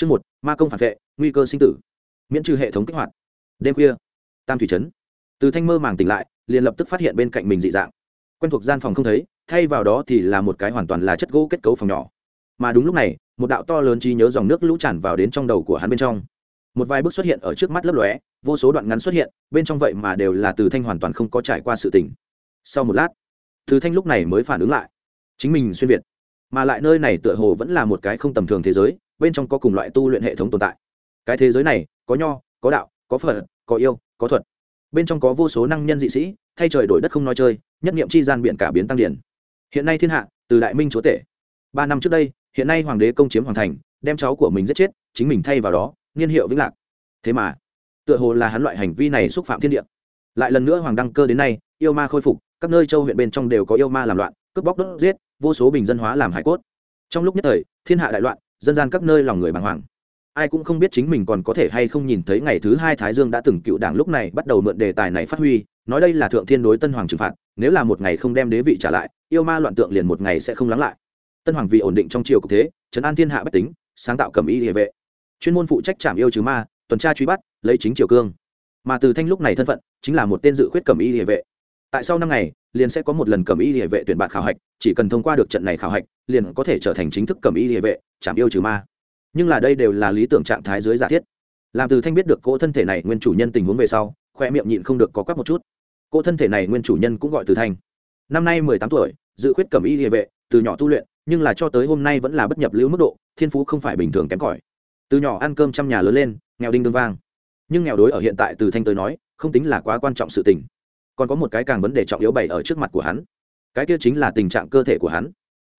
Chương một, ma công phản vệ, nguy cơ sinh tử. Miễn trừ hệ thống kích hoạt. Đêm khuya, Tam thủy trấn. Từ thanh mơ màng tỉnh lại, liền lập tức phát hiện bên cạnh mình dị dạng. Quen thuộc gian phòng không thấy, thay vào đó thì là một cái hoàn toàn là chất gỗ kết cấu phòng nhỏ. Mà đúng lúc này, một đạo to lớn trí nhớ dòng nước lũ tràn vào đến trong đầu của hắn bên trong. Một vài bước xuất hiện ở trước mắt lấp lóe, vô số đoạn ngắn xuất hiện, bên trong vậy mà đều là Từ Thanh hoàn toàn không có trải qua sự tình. Sau một lát, Từ Thanh lúc này mới phản ứng lại, chính mình xuyên việt, mà lại nơi này tựa hồ vẫn là một cái không tầm thường thế giới, bên trong có cùng loại tu luyện hệ thống tồn tại. Cái thế giới này, có nho, có đạo, có phật, có yêu, có thuật. Bên trong có vô số năng nhân dị sĩ, thay trời đổi đất không nói chơi, nhất niệm chi gian biện cả biến tăng điển. Hiện nay thiên hạ, từ đại minh chúa tể. Ba năm trước đây, hiện nay hoàng đế công chiếm hoàng thành, đem cháu của mình giết chết, chính mình thay vào đó, niên hiệu vĩnh lạc. Thế mà, tựa hồ là hắn loại hành vi này xúc phạm thiên địa. Lại lần nữa hoàng đăng cơ đến nay, yêu ma khôi phục, các nơi châu huyện bên trong đều có yêu ma làm loạn, cướp bóc đốt giết, vô số bình dân hóa làm hải cốt. Trong lúc nhất thời, thiên hạ đại loạn dân gian các nơi lòng người bàng hoàng. Ai cũng không biết chính mình còn có thể hay không nhìn thấy ngày thứ hai thái dương đã từng cựu đảng lúc này bắt đầu mượn đề tài này phát huy, nói đây là thượng thiên đối tân hoàng trừng phạt, nếu là một ngày không đem đế vị trả lại, yêu ma loạn tượng liền một ngày sẽ không lắng lại. Tân hoàng vì ổn định trong triều cục thế, trấn an thiên hạ bách tính, sáng tạo cầm y địa vệ. Chuyên môn phụ trách trảm yêu trừ ma, tuần tra truy bắt, lấy chính triều cương. Mà từ thanh lúc này thân phận, chính là một tên dự khuyết cầm y địa vệ tại sau năm ngày, liền sẽ có một lần cầm y địa vệ tuyển bạn khảo hạch, chỉ cần thông qua được trận này khảo hạch, liền có thể trở thành chính thức cầm y địa vệ chạm yêu trừ ma. Nhưng là đây đều là lý tưởng trạng thái dưới giả thiết. Làm từ thanh biết được cỗ thân thể này nguyên chủ nhân tình huống về sau, khoe miệng nhịn không được có quắc một chút. Cỗ thân thể này nguyên chủ nhân cũng gọi từ thanh. Năm nay mười tám tuổi, dự khuyết cầm y địa vệ, từ nhỏ tu luyện, nhưng là cho tới hôm nay vẫn là bất nhập lưu mức độ, thiên phú không phải bình thường kém cỏi. Từ nhỏ ăn cơm trăm nhà lớn lên, nghèo đinh đương vang. Nhưng nghèo đối ở hiện tại từ thanh tới nói, không tính là quá quan trọng sự tình còn có một cái càng vấn đề trọng yếu bày ở trước mặt của hắn. Cái kia chính là tình trạng cơ thể của hắn.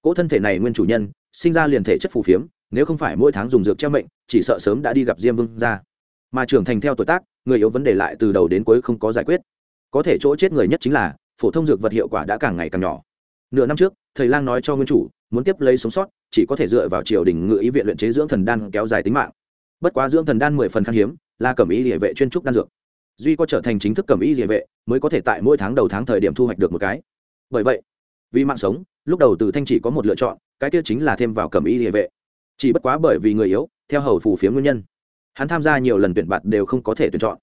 Cỗ thân thể này nguyên chủ nhân, sinh ra liền thể chất phù phiếm, nếu không phải mỗi tháng dùng dược treo mệnh, chỉ sợ sớm đã đi gặp diêm vương ra mà trưởng thành theo tuổi tác, người yếu vấn đề lại từ đầu đến cuối không có giải quyết. Có thể chỗ chết người nhất chính là, phổ thông dược vật hiệu quả đã càng ngày càng nhỏ. Nửa năm trước, thầy lang nói cho nguyên chủ, muốn tiếp lấy sống sót, chỉ có thể dựa vào triều đình ngự ý viện luyện chế dưỡng thần đan kéo dài tính mạng. Bất quá dưỡng thần đan mười phần khan hiếm, là cẩm ý địa vệ chuyên trúc đan dược duy có trở thành chính thức cẩm y địa vệ, mới có thể tại mỗi tháng đầu tháng thời điểm thu hoạch được một cái. Bởi vậy, vì mạng sống, lúc đầu từ thanh chỉ có một lựa chọn, cái kia chính là thêm vào cẩm y địa vệ. Chỉ bất quá bởi vì người yếu, theo hầu phù phiếm nguyên nhân, hắn tham gia nhiều lần tuyển bạt đều không có thể tuyển chọn.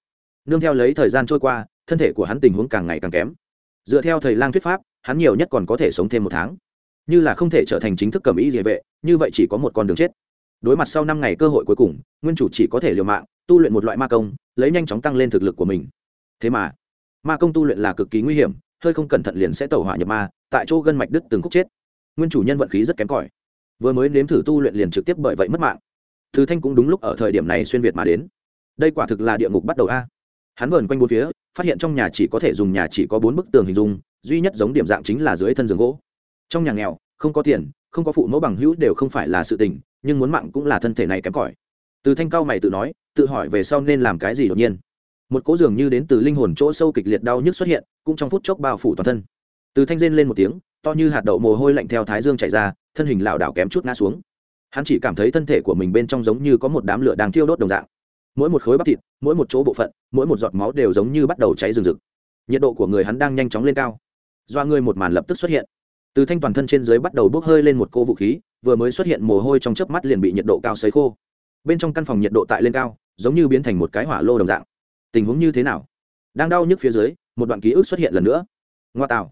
Nương theo lấy thời gian trôi qua, thân thể của hắn tình huống càng ngày càng kém. Dựa theo thầy lang thuyết pháp, hắn nhiều nhất còn có thể sống thêm một tháng. Như là không thể trở thành chính thức cầm ý địa vệ, như vậy chỉ có một con đường chết. Đối mặt sau năm ngày cơ hội cuối cùng, nguyên chủ chỉ có thể liều mạng, tu luyện một loại ma công lấy nhanh chóng tăng lên thực lực của mình. Thế mà, ma công tu luyện là cực kỳ nguy hiểm, hơi không cẩn thận liền sẽ tẩu hỏa nhập ma, tại chỗ gân mạch đứt từng khúc chết. Nguyên chủ nhân vận khí rất kém cỏi. Vừa mới nếm thử tu luyện liền trực tiếp bởi vậy mất mạng. Thứ thanh cũng đúng lúc ở thời điểm này xuyên việt mà đến. Đây quả thực là địa ngục bắt đầu a. Hắn vờn quanh bốn phía, phát hiện trong nhà chỉ có thể dùng nhà chỉ có bốn bức tường hình dung, duy nhất giống điểm dạng chính là dưới thân giường gỗ. Trong nhà nghèo, không có tiền, không có phụ mẫu bằng hữu đều không phải là sự tình, nhưng muốn mạng cũng là thân thể này kém cỏi từ thanh cao mày tự nói, tự hỏi về sau nên làm cái gì đột nhiên. Một cỗ dường như đến từ linh hồn chỗ sâu kịch liệt đau nhức xuất hiện, cũng trong phút chốc bao phủ toàn thân. Từ thanh rên lên một tiếng, to như hạt đậu mồ hôi lạnh theo thái dương chạy ra, thân hình lảo đảo kém chút ngã xuống. Hắn chỉ cảm thấy thân thể của mình bên trong giống như có một đám lửa đang thiêu đốt đồng dạng. Mỗi một khối bắp thịt, mỗi một chỗ bộ phận, mỗi một giọt máu đều giống như bắt đầu cháy rừng rực. Nhiệt độ của người hắn đang nhanh chóng lên cao. Do người một màn lập tức xuất hiện. Từ thanh toàn thân trên dưới bắt đầu bốc hơi lên một cô vũ khí, vừa mới xuất hiện mồ hôi trong chớp mắt liền bị nhiệt độ cao sấy khô bên trong căn phòng nhiệt độ tại lên cao, giống như biến thành một cái hỏa lô đồng dạng. Tình huống như thế nào? Đang đau nhức phía dưới, một đoạn ký ức xuất hiện lần nữa. Ngoa tạo.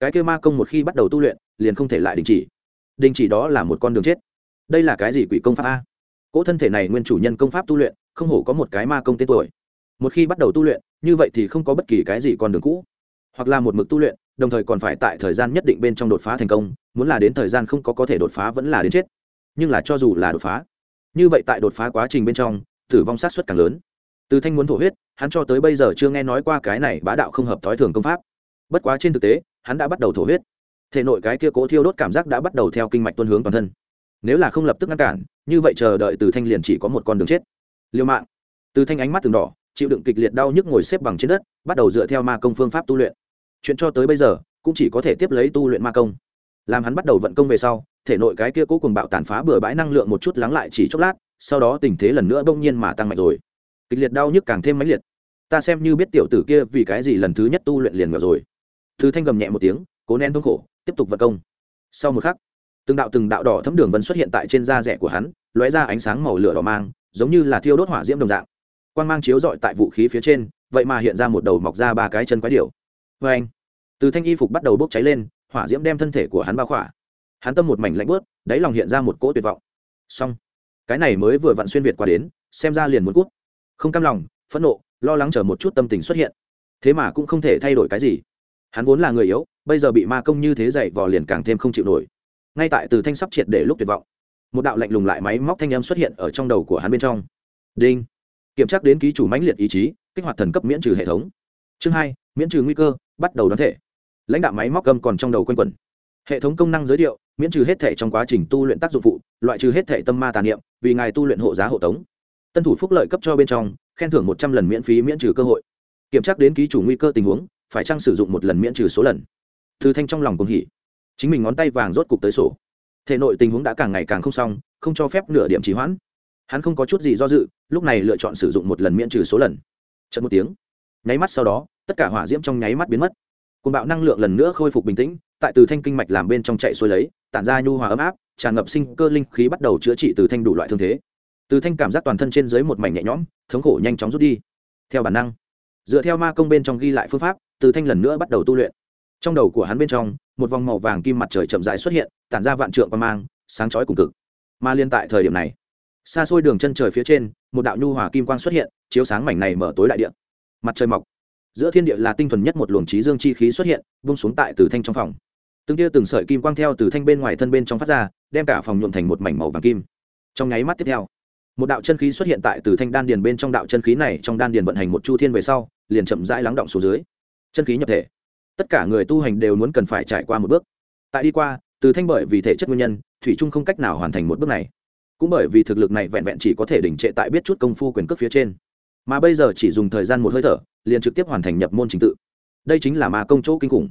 Cái kêu ma công một khi bắt đầu tu luyện, liền không thể lại đình chỉ. Đình chỉ đó là một con đường chết. Đây là cái gì quỷ công pháp a? Cỗ thân thể này nguyên chủ nhân công pháp tu luyện, không hổ có một cái ma công tên tuổi. Một khi bắt đầu tu luyện, như vậy thì không có bất kỳ cái gì con đường cũ. Hoặc là một mực tu luyện, đồng thời còn phải tại thời gian nhất định bên trong đột phá thành công, muốn là đến thời gian không có có thể đột phá vẫn là đến chết. Nhưng là cho dù là đột phá như vậy tại đột phá quá trình bên trong, tử vong sát xuất càng lớn. Từ thanh muốn thổ huyết, hắn cho tới bây giờ chưa nghe nói qua cái này bá đạo không hợp thói thường công pháp. Bất quá trên thực tế, hắn đã bắt đầu thổ huyết. Thể nội cái kia cố thiêu đốt cảm giác đã bắt đầu theo kinh mạch tuân hướng toàn thân. Nếu là không lập tức ngăn cản, như vậy chờ đợi từ thanh liền chỉ có một con đường chết. Liêu mạng. Từ thanh ánh mắt từng đỏ, chịu đựng kịch liệt đau nhức ngồi xếp bằng trên đất, bắt đầu dựa theo ma công phương pháp tu luyện. Chuyện cho tới bây giờ, cũng chỉ có thể tiếp lấy tu luyện ma công làm hắn bắt đầu vận công về sau, thể nội cái kia cố cùng bạo tàn phá bừa bãi năng lượng một chút lắng lại chỉ chốc lát, sau đó tình thế lần nữa bỗng nhiên mà tăng mạnh rồi. Kịch liệt đau nhức càng thêm mãnh liệt. Ta xem như biết tiểu tử kia vì cái gì lần thứ nhất tu luyện liền ngờ rồi. Thứ thanh gầm nhẹ một tiếng, cố nén thống khổ, tiếp tục vận công. Sau một khắc, từng đạo từng đạo đỏ thấm đường vân xuất hiện tại trên da rẻ của hắn, lóe ra ánh sáng màu lửa đỏ mang, giống như là thiêu đốt hỏa diễm đồng dạng. Quan g mang chiếu dọi tại vũ khí phía trên, vậy mà hiện ra một đầu mọc ra ba cái chân quái điệu vê vâng. anh từ thanh y phục bắt đầu bốc cháy lên hỏa diễm đem thân thể của hắn bao khỏa. Hắn tâm một mảnh lạnh bớt đáy lòng hiện ra một cỗ tuyệt vọng. Xong, cái này mới vừa vặn xuyên việt qua đến, xem ra liền muốn cút. Không cam lòng, phẫn nộ, lo lắng chờ một chút tâm tình xuất hiện. Thế mà cũng không thể thay đổi cái gì. Hắn vốn là người yếu, bây giờ bị ma công như thế dậy vò liền càng thêm không chịu nổi. Ngay tại từ thanh sắp triệt để lúc tuyệt vọng, một đạo lạnh lùng lại máy móc thanh âm xuất hiện ở trong đầu của hắn bên trong. Đinh. Kiểm tra đến ký chủ mãnh liệt ý chí, kích hoạt thần cấp miễn trừ hệ thống. Chương hai, miễn trừ nguy cơ, bắt đầu đoán thể lãnh đạo máy móc gầm còn trong đầu quanh quẩn. Hệ thống công năng giới thiệu, miễn trừ hết thể trong quá trình tu luyện tác dụng phụ, loại trừ hết thể tâm ma tà niệm, vì ngài tu luyện hộ giá hộ tống. Tân thủ phúc lợi cấp cho bên trong, khen thưởng một trăm lần miễn phí miễn trừ cơ hội. Kiểm tra đến ký chủ nguy cơ tình huống, phải chăng sử dụng một lần miễn trừ số lần. Thư thanh trong lòng cùng hỉ. Chính mình ngón tay vàng rốt cục tới sổ. Thể nội tình huống đã càng ngày càng không xong, không cho phép nửa điểm trì hoãn. Hắn không có chút gì do dự, lúc này lựa chọn sử dụng một lần miễn trừ số lần. Chật một tiếng, nháy mắt sau đó, tất cả hỏa diễm trong nháy mắt biến mất cơn bạo năng lượng lần nữa khôi phục bình tĩnh, tại từ thanh kinh mạch làm bên trong chạy xuôi lấy, tản ra nhu hòa ấm áp, tràn ngập sinh cơ linh khí bắt đầu chữa trị từ thanh đủ loại thương thế. Từ thanh cảm giác toàn thân trên dưới một mảnh nhẹ nhõm, thống khổ nhanh chóng rút đi. Theo bản năng, dựa theo ma công bên trong ghi lại phương pháp, từ thanh lần nữa bắt đầu tu luyện. Trong đầu của hắn bên trong, một vòng màu vàng kim mặt trời chậm rãi xuất hiện, tản ra vạn trượng và mang, sáng chói cùng cực. Mà liên tại thời điểm này, xa xôi đường chân trời phía trên, một đạo nhu hòa kim quang xuất hiện, chiếu sáng mảnh này mở tối đại địa. Mặt trời mọc giữa thiên địa là tinh thuần nhất một luồng trí dương chi khí xuất hiện bung xuống tại từ thanh trong phòng. Từng tia từng sợi kim quang theo từ thanh bên ngoài thân bên trong phát ra, đem cả phòng nhuộm thành một mảnh màu vàng kim. Trong nháy mắt tiếp theo, một đạo chân khí xuất hiện tại từ thanh đan điền bên trong đạo chân khí này, trong đan điền vận hành một chu thiên về sau, liền chậm rãi lắng động xuống dưới. Chân khí nhập thể. Tất cả người tu hành đều muốn cần phải trải qua một bước. Tại đi qua, từ thanh bởi vì thể chất nguyên nhân, thủy trung không cách nào hoàn thành một bước này. Cũng bởi vì thực lực này vẹn vẹn chỉ có thể đỉnh trệ tại biết chút công phu quyền cước phía trên. Mà bây giờ chỉ dùng thời gian một hơi thở liền trực tiếp hoàn thành nhập môn trình tự. Đây chính là ma công chỗ kinh khủng.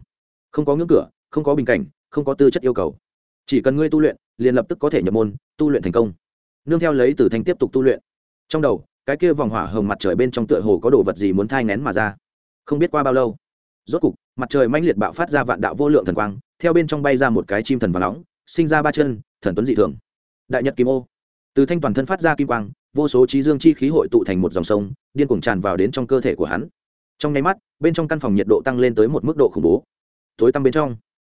Không có ngưỡng cửa, không có bình cảnh, không có tư chất yêu cầu. Chỉ cần ngươi tu luyện, liền lập tức có thể nhập môn, tu luyện thành công. Nương theo lấy từ thanh tiếp tục tu luyện. Trong đầu, cái kia vòng hỏa hồng mặt trời bên trong tựa hồ có đồ vật gì muốn thai ngén mà ra. Không biết qua bao lâu, rốt cục, mặt trời manh liệt bạo phát ra vạn đạo vô lượng thần quang, theo bên trong bay ra một cái chim thần và nóng, sinh ra ba chân, thần tuấn dị thường. Đại nhật kim ô. Từ thanh toàn thân phát ra kim quang, vô số trí dương chi khí hội tụ thành một dòng sông, điên cuồng tràn vào đến trong cơ thể của hắn trong nháy mắt, bên trong căn phòng nhiệt độ tăng lên tới một mức độ khủng bố. Tối tăm bên trong,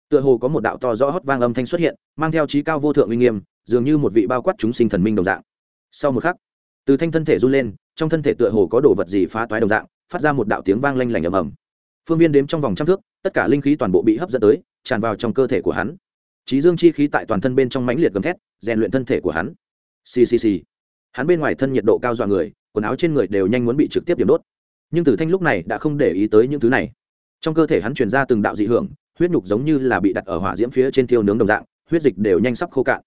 tựa hồ có một đạo to rõ hót vang âm thanh xuất hiện, mang theo trí cao vô thượng uy nghiêm, dường như một vị bao quát chúng sinh thần minh đồng dạng. Sau một khắc, từ thanh thân thể run lên, trong thân thể tựa hồ có đồ vật gì phá toái đồng dạng, phát ra một đạo tiếng vang lanh lảnh ầm ầm. Phương viên đếm trong vòng trăm thước, tất cả linh khí toàn bộ bị hấp dẫn tới, tràn vào trong cơ thể của hắn. Trí dương chi khí tại toàn thân bên trong mãnh liệt gầm thét, rèn luyện thân thể của hắn. Ccc hắn bên ngoài thân nhiệt độ cao dọa người, quần áo trên người đều nhanh muốn bị trực tiếp điểm đốt nhưng tử thanh lúc này đã không để ý tới những thứ này. Trong cơ thể hắn truyền ra từng đạo dị hưởng, huyết nhục giống như là bị đặt ở hỏa diễm phía trên thiêu nướng đồng dạng, huyết dịch đều nhanh sắp khô cạn.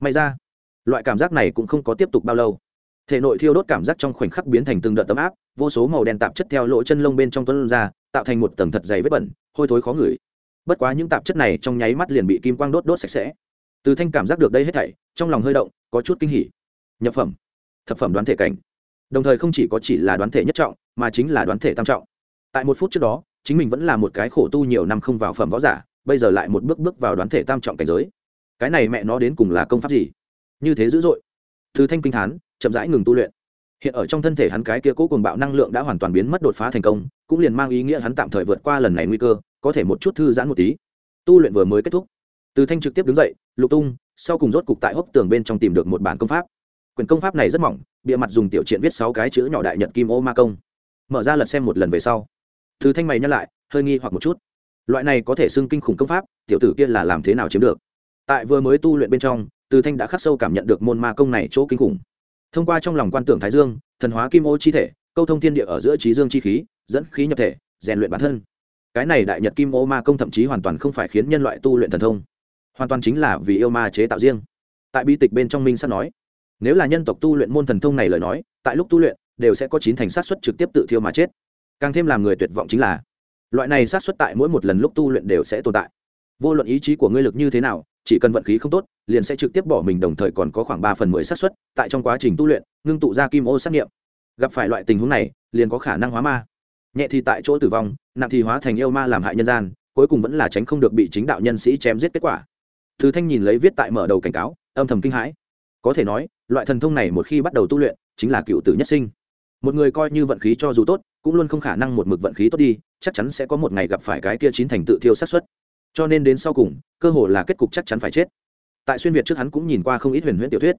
May ra, loại cảm giác này cũng không có tiếp tục bao lâu. Thể nội thiêu đốt cảm giác trong khoảnh khắc biến thành từng đợt tấm áp, vô số màu đen tạp chất theo lỗ chân lông bên trong tuấn ra, tạo thành một tầng thật dày vết bẩn, hôi thối khó ngửi. Bất quá những tạp chất này trong nháy mắt liền bị kim quang đốt đốt sạch sẽ. Từ thanh cảm giác được đây hết thảy, trong lòng hơi động, có chút kinh hỉ. Nhập phẩm. Thập phẩm đoán thể cảnh đồng thời không chỉ có chỉ là đoán thể nhất trọng, mà chính là đoán thể tam trọng. Tại một phút trước đó, chính mình vẫn là một cái khổ tu nhiều năm không vào phẩm võ giả, bây giờ lại một bước bước vào đoán thể tam trọng cảnh giới. Cái này mẹ nó đến cùng là công pháp gì? Như thế dữ dội. Từ thanh kinh thán, chậm rãi ngừng tu luyện. Hiện ở trong thân thể hắn cái kia cố cùng bạo năng lượng đã hoàn toàn biến mất đột phá thành công, cũng liền mang ý nghĩa hắn tạm thời vượt qua lần này nguy cơ, có thể một chút thư giãn một tí. Tu luyện vừa mới kết thúc. Từ thanh trực tiếp đứng dậy, lục tung, sau cùng rốt cục tại hốc tường bên trong tìm được một bản công pháp quyển công pháp này rất mỏng, bịa mặt dùng tiểu triện viết sáu cái chữ nhỏ đại nhật kim ô ma công. Mở ra lật xem một lần về sau. Từ thanh mày nhắc lại, hơi nghi hoặc một chút. Loại này có thể xưng kinh khủng công pháp, tiểu tử kia là làm thế nào chiếm được? Tại vừa mới tu luyện bên trong, từ thanh đã khắc sâu cảm nhận được môn ma công này chỗ kinh khủng. Thông qua trong lòng quan tưởng thái dương, thần hóa kim ô chi thể, câu thông thiên địa ở giữa trí dương chi khí, dẫn khí nhập thể, rèn luyện bản thân. Cái này đại nhật kim ô ma công thậm chí hoàn toàn không phải khiến nhân loại tu luyện thần thông. Hoàn toàn chính là vì yêu ma chế tạo riêng. Tại bi tịch bên trong minh sắp nói nếu là nhân tộc tu luyện môn thần thông này lời nói, tại lúc tu luyện, đều sẽ có chín thành sát xuất trực tiếp tự thiêu mà chết. Càng thêm làm người tuyệt vọng chính là, loại này sát xuất tại mỗi một lần lúc tu luyện đều sẽ tồn tại. Vô luận ý chí của ngươi lực như thế nào, chỉ cần vận khí không tốt, liền sẽ trực tiếp bỏ mình, đồng thời còn có khoảng ba phần mười sát xuất tại trong quá trình tu luyện, ngưng tụ ra kim ô sát nghiệm gặp phải loại tình huống này, liền có khả năng hóa ma. Nhẹ thì tại chỗ tử vong, nặng thì hóa thành yêu ma làm hại nhân gian, cuối cùng vẫn là tránh không được bị chính đạo nhân sĩ chém giết kết quả. Thứ thanh nhìn lấy viết tại mở đầu cảnh cáo, âm thầm kinh hãi. Có thể nói loại thần thông này một khi bắt đầu tu luyện, chính là cựu tử nhất sinh. Một người coi như vận khí cho dù tốt, cũng luôn không khả năng một mực vận khí tốt đi, chắc chắn sẽ có một ngày gặp phải cái kia chín thành tự thiêu sát xuất cho nên đến sau cùng, cơ hồ là kết cục chắc chắn phải chết. Tại xuyên việt trước hắn cũng nhìn qua không ít huyền huyễn tiểu thuyết.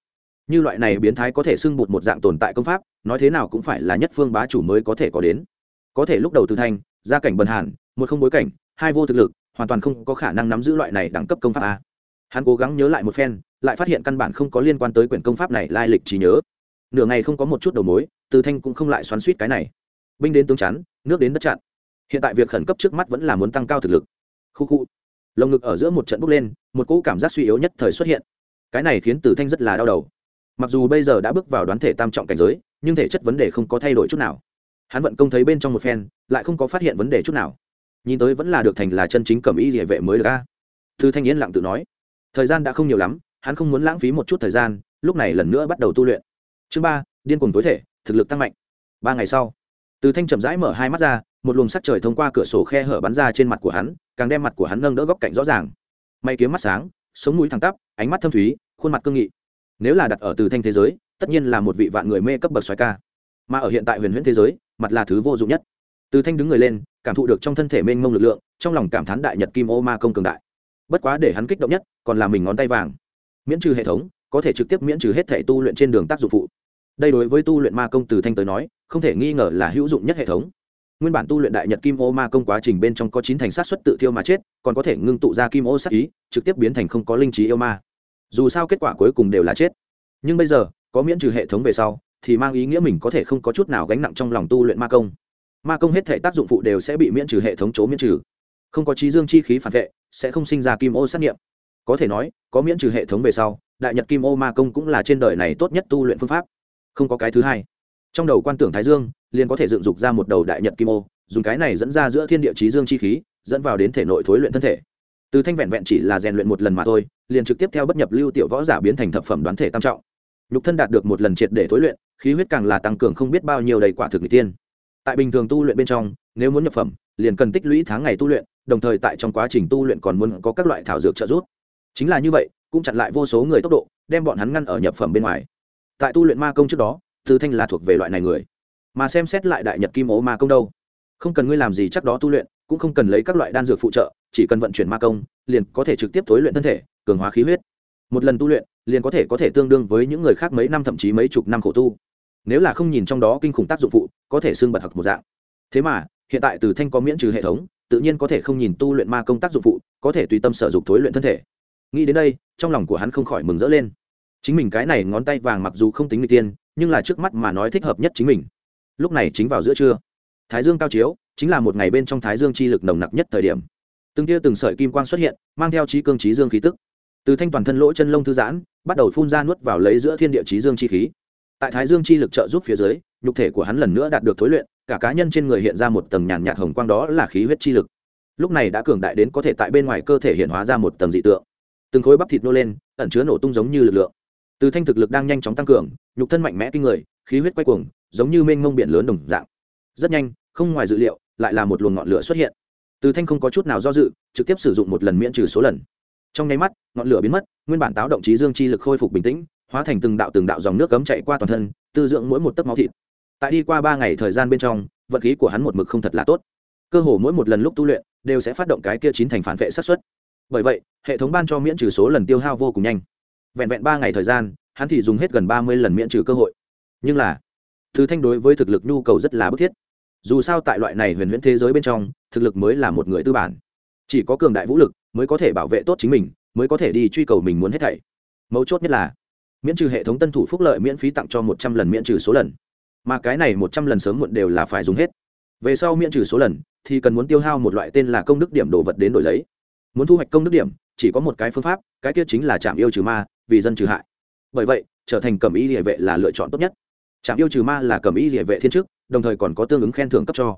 Như loại này biến thái có thể xưng bụt một dạng tồn tại công pháp, nói thế nào cũng phải là nhất phương bá chủ mới có thể có đến. Có thể lúc đầu từ thanh gia cảnh bần hàn, một không bối cảnh, hai vô thực lực, hoàn toàn không có khả năng nắm giữ loại này đẳng cấp công pháp a hắn cố gắng nhớ lại một phen, lại phát hiện căn bản không có liên quan tới quyển công pháp này lai lịch trí nhớ. Nửa ngày không có một chút đầu mối, từ thanh cũng không lại xoắn suýt cái này. Binh đến tướng chắn, nước đến đất chặn. Hiện tại việc khẩn cấp trước mắt vẫn là muốn tăng cao thực lực. Khu khu. Lồng ngực ở giữa một trận bốc lên, một cỗ cảm giác suy yếu nhất thời xuất hiện. Cái này khiến từ thanh rất là đau đầu. Mặc dù bây giờ đã bước vào đoán thể tam trọng cảnh giới, nhưng thể chất vấn đề không có thay đổi chút nào. Hắn vận công thấy bên trong một phen, lại không có phát hiện vấn đề chút nào. Nhìn tới vẫn là được thành là chân chính cầm ý địa vệ mới được a. thư thanh yên lặng tự nói thời gian đã không nhiều lắm, hắn không muốn lãng phí một chút thời gian, lúc này lần nữa bắt đầu tu luyện. Chương ba, điên cùng tối thể, thực lực tăng mạnh. Ba ngày sau, từ thanh chậm rãi mở hai mắt ra, một luồng sắc trời thông qua cửa sổ khe hở bắn ra trên mặt của hắn, càng đem mặt của hắn nâng đỡ góc cạnh rõ ràng. May kiếm mắt sáng, sống mũi thẳng tắp, ánh mắt thâm thúy, khuôn mặt cương nghị. Nếu là đặt ở từ thanh thế giới, tất nhiên là một vị vạn người mê cấp bậc xoài ca. Mà ở hiện tại huyền huyễn thế giới, mặt là thứ vô dụng nhất. Từ thanh đứng người lên, cảm thụ được trong thân thể mênh mông lực lượng, trong lòng cảm thán đại nhật kim ô ma công cường đại bất quá để hắn kích động nhất, còn là mình ngón tay vàng. Miễn trừ hệ thống, có thể trực tiếp miễn trừ hết thể tu luyện trên đường tác dụng phụ. Đây đối với tu luyện ma công từ thanh tới nói, không thể nghi ngờ là hữu dụng nhất hệ thống. Nguyên bản tu luyện đại nhật kim ô ma công quá trình bên trong có chín thành sát xuất tự thiêu mà chết, còn có thể ngưng tụ ra kim ô sát ý, trực tiếp biến thành không có linh trí yêu ma. Dù sao kết quả cuối cùng đều là chết. Nhưng bây giờ, có miễn trừ hệ thống về sau, thì mang ý nghĩa mình có thể không có chút nào gánh nặng trong lòng tu luyện ma công. Ma công hết thể tác dụng phụ đều sẽ bị miễn trừ hệ thống chỗ miễn trừ. Không có trí dương chi khí phản vệ sẽ không sinh ra kim ô sát nghiệm. Có thể nói, có miễn trừ hệ thống về sau, đại nhật kim ô ma công cũng là trên đời này tốt nhất tu luyện phương pháp. Không có cái thứ hai. Trong đầu quan tưởng thái dương, liền có thể dựng dục ra một đầu đại nhật kim ô, dùng cái này dẫn ra giữa thiên địa trí dương chi khí, dẫn vào đến thể nội thối luyện thân thể. Từ thanh vẹn vẹn chỉ là rèn luyện một lần mà thôi, liền trực tiếp theo bất nhập lưu tiểu võ giả biến thành thập phẩm đoán thể tam trọng. Nhục thân đạt được một lần triệt để thối luyện, khí huyết càng là tăng cường không biết bao nhiêu đầy quả thực người tiên. Tại bình thường tu luyện bên trong, nếu muốn nhập phẩm, liền cần tích lũy tháng ngày tu luyện đồng thời tại trong quá trình tu luyện còn muốn có các loại thảo dược trợ giúp. Chính là như vậy, cũng chặn lại vô số người tốc độ, đem bọn hắn ngăn ở nhập phẩm bên ngoài. Tại tu luyện ma công trước đó từ thanh là thuộc về loại này người. Mà xem xét lại đại nhật kim ố ma công đâu. Không cần ngươi làm gì chắc đó tu luyện, cũng không cần lấy các loại đan dược phụ trợ, chỉ cần vận chuyển ma công, liền có thể trực tiếp tối luyện thân thể, cường hóa khí huyết. Một lần tu luyện, liền có thể có thể tương đương với những người khác mấy năm thậm chí mấy chục năm khổ tu. Nếu là không nhìn trong đó kinh khủng tác dụng phụ, có thể xương bật học một dạng. Thế mà, hiện tại từ thanh có miễn trừ hệ thống tự nhiên có thể không nhìn tu luyện ma công tác dụng phụ, có thể tùy tâm sở dục thối luyện thân thể. Nghĩ đến đây, trong lòng của hắn không khỏi mừng rỡ lên. Chính mình cái này ngón tay vàng mặc dù không tính người tiên, nhưng là trước mắt mà nói thích hợp nhất chính mình. Lúc này chính vào giữa trưa. Thái dương cao chiếu, chính là một ngày bên trong thái dương chi lực nồng nặc nhất thời điểm. Từng tia từng sợi kim quang xuất hiện, mang theo trí cương trí dương khí tức. Từ thanh toàn thân lỗ chân lông thư giãn, bắt đầu phun ra nuốt vào lấy giữa thiên địa trí dương chi khí. Tại thái dương chi lực trợ giúp phía dưới, nhục thể của hắn lần nữa đạt được thối luyện cả cá nhân trên người hiện ra một tầng nhàn nhạt hồng quang đó là khí huyết chi lực. Lúc này đã cường đại đến có thể tại bên ngoài cơ thể hiện hóa ra một tầng dị tượng. Từng khối bắp thịt nô lên, ẩn chứa nổ tung giống như lực lượng. Từ thanh thực lực đang nhanh chóng tăng cường, nhục thân mạnh mẽ kinh người, khí huyết quay cuồng, giống như mênh mông biển lớn đồng dạng. Rất nhanh, không ngoài dự liệu, lại là một luồng ngọn lửa xuất hiện. Từ thanh không có chút nào do dự, trực tiếp sử dụng một lần miễn trừ số lần. Trong nháy mắt, ngọn lửa biến mất, nguyên bản táo động trí dương chi lực khôi phục bình tĩnh, hóa thành từng đạo từng đạo dòng nước cấm chạy qua toàn thân, tư dưỡng mỗi một tấc máu thịt tại đi qua ba ngày thời gian bên trong vận khí của hắn một mực không thật là tốt. Cơ hồ mỗi một lần lúc tu luyện, đều sẽ phát động cái kia chín thành phản vệ sát xuất bởi vậy, hệ thống ban cho miễn trừ số lần tiêu hao vô cùng nhanh. Vẹn vẹn ba ngày thời gian, hắn thì dùng hết gần ba mươi lần miễn trừ cơ hội. Nhưng là, thứ thanh đối với thực lực nhu cầu rất là bức thiết. Dù sao tại loại này huyền huyễn thế giới bên trong, thực lực mới là một người tư bản. Chỉ có cường đại vũ lực mới có thể bảo vệ tốt chính mình, mới có thể đi truy cầu mình muốn hết thảy. Mấu chốt nhất là, miễn trừ hệ thống tân thủ phúc lợi miễn phí tặng cho một trăm lần miễn trừ số lần mà cái này một trăm lần sớm muộn đều là phải dùng hết. Về sau miễn trừ số lần, thì cần muốn tiêu hao một loại tên là công đức điểm đồ vật đến đổi lấy. Muốn thu hoạch công đức điểm, chỉ có một cái phương pháp, cái kia chính là chạm yêu trừ ma, vì dân trừ hại. Bởi vậy, trở thành cầm y địa vệ là lựa chọn tốt nhất. Chạm yêu trừ ma là cầm y địa vệ thiên chức, đồng thời còn có tương ứng khen thưởng cấp cho.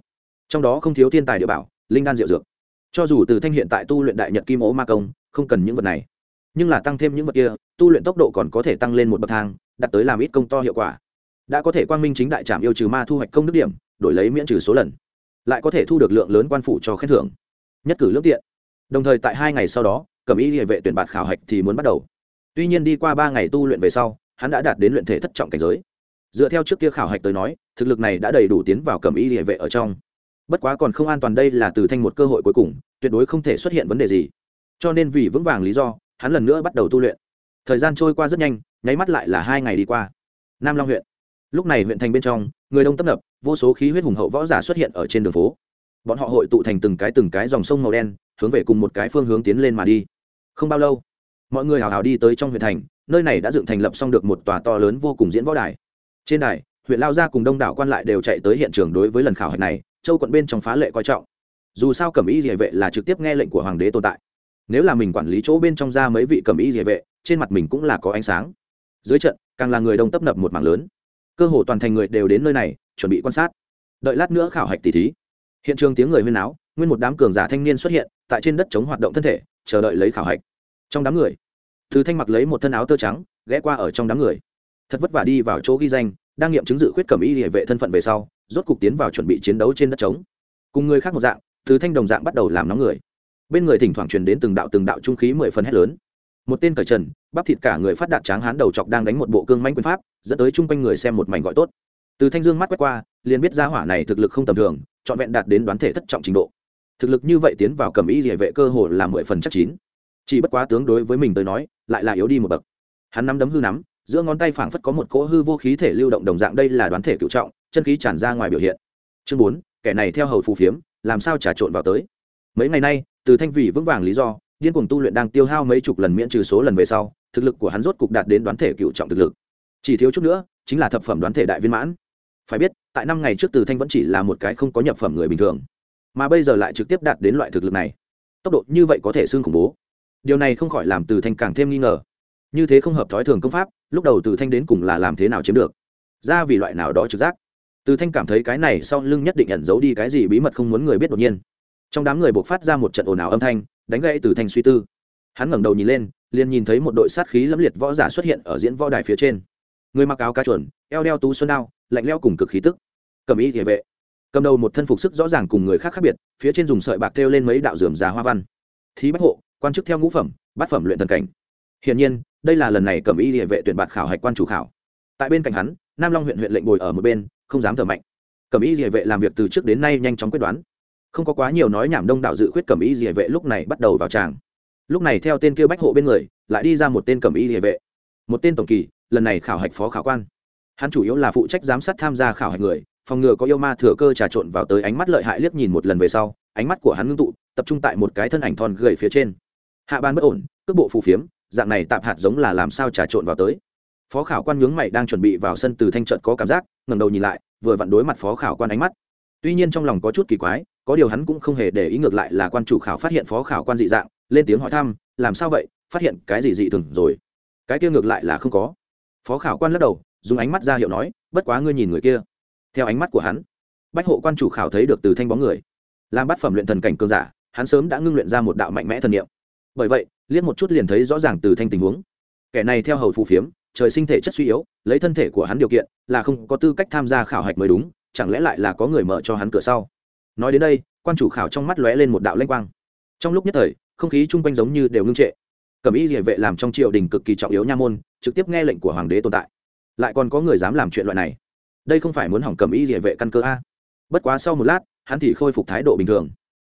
Trong đó không thiếu thiên tài địa bảo, linh đan diệu dược. Cho dù từ thanh hiện tại tu luyện đại nhật kim ố ma công, không cần những vật này. Nhưng là tăng thêm những vật kia, tu luyện tốc độ còn có thể tăng lên một bậc thang đặt tới làm ít công to hiệu quả đã có thể quang minh chính đại trạm yêu trừ ma thu hoạch công đức điểm, đổi lấy miễn trừ số lần, lại có thể thu được lượng lớn quan phụ cho khen thưởng. Nhất cử lương tiện. Đồng thời tại hai ngày sau đó, cẩm y địa vệ tuyển bạt khảo hạch thì muốn bắt đầu. Tuy nhiên đi qua ba ngày tu luyện về sau, hắn đã đạt đến luyện thể thất trọng cảnh giới. Dựa theo trước kia khảo hạch tới nói, thực lực này đã đầy đủ tiến vào cầm y địa vệ ở trong. Bất quá còn không an toàn đây là từ thanh một cơ hội cuối cùng, tuyệt đối không thể xuất hiện vấn đề gì. Cho nên vì vững vàng lý do, hắn lần nữa bắt đầu tu luyện. Thời gian trôi qua rất nhanh, nháy mắt lại là hai ngày đi qua. Nam long huyện lúc này huyện thành bên trong, người đông tấp nập, vô số khí huyết hùng hậu võ giả xuất hiện ở trên đường phố. Bọn họ hội tụ thành từng cái từng cái dòng sông màu đen, hướng về cùng một cái phương hướng tiến lên mà đi. Không bao lâu, mọi người hào hào đi tới trong huyện thành, nơi này đã dựng thành lập xong được một tòa to lớn vô cùng diễn võ đài. Trên đài, huyện lao gia cùng đông đảo quan lại đều chạy tới hiện trường đối với lần khảo hạch này, châu quận bên trong phá lệ coi trọng. Dù sao cẩm y địa vệ là trực tiếp nghe lệnh của hoàng đế tồn tại. Nếu là mình quản lý chỗ bên trong ra mấy vị cẩm y địa vệ, trên mặt mình cũng là có ánh sáng. Dưới trận, càng là người đông tấp nập một mảng lớn cơ hồ toàn thành người đều đến nơi này, chuẩn bị quan sát. Đợi lát nữa khảo hạch tỷ thí. Hiện trường tiếng người huyên áo nguyên một đám cường giả thanh niên xuất hiện, tại trên đất chống hoạt động thân thể, chờ đợi lấy khảo hạch. Trong đám người thứ thanh mặc lấy một thân áo tơ trắng, ghé qua ở trong đám người. Thật vất vả đi vào chỗ ghi danh, đang nghiệm chứng dự khuyết cẩm y địa vệ thân phận về sau, rốt cục tiến vào chuẩn bị chiến đấu trên đất trống. Cùng người khác một dạng thứ thanh đồng dạng bắt đầu làm nóng người. Bên người thỉnh thoảng truyền đến từng đạo từng đạo trung khí mười phần hét lớn một tên cởi trần, bắp thịt cả người phát đạt tráng hán đầu chọc đang đánh một bộ cương manh quyền pháp, dẫn tới chung quanh người xem một mảnh gọi tốt. Từ thanh dương mắt quét qua, liền biết ra hỏa này thực lực không tầm thường, trọn vẹn đạt đến đoán thể thất trọng trình độ. Thực lực như vậy tiến vào cầm ý địa vệ cơ hồ là mười phần chắc chín. Chỉ bất quá tướng đối với mình tới nói, lại là yếu đi một bậc. Hắn nắm đấm hư nắm, giữa ngón tay phảng phất có một cỗ hư vô khí thể lưu động đồng dạng đây là đoán thể cựu trọng, chân khí tràn ra ngoài biểu hiện. Chương bốn, kẻ này theo hầu phù phiếm, làm sao trà trộn vào tới? Mấy ngày nay, từ thanh vị vững vàng lý do điên cuồng tu luyện đang tiêu hao mấy chục lần miễn trừ số lần về sau, thực lực của hắn rốt cục đạt đến đoán thể cựu trọng thực lực. Chỉ thiếu chút nữa, chính là thập phẩm đoán thể đại viên mãn. Phải biết, tại năm ngày trước từ thanh vẫn chỉ là một cái không có nhập phẩm người bình thường, mà bây giờ lại trực tiếp đạt đến loại thực lực này. Tốc độ như vậy có thể xưng khủng bố. Điều này không khỏi làm từ thanh càng thêm nghi ngờ. Như thế không hợp thói thường công pháp, lúc đầu từ thanh đến cùng là làm thế nào chiếm được? Ra vì loại nào đó trực giác. Từ thanh cảm thấy cái này sau lưng nhất định ẩn giấu đi cái gì bí mật không muốn người biết đột nhiên. Trong đám người buộc phát ra một trận ồn ào âm thanh đánh gãy từ thanh suy tư. Hắn ngẩng đầu nhìn lên, liền nhìn thấy một đội sát khí lẫm liệt võ giả xuất hiện ở diễn võ đài phía trên. Người mặc áo cá chuẩn eo đeo tú xuân đao, lạnh leo cùng cực khí tức. Cầm y địa vệ. Cầm đầu một thân phục sức rõ ràng cùng người khác khác biệt, phía trên dùng sợi bạc treo lên mấy đạo dườm già hoa văn. Thí bách hộ, quan chức theo ngũ phẩm, bát phẩm luyện thần cảnh. Hiển nhiên, đây là lần này cầm y địa vệ tuyển bạt khảo hạch quan chủ khảo. Tại bên cạnh hắn, nam long huyện huyện lệnh ngồi ở một bên, không dám thở mạnh. Cầm y địa vệ làm việc từ trước đến nay nhanh chóng quyết đoán không có quá nhiều nói nhảm đông đảo dự khuyết cầm y địa vệ lúc này bắt đầu vào tràng. Lúc này theo tên kia bách hộ bên người, lại đi ra một tên cầm y địa vệ. Một tên tổng kỳ, lần này khảo hạch phó khảo quan. Hắn chủ yếu là phụ trách giám sát tham gia khảo hạch người, phòng ngừa có yêu ma thừa cơ trà trộn vào tới ánh mắt lợi hại liếc nhìn một lần về sau, ánh mắt của hắn ngưng tụ, tập trung tại một cái thân ảnh thon gầy phía trên. Hạ ban bất ổn, cước bộ phù phiếm, dạng này tạm hạt giống là làm sao trà trộn vào tới. Phó khảo quan nhướng mày đang chuẩn bị vào sân từ thanh trận có cảm giác, ngẩng đầu nhìn lại, vừa vặn đối mặt phó khảo quan ánh mắt tuy nhiên trong lòng có chút kỳ quái, có điều hắn cũng không hề để ý ngược lại là quan chủ khảo phát hiện phó khảo quan dị dạng, lên tiếng hỏi thăm, làm sao vậy? Phát hiện cái gì dị thường rồi? Cái kia ngược lại là không có. Phó khảo quan lắc đầu, dùng ánh mắt ra hiệu nói, bất quá ngươi nhìn người kia. Theo ánh mắt của hắn, bách hộ quan chủ khảo thấy được từ thanh bóng người. Làm bát phẩm luyện thần cảnh cường giả, hắn sớm đã ngưng luyện ra một đạo mạnh mẽ thần niệm. Bởi vậy, liếc một chút liền thấy rõ ràng từ thanh tình huống. Kẻ này theo hầu phù phiếm, trời sinh thể chất suy yếu, lấy thân thể của hắn điều kiện, là không có tư cách tham gia khảo hạch mới đúng chẳng lẽ lại là có người mở cho hắn cửa sau? Nói đến đây, quan chủ khảo trong mắt lóe lên một đạo lanh quang. Trong lúc nhất thời, không khí chung quanh giống như đều ngưng trệ. Cầm ý địa vệ làm trong triều đình cực kỳ trọng yếu nha môn, trực tiếp nghe lệnh của hoàng đế tồn tại. Lại còn có người dám làm chuyện loại này? Đây không phải muốn hỏng cầm ý địa vệ căn cơ a? Bất quá sau một lát, hắn thì khôi phục thái độ bình thường.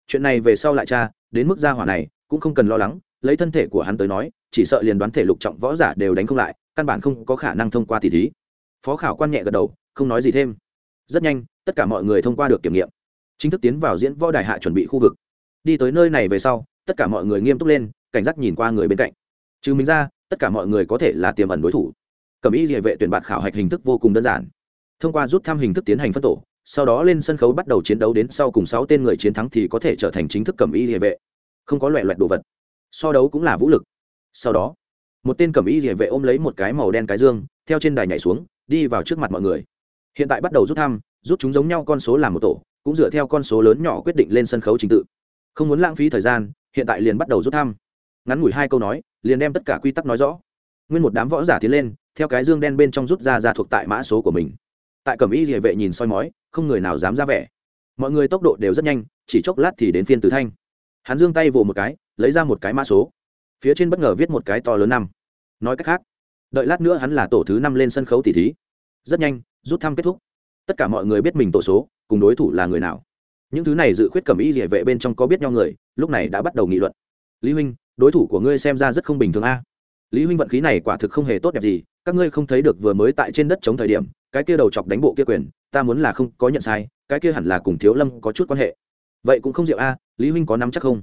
Chuyện này về sau lại cha đến mức gia hỏa này cũng không cần lo lắng, lấy thân thể của hắn tới nói, chỉ sợ liền đoán thể lục trọng võ giả đều đánh không lại, căn bản không có khả năng thông qua tỷ thí. Phó khảo quan nhẹ gật đầu, không nói gì thêm rất nhanh, tất cả mọi người thông qua được kiểm nghiệm. Chính thức tiến vào diễn võ đài hạ chuẩn bị khu vực. Đi tới nơi này về sau, tất cả mọi người nghiêm túc lên, cảnh giác nhìn qua người bên cạnh. Trừ mình ra, tất cả mọi người có thể là tiềm ẩn đối thủ. Cầm ý địa vệ tuyển bạt khảo hạch hình thức vô cùng đơn giản. Thông qua rút thăm hình thức tiến hành phân tổ, sau đó lên sân khấu bắt đầu chiến đấu đến sau cùng sáu tên người chiến thắng thì có thể trở thành chính thức cầm ý địa vệ. Không có loại loại đồ vật. So đấu cũng là vũ lực. Sau đó, một tên cầm ý địa vệ ôm lấy một cái màu đen cái dương, theo trên đài nhảy xuống, đi vào trước mặt mọi người hiện tại bắt đầu rút thăm, rút chúng giống nhau con số làm một tổ, cũng dựa theo con số lớn nhỏ quyết định lên sân khấu trình tự. Không muốn lãng phí thời gian, hiện tại liền bắt đầu rút thăm. Ngắn ngủi hai câu nói, liền đem tất cả quy tắc nói rõ. Nguyên một đám võ giả tiến lên, theo cái dương đen bên trong rút ra ra thuộc tại mã số của mình. Tại cẩm y địa vệ nhìn soi mói, không người nào dám ra vẻ. Mọi người tốc độ đều rất nhanh, chỉ chốc lát thì đến phiên từ thanh. Hắn giương tay vồ một cái, lấy ra một cái mã số. Phía trên bất ngờ viết một cái to lớn năm. Nói cách khác, đợi lát nữa hắn là tổ thứ năm lên sân khấu tỷ thí. Rất nhanh rút thăm kết thúc. Tất cả mọi người biết mình tổ số, cùng đối thủ là người nào. Những thứ này dự khuyết cầm y địa vệ bên trong có biết nhau người, lúc này đã bắt đầu nghị luận. Lý huynh, đối thủ của ngươi xem ra rất không bình thường a. Lý huynh vận khí này quả thực không hề tốt đẹp gì, các ngươi không thấy được vừa mới tại trên đất chống thời điểm, cái kia đầu chọc đánh bộ kia quyền, ta muốn là không có nhận sai, cái kia hẳn là cùng thiếu lâm có chút quan hệ. Vậy cũng không diệu a, lý huynh có nắm chắc không?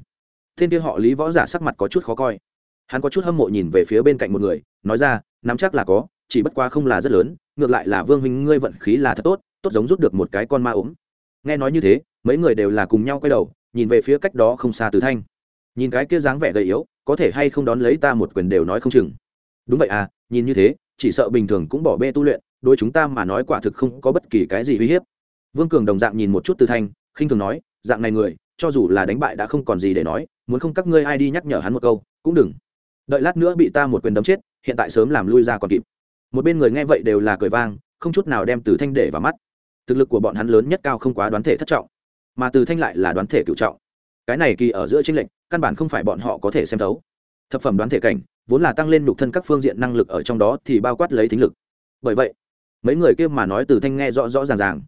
Thiên kia họ lý võ giả sắc mặt có chút khó coi. Hắn có chút hâm mộ nhìn về phía bên cạnh một người, nói ra, nắm chắc là có, chỉ bất quá không là rất lớn ngược lại là vương huynh ngươi vận khí là thật tốt tốt giống rút được một cái con ma ốm. Nghe nói như thế, mấy người đều là cùng nhau quay đầu, nhìn về phía cách đó không xa từ thanh. Nhìn cái kia dáng vẻ gầy yếu, có thể hay không đón lấy ta một quyền đều nói không chừng. Đúng vậy à nhìn như thế, chỉ sợ bình thường cũng bỏ bê tu luyện đôi chúng ta mà nói quả thực không có bất kỳ cái gì uy hiếp. Vương cường đồng dạng nhìn một chút từ thanh, khinh thường nói, dạng này người, cho dù là đánh bại đã không còn gì để nói, muốn không các ngươi ai đi nhắc nhở hắn một câu, cũng đừng. Đợi lát nữa bị ta một quyền đấm chết, hiện tại sớm làm lui ra còn kịp một bên người nghe vậy đều là cười vang, không chút nào đem từ thanh để vào mắt. Thực lực của bọn hắn lớn nhất cao không quá đoán thể thất trọng, mà từ thanh lại là đoán thể cựu trọng. Cái này kỳ ở giữa tranh lệnh căn bản không phải bọn họ có thể xem thấu. Thập phẩm đoán thể cảnh, vốn là tăng lên nhục thân các phương diện năng lực ở trong đó thì bao quát lấy thính lực. Bởi vậy, mấy người kia mà nói từ thanh nghe rõ rõ ràng ràng.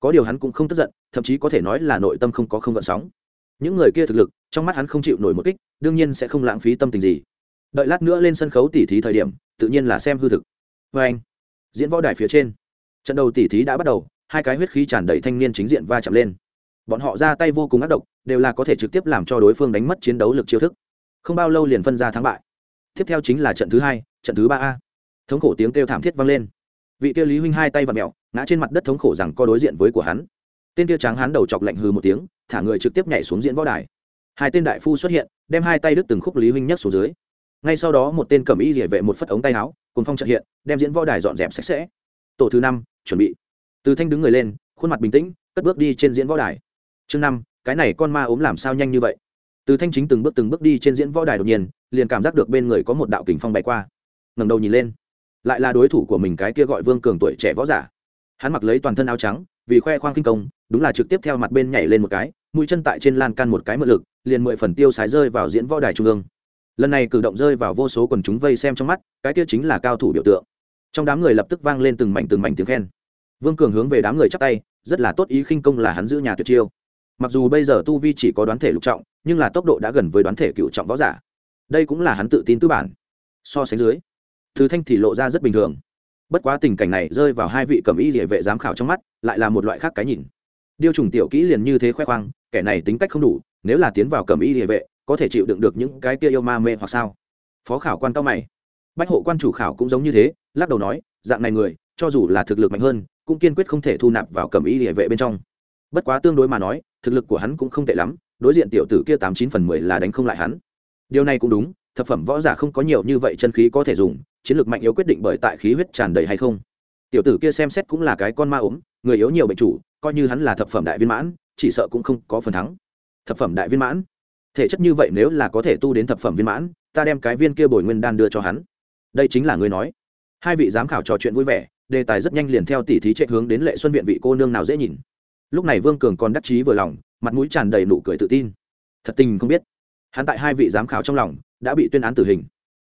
Có điều hắn cũng không tức giận, thậm chí có thể nói là nội tâm không có không gợn sóng. Những người kia thực lực, trong mắt hắn không chịu nổi một kích, đương nhiên sẽ không lãng phí tâm tình gì. Đợi lát nữa lên sân khấu tỉ thí thời điểm, tự nhiên là xem hư thực vê anh, diễn võ đài phía trên. Trận đầu tỉ thí đã bắt đầu, hai cái huyết khí tràn đầy thanh niên chính diện va chạm lên. Bọn họ ra tay vô cùng ác độc, đều là có thể trực tiếp làm cho đối phương đánh mất chiến đấu lực chiêu thức. Không bao lâu liền phân ra thắng bại. Tiếp theo chính là trận thứ hai, trận thứ ba a. Thống khổ tiếng kêu thảm thiết vang lên. Vị kia lý huynh hai tay và mẹo ngã trên mặt đất thống khổ rằng co đối diện với của hắn. Tên kia tráng hắn đầu chọc lạnh hừ một tiếng, thả người trực tiếp nhảy xuống diễn võ đài. Hai tên đại phu xuất hiện, đem hai tay đứt từng khúc lý huynh nhấc xuống dưới ngay sau đó một tên cầm y địa vệ một phất ống tay áo cùng phong trợ hiện, đem diễn võ đài dọn dẹp sạch sẽ. Tổ thứ năm, chuẩn bị. Từ thanh đứng người lên, khuôn mặt bình tĩnh, cất bước đi trên diễn võ đài. Chương năm, cái này con ma ốm làm sao nhanh như vậy? Từ thanh chính từng bước từng bước đi trên diễn võ đài đột nhiên, liền cảm giác được bên người có một đạo kình phong bay qua. Ngẩng đầu nhìn lên, lại là đối thủ của mình cái kia gọi vương cường tuổi trẻ võ giả. Hắn mặc lấy toàn thân áo trắng, vì khoe khoang kinh công, đúng là trực tiếp theo mặt bên nhảy lên một cái, mũi chân tại trên lan can một cái mượn lực, liền mười phần tiêu sái rơi vào diễn võ đài trung ương lần này cử động rơi vào vô số quần chúng vây xem trong mắt, cái kia chính là cao thủ biểu tượng. Trong đám người lập tức vang lên từng mảnh từng mảnh tiếng khen. Vương cường hướng về đám người chắp tay, rất là tốt ý khinh công là hắn giữ nhà tuyệt chiêu. Mặc dù bây giờ tu vi chỉ có đoán thể lục trọng, nhưng là tốc độ đã gần với đoán thể cựu trọng võ giả. Đây cũng là hắn tự tin tư bản. So sánh dưới thứ thanh thì lộ ra rất bình thường. Bất quá tình cảnh này rơi vào hai vị cầm y địa vệ giám khảo trong mắt, lại là một loại khác cái nhìn. Điêu trùng tiểu kỹ liền như thế khoe khoang, kẻ này tính cách không đủ, nếu là tiến vào cầm y địa vệ có thể chịu đựng được những cái kia yêu ma mê hoặc sao? Phó khảo quan cao mày. Bách hộ quan chủ khảo cũng giống như thế, lắc đầu nói, dạng này người, cho dù là thực lực mạnh hơn, cũng kiên quyết không thể thu nạp vào cầm y địa vệ bên trong. Bất quá tương đối mà nói, thực lực của hắn cũng không tệ lắm, đối diện tiểu tử kia tám chín phần mười là đánh không lại hắn. Điều này cũng đúng, thập phẩm võ giả không có nhiều như vậy chân khí có thể dùng, chiến lược mạnh yếu quyết định bởi tại khí huyết tràn đầy hay không. Tiểu tử kia xem xét cũng là cái con ma ốm, người yếu nhiều bệnh chủ, coi như hắn là thập phẩm đại viên mãn, chỉ sợ cũng không có phần thắng. Thập phẩm đại viên mãn? Thể chất như vậy nếu là có thể tu đến thập phẩm viên mãn, ta đem cái viên kia bồi nguyên đan đưa cho hắn. Đây chính là ngươi nói. Hai vị giám khảo trò chuyện vui vẻ, đề tài rất nhanh liền theo tỉ thí chạy hướng đến lệ xuân viện vị cô nương nào dễ nhìn. Lúc này vương cường còn đắc chí vừa lòng, mặt mũi tràn đầy nụ cười tự tin. Thật tình không biết. Hắn tại hai vị giám khảo trong lòng đã bị tuyên án tử hình.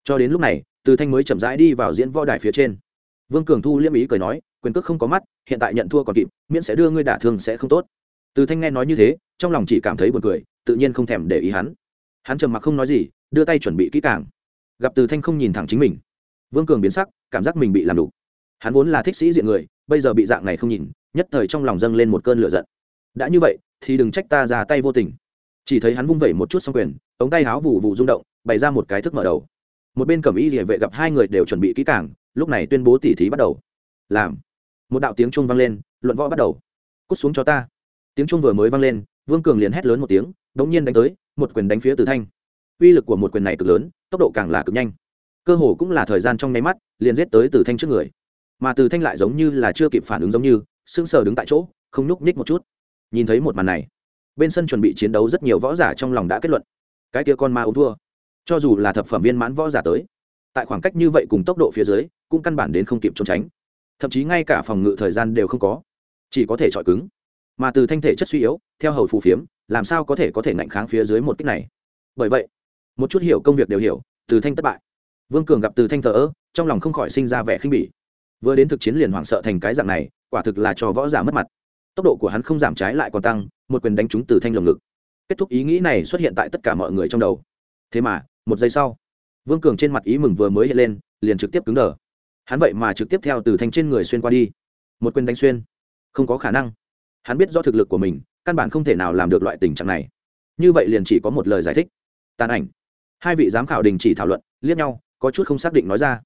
Cho đến lúc này, từ thanh mới chậm rãi đi vào diễn võ đài phía trên. Vương cường thu liêm ý cười nói, quyền cước không có mắt, hiện tại nhận thua còn kịp, miễn sẽ đưa ngươi đả thương sẽ không tốt. Từ thanh nghe nói như thế, trong lòng chỉ cảm thấy buồn cười tự nhiên không thèm để ý hắn. Hắn trầm mặc không nói gì, đưa tay chuẩn bị kỹ càng. Gặp từ thanh không nhìn thẳng chính mình. Vương cường biến sắc, cảm giác mình bị làm đủ hắn vốn là thích sĩ diện người, bây giờ bị dạng này không nhìn, nhất thời trong lòng dâng lên một cơn lửa giận. Đã như vậy, thì đừng trách ta ra tay vô tình. Chỉ thấy hắn vung vẩy một chút xong quyền, ống tay háo vụ vụ rung động, bày ra một cái thức mở đầu. Một bên cẩm y địa vệ gặp hai người đều chuẩn bị kỹ càng, lúc này tuyên bố tỉ thí bắt đầu. Làm. Một đạo tiếng trung vang lên, luận võ bắt đầu. Cút xuống cho ta. Tiếng trung vừa mới vang lên, vương cường liền hét lớn một tiếng đống nhiên đánh tới, một quyền đánh phía từ thanh. Uy lực của một quyền này cực lớn, tốc độ càng là cực nhanh. Cơ hồ cũng là thời gian trong nháy mắt, liền giết tới từ thanh trước người. Mà từ thanh lại giống như là chưa kịp phản ứng giống như, sững sờ đứng tại chỗ, không nhúc nhích một chút. Nhìn thấy một màn này, bên sân chuẩn bị chiến đấu rất nhiều võ giả trong lòng đã kết luận. Cái kia con ma ống thua. Cho dù là thập phẩm viên mãn võ giả tới, tại khoảng cách như vậy cùng tốc độ phía dưới, cũng căn bản đến không kịp trốn tránh. Thậm chí ngay cả phòng ngự thời gian đều không có, chỉ có thể chọi cứng. Mà từ thanh thể chất suy yếu, theo hầu phù phiếm làm sao có thể có thể ngạnh kháng phía dưới một kích này? Bởi vậy, một chút hiểu công việc đều hiểu, từ thanh thất bại. Vương cường gặp từ thanh thờ ơ, trong lòng không khỏi sinh ra vẻ khinh bỉ. Vừa đến thực chiến liền hoảng sợ thành cái dạng này, quả thực là cho võ giả mất mặt. Tốc độ của hắn không giảm trái lại còn tăng, một quyền đánh trúng từ thanh lồng ngực. Kết thúc ý nghĩ này xuất hiện tại tất cả mọi người trong đầu. Thế mà, một giây sau, vương cường trên mặt ý mừng vừa mới hiện lên, liền trực tiếp cứng đờ. Hắn vậy mà trực tiếp theo từ thanh trên người xuyên qua đi. Một quyền đánh xuyên. Không có khả năng. Hắn biết do thực lực của mình căn bản không thể nào làm được loại tình trạng này. Như vậy liền chỉ có một lời giải thích. Tàn ảnh. Hai vị giám khảo đình chỉ thảo luận, liếc nhau, có chút không xác định nói ra.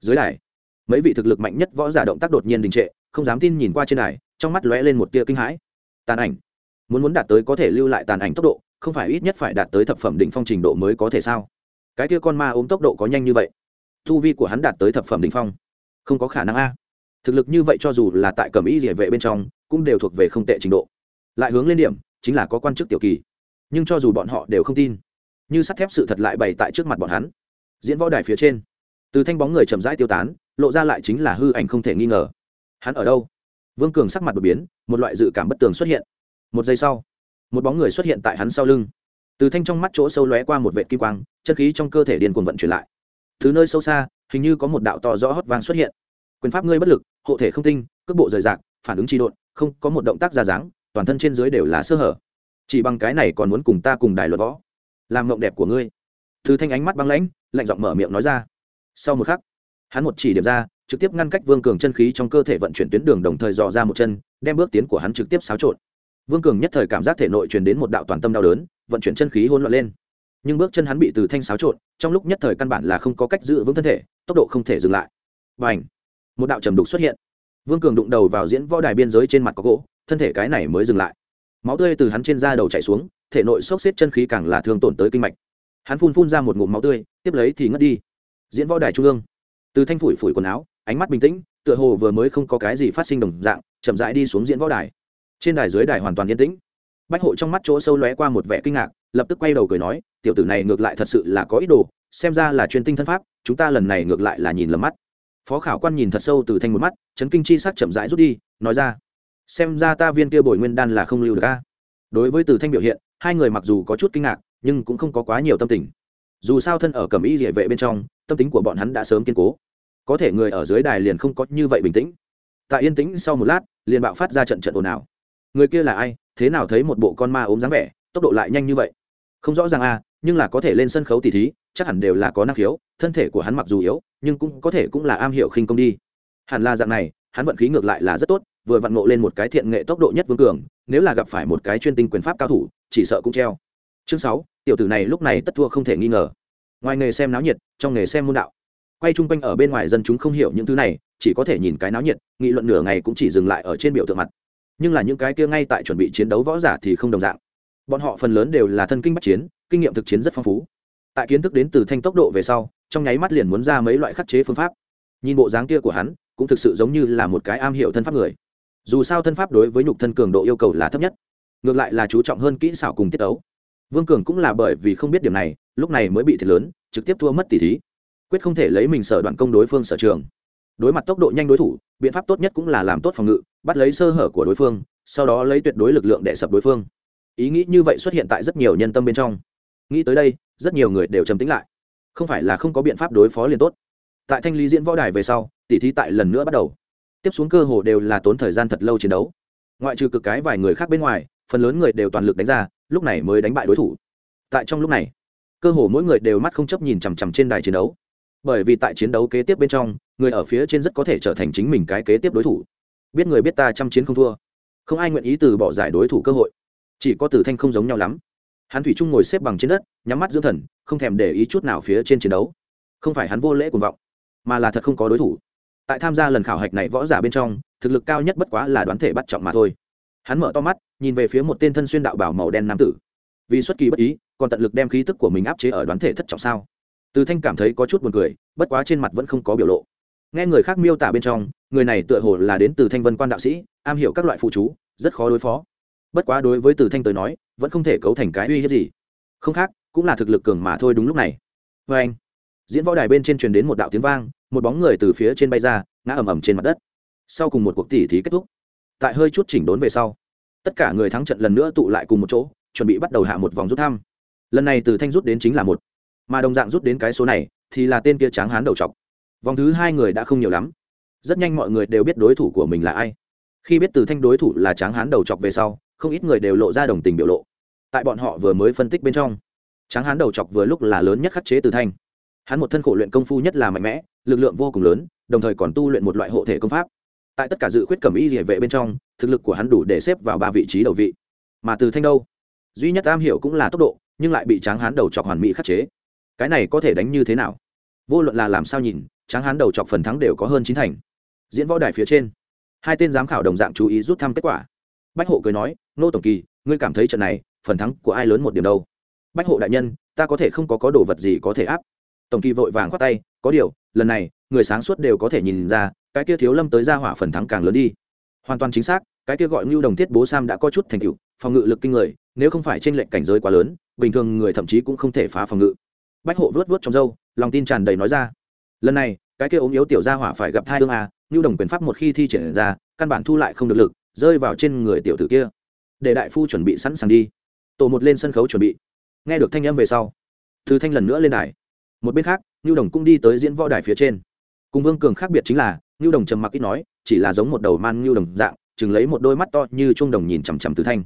Dưới đài, mấy vị thực lực mạnh nhất võ giả động tác đột nhiên đình trệ, không dám tin nhìn qua trên đài, trong mắt lóe lên một tia kinh hãi. Tàn ảnh. Muốn muốn đạt tới có thể lưu lại tàn ảnh tốc độ, không phải ít nhất phải đạt tới thập phẩm đỉnh phong trình độ mới có thể sao? Cái tia con ma ốm tốc độ có nhanh như vậy. Thu vi của hắn đạt tới thập phẩm đỉnh phong. Không có khả năng a. Thực lực như vậy cho dù là tại cẩm y địa vệ bên trong, cũng đều thuộc về không tệ trình độ lại hướng lên điểm, chính là có quan chức tiểu kỳ. Nhưng cho dù bọn họ đều không tin, như sắt thép sự thật lại bày tại trước mặt bọn hắn. Diễn võ đài phía trên, từ thanh bóng người chậm rãi tiêu tán, lộ ra lại chính là hư ảnh không thể nghi ngờ. Hắn ở đâu? Vương cường sắc mặt đột biến, một loại dự cảm bất tường xuất hiện. Một giây sau, một bóng người xuất hiện tại hắn sau lưng. Từ thanh trong mắt chỗ sâu lóe qua một vệ kim quang, chân khí trong cơ thể điên cuồng vận chuyển lại. Từ nơi sâu xa, hình như có một đạo to rõ hót vang xuất hiện. Quyền pháp ngươi bất lực, hộ thể không tinh, cước bộ rời rạc, phản ứng tri độn, không có một động tác ra dáng toàn thân trên dưới đều là sơ hở. Chỉ bằng cái này còn muốn cùng ta cùng đài luật võ. Làm mộng đẹp của ngươi. Từ thanh ánh mắt băng lãnh, lạnh giọng mở miệng nói ra. Sau một khắc, hắn một chỉ điểm ra, trực tiếp ngăn cách vương cường chân khí trong cơ thể vận chuyển tuyến đường đồng thời dò ra một chân, đem bước tiến của hắn trực tiếp xáo trộn. Vương cường nhất thời cảm giác thể nội truyền đến một đạo toàn tâm đau đớn, vận chuyển chân khí hỗn loạn lên. Nhưng bước chân hắn bị từ thanh xáo trộn, trong lúc nhất thời căn bản là không có cách giữ vững thân thể, tốc độ không thể dừng lại. Và ảnh một đạo trầm đục xuất hiện. Vương cường đụng đầu vào diễn võ đài biên giới trên mặt có gỗ thân thể cái này mới dừng lại. Máu tươi từ hắn trên da đầu chảy xuống, thể nội sốc xếp chân khí càng là thương tổn tới kinh mạch. Hắn phun phun ra một ngụm máu tươi, tiếp lấy thì ngất đi. Diễn võ đài trung ương. Từ thanh phủi phủi quần áo, ánh mắt bình tĩnh, tựa hồ vừa mới không có cái gì phát sinh đồng dạng, chậm rãi đi xuống diễn võ đài. Trên đài dưới đài hoàn toàn yên tĩnh. Bách hộ trong mắt chỗ sâu lóe qua một vẻ kinh ngạc, lập tức quay đầu cười nói, tiểu tử này ngược lại thật sự là có ý đồ, xem ra là chuyên tinh thân pháp, chúng ta lần này ngược lại là nhìn lầm mắt. Phó khảo quan nhìn thật sâu từ thanh một mắt, chấn kinh chi sắc chậm rãi rút đi, nói ra xem ra ta viên kia bồi nguyên đan là không lưu được a. Đối với từ thanh biểu hiện, hai người mặc dù có chút kinh ngạc, nhưng cũng không có quá nhiều tâm tình. Dù sao thân ở cầm y địa vệ bên trong, tâm tính của bọn hắn đã sớm kiên cố. Có thể người ở dưới đài liền không có như vậy bình tĩnh. Tại yên tĩnh sau một lát, liền bạo phát ra trận trận ồn ào. Người kia là ai? Thế nào thấy một bộ con ma ốm dáng vẻ, tốc độ lại nhanh như vậy? Không rõ ràng a, nhưng là có thể lên sân khấu tỷ thí, chắc hẳn đều là có năng khiếu, thân thể của hắn mặc dù yếu, nhưng cũng có thể cũng là am hiểu khinh công đi. Hẳn là dạng này, hắn vận khí ngược lại là rất tốt vừa vặn ngộ lên một cái thiện nghệ tốc độ nhất vương cường, nếu là gặp phải một cái chuyên tinh quyền pháp cao thủ, chỉ sợ cũng treo. Chương sáu, tiểu tử này lúc này tất thua không thể nghi ngờ. Ngoài nghề xem náo nhiệt, trong nghề xem môn đạo. Quay chung quanh ở bên ngoài dân chúng không hiểu những thứ này, chỉ có thể nhìn cái náo nhiệt, nghị luận nửa ngày cũng chỉ dừng lại ở trên biểu tượng mặt. Nhưng là những cái kia ngay tại chuẩn bị chiến đấu võ giả thì không đồng dạng. Bọn họ phần lớn đều là thân kinh bắt chiến, kinh nghiệm thực chiến rất phong phú. Tại kiến thức đến từ thanh tốc độ về sau, trong nháy mắt liền muốn ra mấy loại khắc chế phương pháp. Nhìn bộ dáng kia của hắn, cũng thực sự giống như là một cái am hiểu thân pháp người dù sao thân pháp đối với nhục thân cường độ yêu cầu là thấp nhất, ngược lại là chú trọng hơn kỹ xảo cùng tiết ấu vương cường cũng là bởi vì không biết điểm này, lúc này mới bị thiệt lớn, trực tiếp thua mất tỷ thí. Quyết không thể lấy mình sở đoạn công đối phương sở trường. Đối mặt tốc độ nhanh đối thủ, biện pháp tốt nhất cũng là làm tốt phòng ngự, bắt lấy sơ hở của đối phương, sau đó lấy tuyệt đối lực lượng để sập đối phương. Ý nghĩ như vậy xuất hiện tại rất nhiều nhân tâm bên trong. Nghĩ tới đây, rất nhiều người đều trầm tính lại. Không phải là không có biện pháp đối phó liền tốt. Tại thanh lý diễn võ đài về sau, tỷ thí tại lần nữa bắt đầu tiếp xuống cơ hồ đều là tốn thời gian thật lâu chiến đấu. Ngoại trừ cực cái vài người khác bên ngoài, phần lớn người đều toàn lực đánh ra, lúc này mới đánh bại đối thủ. Tại trong lúc này, cơ hồ mỗi người đều mắt không chấp nhìn chằm chằm trên đài chiến đấu. Bởi vì tại chiến đấu kế tiếp bên trong, người ở phía trên rất có thể trở thành chính mình cái kế tiếp đối thủ. Biết người biết ta chăm chiến không thua. Không ai nguyện ý từ bỏ giải đối thủ cơ hội. Chỉ có tử thanh không giống nhau lắm. Hắn thủy trung ngồi xếp bằng trên đất, nhắm mắt dưỡng thần, không thèm để ý chút nào phía trên chiến đấu. Không phải hắn vô lễ cuồng vọng, mà là thật không có đối thủ tại tham gia lần khảo hạch này võ giả bên trong, thực lực cao nhất bất quá là đoán thể bắt trọng mà thôi. Hắn mở to mắt, nhìn về phía một tên thân xuyên đạo bảo màu đen nam tử. Vì xuất kỳ bất ý, còn tận lực đem khí tức của mình áp chế ở đoán thể thất trọng sao? Từ thanh cảm thấy có chút buồn cười, bất quá trên mặt vẫn không có biểu lộ. Nghe người khác miêu tả bên trong, người này tựa hồ là đến từ thanh vân quan đạo sĩ, am hiểu các loại phụ chú, rất khó đối phó. Bất quá đối với từ thanh tới nói, vẫn không thể cấu thành cái uy hiếp gì. Không khác, cũng là thực lực cường mà thôi đúng lúc này. Vê anh diễn võ đài bên trên truyền đến một đạo tiếng vang một bóng người từ phía trên bay ra, ngã ầm ầm trên mặt đất. Sau cùng một cuộc tỉ thí kết thúc. Tại hơi chút chỉnh đốn về sau, tất cả người thắng trận lần nữa tụ lại cùng một chỗ, chuẩn bị bắt đầu hạ một vòng rút thăm. Lần này từ thanh rút đến chính là một. Mà đồng dạng rút đến cái số này, thì là tên kia tráng hán đầu chọc. Vòng thứ hai người đã không nhiều lắm. Rất nhanh mọi người đều biết đối thủ của mình là ai. Khi biết từ thanh đối thủ là tráng hán đầu chọc về sau, không ít người đều lộ ra đồng tình biểu lộ. Tại bọn họ vừa mới phân tích bên trong, tráng hán đầu chọc vừa lúc là lớn nhất khắc chế từ thanh. Hắn một thân khổ luyện công phu nhất là mạnh mẽ lực lượng vô cùng lớn, đồng thời còn tu luyện một loại hộ thể công pháp. Tại tất cả dự khuyết cẩm y địa vệ bên trong, thực lực của hắn đủ để xếp vào ba vị trí đầu vị. Mà từ thanh đâu? Duy nhất am hiểu cũng là tốc độ, nhưng lại bị tráng hán đầu chọc hoàn mỹ khắc chế. Cái này có thể đánh như thế nào? Vô luận là làm sao nhìn, tráng hán đầu chọc phần thắng đều có hơn chín thành. Diễn võ đài phía trên, hai tên giám khảo đồng dạng chú ý rút thăm kết quả. Bách hộ cười nói nô tổng kỳ, ngươi cảm thấy trận này, phần thắng của ai lớn một điểm đâu? Bách hộ đại nhân, ta có thể không có có đồ vật gì có thể áp. Tổng kỳ vội vàng khoát tay, có điều lần này, người sáng suốt đều có thể nhìn ra, cái kia thiếu lâm tới ra hỏa phần thắng càng lớn đi. Hoàn toàn chính xác, cái kia gọi ngưu đồng thiết bố sam đã có chút thành tựu, phòng ngự lực kinh người, nếu không phải trên lệnh cảnh giới quá lớn, bình thường người thậm chí cũng không thể phá phòng ngự. Bách hộ vớt vớt trong râu, lòng tin tràn đầy nói ra. Lần này, cái kia ốm yếu tiểu gia hỏa phải gặp thai ương à ngưu đồng quyền pháp một khi thi triển ra, căn bản thu lại không được lực, rơi vào trên người tiểu tử kia. Để đại phu chuẩn bị sẵn sàng đi. Tổ một lên sân khấu chuẩn bị. Nghe được thanh âm về sau, thứ thanh lần nữa lên đài một bên khác, ngưu đồng cũng đi tới diễn võ đài phía trên. Cùng vương cường khác biệt chính là, ngưu đồng trầm mặc ít nói, chỉ là giống một đầu man ngưu đồng dạng, chừng lấy một đôi mắt to như trung đồng nhìn chằm chằm từ thanh.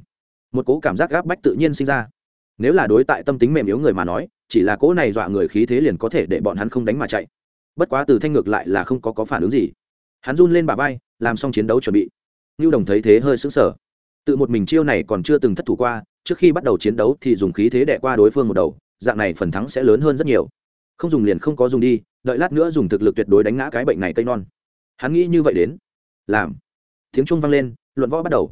Một cố cảm giác gáp bách tự nhiên sinh ra. Nếu là đối tại tâm tính mềm yếu người mà nói, chỉ là cỗ này dọa người khí thế liền có thể để bọn hắn không đánh mà chạy. Bất quá từ thanh ngược lại là không có có phản ứng gì. Hắn run lên bà vai, làm xong chiến đấu chuẩn bị. Ngưu đồng thấy thế hơi sững sờ. Tự một mình chiêu này còn chưa từng thất thủ qua, trước khi bắt đầu chiến đấu thì dùng khí thế đẻ qua đối phương một đầu, dạng này phần thắng sẽ lớn hơn rất nhiều không dùng liền không có dùng đi, đợi lát nữa dùng thực lực tuyệt đối đánh ngã cái bệnh này cây non. Hắn nghĩ như vậy đến. Làm. Tiếng trung vang lên, luận võ bắt đầu.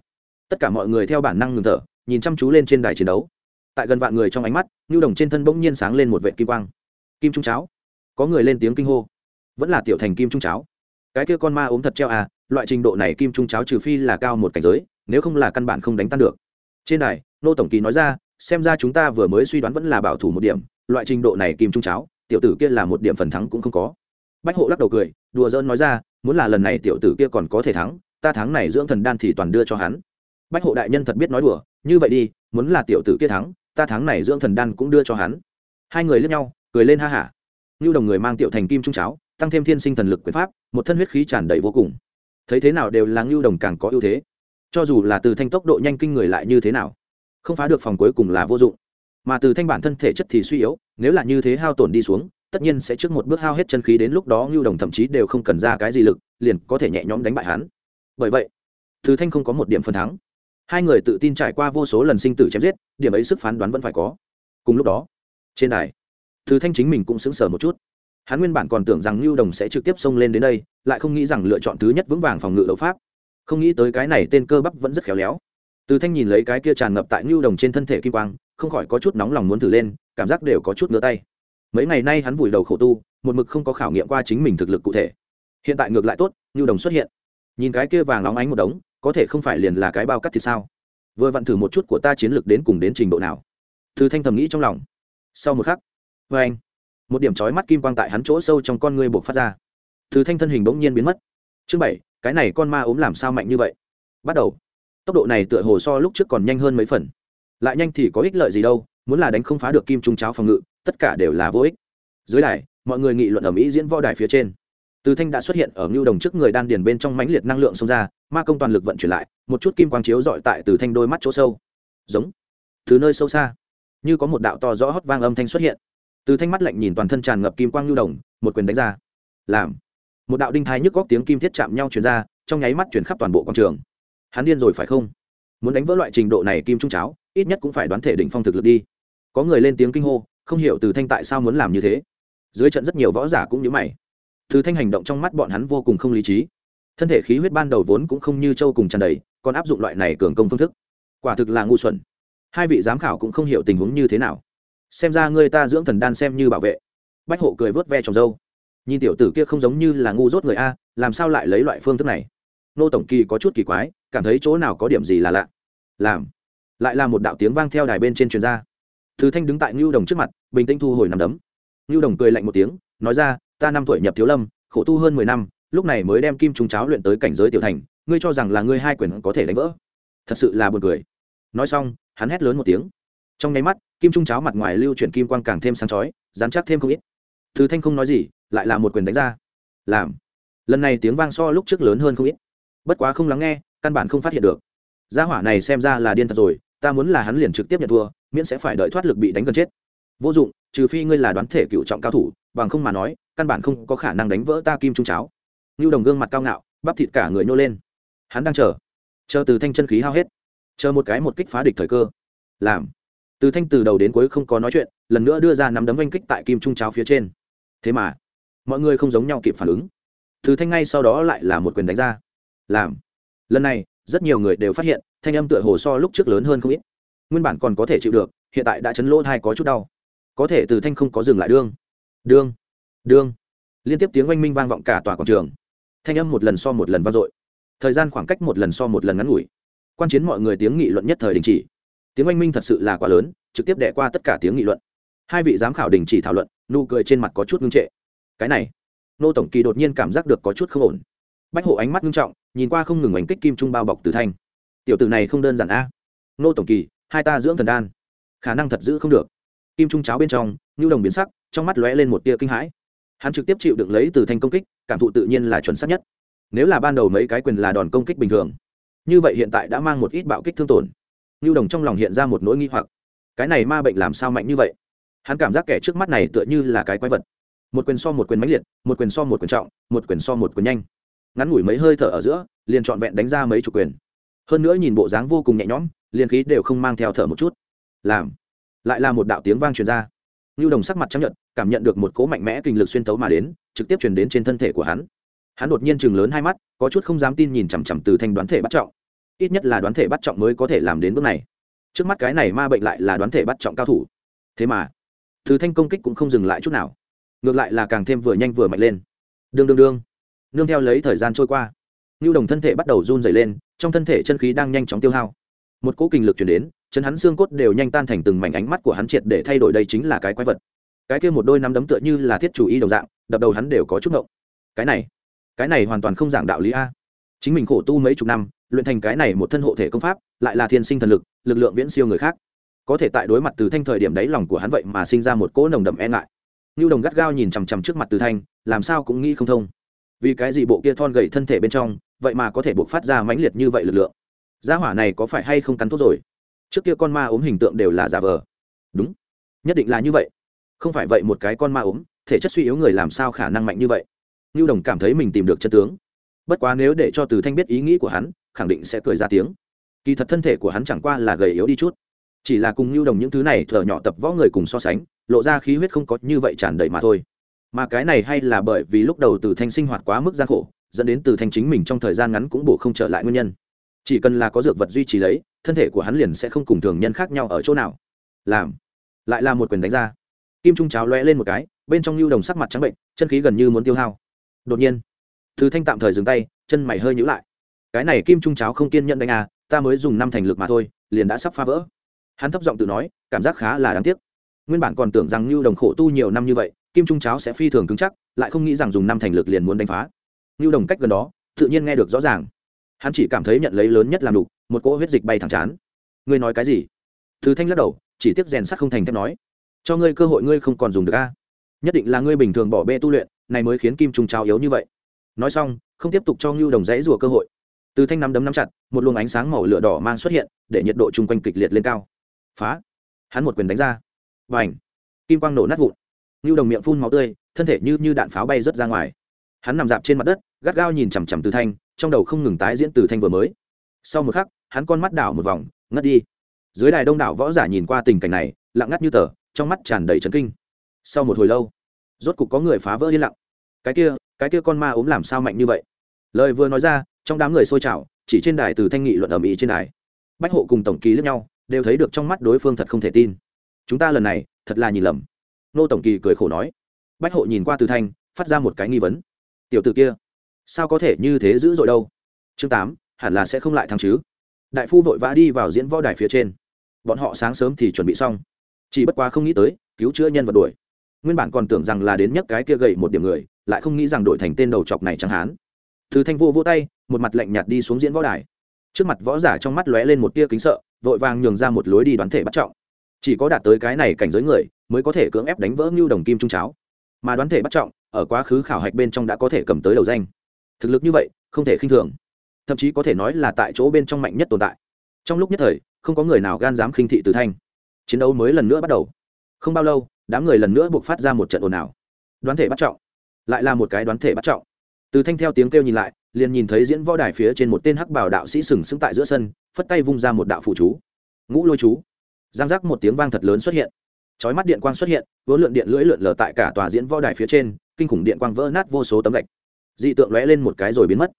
Tất cả mọi người theo bản năng ngừng thở, nhìn chăm chú lên trên đài chiến đấu. Tại gần vạn người trong ánh mắt nhu đồng trên thân bỗng nhiên sáng lên một vệ kim quang. Kim trung cháo. Có người lên tiếng kinh hô. Vẫn là tiểu thành kim trung cháo. Cái kia con ma ốm thật treo à loại trình độ này kim trung cháo trừ phi là cao một cảnh giới, nếu không là căn bản không đánh tan được. Trên đài, nô tổng kỳ nói ra, xem ra chúng ta vừa mới suy đoán vẫn là bảo thủ một điểm, loại trình độ này kim trung cháo tiểu tử kia là một điểm phần thắng cũng không có. Bách hộ lắc đầu cười, đùa dỡn nói ra, muốn là lần này tiểu tử kia còn có thể thắng, ta thắng này dưỡng thần đan thì toàn đưa cho hắn. Bách hộ đại nhân thật biết nói đùa, như vậy đi, muốn là tiểu tử kia thắng, ta thắng này dưỡng thần đan cũng đưa cho hắn. Hai người lướt nhau, cười lên ha hả. Như đồng người mang tiểu thành kim trung cháo, tăng thêm thiên sinh thần lực quyền pháp, một thân huyết khí tràn đầy vô cùng. Thấy thế nào đều là ngưu đồng càng có ưu thế. Cho dù là từ thanh tốc độ nhanh kinh người lại như thế nào, không phá được phòng cuối cùng là vô dụng. Mà từ thanh bản thân thể chất thì suy yếu nếu là như thế hao tổn đi xuống, tất nhiên sẽ trước một bước hao hết chân khí đến lúc đó ngưu đồng thậm chí đều không cần ra cái gì lực, liền có thể nhẹ nhõm đánh bại hắn. Bởi vậy Thứ thanh không có một điểm phần thắng. Hai người tự tin trải qua vô số lần sinh tử chém giết, điểm ấy sức phán đoán vẫn phải có. Cùng lúc đó, trên đài Thứ thanh chính mình cũng xứng sở một chút. Hắn nguyên bản còn tưởng rằng lưu đồng sẽ trực tiếp xông lên đến đây, lại không nghĩ rằng lựa chọn thứ nhất vững vàng phòng ngự đấu pháp. Không nghĩ tới cái này tên cơ bắp vẫn rất khéo léo. Từ thanh nhìn lấy cái kia tràn ngập tại lưu đồng trên thân thể kim quang, không khỏi có chút nóng lòng muốn thử lên cảm giác đều có chút ngứa tay. Mấy ngày nay hắn vùi đầu khổ tu, một mực không có khảo nghiệm qua chính mình thực lực cụ thể. Hiện tại ngược lại tốt như đồng xuất hiện. Nhìn cái kia vàng óng ánh một đống, có thể không phải liền là cái bao cắt thì sao? Vừa vặn thử một chút của ta chiến lược đến cùng đến trình độ nào. Thư thanh thầm nghĩ trong lòng. Sau một khắc vê anh, một điểm trói mắt kim quang tại hắn chỗ sâu trong con ngươi buộc phát ra. Thư thanh thân hình bỗng nhiên biến mất. Chương bảy, cái này con ma ốm làm sao mạnh như vậy? Bắt đầu. Tốc độ này tựa hồ so lúc trước còn nhanh hơn mấy phần. Lại nhanh thì có ích lợi gì đâu muốn là đánh không phá được kim trung cháo phòng ngự, tất cả đều là vô ích. Dưới đài, mọi người nghị luận ở mỹ diễn võ đài phía trên. Từ thanh đã xuất hiện ở ngưu đồng trước người đan điền bên trong mãnh liệt năng lượng xông ra, ma công toàn lực vận chuyển lại, một chút kim quang chiếu dọi tại từ thanh đôi mắt chỗ sâu. Giống. Từ nơi sâu xa, như có một đạo to rõ hót vang âm thanh xuất hiện. Từ thanh mắt lạnh nhìn toàn thân tràn ngập kim quang ngưu đồng, một quyền đánh ra. Làm. Một đạo đinh thái nhức góc tiếng kim thiết chạm nhau chuyển ra, trong nháy mắt chuyển khắp toàn bộ quảng trường. Hắn điên rồi phải không? Muốn đánh vỡ loại trình độ này kim trung cháo, ít nhất cũng phải đoán thể đỉnh phong thực lực đi có người lên tiếng kinh hô, không hiểu từ thanh tại sao muốn làm như thế. Dưới trận rất nhiều võ giả cũng như mày. Từ thanh hành động trong mắt bọn hắn vô cùng không lý trí. Thân thể khí huyết ban đầu vốn cũng không như châu cùng tràn đầy, còn áp dụng loại này cường công phương thức. Quả thực là ngu xuẩn. Hai vị giám khảo cũng không hiểu tình huống như thế nào. Xem ra người ta dưỡng thần đan xem như bảo vệ. Bách hộ cười vớt ve trồng dâu. Nhìn tiểu tử kia không giống như là ngu dốt người a, làm sao lại lấy loại phương thức này? Nô tổng kỳ có chút kỳ quái, cảm thấy chỗ nào có điểm gì là lạ. Làm. Lại là một đạo tiếng vang theo đài bên trên truyền ra thứ thanh đứng tại ngưu đồng trước mặt, bình tĩnh thu hồi nằm đấm. Ngưu đồng cười lạnh một tiếng, nói ra, ta năm tuổi nhập thiếu lâm, khổ tu hơn mười năm, lúc này mới đem kim trung cháo luyện tới cảnh giới tiểu thành, ngươi cho rằng là ngươi hai quyền có thể đánh vỡ? Thật sự là buồn cười. Nói xong, hắn hét lớn một tiếng. Trong nháy mắt, kim trung cháo mặt ngoài lưu chuyển kim quang càng thêm sáng chói, dán chắc thêm không ít. Thứ thanh không nói gì, lại là một quyền đánh ra. Làm. Lần này tiếng vang so lúc trước lớn hơn không ít. Bất quá không lắng nghe, căn bản không phát hiện được. Gia hỏa này xem ra là điên thật rồi, ta muốn là hắn liền trực tiếp nhận thua miễn sẽ phải đợi thoát lực bị đánh gần chết. Vô dụng, trừ phi ngươi là đoán thể cựu trọng cao thủ, bằng không mà nói, căn bản không có khả năng đánh vỡ ta kim trung cháo. Ngưu đồng gương mặt cao ngạo, bắp thịt cả người nhô lên. Hắn đang chờ. Chờ từ thanh chân khí hao hết. Chờ một cái một kích phá địch thời cơ. Làm. Từ thanh từ đầu đến cuối không có nói chuyện, lần nữa đưa ra nắm đấm oanh kích tại kim trung cháo phía trên. Thế mà, mọi người không giống nhau kịp phản ứng. Từ thanh ngay sau đó lại là một quyền đánh ra. Làm. Lần này, rất nhiều người đều phát hiện, thanh âm tựa hồ so lúc trước lớn hơn không ít nguyên bản còn có thể chịu được, hiện tại đã chấn lỗ thai có chút đau. Có thể từ thanh không có dừng lại đương. Đương đương. Liên tiếp tiếng oanh minh vang vọng cả tòa quảng trường. Thanh âm một lần so một lần vang dội. Thời gian khoảng cách một lần so một lần ngắn ngủi. Quan chiến mọi người tiếng nghị luận nhất thời đình chỉ. Tiếng oanh minh thật sự là quá lớn, trực tiếp đẻ qua tất cả tiếng nghị luận. Hai vị giám khảo đình chỉ thảo luận, nụ cười trên mặt có chút ngưng trệ. Cái này, nô tổng kỳ đột nhiên cảm giác được có chút không ổn. Bách hộ ánh mắt ngưng trọng, nhìn qua không ngừng oanh kích kim trung bao bọc từ thanh. Tiểu tử này không đơn giản a. Nô tổng kỳ hai ta dưỡng thần đan. Khả năng thật giữ không được. Kim trung cháo bên trong nhu đồng biến sắc, trong mắt lóe lên một tia kinh hãi. Hắn trực tiếp chịu được lấy từ thanh công kích, cảm thụ tự nhiên là chuẩn xác nhất. Nếu là ban đầu mấy cái quyền là đòn công kích bình thường, như vậy hiện tại đã mang một ít bạo kích thương tổn. Nhu đồng trong lòng hiện ra một nỗi nghi hoặc. Cái này ma bệnh làm sao mạnh như vậy? Hắn cảm giác kẻ trước mắt này tựa như là cái quái vật. Một quyền so một quyền mãnh liệt, một quyền so một quyền trọng, một quyền so một quyền nhanh. Ngắn ngủi mấy hơi thở ở giữa, liền trọn vẹn đánh ra mấy chục quyền. Hơn nữa nhìn bộ dáng vô cùng nhẹ nhõm liền khí đều không mang theo thở một chút làm lại là một đạo tiếng vang truyền ra Lưu Đồng sắc mặt trắng nhợt, cảm nhận được một cỗ mạnh mẽ kinh lực xuyên tấu mà đến, trực tiếp truyền đến trên thân thể của hắn. Hắn đột nhiên chừng lớn hai mắt, có chút không dám tin nhìn chằm chằm Từ Thanh đoán thể bắt trọng. Ít nhất là đoán thể bắt trọng mới có thể làm đến bước này. Trước mắt cái này ma bệnh lại là đoán thể bắt trọng cao thủ. Thế mà, Từ Thanh công kích cũng không dừng lại chút nào, ngược lại là càng thêm vừa nhanh vừa mạnh lên. Đương đương đương. Nương theo lấy thời gian trôi qua, Nưu Đồng thân thể bắt đầu run rẩy lên, trong thân thể chân khí đang nhanh chóng tiêu hao. Một cỗ kinh lực truyền đến, chân hắn xương cốt đều nhanh tan thành từng mảnh ánh mắt của hắn triệt để thay đổi đây chính là cái quái vật. Cái kia một đôi nắm đấm tựa như là thiết chủ y đồng dạng đập đầu hắn đều có chút ngộng. Cái này cái này hoàn toàn không giảng đạo lý a. Chính mình khổ tu mấy chục năm luyện thành cái này một thân hộ thể công pháp lại là thiên sinh thần lực lực lượng viễn siêu người khác. Có thể tại đối mặt từ thanh thời điểm đấy lòng của hắn vậy mà sinh ra một cỗ nồng đậm e ngại. Như đồng gắt gao nhìn chằm chằm trước mặt từ thanh làm sao cũng nghĩ không thông. Vì cái gì bộ kia thon gầy thân thể bên trong vậy mà có thể buộc phát ra mãnh liệt như vậy lực lượng? Gia hỏa này có phải hay không cắn thuốc rồi? Trước kia con ma ốm hình tượng đều là giả vờ. Đúng. Nhất định là như vậy. Không phải vậy một cái con ma ốm, thể chất suy yếu người làm sao khả năng mạnh như vậy? Ngưu đồng cảm thấy mình tìm được chân tướng. Bất quá nếu để cho từ thanh biết ý nghĩ của hắn, khẳng định sẽ cười ra tiếng. Kỳ thật thân thể của hắn chẳng qua là gầy yếu đi chút. Chỉ là cùng ngưu đồng những thứ này thợ nhỏ tập võ người cùng so sánh, lộ ra khí huyết không có như vậy tràn đầy mà thôi. Mà cái này hay là bởi vì lúc đầu từ thanh sinh hoạt quá mức gian khổ, dẫn đến từ thanh chính mình trong thời gian ngắn cũng bổ không trở lại nguyên nhân chỉ cần là có dược vật duy trì lấy, thân thể của hắn liền sẽ không cùng thường nhân khác nhau ở chỗ nào. Làm. Lại là một quyền đánh ra. Kim trung cháo lóe lên một cái, bên trong lưu đồng sắc mặt trắng bệnh, chân khí gần như muốn tiêu hao. Đột nhiên, thứ thanh tạm thời dừng tay, chân mày hơi nhữ lại. Cái này kim trung cháo không kiên nhận đánh à ta mới dùng năm thành lực mà thôi, liền đã sắp phá vỡ. Hắn thấp giọng tự nói, cảm giác khá là đáng tiếc. Nguyên bản còn tưởng rằng lưu đồng khổ tu nhiều năm như vậy, kim trung cháo sẽ phi thường cứng chắc, lại không nghĩ rằng dùng năm thành lực liền muốn đánh phá. Lưu đồng cách gần đó, tự nhiên nghe được rõ ràng hắn chỉ cảm thấy nhận lấy lớn nhất làm đục, một cỗ huyết dịch bay thẳng chán. Ngươi nói cái gì? Thứ thanh lắc đầu, chỉ tiếc rèn sắt không thành thép nói. Cho ngươi cơ hội ngươi không còn dùng được a. Nhất định là ngươi bình thường bỏ bê tu luyện, này mới khiến kim trung trao yếu như vậy. Nói xong, không tiếp tục cho ngưu đồng dễ rùa cơ hội. Từ thanh nắm đấm nắm chặt, một luồng ánh sáng màu lửa đỏ mang xuất hiện, để nhiệt độ chung quanh kịch liệt lên cao. Phá! Hắn một quyền đánh ra. Và ảnh kim quang nổ nát vụn. Ngưu đồng miệng phun máu tươi, thân thể như như đạn pháo bay rớt ra ngoài. Hắn nằm dạp trên mặt đất, gắt gao nhìn chằm chằm từ thanh trong đầu không ngừng tái diễn từ thanh vừa mới. Sau một khắc, hắn con mắt đảo một vòng, ngất đi. Dưới đài đông đảo võ giả nhìn qua tình cảnh này, lặng ngắt như tờ, trong mắt tràn đầy trấn kinh. Sau một hồi lâu, rốt cục có người phá vỡ yên lặng. Cái kia cái kia con ma ốm làm sao mạnh như vậy? Lời vừa nói ra, trong đám người xôi trào, chỉ trên đài từ thanh nghị luận ầm ĩ trên đài. Bách hộ cùng tổng kỳ lẫn nhau, đều thấy được trong mắt đối phương thật không thể tin. Chúng ta lần này, thật là nhìn lầm. Nô tổng kỳ cười khổ nói. Bách hộ nhìn qua từ thanh, phát ra một cái nghi vấn. Tiểu t ử kia sao có thể như thế dữ dội đâu? Chương tám, hẳn là sẽ không lại thắng chứ. Đại phu vội vã đi vào diễn võ đài phía trên. Bọn họ sáng sớm thì chuẩn bị xong. Chỉ bất quá không nghĩ tới, cứu chữa nhân vật đuổi. Nguyên bản còn tưởng rằng là đến nhấc cái kia gậy một điểm người, lại không nghĩ rằng đổi thành tên đầu chọc này chẳng hán. Thứ thanh vô vô tay, một mặt lạnh nhạt đi xuống diễn võ đài. Trước mặt võ giả trong mắt lóe lên một tia kính sợ, vội vàng nhường ra một lối đi đoán thể bắt trọng. Chỉ có đạt tới cái này cảnh giới người, mới có thể cưỡng ép đánh vỡ ngưu đồng kim trung cháo. Mà đoán thể bắt trọng, ở quá khứ khảo hạch bên trong đã có thể cầm tới đầu danh thực lực như vậy, không thể khinh thường. Thậm chí có thể nói là tại chỗ bên trong mạnh nhất tồn tại. Trong lúc nhất thời, không có người nào gan dám khinh thị từ thanh. Chiến đấu mới lần nữa bắt đầu. Không bao lâu, đám người lần nữa buộc phát ra một trận ồn ào. Đoán thể bắt trọng. Lại là một cái đoán thể bắt trọng. Từ thanh theo tiếng kêu nhìn lại, liền nhìn thấy diễn võ đài phía trên một tên hắc bảo đạo sĩ sừng sững tại giữa sân, phất tay vung ra một đạo phụ chú. Ngũ lôi chú. Giang giác một tiếng vang thật lớn xuất hiện. Chói mắt điện quang xuất hiện vỡ lượn điện lưỡi lượn lờ tại cả tòa diễn võ đài phía trên, kinh khủng điện quang vỡ nát vô số tấm gạch dị tượng lóe lên một cái rồi biến mất.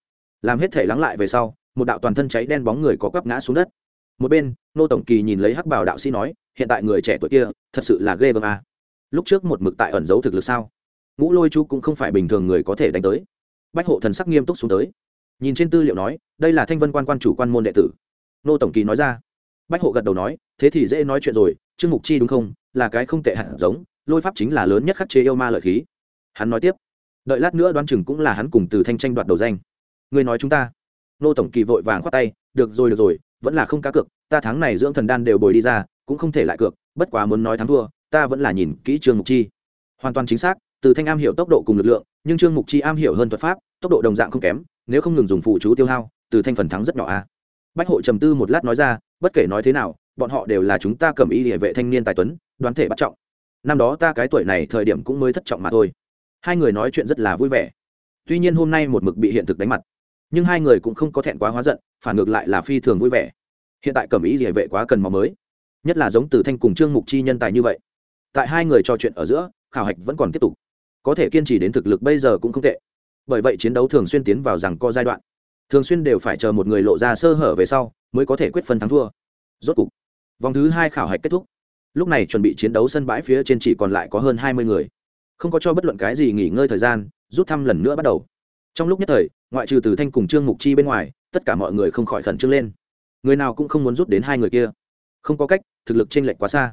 Làm hết thể lắng lại về sau, một đạo toàn thân cháy đen bóng người có quắp ngã xuống đất. Một bên, nô tổng kỳ nhìn lấy hắc bảo đạo sĩ nói, hiện tại người trẻ tuổi kia, thật sự là ghê gớm à. lúc trước một mực tại ẩn giấu thực lực sao? Ngũ lôi chú cũng không phải bình thường người có thể đánh tới. Bách hộ thần sắc nghiêm túc xuống tới. Nhìn trên tư liệu nói, đây là thanh vân quan quan chủ quan môn đệ tử. Nô tổng kỳ nói ra. Bách hộ gật đầu nói, thế thì dễ nói chuyện rồi, trương mục chi đúng không? Là cái không tệ hẳn giống, lôi pháp chính là lớn nhất khắc chế yêu ma lợi khí. Hắn nói tiếp đợi lát nữa đoán chừng cũng là hắn cùng từ thanh tranh đoạt đầu danh. Người nói chúng ta. Nô tổng kỳ vội vàng khoát tay, được rồi được rồi, vẫn là không cá cược, ta tháng này dưỡng thần đan đều bồi đi ra, cũng không thể lại cược, bất quá muốn nói thắng thua, ta vẫn là nhìn kỹ trương mục chi. Hoàn toàn chính xác, từ thanh am hiểu tốc độ cùng lực lượng, nhưng trương mục chi am hiểu hơn thuật pháp, tốc độ đồng dạng không kém, nếu không ngừng dùng phụ chú tiêu hao, từ thanh phần thắng rất nhỏ a. À. bách hộ trầm tư một lát nói ra, bất kể nói thế nào, bọn họ đều là chúng ta cầm y địa vệ thanh niên tài tuấn, đoán thể bắt trọng. Năm đó ta cái tuổi này thời điểm cũng mới thất trọng mà thôi hai người nói chuyện rất là vui vẻ. Tuy nhiên hôm nay một mực bị hiện thực đánh mặt, nhưng hai người cũng không có thẹn quá hóa giận, phản ngược lại là phi thường vui vẻ. Hiện tại cầm ý địa vệ quá cần màu mới, nhất là giống từ thanh cùng trương mục chi nhân tài như vậy. Tại hai người trò chuyện ở giữa, khảo hạch vẫn còn tiếp tục. Có thể kiên trì đến thực lực bây giờ cũng không tệ. Bởi vậy chiến đấu thường xuyên tiến vào rằng co giai đoạn. Thường xuyên đều phải chờ một người lộ ra sơ hở về sau, mới có thể quyết phân thắng thua. Rốt cục, vòng thứ hai khảo hạch kết thúc. Lúc này chuẩn bị chiến đấu sân bãi phía trên chỉ còn lại có hơn hai mươi người không có cho bất luận cái gì nghỉ ngơi thời gian, rút thăm lần nữa bắt đầu. Trong lúc nhất thời, ngoại trừ từ thanh cùng trương mục chi bên ngoài, tất cả mọi người không khỏi khẩn trương lên. Người nào cũng không muốn rút đến hai người kia. Không có cách, thực lực t r ê n lệch quá xa.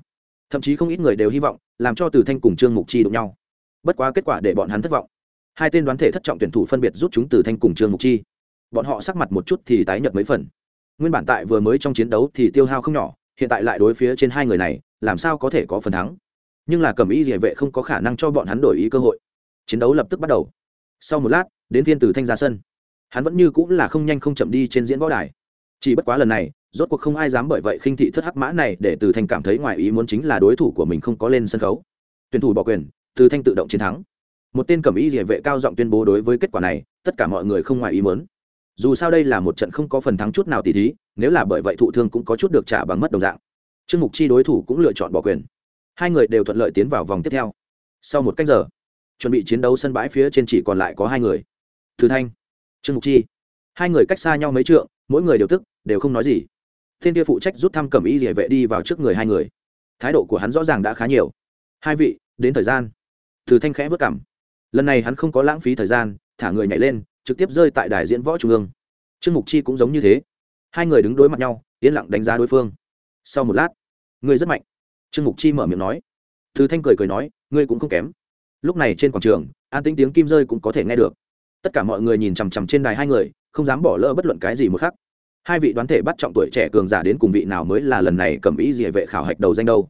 Thậm chí không ít người đều hy vọng, làm cho từ thanh cùng trương mục chi đụng nhau. Bất quá kết quả để bọn hắn thất vọng. Hai tên đoán thể thất trọng tuyển thủ phân biệt rút chúng từ thanh cùng trương mục chi. Bọn họ sắc mặt một chút thì tái nhợt mấy phần. Nguyên bản tại vừa mới trong chiến đấu thì tiêu hao không nhỏ, hiện tại lại đối phía trên hai người này, làm sao có thể có phần thắng? Nhưng là cầm y địa vệ không có khả năng cho bọn hắn đổi ý cơ hội. Chiến đấu lập tức bắt đầu. Sau một lát, đến thiên từ thanh ra sân hắn vẫn như cũng là không nhanh không chậm đi trên diễn võ đài. Chỉ bất quá lần này, rốt cuộc không ai dám bởi vậy khinh thị thất hắc mã này để từ thanh cảm thấy ngoài ý muốn chính là đối thủ của mình không có lên sân khấu. Tuyển thủ bỏ quyền, từ thanh tự động chiến thắng. Một tên cẩm y địa vệ cao giọng tuyên bố đối với kết quả này, tất cả mọi người không ngoài ý muốn. Dù sao đây là một trận không có phần thắng chút nào tỷ thí, nếu là bởi vậy thụ thương cũng có chút được trả bằng mất đồng dạng. Trương mục chi đối thủ cũng lựa chọn bỏ quyền hai người đều thuận lợi tiến vào vòng tiếp theo. Sau một cách giờ, chuẩn bị chiến đấu sân bãi phía trên chỉ còn lại có hai người. Từ thanh, trương mục chi. Hai người cách xa nhau mấy trượng, mỗi người đều tức, đều không nói gì. Thiên kia phụ trách rút thăm cầm y địa vệ đi vào trước người hai người. Thái độ của hắn rõ ràng đã khá nhiều. Hai vị, đến thời gian. Từ thanh khẽ vất cảm lần này hắn không có lãng phí thời gian, thả người nhảy lên, trực tiếp rơi tại đài diễn võ trung ương. Trương mục chi cũng giống như thế. Hai người đứng đối mặt nhau, yên lặng đánh giá đối phương. Sau một lát, người rất mạnh trương mục chi mở miệng nói. Từ thanh cười cười nói, ngươi cũng không kém. Lúc này trên quảng trường, an tính tiếng kim rơi cũng có thể nghe được. Tất cả mọi người nhìn chằm chằm trên đài hai người, không dám bỏ lỡ bất luận cái gì một khắc. Hai vị đoán thể bắt trọng tuổi trẻ cường giả đến cùng vị nào mới là lần này cầm ý gì vệ khảo hạch đầu danh đâu.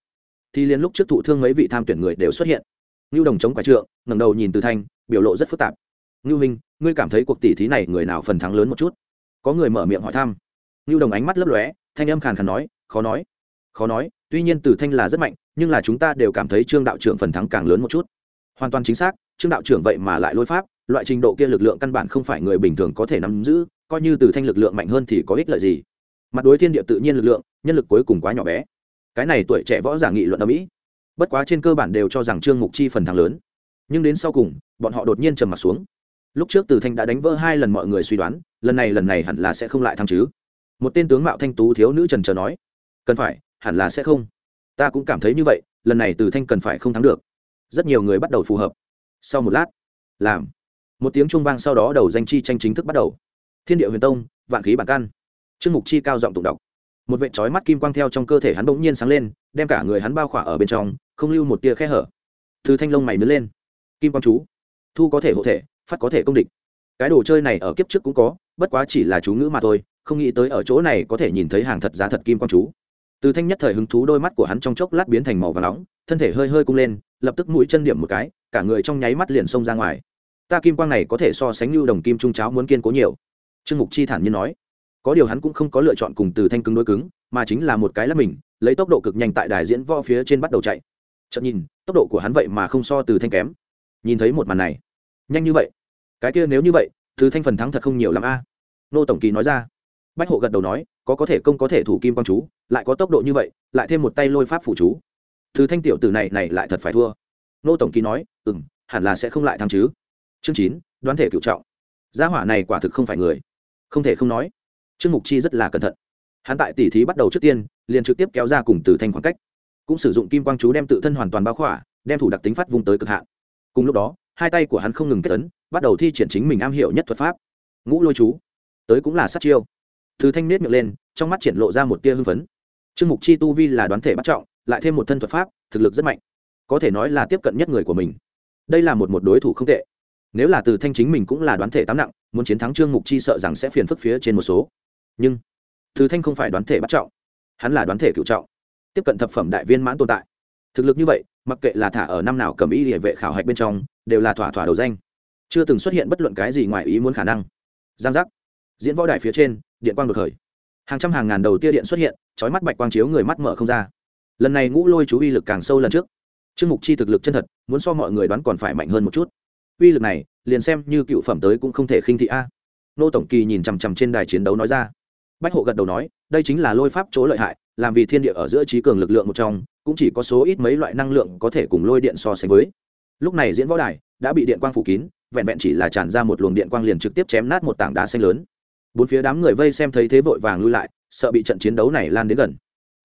Thì liên lúc trước thụ thương mấy vị tham tuyển người đều xuất hiện. Ngưu đồng chống quả trượng, ngẩng đầu nhìn từ thanh, biểu lộ rất phức tạp. Ngưu minh ngươi cảm thấy cuộc tỷ thí này người nào phần thắng lớn một chút? Có người mở miệng hỏi thăm. Ngưu đồng ánh mắt lấp lóe, thanh âm khàn khàn nói, khó nói khó nói, tuy nhiên Tử thanh là rất mạnh, nhưng là chúng ta đều cảm thấy trương đạo trưởng phần thắng càng lớn một chút. Hoàn toàn chính xác, trương đạo trưởng vậy mà lại lôi pháp, loại trình độ kia lực lượng căn bản không phải người bình thường có thể nắm giữ, coi như từ thanh lực lượng mạnh hơn thì có ích lợi gì? Mặt đối thiên địa tự nhiên lực lượng, nhân lực cuối cùng quá nhỏ bé. Cái này tuổi trẻ võ giả nghị luận ở mỹ, bất quá trên cơ bản đều cho rằng trương mục chi phần thắng lớn. Nhưng đến sau cùng, bọn họ đột nhiên trầm m ặ t xuống. Lúc trước từ thanh đã đánh vỡ hai lần mọi người suy đoán, lần này lần này hẳn là sẽ không lại thắng chứ. Một tên tướng mạo thanh tú thiếu nữ trần trờ nói, cần phải hẳn là sẽ không. Ta cũng cảm thấy như vậy, lần này từ thanh cần phải không thắng được. Rất nhiều người bắt đầu phù hợp. Sau một lát, làm. Một tiếng trung vang sau đó đầu danh chi tranh chính thức bắt đầu. Thiên địa huyền tông, vạn khí bản căn. Trương mục chi cao giọng tụng đọc. Một vệ trói mắt kim quang theo trong cơ thể hắn bỗng nhiên sáng lên, đem cả người hắn bao khỏa ở bên trong, không lưu một tia khe hở. Từ thanh lông mày nứt lên. Kim quang chú. Thu có thể hộ thể, phát có thể công địch. Cái đồ chơi này ở kiếp trước cũng có, bất quá chỉ là chú ngữ mà thôi, không nghĩ tới ở chỗ này có thể nhìn thấy hàng thật giá thật kim quang chú từ thanh nhất thời hứng thú đôi mắt của hắn trong chốc lát biến thành màu và nóng, thân thể hơi hơi cung lên, lập tức mũi chân điểm một cái, cả người trong nháy mắt liền xông ra ngoài. Ta kim quang này có thể so sánh như đồng kim trung cháo muốn kiên cố nhiều. Trương mục chi thản nhiên nói. Có điều hắn cũng không có lựa chọn cùng từ thanh cứng đối cứng, mà chính là một cái là mình, lấy tốc độ cực nhanh tại đài diễn võ phía trên bắt đầu chạy. Chậm nhìn, tốc độ của hắn vậy mà không so từ thanh kém. Nhìn thấy một màn này. Nhanh như vậy. Cái kia nếu như vậy, từ thanh phần thắng thật không nhiều l a. Nô tổng kỳ nói ra bách hộ gật đầu nói, có có thể công có thể thủ kim quang chú, lại có tốc độ như vậy, lại thêm một tay lôi pháp phủ chú. Từ thanh tiểu Tử này này lại thật phải thua. Nô tổng ký nói ừ m hẳn là sẽ không lại thắng chứ. Chương chín, đoán thể cựu trọng. Gia hỏa này quả thực không phải người. Không thể không nói, trương mục chi rất là cẩn thận. Hắn tại tỉ thí bắt đầu trước tiên, liền trực tiếp kéo ra cùng từ thanh khoảng cách. Cũng sử dụng kim quang chú đem tự thân hoàn toàn bao khỏa, đem thủ đặc tính phát vùng tới cực hạn. Cùng lúc đó, hai tay của hắn không ngừng kết tấn bắt đầu thi triển chính mình am hiểu nhất thuật pháp. Ngũ lôi chú. Tới cũng là sát chiêu thứ thanh nết miệng lên, trong mắt triển lộ ra một tia hưng phấn. Trương mục chi tu vi là đoán thể bắt trọng, lại thêm một thân thuật pháp, thực lực rất mạnh. Có thể nói là tiếp cận nhất người của mình. Đây là một một đối thủ không tệ. Nếu là từ thanh chính mình cũng là đoán thể tám nặng, muốn chiến thắng trương mục chi sợ rằng sẽ phiền phức phía trên một số. Nhưng, từ thanh không phải đoán thể bắt trọng, hắn là đoán thể cựu trọng, tiếp cận thập phẩm đại viên mãn tồn tại. Thực lực như vậy, mặc kệ là thả ở năm nào cầm y địa vệ khảo hạch bên trong, đều là thỏa thỏa đầu danh. Chưa từng xuất hiện bất luận cái gì ngoài ý muốn khả năng. Giang giác diễn võ đài phía trên, điện quang đột khởi. Hàng trăm hàng ngàn đầu tia điện xuất hiện trói mắt bạch quang chiếu người mắt mở không ra. Lần này ngũ lôi chú uy lực càng sâu lần trước. Trương mục chi thực lực chân thật, muốn so mọi người đoán còn phải mạnh hơn một chút. Uy lực này, liền xem như cựu phẩm tới cũng không thể khinh thị a. Nô tổng kỳ nhìn chằm chằm trên đài chiến đấu nói ra. Bách hộ gật đầu nói, đây chính là lôi pháp chỗ lợi hại, làm vì thiên địa ở giữa trí cường lực lượng một trong, cũng chỉ có số ít mấy loại năng lượng có thể cùng lôi điện so sánh với. Lúc này diễn võ đài đã bị điện quang phủ kín, vẹn vẹn chỉ là tràn ra một luồng điện quang liền trực tiếp chém nát một tảng đá xanh lớn bốn phía đám người vây xem thấy thế vội vàng lui lại, sợ bị trận chiến đấu này lan đến gần.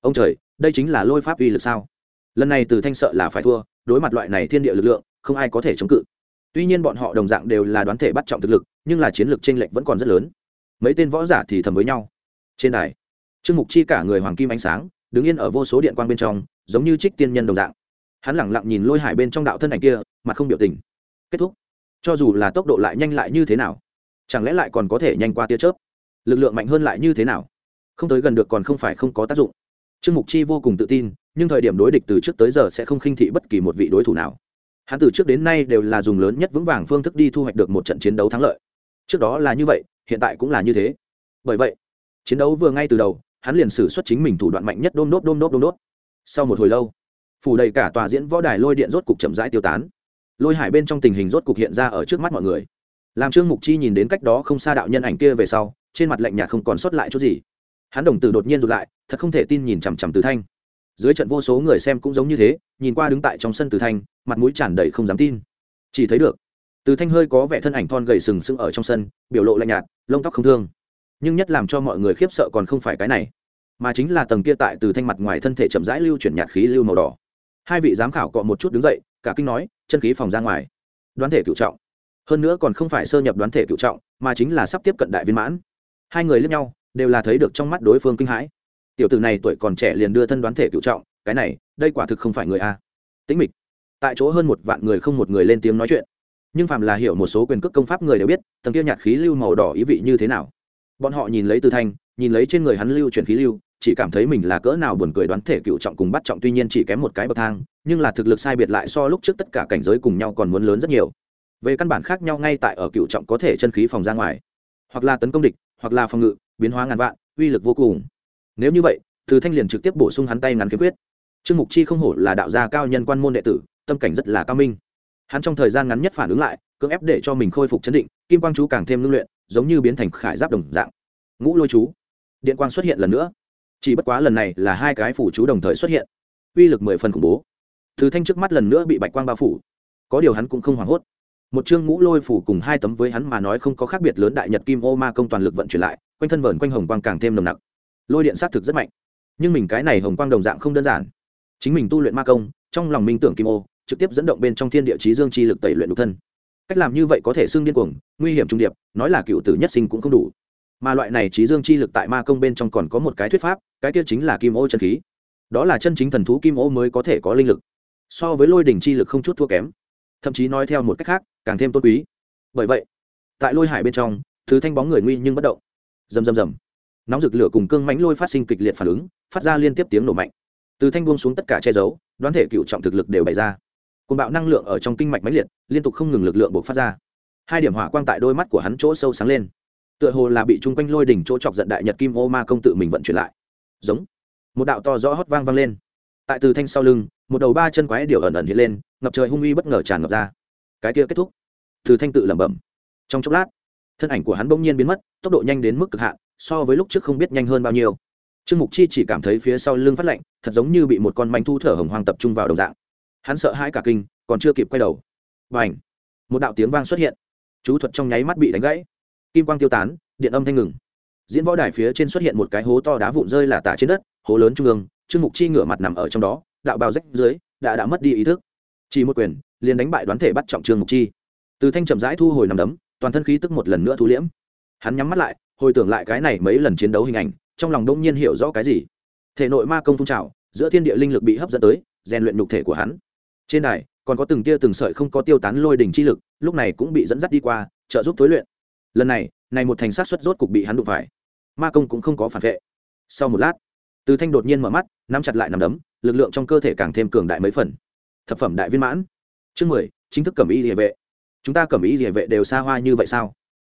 Ông trời, đây chính là lôi pháp uy lực sao? Lần này từ thanh sợ là phải thua, đối mặt loại này thiên địa lực lượng, không ai có thể chống cự. Tuy nhiên bọn họ đồng dạng đều là đoán thể bắt trọng thực lực, nhưng là chiến lược t r ê n lệch vẫn còn rất lớn. Mấy tên võ giả thì thầm với nhau. Trên đài, trương mục chi cả người hoàng kim ánh sáng, đứng yên ở vô số điện quang bên trong, giống như trích tiên nhân đồng dạng. Hắn lẳng lặng nhìn lôi hải bên trong đạo thân ảnh kia mà không biểu tình. Kết thúc. Cho dù là tốc độ lại nhanh lại như thế nào chẳng lẽ lại còn có thể nhanh qua tia chớp? Lực lượng mạnh hơn lại như thế nào? Không tới gần được còn không phải không có tác dụng. Trương mục chi vô cùng tự tin, nhưng thời điểm đối địch từ trước tới giờ sẽ không khinh thị bất kỳ một vị đối thủ nào. Hắn từ trước đến nay đều là dùng lớn nhất vững vàng phương thức đi thu hoạch được một trận chiến đấu thắng lợi. Trước đó là như vậy, hiện tại cũng là như thế. Bởi vậy, chiến đấu vừa ngay từ đầu, hắn liền xử xuất chính mình thủ đoạn mạnh nhất đôm đốt đôm đốt đôm đốt. Sau một hồi lâu, phủ đầy cả tòa diễn võ đài lôi điện rốt cục chậm rãi tiêu tán. Lôi hải bên trong tình hình rốt cục hiện ra ở trước mắt mọi người làm trương mục chi nhìn đến cách đó không xa đạo nhân ảnh kia về sau, trên mặt lạnh nhạt không còn sót lại chút gì. Hắn đồng tử đột nhiên rụt lại, thật không thể tin nhìn chằm chằm từ thanh. Dưới trận vô số người xem cũng giống như thế, nhìn qua đứng tại trong sân từ thanh, mặt mũi tràn đầy không dám tin. Chỉ thấy được, từ thanh hơi có vẻ thân ảnh thon gầy sừng sững ở trong sân, biểu lộ lạnh nhạt, lông tóc không thương. Nhưng nhất làm cho mọi người khiếp sợ còn không phải cái này, mà chính là tầng kia tại từ thanh mặt ngoài thân thể chậm rãi lưu chuyển nhạt khí lưu màu đỏ. Hai vị giám khảo cọ một chút đứng dậy, cả kinh nói, chân khí phòng ra ngoài. Đoán thể cựu trọng hơn nữa còn không phải sơ nhập đoán thể cựu trọng, mà chính là sắp tiếp cận đại viên mãn. Hai người lẫn nhau, đều là thấy được trong mắt đối phương kinh hãi. Tiểu tử này tuổi còn trẻ liền đưa thân đoán thể cựu trọng, cái này, đây quả thực không phải người a. Tĩnh mịch. Tại chỗ hơn một vạn người không một người lên tiếng nói chuyện. Nhưng phạm là hiểu một số quyền cước công pháp người đều biết, tầng kia nhạt khí lưu màu đỏ ý vị như thế nào. Bọn họ nhìn lấy từ thanh, nhìn lấy trên người hắn lưu chuyển khí lưu, chỉ cảm thấy mình là cỡ nào buồn cười đoán thể cựu trọng cùng bắt trọng tuy nhiên chỉ kém một cái bậc thang, nhưng là thực lực sai biệt lại so lúc trước tất cả cảnh giới cùng nhau còn muốn lớn rất nhiều về căn bản khác nhau ngay tại ở cựu trọng có thể chân khí phòng ra ngoài. Hoặc là tấn công địch, hoặc là phòng ngự, biến hóa ngàn vạn, uy lực vô cùng. Nếu như vậy, từ thanh liền trực tiếp bổ sung hắn tay ngắn kiếm quyết. Trương mục chi không hổ là đạo gia cao nhân quan môn đệ tử, tâm cảnh rất là cao minh. Hắn trong thời gian ngắn nhất phản ứng lại, cưỡng ép để cho mình khôi phục chấn định, kim quang chú càng thêm ngưng luyện, giống như biến thành khải giáp đồng dạng. Ngũ lôi chú. Điện quang xuất hiện lần nữa. Chỉ bất quá lần này là hai cái phủ chú đồng thời xuất hiện. Uy lực mười phần khủng bố. Từ thanh trước mắt lần nữa bị bạch quang bao phủ. Có điều hắn cũng không hoảng hốt một chương ngũ lôi phủ cùng hai tấm với hắn mà nói không có khác biệt lớn đại nhật kim ô ma công toàn lực vận chuyển lại, quanh thân vờn quanh hồng quang càng thêm nồng nặc. Lôi điện xác thực rất mạnh. Nhưng mình cái này hồng quang đồng dạng không đơn giản. Chính mình tu luyện ma công, trong lòng minh tưởng kim ô, trực tiếp dẫn động bên trong thiên địa chí dương chi lực tẩy luyện độc thân. Cách làm như vậy có thể xưng điên cuồng, nguy hiểm trung điệp, nói là cựu tử nhất sinh cũng không đủ. Mà loại này chí dương chi lực tại ma công bên trong còn có một cái thuyết pháp, cái kia chính là kim ô chân khí. Đó là chân chính thần thú kim ô mới có thể có linh lực. So với lôi đỉnh chi lực không chút thua kém. Thậm chí nói theo một cách khác càng thêm tôn quý. Bởi vậy, tại lôi hải bên trong, thứ thanh bóng người nguy nhưng bất động. Rầm rầm rầm. Nóng rực lửa cùng cương mánh lôi phát sinh kịch liệt phản ứng, phát ra liên tiếp tiếng nổ mạnh. Từ thanh buông xuống tất cả che giấu, đoán thể cựu trọng thực lực đều bày ra. Côn bạo năng lượng ở trong kinh mạch máy liệt, liên tục không ngừng lực lượng buộc phát ra. Hai điểm hỏa quang tại đôi mắt của hắn chỗ sâu sáng lên. Tựa hồ là bị chung quanh lôi đỉnh chỗ chọc giận đại nhật kim ô ma công tự mình vận chuyển lại. Giống. Một đạo to rõ hót vang vang lên. Tại từ thanh sau lưng, một đầu ba chân quái điều ẩn ẩn hiện lên, ngập trời hung uy bất ngờ tràn ngập ra cái kia kết thúc. Từ thanh tự lẩm bẩm. Trong chốc lát, thân ảnh của hắn bỗng nhiên biến mất, tốc độ nhanh đến mức cực hạn, so với lúc trước không biết nhanh hơn bao nhiêu. Trương mục chi chỉ cảm thấy phía sau lưng phát lạnh, thật giống như bị một con manh thu thở hồng hoang tập trung vào đồng dạng. Hắn sợ hãi cả kinh, còn chưa kịp quay đầu. Và ảnh một đạo tiếng vang xuất hiện. Chú thuật trong nháy mắt bị đánh gãy. Kim quang tiêu tán, điện âm thanh ngừng. Diễn võ đài phía trên xuất hiện một cái hố to đá vụn rơi là tả trên đất, hố lớn trung ương, trương mục chi ngửa mặt nằm ở trong đó, đạo bào rách dưới, đã đã mất đi ý thức chỉ một quyền, liền đánh bại đoán thể bắt trọng trương mục chi. Từ thanh chậm rãi thu hồi nằm đấm, toàn thân khí tức một lần nữa thu liễm. Hắn nhắm mắt lại, hồi tưởng lại cái này mấy lần chiến đấu hình ảnh, trong lòng đông nhiên hiểu rõ cái gì. Thể nội ma công phun trào, giữa thiên địa linh lực bị hấp dẫn tới, rèn luyện nhục thể của hắn. Trên đài, còn có từng tia từng sợi không có tiêu tán lôi đỉnh chi lực, lúc này cũng bị dẫn dắt đi qua, trợ giúp tối luyện. Lần này này một thành sát xuất rốt cục bị hắn đụng phải. Ma công cũng không có phản vệ. Sau một lát, từ thanh đột nhiên mở mắt, nắm chặt lại nằm đấm, lực lượng trong cơ thể càng thêm cường đại mấy phần thập phẩm đại viên mãn. Chương mười, chính thức cẩm y địa vệ. Chúng ta cẩm y địa vệ đều xa hoa như vậy sao?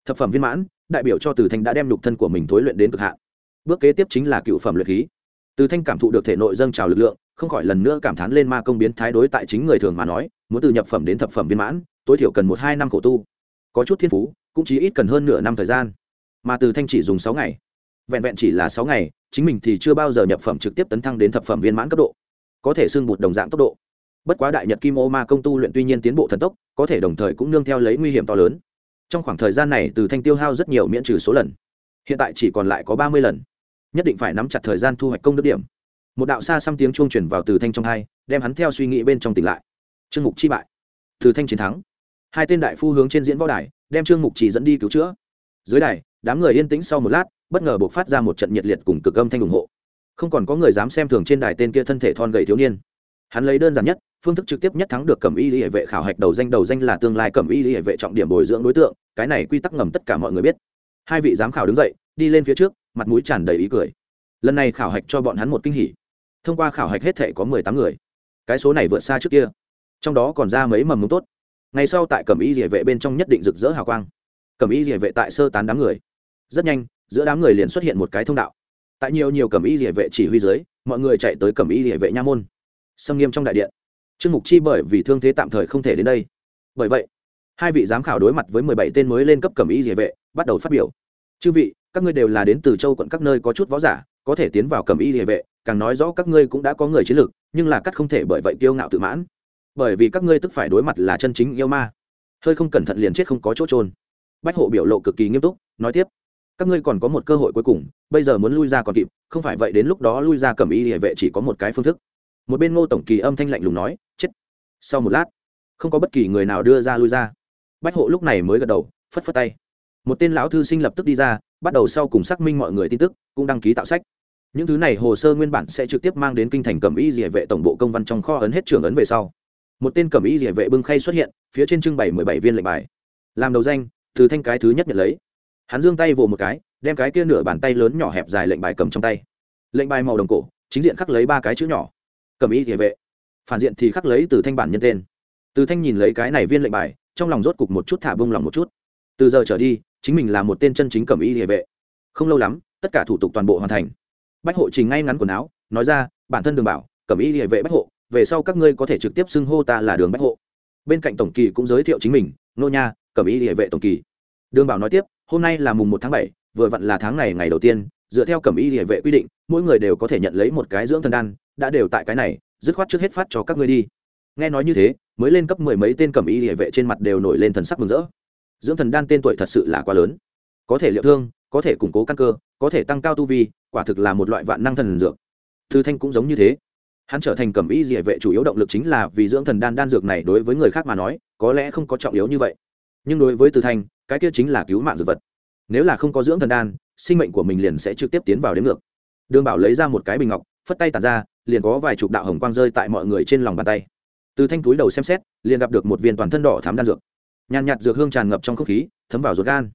Thập phẩm viên mãn, đại biểu cho từ thanh đã đem nhục thân của mình thối luyện đến cực hạn. Bước kế tiếp chính là cựu phẩm luyện khí. Từ thanh cảm thụ được thể nội dâng trào lực lượng, không khỏi lần nữa cảm thán lên ma công biến thái đối tại chính người thường mà nói, muốn từ nhập phẩm đến thập phẩm viên mãn, tối thiểu cần một hai năm khổ tu. Có chút thiên phú, cũng chỉ ít cần hơn nửa năm thời gian. Mà từ thanh chỉ dùng sáu ngày. Vẹn vẹn chỉ là sáu ngày, chính mình thì chưa bao giờ nhập phẩm trực tiếp tấn thăng đến thập phẩm viên mãn cấp độ. Có thể xưng bụt đồng dạng tốc độ bất quá đại nhật kim ô ma công tu luyện tuy nhiên tiến bộ thần tốc, có thể đồng thời cũng nương theo lấy nguy hiểm to lớn. Trong khoảng thời gian này, từ thanh tiêu hao rất nhiều miễn trừ số lần. Hiện tại chỉ còn lại có ba mươi lần. Nhất định phải nắm chặt thời gian thu hoạch công đức điểm. Một đạo xa xăm tiếng chuông chuyển vào từ thanh trong hai, đem hắn theo suy nghĩ bên trong tỉnh lại. Trương mục chi bại. Từ thanh chiến thắng. Hai tên đại phu hướng trên diễn võ đài, đem trương mục chỉ dẫn đi cứu chữa. Dưới đài, đám người yên tĩnh sau một lát, bất ngờ buộc phát ra một trận nhiệt liệt cùng cực âm thanh ủng hộ. Không còn có người dám xem thường trên đài tên kia thân thể thon gầy thiếu niên hắn lấy đơn giản nhất, phương thức trực tiếp nhất thắng được cẩm y lý hệ vệ khảo hạch đầu danh đầu danh là tương lai cẩm y lý hệ vệ trọng điểm bồi dưỡng đối tượng, cái này quy tắc ngầm tất cả mọi người biết. Hai vị giám khảo đứng dậy, đi lên phía trước, mặt mũi tràn đầy ý cười. Lần này khảo hạch cho bọn hắn một kinh hỉ. Thông qua khảo hạch hết thể có mười tám người. Cái số này vượt xa trước kia. Trong đó còn ra mấy mầm mống tốt. Ngày sau tại cẩm y địa vệ bên trong nhất định rực rỡ hào quang. Cẩm y địa vệ tại sơ tán đám người. Rất nhanh, giữa đám người liền xuất hiện một cái thông đạo. Tại nhiều nhiều cẩm y địa vệ chỉ huy dưới, mọi người chạy tới cẩm y địa vệ nha môn xâm nghiêm trong đại điện. Trương mục chi bởi vì thương thế tạm thời không thể đến đây. Bởi vậy, hai vị giám khảo đối mặt với mười bảy tên mới lên cấp cẩm y địa vệ, bắt đầu phát biểu. Chư vị, các ngươi đều là đến từ châu quận các nơi có chút võ giả, có thể tiến vào cẩm y địa vệ, càng nói rõ các ngươi cũng đã có người chiến lược, nhưng là cắt không thể bởi vậy kiêu ngạo tự mãn. Bởi vì các ngươi tức phải đối mặt là chân chính yêu ma. Hơi không cẩn thận liền chết không có chỗ trôn bách hộ biểu lộ cực kỳ nghiêm túc, nói tiếp. Các ngươi còn có một cơ hội cuối cùng, bây giờ muốn lui ra còn kịp, không phải vậy đến lúc đó lui ra cầm y địa vệ chỉ có một cái phương thức một bên ngô tổng kỳ âm thanh lạnh lùng nói, chết. Sau một lát, không có bất kỳ người nào đưa ra lui ra. Bách hộ lúc này mới gật đầu, phất phất tay. Một tên lão thư sinh lập tức đi ra, bắt đầu sau cùng xác minh mọi người tin tức, cũng đăng ký tạo sách. Những thứ này hồ sơ nguyên bản sẽ trực tiếp mang đến kinh thành cẩm y địa vệ tổng bộ công văn trong kho ấn hết trưởng ấn về sau. Một tên cẩm y địa vệ bưng khay xuất hiện, phía trên trưng bày mười bảy viên lệnh bài. Làm đầu danh, từ thanh cái thứ nhất nhận lấy. Hắn giương tay vồ một cái, đem cái kia nửa bàn tay lớn nhỏ hẹp dài lệnh bài cầm trong tay. Lệnh bài màu đồng cổ, chính diện khắc lấy ba cái chữ nhỏ cẩm y địa vệ. Phản diện thì khắc lấy từ thanh bản nhân tên. Từ thanh nhìn lấy cái này viên lệnh bài, trong lòng rốt cục một chút thả bông lòng một chút. Từ giờ trở đi, chính mình là một tên chân chính cẩm y địa vệ. Không lâu lắm, tất cả thủ tục toàn bộ hoàn thành. Bách hộ trình ngay ngắn quần áo, nói ra, bản thân đường bảo cẩm y địa vệ bách hộ, về sau các ngươi có thể trực tiếp xưng hô ta là đường bách hộ. Bên cạnh tổng kỳ cũng giới thiệu chính mình, nô nha cẩm y địa vệ tổng kỳ. Đường bảo nói tiếp, hôm nay là mùng một tháng bảy, vừa vặn là tháng này ngày đầu tiên dựa theo cẩm y địa vệ quy định, mỗi người đều có thể nhận lấy một cái dưỡng thần đan, đã đều tại cái này, dứt khoát trước hết phát cho các ngươi đi. Nghe nói như thế, mới lên cấp mười mấy tên cẩm y địa vệ trên mặt đều nổi lên thần sắc mừng rỡ. Dưỡng thần đan tên tuổi thật sự là quá lớn. Có thể liệu thương, có thể củng cố căn cơ, có thể tăng cao tu vi, quả thực là một loại vạn năng thần dược. Thư thanh cũng giống như thế. Hắn trở thành cẩm y địa vệ chủ yếu động lực chính là vì dưỡng thần đan đan dược này đối với người khác mà nói, có lẽ không có trọng yếu như vậy. Nhưng đối với từ thanh, cái kia chính là cứu mạng dược vật nếu là không có dưỡng thần đan, sinh mệnh của mình liền sẽ trực tiếp tiến vào đến ngược. Đường bảo lấy ra một cái bình ngọc, phất tay tàn ra, liền có vài chục đạo hồng quang rơi tại mọi người trên lòng bàn tay. Từ thanh túi đầu xem xét, liền gặp được một viên toàn thân đỏ thám đan dược. Nhàn nhạt dược hương tràn ngập trong không khí, thấm vào ruột gan.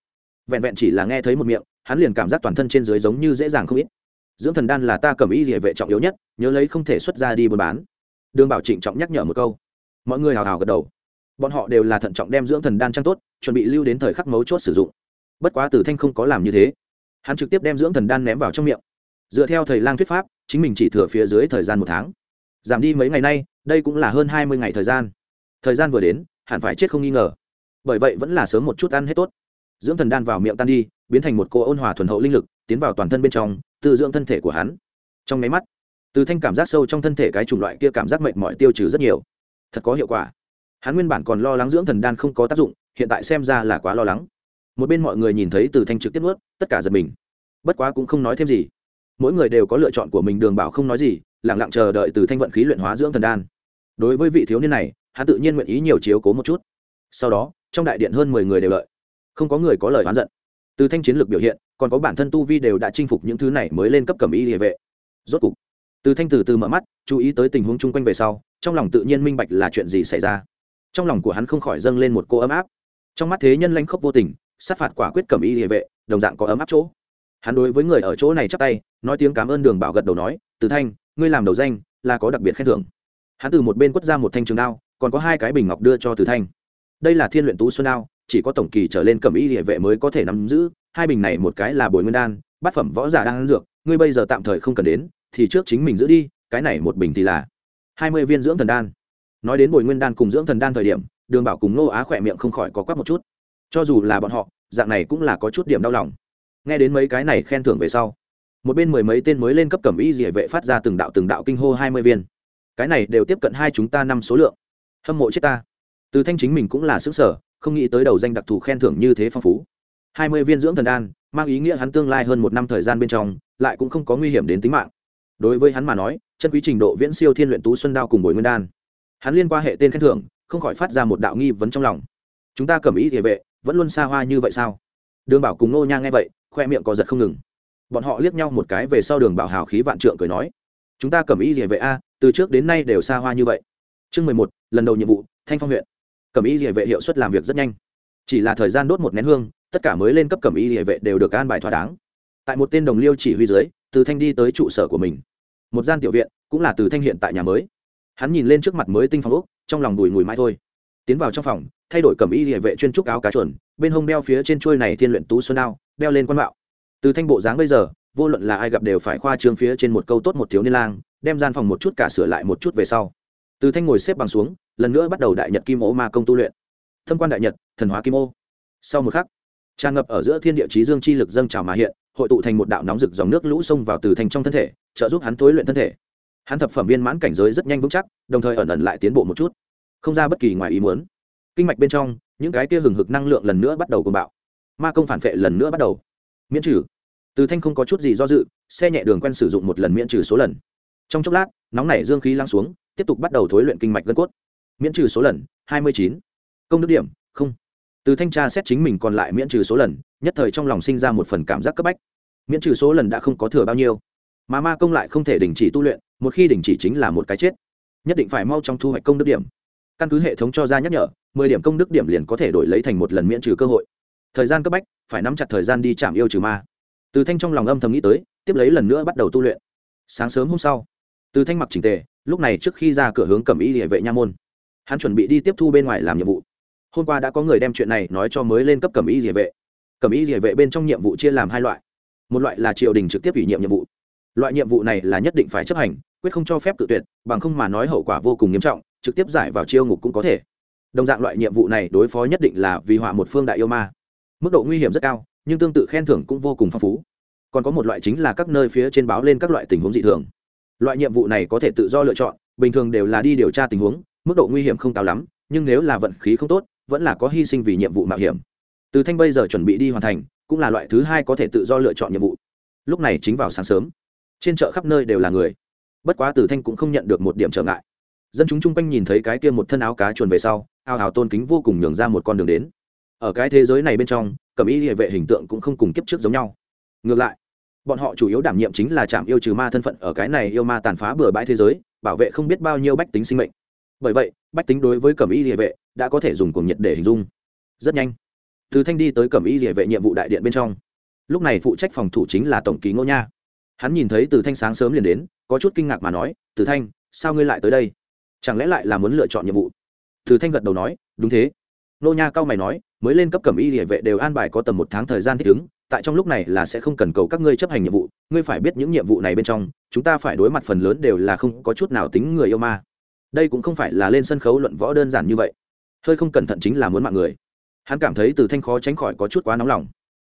Vẹn vẹn chỉ là nghe thấy một miệng, hắn liền cảm giác toàn thân trên dưới giống như dễ dàng không ít. Dưỡng thần đan là ta cầm ý địa vệ trọng yếu nhất, nhớ lấy không thể xuất ra đi buôn bán. Đường bảo trịnh trọng nhắc nhở một câu. Mọi người hào hào gật đầu. Bọn họ đều là thận trọng đem dưỡng thần đan trang tốt, chuẩn bị lưu đến thời khắc mấu chốt sử dụng bất quá tử thanh không có làm như thế. Hắn trực tiếp đem dưỡng thần đan ném vào trong miệng. Dựa theo thầy lang thuyết pháp, chính mình chỉ thừa phía dưới thời gian một tháng. Giảm đi mấy ngày nay, đây cũng là hơn hai mươi ngày thời gian. Thời gian vừa đến, hẳn phải chết không nghi ngờ. Bởi vậy vẫn là sớm một chút ăn hết tốt. Dưỡng thần đan vào miệng tan đi, biến thành một cô ôn hòa thuần hậu linh lực, tiến vào toàn thân bên trong tự dưỡng thân thể của hắn. Trong máy mắt, từ thanh cảm giác sâu trong thân thể cái chủng loại kia cảm giác mệt mỏi tiêu trừ rất nhiều. Thật có hiệu quả. Hắn nguyên bản còn lo lắng dưỡng thần đan không có tác dụng, hiện tại xem ra là quá lo lắng một bên mọi người nhìn thấy từ thanh trực tiếp nuốt, tất cả giật mình. Bất quá cũng không nói thêm gì. Mỗi người đều có lựa chọn của mình, đường bảo không nói gì lẳng lặng chờ đợi từ thanh vận khí luyện hóa dưỡng thần đan. Đối với vị thiếu niên này, hắn tự nhiên nguyện ý nhiều chiếu cố một chút. Sau đó, trong đại điện hơn mười người đều lợi không có người có lời oán giận. Từ thanh chiến lược biểu hiện, còn có bản thân tu vi đều đã chinh phục những thứ này mới lên cấp cầm y địa vệ. Rốt cục, từ thanh từ từ mở mắt, chú ý tới tình huống chung quanh về sau, trong lòng tự nhiên minh bạch là chuyện gì xảy ra. Trong lòng của hắn không khỏi dâng lên một cô ấm áp. Trong mắt thế nhân lanh khốc vô tình sát phạt quả quyết cầm y địa vệ, đồng dạng có ấm áp chỗ. Hắn đối với người ở chỗ này chắp tay, nói tiếng cảm ơn đường bảo gật đầu nói, từ thanh, ngươi làm đầu danh là có đặc biệt khen thưởng. Hắn từ một bên quất ra một thanh trường đao, còn có hai cái bình ngọc đưa cho từ thanh. Đây là thiên luyện tú xuân đao, chỉ có tổng kỳ trở lên cầm y địa vệ mới có thể nắm giữ, hai bình này một cái là bồi nguyên đan, bát phẩm võ giả đang ăn dược, ngươi bây giờ tạm thời không cần đến, thì trước chính mình giữ đi, cái này một bình thì là hai mươi viên dưỡng thần đan. Nói đến bồi nguyên đan cùng dưỡng thần đan thời điểm, đường bảo cùng nô á khỏe miệng không khỏi có quắc một chút cho dù là bọn họ, dạng này cũng là có chút điểm đau lòng. Nghe đến mấy cái này khen thưởng về sau, một bên mười mấy tên mới lên cấp cẩm y dỉa vệ phát ra từng đạo từng đạo kinh hô hai mươi viên. Cái này đều tiếp cận hai chúng ta năm số lượng. Hâm mộ chết ta. Từ thanh chính mình cũng là xứng sở không nghĩ tới đầu danh đặc thù khen thưởng như thế phong phú. Hai mươi viên dưỡng thần đan, mang ý nghĩa hắn tương lai hơn một năm thời gian bên trong, lại cũng không có nguy hiểm đến tính mạng. Đối với hắn mà nói, chân quý trình độ viễn siêu thiên luyện tú xuân đao cùng bồi nguyên đan. Hắn liên qua hệ tên khen thưởng, không khỏi phát ra một đạo nghi vấn trong lòng. Chúng ta cầm ý địa vệ vẫn luôn xa hoa như vậy sao? Đường bảo cùng nô nha nghe vậy, khoe miệng có giật không ngừng. Bọn họ liếc nhau một cái về sau đường bảo hào khí vạn trượng cười nói, chúng ta cầm ý địa vệ a, từ trước đến nay đều xa hoa như vậy. Chương mười một, lần đầu nhiệm vụ, thanh phong huyện. Cầm ý địa vệ hiệu suất làm việc rất nhanh. Chỉ là thời gian đốt một nén hương, tất cả mới lên cấp cầm ý địa vệ đều được an bài thỏa đáng. Tại một tên đồng liêu chỉ huy dưới, từ thanh đi tới trụ sở của mình. Một gian tiểu viện, cũng là từ thanh hiện tại nhà mới. Hắn nhìn lên trước mặt mới tinh phong úc trong lòng bùi mùi mãi thôi. Tiến vào trong phòng thay đổi cầm y địa vệ chuyên trúc áo cá chuẩn bên hông đeo phía trên chuôi này thiên luyện tú xuân đao đeo lên quan mạo. Từ thanh bộ dáng bây giờ, vô luận là ai gặp đều phải khoa trương phía trên một câu tốt một thiếu niên lang, đem gian phòng một chút cả sửa lại một chút về sau. Từ thanh ngồi xếp bằng xuống, lần nữa bắt đầu đại nhật kim ô ma công tu luyện. Thâm quan đại nhật, thần hóa kim ô. Sau một khắc, tràn ngập ở giữa thiên địa trí dương chi lực dâng trào mà hiện, hội tụ thành một đạo nóng rực dòng nước lũ xông vào từ thành trong thân thể, trợ giúp hắn tối luyện thân thể. Hắn thập phẩm viên mãn cảnh giới rất nhanh vững chắc, đồng thời ẩn ẩn lại tiến bộ một chút. Không ra bất kỳ ngoài ý muốn kinh mạch bên trong, những cái kia hừng hực năng lượng lần nữa bắt đầu cùng bạo. Ma công phản vệ lần nữa bắt đầu. Miễn trừ. Từ thanh không có chút gì do dự, xe nhẹ đường quen sử dụng một lần miễn trừ số lần. Trong chốc lát, nóng nảy dương khí lắng xuống, tiếp tục bắt đầu thối luyện kinh mạch gân cốt. Miễn trừ số lần, hai mươi chín. Công đức điểm, không. Từ thanh tra xét chính mình còn lại miễn trừ số lần, nhất thời trong lòng sinh ra một phần cảm giác cấp bách. Miễn trừ số lần đã không có thừa bao nhiêu. Mà ma công lại không thể đình chỉ tu luyện, một khi đình chỉ chính là một cái chết. Nhất định phải mau trong thu hoạch công đức điểm căn cứ hệ thống cho ra nhắc nhở, mười điểm công đức điểm liền có thể đổi lấy thành một lần miễn trừ cơ hội. Thời gian cấp bách, phải nắm chặt thời gian đi chạm yêu trừ ma. Từ thanh trong lòng âm thầm nghĩ tới, tiếp lấy lần nữa bắt đầu tu luyện. Sáng sớm hôm sau, từ thanh mặc trình tề, lúc này trước khi ra cửa hướng cầm y địa vệ nha môn. Hắn chuẩn bị đi tiếp thu bên ngoài làm nhiệm vụ. Hôm qua đã có người đem chuyện này nói cho mới lên cấp cầm y địa vệ. Cầm y địa vệ bên trong nhiệm vụ chia làm hai loại. Một loại là triều đình trực tiếp ủy nhiệm nhiệm vụ. Loại nhiệm vụ này là nhất định phải chấp hành, quyết không cho phép tự tuyệt, bằng không mà nói hậu quả vô cùng nghiêm trọng trực tiếp giải vào chiêu ngục cũng có thể. Đồng dạng loại nhiệm vụ này đối phó nhất định là vì họa một phương đại yêu ma. Mức độ nguy hiểm rất cao, nhưng tương tự khen thưởng cũng vô cùng phong phú. Còn có một loại chính là các nơi phía trên báo lên các loại tình huống dị thường. Loại nhiệm vụ này có thể tự do lựa chọn, bình thường đều là đi điều tra tình huống, mức độ nguy hiểm không cao lắm, nhưng nếu là vận khí không tốt, vẫn là có hy sinh vì nhiệm vụ mạo hiểm. Từ thanh bây giờ chuẩn bị đi hoàn thành, cũng là loại thứ hai có thể tự do lựa chọn nhiệm vụ. Lúc này chính vào sáng sớm, trên chợ khắp nơi đều là người. Bất quá từ thanh cũng không nhận được một điểm trở ngại dân chúng chung quanh nhìn thấy cái kia một thân áo cá chuồn về sau ao ào tôn kính vô cùng nhường ra một con đường đến. Ở cái thế giới này bên trong, cẩm y địa vệ hình tượng cũng không cùng kiếp trước giống nhau. Ngược lại, bọn họ chủ yếu đảm nhiệm chính là trạm yêu trừ ma thân phận ở cái này yêu ma tàn phá bừa bãi thế giới, bảo vệ không biết bao nhiêu bách tính sinh mệnh. Bởi vậy, bách tính đối với cẩm y địa vệ đã có thể dùng cuồng nhiệt để hình dung. Rất nhanh, từ thanh đi tới cẩm y địa vệ nhiệm vụ đại điện bên trong. Lúc này phụ trách phòng thủ chính là tổng ký ngô nha. Hắn nhìn thấy từ thanh sáng sớm liền đến, có chút kinh ngạc mà nói, từ thanh, sao ngươi lại tới đây? Chẳng lẽ lại là muốn lựa chọn nhiệm vụ? Từ thanh gật đầu nói, đúng thế. Nô nha cao mày nói, mới lên cấp cẩm y địa vệ đều an bài có tầm một tháng thời gian thích ứng, tại trong lúc này là sẽ không cần cầu các ngươi chấp hành nhiệm vụ, ngươi phải biết những nhiệm vụ này bên trong, chúng ta phải đối mặt phần lớn đều là không có chút nào tính người yêu ma. Đây cũng không phải là lên sân khấu luận võ đơn giản như vậy. Hơi không cẩn thận chính là muốn mạng người. Hắn cảm thấy từ thanh khó tránh khỏi có chút quá nóng lòng.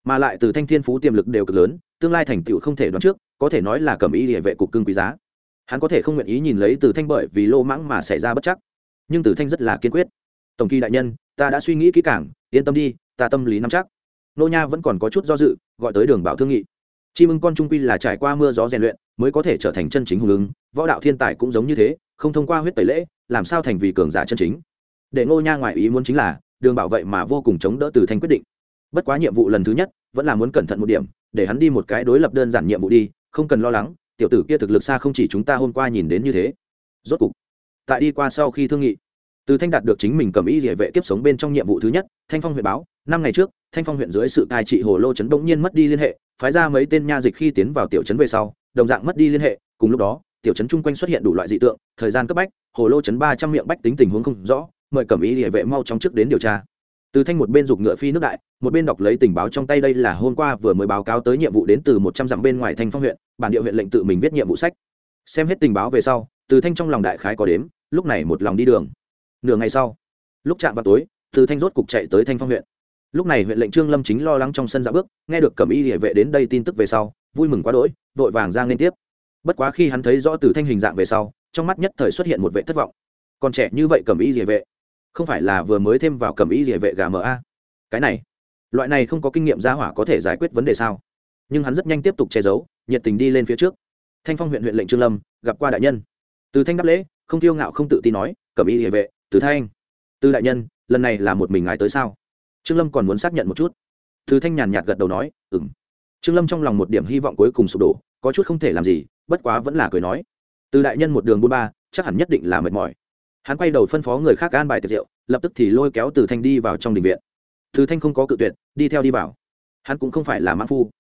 Mà lại từ thanh thiên phú tiềm lực đều cực lớn, tương lai thành tựu không thể đoán trước, có thể nói là cầm ý địa vệ cục cưng quý giá hắn có thể không nguyện ý nhìn lấy từ thanh bởi vì lô mãng mà xảy ra bất chắc. Nhưng từ thanh rất là kiên quyết. Tổng kỳ đại nhân, ta đã suy nghĩ kỹ càng, yên tâm đi, ta tâm lý nắm chắc. Nô nha vẫn còn có chút do dự, gọi tới đường bảo thương nghị. Chi mừng con trung quy là trải qua mưa gió rèn luyện, mới có thể trở thành chân chính hùng ứng, võ đạo thiên tài cũng giống như thế, không thông qua huyết tẩy lễ, làm sao thành vì cường giả chân chính. Để ngô nha ngoại ý muốn chính là, đường bảo vậy mà vô cùng chống đỡ từ thanh quyết định. Bất quá nhiệm vụ lần thứ nhất, vẫn là muốn cẩn thận một điểm, để hắn đi một cái đối lập đơn giản nhiệm vụ đi, không cần lo lắng tiểu tử kia thực lực xa không chỉ chúng ta hôm qua nhìn đến như thế. Rốt cục, tại đi qua sau khi thương nghị, từ thanh đạt được chính mình cầm ý địa vệ kiếp sống bên trong nhiệm vụ thứ nhất, thanh phong huyện báo, năm ngày trước, thanh phong huyện dưới sự cai trị hồ lô trấn bỗng nhiên mất đi liên hệ, phái ra mấy tên nha dịch khi tiến vào tiểu trấn về sau, đồng dạng mất đi liên hệ, cùng lúc đó, tiểu trấn chung quanh xuất hiện đủ loại dị tượng, thời gian cấp bách, hồ lô trấn ba trăm miệng bách tính tình huống không rõ, mời cầm ý địa vệ mau chóng trước đến điều tra từ thanh một bên giục ngựa phi nước đại, một bên đọc lấy tình báo trong tay đây là hôm qua vừa mới báo cáo tới nhiệm vụ đến từ một trăm dặm bên ngoài thanh phong huyện, bản địa huyện lệnh tự mình viết nhiệm vụ sách. Xem hết tình báo về sau, từ thanh trong lòng đại khái có đếm, lúc này một lòng đi đường. Nửa ngày sau, lúc chạm vào tối, từ thanh rốt cục chạy tới thanh phong huyện. Lúc này huyện lệnh trương lâm chính lo lắng trong sân dạ bước, nghe được cẩm y địa vệ đến đây tin tức về sau, vui mừng quá đỗi, vội vàng ra liên tiếp. Bất quá khi hắn thấy rõ từ thanh hình dạng về sau, trong mắt nhất thời xuất hiện một vệ thất vọng. Còn trẻ như vậy cẩm y địa vệ không phải là vừa mới thêm vào cẩm ý địa vệ gà mờ a? cái này, loại này không có kinh nghiệm gia hỏa có thể giải quyết vấn đề sao? Nhưng hắn rất nhanh tiếp tục che giấu, nhiệt tình đi lên phía trước. Thanh phong huyện huyện lệnh trương lâm, gặp qua đại nhân. Từ thanh đáp lễ, không tiêu ngạo không tự tin nói cẩm ý địa vệ, từ thanh. Từ đại nhân, lần này là một mình ngài tới sao? Trương lâm còn muốn xác nhận một chút. Từ thanh nhàn nhạt gật đầu nói ừng trương lâm trong lòng một điểm hy vọng cuối cùng sụp đổ, có chút không thể làm gì, bất quá vẫn là cười nói, từ đại nhân một đường buôn ba, chắc hẳn nhất định là mệt mỏi hắn quay đầu phân phó người khác an bài tiệc rượu, lập tức thì lôi kéo từ thanh đi vào trong đình viện. Từ thanh không có cự tuyệt, đi theo đi vào. Hắn cũng không phải là mãn phu.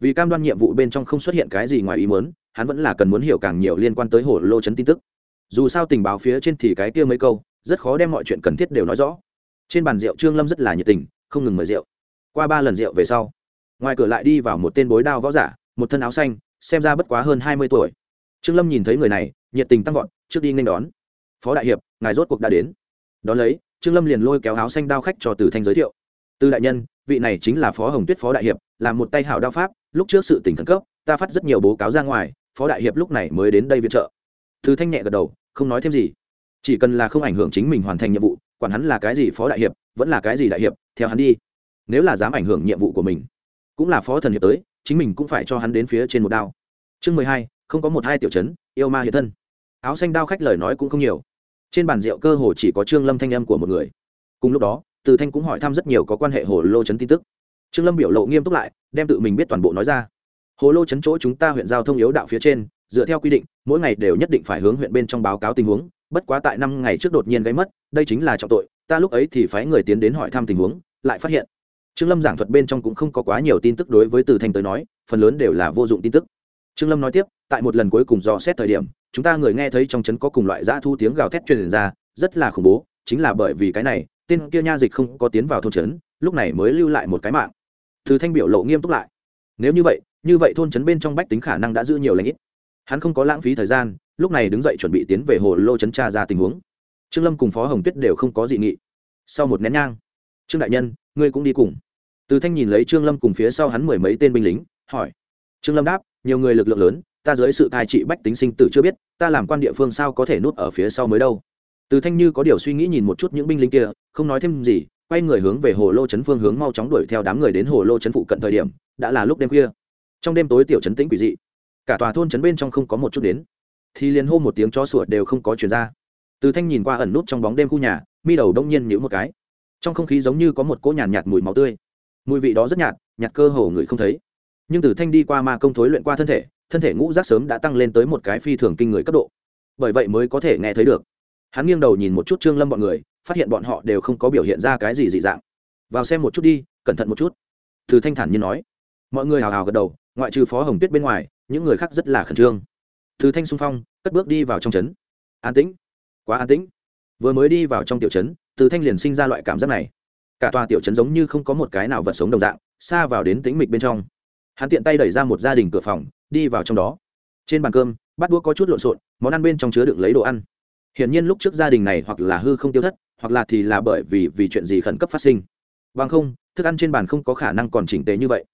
Vì cam đoan nhiệm vụ bên trong không xuất hiện cái gì ngoài ý muốn, hắn vẫn là cần muốn hiểu càng nhiều liên quan tới hồ lô chấn tin tức. Dù sao tình báo phía trên thì cái kia mấy câu, rất khó đem mọi chuyện cần thiết đều nói rõ. Trên bàn rượu trương lâm rất là nhiệt tình, không ngừng mời rượu. Qua ba lần rượu về sau, ngoài cửa lại đi vào một tên bối đao võ giả, một thân áo xanh, xem ra bất quá hơn hai mươi tuổi. Trương lâm nhìn thấy người này, nhiệt tình tăng vọt, trước đi nên đón. Phó đại hiệp ngài rốt cuộc đã đến. Đón lấy, trương lâm liền lôi kéo áo xanh đao khách cho từ thanh giới thiệu. Từ đại nhân, vị này chính là phó hồng tuyết phó đại hiệp, là một tay hảo đao pháp, lúc trước sự tỉnh khẩn cấp, ta phát rất nhiều bố cáo ra ngoài, phó đại hiệp lúc này mới đến đây viện trợ. Từ thanh nhẹ gật đầu, không nói thêm gì. Chỉ cần là không ảnh hưởng chính mình hoàn thành nhiệm vụ, quản hắn là cái gì phó đại hiệp, vẫn là cái gì đại hiệp, theo hắn đi. Nếu là dám ảnh hưởng nhiệm vụ của mình, cũng là phó thần hiệp tới, chính mình cũng phải cho hắn đến phía trên một đao. Chương mười hai, không có một hai tiểu chấn, yêu ma hiện thân. Áo xanh đao khách lời nói cũng không nhiều trên bàn rượu cơ hồ chỉ có trương lâm thanh âm của một người. Cùng lúc đó, từ thanh cũng hỏi thăm rất nhiều có quan hệ hồ lô chấn tin tức. Trương lâm biểu lộ nghiêm túc lại, đem tự mình biết toàn bộ nói ra. Hồ lô chấn chỗ chúng ta huyện giao thông yếu đạo phía trên, dựa theo quy định, mỗi ngày đều nhất định phải hướng huyện bên trong báo cáo tình huống, bất quá tại năm ngày trước đột nhiên gây mất, đây chính là trọng tội, ta lúc ấy thì phái người tiến đến hỏi thăm tình huống, lại phát hiện. Trương lâm giảng thuật bên trong cũng không có quá nhiều tin tức đối với từ thanh tới nói, phần lớn đều là vô dụng tin tức. Trương lâm nói tiếp, tại một lần cuối cùng dò xét thời điểm chúng ta người nghe thấy trong trấn có cùng loại dã thu tiếng gào thét truyền ra, rất là khủng bố, chính là bởi vì cái này, tên kia nha dịch không có tiến vào thôn trấn lúc này mới lưu lại một cái mạng. Từ thanh biểu lộ nghiêm túc lại. Nếu như vậy như vậy thôn trấn bên trong bách tính khả năng đã giữ nhiều lãnh ít. Hắn không có lãng phí thời gian, lúc này đứng dậy chuẩn bị tiến về hồ lô trấn tra ra tình huống. Trương lâm cùng phó hồng tuyết đều không có dị nghị. Sau một nén nhang, trương đại nhân, ngươi cũng đi cùng. Từ thanh nhìn lấy trương lâm cùng phía sau hắn mười mấy tên binh lính, hỏi. Trương lâm đáp, nhiều người lực lượng lớn ta dưới sự cai trị bách tính sinh tử chưa biết ta làm quan địa phương sao có thể nuốt ở phía sau mới đâu. Từ thanh như có điều suy nghĩ nhìn một chút những binh lính kia không nói thêm gì quay người hướng về hồ lô trấn phương hướng mau chóng đuổi theo đám người đến hồ lô trấn phụ cận thời điểm đã là lúc đêm khuya. Trong đêm tối tiểu trấn tĩnh quỷ dị. Cả tòa thôn trấn bên trong không có một chút đến. Thì liền hô một tiếng chó sủa đều không có chuyển ra. Từ thanh nhìn qua ẩn nút trong bóng đêm khu nhà mi đầu đông nhiên nhữ một cái. Trong không khí giống như có một cỗ nhàn nhạt, nhạt mùi máu tươi. Mùi vị đó rất nhạt nhạt cơ hồ người không thấy. Nhưng từ thanh đi qua ma công thối luyện qua thân thể thân thể ngũ rác sớm đã tăng lên tới một cái phi thường kinh người cấp độ. Bởi vậy mới có thể nghe thấy được. Hắn nghiêng đầu nhìn một chút trương lâm bọn người, phát hiện bọn họ đều không có biểu hiện ra cái gì dị dạng. Vào xem một chút đi, cẩn thận một chút. Từ thanh thản như nói. Mọi người hào hào gật đầu, ngoại trừ phó hồng tuyết bên ngoài, những người khác rất là khẩn trương. Từ thanh xung phong, cất bước đi vào trong trấn. An tĩnh, quá an tĩnh. Vừa mới đi vào trong tiểu trấn, từ thanh liền sinh ra loại cảm giác này. Cả tòa tiểu trấn giống như không có một cái nào vật sống đồng dạng, xa vào đến tĩnh mịch bên trong. Hắn tiện tay đẩy ra một gia đình cửa phòng đi vào trong đó. Trên bàn cơm, bát đũa có chút lộn xộn, món ăn bên trong chứa đựng lấy đồ ăn. Hiển nhiên lúc trước gia đình này hoặc là hư không tiêu thất, hoặc là thì là bởi vì vì chuyện gì khẩn cấp phát sinh. Bằng không, thức ăn trên bàn không có khả năng còn chỉnh tề như vậy.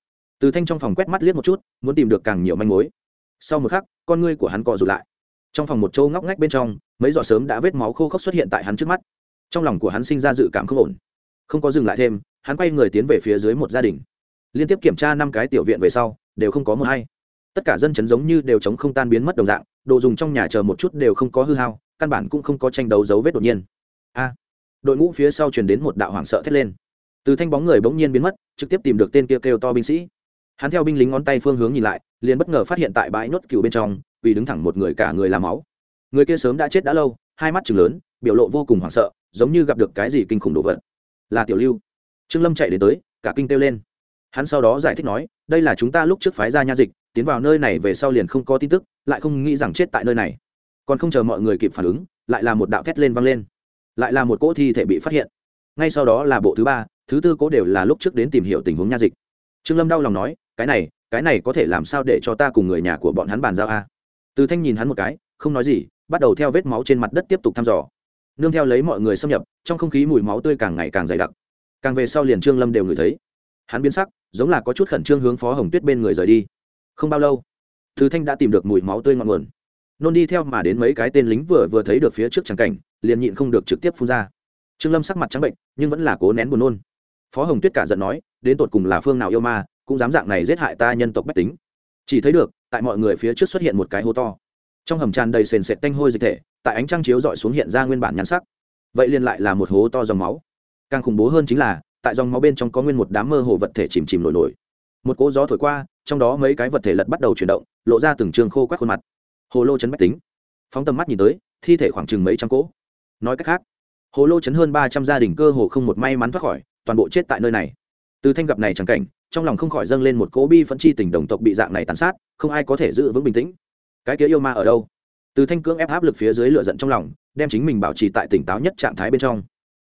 Từ thanh trong phòng quét mắt liếc một chút, muốn tìm được càng nhiều manh mối. Sau một khắc, con ngươi của hắn cọ rụt lại. Trong phòng một châu ngóc ngách bên trong, mấy giọt sớm đã vết máu khô khốc xuất hiện tại hắn trước mắt. Trong lòng của hắn sinh ra dự cảm không ổn. Không có dừng lại thêm, hắn quay người tiến về phía dưới một gia đình. Liên tiếp kiểm tra năm cái tiểu viện về sau, đều không có một hay tất cả dân chấn giống như đều chống không tan biến mất đồng dạng, đồ dùng trong nhà chờ một chút đều không có hư hao, căn bản cũng không có tranh đấu dấu vết đột nhiên. A! Đội ngũ phía sau truyền đến một đạo hoảng sợ thét lên. Từ thanh bóng người bỗng nhiên biến mất, trực tiếp tìm được tên kia kêu to binh sĩ. Hắn theo binh lính ngón tay phương hướng nhìn lại, liền bất ngờ phát hiện tại bãi nốt cừu bên trong vì đứng thẳng một người cả người làm máu. Người kia sớm đã chết đã lâu, hai mắt chừng lớn, biểu lộ vô cùng hoảng sợ, giống như gặp được cái gì kinh khủng đồ vật. Là tiểu lưu. Trương lâm chạy đến tới, cả kinh kêu lên. Hắn sau đó giải thích nói, đây là chúng ta lúc trước phái ra nha dịch tiến vào nơi này về sau liền không có tin tức, lại không nghĩ rằng chết tại nơi này. Còn không chờ mọi người kịp phản ứng, lại là một đạo thét lên vang lên. Lại là một cỗ thi thể bị phát hiện. Ngay sau đó là bộ thứ ba, thứ tư cỗ đều là lúc trước đến tìm hiểu tình huống nha dịch. Trương lâm đau lòng nói, cái này cái này có thể làm sao để cho ta cùng người nhà của bọn hắn bàn giao a? Từ thanh nhìn hắn một cái, không nói gì, bắt đầu theo vết máu trên mặt đất tiếp tục thăm dò. Nương theo lấy mọi người xâm nhập, trong không khí mùi máu tươi càng ngày càng dày đặc. Càng về sau liền trương lâm đều ngửi thấy. Hắn biến sắc, giống là có chút khẩn trương hướng phó hồng tuyết bên người rời đi không bao lâu, thứ thanh đã tìm được mùi máu tươi ngọn nguồn. Nôn đi theo mà đến mấy cái tên lính vừa vừa thấy được phía trước tràng cảnh, liền nhịn không được trực tiếp phun ra. Trương lâm sắc mặt trắng bệnh, nhưng vẫn là cố nén buồn nôn. Phó hồng tuyết cả giận nói, đến tột cùng là phương nào yêu ma, cũng dám dạng này giết hại ta nhân tộc bách tính. Chỉ thấy được, tại mọi người phía trước xuất hiện một cái hố to. Trong hầm tràn đầy sền sệt tanh hôi dịch thể, tại ánh trăng chiếu dọi xuống hiện ra nguyên bản nhắn sắc. Vậy liền lại là một hố to dòng máu. Càng khủng bố hơn chính là, tại dòng máu bên trong có nguyên một đám mơ hồ vật thể chìm chìm nổi nổi. Một cỗ gió thổi qua trong đó mấy cái vật thể lật bắt đầu chuyển động, lộ ra từng trường khô quét khuôn mặt. Hồ lô chấn bách tính. Phóng tầm mắt nhìn tới, thi thể khoảng chừng mấy trăm cỗ. Nói cách khác, hồ lô chấn hơn ba trăm gia đình cơ hồ không một may mắn thoát khỏi, toàn bộ chết tại nơi này. Từ thanh gặp này chẳng cảnh, trong lòng không khỏi dâng lên một cỗ bi phẫn chi tình đồng tộc bị dạng này tàn sát, không ai có thể giữ vững bình tĩnh. Cái kia yêu ma ở đâu? Từ thanh cưỡng ép áp lực phía dưới lửa giận trong lòng, đem chính mình bảo trì tại tỉnh táo nhất trạng thái bên trong.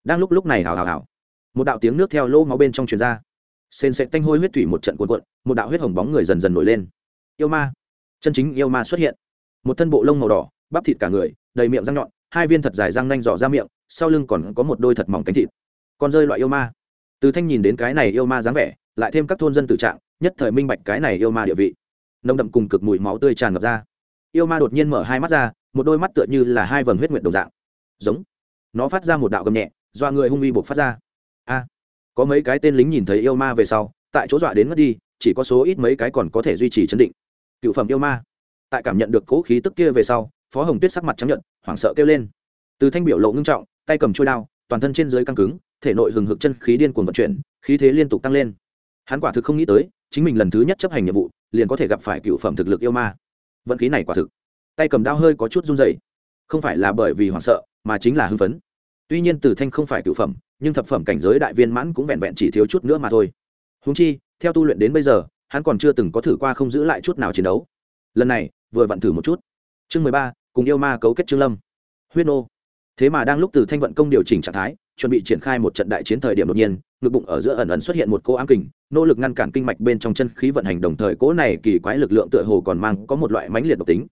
Đang lúc lúc này hào hào hào, một đạo tiếng nước theo lô máu bên trong truyền ra sền sệt tanh hôi huyết thủy một trận cuộn cuộn, một đạo huyết hồng bóng người dần dần nổi lên. Yêu ma. Chân chính yêu ma xuất hiện. Một thân bộ lông màu đỏ, bắp thịt cả người, đầy miệng răng nhọn, hai viên thật dài răng nanh dò ra miệng, sau lưng còn có một đôi thật mỏng cánh thịt. Còn rơi loại yêu ma. Từ thanh nhìn đến cái này yêu ma dáng vẻ, lại thêm các thôn dân tự trạng, nhất thời minh bạch cái này yêu ma địa vị. Nồng đậm cùng cực mùi máu tươi tràn ngập ra. Yêu ma đột nhiên mở hai mắt ra, một đôi mắt tựa như là hai vầng huyết nguyệt đồng dạng. Giống. Nó phát ra một đạo gầm nhẹ do người hung uy buộc phát ra có mấy cái tên lính nhìn thấy yêu ma về sau, tại chỗ dọa đến mất đi, chỉ có số ít mấy cái còn có thể duy trì chấn định. Cựu phẩm yêu ma. Tại cảm nhận được cố khí tức kia về sau, phó hồng tuyết sắc mặt chấp nhận hoảng sợ kêu lên. Từ thanh biểu lộ ngưng trọng, tay cầm trôi đao, toàn thân trên dưới căng cứng, thể nội hừng hực chân khí điên cuồng vận chuyển, khí thế liên tục tăng lên. Hắn quả thực không nghĩ tới, chính mình lần thứ nhất chấp hành nhiệm vụ, liền có thể gặp phải cựu phẩm thực lực yêu ma. Vận khí này quả thực. Tay cầm đao hơi có chút run dày không phải là bởi vì hoảng sợ, mà chính là hưng phấn. Tuy nhiên từ thanh không phải cựu phẩm nhưng thập phẩm cảnh giới đại viên mãn cũng vẹn vẹn chỉ thiếu chút nữa mà thôi. Húng chi, theo tu luyện đến bây giờ, hắn còn chưa từng có thử qua không giữ lại chút nào chiến đấu. Lần này, vừa vặn thử một chút. Chương mười ba, cùng yêu ma cấu kết trương lâm. Huyết nô. Thế mà đang lúc từ thanh vận công điều chỉnh trạng thái, chuẩn bị triển khai một trận đại chiến thời điểm đột nhiên, ngực bụng ở giữa ẩn ẩn xuất hiện một cô ám kình, nỗ lực ngăn cản kinh mạch bên trong chân khí vận hành đồng thời cỗ này kỳ quái lực lượng tựa hồ còn mang có một loại mãnh liệt độc tính.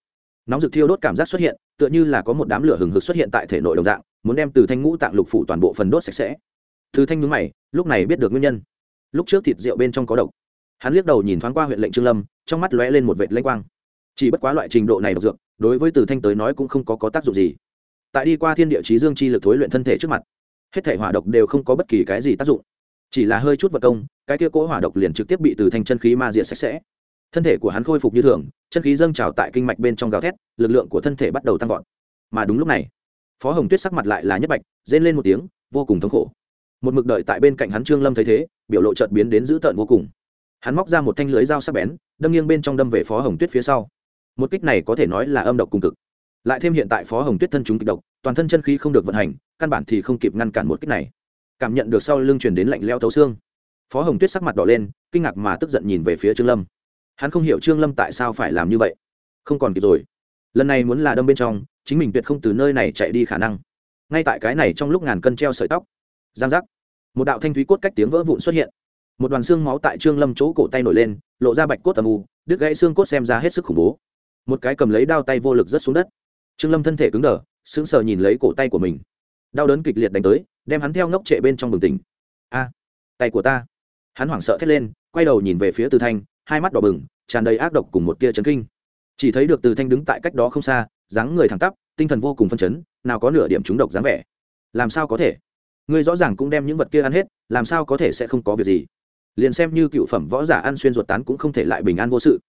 Nóng rực thiêu đốt cảm giác xuất hiện, tựa như là có một đám lửa hừng hực xuất hiện tại thể nội đồng dạng muốn đem từ thanh ngũ tạng lục phủ toàn bộ phần đốt sạch sẽ. Từ thanh nhúng mày lúc này biết được nguyên nhân. Lúc trước thịt rượu bên trong có độc. Hắn liếc đầu nhìn thoáng qua huyện lệnh trương lâm trong mắt lóe lên một vệt lanh quang. Chỉ bất quá loại trình độ này độc dược đối với từ thanh tới nói cũng không có, có tác dụng gì. Tại đi qua thiên địa chí dương chi lực thối luyện thân thể trước mặt hết thể hỏa độc đều không có bất kỳ cái gì tác dụng. Chỉ là hơi chút vật công cái kia cỗ hỏa độc liền trực tiếp bị từ thanh chân khí ma diện sạch sẽ. Thân thể của hắn khôi phục như thường chân khí dâng trào tại kinh mạch bên trong gào thét lực lượng của thân thể bắt đầu tăng vọt. Mà đúng lúc này phó hồng tuyết sắc mặt lại là nhất bạch, rên lên một tiếng, vô cùng thống khổ. Một mực đợi tại bên cạnh hắn trương lâm thấy thế, biểu lộ chợt biến đến dữ tợn vô cùng. Hắn móc ra một thanh lưới dao sắc bén, đâm nghiêng bên trong đâm về phó hồng tuyết phía sau. Một kích này có thể nói là âm độc cùng cực. Lại thêm hiện tại phó hồng tuyết thân chúng kịch độc, toàn thân chân khí không được vận hành, căn bản thì không kịp ngăn cản một kích này. Cảm nhận được sau lưng truyền đến lạnh leo thấu xương. Phó hồng tuyết sắc mặt đỏ lên, kinh ngạc mà tức giận nhìn về phía trương lâm. Hắn không hiểu trương lâm tại sao phải làm như vậy. Không còn kịp rồi. Lần này muốn là đâm bên trong chính mình tuyệt không từ nơi này chạy đi khả năng. Ngay tại cái này trong lúc ngàn cân treo sợi tóc. Giang giác. Một đạo thanh thúy cốt cách tiếng vỡ vụn xuất hiện. Một đoàn xương máu tại trương lâm chỗ cổ tay nổi lên, lộ ra bạch cốt tầm u, đứt gãy xương cốt xem ra hết sức khủng bố. Một cái cầm lấy đao tay vô lực rớt xuống đất. Trương lâm thân thể cứng đờ, sững sờ nhìn lấy cổ tay của mình. Đau đớn kịch liệt đánh tới, đem hắn theo ngốc trệ bên trong bừng tỉnh. A, tay của ta. Hắn hoảng sợ thét lên, quay đầu nhìn về phía từ thanh, hai mắt đỏ bừng, tràn đầy ác độc cùng một tia chấn kinh. Chỉ thấy được từ thanh đứng tại cách đó không xa dáng người thẳng tắp, tinh thần vô cùng phân chấn, nào có nửa điểm trúng độc dáng vẻ. Làm sao có thể? Ngươi rõ ràng cũng đem những vật kia ăn hết, làm sao có thể sẽ không có việc gì? Liền xem như cựu phẩm võ giả ăn xuyên ruột tán cũng không thể lại bình an vô sự.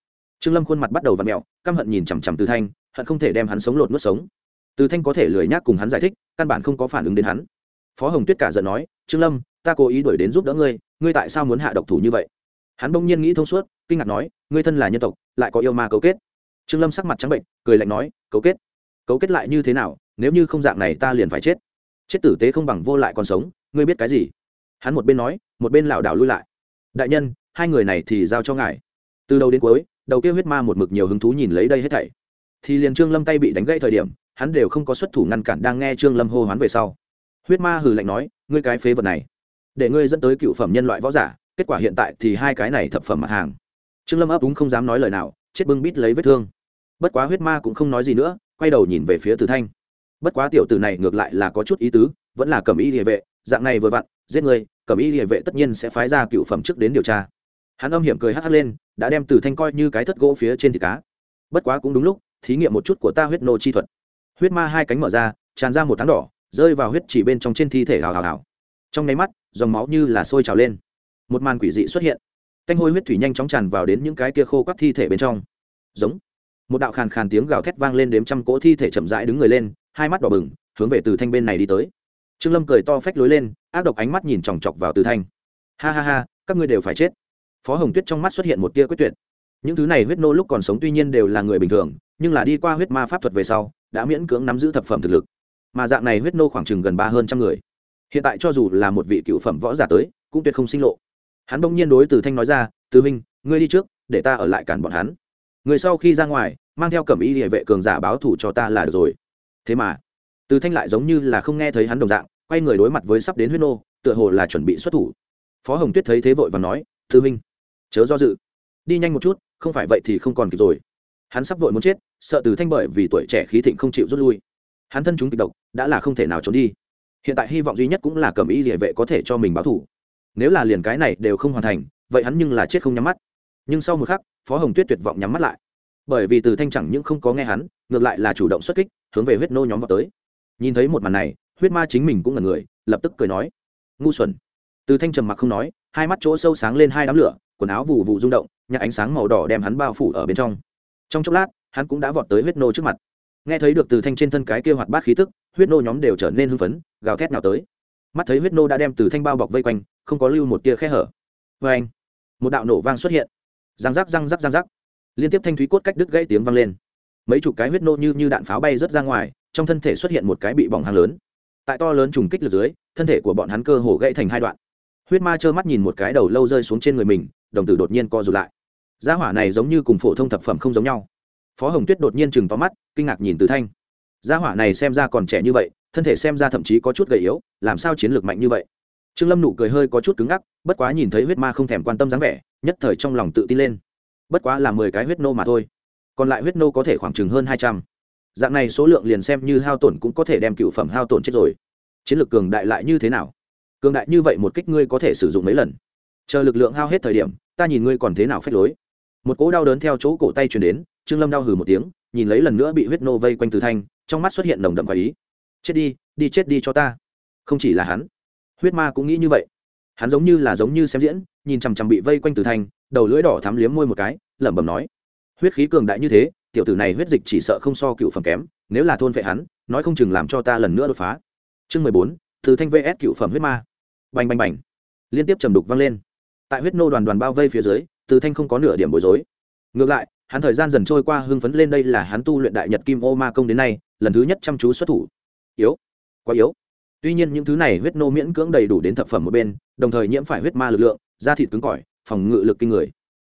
Trương lâm khuôn mặt bắt đầu v ặ mẹo, căm hận nhìn chằm chằm từ thanh, hận không thể đem hắn sống lột nuốt sống. Từ thanh có thể lười nhác cùng hắn giải thích, căn bản không có phản ứng đến hắn. Phó hồng tuyết cả giận nói, trương lâm, ta cố ý đuổi đến giúp đỡ ngươi ngươi tại sao muốn hạ độc thủ như vậy? Hắn bỗng nhiên nghĩ thông suốt, kinh ngạc nói, ngươi thân là nhân tộc, lại có yêu ma cấu kết trương lâm sắc mặt trắng bệnh, cười lạnh nói, cấu kết cấu kết lại như thế nào, nếu như không dạng này ta liền phải chết. Chết tử tế không bằng vô lại còn sống, ngươi biết cái gì? Hắn một bên nói, một bên lảo đảo lui lại. Đại nhân, hai người này thì giao cho ngài. Từ đầu đến cuối, đầu kia huyết ma một mực nhiều hứng thú nhìn lấy đây hết thảy. Thì liền trương lâm tay bị đánh gãy thời điểm, hắn đều không có xuất thủ ngăn cản đang nghe trương lâm hô hoán về sau. Huyết ma hừ lạnh nói, ngươi cái phế vật này, để ngươi dẫn tới cựu phẩm nhân loại võ giả, kết quả hiện tại thì hai cái này thập phẩm mặt hàng. Trương lâm ấp úng không dám nói lời nào chết bưng bít lấy vết thương. Bất quá huyết ma cũng không nói gì nữa, quay đầu nhìn về phía từ thanh. Bất quá tiểu tử này ngược lại là có chút ý tứ, vẫn là cầm y địa vệ, dạng này vừa vặn, giết người, cầm y địa vệ tất nhiên sẽ phái ra cựu phẩm trước đến điều tra. Hắn âm hiểm cười hắt lên, đã đem từ thanh coi như cái thất gỗ phía trên thịt cá. Bất quá cũng đúng lúc, thí nghiệm một chút của ta huyết nô chi thuật. Huyết ma hai cánh mở ra, tràn ra một tháng đỏ, rơi vào huyết chỉ bên trong trên thi thể hào hào hào. Trong nháy mắt, dòng máu như là sôi trào lên. Một màn quỷ dị xuất hiện canh hôi huyết thủy nhanh chóng tràn vào đến những cái kia khô quắt thi thể bên trong. Giống. Một đạo khàn khàn tiếng gào thét vang lên đếm trăm cỗ thi thể chậm rãi đứng người lên, hai mắt đỏ bừng, hướng về từ thanh bên này đi tới. Trương lâm cười to phách lối lên, ác độc ánh mắt nhìn chòng chọc vào từ thanh. Ha ha ha, các ngươi đều phải chết. Phó hồng tuyết trong mắt xuất hiện một tia quyết tuyệt. Những thứ này huyết nô lúc còn sống tuy nhiên đều là người bình thường, nhưng là đi qua huyết ma pháp thuật về sau, đã miễn cưỡng nắm giữ thập phẩm thực lực. Mà dạng này huyết nô khoảng chừng gần ba hơn trăm người. Hiện tại cho dù là một vị cựu phẩm võ giả tới, cũng tuyệt không sinh lộ hắn bỗng nhiên đối từ thanh nói ra, từ minh ngươi đi trước, để ta ở lại cản bọn hắn. Người sau khi ra ngoài, mang theo cẩm y địa vệ cường giả báo thủ cho ta là được rồi. Thế mà, từ thanh lại giống như là không nghe thấy hắn đồng dạng, quay người đối mặt với sắp đến huyết nô, tựa hồ là chuẩn bị xuất thủ. Phó hồng tuyết thấy thế vội và nói thư minh chớ do dự. Đi nhanh một chút, không phải vậy thì không còn kịp rồi. Hắn sắp vội muốn chết, sợ từ thanh bởi vì tuổi trẻ khí thịnh không chịu rút lui. Hắn thân chúng kịch độc, đã là không thể nào trốn đi. Hiện tại hy vọng duy nhất cũng là cầm ý địa vệ có thể cho mình báo thủ nếu là liền cái này đều không hoàn thành, vậy hắn nhưng là chết không nhắm mắt. Nhưng sau một khắc, phó hồng tuyết tuyệt vọng nhắm mắt lại. Bởi vì từ thanh chẳng những không có nghe hắn, ngược lại là chủ động xuất kích, hướng về huyết nô nhóm vào tới. Nhìn thấy một màn này, huyết ma chính mình cũng là người, lập tức cười nói, ngu xuẩn. Từ thanh trầm mặc không nói, hai mắt chỗ sâu sáng lên hai đám lửa, quần áo vụ vụ rung động, nhạc ánh sáng màu đỏ đem hắn bao phủ ở bên trong. Trong chốc lát, hắn cũng đã vọt tới huyết nô trước mặt. Nghe thấy được từ thanh trên thân cái kia hoạt bát khí tức, huyết nô nhóm đều trở nên hưng phấn, gào thét nào tới. Mắt thấy huyết nô đã đem từ thanh bao bọc vây quanh không có lưu một tia khe hở. Vê anh, một đạo nổ vang xuất hiện. Răng rắc răng rắc răng rắc. Liên tiếp thanh thúy cốt cách đứt gãy tiếng vang lên. Mấy chục cái huyết nô như như đạn pháo bay rớt ra ngoài, trong thân thể xuất hiện một cái bị bỏng hàng lớn. Tại to lớn trùng kích lực dưới, thân thể của bọn hắn cơ hồ gãy thành hai đoạn. Huyết ma trơ mắt nhìn một cái đầu lâu rơi xuống trên người mình, đồng tử đột nhiên co rụt lại. Gia hỏa này giống như cùng phổ thông thập phẩm không giống nhau. Phó hồng tuyết đột nhiên chừng to mắt, kinh ngạc nhìn từ thanh. Gia hỏa này xem ra còn trẻ như vậy, thân thể xem ra thậm chí có chút gầy yếu, làm sao chiến lược mạnh như vậy? Trương lâm nụ cười hơi có chút cứng ngắc, bất quá nhìn thấy huyết ma không thèm quan tâm dáng vẻ, nhất thời trong lòng tự tin lên. Bất quá là mười cái huyết nô mà thôi. Còn lại huyết nô có thể khoảng chừng hơn hai trăm. Dạng này số lượng liền xem như hao tổn cũng có thể đem cựu phẩm hao tổn chết rồi. Chiến lược cường đại lại như thế nào? Cường đại như vậy một kích ngươi có thể sử dụng mấy lần? Chờ lực lượng hao hết thời điểm, ta nhìn ngươi còn thế nào phép lối. Một cỗ đau đớn theo chỗ cổ tay truyền đến, trương lâm đau hừ một tiếng, nhìn lấy lần nữa bị huyết nô vây quanh từ thanh, trong mắt xuất hiện nồng đậm và ý. Chết đi đi chết đi cho ta. Không chỉ là hắn huyết ma cũng nghĩ như vậy. Hắn giống như là giống như xem diễn, nhìn chằm chằm bị vây quanh từ thanh đầu lưỡi đỏ thắm liếm môi một cái, lẩm bẩm nói, huyết khí cường đại như thế, tiểu tử này huyết dịch chỉ sợ không so cựu phẩm kém, nếu là thôn vệ hắn, nói không chừng làm cho ta lần nữa đột phá. Chương mười bốn, từ thanh vs cựu phẩm huyết ma. Bành bành bành. Liên tiếp trầm đục vang lên. Tại huyết nô đoàn đoàn bao vây phía dưới, từ thanh không có nửa điểm bối rối. Ngược lại, hắn thời gian dần trôi qua hưng phấn lên đây là hắn tu luyện đại nhật kim ô ma công đến nay, lần thứ nhất chăm chú xuất thủ. Yếu. Quá yếu tuy nhiên những thứ này huyết nô miễn cưỡng đầy đủ đến thập phẩm một bên, đồng thời nhiễm phải huyết ma lực lượng, da thịt cứng cỏi, phòng ngự lực kinh người.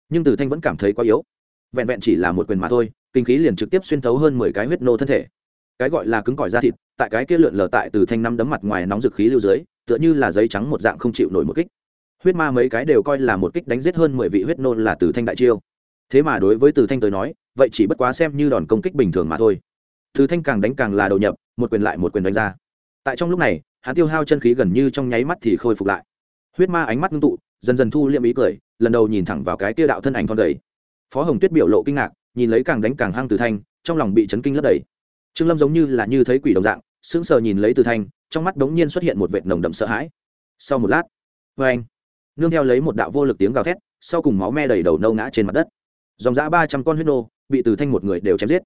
Nhưng tử thanh vẫn cảm thấy quá yếu. Vẹn vẹn chỉ là một quyền mà thôi, kinh khí liền trực tiếp xuyên thấu hơn mười cái huyết nô thân thể. Cái gọi là cứng cỏi da thịt, tại cái kia lượn lờ tại từ thanh năm đấm mặt ngoài nóng dực khí lưu dưới, tựa như là giấy trắng một dạng không chịu nổi một kích. Huyết ma mấy cái đều coi là một kích đánh giết hơn mười vị huyết nô là từ thanh đại chiêu. Thế mà đối với từ thanh tới nói, vậy chỉ bất quá xem như đòn công kích bình thường mà thôi. Từ thanh càng đánh càng là đầu nhập, một quyền lại một quyền đánh ra tại trong lúc này, hắn tiêu hao chân khí gần như trong nháy mắt thì khôi phục lại. Huyết ma ánh mắt ngưng tụ, dần dần thu liệm ý cười, lần đầu nhìn thẳng vào cái tiêu đạo thân ảnh thon gầy. Phó hồng tuyết biểu lộ kinh ngạc, nhìn lấy càng đánh càng hăng từ thanh, trong lòng bị chấn kinh lấp đầy. Trương lâm giống như là như thấy quỷ đồng dạng, sững sờ nhìn lấy từ thanh, trong mắt đống nhiên xuất hiện một vệt nồng đậm sợ hãi. Sau một lát vê anh, nương theo lấy một đạo vô lực tiếng gào thét, sau cùng máu me đầy đầu nâu ngã trên mặt đất. Dòng dã ba trăm con huyết nô bị từ thanh một người đều chém giết.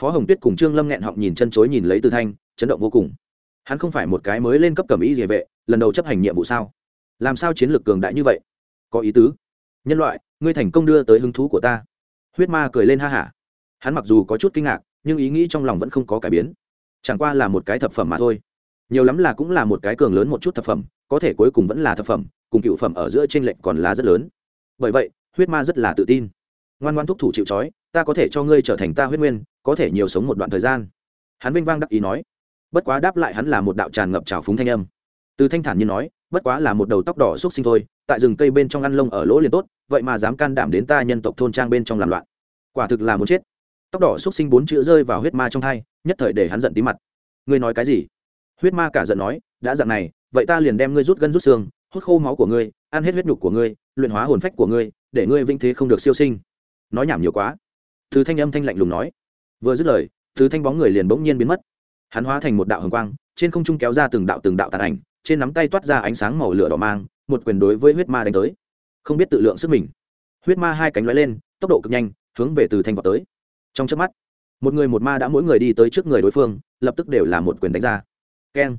Phó hồng tuyết cùng trương lâm nghẹn họng nhìn chân chối nhìn lấy từ thanh, chấn động vô cùng hắn không phải một cái mới lên cấp cẩm ý địa vệ, lần đầu chấp hành nhiệm vụ sao? Làm sao chiến lược cường đại như vậy? Có ý tứ. Nhân loại, ngươi thành công đưa tới hứng thú của ta. Huyết ma cười lên ha hả. Hắn mặc dù có chút kinh ngạc, nhưng ý nghĩ trong lòng vẫn không có cải biến. Chẳng qua là một cái thập phẩm mà thôi. Nhiều lắm là cũng là một cái cường lớn một chút thập phẩm, có thể cuối cùng vẫn là thập phẩm, cùng cựu phẩm ở giữa t r ê n lệch còn là rất lớn. Bởi vậy, huyết ma rất là tự tin. Ngoan ngoan thúc thủ chịu c ta có thể cho ngươi trở thành ta huyết nguyên, có thể nhiều sống một đoạn thời gian. Hắn vinh vang đắc ý nói bất quá đáp lại hắn là một đạo tràn ngập trào phúng thanh âm. Từ thanh thản như nói, bất quá là một đầu tóc đỏ xúc sinh thôi, tại rừng cây bên trong ăn lông ở lỗ liền tốt, vậy mà dám can đảm đến ta nhân tộc thôn trang bên trong làm loạn. Quả thực là muốn chết. Tóc đỏ xúc sinh bốn chữ rơi vào huyết ma trong thai, nhất thời để hắn giận tí mặt. Ngươi nói cái gì? Huyết ma cả giận nói, đã dặn này, vậy ta liền đem ngươi rút gân rút xương, hút khô máu của ngươi, ăn hết huyết nhục của ngươi, luyện hóa hồn phách của ngươi, để ngươi vinh thế không được siêu sinh. Nói nhảm nhiều quá. Thứ thanh âm thanh lạnh lùng nói. Vừa dứt lời thứ thanh bóng người liền bỗng nhiên biến mất hắn hóa thành một đạo hồng quang, trên không trung kéo ra từng đạo từng đạo tàn ảnh, trên nắm tay toát ra ánh sáng màu lửa đỏ mang, một quyền đối với huyết ma đánh tới. Không biết tự lượng sức mình. Huyết ma hai cánh lóe lên, tốc độ cực nhanh, hướng về từ thanh vào tới. Trong chớp mắt, một người một ma đã mỗi người đi tới trước người đối phương, lập tức đều là một quyền đánh ra. Keng.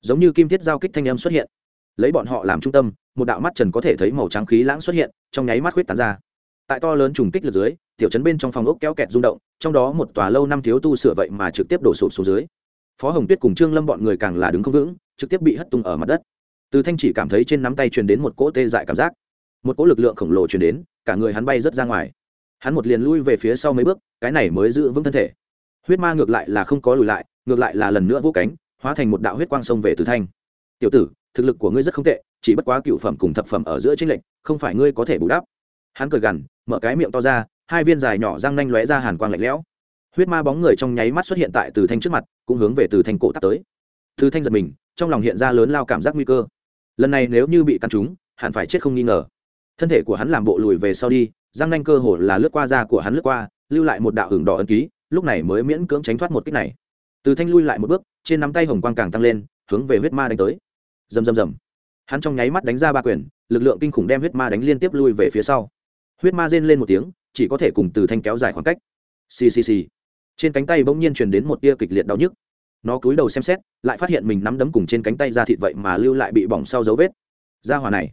Giống như kim thiết giao kích thanh âm xuất hiện. Lấy bọn họ làm trung tâm, một đạo mắt trần có thể thấy màu trắng khí lãng xuất hiện, trong nháy mắt huyết tán ra. Tại to lớn trùng kích lượt dưới, tiểu chấn bên trong phòng ốc kéo kẹt rung động, trong đó một tòa lâu năm thiếu tu sửa vậy mà trực tiếp đổ sụp xuống dưới phó hồng tuyết cùng trương lâm bọn người càng là đứng không vững, trực tiếp bị hất tung ở mặt đất. Từ thanh chỉ cảm thấy trên nắm tay truyền đến một cỗ tê dại cảm giác. Một cỗ lực lượng khổng lồ truyền đến, cả người hắn bay rớt ra ngoài. Hắn một liền lui về phía sau mấy bước, cái này mới giữ vững thân thể. Huyết ma ngược lại là không có lùi lại, ngược lại là lần nữa vô cánh, hóa thành một đạo huyết quang sông về từ thanh. Tiểu tử, thực lực của ngươi rất không tệ, chỉ bất quá cựu phẩm cùng thập phẩm ở giữa tranh lệch, không phải ngươi có thể bù đắp. Hắn cười gằn, mở cái miệng to ra, hai viên dài nhỏ răng nanh lóe ra hàn quang lạnh lẽo huyết ma bóng người trong nháy mắt xuất hiện tại từ thanh trước mặt, cũng hướng về từ thanh cổ tắt tới. Từ thanh giật mình, trong lòng hiện ra lớn lao cảm giác nguy cơ. Lần này nếu như bị căn trúng, hẳn phải chết không nghi ngờ. Thân thể của hắn làm bộ lùi về sau đi, răng nanh cơ hồ là lướt qua da của hắn lướt qua, lưu lại một đạo hưởng đỏ ấn ký, lúc này mới miễn cưỡng tránh thoát một kích này. Từ thanh lui lại một bước, trên nắm tay hồng quang càng tăng lên, hướng về huyết ma đánh tới. Rầm rầm rầm. Hắn trong nháy mắt đánh ra ba quyền, lực lượng kinh khủng đem huyết ma đánh liên tiếp lui về phía sau. Huyết ma rên lên một tiếng, chỉ có thể cùng từ thanh kéo dài khoảng cách. Ccc trên cánh tay bỗng nhiên truyền đến một tia kịch liệt đau nhức. Nó cúi đầu xem xét, lại phát hiện mình nắm đấm cùng trên cánh tay ra thịt vậy mà lưu lại bị bỏng sau dấu vết. Ra hòa này,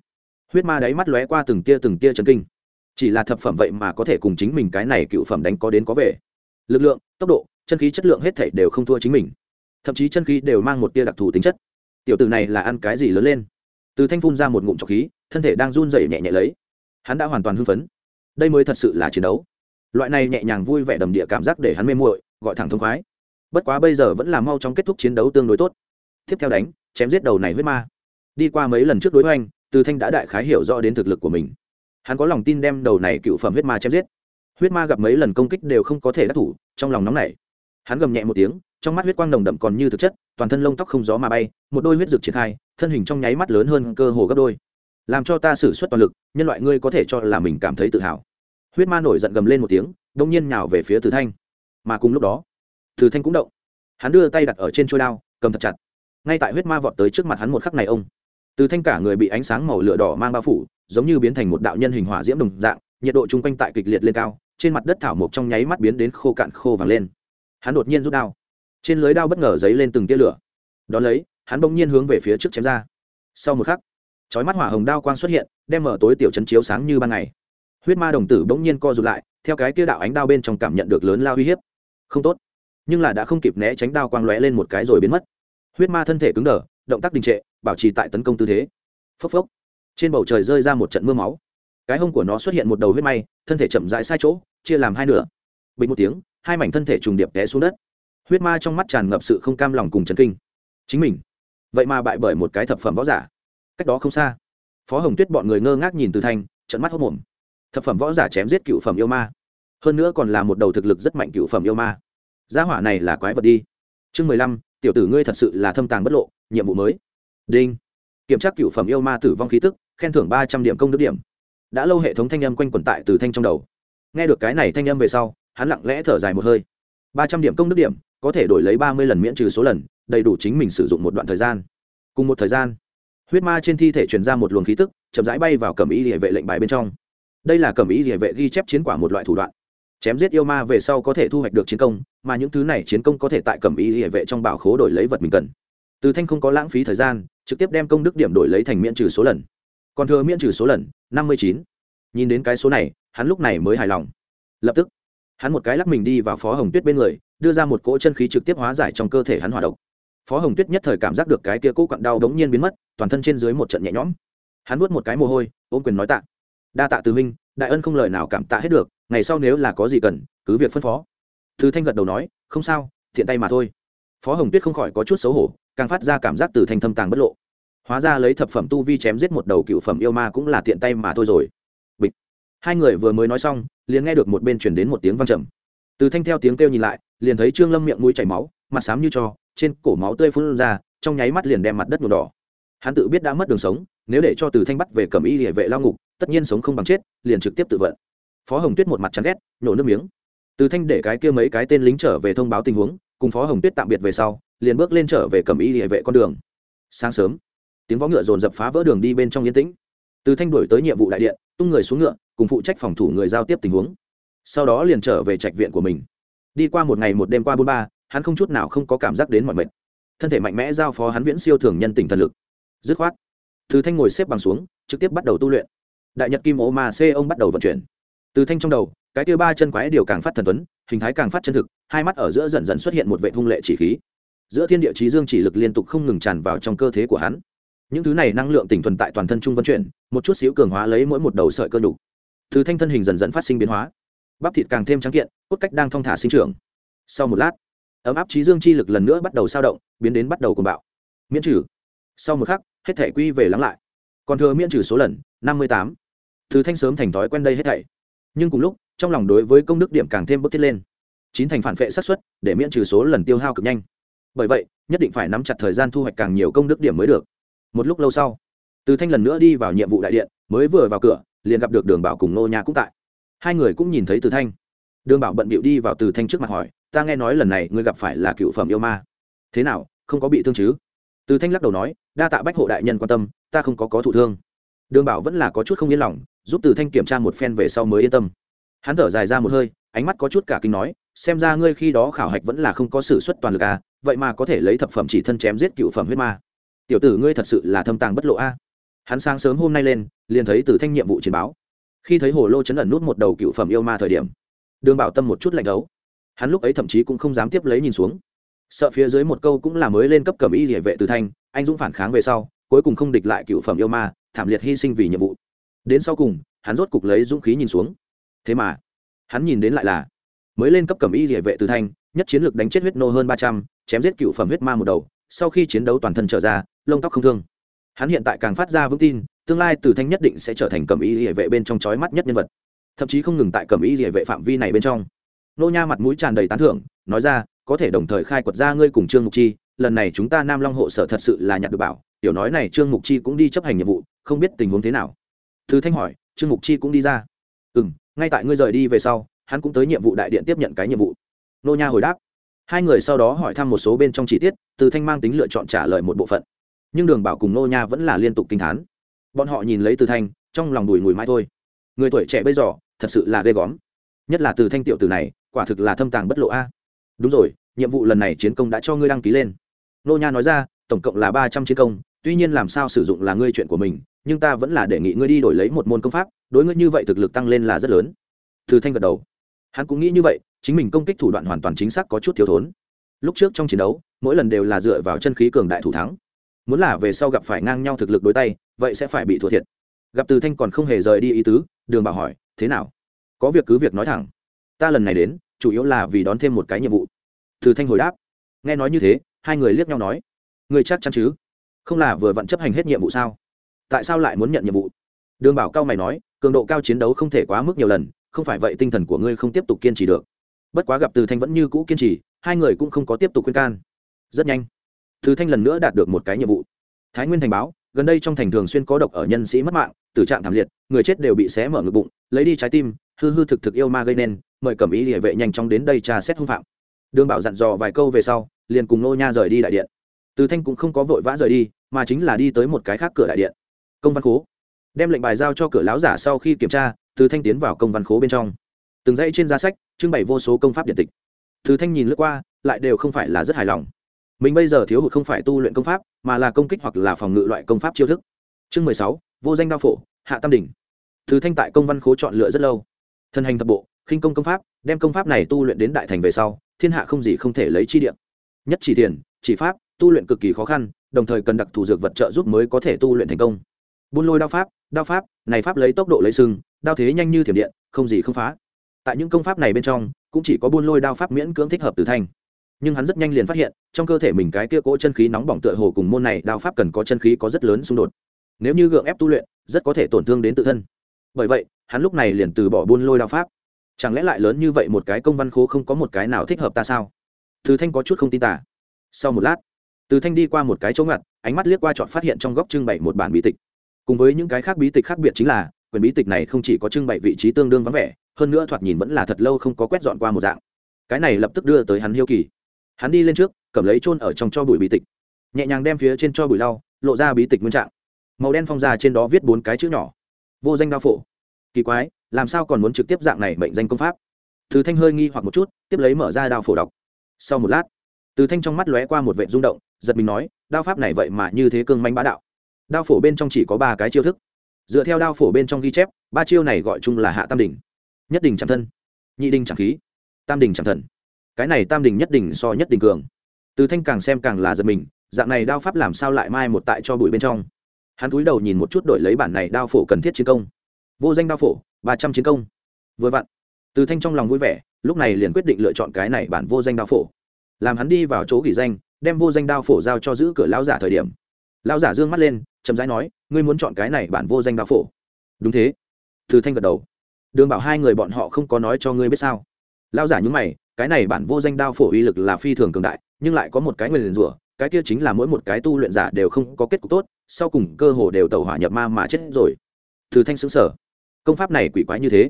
huyết ma đáy mắt lóe qua từng tia từng tia chấn kinh. Chỉ là thập phẩm vậy mà có thể cùng chính mình cái này cựu phẩm đánh có đến có về. Lực lượng, tốc độ, chân khí chất lượng hết thảy đều không thua chính mình. Thậm chí chân khí đều mang một tia đặc thù tính chất. Tiểu tử này là ăn cái gì lớn lên? Từ thanh phun ra một ngụm trọc khí, thân thể đang run rẩy nhẹ nhẹ lấy. Hắn đã hoàn toàn hưng phấn. Đây mới thật sự là chiến đấu loại này nhẹ nhàng vui vẻ đầm địa cảm giác để hắn mê muội, gọi thẳng thông khoái. Bất quá bây giờ vẫn là mau chóng kết thúc chiến đấu tương đối tốt. Tiếp theo đánh, chém giết đầu này huyết ma. Đi qua mấy lần trước đối hoành, từ thanh đã đại khái hiểu rõ đến thực lực của mình. Hắn có lòng tin đem đầu này cựu phẩm huyết ma chém giết. Huyết ma gặp mấy lần công kích đều không có thể đắc thủ, trong lòng nóng nảy. Hắn gầm nhẹ một tiếng, trong mắt huyết quang nồng đậm còn như thực chất, toàn thân lông tóc không gió mà bay, một đôi huyết rực triển khai, thân hình trong nháy mắt lớn hơn cơ hồ gấp đôi. Làm cho ta xử suất toàn lực, nhân loại ngươi có thể cho là mình cảm thấy tự hào huyết ma nổi giận gầm lên một tiếng, đông nhiên nhào về phía từ thanh. Mà cùng lúc đó, từ thanh cũng động. Hắn đưa tay đặt ở trên trôi đao, cầm thật chặt. Ngay tại huyết ma vọt tới trước mặt hắn một khắc này ông. Từ thanh cả người bị ánh sáng màu lửa đỏ mang bao phủ, giống như biến thành một đạo nhân hình hỏa diễm đồng dạng, nhiệt độ chung quanh tại kịch liệt lên cao, trên mặt đất thảo mộc trong nháy mắt biến đến khô cạn khô vàng lên. Hắn đột nhiên rút đao. Trên lưới đao bất ngờ dấy lên từng tia lửa. Đ ó lấy, hắn bỗng nhiên hướng về phía trước chém ra. Sau một khắc, chói mắt hỏa hồng đao quang xuất hiện, đem mở tối tiểu chấn chiếu sáng như ban ngày huyết ma đồng tử bỗng nhiên co rụt lại, theo cái kia đạo ánh đao bên trong cảm nhận được lớn lao uy hiếp. Không tốt. Nhưng là đã không kịp né tránh đao quang lóe lên một cái rồi biến mất. Huyết ma thân thể cứng đờ, động tác đình trệ, bảo trì tại tấn công tư thế. Phốc phốc. Trên bầu trời rơi ra một trận mưa máu. Cái hông của nó xuất hiện một đầu huyết may, thân thể chậm rãi sai chỗ, chia làm hai nửa. Bình một tiếng, hai mảnh thân thể trùng điệp té xuống đất. Huyết ma trong mắt tràn ngập sự không cam lòng cùng chấn kinh. Chính mình. Vậy mà bại bởi một cái thập phẩm võ giả. Cách đó không xa. Phó hồng tuyết bọn người ngơ ngác nhìn từ thanh trận mắt hốc mồm thập phẩm võ giả chém giết cựu phẩm yêu ma. Hơn nữa còn là một đầu thực lực rất mạnh cựu phẩm yêu ma. Gia hỏa này là quái vật đi. Chương mười lăm, tiểu tử ngươi thật sự là thâm tàng bất lộ, nhiệm vụ mới. Đinh. Kiểm tra cựu phẩm yêu ma tử vong khí tức, khen thưởng ba trăm điểm công đức điểm. Đã lâu hệ thống thanh âm quanh quẩn tại từ thanh trong đầu. Nghe được cái này thanh âm về sau, hắn lặng lẽ thở dài một hơi. Ba trăm điểm công đức điểm, có thể đổi lấy ba mươi lần miễn trừ số lần, đầy đủ chính mình sử dụng một đoạn thời gian. Cùng một thời gian, huyết ma trên thi thể truyền ra một luồng khí tức, chậm rãi bay vào cầm y địa vệ lệnh bài bên trong đây là cầm ý địa vệ ghi chép chiến quả một loại thủ đoạn. Chém giết yêu ma về sau có thể thu hoạch được chiến công, mà những thứ này chiến công có thể tại cầm ý địa vệ trong bảo khố đổi lấy vật mình cần. Từ thanh không có lãng phí thời gian, trực tiếp đem công đức điểm đổi lấy thành miễn trừ số lần. Còn thừa miễn trừ số lần, năm mươi chín. Nhìn đến cái số này, hắn lúc này mới hài lòng. Lập tức, hắn một cái lắc mình đi vào phó hồng tuyết bên người, đưa ra một cỗ chân khí trực tiếp hóa giải trong cơ thể hắn hòa độc. Phó hồng tuyết nhất thời cảm giác được cái kia cỗ quặn đau đống nhiên biến mất, toàn thân trên dưới một trận nhẹ nhõm. Hắn nuốt một cái mồ hôi, ôm quyền nói tạ đa tạ từ huynh, đại ân không lời nào cảm tạ hết được, ngày sau nếu là có gì cần, cứ việc phân phó. Thứ thanh gật đầu nói, không sao, thiện tay mà thôi. Phó hồng tuyết không khỏi có chút xấu hổ, càng phát ra cảm giác từ thanh thâm tàng bất lộ. Hóa ra lấy thập phẩm tu vi chém giết một đầu cựu phẩm yêu ma cũng là tiện tay mà thôi rồi. Bịch. Hai người vừa mới nói xong, liền nghe được một bên chuyển đến một tiếng văng trầm. Từ thanh theo tiếng kêu nhìn lại, liền thấy trương lâm miệng mũi chảy máu, mặt xám như cho, trên cổ máu tươi phun ra, trong nháy mắt liền đem mặt đất nhuộm đỏ. Hắn tự biết đã mất đường sống nếu để cho từ thanh bắt về cầm y địa vệ lao ngục, tất nhiên sống không bằng chết, liền trực tiếp tự vận. Phó hồng tuyết một mặt chán ghét, nhổ nước miếng. Từ thanh để cái kia mấy cái tên lính trở về thông báo tình huống, cùng phó hồng tuyết tạm biệt về sau, liền bước lên trở về cầm y địa vệ con đường. Sáng sớm, tiếng võ ngựa dồn dập phá vỡ đường đi bên trong yên tĩnh. Từ thanh đuổi tới nhiệm vụ đại điện, tung người xuống ngựa, cùng phụ trách phòng thủ người giao tiếp tình huống. Sau đó liền trở về trạch viện của mình. Đi qua một ngày một đêm qua bốn ba, hắn không chút nào không có cảm giác đến mọi mệt. Thân thể mạnh mẽ giao phó hắn viễn siêu thường nhân tình thần lực. Dứt khoát từ thanh ngồi xếp bằng xuống, trực tiếp bắt đầu tu luyện. Đại nhật kim ô ma c ông bắt đầu vận chuyển. Từ thanh trong đầu, cái tiêu ba chân quái điều càng phát thần tuấn, hình thái càng phát chân thực, hai mắt ở giữa dần dần xuất hiện một vệ hung lệ chỉ khí. Giữa thiên địa trí dương chỉ lực liên tục không ngừng tràn vào trong cơ thể của hắn. Những thứ này năng lượng tỉnh thuần tại toàn thân trung vận chuyển, một chút xíu cường hóa lấy mỗi một đầu sợi cơ đủ từ thanh thân hình dần dần phát sinh biến hóa. Bắp thịt càng thêm trắng kiện, cốt cách đang thong thả sinh trưởng. Sau một lát, ấm áp trí dương chi lực lần nữa bắt đầu sao động, biến đến bắt đầu cùng bạo. Miễn trừ. Sau một khắc hết thể quy về lắng lại. Còn thừa miễn trừ số lần, năm mươi tám. Từ thanh sớm thành thói quen đây hết thảy. Nhưng cùng lúc, trong lòng đối với công đức điểm càng thêm bức thiết lên. Chín thành phản vệ sát suất, để miễn trừ số lần tiêu hao cực nhanh. Bởi vậy, nhất định phải nắm chặt thời gian thu hoạch càng nhiều công đức điểm mới được. Một lúc lâu sau, từ thanh lần nữa đi vào nhiệm vụ đại điện, mới vừa vào cửa, liền gặp được đường bảo cùng nô nhà cũng tại. Hai người cũng nhìn thấy từ thanh. Đường bảo bận bịu đi vào từ thanh trước mặt hỏi, ta nghe nói lần này ngươi gặp phải là cựu phẩm yêu ma. Thế nào, không có bị thương chứ? Từ thanh lắc đầu nói đa tạ bách hộ đại nhân quan tâm, ta không có có thụ thương. Đường bảo vẫn là có chút không yên lòng, giúp từ thanh kiểm tra một phen về sau mới yên tâm. Hắn thở dài ra một hơi, ánh mắt có chút cả kinh nói, xem ra ngươi khi đó khảo hạch vẫn là không có s ử suất toàn lực à vậy mà có thể lấy thập phẩm chỉ thân chém giết cựu phẩm huyết ma. Tiểu tử ngươi thật sự là thâm tàng bất lộ a. Hắn sáng sớm hôm nay lên, liền thấy từ thanh nhiệm vụ chiến báo. Khi thấy hồ lô chấn ẩn nút một đầu cựu phẩm yêu ma thời điểm, đường bảo tâm một chút lạnh đấu hắn lúc ấy thậm chí cũng không dám tiếp lấy nhìn xuống. Sợ phía dưới một câu cũng là mới lên cấp cầm y địa vệ từ thanh anh dũng phản kháng về sau, cuối cùng không địch lại cựu phẩm yêu ma, thảm liệt hy sinh vì nhiệm vụ. Đến sau cùng, hắn rốt cục lấy dũng khí nhìn xuống. Thế mà, hắn nhìn đến lại là, mới lên cấp cẩm y địa vệ từ thanh, nhất chiến lược đánh chết huyết nô hơn ba trăm, chém giết cựu phẩm huyết ma một đầu, sau khi chiến đấu toàn thân trở ra, lông tóc không thương. Hắn hiện tại càng phát ra vững tin, tương lai từ thanh nhất định sẽ trở thành cẩm y địa vệ bên trong chói mắt nhất nhân vật. Thậm chí không ngừng tại cẩm y địa vệ phạm vi này bên trong. Nô nha mặt mũi tràn đầy tán thưởng, nói ra, có thể đồng thời khai quật ra ngươi cùng trương mục chi lần này chúng ta nam long hộ sở thật sự là nhặt được bảo, tiểu nói này trương mục chi cũng đi chấp hành nhiệm vụ, không biết tình huống thế nào. Thứ thanh hỏi, trương mục chi cũng đi ra. Ừ m ngay tại ngươi rời đi về sau, hắn cũng tới nhiệm vụ đại điện tiếp nhận cái nhiệm vụ. Nô nha hồi đáp. Hai người sau đó hỏi thăm một số bên trong chi tiết, từ thanh mang tính lựa chọn trả lời một bộ phận. Nhưng đường bảo cùng nô nha vẫn là liên tục kinh thán. Bọn họ nhìn lấy từ thanh, trong lòng đùi ngùi mai thôi. Người tuổi trẻ bây giờ, thật sự là ghê góm nhất là từ thanh tiểu từ này, quả thực là thâm tàng bất lộ a. Đúng rồi, nhiệm vụ lần này chiến công đã cho ngươi đăng ký lên nô nha nói ra, tổng cộng là ba trăm chiến công, tuy nhiên làm sao sử dụng là ngươi chuyện của mình, nhưng ta vẫn là đề nghị ngươi đi đổi lấy một môn công pháp, đối ngươi như vậy thực lực tăng lên là rất lớn. Từ thanh gật đầu. Hắn cũng nghĩ như vậy, chính mình công kích thủ đoạn hoàn toàn chính xác có chút thiếu thốn. Lúc trước trong chiến đấu, mỗi lần đều là dựa vào chân khí cường đại thủ thắng. Muốn là về sau gặp phải ngang nhau thực lực đối tay, vậy sẽ phải bị thua thiệt. Gặp từ thanh còn không hề rời đi ý tứ, đường bảo hỏi, thế nào? Có việc cứ việc nói thẳng. Ta lần này đến, chủ yếu là vì đón thêm một cái nhiệm vụ. Từ thanh hồi đáp. Nghe nói như thế hai người liếc nhau nói người chắc chắn chứ? Không là vừa vặn chấp hành hết nhiệm vụ sao? Tại sao lại muốn nhận nhiệm vụ? Đường bảo cao mày nói, cường độ cao chiến đấu không thể quá mức nhiều lần, không phải vậy tinh thần của ngươi không tiếp tục kiên trì được. Bất quá gặp từ thanh vẫn như cũ kiên trì, hai người cũng không có tiếp tục khuyên can. Rất nhanh, từ thanh lần nữa đạt được một cái nhiệm vụ. Thái nguyên thành báo, gần đây trong thành thường xuyên có độc ở nhân sĩ mất mạng, tử trạng thảm liệt, người chết đều bị xé mở ngực bụng, lấy đi trái tim, hư hư thực thực yêu ma gây nên, mời cẩm ý địa vệ nhanh chóng đến đây tra xét hung phạm. Đường bảo dặn dò vài câu về sau liền cùng nô nha rời đi đại điện. Từ thanh cũng không có vội vã rời đi, mà chính là đi tới một cái khác cửa đại điện. Công văn khố. Đem lệnh bài giao cho cửa láo giả sau khi kiểm tra, từ thanh tiến vào công văn khố bên trong. Từng dãy trên giá sách, trưng bày vô số công pháp điện tịch. Từ thanh nhìn lướt qua, lại đều không phải là rất hài lòng. Mình bây giờ thiếu hụt không phải tu luyện công pháp, mà là công kích hoặc là phòng ngự loại công pháp chiêu thức. Chương mười sáu, vô danh đao phổ, hạ tam đỉnh. Từ thanh tại công văn khố chọn lựa rất lâu. Thân hành thập bộ, khinh công công pháp, đem công pháp này tu luyện đến đại thành về sau, thiên hạ không gì không thể lấy chi điện nhất chỉ thiền, chỉ pháp, tu luyện cực kỳ khó khăn, đồng thời cần đặc thù dược vật trợ giúp mới có thể tu luyện thành công. Buôn lôi đao pháp đao pháp, này pháp lấy tốc độ lấy sừng, đao thế nhanh như thiểm điện, không gì không phá. Tại những công pháp này bên trong, cũng chỉ có buôn lôi đao pháp miễn cưỡng thích hợp từ thanh. Nhưng hắn rất nhanh liền phát hiện, trong cơ thể mình cái kia cỗ chân khí nóng bỏng tựa hồ cùng môn này đao pháp cần có chân khí có rất lớn xung đột. Nếu như gượng ép tu luyện, rất có thể tổn thương đến tự thân. Bởi vậy, hắn lúc này liền từ bỏ buôn lôi đao pháp. Chẳng lẽ lại lớn như vậy một cái công văn khố không có một cái nào thích hợp ta sao? Từ thanh có chút không tin tả sau một lát, từ thanh đi qua một cái chỗ ngặt, ánh mắt liếc qua chọn phát hiện trong góc trưng bày một bản bí tịch. Cùng với những cái khác bí tịch khác biệt chính là, quyển bí tịch này không chỉ có trưng bày vị trí tương đương vắng vẻ, hơn nữa thoạt nhìn vẫn là thật lâu không có quét dọn qua một dạng. Cái này lập tức đưa tới hắn hiêu kỳ. Hắn đi lên trước, cầm lấy trôn ở trong cho bụi bí tịch. Nhẹ nhàng đem phía trên cho bụi lau, lộ ra bí tịch nguyên trạng. Màu đen phong ra trên đó viết bốn cái chữ nhỏ. Vô danh đao phổ. Kỳ quái, làm sao còn muốn trực tiếp dạng này mệnh danh công pháp? Từ thanh hơi nghi hoặc một chút, tiếp lấy mở ra đao phổ đọc sau một lát, từ thanh trong mắt lóe qua một vệ rung động, giật mình nói, đao pháp này vậy mà như thế cương manh bá đạo. Đao phổ bên trong chỉ có ba cái chiêu thức. Dựa theo đao phổ bên trong ghi chép, ba chiêu này gọi chung là hạ tam đỉnh. Nhất đỉnh chạm thân, nhị đỉnh chạm khí, tam đỉnh chạm thần. Cái này tam đỉnh nhất đỉnh so nhất đỉnh cường. Từ thanh càng xem càng là giật mình, dạng này đao pháp làm sao lại mai một tại cho bụi bên trong? Hắn cúi đầu nhìn một chút đổi lấy bản này đao phổ cần thiết chiến công. Vô danh đao phổ, ba trăm chiến công. Vừa vặn từ thanh trong lòng vui vẻ, lúc này liền quyết định lựa chọn cái này bản vô danh đao phổ. Làm hắn đi vào chỗ gỉ danh, đem vô danh đao phổ giao cho giữ cửa lão giả thời điểm. Lão giả dương mắt lên, chậm rãi nói, ngươi muốn chọn cái này bản vô danh đao phổ? Đúng thế. Từ thanh gật đầu. Đường bảo hai người bọn họ không có nói cho ngươi biết sao? Lão giả nhúng mày, cái này bản vô danh đao phổ uy lực là phi thường cường đại, nhưng lại có một cái người liền rủa, cái kia chính là mỗi một cái tu luyện giả đều không có kết cục tốt, sau cùng cơ hồ đều tẩu hỏa nhập ma mà chết rồi. Từ thanh xứng sở công pháp này quỷ quái như thế?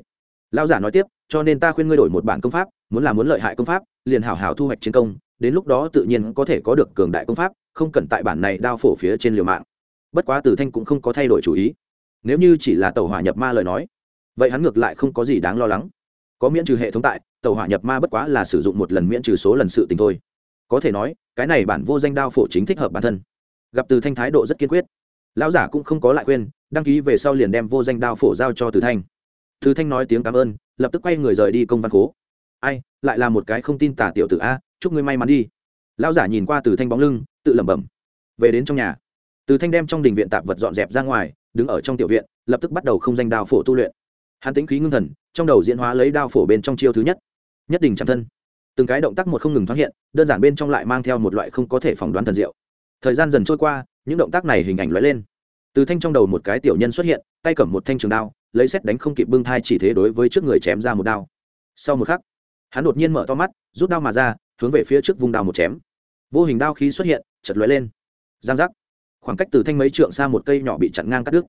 Lão giả nói tiếp cho nên ta khuyên ngươi đổi một bản công pháp muốn làm muốn lợi hại công pháp liền hảo hảo thu hoạch chiến công đến lúc đó tự nhiên có thể có được cường đại công pháp không cần tại bản này đao phổ phía trên liều mạng. Bất quá Tử thanh cũng không có thay đổi chủ ý. Nếu như chỉ là tàu hỏa nhập ma lời nói vậy hắn ngược lại không có gì đáng lo lắng. Có miễn trừ hệ thống tại tàu hỏa nhập ma bất quá là sử dụng một lần miễn trừ số lần sự tình thôi. Có thể nói cái này bản vô danh đao phổ chính thích hợp bản thân. Gặp từ thanh thái độ rất kiên quyết. Lão giả cũng không có lại khuyên, đăng ký về sau liền đem vô danh đao phổ giao cho từ thanh từ thanh nói tiếng cảm ơn, lập tức quay người rời đi công văn khố. Ai, lại là một cái không tin tả tiểu tử a, chúc ngươi may mắn đi. Lão giả nhìn qua từ thanh bóng lưng, tự lẩm bẩm. Về đến trong nhà. Từ thanh đem trong đình viện tạp vật dọn dẹp ra ngoài, đứng ở trong tiểu viện, lập tức bắt đầu không danh đao phổ tu luyện. Hắn tính khí ngưng thần, trong đầu diễn hóa lấy đao phổ bên trong chiêu thứ nhất. Nhất đỉnh chạm thân. Từng cái động tác một không ngừng thoáng hiện, đơn giản bên trong lại mang theo một loại không có thể phỏng đoán thần diệu. Thời gian dần trôi qua, những động tác này hình ảnh lóe lên từ thanh trong đầu một cái tiểu nhân xuất hiện, tay cầm một thanh trường đao, lấy xét đánh không kịp bưng thai chỉ thế đối với trước người chém ra một đao. Sau một khắc, hắn đột nhiên mở to mắt, rút đao mà ra, hướng về phía trước vùng đao một chém. Vô hình đao khí xuất hiện chật lóe lên. Giang giác. Khoảng cách từ thanh mấy trượng xa một cây nhỏ bị chặn ngang cắt đứt.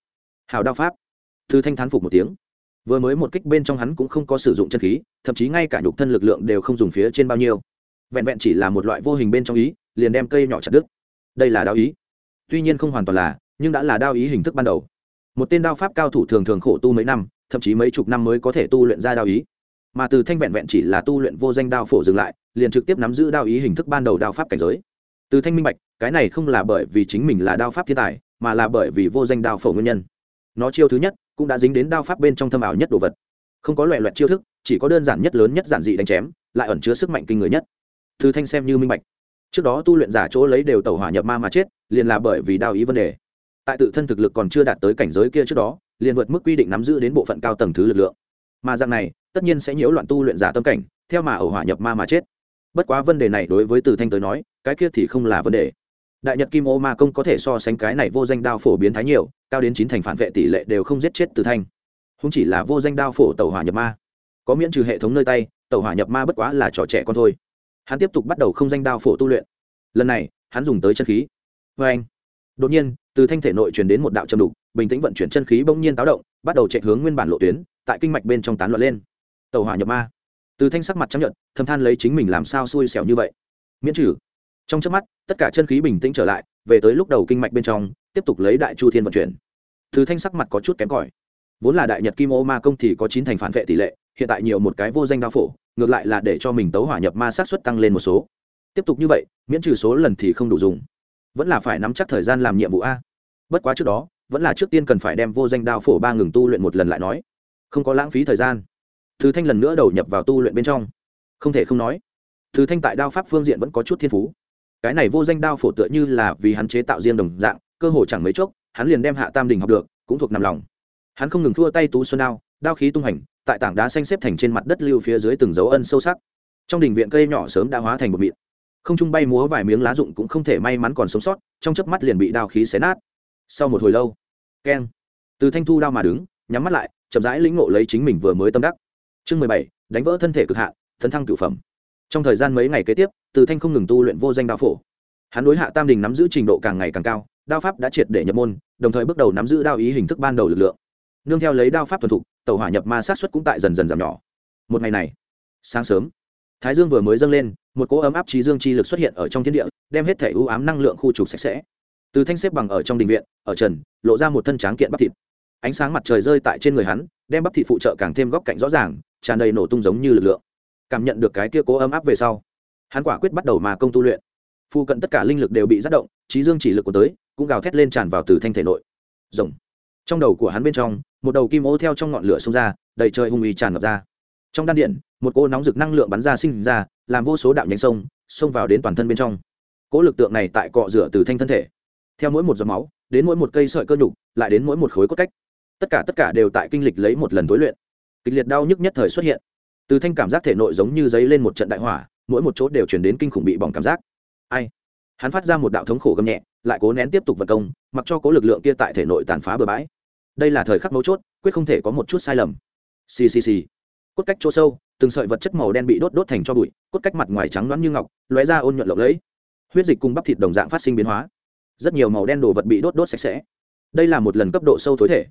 Hào đao pháp. Từ thanh thán phục một tiếng. Vừa mới một kích bên trong hắn cũng không có sử dụng chân khí, thậm chí ngay cả nhục thân lực lượng đều không dùng phía trên bao nhiêu. Vẹn vẹn chỉ là một loại vô hình bên trong ý, liền đem cây nhỏ chặt đứt. Đây là đao ý. Tuy nhiên không hoàn toàn là nhưng đã là đao ý hình thức ban đầu. Một tên đao pháp cao thủ thường thường khổ tu mấy năm, thậm chí mấy chục năm mới có thể tu luyện ra đao ý. Mà từ thanh vẹn vẹn chỉ là tu luyện vô danh đao phổ dừng lại, liền trực tiếp nắm giữ đao ý hình thức ban đầu đao pháp cảnh giới. Từ thanh minh bạch, cái này không là bởi vì chính mình là đao pháp thiên tài, mà là bởi vì vô danh đao phổ nguyên nhân. Nó chiêu thứ nhất cũng đã dính đến đao pháp bên trong thâm ảo nhất đồ vật. Không có loại loại chiêu thức, chỉ có đơn giản nhất lớn nhất giản dị đánh chém, lại ẩn chứa sức mạnh kinh người nhất. Từ thanh xem như minh bạch. Trước đó tu luyện giả chỗ lấy đều tẩu hỏa nhập ma mà chết, liền là bởi vì đao ý vấn đề tại tự thân thực lực còn chưa đạt tới cảnh giới kia trước đó, liền vượt mức quy định nắm giữ đến bộ phận cao tầng thứ lực lượng. Mà dạng này, tất nhiên sẽ nhiễu loạn tu luyện giả tâm cảnh, theo mà ẩu hỏa nhập ma mà chết. Bất quá vấn đề này đối với từ thanh tới nói, cái kia thì không là vấn đề. Đại nhật kim ô ma công có thể so sánh cái này vô danh đao phổ biến thái nhiều, cao đến chín thành phản vệ tỷ lệ đều không giết chết từ thanh. Không chỉ là vô danh đao phổ tàu hỏa nhập ma, có miễn trừ hệ thống nơi tay tàu hỏa nhập ma bất quá là trò trẻ con thôi. Hắn tiếp tục bắt đầu không danh đao phổ tu luyện. Lần này, hắn dùng tới chân khí. Vê anh đột nhiên từ thanh thể nội truyền đến một đạo trầm đục, bình tĩnh vận chuyển chân khí bỗng nhiên táo động, bắt đầu chạy hướng nguyên bản lộ tuyến, tại kinh mạch bên trong tán loạn lên. Tàu hỏa nhập ma. Từ thanh sắc mặt chấp nhận thâm than lấy chính mình làm sao xui xẻo như vậy. Miễn trừ. Trong trước mắt, tất cả chân khí bình tĩnh trở lại, về tới lúc đầu kinh mạch bên trong, tiếp tục lấy đại chu thiên vận chuyển. Từ thanh sắc mặt có chút kém cỏi. Vốn là đại nhật kim ô ma công thì có chín thành phản vệ tỷ lệ, hiện tại nhiều một cái vô danh đao phổ, ngược lại là để cho mình tấu hỏa nhập ma sát xuất tăng lên một số. Tiếp tục như vậy, miễn trừ số lần thì không đủ dùng vẫn là phải nắm chắc thời gian làm nhiệm vụ a. Bất quá trước đó, vẫn là trước tiên cần phải đem vô danh đao phổ ba ngừng tu luyện một lần lại nói. Không có lãng phí thời gian. Thứ thanh lần nữa đầu nhập vào tu luyện bên trong. Không thể không nói, thứ thanh tại đao pháp phương diện vẫn có chút thiên phú. Cái này vô danh đao phổ tựa như là vì hắn chế tạo riêng đồng dạng, cơ hồ chẳng mấy chốc, hắn liền đem hạ tam đình học được, cũng thuộc nằm lòng. Hắn không ngừng thua tay tú xuân đao đao khí tung hành, tại tảng đá xanh xếp thành trên mặt đất lưu phía dưới từng dấu ân sâu sắc. Trong đình viện cây nhỏ sớm đã hóa thành một mịn không trung bay múa vài miếng lá rụng cũng không thể may mắn còn sống sót, trong chớp mắt liền bị đao khí xé nát. Sau một hồi lâu, keng, từ thanh thu đao mà đứng, nhắm mắt lại, chậm rãi lĩnh ngộ lấy chính mình vừa mới tâm đắc. Chương mười bảy, đánh vỡ thân thể cực hạ thân thăng cửu phẩm. Trong thời gian mấy ngày kế tiếp, từ thanh không ngừng tu luyện vô danh đao phổ. Hắn đối hạ tam đình nắm giữ trình độ càng ngày càng cao, đao pháp đã triệt để nhập môn, đồng thời bước đầu nắm giữ đao ý hình thức ban đầu lực lượng. Nương theo lấy đao pháp thuần thục tàu hỏa nhập ma sát xuất cũng tại dần dần giảm nhỏ. Một ngày này, sáng sớm thái dương vừa mới dâng lên, một cỗ ấm áp trí dương chi lực xuất hiện ở trong thiên địa, đem hết thể ưu ám năng lượng khu trục sạch sẽ. Từ thanh xếp bằng ở trong đình viện, ở trần, lộ ra một thân tráng kiện bắp thịt. Ánh sáng mặt trời rơi tại trên người hắn, đem bắp thịt phụ trợ càng thêm góc cạnh rõ ràng, tràn đầy nổ tung giống như lực lượng. Cảm nhận được cái kia cố ấm áp về sau, hắn quả quyết bắt đầu mà công tu luyện. Phụ cận tất cả linh lực đều bị giác động, trí dương chỉ lực của tới, cũng gào thét lên tràn vào từ thanh thể nội. Rồng. Trong đầu của hắn bên trong, một đầu kim ô theo trong ngọn lửa xông ra, đầy trời hung uy tràn ngập ra trong đan điện, một cô nóng rực năng lượng bắn ra sinh ra, làm vô số đạo nhánh sông, xông vào đến toàn thân bên trong. Cỗ lực tượng này tại cọ rửa từ thanh thân thể. Theo mỗi một giọt máu, đến mỗi một cây sợi cơ nhục, lại đến mỗi một khối cốt cách. Tất cả tất cả đều tại kinh lịch lấy một lần tối luyện. Kịch liệt đau nhức nhất thời xuất hiện. Từ thanh cảm giác thể nội giống như giấy lên một trận đại hỏa, mỗi một chỗ đều chuyển đến kinh khủng bị bỏng cảm giác. Ai? Hắn phát ra một đạo thống khổ gầm nhẹ, lại cố nén tiếp tục vật công, mặc cho cố lực lượng kia tại thể nội tàn phá bừa bãi. Đây là thời khắc mấu chốt, quyết không thể có một chút sai lầm. Ccc cốt cách chỗ sâu, từng sợi vật chất màu đen bị đốt đốt thành cho bụi, cốt cách mặt ngoài trắng loãng như ngọc, lóe ra ôn nhuận lộng lẫy. Huyết dịch cùng bắp thịt đồng dạng phát sinh biến hóa. Rất nhiều màu đen đồ vật bị đốt đốt sạch sẽ. Đây là một lần cấp độ sâu thối thể.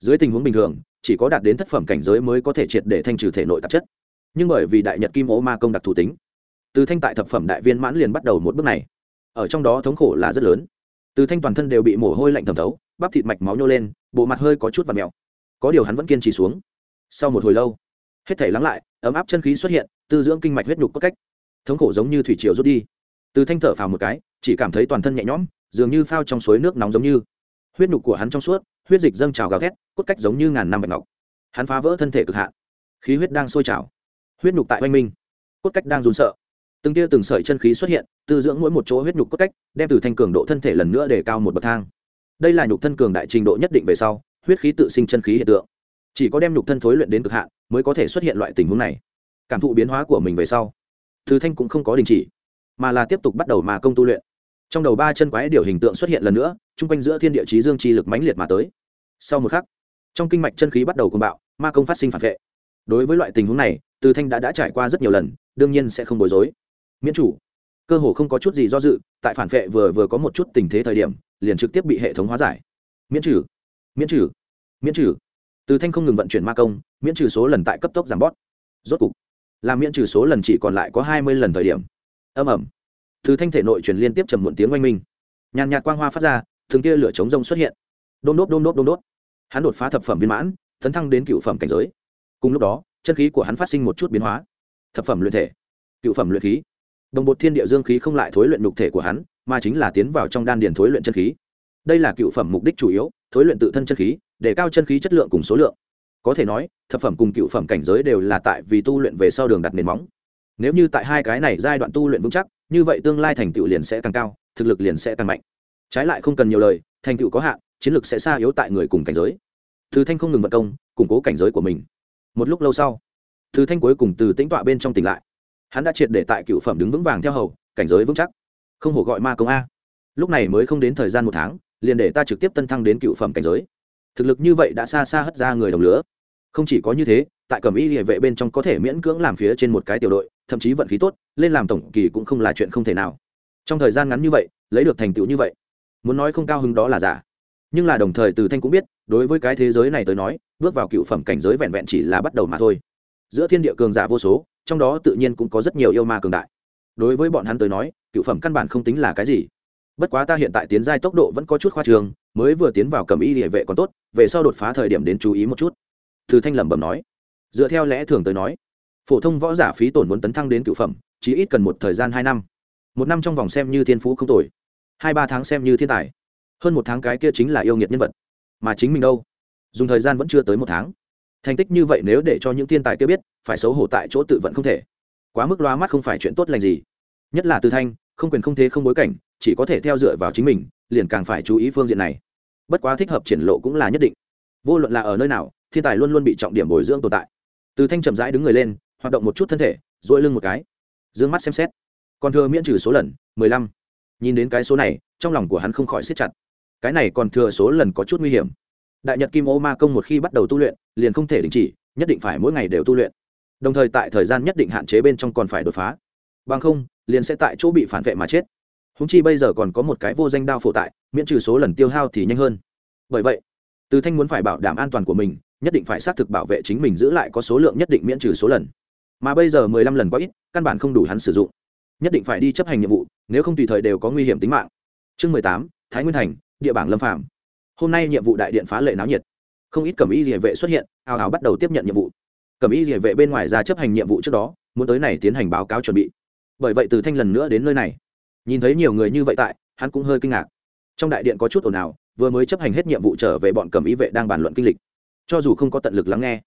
Dưới tình huống bình thường, chỉ có đạt đến thất phẩm cảnh giới mới có thể triệt để thanh trừ thể nội tạp chất. Nhưng bởi vì đại nhật kim ố ma công đặc thù tính, từ thanh tại thập phẩm đại viên mãn liền bắt đầu một bước này. Ở trong đó thống khổ là rất lớn. Từ thanh toàn thân đều bị mồ hôi lạnh thẩm thấu, bắp thịt mạch máu nhô lên, bộ mặt hơi có chút và mèo. Có điều hắn vẫn kiên trì xuống. Sau một hồi lâu hết thể lắng lại, ấm áp chân khí xuất hiện, tư dưỡng kinh mạch huyết nhục có cách. Thống khổ giống như thủy triều rút đi. Từ thanh thở phào một cái, chỉ cảm thấy toàn thân nhẹ nhõm, dường như phao trong suối nước nóng giống như. Huyết nhục của hắn trong suốt, huyết dịch dâng trào gào thét, cốt cách giống như ngàn năm bạch ngọc. Hắn phá vỡ thân thể cực hạn. Khí huyết đang sôi trào. Huyết nhục tại oanh minh. Cốt cách đang run sợ. Từng tia từng sợi chân khí xuất hiện, tư dưỡng mỗi một chỗ huyết nhục cốt cách, đem từ thanh cường độ thân thể lần nữa để cao một bậc thang. Đây là nhục thân cường đại trình độ nhất định về sau, huyết khí tự sinh chân khí hiện tượng. Chỉ có đem nhục thân thối luyện đến cực hạn mới có thể xuất hiện loại tình huống này. Cảm thụ biến hóa của mình về sau, từ thanh cũng không có đình chỉ, mà là tiếp tục bắt đầu mà công tu luyện. Trong đầu ba chân quái điều hình tượng xuất hiện lần nữa, chung quanh giữa thiên địa trí dương chi lực mãnh liệt mà tới. Sau một khắc, trong kinh mạch chân khí bắt đầu cuồng bạo, ma công phát sinh phản vệ. Đối với loại tình huống này, từ thanh đã đã trải qua rất nhiều lần, đương nhiên sẽ không bối rối. Miễn chủ, cơ hồ không có chút gì do dự, tại phản vệ vừa vừa có một chút tình thế thời điểm, liền trực tiếp bị hệ thống hóa giải. Miễn trừ miễn trừ miễn trừ từ thanh không ngừng vận chuyển ma công, miễn trừ số lần tại cấp tốc giảm bót. Rốt cục làm miễn trừ số lần chỉ còn lại có hai mươi lần thời điểm. Âm ẩm từ thanh thể nội truyền liên tiếp trầm muộn tiếng oanh minh. Nhàn nhạt quang hoa phát ra thường kia lửa chống rông xuất hiện. Đôn đốt đôn đốt đôn đốt. Hắn đột phá thập phẩm viên mãn, tấn thăng đến cựu phẩm cảnh giới. Cùng lúc đó, chân khí của hắn phát sinh một chút biến hóa. Thập phẩm luyện thể, cựu phẩm luyện khí. Đồng bột thiên địa dương khí không lại thối luyện nhục thể của hắn, mà chính là tiến vào trong đan điền thối luyện chân khí. Đây là cựu phẩm mục đích chủ yếu, thối luyện tự thân chân khí để cao chân khí chất lượng cùng số lượng. Có thể nói, thập phẩm cùng cựu phẩm cảnh giới đều là tại vì tu luyện về sau đường đặt nền móng. Nếu như tại hai cái này giai đoạn tu luyện vững chắc, như vậy tương lai thành tựu liền sẽ càng cao, thực lực liền sẽ càng mạnh. Trái lại không cần nhiều lời, thành tựu có hạn, chiến lược sẽ xa yếu tại người cùng cảnh giới. Thứ thanh không ngừng vận công, củng cố cảnh giới của mình. Một lúc lâu sau thứ thanh cuối cùng từ tĩnh tọa bên trong tỉnh lại. Hắn đã triệt để tại cựu phẩm đứng vững vàng theo hầu, cảnh giới vững chắc. Không hổ gọi ma công a. Lúc này mới không đến thời gian một tháng, liền để ta trực tiếp tân thăng đến cựu phẩm cảnh giới thực lực như vậy đã xa xa hất ra người đồng lứa không chỉ có như thế, tại cẩm y địa vệ bên trong có thể miễn cưỡng làm phía trên một cái tiểu đội, thậm chí vận khí tốt, lên làm tổng kỳ cũng không là chuyện không thể nào. Trong thời gian ngắn như vậy, lấy được thành tựu như vậy, muốn nói không cao hứng đó là giả. Nhưng là đồng thời từ thanh cũng biết, đối với cái thế giới này tới nói, bước vào cựu phẩm cảnh giới vẹn vẹn chỉ là bắt đầu mà thôi. Giữa thiên địa cường giả vô số, trong đó tự nhiên cũng có rất nhiều yêu ma cường đại. Đối với bọn hắn tới nói, cựu phẩm căn bản không tính là cái gì. Bất quá ta hiện tại tiến giai tốc độ vẫn có chút khoa trường, mới vừa tiến vào cầm y địa vệ còn tốt về sau đột phá thời điểm đến chú ý một chút. Từ thanh lẩm bẩm nói. Dựa theo lẽ thường tới nói, phổ thông võ giả phí tổn muốn tấn thăng đến cựu phẩm, chỉ ít cần một thời gian hai năm. Một năm trong vòng xem như thiên phú không tồi. Hai ba tháng xem như thiên tài. Hơn một tháng cái kia chính là yêu nghiệt nhân vật. Mà chính mình đâu? Dùng thời gian vẫn chưa tới một tháng. Thành tích như vậy nếu để cho những thiên tài kia biết, phải xấu hổ tại chỗ tự vận không thể. Quá mức loa mắt không phải chuyện tốt lành gì. Nhất là từ thanh, không quyền không thế không bối cảnh, chỉ có thể theo dựa vào chính mình, liền càng phải chú ý phương diện này bất quá thích hợp triển lộ cũng là nhất định. Vô luận là ở nơi nào, thiên tài luôn luôn bị trọng điểm bồi dưỡng tồn tại. Từ thanh chậm rãi đứng người lên, hoạt động một chút thân thể dỗi lưng một cái. D ư ơ n g mắt xem xét. Còn thừa miễn trừ số lần, mười lăm. Nhìn đến cái số này, trong lòng của hắn không khỏi siết chặt. Cái này còn thừa số lần có chút nguy hiểm. Đại nhật kim ô ma công một khi bắt đầu tu luyện, liền không thể đình chỉ, nhất định phải mỗi ngày đều tu luyện. Đồng thời tại thời gian nhất định hạn chế bên trong còn phải đột phá. Bằng không, liền sẽ tại chỗ bị phản vệ mà chết húng chi bây giờ còn có một cái vô danh đao phổ tại, miễn trừ số lần tiêu hao thì nhanh hơn. Bởi vậy, từ thanh muốn phải bảo đảm an toàn của mình, nhất định phải xác thực bảo vệ chính mình giữ lại có số lượng nhất định miễn trừ số lần. Mà bây giờ mười lăm lần quá ít, căn bản không đủ hắn sử dụng. Nhất định phải đi chấp hành nhiệm vụ, nếu không tùy thời đều có nguy hiểm tính mạng. Chương mười tám, thái nguyên thành, địa bảng lâm phạm hôm nay nhiệm vụ đại điện phá lệ náo nhiệt. Không ít cẩm y địa vệ xuất hiện, hào hào bắt đầu tiếp nhận nhiệm vụ. Cẩm y địa vệ bên ngoài ra chấp hành nhiệm vụ trước đó, muốn tới này tiến hành báo cáo chuẩn bị. Bởi vậy từ thanh lần nữa đến nơi này nhìn thấy nhiều người như vậy tại, hắn cũng hơi kinh ngạc. Trong đại điện có chút ồn ào, vừa mới chấp hành hết nhiệm vụ trở về bọn cầm ý vệ đang bàn luận kinh lịch. Cho dù không có tận lực lắng nghe,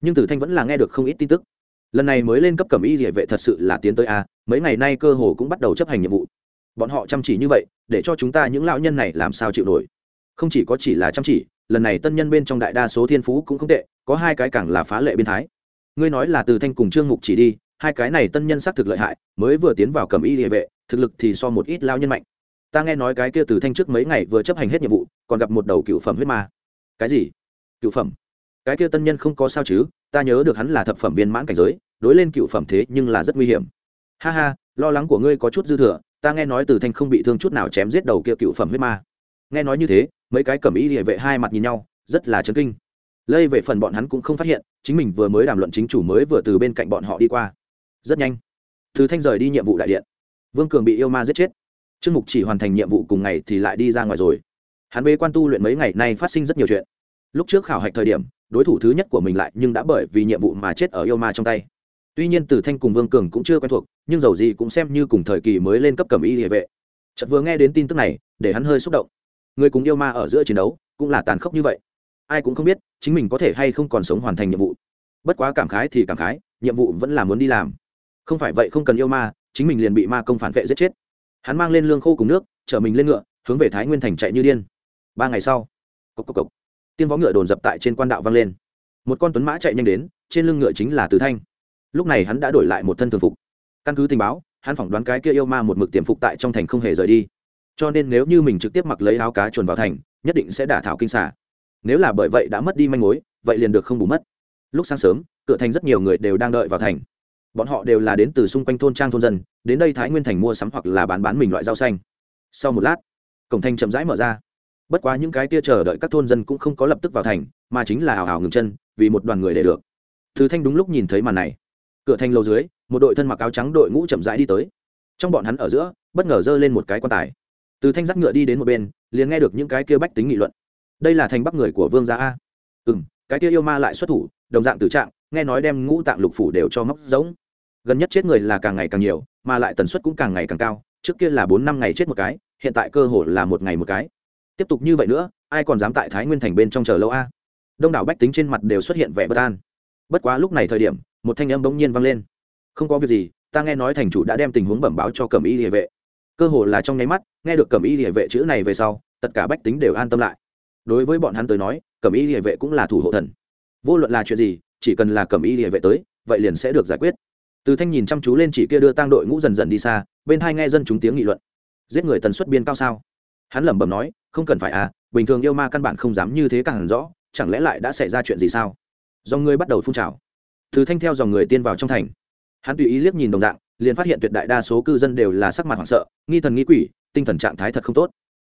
nhưng tử thanh vẫn là nghe được không ít tin tức. Lần này mới lên cấp cầm y địa vệ thật sự là tiến tới a, mấy ngày nay cơ hồ cũng bắt đầu chấp hành nhiệm vụ. Bọn họ chăm chỉ như vậy, để cho chúng ta những lão nhân này làm sao chịu nổi. Không chỉ có chỉ là chăm chỉ, lần này tân nhân bên trong đại đa số thiên phú cũng không tệ, có hai cái càng là phá lệ biên thái. Ngươi nói là từ thanh cùng trương mục chỉ đi hai cái này tân nhân xác thực lợi hại, mới vừa tiến vào cầm y địa vệ, thực lực thì so một ít lao nhân mạnh. Ta nghe nói cái kia từ thanh trước mấy ngày vừa chấp hành hết nhiệm vụ, còn gặp một đầu cựu phẩm huyết ma. Cái gì? Cựu phẩm? Cái kia tân nhân không có sao chứ, ta nhớ được hắn là thập phẩm viên mãn cảnh giới, đối lên cựu phẩm thế nhưng là rất nguy hiểm. Ha ha, lo lắng của ngươi có chút dư thừa, ta nghe nói từ thanh không bị thương chút nào chém giết đầu kia cựu phẩm huyết ma. Nghe nói như thế, mấy cái cẩm y địa vệ hai mặt nhìn nhau, rất là chấn kinh. Lây về phần bọn hắn cũng không phát hiện, chính mình vừa mới đàm luận chính chủ mới vừa từ bên cạnh bọn họ đi qua rất nhanh. Thứ thanh rời đi nhiệm vụ đại điện. Vương cường bị yêu ma giết chết. Trương mục chỉ hoàn thành nhiệm vụ cùng ngày thì lại đi ra ngoài rồi. Hắn bế quan tu luyện mấy ngày nay phát sinh rất nhiều chuyện. Lúc trước khảo hạch thời điểm, đối thủ thứ nhất của mình lại nhưng đã bởi vì nhiệm vụ mà chết ở yêu ma trong tay. Tuy nhiên tử thanh cùng vương cường cũng chưa quen thuộc, nhưng dầu gì cũng xem như cùng thời kỳ mới lên cấp cầm y địa vệ. Chợt vừa nghe đến tin tức này, để hắn hơi xúc động. Người cùng yêu ma ở giữa chiến đấu, cũng là tàn khốc như vậy. Ai cũng không biết, chính mình có thể hay không còn sống hoàn thành nhiệm vụ. Bất quá cảm khái thì cảm khái, nhiệm vụ vẫn là muốn đi làm không phải vậy không cần yêu ma, chính mình liền bị ma công phản vệ giết chết. Hắn mang lên lương khô cùng nước, chở mình lên ngựa, hướng về thái nguyên thành chạy như điên. Ba ngày sau cốc cốc cốc. tiên võ ngựa đồn dập tại trên quan đạo vang lên. Một con tuấn mã chạy nhanh đến, trên lưng ngựa chính là từ thanh. Lúc này hắn đã đổi lại một thân thường phục. Căn cứ tình báo, hắn phỏng đoán cái kia yêu ma một mực tiềm phục tại trong thành không hề rời đi. Cho nên nếu như mình trực tiếp mặc lấy áo cá chuồn vào thành, nhất định sẽ đả thảo kinh xả nếu là bởi vậy đã mất đi manh mối, vậy liền được không bù mất. Lúc sáng sớm, cửa thành rất nhiều người đều đang đợi vào thành bọn họ đều là đến từ xung quanh thôn trang thôn dân, đến đây thái nguyên thành mua sắm hoặc là bán bán mình loại rau xanh. Sau một lát, cổng thành chậm rãi mở ra. Bất quá những cái tia chờ đợi các thôn dân cũng không có lập tức vào thành, mà chính là hào hào ngừng chân, vì một đoàn người để được. Thứ thanh đúng lúc nhìn thấy màn này. Cửa thành lầu dưới, một đội thân mặc áo trắng đội ngũ chậm rãi đi tới. Trong bọn hắn ở giữa, bất ngờ giơ lên một cái quan tài. Từ thanh dắt ngựa đi đến một bên, liền nghe được những cái kia bách tính nghị luận. Đây là thành bắc người của vương gia a. Ừ m cái kia yêu ma lại xuất thủ, đồng dạng tử trạng, nghe nói đem ngũ tạng lục phủ đều cho móc giống gần nhất chết người là càng ngày càng nhiều, mà lại tần suất cũng càng ngày càng cao, trước kia là bốn năm ngày chết một cái, hiện tại cơ hội là một ngày một cái. Tiếp tục như vậy nữa, ai còn dám tại thái nguyên thành bên trong chờ lâu a? Đông đảo bách tính trên mặt đều xuất hiện vẻ bất an. Bất quá lúc này thời điểm, một thanh âm bỗng nhiên vang lên. Không có việc gì, ta nghe nói thành chủ đã đem tình huống bẩm báo cho cẩm y địa vệ. Cơ hồ là trong nháy mắt, nghe được cẩm y địa vệ chữ này về sau, tất cả bách tính đều an tâm lại. Đối với bọn hắn tới nói, cẩm y địa vệ cũng là thủ hộ thần. Vô luận là chuyện gì, chỉ cần là cẩm y địa vệ tới, vậy liền sẽ được giải quyết từ thanh nhìn chăm chú lên chỉ kia đưa tang đội ngũ dần dần đi xa, bên hai nghe dân chúng tiếng nghị luận. Giết người tần suất biên cao sao? Hắn lẩm bẩm nói, không cần phải à bình thường yêu ma căn bản không dám như thế càng rõ, chẳng lẽ lại đã xảy ra chuyện gì sao? Dòng người bắt đầu phun trào. Từ thanh theo dòng người tiên vào trong thành. Hắn tùy ý liếc nhìn đồng dạng, liền phát hiện tuyệt đại đa số cư dân đều là sắc mặt hoảng sợ, nghi thần nghi quỷ, tinh thần trạng thái thật không tốt.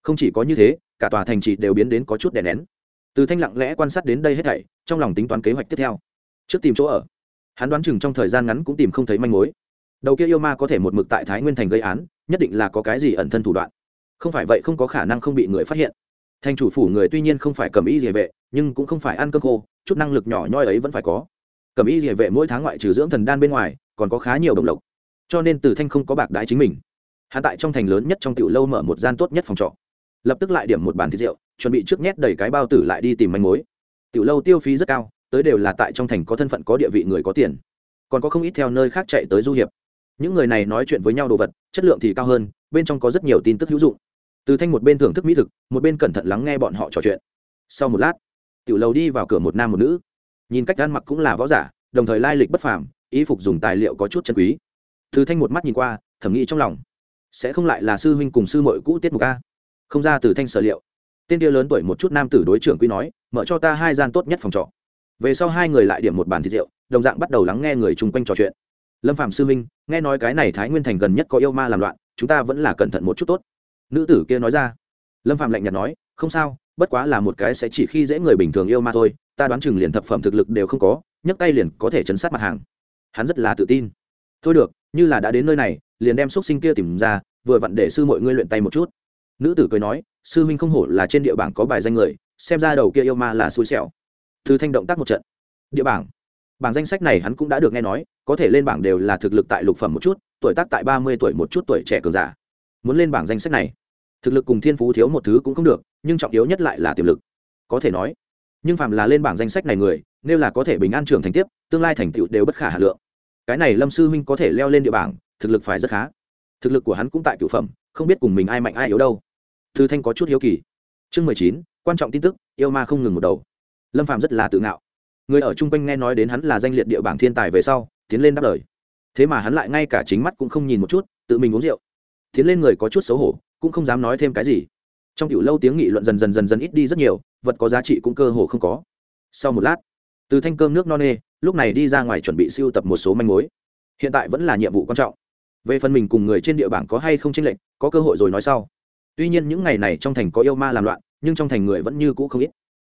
Không chỉ có như thế, cả tòa thành trị đều biến đến có chút đè nén. Từ thanh lặng lẽ quan sát đến đây hết thảy, trong lòng tính toán kế hoạch tiếp theo. Trước tìm chỗ ở hắn đoán chừng trong thời gian ngắn cũng tìm không thấy manh mối. Đầu kia yêu ma có thể một mực tại thái nguyên thành gây án, nhất định là có cái gì ẩn thân thủ đoạn. Không phải vậy không có khả năng không bị người phát hiện. Thành chủ phủ người tuy nhiên không phải cầm y địa vệ, nhưng cũng không phải ăn cơm khô, chút năng lực nhỏ nhoi ấy vẫn phải có. Cầm y địa vệ mỗi tháng ngoại trừ dưỡng thần đan bên ngoài, còn có khá nhiều đồng lộc. Cho nên từ thanh không có bạc đái chính mình. Hạ tại trong thành lớn nhất trong tiểu lâu mở một gian tốt nhất phòng trọ. Lập tức lại điểm một bàn thịt rượu, chuẩn bị trước nhét đầy cái bao tử lại đi tìm manh mối. Tiểu lâu tiêu phí rất cao tới đều là tại trong thành có thân phận có địa vị người có tiền. Còn có không ít theo nơi khác chạy tới du hiệp. Những người này nói chuyện với nhau đồ vật, chất lượng thì cao hơn, bên trong có rất nhiều tin tức hữu dụng. Từ thanh một bên thưởng thức mỹ thực, một bên cẩn thận lắng nghe bọn họ trò chuyện. Sau một lát, tiểu lầu đi vào cửa một nam một nữ. Nhìn cách ăn mặc cũng là võ giả, đồng thời lai lịch bất phàm ý phục dùng tài liệu có chút chân quý. Từ thanh một mắt nhìn qua thẩm nghĩ trong lòng, sẽ không lại là sư huynh cùng sư mội cũ tiết mục a? Không ra từ thanh sở liệu. Tên kia lớn tuổi một chút nam tử đối trưởng quy nói, mở cho ta hai gian tốt nhất phòng trọ về sau hai người lại điểm một bàn thịt rượu, đồng dạng bắt đầu lắng nghe người chung quanh trò chuyện. Lâm phạm sư Minh nghe nói cái này thái nguyên thành gần nhất có yêu ma làm loạn, chúng ta vẫn là cẩn thận một chút tốt. Nữ tử kia nói ra. Lâm phạm lạnh nhạt nói, không sao, bất quá là một cái sẽ chỉ khi dễ người bình thường yêu ma thôi, ta đoán chừng liền thập phẩm thực lực đều không có, nhấc tay liền có thể chấn sát mặt hàng. Hắn rất là tự tin. Thôi được, như là đã đến nơi này, liền đem xúc sinh kia tìm ra, vừa vặn để sư mọi ngươi luyện tay một chút. Nữ tử cười nói, sư huynh không hổ là trên địa bảng có bài danh người, xem ra đầu kia yêu ma là xui xẻo thư thanh động tác một trận. Địa bảng. Bảng danh sách này hắn cũng đã được nghe nói, có thể lên bảng đều là thực lực tại lục phẩm một chút, tuổi tác tại ba mươi tuổi một chút tuổi trẻ cường giả. Muốn lên bảng danh sách này, thực lực cùng thiên phú thiếu một thứ cũng không được, nhưng trọng yếu nhất lại là tiềm lực. Có thể nói, nhưng phạm là lên bảng danh sách này người, nếu là có thể bình an trưởng thành tiếp, tương lai thành tựu đều bất khả hà lượng. Cái này lâm sư huynh có thể leo lên địa bảng, thực lực phải rất khá. Thực lực của hắn cũng tại cửu phẩm, không biết cùng mình ai mạnh ai yếu đâu. Thư thanh có chút hiếu kỳ. Chương mười chín, quan trọng tin tức, yêu ma không ngừng một đầu lâm phạm rất là tự ngạo người ở chung quanh nghe nói đến hắn là danh liệt địa bảng thiên tài về sau tiến lên đáp lời thế mà hắn lại ngay cả chính mắt cũng không nhìn một chút tự mình uống rượu tiến lên người có chút xấu hổ cũng không dám nói thêm cái gì trong kiểu lâu tiếng nghị luận dần dần dần dần ít đi rất nhiều vật có giá trị cũng cơ hồ không có sau một lát từ thanh cơm nước no nê lúc này đi ra ngoài chuẩn bị siêu tập một số manh mối hiện tại vẫn là nhiệm vụ quan trọng về phần mình cùng người trên địa bảng có hay không tranh lệch có cơ hội rồi nói sau tuy nhiên những ngày này trong thành có yêu ma làm loạn nhưng trong thành người vẫn như cũ không ít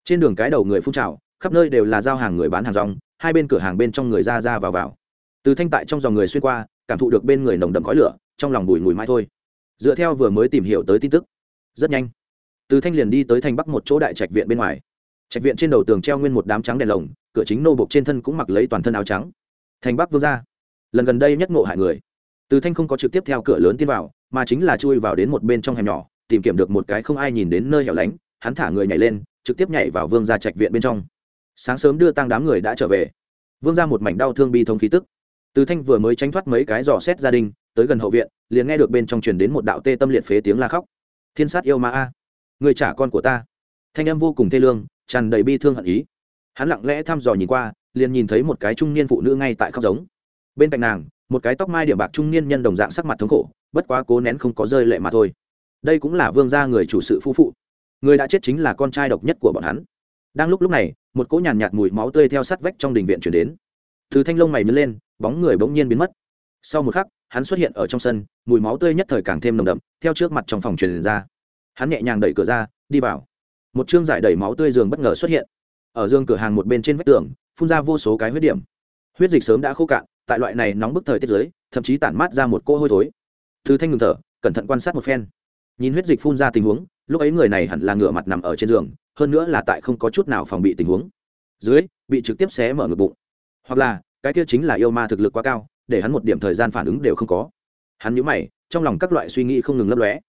trên đường cái đầu người phun trào, khắp nơi đều là giao hàng người bán hàng rong, hai bên cửa hàng bên trong người ra ra vào vào. Từ thanh tại trong dòng người xuyên qua, cảm thụ được bên người nồng đậm khói lửa, trong lòng bùi mùi mai thôi. Dựa theo vừa mới tìm hiểu tới tin tức, rất nhanh, từ thanh liền đi tới thành bắc một chỗ đại trạch viện bên ngoài. Trạch viện trên đầu tường treo nguyên một đám trắng đèn lồng, cửa chính nô bộc trên thân cũng mặc lấy toàn thân áo trắng. Thành bắc vương ra lần gần đây nhất ngộ hại người. Từ thanh không có trực tiếp theo cửa lớn tiến vào, mà chính là chui vào đến một bên trong hẻm nhỏ, tìm kiếm được một cái không ai nhìn đến nơi hẻo lánh, hắn thả người nhảy lên trực tiếp nhảy vào vương gia trạch viện bên trong. Sáng sớm đưa tăng đám người đã trở về. Vương ra một mảnh đau thương bi thông khí tức. Từ thanh vừa mới tránh thoát mấy cái dò xét gia đình, tới gần hậu viện, liền nghe được bên trong truyền đến một đạo tê tâm liệt phế tiếng la khóc. Thiên sát yêu ma a, người trả con của ta. Thanh em vô cùng thê lương, tràn đầy bi thương hận ý. Hắn lặng lẽ thăm dò nhìn qua, liền nhìn thấy một cái trung niên phụ nữ ngay tại khóc giống. Bên cạnh nàng, một cái tóc mai điểm bạc trung niên nhân đồng dạng sắc mặt thống khổ, bất quá cố nén không có rơi lệ mà thôi. Đây cũng là vương gia người chủ sự phu phụ người đã chết chính là con trai độc nhất của bọn hắn. Đang lúc lúc này một cỗ nhàn nhạt, mùi máu tươi theo sát vách trong đình viện chuyển đến. Từ thanh lông mày mới lên bóng người bỗng nhiên biến mất. Sau một khắc hắn xuất hiện ở trong sân mùi máu tươi nhất thời càng thêm nồng đậm theo trước mặt trong phòng truyền ra. Hắn nhẹ nhàng đẩy cửa ra đi vào. Một chương giải đầy máu tươi giường bất ngờ xuất hiện. Ở giường cửa hàng một bên trên vách tường phun ra vô số cái huyết điểm. Huyết dịch sớm đã khô cạn tại loại này nóng bức thời tiết giới thậm chí tản mát ra một cỗ hôi thối. Thứ thanh ngừng thở cẩn thận quan sát một phen. Nhìn huyết dịch phun ra tình huống lúc ấy người này hẳn là ngửa mặt nằm ở trên giường, hơn nữa là tại không có chút nào phòng bị tình huống. Dưới, bị trực tiếp xé mở ngực bụng. Hoặc là, cái kia chính là yêu ma thực lực quá cao, để hắn một điểm thời gian phản ứng đều không có. Hắn nhíu mày, trong lòng các loại suy nghĩ không ngừng lấp lóe.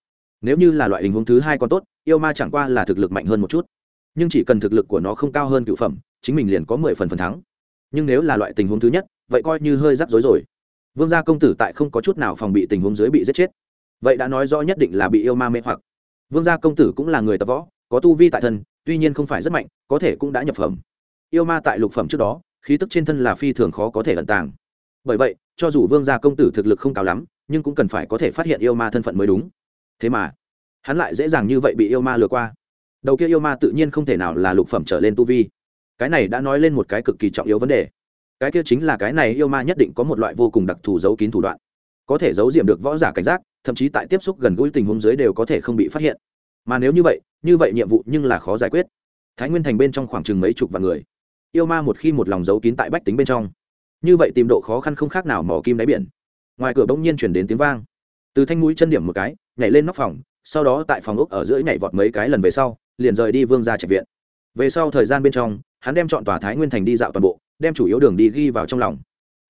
Nếu như là loại tình huống thứ hai còn tốt, yêu ma chẳng qua là thực lực mạnh hơn một chút. Nhưng chỉ cần thực lực của nó không cao hơn cựu phẩm, chính mình liền có mười phần phần thắng. Nhưng nếu là loại tình huống thứ nhất, vậy coi như hơi rắc rối rồi. Vương gia công tử tại không có chút nào phòng bị tình huống dưới bị giết chết. Vậy đã nói rõ nhất định là bị yêu ma mê hoặc vương gia công tử cũng là người tập võ, có tu vi tại thân, tuy nhiên không phải rất mạnh, có thể cũng đã nhập phẩm. Yêu ma tại lục phẩm trước đó, khí tức trên thân là phi thường khó có thể ẩn tàng. Bởi vậy, cho dù vương gia công tử thực lực không cao lắm, nhưng cũng cần phải có thể phát hiện yêu ma thân phận mới đúng. Thế mà, hắn lại dễ dàng như vậy bị yêu ma lừa qua. Đầu kia yêu ma tự nhiên không thể nào là lục phẩm trở lên tu vi. Cái này đã nói lên một cái cực kỳ trọng yếu vấn đề. Cái kia chính là cái này yêu ma nhất định có một loại vô cùng đặc thù giấu kín thủ đoạn. Có thể giấu diệm được võ giả cảnh giác thậm chí tại tiếp xúc gần gũi tình huống dưới đều có thể không bị phát hiện. Mà nếu như vậy như vậy nhiệm vụ nhưng là khó giải quyết. Thái nguyên thành bên trong khoảng chừng mấy chục vạn người. Yêu ma một khi một lòng giấu kín tại bách tính bên trong, như vậy tìm độ khó khăn không khác nào mỏ kim đáy biển. Ngoài cửa bỗng nhiên chuyển đến tiếng vang. Từ thanh mũi chân điểm một cái, nhảy lên nóc phòng, sau đó tại phòng ốc ở giữa nhảy vọt mấy cái lần về sau, liền rời đi vương ra trạch viện. Về sau thời gian bên trong, hắn đem chọn tòa thái nguyên thành đi dạo toàn bộ, đem chủ yếu đường đi ghi vào trong lòng.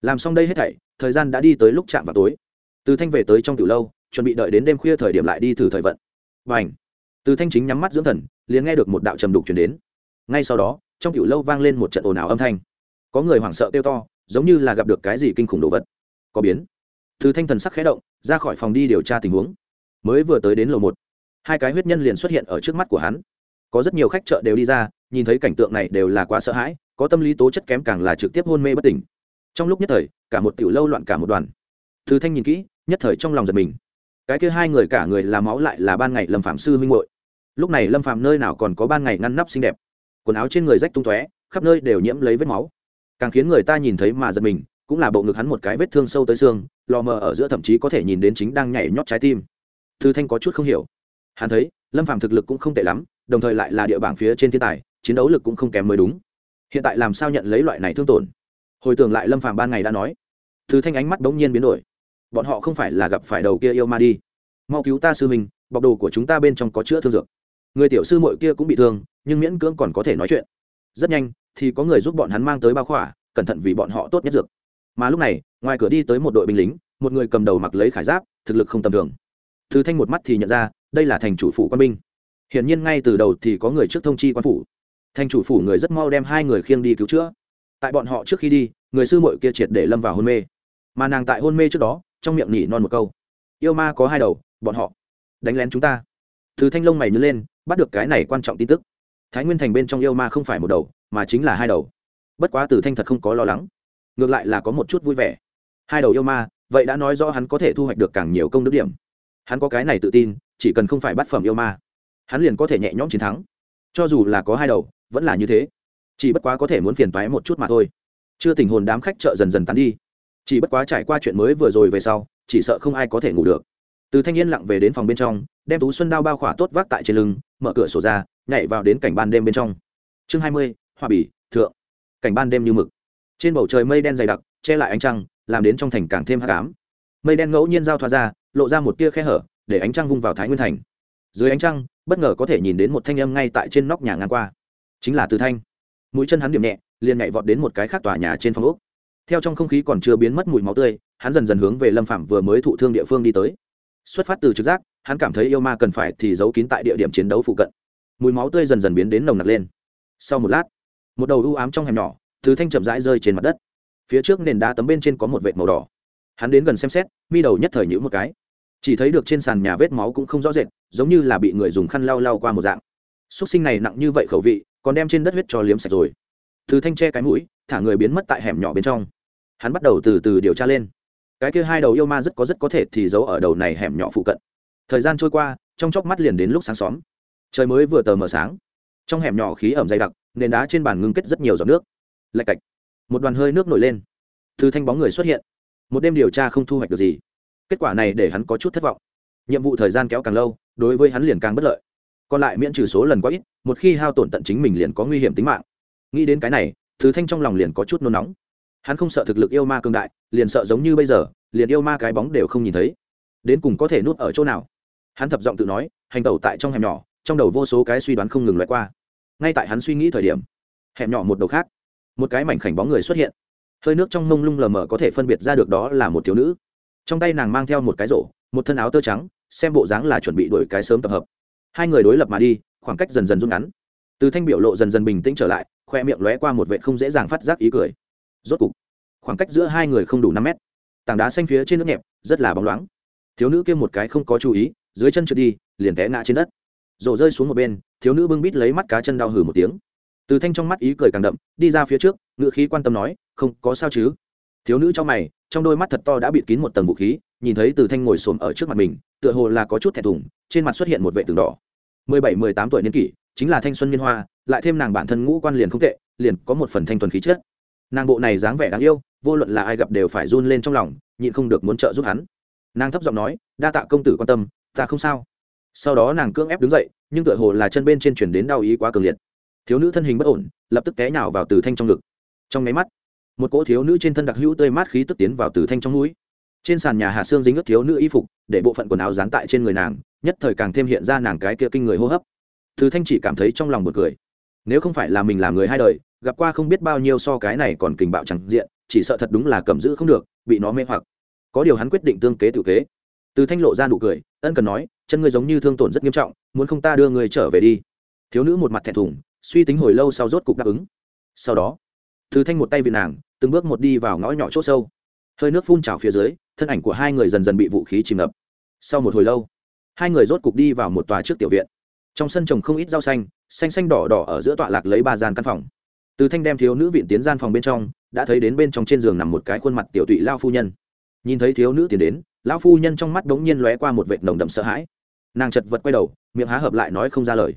Làm xong đây hết thảy, thời gian đã đi tới lúc chạm vào tối. Từ thanh về tới trong tiểu lâu chuẩn bị đợi đến đêm khuya thời điểm lại đi thử thời vận. Và ảnh từ thanh chính nhắm mắt dưỡng thần, liền nghe được một đạo trầm đục chuyển đến. Ngay sau đó, trong tiểu lâu vang lên một trận ồn ào âm thanh. Có người hoảng sợ kêu to, giống như là gặp được cái gì kinh khủng đồ vật. Có biến. Từ thanh thần sắc khẽ động, ra khỏi phòng đi điều tra tình huống. Mới vừa tới đến lầu một, hai cái huyết nhân liền xuất hiện ở trước mắt của hắn. Có rất nhiều khách chợ đều đi ra, nhìn thấy cảnh tượng này đều là quá sợ hãi, có tâm lý tố chất kém càng là trực tiếp hôn mê bất tỉnh. Trong lúc nhất thời, cả một tiểu lâu loạn cả một đoàn. Từ thanh nhìn kỹ, nhất thời trong lòng giật mình cái kia hai người cả người là máu lại là ban ngày lâm phạm sư huynh hội lúc này lâm phạm nơi nào còn có ban ngày ngăn nắp xinh đẹp. Quần áo trên người rách tung tóe, khắp nơi đều nhiễm lấy vết máu. Càng khiến người ta nhìn thấy mà giật mình, cũng là bộ ngực hắn một cái vết thương sâu tới xương, lò mờ ở giữa thậm chí có thể nhìn đến chính đang nhảy nhót trái tim. Thư thanh có chút không hiểu. Hắn thấy, lâm phạm thực lực cũng không tệ lắm, đồng thời lại là địa bảng phía trên thiên tài, chiến đấu lực cũng không kém mới đúng. Hiện tại làm sao nhận lấy loại này thương tổn? Hồi tưởng lại lâm phạm ban ngày đã nói. Thư thanh ánh mắt bỗng nhiên biến đổi bọn họ không phải là gặp phải đầu kia yêu ma đi. Mau cứu ta sư mình bọc đồ của chúng ta bên trong có chữa thương dược. Người tiểu sư mội kia cũng bị thương, nhưng miễn cưỡng còn có thể nói chuyện. Rất nhanh, thì có người giúp bọn hắn mang tới bao khỏa, cẩn thận vì bọn họ tốt nhất dược. Mà lúc này, ngoài cửa đi tới một đội binh lính, một người cầm đầu mặc lấy khải giáp, thực lực không tầm thường. Thứ thanh một mắt thì nhận ra, đây là thành chủ phủ quan binh. Hiển nhiên ngay từ đầu thì có người trước thông chi quan phủ. Thành chủ phủ người rất mau đem hai người khiêng đi cứu chữa. Tại bọn họ trước khi đi, người sư mội kia triệt để lâm vào hôn mê. Mà nàng tại hôn mê trước đó trong miệng nhỉ non một câu. Yêu ma có hai đầu, bọn họ đánh lén chúng ta. Thứ thanh lông mày nhớ lên, bắt được cái này quan trọng tin tức. Thái nguyên thành bên trong yêu ma không phải một đầu, mà chính là hai đầu. Bất quá từ thanh thật không có lo lắng. Ngược lại là có một chút vui vẻ. Hai đầu yêu ma, vậy đã nói rõ hắn có thể thu hoạch được càng nhiều công đức điểm. Hắn có cái này tự tin, chỉ cần không phải bắt phẩm yêu ma, hắn liền có thể nhẹ nhõm chiến thắng. Cho dù là có hai đầu, vẫn là như thế. Chỉ bất quá có thể muốn phiền toái một chút mà thôi. Chưa tình hồn đám khách chợ dần dần tán đi chỉ bất quá trải qua chuyện mới vừa rồi về sau, chỉ sợ không ai có thể ngủ được. Từ thanh niên lặng về đến phòng bên trong, đem tú xuân đao bao khỏa tốt vác tại trên lưng, mở cửa sổ ra, nhảy vào đến cảnh ban đêm bên trong. Chương hai mươi hoa bỉ, thượng. Cảnh ban đêm như mực. Trên bầu trời mây đen dày đặc, che lại ánh trăng, làm đến trong thành càng thêm hát cám mây đen ngẫu nhiên giao thoa ra, lộ ra một tia khe hở, để ánh trăng vung vào thái nguyên thành. Dưới ánh trăng, bất ngờ có thể nhìn đến một thanh âm ngay tại trên nóc nhà ngang qua. Chính là từ thanh. Mũi chân hắn điểm nhẹ, liền nhảy vọt đến một cái khác tòa nhà trên phòng úc theo trong không khí còn chưa biến mất mùi máu tươi, hắn dần dần hướng về lâm phạm vừa mới thụ thương địa phương đi tới. Xuất phát từ trực giác, hắn cảm thấy yêu ma cần phải thì giấu kín tại địa điểm chiến đấu phụ cận. Mùi máu tươi dần dần biến đến nồng nặc lên. Sau một lát, một đầu u ám trong hẻm nhỏ, thứ thanh chậm rãi rơi trên mặt đất. Phía trước nền đá tấm bên trên có một vệt màu đỏ. Hắn đến gần xem xét, mi đầu nhất thời nhữ một cái. Chỉ thấy được trên sàn nhà vết máu cũng không rõ rệt, giống như là bị người dùng khăn lau lau qua một dạng. Xúc sinh này nặng như vậy khẩu vị, còn đem trên đất huyết cho liếm sạch rồi. Thứ thanh che cái mũi thả người biến mất tại hẻm nhỏ bên trong. Hắn bắt đầu từ từ điều tra lên. Cái kia hai đầu yêu ma rất có rất có thể thì giấu ở đầu này hẻm nhỏ phụ cận. Thời gian trôi qua, trong chóc mắt liền đến lúc sáng xóm trời mới vừa tờ mờ sáng. Trong hẻm nhỏ khí ẩm dày đặc, nền đá trên bàn ngưng kết rất nhiều giọt nước. Lạch cạch. Một đoàn hơi nước nổi lên. Thư thanh bóng người xuất hiện. Một đêm điều tra không thu hoạch được gì. Kết quả này để hắn có chút thất vọng. Nhiệm vụ thời gian kéo càng lâu, đối với hắn liền càng bất lợi. Còn lại miễn trừ số lần quá ít, một khi hao tổn tận chính mình liền có nguy hiểm tính mạng. Nghĩ đến cái này thứ thanh trong lòng liền có chút nôn nóng. Hắn không sợ thực lực yêu ma cương đại, liền sợ giống như bây giờ, liền yêu ma cái bóng đều không nhìn thấy. Đến cùng có thể nuốt ở chỗ nào? Hắn thập giọng tự nói, hành tẩu tại trong hẻm nhỏ, trong đầu vô số cái suy đoán không ngừng loại qua. Ngay tại hắn suy nghĩ thời điểm, hẻm nhỏ một đầu khác, một cái mảnh khảnh bóng người xuất hiện. Hơi nước trong mông lung lờ mờ có thể phân biệt ra được đó là một thiếu nữ. Trong tay nàng mang theo một cái rổ, một thân áo tơ trắng, xem bộ dáng là chuẩn bị đổi cái sớm tập hợp. Hai người đối lập mà đi, khoảng cách dần dần rút ngắn. Từ thanh biểu lộ dần dần bình tĩnh trở lại khoe miệng lóe qua một vệ không dễ dàng phát giác ý cười. Rốt cục, khoảng cách giữa hai người không đủ năm mét. Tảng đá xanh phía trên nước nhẹp, rất là bóng loáng. Thiếu nữ kia một cái không có chú ý, dưới chân trượt đi, liền té ngã trên đất. Rổ rơi xuống một bên, thiếu nữ bưng bít lấy mắt cá chân đau hử một tiếng. Từ thanh trong mắt ý cười càng đậm, đi ra phía trước, ngựa khí quan tâm nói, không, có sao chứ? Thiếu nữ trong mày, trong đôi mắt thật to đã bịt kín một tầng vũ khí, nhìn thấy từ thanh ngồi xổm ở trước mặt mình, tựa hồ là có chút thẹn thùng, trên mặt xuất hiện một vệ tường đỏ. Mười bảy, mười tám tuổi niên kỷ, chính là thanh xuân niên hoa lại thêm nàng bản thân ngũ quan liền không tệ, liền có một phần thanh thuần khí chất. Nàng bộ này dáng vẻ đáng yêu, vô luận là ai gặp đều phải run lên trong lòng, nhịn không được muốn trợ giúp hắn. Nàng thấp giọng nói, đa tạ công tử quan tâm, ta không sao. Sau đó nàng cưỡng ép đứng dậy, nhưng tựa hồ là chân bên trên chuyển đến đau ý quá cường liệt. Thiếu nữ thân hình bất ổn, lập tức té nhào vào từ thanh trong ngực. Trong máy mắt, một cỗ thiếu nữ trên thân đặc hữu tươi mát khí tức tiến vào từ thanh trong núi trên sàn nhà hạ xương dính ướt thiếu nữ y phục, để bộ phận quần áo dán tại trên người nàng, nhất thời càng thêm hiện ra nàng cái kia kinh người hô hấp. Từ thanh chỉ cảm thấy trong lòng một cười nếu không phải là mình làm người hai đời, gặp qua không biết bao nhiêu so cái này còn kình bạo chẳng diện, chỉ sợ thật đúng là cầm giữ không được, bị nó mê hoặc. Có điều hắn quyết định tương kế tự kế. Từ thanh lộ ra nụ cười, ân cần nói, chân ngươi giống như thương tổn rất nghiêm trọng, muốn không ta đưa người trở về đi. Thiếu nữ một mặt thẹn thùng, suy tính hồi lâu sau rốt cục đáp ứng. Sau đó, từ thanh một tay vị nàng, từng bước một đi vào ngõ nhỏ c h ỗ sâu. Hơi nước phun trào phía dưới, thân ảnh của hai người dần dần bị vũ khí chìm ngập. Sau một hồi lâu, hai người rốt cục đi vào một tòa trước tiểu viện. Trong sân trồng không ít rau xanh xanh xanh đỏ đỏ ở giữa tọa lạc lấy ba gian căn phòng. Từ thanh đem thiếu nữ viện tiến gian phòng bên trong, đã thấy đến bên trong trên giường nằm một cái khuôn mặt tiểu tụy lao phu nhân. Nhìn thấy thiếu nữ tiến đến lão phu nhân trong mắt bỗng nhiên lóe qua một vệt nồng đậm sợ hãi. Nàng chật vật quay đầu, miệng há hợp lại nói không ra lời.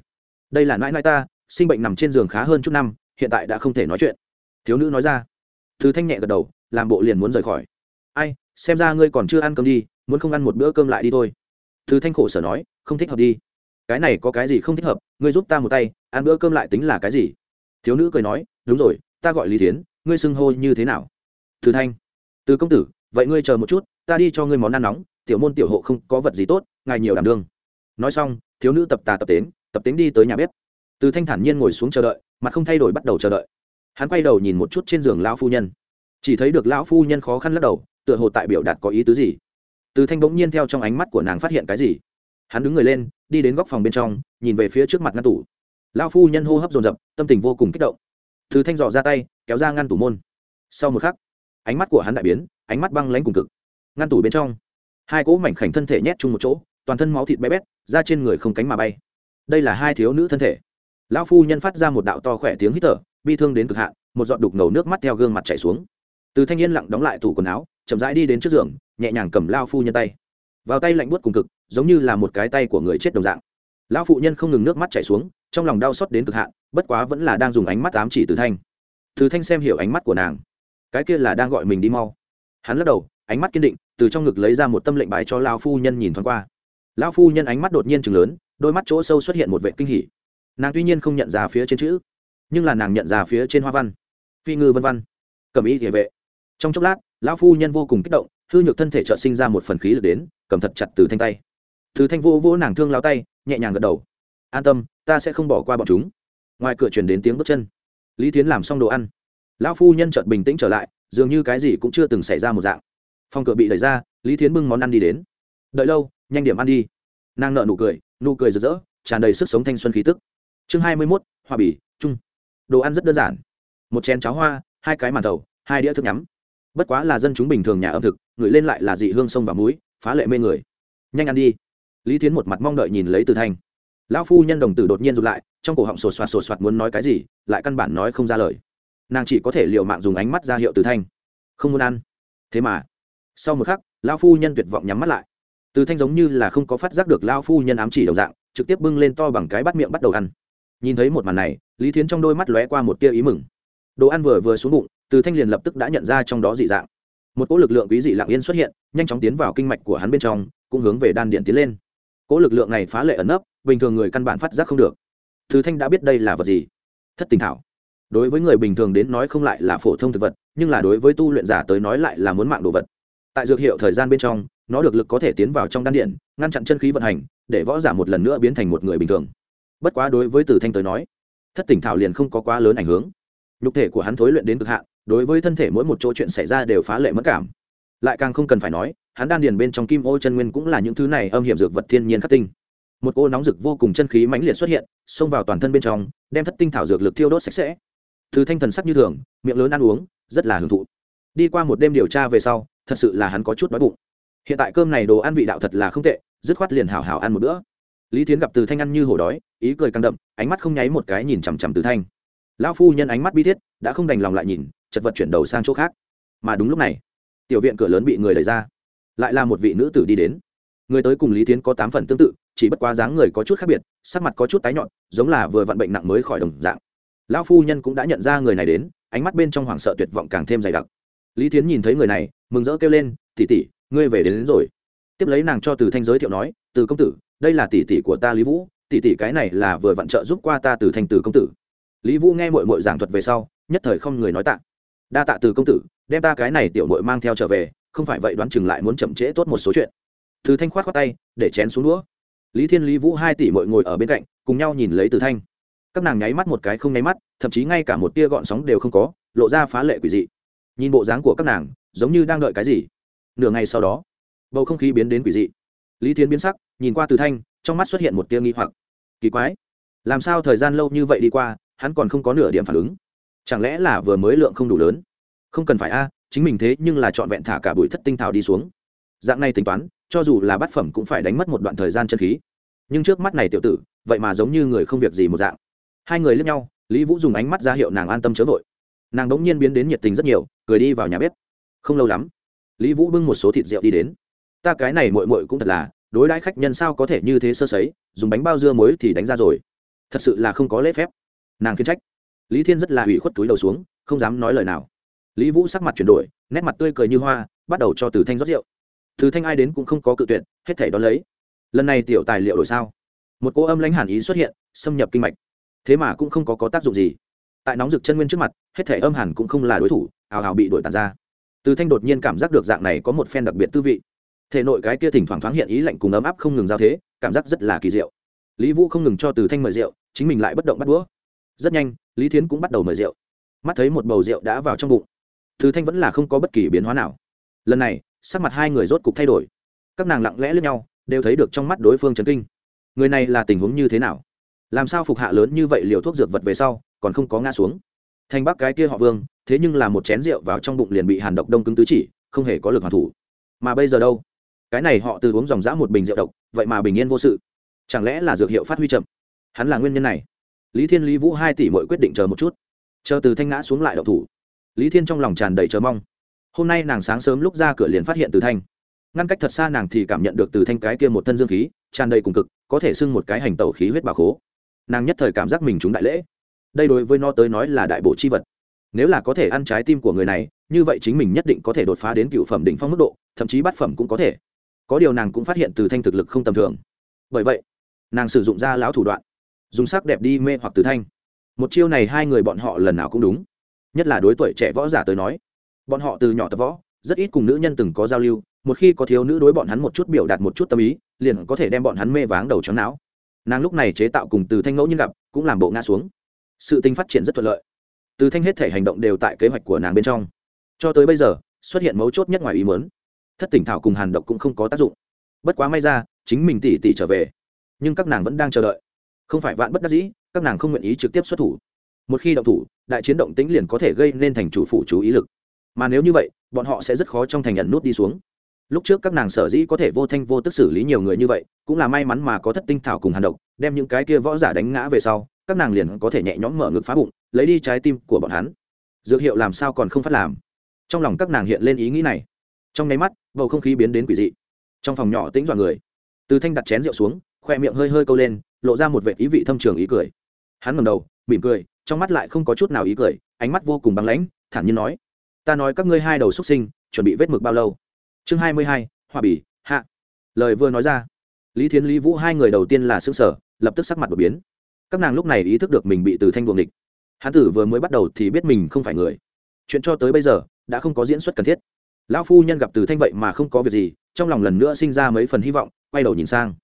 Đây là nãi nãi ta, sinh bệnh nằm trên giường khá hơn chút năm, hiện tại đã không thể nói chuyện. Thiếu nữ nói ra. Thứ thanh nhẹ gật đầu, làm bộ liền muốn rời khỏi. Ai, xem ra ngươi còn chưa ăn cơm đi, muốn không ăn một bữa cơm lại đi thôi. Thứ thanh khổ sở nói, không thích hợp đi cái này có cái gì không thích hợp, ngươi giúp ta một tay, ăn bữa cơm lại tính là cái gì? Thiếu nữ cười nói, đúng rồi, ta gọi lý tiến ngươi xưng hô như thế nào? Thứ thanh. Từ công tử, vậy ngươi chờ một chút, ta đi cho ngươi món ăn nóng, tiểu môn tiểu hộ không có vật gì tốt, ngài nhiều đảm đương. Nói xong, thiếu nữ tập tà tập tến tập tến đi tới nhà bếp. Từ thanh thản nhiên ngồi xuống chờ đợi, mặt không thay đổi bắt đầu chờ đợi. Hắn quay đầu nhìn một chút trên giường lão phu nhân. Chỉ thấy được lão phu nhân khó khăn lắc đầu, tựa hồ tại biểu đạt có ý tứ gì. Từ thanh bỗng nhiên theo trong ánh mắt của nàng phát hiện cái gì hắn đứng người lên, đi đến góc phòng bên trong, nhìn về phía trước mặt ngăn tủ. Lão phu nhân hô hấp dồn dập, tâm tình vô cùng kích động. Từ thanh dò ra tay, kéo ra ngăn tủ môn. Sau một khắc, ánh mắt của hắn đại biến, ánh mắt băng lãnh cùng cực. Ngăn tủ bên trong, hai cỗ mảnh khảnh thân thể nhét chung một chỗ, toàn thân máu thịt bé bét ra trên người không cánh mà bay. Đây là hai thiếu nữ thân thể. Lão phu nhân phát ra một đạo to khỏe tiếng hít thở, bi thương đến cực hạn, một giọt đục ngầu nước mắt theo gương mặt chảy xuống. Từ thanh niên lặng đóng lại tủ quần áo, chậm rãi đi đến trước giường, nhẹ nhàng cầm lao phu nhân tay. Vào tay lạnh buốt cùng cực giống như là một cái tay của người chết đồng dạng. Lão phụ nhân không ngừng nước mắt chảy xuống, trong lòng đau xót đến cực hạn, bất quá vẫn là đang dùng ánh mắt ám chỉ từ thanh. Từ thanh xem hiểu ánh mắt của nàng. Cái kia là đang gọi mình đi mau. Hắn lắc đầu, ánh mắt kiên định, từ trong ngực lấy ra một tâm lệnh bài cho lao phu nhân nhìn thoáng qua. Lao phu nhân ánh mắt đột nhiên chừng lớn, đôi mắt chỗ sâu xuất hiện một vệ kinh hỉ. Nàng tuy nhiên không nhận ra phía trên chữ, nhưng là nàng nhận ra phía trên hoa văn. Phi ngư vân văn cầm ý địa vệ. Trong chốc lát, lão phu nhân vô cùng kích động, hư nhược thân thể trợ sinh ra một phần khí lực đến, cầm thật chặt từ thanh tay thứ thanh vô vỗ nàng thương lao tay, nhẹ nhàng gật đầu. An tâm, ta sẽ không bỏ qua bọn chúng. Ngoài cửa chuyển đến tiếng bước chân. Lý tiến làm xong đồ ăn. Lão phu nhân chợt bình tĩnh trở lại, dường như cái gì cũng chưa từng xảy ra một dạng. Phòng cửa bị đẩy ra, lý tiến bưng món ăn đi đến. Đợi lâu, nhanh điểm ăn đi. Nàng nợ nụ cười nụ cười rực rỡ, tràn đầy sức sống thanh xuân khí tức. Chương hai mươi mốt, hoa bỉ trung. Đồ ăn rất đơn giản. Một chén cháo hoa, hai cái màn thầu, hai đĩa thức nhắm. Bất quá là dân chúng bình thường nhà ẩm thực ngửi lên lại là dị hương sông và muối, phá lệ mê người. Nhanh ăn đi lý tiến một mặt mong đợi nhìn lấy từ thanh. Lão phu nhân đồng tử đột nhiên rụt lại, trong cổ họng sột soạt sột soạt muốn nói cái gì, lại căn bản nói không ra lời. Nàng chỉ có thể l i ề u mạng dùng ánh mắt ra hiệu từ thanh. Không muốn ăn. Thế mà, sau một khắc, lão phu nhân tuyệt vọng nhắm mắt lại. Từ thanh giống như là không có phát giác được lão phu nhân ám chỉ đầu dạng, trực tiếp bưng lên to bằng cái bắt miệng bắt đầu ăn. Nhìn thấy một màn này, lý thiến trong đôi mắt lóe qua một tia ý mừng. Đồ ăn vừa vừa xuống bụng, từ thanh liền lập tức đã nhận ra trong đó dị dạng. Một cỗ lực lượng quý dị lạng yên xuất hiện, nhanh chóng tiến vào kinh mạch của hắn bên trong, cũng hướng về đan điện tiến lên cỗ lực lượng này phá lệ ẩn nấp, bình thường người căn bản phát giác không được. Thứ thanh đã biết đây là vật gì? Thất tình thảo. Đối với người bình thường đến nói không lại là phổ thông thực vật, nhưng là đối với tu luyện giả tới nói lại là muốn mạng đồ vật. Tại dược hiệu thời gian bên trong, nó được lực có thể tiến vào trong đan điện, ngăn chặn chân khí vận hành, để võ giả một lần nữa biến thành một người bình thường. Bất quá đối với tử thanh tới nói, thất tỉnh thảo liền không có quá lớn ảnh hưởng. Nhục thể của hắn thối luyện đến cực hạn, đối với thân thể mỗi một chỗ chuyện xảy ra đều phá lệ mất cảm. Lại càng không cần phải nói hắn đan điền bên trong kim ô chân nguyên cũng là những thứ này âm hiểm dược vật thiên nhiên khắc tinh. Một cô nóng rực vô cùng chân khí mãnh liệt xuất hiện, xông vào toàn thân bên trong, đem thất tinh thảo dược lực thiêu đốt sạch sẽ. Từ thanh thần sắc như thường, miệng lớn ăn uống, rất là hưởng thụ. Đi qua một đêm điều tra về sau, thật sự là hắn có chút đói bụng. Hiện tại cơm này đồ ăn vị đạo thật là không tệ, dứt khoát liền hảo hảo ăn một bữa. Lý tiến gặp từ thanh ăn như hổ đói, ý cười căng đậm, ánh mắt không nháy một cái nhìn chằm chằm từ thanh. Lão phu nhân ánh mắt bi thiết, đã không đành lòng lại nhìn, chật vật chuyển đầu sang chỗ khác. Mà đúng lúc này, tiểu viện cửa lớn bị người đẩy ra lại là một vị nữ tử đi đến. Người tới cùng lý tiến có tám phần tương tự chỉ bất quá dáng người có chút khác biệt sắc mặt có chút tái nhọn giống là vừa vặn bệnh nặng mới khỏi đồng dạng. Lão phu nhân cũng đã nhận ra người này đến ánh mắt bên trong hoảng sợ tuyệt vọng càng thêm dày đặc. Lý tiến nhìn thấy người này mừng rỡ kêu lên tỉ tỉ ngươi về đến, đến rồi. Tiếp lấy nàng cho từ thanh giới thiệu nói từ công tử đây là tỷ tỷ của ta lý vũ tỷ tỷ cái này là vừa vặn trợ giúp qua ta từ thanh từ công tử. Lý vũ nghe mội mội giảng thuật về sau nhất thời không người nói tạ. Đa tạ từ công tử đem ta cái này tiểu mội mang theo trở về không phải vậy đoán chừng lại muốn chậm trễ tốt một số chuyện. Từ thanh khoát khoát tay, để chén xuống đũa. Lý thiên, lý vũ hai tỷ mội ngồi ở bên cạnh, cùng nhau nhìn lấy từ thanh. Các nàng nháy mắt một cái không nháy mắt, thậm chí ngay cả một tia gọn sóng đều không có, lộ ra phá lệ quỷ dị. Nhìn bộ dáng của các nàng, giống như đang đợi cái gì. Nửa ngày sau đó, bầu không khí biến đến quỷ dị. Lý Thiên biến sắc, nhìn qua từ thanh, trong mắt xuất hiện một tia nghi hoặc. Kỳ quái, làm sao thời gian lâu như vậy đi qua, hắn còn không có nửa điểm phản ứng. Chẳng lẽ là vừa mới lượng không đủ lớn? Không cần phải a chính mình thế nhưng là trọn vẹn thả cả bụi thất tinh thảo đi xuống. Dạng này tính toán, cho dù là bát phẩm cũng phải đánh mất một đoạn thời gian chân khí. Nhưng trước mắt này tiểu tử, vậy mà giống như người không việc gì một dạng. Hai người lướt nhau, lý vũ dùng ánh mắt ra hiệu nàng an tâm chớ vội. Nàng đống nhiên biến đến nhiệt tình rất nhiều, cười đi vào nhà bếp. Không lâu lắm, lý vũ bưng một số thịt rượu đi đến. Ta cái này mội mội cũng thật là, đối đãi khách nhân sao có thể như thế sơ sấy, dùng bánh bao dưa muối thì đánh ra rồi. Thật sự là không có lễ phép. Nàng khiến trách. Lý thiên rất là hủy khuất túi đầu xuống, không dám nói lời nào lý vũ sắc mặt chuyển đổi nét mặt tươi cười như hoa bắt đầu cho từ thanh rót rượu. Từ thanh ai đến cũng không có cự tuyệt hết thể đón lấy. Lần này tiểu tài liệu đổi sao? Một cô âm lãnh hàn ý xuất hiện xâm nhập kinh mạch. Thế mà cũng không có, có tác dụng gì. Tại nóng rực chân nguyên trước mặt hết thể âm hàn cũng không là đối thủ ào ào bị đổi tàn ra. Từ thanh đột nhiên cảm giác được dạng này có một phen đặc biệt tư vị. Thể nội cái kia thỉnh thoảng thoáng hiện ý lạnh cùng ấm áp không ngừng giao thế cảm giác rất là kỳ diệu. Lý vũ không ngừng cho từ thanh mời rượu chính mình lại bất động bắt đũa. Rất nhanh lý thiến cũng bắt đầu mời rượu. Mắt thấy một bầu rượu đã vào trong bụng thứ thanh vẫn là không có bất kỳ biến hóa nào. Lần này, sắc mặt hai người rốt cục thay đổi. Các nàng lặng lẽ lướt nhau, đều thấy được trong mắt đối phương chấn kinh. Người này là tình huống như thế nào? Làm sao phục hạ lớn như vậy liều thuốc dược vật về sau, còn không có ngã xuống? Thanh bắc cái kia họ vương, thế nhưng là một chén rượu vào trong bụng liền bị hàn độc đông cứng tứ chỉ, không hề có lực hoàn thủ. Mà bây giờ đâu? Cái này họ từ uống dòng dã một bình rượu độc, vậy mà bình yên vô sự. Chẳng lẽ là dược hiệu phát huy chậm? Hắn là nguyên nhân này. Lý thiên lý vũ hai tỷ mỗi quyết định chờ một chút. Chờ từ thanh ngã xuống lại độc thủ lý thiên trong lòng tràn đầy chờ mong. Hôm nay nàng sáng sớm lúc ra cửa liền phát hiện từ thanh. Ngăn cách thật xa nàng thì cảm nhận được từ thanh cái kia một thân dương khí, tràn đầy cùng cực, có thể xưng một cái hành tẩu khí huyết bà khố. Nàng nhất thời cảm giác mình trúng đại lễ. Đây đối với nó tới nói là đại bộ chi vật. Nếu là có thể ăn trái tim của người này, như vậy chính mình nhất định có thể đột phá đến cựu phẩm đỉnh phong mức độ, thậm chí bát phẩm cũng có thể. Có điều nàng cũng phát hiện từ thanh thực lực không tầm thường. Bởi vậy, nàng sử dụng ra lão thủ đoạn, dùng sắc đẹp đi mê hoặc từ thanh. Một chiêu này hai người bọn họ lần nào cũng đúng nhất là đối tuổi trẻ võ giả tới nói. Bọn họ từ nhỏ tập võ, rất ít cùng nữ nhân từng có giao lưu, một khi có thiếu nữ đối bọn hắn một chút biểu đạt một chút tâm ý, liền có thể đem bọn hắn mê váng đầu chóng não. Nàng lúc này chế tạo cùng từ thanh ngẫu nhiên gặp, cũng làm bộ ngã xuống. Sự tình phát triển rất thuận lợi. Từ thanh hết thể hành động đều tại kế hoạch của nàng bên trong. Cho tới bây giờ, xuất hiện mấu chốt nhất ngoài ý mớn thất tỉnh thảo cùng hàn độc cũng không có tác dụng. Bất quá may ra, chính mình tỉ tỉ trở về. Nhưng các nàng vẫn đang chờ đợi. Không phải vạn bất đắc dĩ, các nàng không nguyện ý trực tiếp xuất thủ một khi động thủ, đại chiến động tĩnh liền có thể gây nên thành chủ phủ chú ý lực. Mà nếu như vậy, bọn họ sẽ rất khó trong thành nhận nút đi xuống. Lúc trước các nàng sở dĩ có thể vô thanh vô tức xử lý nhiều người như vậy, cũng là may mắn mà có thất tinh thảo cùng hàn độc, đem những cái kia võ giả đánh ngã về sau, các nàng liền có thể nhẹ nhõm mở ngực phá bụng, lấy đi trái tim của bọn hắn. Dược hiệu làm sao còn không phát làm? Trong lòng các nàng hiện lên ý nghĩ này. Trong nháy mắt, bầu không khí biến đến quỷ dị. Trong phòng nhỏ tĩnh dọa người. Từ thanh đặt chén rượu xuống, khoe miệng hơi hơi câu lên, lộ ra một vệ ý vị thâm trường ý cười. Hắn ngầm đầu, mỉm cười trong mắt lại không có chút nào ý cười, ánh mắt vô cùng băng lãnh, thản nhiên nói, ta nói các ngươi hai đầu xuất sinh, chuẩn bị vết mực bao lâu? Chương hai mươi hai hòa bỉ, hạ. Lời vừa nói ra, lý thiến, lý vũ hai người đầu tiên là xương sở lập tức sắc mặt đột biến. Các nàng lúc này ý thức được mình bị từ thanh buồng địch hán tử vừa mới bắt đầu thì biết mình không phải người. Chuyện cho tới bây giờ, đã không có diễn xuất cần thiết. Lão phu nhân gặp từ thanh vậy mà không có việc gì, trong lòng lần nữa sinh ra mấy phần hy vọng, quay đầu nhìn sang.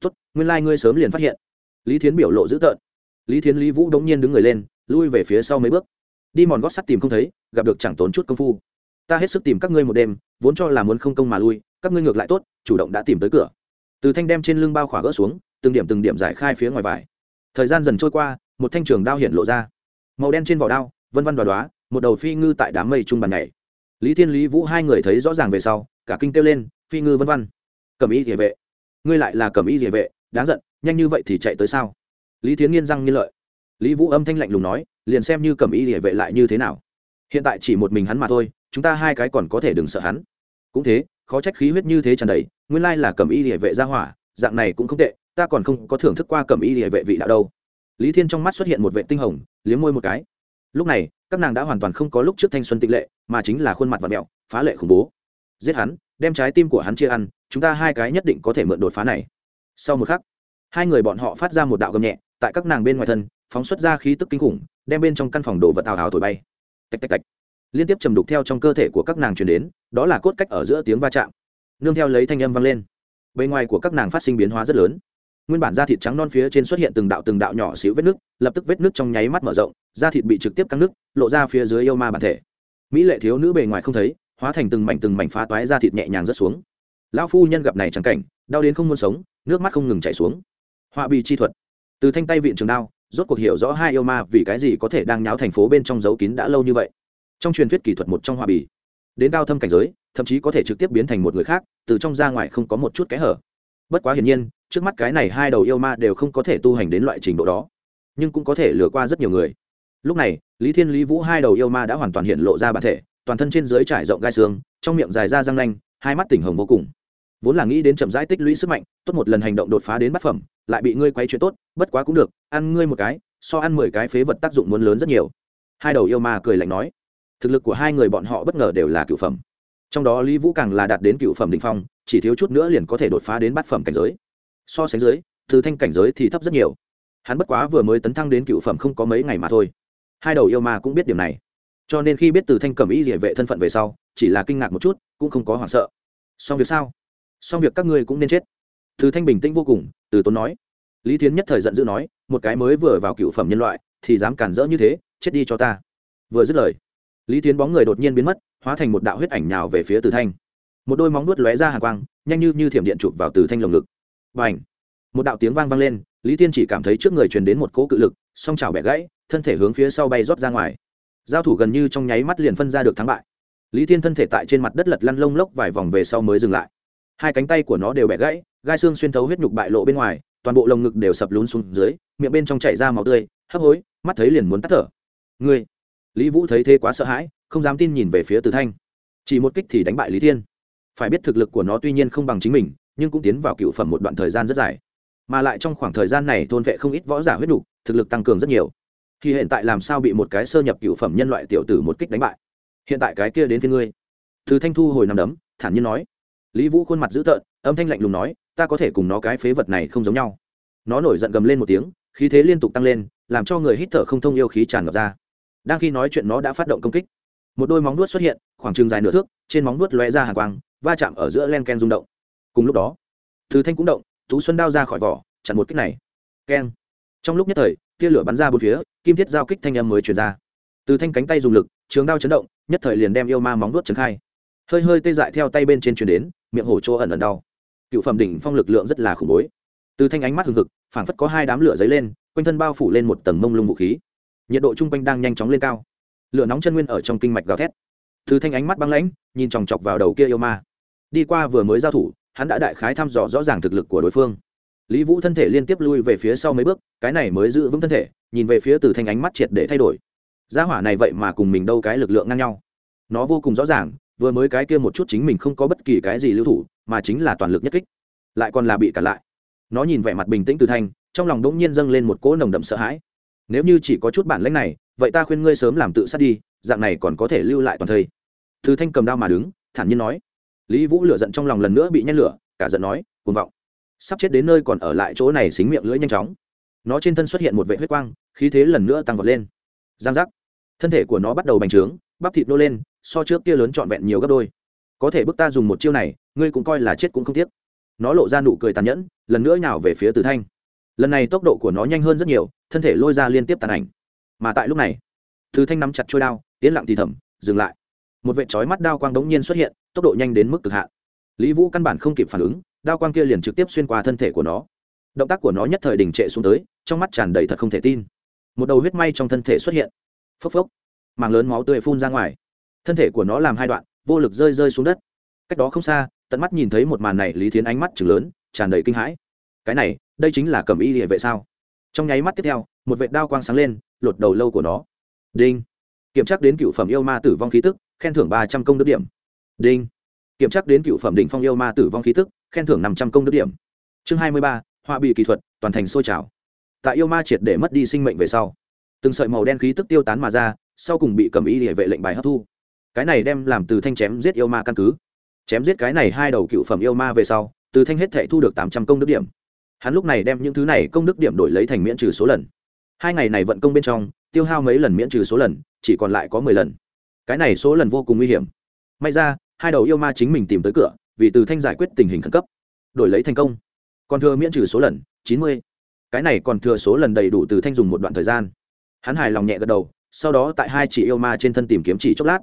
Tốt, nguyên lai、like、ngươi sớm liền phát hiện. Lý thiến biểu lộ dữ tợn lý thiến lý vũ đống nhiên đứng người lên, lui về phía sau mấy bước. Đi mòn gót sắt tìm không thấy, gặp được chẳng tốn chút công phu. Ta hết sức tìm các ngươi một đêm, vốn cho là muốn không công mà lui, các ngươi ngược lại tốt, chủ động đã tìm tới cửa. Từ thanh đem trên lưng bao khỏa gỡ xuống, từng điểm từng điểm giải khai phía ngoài vải. Thời gian dần trôi qua, một thanh trường đao hiện lộ ra. Màu đen trên vỏ đao, vân vân đoá đoá, một đầu phi ngư tại đám mây trung bàn nhảy lý thiên lý vũ hai người thấy rõ ràng về sau, cả kinh kêu lên, phi ngư vân vân cầm y địa vệ, ngươi lại là cầm y địa vệ, đáng giận, nhanh như vậy thì chạy tới sao? Lý thiến nghiên răng nghiên lợi. Lý vũ âm thanh lạnh lùng nói, liền xem như cầm y địa vệ lại như thế nào. Hiện tại chỉ một mình hắn mà thôi, chúng ta hai cái còn có thể đừng sợ hắn. Cũng thế, khó trách khí huyết như thế tràn đầy, nguyên lai là cầm y địa vệ gia hỏa, dạng này cũng không tệ, ta còn không có thưởng thức qua cầm y địa vệ vị đạo đâu. Lý thiên trong mắt xuất hiện một vệ tinh hồng, liếm môi một cái. Lúc này, các nàng đã hoàn toàn không có lúc trước thanh xuân tịnh lệ, mà chính là khuôn mặt và mẹo, phá lệ khủng bố. Giết hắn, đem trái tim của hắn chia ăn, chúng ta hai cái nhất định có thể mượn đột phá này. Sau một khắc, hai người bọn họ phát ra một đạo gầm nhẹ tại các nàng bên ngoài thân, phóng xuất ra khí tức kinh khủng, đem bên trong căn phòng đồ vật hào hào thổi bay. Tạch tạch tạch. Liên tiếp trầm đục theo trong cơ thể của các nàng truyền đến, đó là cốt cách ở giữa tiếng va chạm. Nương theo lấy thanh âm vang lên. Bề ngoài của các nàng phát sinh biến hóa rất lớn. Nguyên bản da thịt trắng non phía trên xuất hiện từng đạo từng đạo nhỏ xíu vết nước, lập tức vết nước trong nháy mắt mở rộng, da thịt bị trực tiếp căng nước, lộ ra phía dưới yêu ma bản thể. Mỹ lệ thiếu nữ bề ngoài không thấy, hóa thành từng mảnh từng mảnh phá toái da thịt nhẹ nhàng rớt xuống. Lão phu nhân gặp này chẳng cảnh, đau đến không muốn sống, nước mắt không ngừng chảy xuống. Họa bị chi thuật từ thanh tay viện trường đao, rốt cuộc hiểu rõ hai yêu ma vì cái gì có thể đang nháo thành phố bên trong dấu kín đã lâu như vậy. Trong truyền thuyết kỹ thuật một trong hòa bì, đến cao thâm cảnh giới, thậm chí có thể trực tiếp biến thành một người khác, từ trong ra ngoài không có một chút kẽ hở. Bất quá hiển nhiên, trước mắt cái này hai đầu yêu ma đều không có thể tu hành đến loại trình độ đó, nhưng cũng có thể lừa qua rất nhiều người. Lúc này, lý thiên lý vũ hai đầu yêu ma đã hoàn toàn hiện lộ ra bản thể, toàn thân trên dưới trải rộng gai xương, trong miệng dài ra răng nanh, hai mắt tỉnh hồng vô cùng vốn là nghĩ đến chậm rãi tích lũy sức mạnh, tốt một lần hành động đột phá đến bát phẩm, lại bị ngươi quay chuyện tốt, bất quá cũng được, ăn ngươi một cái, so ăn mười cái phế vật tác dụng muốn lớn rất nhiều. Hai đầu yêu ma cười lạnh nói, thực lực của hai người bọn họ bất ngờ đều là cựu phẩm. Trong đó lý vũ càng là đạt đến cựu phẩm đ ỉ n h phong, chỉ thiếu chút nữa liền có thể đột phá đến bát phẩm cảnh giới. So sánh dưới, từ thanh cảnh giới thì thấp rất nhiều. Hắn bất quá vừa mới tấn thăng đến cựu phẩm không có mấy ngày mà thôi. Hai đầu yêu ma cũng biết điều này. Cho nên khi biết từ thanh cầm ý địa vệ thân phận về sau, chỉ là kinh ngạc một chút, cũng không có hoảng sợ. Xong việc sao? Xong việc các ngươi cũng nên chết. Thứ thanh bình tĩnh vô cùng, từ tốn nói. Lý thiến nhất thời giận dữ nói, một cái mới vừa vào cựu phẩm nhân loại, thì dám cản rỡ như thế, chết đi cho ta. Vừa dứt lời, lý thiến bóng người đột nhiên biến mất, hóa thành một đạo huyết ảnh nhào về phía từ thanh. Một đôi móng nuốt lóe ra hàng quang, nhanh như như thiểm điện chụp vào từ thanh lồng ngực. Và ảnh một đạo tiếng vang vang lên, lý tiên chỉ cảm thấy trước người truyền đến một cỗ cự lực, song trào bẻ gãy, thân thể hướng phía sau bay rót ra ngoài. Giao thủ gần như trong nháy mắt liền phân ra được thắng bại. Lý tiên thân thể tại trên mặt đất lật lăn lông lốc vài vòng về sau mới dừng lại hai cánh tay của nó đều bẻ gãy gai xương xuyên thấu huyết nhục bại lộ bên ngoài toàn bộ lồng ngực đều sập lún xuống dưới miệng bên trong chảy ra máu tươi hấp hối mắt thấy liền muốn tắt thở. Ngươi lý vũ thấy thế quá sợ hãi không dám tin nhìn về phía từ thanh. Chỉ một kích thì đánh bại lý thiên. Phải biết thực lực của nó tuy nhiên không bằng chính mình nhưng cũng tiến vào cựu phẩm một đoạn thời gian rất dài. Mà lại trong khoảng thời gian này thôn vệ không ít võ giả huyết đủ, thực lực tăng cường rất nhiều. Thì hiện tại làm sao bị một cái sơ nhập cựu phẩm nhân loại tiểu tử một kích đánh bại? Hiện tại cái kia đến phía ngươi. Từ thanh thu hồi nằm đấm thản nhiên nói lý vũ khuôn mặt dữ tợn, âm thanh lạnh lùng nói, ta có thể cùng nó cái phế vật này không giống nhau. Nó nổi giận gầm lên một tiếng, khí thế liên tục tăng lên, làm cho người hít thở không thông yêu khí tràn ngập ra. Đang khi nói chuyện nó đã phát động công kích. Một đôi móng nuốt xuất hiện, khoảng chừng dài nửa thước, trên móng nuốt lóe ra hàng quang, va chạm ở giữa len ken rung động. Cùng lúc đó thứ thanh cũng động, tú xuân đao ra khỏi vỏ, chặn một kích này. Ken. Trong lúc nhất thời, tia lửa bắn ra bốn phía, kim thiết giao kích thanh âm mới truyền ra. Từ thanh cánh tay dùng lực, trường đao chấn động, nhất thời liền đem yêu ma móng nuốt trấn khai hơi hơi tê dại theo tay bên trên truyền đến, miệng hổ chỗ ẩn ẩn đau. Cựu phẩm đỉnh phong lực lượng rất là khủng bố. Từ thanh ánh mắt hừng hực, phảng phất có hai đám lửa dấy lên, quanh thân bao phủ lên một tầng mông lung vũ khí. Nhiệt độ chung quanh đang nhanh chóng lên cao. Lửa nóng chân nguyên ở trong kinh mạch gào thét. Từ thanh ánh mắt băng lãnh, nhìn chòng chọc vào đầu kia yêu ma. Đi qua vừa mới giao thủ, hắn đã đại khái thăm dò rõ ràng thực lực của đối phương. Lý vũ thân thể liên tiếp lui về phía sau mấy bước, cái này mới giữ vững thân thể, nhìn về phía từ thanh ánh mắt triệt để thay đổi. Gia hỏa này vậy mà cùng mình đâu cái lực lượng ngang nhau. Nó vô cùng rõ ràng vừa mới cái kia một chút chính mình không có bất kỳ cái gì lưu thủ, mà chính là toàn lực nhất kích. Lại còn là bị cản lại. Nó nhìn vẻ mặt bình tĩnh từ thanh, trong lòng đỗng nhiên dâng lên một cỗ nồng đậm sợ hãi. Nếu như chỉ có chút bản lãnh này, vậy ta khuyên ngươi sớm làm tự sát đi, dạng này còn có thể lưu lại toàn thây. Từ thanh cầm đao mà đứng, thản nhiên nói. Lý vũ lửa giận trong lòng lần nữa bị nhét lửa, cả giận nói, cuồng vọng. Sắp chết đến nơi còn ở lại chỗ này xính miệng lưỡi nhanh chóng. Nó trên thân xuất hiện một vệ huyết quang, khí thế lần nữa tăng vọt lên. Giang giác. Thân thể của nó bắt đầu bành trướng, bắp thịt nô lên so trước kia lớn trọn vẹn nhiều gấp đôi. Có thể bức ta dùng một chiêu này, ngươi cũng coi là chết cũng không tiếc. Nó lộ ra nụ cười tàn nhẫn, lần nữa nhào về phía từ thanh. Lần này tốc độ của nó nhanh hơn rất nhiều, thân thể lôi ra liên tiếp tàn ảnh. Mà tại lúc này, từ thanh nắm chặt trôi đao, yên lặng thì thầm, dừng lại. Một vệ trói mắt đao quang đống nhiên xuất hiện, tốc độ nhanh đến mức cực hạn. Lý vũ căn bản không kịp phản ứng, đao quang kia liền trực tiếp xuyên qua thân thể của nó. Động tác của nó nhất thời đình trệ xuống tới, trong mắt tràn đầy thật không thể tin. Một đầu huyết may trong thân thể xuất hiện. Phốc phốc. Màng lớn máu tươi phun ra ngoài thân thể của nó làm hai đoạn, vô lực rơi rơi xuống đất. Cách đó không xa, tận mắt nhìn thấy một màn này lý thiến ánh mắt chừng lớn, tràn đầy kinh hãi. Cái này, đây chính là cầm y địa vệ sao? Trong nháy mắt tiếp theo, một vệ đao quang sáng lên, lột đầu lâu của nó. Đinh. Kiểm tra đến cựu phẩm yêu ma tử vong khí tức, khen thưởng ba trăm công đức điểm. Đinh. Kiểm tra đến cựu phẩm đỉnh phong yêu ma tử vong khí tức, khen thưởng năm trăm công đức điểm. Chương hai mươi ba, họa bị kỹ thuật, toàn thành sôi trào. Tại yêu ma triệt để mất đi sinh mệnh về sau, từng sợi màu đen khí tức tiêu tán mà ra, sau cùng bị cầm y địa vệ lệnh bài hấp thu cái này đem làm từ thanh chém giết yêu ma căn cứ. Chém giết cái này hai đầu cựu phẩm yêu ma về sau, từ thanh hết thệ thu được tám trăm công đức điểm. Hắn lúc này đem những thứ này công đức điểm đổi lấy thành miễn trừ số lần. Hai ngày này vận công bên trong, tiêu hao mấy lần miễn trừ số lần, chỉ còn lại có mười lần. Cái này số lần vô cùng nguy hiểm. May ra, hai đầu yêu ma chính mình tìm tới cửa, vì từ thanh giải quyết tình hình khẩn cấp. Đổi lấy thành công. Còn thừa miễn trừ số lần, chín mươi. Cái này còn thừa số lần đầy đủ từ thanh dùng một đoạn thời gian. Hắn hài lòng nhẹ gật đầu, sau đó tại hai chị yêu ma trên thân tìm kiếm chỉ chốc lát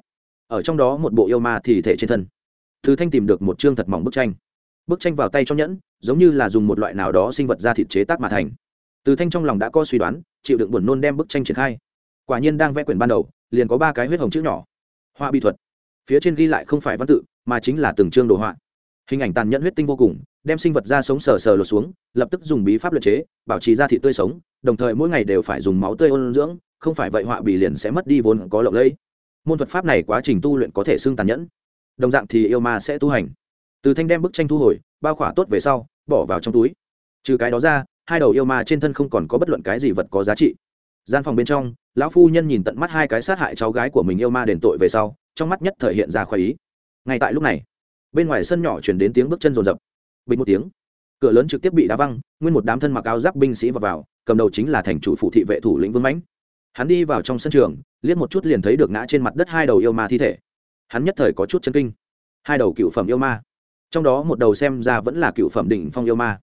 ở trong đó một bộ yêu ma thì thể trên thân. Từ thanh tìm được một chương thật mỏng bức tranh. Bức tranh vào tay cho nhẫn, giống như là dùng một loại nào đó sinh vật ra thịt chế tác mà thành. Từ thanh trong lòng đã có suy đoán, chịu đựng buồn nôn đem bức tranh triển khai. Quả nhiên đang vẽ quyển ban đầu, liền có ba cái huyết hồng chữ nhỏ. Họa bị thuật. Phía trên ghi lại không phải văn tự, mà chính là từng chương đồ họa. Hình ảnh tàn nhẫn huyết tinh vô cùng, đem sinh vật ra sống sờ sờ lột xuống, lập tức dùng bí pháp luật chế, bảo trì ra thị tươi sống, đồng thời mỗi ngày đều phải dùng máu tươi ôn dưỡng, không phải vậy họa bị liền sẽ mất đi vốn có lộng lẫy môn thuật pháp này quá trình tu luyện có thể xưng tàn nhẫn. Đồng dạng thì yêu ma sẽ tu hành. Từ thanh đem bức tranh thu hồi bao khỏa tốt về sau bỏ vào trong túi. Trừ cái đó ra hai đầu yêu ma trên thân không còn có bất luận cái gì vật có giá trị. Gian phòng bên trong lão phu nhân nhìn tận mắt hai cái sát hại cháu gái của mình yêu ma đền tội về sau trong mắt nhất thể hiện ra khoái ý. Ngay tại lúc này bên ngoài sân nhỏ chuyển đến tiếng bước chân rồn rập. Bình một tiếng cửa lớn trực tiếp bị đá văng nguyên một đám thân mặc áo giáp binh sĩ vào, vào cầm đầu chính là thành chủ phụ thị vệ thủ lĩnh vương mãnh hắn đi vào trong sân trường, liếc một chút liền thấy được ngã trên mặt đất hai đầu yêu ma thi thể. Hắn nhất thời có chút chân kinh. Hai đầu cựu phẩm yêu ma. Trong đó một đầu xem ra vẫn là cựu phẩm đỉnh phong yêu ma.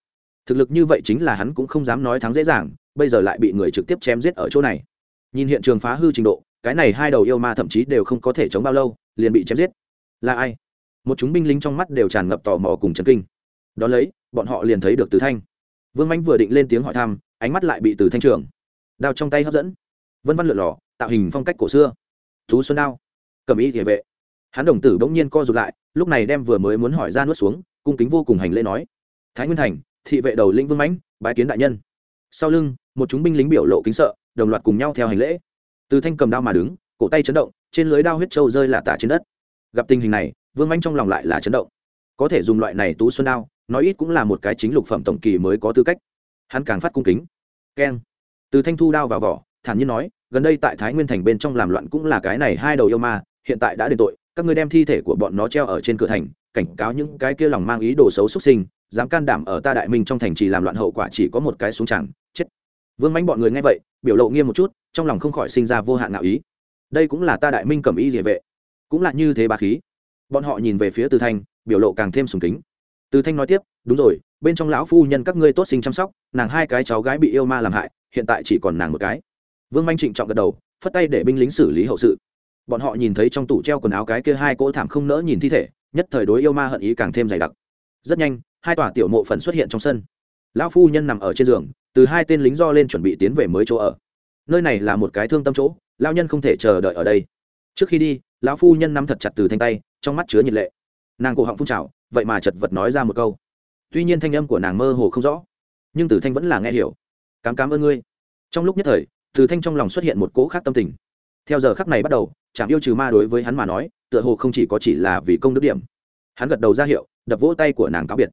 Thực lực như vậy chính là hắn cũng không dám nói thắng dễ dàng, bây giờ lại bị người trực tiếp chém giết ở chỗ này. Nhìn hiện trường phá hư trình độ, cái này hai đầu yêu ma thậm chí đều không có thể chống bao lâu, liền bị chém giết. Là ai? Một chúng binh lính trong mắt đều tràn ngập tò mò cùng chấn kinh. Đ ó lấy, bọn họ liền thấy được từ thanh. Vương mánh vừa định lên tiếng hỏi thăm, ánh mắt lại bị từ thanh trường đao trong tay hấp dẫn vân văn lượn lò, tạo hình phong cách cổ xưa. Thú xuân đao, cầm ý địa vệ. Hắn đồng tử bỗng nhiên co rụt lại, lúc này đem vừa mới muốn hỏi ra nuốt xuống, cung kính vô cùng hành lễ nói, thái nguyên thành, thị vệ đầu lĩnh vương mãnh, bái kiến đại nhân. Sau lưng, một chúng binh lính biểu lộ kính sợ, đồng loạt cùng nhau theo hành lễ. Từ thanh cầm đao mà đứng, cổ tay chấn động, trên lưới đao huyết trâu rơi là tả trên đất. Gặp tình hình này, vương mãnh trong lòng lại là chấn động. Có thể dùng loại này tú xuân đao, nói ít cũng là một cái chính lục phẩm tổng kỳ mới có tư cách. Hắn càng phát cung kính. Keng. Từ thanh thu đao vào vỏ thản nhiên nói, gần đây tại thái nguyên thành bên trong làm loạn cũng là cái này hai đầu yêu ma, hiện tại đã đền tội, các ngươi đem thi thể của bọn nó treo ở trên cửa thành, cảnh cáo những cái kia lòng mang ý đồ xấu xuất sinh, dám can đảm ở ta đại minh trong thành trì làm loạn hậu quả chỉ có một cái xuống chẳng, chết. Vương mánh bọn người nghe vậy, biểu lộ nghiêm một chút, trong lòng không khỏi sinh ra vô hạn ngạo ý. Đây cũng là ta đại minh cầm ý địa vệ, cũng là như thế bà khí. Bọn họ nhìn về phía từ thanh, biểu lộ càng thêm sùng kính. Từ thanh nói tiếp, đúng rồi, bên trong lão phu nhân các ngươi tốt sinh chăm sóc, nàng hai cái cháu gái bị yêu ma làm hại, hiện tại chỉ còn nàng một cái vương manh trịnh trọng gật đầu, phất tay để binh lính xử lý hậu sự. Bọn họ nhìn thấy trong tủ treo quần áo cái kia hai cỗ thảm không nỡ nhìn thi thể, nhất thời đối yêu ma hận ý càng thêm dày đặc. Rất nhanh, hai tòa tiểu mộ phần xuất hiện trong sân. Lão phu nhân nằm ở trên giường, từ hai tên lính do lên chuẩn bị tiến về mới chỗ ở. Nơi này là một cái thương tâm chỗ lao nhân không thể chờ đợi ở đây. Trước khi đi, lão phu nhân nắm thật chặt từ thanh tay, trong mắt chứa nhiệt lệ. Nàng cổ họng phun trào, vậy mà chật vật nói ra một câu. Tuy nhiên thanh âm của nàng mơ hồ không rõ, nhưng từ thanh vẫn là nghe hiểu. Cám cám ơn ngươi. Trong lúc nhất thời từ thanh trong lòng xuất hiện một cỗ khác tâm tình. Theo giờ khắc này bắt đầu chạm yêu trừ ma đối với hắn mà nói, tựa hồ không chỉ có chỉ là vì công đức điểm. Hắn gật đầu ra hiệu, đập vỗ tay của nàng cáo biệt.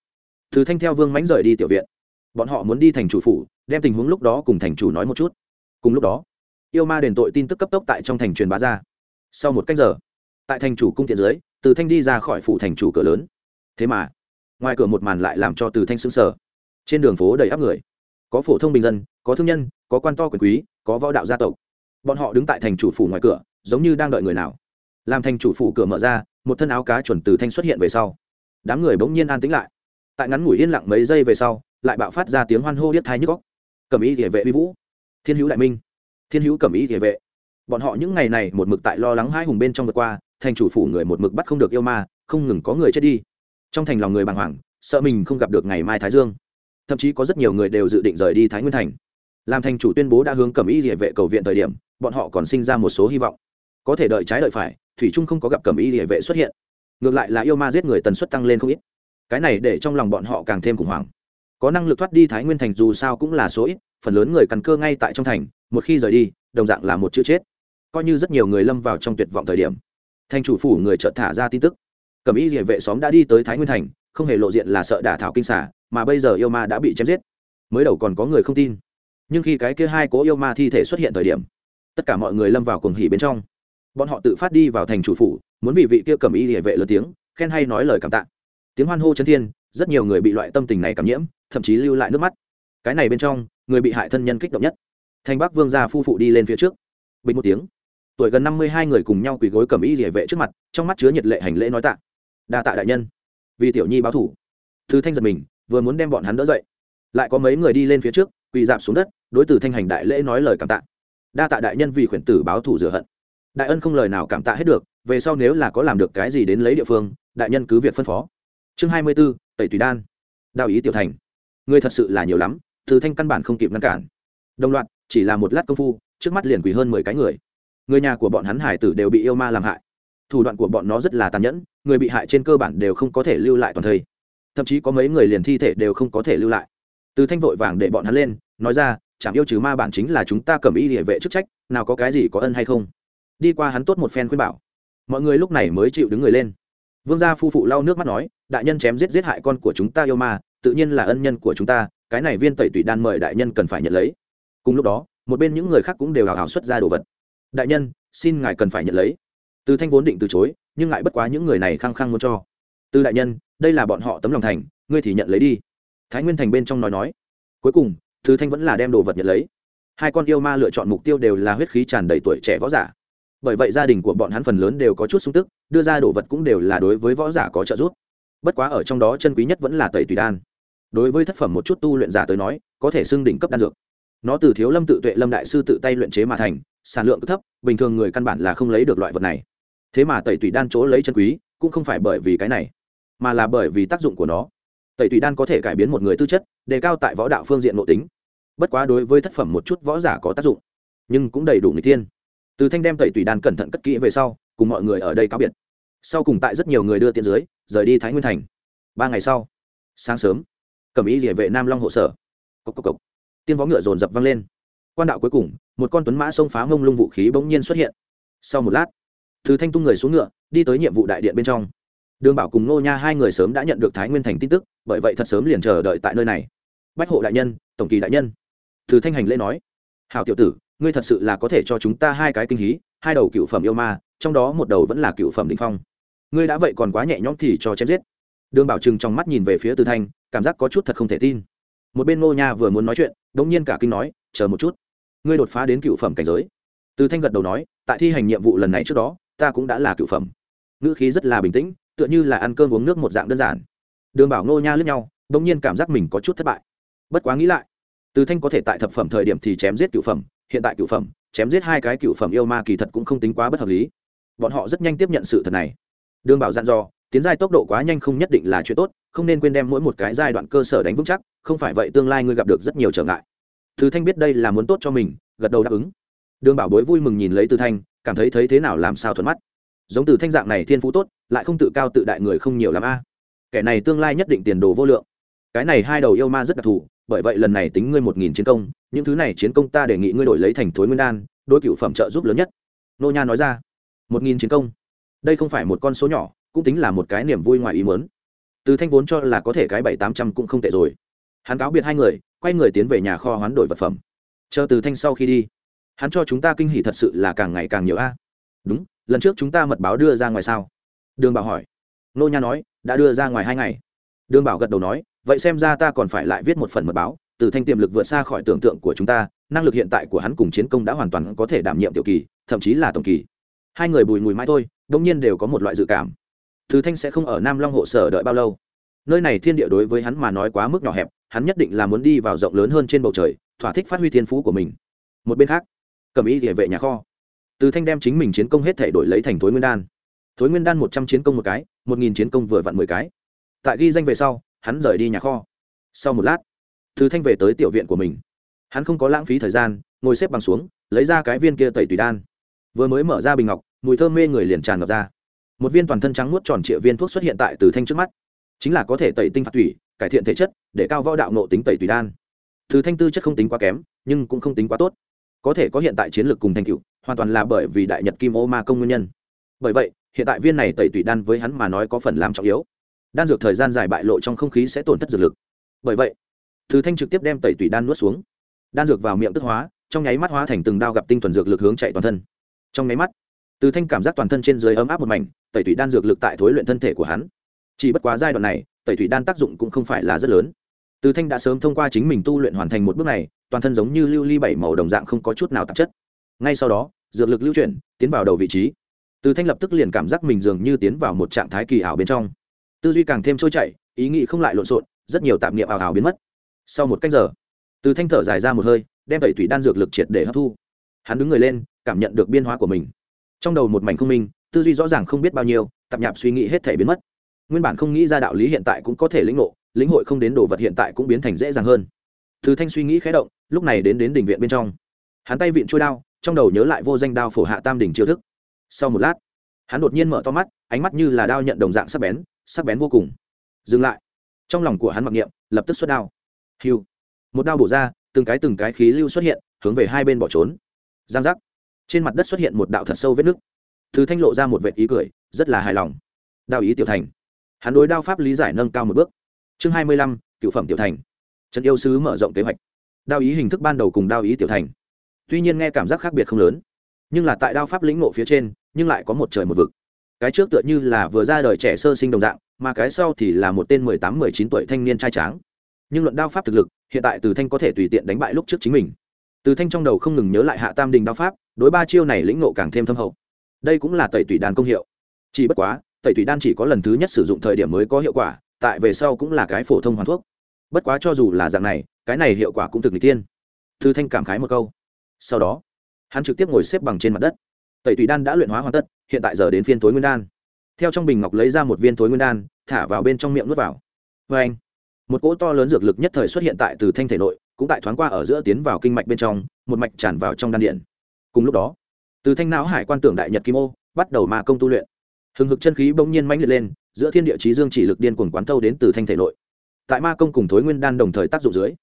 Từ thanh theo vương mánh rời đi tiểu viện. Bọn họ muốn đi thành chủ phủ, đem tình huống lúc đó cùng thành chủ nói một chút. Cùng lúc đó, yêu ma đền tội tin tức cấp tốc tại trong thành truyền bá ra. Sau một cách giờ, tại thành chủ cung tiện dưới, từ thanh đi ra khỏi phủ thành chủ cửa lớn. Thế mà, ngoài cửa một màn lại làm cho từ thanh xứng sở trên đường phố đầy áp người. Có phổ thông bình dân, có thương nhân, có quan to quyền quý có võ đạo gia tộc. Bọn họ đứng tại thành chủ phủ ngoài cửa, giống như đang đợi người nào. Làm thành chủ phủ cửa mở ra, một thân áo cá chuẩn từ thanh xuất hiện về sau. Đám người bỗng nhiên an tĩnh lại. Tại ngắn ngủi yên lặng mấy giây về sau, lại bạo phát ra tiếng hoan hô điếc thai nhức góc cẩm ý địa vệ uy vũ. Thiên hữu đại minh. Thiên hữu cẩm ý địa vệ. Bọn họ những ngày này một mực tại lo lắng hai hùng bên trong vượt qua, thành chủ phủ người một mực bắt không được yêu ma, không ngừng có người chết đi. Trong thành lòng người bàng hoàng, sợ mình không gặp được ngày mai thái dương. Thậm chí có rất nhiều người đều dự định rời đi thái nguyên thành làm thành chủ tuyên bố đã hướng cẩm y địa vệ cầu viện thời điểm, bọn họ còn sinh ra một số hy vọng. Có thể đợi trái đợi phải, thủy trung không có gặp cẩm y địa vệ xuất hiện. Ngược lại là yêu ma giết người tần suất tăng lên không ít. Cái này để trong lòng bọn họ càng thêm khủng hoảng. Có năng lực thoát đi thái nguyên thành dù sao cũng là số ít, phần lớn người căn cơ ngay tại trong thành, một khi rời đi, đồng dạng là một chữ chết. Coi như rất nhiều người lâm vào trong tuyệt vọng thời điểm. Thành chủ phủ người chợt thả ra tin tức. Cẩm y địa vệ xóm đã đi tới thái nguyên thành, không hề lộ diện là sợ đả thảo kinh xả, mà bây giờ yêu ma đã bị chém giết. Mới đầu còn có người không tin nhưng khi cái kia hai cố yêu ma thi thể xuất hiện thời điểm, tất cả mọi người lâm vào cuồng hỉ bên trong. Bọn họ tự phát đi vào thành chủ phủ, muốn vì vị kia cầm y địa vệ lớn tiếng, khen hay nói lời cảm tạ. Tiếng hoan hô chân thiên, rất nhiều người bị loại tâm tình này cảm nhiễm, thậm chí lưu lại nước mắt. Cái này bên trong, người bị hại thân nhân kích động nhất. Thành bắc vương gia phu phụ đi lên phía trước. Bình một tiếng. Tuổi gần năm mươi hai người cùng nhau quỳ gối cầm y địa vệ trước mặt, trong mắt chứa nhiệt lệ hành lễ nói tạ. Đa tạ đại nhân. Vì tiểu nhi báo thủ. Thứ thanh giật mình, vừa muốn đem bọn hắn đỡ dậy. Lại có mấy người đi lên phía trước, quỳ dạp xuống đất đối từ thanh hành đại lễ nói lời cảm tạ. Đa tạ đại nhân vì khuyển tử báo thủ rửa hận. Đại ân không lời nào cảm tạ hết được, về sau nếu là có làm được cái gì đến lấy địa phương, đại nhân cứ việc phân phó. Chương hai mươi b ố tẩy tùy đan. Đạo ý tiểu thành. Người thật sự là nhiều lắm, từ thanh căn bản không kịp ngăn cản. Đồng loạt, chỉ là một lát công phu, trước mắt liền quỳ hơn mười cái người. Người nhà của bọn hắn hải tử đều bị yêu ma làm hại. Thủ đoạn của bọn nó rất là tàn nhẫn, người bị hại trên cơ bản đều không có thể lưu lại toàn thây. Thậm chí có mấy người liền thi thể đều không có thể lưu lại. Từ thanh vội vàng để bọn hắn lên, nói ra chẳng yêu trừ ma bản chính là chúng ta cầm y địa vệ chức trách, nào có cái gì có ân hay không? Đi qua hắn tốt một phen khuyên bảo. Mọi người lúc này mới chịu đứng người lên. Vương gia phu phụ lau nước mắt nói, đại nhân chém giết giết hại con của chúng ta yêu ma, tự nhiên là ân nhân của chúng ta, cái này viên tẩy tủy đan mời đại nhân cần phải nhận lấy. Cùng lúc đó, một bên những người khác cũng đều hào hào xuất ra đồ vật. Đại nhân, xin ngài cần phải nhận lấy. Từ thanh vốn định từ chối, nhưng ngại bất quá những người này khăng khăng muốn cho. Từ đại nhân, đây là bọn họ tấm lòng thành, ngươi thì nhận lấy đi. Thái nguyên thành bên trong nói nói. Cuối cùng Thứ thanh vẫn là đem đồ vật nhận lấy. Hai con yêu ma lựa chọn mục tiêu đều là huyết khí tràn đầy tuổi trẻ võ giả. Bởi vậy gia đình của bọn hắn phần lớn đều có chút sung tức, đưa ra đồ vật cũng đều là đối với võ giả có trợ giúp. Bất quá ở trong đó chân quý nhất vẫn là tẩy tùy đan. Đối với thất phẩm một chút tu luyện giả tới nói, có thể xưng đỉnh cấp đan dược. Nó từ thiếu lâm tự tuệ lâm đại sư tự tay luyện chế mà thành, sản lượng thấp, bình thường người căn bản là không lấy được loại vật này. Thế mà tẩy tùy đan chỗ lấy chân quý, cũng không phải bởi vì cái này, mà là bởi vì tác dụng của nó tẩy tùy đan có thể cải biến một người tư chất, đề cao tại võ đạo phương diện nội tính. Bất quá đối với thất phẩm một chút võ giả có tác dụng, nhưng cũng đầy đủ người tiên từ thanh đem tẩy tùy đan cẩn thận cất kỹ về sau, cùng mọi người ở đây cáo biệt. Sau cùng tại rất nhiều người đưa tiền dưới, rời đi thái nguyên thành. Ba ngày sau, sáng sớm cầm ý địa vệ nam long hộ sở. Cốc cốc cốc. tiên võ ngựa dồn dập văng lên. Quan đạo cuối cùng, một con tuấn mã xông phá mông lung vũ khí bỗng nhiên xuất hiện. Sau một lát, từ thanh tung người xuống ngựa, đi tới nhiệm vụ đại điện bên trong. Đường bảo cùng nô nha hai người sớm đã nhận được thái nguyên thành tin tức bởi vậy thật sớm liền chờ đợi tại nơi này. Bách hộ đại nhân, tổng kỳ đại nhân. Từ thanh hành lễ nói hào tiểu tử, ngươi thật sự là có thể cho chúng ta hai cái kinh hí, hai đầu cựu phẩm yêu ma, trong đó một đầu vẫn là cựu phẩm định phong. Ngươi đã vậy còn quá nhẹ nhõm thì cho chém giết. Đường bảo trừng trong mắt nhìn về phía từ thanh, cảm giác có chút thật không thể tin. Một bên ngô nha vừa muốn nói chuyện, đống nhiên cả kinh nói, chờ một chút, ngươi đột phá đến cựu phẩm cảnh giới. Từ thanh gật đầu nói, tại thi hành nhiệm vụ lần này trước đó, ta cũng đã là cựu phẩm. Ngữ khí rất là bình tĩnh, tựa như là ăn cơm uống nước một dạng đơn giản đường bảo ngô nha lướt nhau đ nhiên cảm giác mình có chút thất bại. Bất quá nghĩ lại, từ thanh có thể tại thập phẩm thời điểm thì chém giết cựu phẩm, hiện tại cựu phẩm, chém giết hai cái cựu phẩm yêu ma kỳ thật cũng không tính quá bất hợp lý. Bọn họ rất nhanh tiếp nhận sự thật này. Đường bảo dặn dò, tiến giai tốc độ quá nhanh không nhất định là chuyện tốt, không nên quên đem mỗi một cái giai đoạn cơ sở đánh vững chắc, không phải vậy tương lai ngươi gặp được rất nhiều trở ngại. Từ thanh biết đây là muốn tốt cho mình, gật đầu đáp ứng. Đường bảo bối vui mừng nhìn lấy từ thanh, cảm thấy thấy thế nào làm sao thuận mắt. Giống từ thanh dạng này thiên phú tốt, lại không tự cao tự đại người không nhiều l a kẻ này tương lai nhất định tiền đồ vô lượng. Cái này hai đầu yêu ma rất đặc thù, bởi vậy lần này tính ngươi một nghìn chiến công, những thứ này chiến công ta đề nghị ngươi đổi lấy thành thối nguyên đan đôi cựu phẩm trợ giúp lớn nhất. Nô nha nói ra. Một nghìn chiến công? Đây không phải một con số nhỏ, cũng tính là một cái niềm vui ngoài ý muốn. Từ thanh vốn cho là có thể cái bảy tám trăm cũng không tệ rồi. Hắn cáo biệt hai người, quay người tiến về nhà kho hoán đổi vật phẩm. Chờ từ thanh sau khi đi, hắn cho chúng ta kinh hỉ thật sự là càng ngày càng nhiều a. Đúng, lần trước chúng ta mật báo đưa ra ngoài sao? Đường bảo hỏi nô nha nói, đã đưa ra ngoài hai ngày. Đường bảo gật đầu nói, vậy xem ra ta còn phải lại viết một phần mật báo, từ thanh tiềm lực vượt xa khỏi tưởng tượng của chúng ta, năng lực hiện tại của hắn cùng chiến công đã hoàn toàn có thể đảm nhiệm tiểu kỳ, thậm chí là tổng kỳ. Hai người bùi mùi mãi thôi đông nhiên đều có một loại dự cảm. Từ thanh sẽ không ở nam long hộ sở đợi bao lâu. Nơi này thiên địa đối với hắn mà nói quá mức nhỏ hẹp, hắn nhất định là muốn đi vào rộng lớn hơn trên bầu trời, thỏa thích phát huy thiên phú của mình. Một bên khác, cầm ý địa vệ nhà kho. Từ thanh đem chính mình chiến công hết thể đổi lấy thành thối nguyên đan thối nguyên đan một trăm chiến công một cái, một nghìn chiến công vừa vặn mười cái. Tại ghi danh về sau, hắn rời đi nhà kho. Sau một lát, từ thanh về tới tiểu viện của mình. Hắn không có lãng phí thời gian, ngồi xếp bằng xuống, lấy ra cái viên kia tẩy tùy đan. Vừa mới mở ra bình ngọc, mùi thơm mê người liền tràn ngập ra. Một viên toàn thân trắng nuốt tròn trịa viên thuốc xuất hiện tại từ thanh trước mắt. Chính là có thể tẩy tinh phạt thủy cải thiện thể chất, để cao võ đạo nộ tính tẩy tùy đan. Từ thanh tư chất không tính quá kém, nhưng cũng không tính quá tốt. Có thể có hiện tại chiến lược cùng thanh cựu hoàn toàn là bởi vì đại nhật kim ô ma công nguyên nhân. Bởi vậy hiện tại viên này tẩy tủy đan với hắn mà nói có phần làm trọng yếu. Đan dược thời gian dài bại lộ trong không khí sẽ tổn thất dược lực. Bởi vậy thứ thanh trực tiếp đem tẩy tủy đan nuốt xuống. Đan dược vào miệng tức hóa, trong nháy mắt hóa thành từng đao gặp tinh thuần dược lực hướng chạy toàn thân. Trong nháy mắt, từ thanh cảm giác toàn thân trên dưới ấm áp một mảnh, tẩy tủy đan dược lực tại thối luyện thân thể của hắn. Chỉ bất quá giai đoạn này, tẩy tủy đan tác dụng cũng không phải là rất lớn. Từ thanh đã sớm thông qua chính mình tu luyện hoàn thành một bước này, toàn thân giống như lưu ly bảy màu đồng dạng không có chút nào tạp chất. Ngay sau đó, dược lực lưu chuyển, tiến vào đầu vị trí từ thanh lập tức liền cảm giác mình dường như tiến vào một trạng thái kỳ ảo bên trong. Tư duy càng thêm trôi chảy, ý nghĩ không lại lộn xộn, rất nhiều tạp niệm ảo ảo biến mất. Sau một cách giờ, từ thanh thở dài ra một hơi, đem tẩy thủy đan dược lực triệt để hấp thu. Hắn đứng người lên, cảm nhận được biên hóa của mình. Trong đầu một mảnh không minh, tư duy rõ ràng không biết bao nhiêu, tạp nhạp suy nghĩ hết thể biến mất. Nguyên bản không nghĩ ra đạo lý hiện tại cũng có thể lĩnh ngộ, lĩnh hội không đến đồ vật hiện tại cũng biến thành dễ dàng hơn. Từ thanh suy nghĩ khé động, lúc này đến đến đỉnh viện bên trong. Hắn tay viện trôi đao, trong đầu nhớ lại vô danh đao phổ hạ tam đỉnh chiêu thức sau một lát, hắn đột nhiên mở to mắt, ánh mắt như là đao nhận đồng dạng sắc bén sắc bén vô cùng. Dừng lại. Trong lòng của hắn mặc niệm, lập tức xuất đao. Hiu một đao bổ ra, từng cái từng cái khí lưu xuất hiện, hướng về hai bên bỏ trốn. Giang giác. Trên mặt đất xuất hiện một đạo thật sâu vết nứt. Thứ thanh lộ ra một vệ ý cười, rất là hài lòng. Đao ý tiểu thành. Hắn đối đao pháp lý giải nâng cao một bước. Chương hai mươi lăm, cựu phẩm tiểu thành. Trần yêu sứ mở rộng kế hoạch. Đao ý hình thức ban đầu cùng đao ý tiểu thành. Tuy nhiên nghe cảm giác khác biệt không lớn nhưng là tại đao pháp lĩnh ngộ phía trên, nhưng lại có một trời một vực. Cái trước tựa như là vừa ra đời trẻ sơ sinh đồng dạng, mà cái sau thì là một tên mười tám, mười chín tuổi thanh niên trai tráng. Nhưng luận đao pháp thực lực, hiện tại từ thanh có thể tùy tiện đánh bại lúc trước chính mình. Từ thanh trong đầu không ngừng nhớ lại hạ tam đình đao pháp, đối ba chiêu này lĩnh ngộ càng thêm thâm hậu. Đây cũng là tẩy tủy đan công hiệu. Chỉ bất quá, tẩy tủy đan chỉ có lần thứ nhất sử dụng thời điểm mới có hiệu quả, tại về sau cũng là cái phổ thông hoàn thuốc. Bất quá cho dù là dạng này, cái này hiệu quả cũng thực n g tiên. Thư thanh cảm khái một câu. Sau đó hắn trực tiếp ngồi xếp bằng trên mặt đất. Tẩy tùy đan đã luyện hóa hoàn tất, hiện tại giờ đến phiên tối nguyên đan. Theo trong bình ngọc lấy ra một viên thối nguyên đan, thả vào bên trong miệng nuốt vào. Vê anh, một cỗ to lớn dược lực nhất thời xuất hiện tại từ thanh thể nội, cũng tại thoáng qua ở giữa tiến vào kinh mạch bên trong, một mạch tràn vào trong đan điện. Cùng lúc đó, từ thanh não hải quan tưởng đại nhật kim ô, bắt đầu ma công tu luyện. Hừng hực chân khí bỗng nhiên mãnh liệt lên, giữa thiên địa chí dương chỉ lực điên cuồng quán thâu đến từ thanh thể nội. Tại ma công cùng thối nguyên đan đồng thời tác dụng dưới,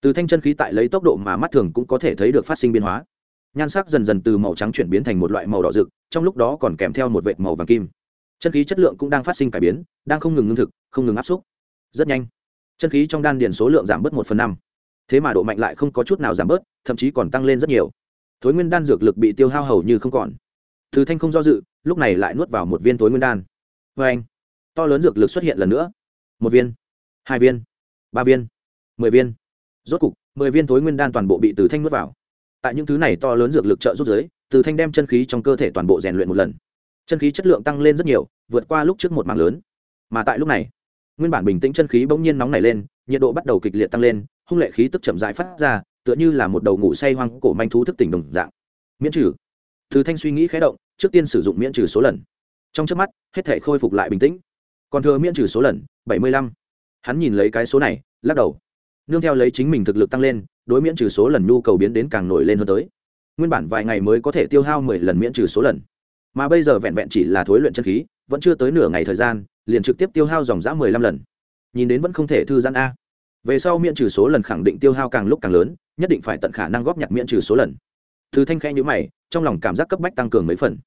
từ thanh chân khí tại lấy tốc độ mà mắt thường cũng có thể thấy được phát sinh biến hóa nhan sắc dần dần từ màu trắng chuyển biến thành một loại màu đỏ rực, trong lúc đó còn kèm theo một vệt màu vàng kim. Chân khí chất lượng cũng đang phát sinh cải biến, đang không ngừng ngưng thực, không ngừng áp xúc. Rất nhanh, chân khí trong đan điền số lượng giảm bớt một phần năm. Thế mà độ mạnh lại không có chút nào giảm bớt, thậm chí còn tăng lên rất nhiều. Thối nguyên đan dược lực bị tiêu hao hầu như không còn. Từ thanh không do dự, lúc này lại nuốt vào một viên thối nguyên đan. Vê anh, to lớn dược lực xuất hiện lần nữa. Một viên, hai viên, ba viên, mười viên. Rốt cục, mười viên thối nguyên đan toàn bộ bị từ thanh nuốt vào tại những thứ này to lớn dược lực trợ rút giới, từ thanh đem chân khí trong cơ thể toàn bộ rèn luyện một lần. Chân khí chất lượng tăng lên rất nhiều, vượt qua lúc trước một mạng lớn. Mà tại lúc này, nguyên bản bình tĩnh chân khí bỗng nhiên nóng nảy lên, nhiệt độ bắt đầu kịch liệt tăng lên, hung lệ khí tức chậm rãi phát ra, tựa như là một đầu ngủ say hoang cổ manh thú thức tỉnh đồng dạng. Miễn trừ. Từ thanh suy nghĩ khé động, trước tiên sử dụng miễn trừ số lần. Trong trước mắt, hết thể khôi phục lại bình tĩnh. Còn thừa miễn trừ số lần, bảy mươi lăm. Hắn nhìn lấy cái số này, lắc đầu. Nương theo lấy chính mình thực lực tăng lên đối miễn trừ số lần nhu cầu biến đến càng nổi lên hơn tới. Nguyên bản vài ngày mới có thể tiêu hao mười lần miễn trừ số lần. Mà bây giờ vẹn vẹn chỉ là thối luyện chân khí, vẫn chưa tới nửa ngày thời gian, liền trực tiếp tiêu hao dòng giã mười lăm lần. Nhìn đến vẫn không thể thư giãn a. Về sau miễn trừ số lần khẳng định tiêu hao càng lúc càng lớn, nhất định phải tận khả năng góp nhặt miễn trừ số lần. Từ thanh khẽ nhữ mày, trong lòng cảm giác cấp bách tăng cường mấy phần.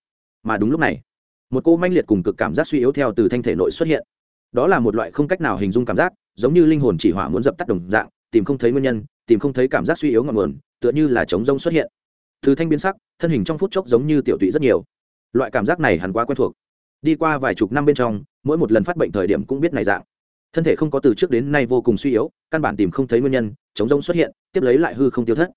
Mà đúng lúc này, một cô manh liệt cùng cực cảm giác suy yếu theo từ thanh thể nội xuất hiện. Đó là một loại không cách nào hình dung cảm giác, giống như linh hồn chỉ hỏa muốn dập tắt đồng dạng, tìm không thấy nguyên nhân tìm không thấy cảm giác suy yếu ngọn nguồn, tựa như là trống rông xuất hiện. Từ thanh biến sắc, thân hình trong phút chốc giống như tiểu tụy rất nhiều. Loại cảm giác này hẳn quá quen thuộc. Đi qua vài chục năm bên trong, mỗi một lần phát bệnh thời điểm cũng biết này dạng. Thân thể không có từ trước đến nay vô cùng suy yếu, căn bản tìm không thấy nguyên nhân chống rông xuất hiện, tiếp lấy lại hư không tiêu thất.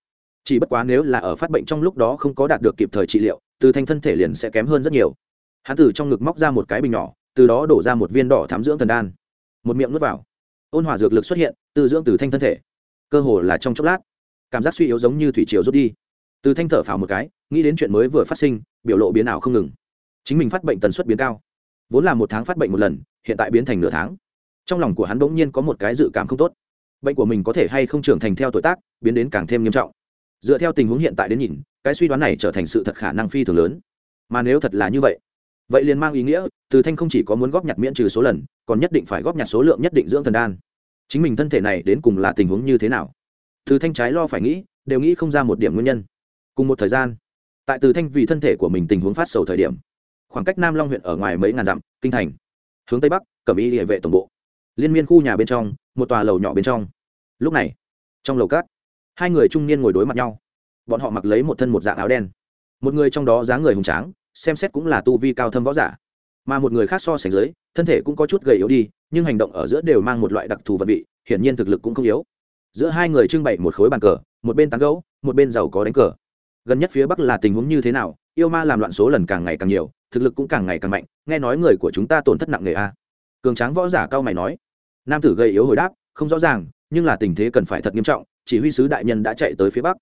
Chỉ bất quá nếu là ở phát bệnh trong lúc đó không có đạt được kịp thời trị liệu, từ thanh thân thể liền sẽ kém hơn rất nhiều. Hắn từ trong ngực móc ra một cái bình nhỏ, từ đó đổ ra một viên đỏ thám dưỡng thần đan. Một miệng nuốt vào. Ôn hòa dược lực xuất hiện, từ dưỡng từ thanh thân thể cơ hồ là trong chốc lát. Cảm giác suy yếu giống như thủy triều rút đi. Từ thanh thở phào một cái, nghĩ đến chuyện mới vừa phát sinh, biểu lộ biến ảo không ngừng. Chính mình phát bệnh tần suất biến cao. Vốn là một tháng phát bệnh một lần, hiện tại biến thành nửa tháng. Trong lòng của hắn bỗng nhiên có một cái dự cảm không tốt. Bệnh của mình có thể hay không trưởng thành theo tuổi tác, biến đến càng thêm nghiêm trọng. Dựa theo tình huống hiện tại đến nhìn, cái suy đoán này trở thành sự thật khả năng phi thường lớn. Mà nếu thật là như vậy vậy liền mang ý nghĩa, từ thanh không chỉ có muốn góp nhặt miễn trừ số lần, còn nhất định phải góp nhặt số lượng nhất định dưỡng thần đan chính mình thân thể này đến cùng là tình huống như thế nào? Từ thanh trái lo phải nghĩ, đều nghĩ không ra một điểm nguyên nhân. Cùng một thời gian, tại từ thanh vì thân thể của mình tình huống phát sầu thời điểm, khoảng cách nam long huyện ở ngoài mấy ngàn dặm, kinh thành, hướng tây bắc, cẩm y địa vệ tổng bộ, liên miên khu nhà bên trong, một tòa lầu nhỏ bên trong. Lúc này, trong lầu cát hai người trung niên ngồi đối mặt nhau. Bọn họ mặc lấy một thân một dạng áo đen. Một người trong đó dáng người hùng tráng, xem xét cũng là tu vi cao thâm võ giả, mà một người khác so sánh dưới, thân thể cũng có chút gầy yếu đi nhưng hành động ở giữa đều mang một loại đặc thù vật vị, hiển nhiên thực lực cũng không yếu. Giữa hai người trưng bày một khối bàn cờ, một bên tán gấu một bên giàu có đánh cờ. Gần nhất phía bắc là tình huống như thế nào, yêu ma làm loạn số lần càng ngày càng nhiều, thực lực cũng càng ngày càng mạnh, nghe nói người của chúng ta tổn thất nặng nề a. Cường tráng võ giả cao mày nói. Nam tử gầy yếu hồi đáp, không rõ ràng, nhưng là tình thế cần phải thật nghiêm trọng, chỉ huy sứ đại nhân đã chạy tới phía bắc.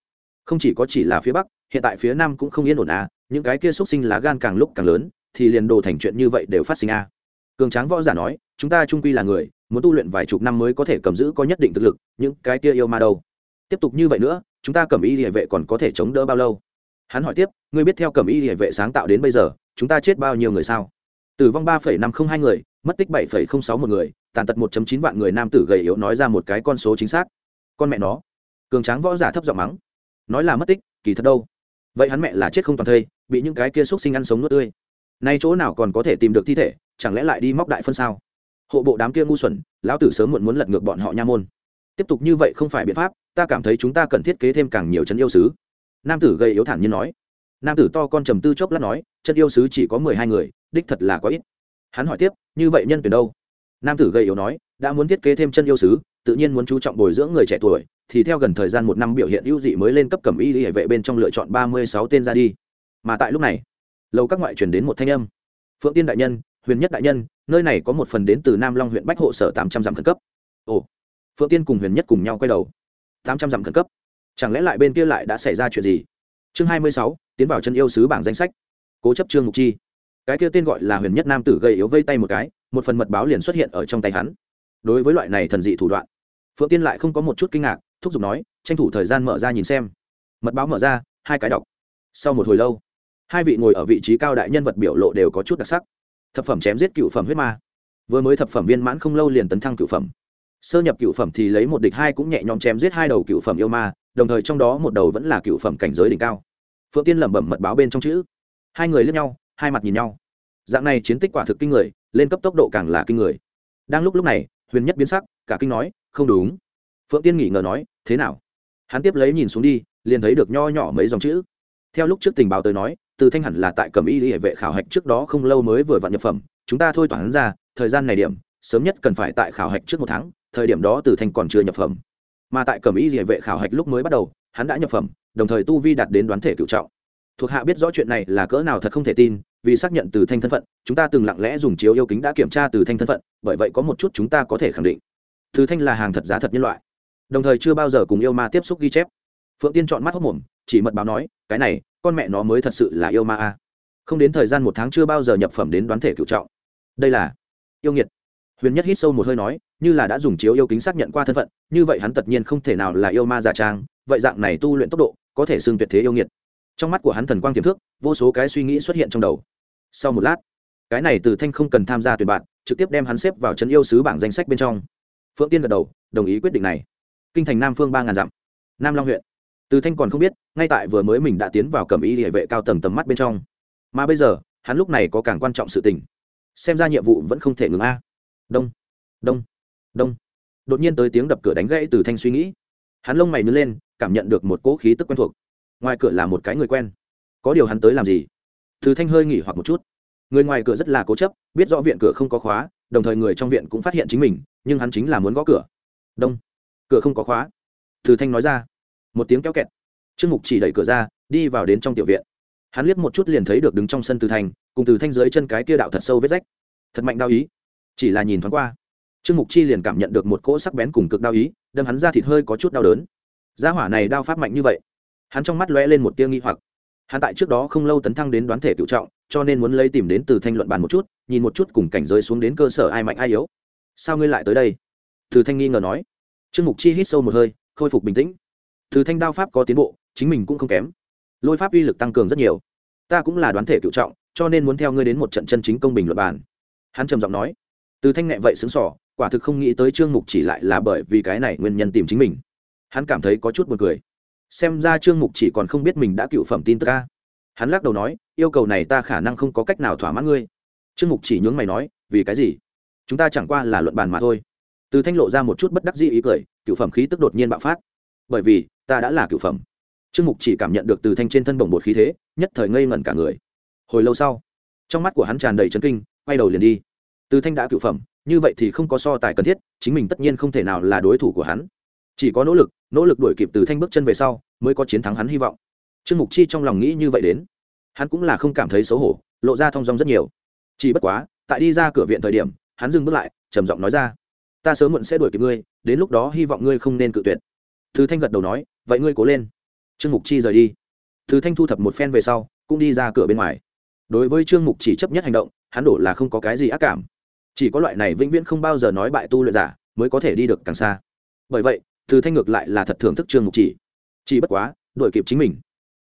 Không chỉ có chỉ là phía bắc, hiện tại phía nam cũng không yên ổn à những cái kia xúc sinh lá gan càng lúc càng lớn, thì liền đồ thành chuyện như vậy đều phát sinh a. Cường tráng võ giả nói chúng ta trung quy là người, muốn tu luyện vài chục năm mới có thể cầm giữ có nhất định thực lực, những cái kia yêu ma đâu? Tiếp tục như vậy nữa, chúng ta cầm y địa vệ còn có thể chống đỡ bao lâu? Hắn hỏi tiếp, ngươi biết theo cầm y địa vệ sáng tạo đến bây giờ, chúng ta chết bao nhiêu người sao? Tử vong ba năm không hai người, mất tích bảy sáu một người, tàn tật một chín vạn người nam tử gầy yếu nói ra một cái con số chính xác. Con mẹ nó, cường tráng võ giả thấp giọng mắng. Nói là mất tích, kỳ thật đâu? Vậy hắn mẹ là chết không toàn thây, bị những cái kia xúc sinh ăn sống nuốt tươi. Nay chỗ nào còn có thể tìm được thi thể, chẳng lẽ lại đi móc đại phân sao? Hộ bộ đám kia ngu xuẩn, lão tử sớm muộn muốn lật ngược bọn họ nha môn. Tiếp tục như vậy không phải biện pháp, ta cảm thấy chúng ta cần thiết kế thêm càng nhiều chân yêu sứ. Nam tử gây yếu thản nhiên nói. Nam tử to con trầm tư chốc lát nói chân yêu sứ chỉ có mười hai người, đích thật là quá ít. Hắn hỏi tiếp, như vậy nhân tuyển đâu? Nam tử gây yếu nói, đã muốn thiết kế thêm chân yêu sứ, tự nhiên muốn chú trọng bồi dưỡng người trẻ tuổi, thì theo gần thời gian một năm biểu hiện ưu dị mới lên cấp cẩm y hệ vệ bên trong lựa chọn ba mươi sáu tên ra đi. Mà tại lúc này lâu các ngoại truyền đến một thanh âm. Phượng tiên đại nhân huyền nhất đại nhân, nơi này có một phần đến từ nam long huyện bách hộ sở tám trăm dặm khẩn cấp. Ồ, phượng tiên cùng huyền nhất cùng nhau quay đầu. Tám trăm dặm khẩn cấp. Chẳng lẽ lại bên kia lại đã xảy ra chuyện gì? Chương hai mươi sáu, tiến vào chân yêu sứ bảng danh sách. Cố chấp trương mục chi. Cái kia tên gọi là huyền nhất nam tử gây yếu vây tay một cái, một phần mật báo liền xuất hiện ở trong tay hắn. Đối với loại này thần dị thủ đoạn, phượng tiên lại không có một chút kinh ngạc, thúc giục nói, tranh thủ thời gian mở ra nhìn xem. Mật báo mở ra, hai cái đọc. Sau một hồi lâu, hai vị ngồi ở vị trí cao đại nhân vật biểu lộ đều có chút đặc sắc thập phẩm chém giết cựu phẩm huyết ma. Vừa mới thập phẩm viên mãn không lâu liền tấn thăng cựu phẩm. Sơ nhập cựu phẩm thì lấy một địch hai cũng nhẹ nhõm chém giết hai đầu cựu phẩm yêu ma, đồng thời trong đó một đầu vẫn là cựu phẩm cảnh giới đỉnh cao. Phượng tiên lẩm bẩm mật báo bên trong chữ. Hai người lướt nhau, hai mặt nhìn nhau. Dạng này chiến tích quả thực kinh người, lên cấp tốc độ càng là kinh người. Đang lúc lúc này, huyền nhất biến sắc, cả kinh nói, không đúng. Phượng tiên nghỉ ngờ nói, thế nào? Hắn tiếp lấy nhìn xuống đi, liền thấy được nho nhỏ mấy dòng chữ. Theo lúc trước tình báo tới nói từ thanh hẳn là tại cẩm y hệ vệ khảo hạch trước đó không lâu mới vừa vặn nhập phẩm. Chúng ta thôi toán ra, thời gian này điểm, sớm nhất cần phải tại khảo hạch trước một tháng, thời điểm đó từ thanh còn chưa nhập phẩm. Mà tại cẩm y hệ vệ khảo hạch lúc mới bắt đầu, hắn đã nhập phẩm, đồng thời tu vi đạt đến đoán thể cựu trọng. Thuộc hạ biết rõ chuyện này là cỡ nào thật không thể tin, vì xác nhận từ thanh thân phận, chúng ta từng lặng lẽ dùng chiếu yêu kính đã kiểm tra từ thanh thân phận, bởi vậy có một chút chúng ta có thể khẳng định. Từ thanh là hàng thật giá thật nhân loại, đồng thời chưa bao giờ cùng yêu ma tiếp xúc ghi chép. Phượng tiên chọn mắt hốc mồm chỉ mật báo nói, cái này, con mẹ nó mới thật sự là yêu ma a. Không đến thời gian một tháng chưa bao giờ nhập phẩm đến đoán thể cựu trọng. Đây là yêu nghiệt. Huyền nhất hít sâu một hơi nói, như là đã dùng chiếu yêu kính xác nhận qua thân phận, như vậy hắn tất nhiên không thể nào là yêu ma giả trang, vậy dạng này tu luyện tốc độ, có thể xưng tuyệt thế yêu nghiệt. Trong mắt của hắn thần quang tiềm thức, vô số cái suy nghĩ xuất hiện trong đầu. Sau một lát, cái này từ thanh không cần tham gia tuyển bạn, trực tiếp đem hắn xếp vào chân yêu sứ bảng danh sách bên trong. Phượng tiên gật đầu, đồng ý quyết định này. Kinh thành nam phương ba ngàn dặm. Nam long huyện từ thanh còn không biết, ngay tại vừa mới mình đã tiến vào cầm y địa vệ cao tầng tầm mắt bên trong. Mà bây giờ, hắn lúc này có càng quan trọng sự tình. Xem ra nhiệm vụ vẫn không thể ngừng a. Đông đông đông. Đột nhiên tới tiếng đập cửa đánh gãy từ thanh suy nghĩ. Hắn lông mày nứt lên, cảm nhận được một cỗ khí tức quen thuộc. Ngoài cửa là một cái người quen. Có điều hắn tới làm gì? Từ thanh hơi nghỉ hoặc một chút. Người ngoài cửa rất là cố chấp, biết rõ viện cửa không có khóa, đồng thời người trong viện cũng phát hiện chính mình, nhưng hắn chính là muốn gõ cửa. Đông, cửa không có khóa. Từ thanh nói ra một tiếng kéo kẹt. Trương mục chỉ đẩy cửa ra, đi vào đến trong tiểu viện. Hắn liếc một chút liền thấy được đứng trong sân từ thanh cùng từ thanh dưới chân cái kia đạo thật sâu vết rách. Thật mạnh đau ý. Chỉ là nhìn thoáng qua, trương mục chi liền cảm nhận được một cỗ sắc bén cùng cực đau ý, đâm hắn ra thịt hơi có chút đau đớn. Gia hỏa này đao pháp mạnh như vậy. Hắn trong mắt lóe lên một tia nghi hoặc. Hắn tại trước đó không lâu tấn thăng đến đoán thể cựu trọng, cho nên muốn lấy tìm đến từ thanh luận bàn một chút, nhìn một chút cùng cảnh giới xuống đến cơ sở ai mạnh ai yếu. Sao ngươi lại tới đây? Từ thanh nghi ngờ nói. Trương mục chi hít sâu một hơi, khôi phục bình tĩnh từ thanh đao pháp có tiến bộ, chính mình cũng không kém. Lôi pháp uy lực tăng cường rất nhiều. Ta cũng là đoán thể cựu trọng, cho nên muốn theo ngươi đến một trận chân chính công bình luật bàn. Hắn trầm giọng nói. Từ thanh nhẹ vậy xứng sỏ quả thực không nghĩ tới trương mục chỉ lại là bởi vì cái này nguyên nhân tìm chính mình. Hắn cảm thấy có chút buồn cười. Xem ra trương mục chỉ còn không biết mình đã cựu phẩm tin tức ca hắn lắc đầu nói, yêu cầu này ta khả năng không có cách nào thỏa mãn ngươi. Trương mục chỉ nhướng mày nói, vì cái gì? Chúng ta chẳng qua là luận bàn mà thôi. Từ thanh lộ ra một chút bất đắc dĩ ý cười, cựu phẩm khí tức đột nhiên bạo phát. Bởi vì ta đã là cựu phẩm. Trương mục chỉ cảm nhận được từ thanh trên thân bồng bột khí thế, nhất thời ngây ngẩn cả người. Hồi lâu sau, trong mắt của hắn tràn đầy chấn kinh, quay đầu liền đi. Từ thanh đã cựu phẩm, như vậy thì không có so tài cần thiết, chính mình tất nhiên không thể nào là đối thủ của hắn. Chỉ có nỗ lực nỗ lực đuổi kịp từ thanh bước chân về sau, mới có chiến thắng hắn hy vọng. Trương mục chi trong lòng nghĩ như vậy đến. Hắn cũng là không cảm thấy xấu hổ, lộ ra thong dong rất nhiều. Chỉ bất quá, tại đi ra cửa viện thời điểm, hắn dừng bước lại, trầm giọng nói ra. Ta sớm muộn sẽ đuổi kịp ngươi, đến lúc đó hy vọng ngươi không nên cự tuyệt. Từ thanh gật đầu nói vậy ngươi cố lên. Trương mục chi rời đi. Thứ thanh thu thập một phen về sau, cũng đi ra cửa bên ngoài. Đối với trương mục chỉ chấp nhất hành động, hắn đổ là không có cái gì ác cảm. Chỉ có loại này vĩnh viễn không bao giờ nói bại tu luyện giả, mới có thể đi được càng xa. Bởi vậy, từ thanh ngược lại là thật thưởng thức trương mục chỉ. Chỉ bất quá, đuổi kịp chính mình.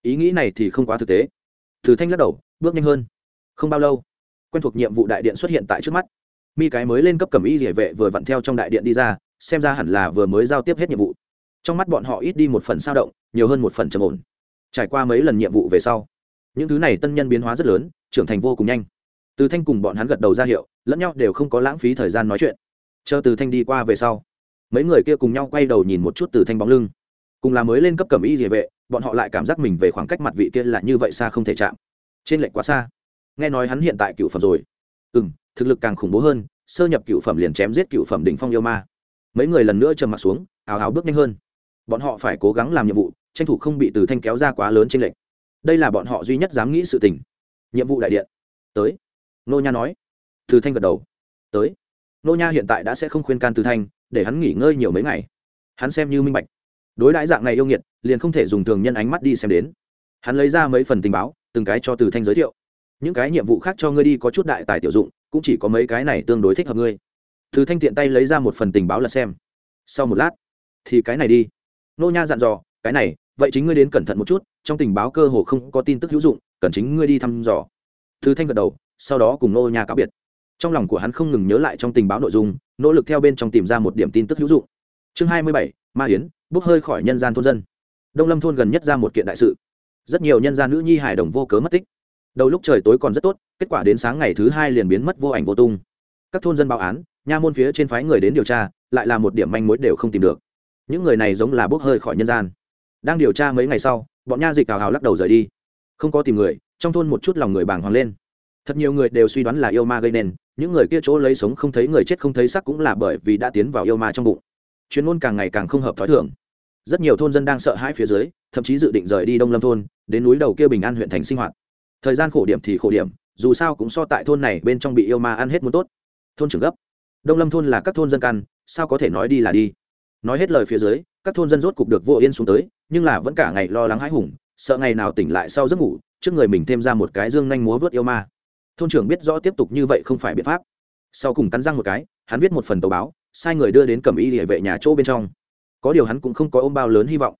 Ý nghĩ này thì không quá thực tế. Từ thanh lắc đầu, bước nhanh hơn. Không bao lâu, quen thuộc nhiệm vụ đại điện xuất hiện tại trước mắt. Mi cái mới lên cấp cầm y địa vệ vừa vặn theo trong đại điện đi ra, xem ra hẳn là vừa mới giao tiếp hết nhiệm vụ trong mắt bọn họ ít đi một phần sao động, nhiều hơn một phần trầm ổn. Trải qua mấy lần nhiệm vụ về sau, những thứ này tân nhân biến hóa rất lớn, trưởng thành vô cùng nhanh. Từ thanh cùng bọn hắn gật đầu ra hiệu, lẫn nhau đều không có lãng phí thời gian nói chuyện. Chờ từ thanh đi qua về sau, mấy người kia cùng nhau quay đầu nhìn một chút từ thanh bóng lưng. Cùng là mới lên cấp cẩm y địa vệ, bọn họ lại cảm giác mình về khoảng cách mặt vị kia là như vậy xa không thể chạm. Trên lệnh quá xa. Nghe nói hắn hiện tại cựu phẩm rồi. Ừ m thực lực càng khủng bố hơn, sơ nhập cựu phẩm liền chém giết cựu phẩm đỉnh phong yêu ma. Mấy người lần nữa trầm m ặ t xuống ào ào bước nhanh hơn bọn họ phải cố gắng làm nhiệm vụ, tranh thủ không bị từ thanh kéo ra quá lớn trên lệnh đây là bọn họ duy nhất dám nghĩ sự tình. Nhiệm vụ đại điện. Tới. Nô nha nói. Từ thanh gật đầu. Tới. Nô nha hiện tại đã sẽ không khuyên can từ thanh, để hắn nghỉ ngơi nhiều mấy ngày. Hắn xem như minh bạch. Đối đãi dạng này yêu nghiệt, liền không thể dùng thường nhân ánh mắt đi xem đến. Hắn lấy ra mấy phần tình báo, từng cái cho từ thanh giới thiệu. Những cái nhiệm vụ khác cho ngươi đi có chút đại tài tiểu dụng, cũng chỉ có mấy cái này tương đối thích hợp ngươi. Từ thanh tiện tay lấy ra một phần tình báo là xem. Sau một lát, thì cái này đi nô nha dặn dò, cái này, vậy chính ngươi đến cẩn thận một chút, trong tình báo cơ hồ không có tin tức hữu dụng, cần chính ngươi đi thăm dò. Thứ thanh gật đầu, sau đó cùng nô nha cáo biệt. Trong lòng của hắn không ngừng nhớ lại trong tình báo nội dung, nỗ lực theo bên trong tìm ra một điểm tin tức hữu dụng. Chương hai mươi bảy, ma hiến bốc hơi khỏi nhân gian thôn dân. Đông lâm thôn gần nhất ra một kiện đại sự. Rất nhiều nhân gian nữ nhi hài đồng vô cớ mất tích. Đầu lúc trời tối còn rất tốt, kết quả đến sáng ngày thứ hai liền biến mất vô ảnh vô tung. Các thôn dân báo án, nha môn phía trên phái người đến điều tra, lại là một điểm manh mối đều không tìm được những người này giống là bốc hơi khỏi nhân gian. Đang điều tra mấy ngày sau, bọn nha dịch hào hào lắc đầu rời đi. Không có tìm người, trong thôn một chút lòng người bàng hoàng lên. Thật nhiều người đều suy đoán là yêu ma gây nên, những người kia chỗ lấy sống không thấy người chết không thấy sắc cũng là bởi vì đã tiến vào yêu ma trong bụng. Chuyên môn càng ngày càng không hợp t h ó i thưởng rất nhiều thôn dân đang sợ hãi phía dưới, thậm chí dự định rời đi đông lâm thôn, đến núi đầu kia bình an huyện thành sinh hoạt. Thời gian khổ điểm thì khổ điểm, dù sao cũng so tại thôn này bên trong bị yêu ma ăn hết muốn tốt. Thôn trưởng gấp. Đông lâm thôn là các thôn dân căn, sao có thể nói đi là đi? Nói hết lời phía dưới, các thôn dân rốt cục được vô yên xuống tới, nhưng là vẫn cả ngày lo lắng hãi hùng, sợ ngày nào tỉnh lại sau giấc ngủ, trước người mình thêm ra một cái dương nhanh múa vớt yêu ma. Thôn trưởng biết rõ tiếp tục như vậy không phải biện pháp. Sau cùng cắn răng một cái, hắn viết một phần tờ báo, sai người đưa đến cẩm y địa vệ nhà chỗ bên trong. Có điều hắn cũng không có ôm bao lớn hy vọng.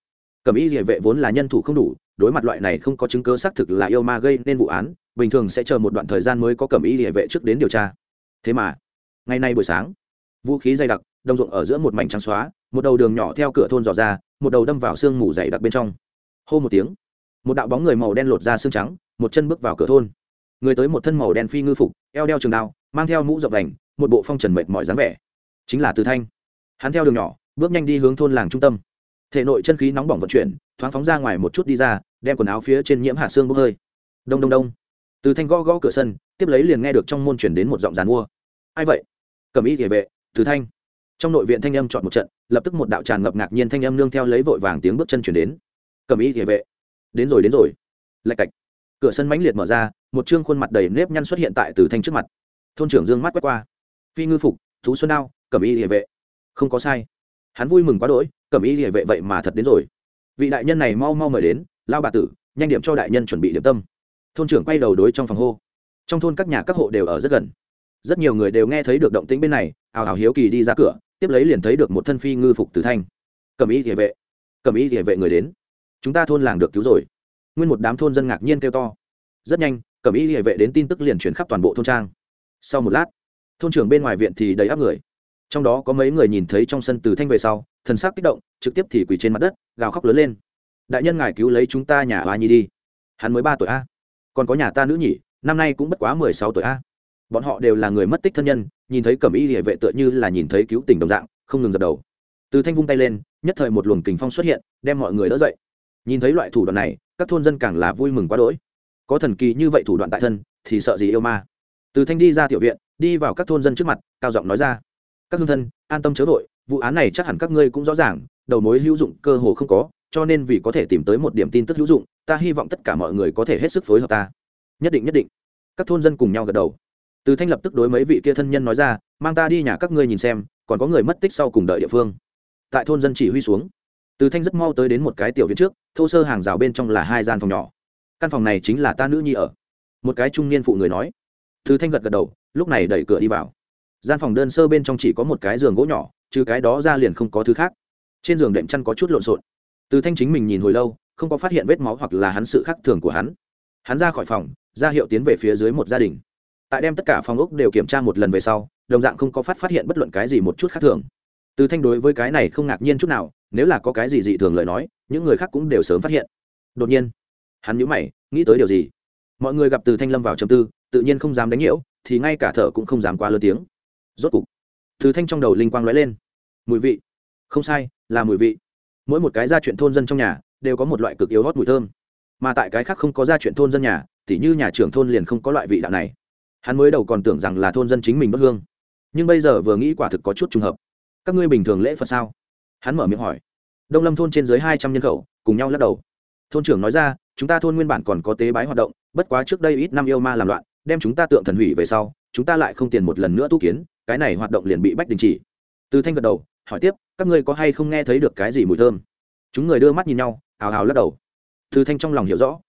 Cẩm y địa vệ vốn là nhân thủ không đủ, đối mặt loại này không có chứng cứ xác thực là yêu ma gây nên vụ án, bình thường sẽ chờ một đoạn thời gian mới có cẩm y địa vệ trước đến điều tra. Thế mà, ngày nay buổi sáng, vũ khí dày đặc đông ruộng ở giữa một mảnh trắng xóa một đầu đường nhỏ theo cửa thôn dò ra, một đầu đâm vào sương mù dày đặc bên trong. Hô một tiếng, một đạo bóng người màu đen lột ra xương trắng, một chân bước vào cửa thôn. Người tới một thân màu đen phi ngư phục, eo đeo trường đao, mang theo mũ rộng đành, một bộ phong trần mệt mỏi dáng vẻ. Chính là từ thanh. Hắn theo đường nhỏ, bước nhanh đi hướng thôn làng trung tâm. Thể nội chân khí nóng bỏng vận chuyển, thoáng phóng ra ngoài một chút đi ra, đem quần áo phía trên nhiễm hạ xương bốc hơi. Đông đông đông. Từ thanh gõ gõ cửa sân, tiếp lấy liền nghe được trong môn chuyển đến một giọng dàn mua. Ai vậy? Cầm ý địa vệ, từ thanh trong nội viện thanh âm chọn một trận, lập tức một đạo tràn ngập ngạc nhiên thanh âm nương theo lấy vội vàng tiếng bước chân chuyển đến. Cầm ý địa vệ. Đến rồi đến rồi. Lạch cạch. Cửa sân mãnh liệt mở ra, một chương khuôn mặt đầy nếp nhăn xuất hiện tại từ thanh trước mặt. Thôn trưởng dương mắt quét qua. Phi ngư phục, thú xuân đao cẩm y địa vệ. Không có sai. Hắn vui mừng quá đỗi cẩm y địa vệ vậy mà thật đến rồi. Vị đại nhân này mau mau mời đến, lao bà tử, nhanh điểm cho đại nhân chuẩn bị điểm tâm. Thôn trưởng quay đầu đối trong phòng hô. Trong thôn các nhà các hộ đều ở rất gần. Rất nhiều người đều nghe thấy được động tĩnh bên này, ào ào hiếu kỳ đi ra cửa tiếp lấy liền thấy được một thân phi ngư phục từ thanh. Cẩm y địa vệ. Cẩm y địa vệ người đến. Chúng ta thôn làng được cứu rồi. Nguyên một đám thôn dân ngạc nhiên kêu to. Rất nhanh cẩm y địa vệ đến tin tức liền chuyển khắp toàn bộ thôn trang. Sau một lát, thôn trưởng bên ngoài viện thì đầy áp người. Trong đó có mấy người nhìn thấy trong sân từ thanh về sau, thần sắc kích động, trực tiếp thì quỳ trên mặt đất, gào khóc lớn lên. Đại nhân ngài cứu lấy chúng ta nhà hoa nhi đi. Hắn mới ba tuổi a. Còn có nhà ta nữ nhỉ, năm nay cũng bất quá mười sáu tuổi a bọn họ đều là người mất tích thân nhân, nhìn thấy cẩm y địa vệ tựa như là nhìn thấy cứu tình đồng dạng, không ngừng dập đầu. Từ thanh vung tay lên, nhất thời một luồng kình phong xuất hiện, đem mọi người đỡ dậy. Nhìn thấy loại thủ đoạn này, các thôn dân càng là vui mừng quá đỗi. Có thần kỳ như vậy thủ đoạn tại thân, thì sợ gì yêu ma. Từ thanh đi ra tiểu viện, đi vào các thôn dân trước mặt, cao giọng nói ra. Các hương thân, an tâm chớ vội, vụ án này chắc hẳn các ngươi cũng rõ ràng, đầu mối hữu dụng cơ hồ không có, cho nên vì có thể tìm tới một điểm tin tức hữu dụng, ta hy vọng tất cả mọi người có thể hết sức phối hợp ta. Nhất định nhất định. Các thôn dân cùng nhau gật đầu từ thanh lập tức đối mấy vị kia thân nhân nói ra, mang ta đi nhà các ngươi nhìn xem, còn có người mất tích sau cùng đợi địa phương. Tại thôn dân chỉ huy xuống, từ thanh rất mau tới đến một cái tiểu viện trước, thô sơ hàng rào bên trong là hai gian phòng nhỏ. Căn phòng này chính là ta nữ nhi ở. Một cái trung niên phụ người nói. Từ thanh gật gật đầu, lúc này đẩy cửa đi vào. Gian phòng đơn sơ bên trong chỉ có một cái giường gỗ nhỏ, trừ cái đó ra liền không có thứ khác. Trên giường đệm chăn có chút lộn xộn. Từ thanh chính mình nhìn hồi lâu, không có phát hiện vết máu hoặc là hắn sự khác thường của hắn. Hắn ra khỏi phòng, ra hiệu tiến về phía dưới một gia đình tại đem tất cả phòng ốc đều kiểm tra một lần về sau, đồng dạng không có phát phát hiện bất luận cái gì một chút khác thường. Từ thanh đối với cái này không ngạc nhiên chút nào, nếu là có cái gì dị thường lời nói, những người khác cũng đều sớm phát hiện. Đột nhiên, hắn nhíu mày, nghĩ tới điều gì? Mọi người gặp từ thanh lâm vào chầm tư, tự nhiên không dám đánh nhiễu, thì ngay cả thở cũng không dám quá lớn tiếng. Rốt cục, từ thanh trong đầu linh quang lóe lên. Mùi vị. Không sai, là mùi vị. Mỗi một cái gia chuyện thôn dân trong nhà, đều có một loại cực yếu hót mùi thơm. Mà tại cái khác không có gia chuyện thôn dân nhà thì như nhà trưởng thôn liền không có loại vị đạo này hắn mới đầu còn tưởng rằng là thôn dân chính mình bất hương. Nhưng bây giờ vừa nghĩ quả thực có chút trùng hợp. Các ngươi bình thường lễ phật sao? Hắn mở miệng hỏi. Đông lâm thôn trên dưới hai trăm nhân khẩu, cùng nhau lắc đầu. Thôn trưởng nói ra, chúng ta thôn nguyên bản còn có tế bái hoạt động, bất quá trước đây ít năm yêu ma làm loạn, đem chúng ta tượng thần hủy về sau, chúng ta lại không tiền một lần nữa tu kiến, cái này hoạt động liền bị bách đình chỉ. Từ thanh gật đầu, hỏi tiếp, các ngươi có hay không nghe thấy được cái gì mùi thơm? Chúng người đưa mắt nhìn nhau, hào hào lắc đầu. Từ thanh trong lòng hiểu rõ.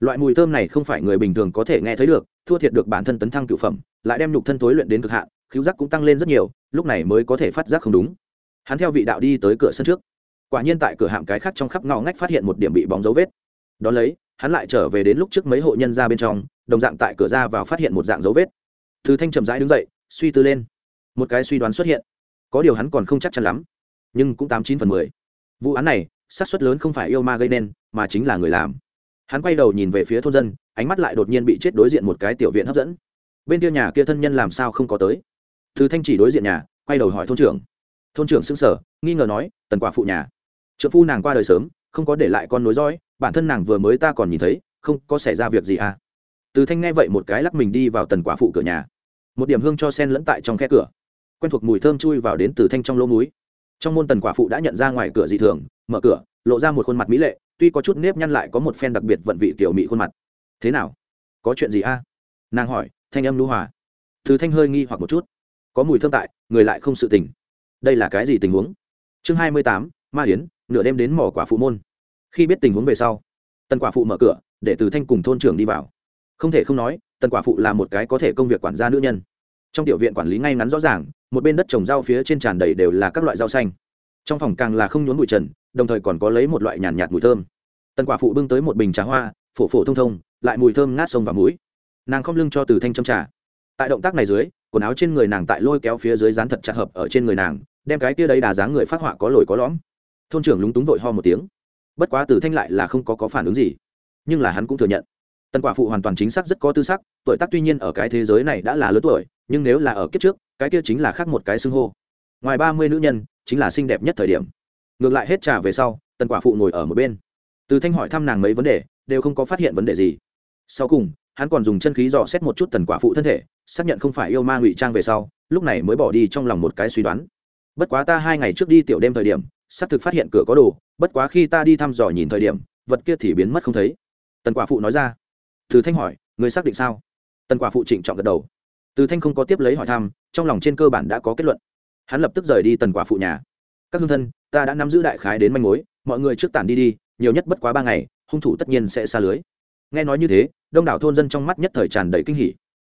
Loại mùi thơm này không phải người bình thường có thể nghe thấy được thua thiệt được bản thân tấn thăng cựu phẩm, lại đem nhục thân tối luyện đến cực hạn khiếu giác cũng tăng lên rất nhiều, lúc này mới có thể phát giác không đúng. Hắn theo vị đạo đi tới cửa sân trước. Quả nhiên tại cửa hạm cái khác trong khắp ngõ ngách phát hiện một điểm bị bóng dấu vết. Đ ó lấy, hắn lại trở về đến lúc trước mấy hộ nhân ra bên trong, đồng dạng tại cửa ra vào phát hiện một dạng dấu vết. Thứ thanh chậm rãi đứng dậy, suy tư lên. Một cái suy đoán xuất hiện. Có điều hắn còn không chắc chắn lắm, nhưng cũng tám chín phần mười. Vụ án này, xác suất lớn không phải yêu ma gây nên, mà chính là người làm hắn quay đầu nhìn về phía thôn dân, ánh mắt lại đột nhiên bị chết đối diện một cái tiểu viện hấp dẫn. Bên kia nhà kia thân nhân làm sao không có tới? Thứ thanh chỉ đối diện nhà, quay đầu hỏi thôn trưởng. Thôn trưởng xưng sở nghi ngờ nói, tần quả phụ nhà. Trợ phu nàng qua đời sớm, không có để lại con nối dõi, bản thân nàng vừa mới ta còn nhìn thấy, không có xảy ra việc gì à? Từ thanh nghe vậy một cái lắc mình đi vào tần quả phụ cửa nhà. Một điểm hương cho sen lẫn tại trong khe cửa. Quen thuộc mùi thơm chui vào đến từ thanh trong lỗ núi trong môn tần quả phụ đã nhận ra ngoài cửa dị thường, mở cửa, lộ ra một khuôn mặt mỹ lệ tuy có chút nếp nhăn lại có một phen đặc biệt vận vị tiểu mỹ khuôn mặt. Thế nào? Có chuyện gì a? Nàng hỏi thanh âm lưu hòa. Từ thanh hơi nghi hoặc một chút. Có mùi thơm tại người lại không sự tình. Đây là cái gì tình huống? Chương hai mươi tám ma hiến nửa đêm đến mỏ quả phụ môn. Khi biết tình huống về sau tần quả phụ mở cửa để từ thanh cùng thôn trưởng đi vào. Không thể không nói tần quả phụ là một cái có thể công việc quản gia nữ nhân. Trong tiểu viện quản lý ngay ngắn rõ ràng một bên đất trồng rau phía trên tràn đầy đều là các loại rau xanh. Trong phòng càng là không nhốn bụi trần đồng thời còn có lấy một loại nhàn nhạt, nhạt mùi thơm tần quả phụ bưng tới một bình trà hoa, phổ phổ thông thông, lại mùi thơm ngát sông và mũi nàng không lưng cho từ thanh trong trà. Tại động tác này dưới, quần áo trên người nàng tại lôi kéo phía dưới dán thật chặt hợp ở trên người nàng, đem cái kia đấy đà dáng người phát họa có lồi có lõm. Thôn trưởng lúng túng vội ho một tiếng. Bất quá từ thanh lại là không có có phản ứng gì, nhưng là hắn cũng thừa nhận. Tần quả phụ hoàn toàn chính xác rất có tư sắc, tuổi tác tuy nhiên ở cái thế giới này đã là lớn tuổi, nhưng nếu là ở kiếp trước, cái kia chính là khác một cái xưng hô. Ngoài ba mươi nữ nhân, chính là xinh đẹp nhất thời điểm. Ngược lại hết trà về sau, tần quả phụ ngồi ở một bên từ thanh hỏi thăm nàng mấy vấn đề, đều không có phát hiện vấn đề gì. Sau cùng, hắn còn dùng chân khí dò xét một chút tần quả phụ thân thể, xác nhận không phải yêu ma ngụy trang về sau, lúc này mới bỏ đi trong lòng một cái suy đoán. Bất quá ta hai ngày trước đi tiểu đêm thời điểm, xác thực phát hiện cửa có đồ, bất quá khi ta đi thăm dò nhìn thời điểm, vật kia thì biến mất không thấy. Tần quả phụ nói ra. Từ thanh hỏi, người xác định sao? Tần quả phụ trịnh trọng gật đầu. Từ thanh không có tiếp lấy hỏi thăm, trong lòng trên cơ bản đã có kết luận. Hắn lập tức rời đi tần quả phụ nhà. Các hương thân, ta đã nắm giữ đại khái đến manh mối, mọi người trước tản đi đi nhiều nhất bất quá ba ngày, hung thủ tất nhiên sẽ xa lưới. Nghe nói như thế, đông đảo thôn dân trong mắt nhất thời tràn đầy kinh hỉ.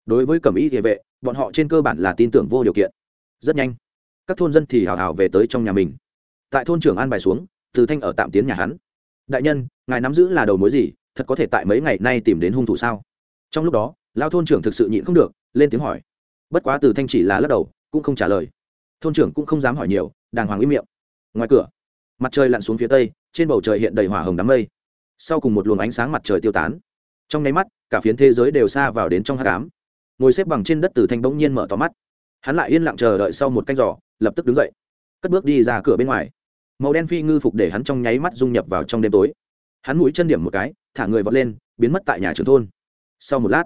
Đối với cẩm y địa vệ, bọn họ trên cơ bản là tin tưởng vô điều kiện. Rất nhanh, các thôn dân thì hào hào về tới trong nhà mình. Tại thôn trưởng an bài xuống, từ thanh ở tạm tiến nhà hắn. Đại nhân, ngài nắm giữ là đầu mối gì, thật có thể tại mấy ngày nay tìm đến hung thủ sao? Trong lúc đó lao thôn trưởng thực sự nhịn không được, lên tiếng hỏi. Bất quá từ thanh chỉ là lắc đầu, cũng không trả lời. Thôn trưởng cũng không dám hỏi nhiều, đàng hoàng im miệng. Ngoài cửa mặt trời lặn xuống phía tây, trên bầu trời hiện đầy hỏa hồng đám mây. Sau cùng một luồng ánh sáng mặt trời tiêu tán. Trong nháy mắt, cả phiến thế giới đều xa vào đến trong hát cám ngồi xếp bằng trên đất từ thanh bỗng nhiên mở tỏ mắt. Hắn lại yên lặng chờ đợi sau một canh giỏ lập tức đứng dậy, cất bước đi ra cửa bên ngoài. Màu đen phi ngư phục để hắn trong nháy mắt dung nhập vào trong đêm tối. Hắn mũi chân điểm một cái, thả người vọt lên, biến mất tại nhà trường thôn. Sau một lát,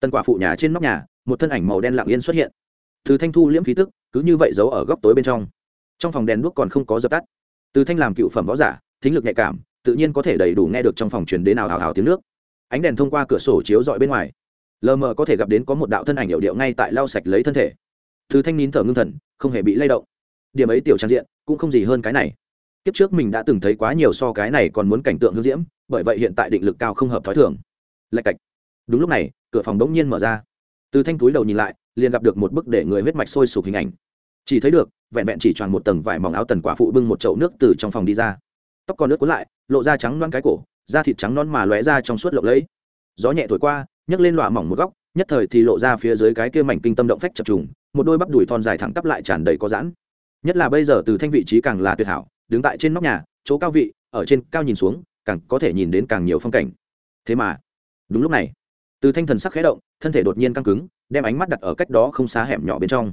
tân quả phụ nhà trên nóc nhà, một thân ảnh màu đen lặng yên xuất hiện. Từ thanh thu liễm khí tức, cứ như vậy giấu ở góc tối bên trong. Trong phòng đèn đuốc còn không có dập tắt từ thanh làm cựu phẩm võ giả, thính lực nhạy cảm, tự nhiên có thể đầy đủ nghe được trong phòng truyền đến nào hào hào tiếng nước. Ánh đèn thông qua cửa sổ chiếu dọi bên ngoài. Lờ mờ có thể gặp đến có một đạo thân ảnh hiệu điệu ngay tại lau sạch lấy thân thể. Từ thanh nín thở ngưng thần, không hề bị lay động. Điểm ấy tiểu trang diện, cũng không gì hơn cái này. Kiếp trước mình đã từng thấy quá nhiều so cái này còn muốn cảnh tượng hương diễm, bởi vậy hiện tại định lực cao không hợp t h i thường. Lạch cạch. Đúng lúc này, cửa phòng đống nhiên mở ra. Từ thanh túi đầu nhìn lại, liền gặp được một bức để người huyết mạch sôi sục hình ảnh chỉ thấy được, vẹn vẹn chỉ tròn một tầng vải mỏng áo tần quả phụ bưng một chậu nước từ trong phòng đi ra. Tóc còn nước cuốn lại, lộ da trắng non cái cổ, da thịt trắng non mà lóe ra trong suốt lộng lẫy. Gió nhẹ thổi qua, nhấc lên lọa mỏng một góc, nhất thời thì lộ ra phía dưới cái kia mảnh kinh tâm động phách chập trùng, một đôi bắp đùi thon dài thẳng tắp lại tràn đầy có giãn. Nhất là bây giờ từ thanh vị trí càng là tuyệt hảo, đứng tại trên nóc nhà, chỗ cao vị, ở trên cao nhìn xuống, càng có thể nhìn đến càng nhiều phong cảnh. Thế mà, đúng lúc này, từ thanh thần sắc khẽ động, thân thể đột nhiên căng cứng, đem ánh mắt đặt ở cách đó không xa hẻm nhỏ bên trong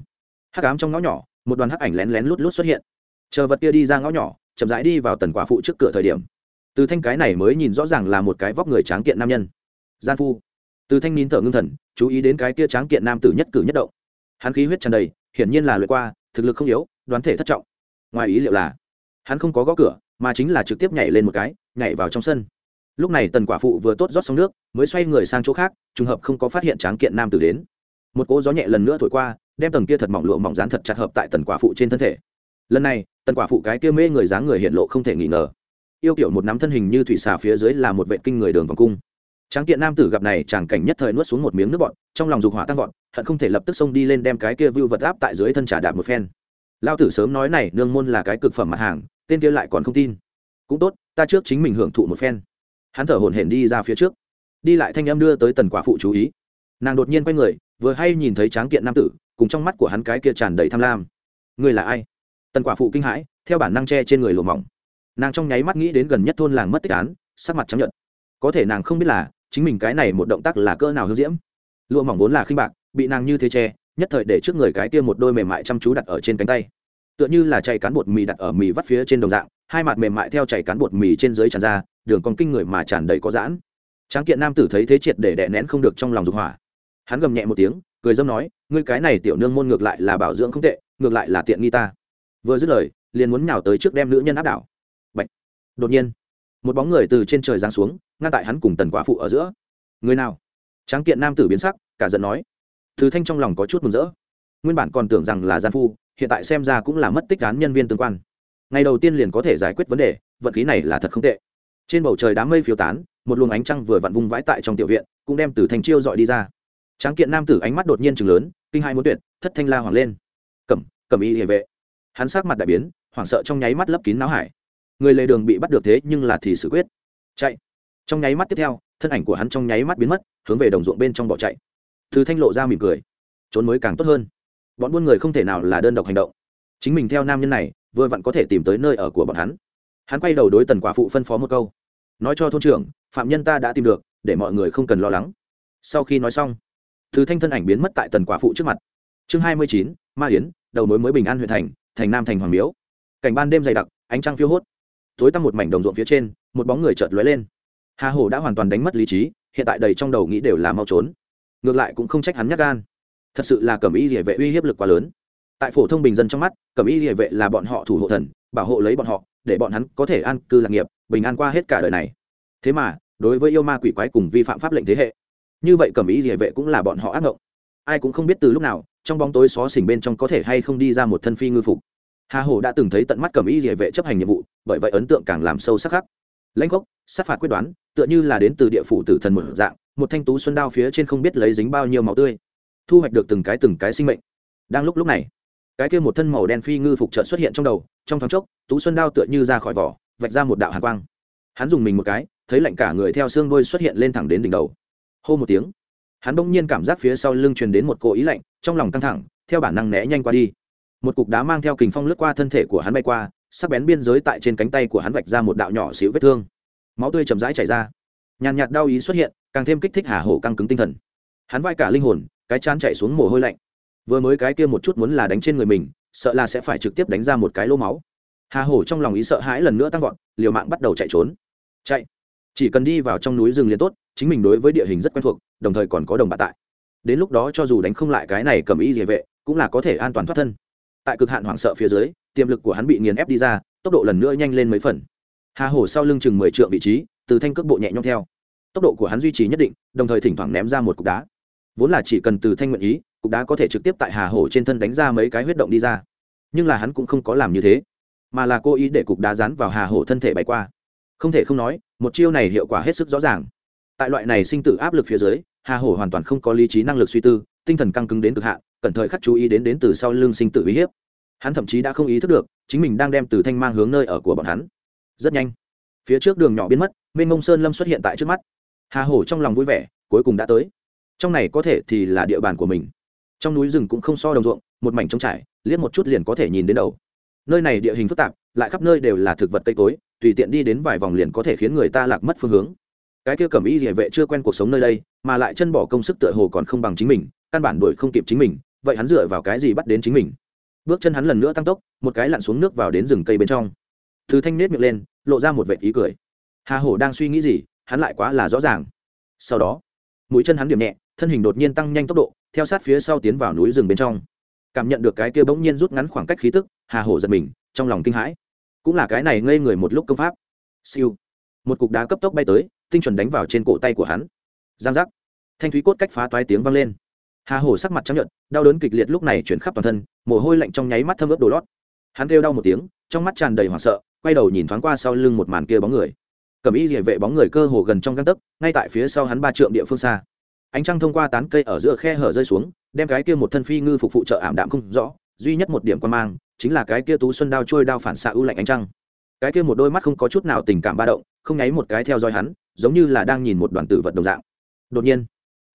hắc ám trong ngõ nhỏ, một đoàn hắc ảnh lén lén lút lút xuất hiện. Chờ vật kia đi ra ngõ nhỏ, chậm rãi đi vào tần quả phụ trước cửa thời điểm. Từ thanh cái này mới nhìn rõ ràng là một cái vóc người tráng kiện nam nhân. Gian phu. Từ thanh nín thở ngưng thần, chú ý đến cái kia tráng kiện nam tử nhất cử nhất động. Hắn khí huyết tràn đầy, hiển nhiên là lượt qua, thực lực không yếu, đoán thể thất trọng. Ngoài ý liệu là, hắn không có gõ cửa, mà chính là trực tiếp nhảy lên một cái, nhảy vào trong sân. Lúc này tần quả phụ vừa tốt rót xong nước, mới xoay người sang chỗ khác, trùng hợp không có phát hiện tráng kiện nam tử đến. Một cỗ gió nhẹ lần nữa thổi qua đem tầng kia thật mỏng lụa mỏng dán thật chặt hợp tại tần quả phụ trên thân thể. Lần này, tần quả phụ cái kia mê người dáng người hiện lộ không thể nghi ngờ. Yêu kiểu một nắm thân hình như thủy xà phía dưới là một vệ kinh người đường vòng cung. Tráng kiện nam tử gặp này chàng cảnh nhất thời nuốt xuống một miếng nước bọt, trong lòng dục hỏa tăng vọt, hận không thể lập tức xông đi lên đem cái kia vưu vật áp tại dưới thân trà đạp một phen. Lao tử sớm nói này, nương môn là cái cực phẩm mặt hàng, tên kia lại còn không tin. Cũng tốt, ta trước chính mình hưởng thụ một phen. Hắn thở hổn hển đi ra phía trước. Đi lại thanh âm đưa tới tần quả phụ chú ý. Nàng đột nhiên quay người, vừa hay nhìn thấy tráng kiện nam tử cùng trong mắt của hắn cái kia tràn đầy tham lam. Người là ai? Tần quả phụ kinh hãi, theo bản năng che trên người lùa mỏng. Nàng trong nháy mắt nghĩ đến gần nhất thôn làng mất tích án, sắc mặt chấp nhận có thể nàng không biết là, chính mình cái này một động tác là cỡ nào hương diễm. Lụa mỏng vốn là khinh bạc, bị nàng như thế che, nhất thời để trước người cái kia một đôi mềm mại chăm chú đặt ở trên cánh tay. Tựa như là chạy cán bột mì đặt ở mì vắt phía trên đồng dạng, hai mặt mềm mại theo chạy cán bột mì trên dưới tràn ra, đường còn kinh người mà tràn đầy có giãn. Tráng kiện nam tử thấy thế triệt để đè nén không được trong lòng dục hỏa. Hắn gầm nhẹ một tiếng, cười dâm nói ngươi cái này tiểu nương môn ngược lại là bảo dưỡng không tệ, ngược lại là tiện nghi ta. Vừa dứt lời, liền muốn nhào tới trước đem nữ nhân áp đảo. Bạch. đột nhiên, một bóng người từ trên trời giáng xuống, ngăn tại hắn cùng tần quả phụ ở giữa. Người nào? Tráng kiện nam tử biến sắc, cả giận nói. Thứ thanh trong lòng có chút mừng rỡ. Nguyên bản còn tưởng rằng là gian phu, hiện tại xem ra cũng là mất tích án nhân viên tương quan. Ngày đầu tiên liền có thể giải quyết vấn đề, vận khí này là thật không tệ. Trên bầu trời đám mây phiêu tán, một luồng ánh trăng vừa vặn vung vãi tại trong tiểu viện, cũng đem từ thành chiêu dọi đi ra tráng kiện nam tử ánh mắt đột nhiên chừng lớn, kinh hai muốn tuyệt, thất thanh la hoàng lên. Cẩm cẩm y hệ vệ. Hắn sát mặt đại biến, hoảng sợ trong nháy mắt lấp kín não hải. Người lề đường bị bắt được thế nhưng là thì xử quyết. Chạy. Trong nháy mắt tiếp theo, thân ảnh của hắn trong nháy mắt biến mất, hướng về đồng ruộng bên trong bỏ chạy. Thứ thanh lộ ra mỉm cười. Trốn mới càng tốt hơn. Bọn buôn người không thể nào là đơn độc hành động. Chính mình theo nam nhân này, vừa vặn có thể tìm tới nơi ở của bọn hắn. Hắn quay đầu đối tần quả phụ phân phó một câu. Nói cho thôn trưởng, phạm nhân ta đã tìm được, để mọi người không cần lo lắng. Sau khi nói xong thứ thanh thân ảnh biến mất tại tần quả phụ trước mặt. Chương hai mươi chín, ma yến, đầu mối mới bình an huyện thành thành nam thành hoàng miếu. Cảnh ban đêm dày đặc, ánh trăng phiêu hốt. Tối tăm một mảnh đồng ruộng phía trên, một bóng người chợt lóe lên. Hà hổ đã hoàn toàn đánh mất lý trí, hiện tại đầy trong đầu nghĩ đều là mau trốn. Ngược lại cũng không trách hắn nhắc gan. Thật sự là cẩm y địa vệ uy hiếp lực quá lớn. Tại phổ thông bình dân trong mắt, cẩm y địa vệ là bọn họ thủ hộ thần, bảo hộ lấy bọn họ, để bọn hắn có thể an cư lạc nghiệp, bình an qua hết cả đời này. Thế mà, đối với yêu ma quỷ quái cùng vi phạm pháp lệnh thế hệ như vậy cẩm ý địa vệ cũng là bọn họ ác ngộng. Ai cũng không biết từ lúc nào, trong bóng tối xó xỉnh bên trong có thể hay không đi ra một thân phi ngư phục. Hà hồ đã từng thấy tận mắt cẩm ý địa vệ chấp hành nhiệm vụ, bởi vậy ấn tượng càng làm sâu sắc khắc lãnh gốc, sát phạt quyết đoán, tựa như là đến từ địa phủ tử thần một dạng, một thanh tú xuân đao phía trên không biết lấy dính bao nhiêu máu tươi. Thu hoạch được từng cái từng cái sinh mệnh. Đang lúc lúc này, cái kia một thân màu đen phi ngư phục trợ xuất hiện trong đầu, trong thoáng chốc, tú xuân đao tựa như ra khỏi vỏ, vạch ra một đạo hàn quang. Hắn dùng mình một cái, thấy lạnh cả người theo xương đôi xuất hiện lên thẳng đến đỉnh đầu hô một tiếng. Hắn bỗng nhiên cảm giác phía sau lưng truyền đến một cỗ ý lạnh, trong lòng căng thẳng, theo bản năng né nhanh qua đi. Một cục đá mang theo kình phong lướt qua thân thể của hắn bay qua, sắc bén biên giới tại trên cánh tay của hắn vạch ra một đạo nhỏ xíu vết thương. Máu tươi chậm rãi chảy ra. Nhàn nhạt đau ý xuất hiện, càng thêm kích thích hà hổ căng cứng tinh thần. Hắn vai cả linh hồn, cái chán chạy xuống mồ hôi lạnh. Vừa mới cái kia một chút muốn là đánh trên người mình, sợ là sẽ phải trực tiếp đánh ra một cái lỗ máu. Hà hổ trong lòng ý sợ hãi lần nữa tăng vọt, liều mạng bắt đầu chạy trốn. Chạy. Chỉ cần đi vào trong núi rừng liền tốt chính mình đối với địa hình rất quen thuộc, đồng thời còn có đồng bạn tại. Đến lúc đó cho dù đánh không lại cái này cầm ý địa vệ, cũng là có thể an toàn thoát thân. Tại cực hạn hoảng sợ phía dưới, tiềm lực của hắn bị nghiền ép đi ra, tốc độ lần nữa nhanh lên mấy phần. Hà hổ sau lưng chừng mười triệu vị trí, từ thanh cước bộ nhẹ nhõm theo. Tốc độ của hắn duy trì nhất định, đồng thời thỉnh thoảng ném ra một cục đá. Vốn là chỉ cần từ thanh nguyện ý, cục đá có thể trực tiếp tại hà hổ trên thân đánh ra mấy cái huyết động đi ra. Nhưng là hắn cũng không có làm như thế, mà là cố ý để cục đá rán vào hà hổ thân thể bay qua. Không thể không nói, một chiêu này hiệu quả hết sức rõ ràng tại loại này sinh tử áp lực phía dưới, hà hổ hoàn toàn không có lý trí năng lực suy tư, tinh thần căng cứng đến cực hạn, cẩn thời khắc chú ý đến đến từ sau lưng sinh tử uy hiếp. Hắn thậm chí đã không ý thức được, chính mình đang đem từ thanh mang hướng nơi ở của bọn hắn. Rất nhanh, phía trước đường nhỏ biến mất mênh mông sơn lâm xuất hiện tại trước mắt. Hà hổ trong lòng vui vẻ, cuối cùng đã tới. Trong này có thể thì là địa bàn của mình. Trong núi rừng cũng không so đồng ruộng, một mảnh trống trải, liếc một chút liền có thể nhìn đến đầu. Nơi này địa hình phức tạp, lại khắp nơi đều là thực vật cây cối, tùy tiện đi đến vài vòng liền có thể khiến người ta lạc mất phương hướng cái kia cẩm y địa vệ chưa quen cuộc sống nơi đây, mà lại chân bỏ công sức tựa hồ còn không bằng chính mình, căn bản đuổi không kịp chính mình, vậy hắn dựa vào cái gì bắt đến chính mình? Bước chân hắn lần nữa tăng tốc, một cái lặn xuống nước vào đến rừng cây bên trong. Thứ thanh nết miệng lên, lộ ra một vệ ý cười. Hà hổ đang suy nghĩ gì, hắn lại quá là rõ ràng. Sau đó, mũi chân hắn điểm nhẹ, thân hình đột nhiên tăng nhanh tốc độ, theo sát phía sau tiến vào núi rừng bên trong. Cảm nhận được cái kia bỗng nhiên rút ngắn khoảng cách khí tức, hà hổ giật mình, trong lòng kinh hãi. Cũng là cái này ngây người một lúc công pháp. Siêu. Một cục đá cấp tốc bay tới tinh chuẩn đánh vào trên cổ tay của hắn. Giang giác. Thanh thúy cốt cách phá toái tiếng vang lên. Hà hổ sắc mặt trắng nhận đau đớn kịch liệt lúc này chuyển khắp toàn thân, mồ hôi lạnh trong nháy mắt thâm ướp đồ lót. Hắn kêu đau một tiếng, trong mắt tràn đầy hoảng sợ, quay đầu nhìn thoáng qua sau lưng một màn kia bóng người. Cầm y địa vệ bóng người cơ hồ gần trong găng tấc, ngay tại phía sau hắn ba trượng địa phương xa. Ánh trăng thông qua tán cây ở giữa khe hở rơi xuống, đem cái kia một thân phi ngư phục phụ trợ ảm đạm không rõ, duy nhất một điểm quan mang, chính là cái kia tú xuân đao trôi đao phản xạ ưu lạnh ánh trăng. Cái kia một đôi mắt không có chút nào tình cảm ba động, không nháy một cái theo dõi hắn giống như là đang nhìn một đoàn tử vật đồng dạng. Đột nhiên,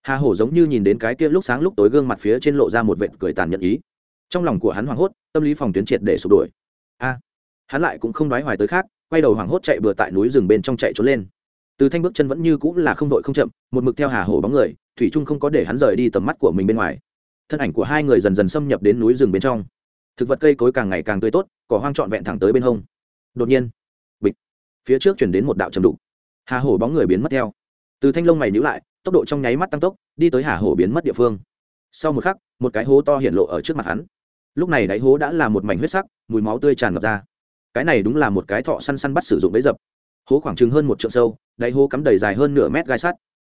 hà hổ giống như nhìn đến cái kia lúc sáng lúc tối gương mặt phía trên lộ ra một vệt cười tàn nhẫn ý. Trong lòng của hắn hoảng hốt, tâm lý phòng tuyến triệt để sụp đổi a, hắn lại cũng không nói hoài tới khác, quay đầu hoảng hốt chạy bừa tại núi rừng bên trong chạy trốn lên. Từ thanh bước chân vẫn như cũng là không vội không chậm, một mực theo hà hổ bóng người, thủy trung không có để hắn rời đi tầm mắt của mình bên ngoài. Thân ảnh của hai người dần dần xâm nhập đến núi rừng bên trong. Thực vật cây cối càng ngày càng tươi tốt, cỏ hoang trọn vẹn thẳng tới bên hông. Đột nhiên, bịch, phía trước chuyển đến một đạo trầm đục hà hổ bóng người biến mất theo. Từ thanh lông mày nhữ lại, tốc độ trong nháy mắt tăng tốc, đi tới hà hổ biến mất địa phương. Sau một khắc, một cái hố to hiện lộ ở trước mặt hắn. Lúc này đáy hố đã là một mảnh huyết sắc, mùi máu tươi tràn ngập ra. Cái này đúng là một cái thọ săn săn bắt sử dụng bẫy dập. Hố khoảng chừng hơn một trượng sâu, đáy hố cắm đầy dài hơn nửa mét gai sắt.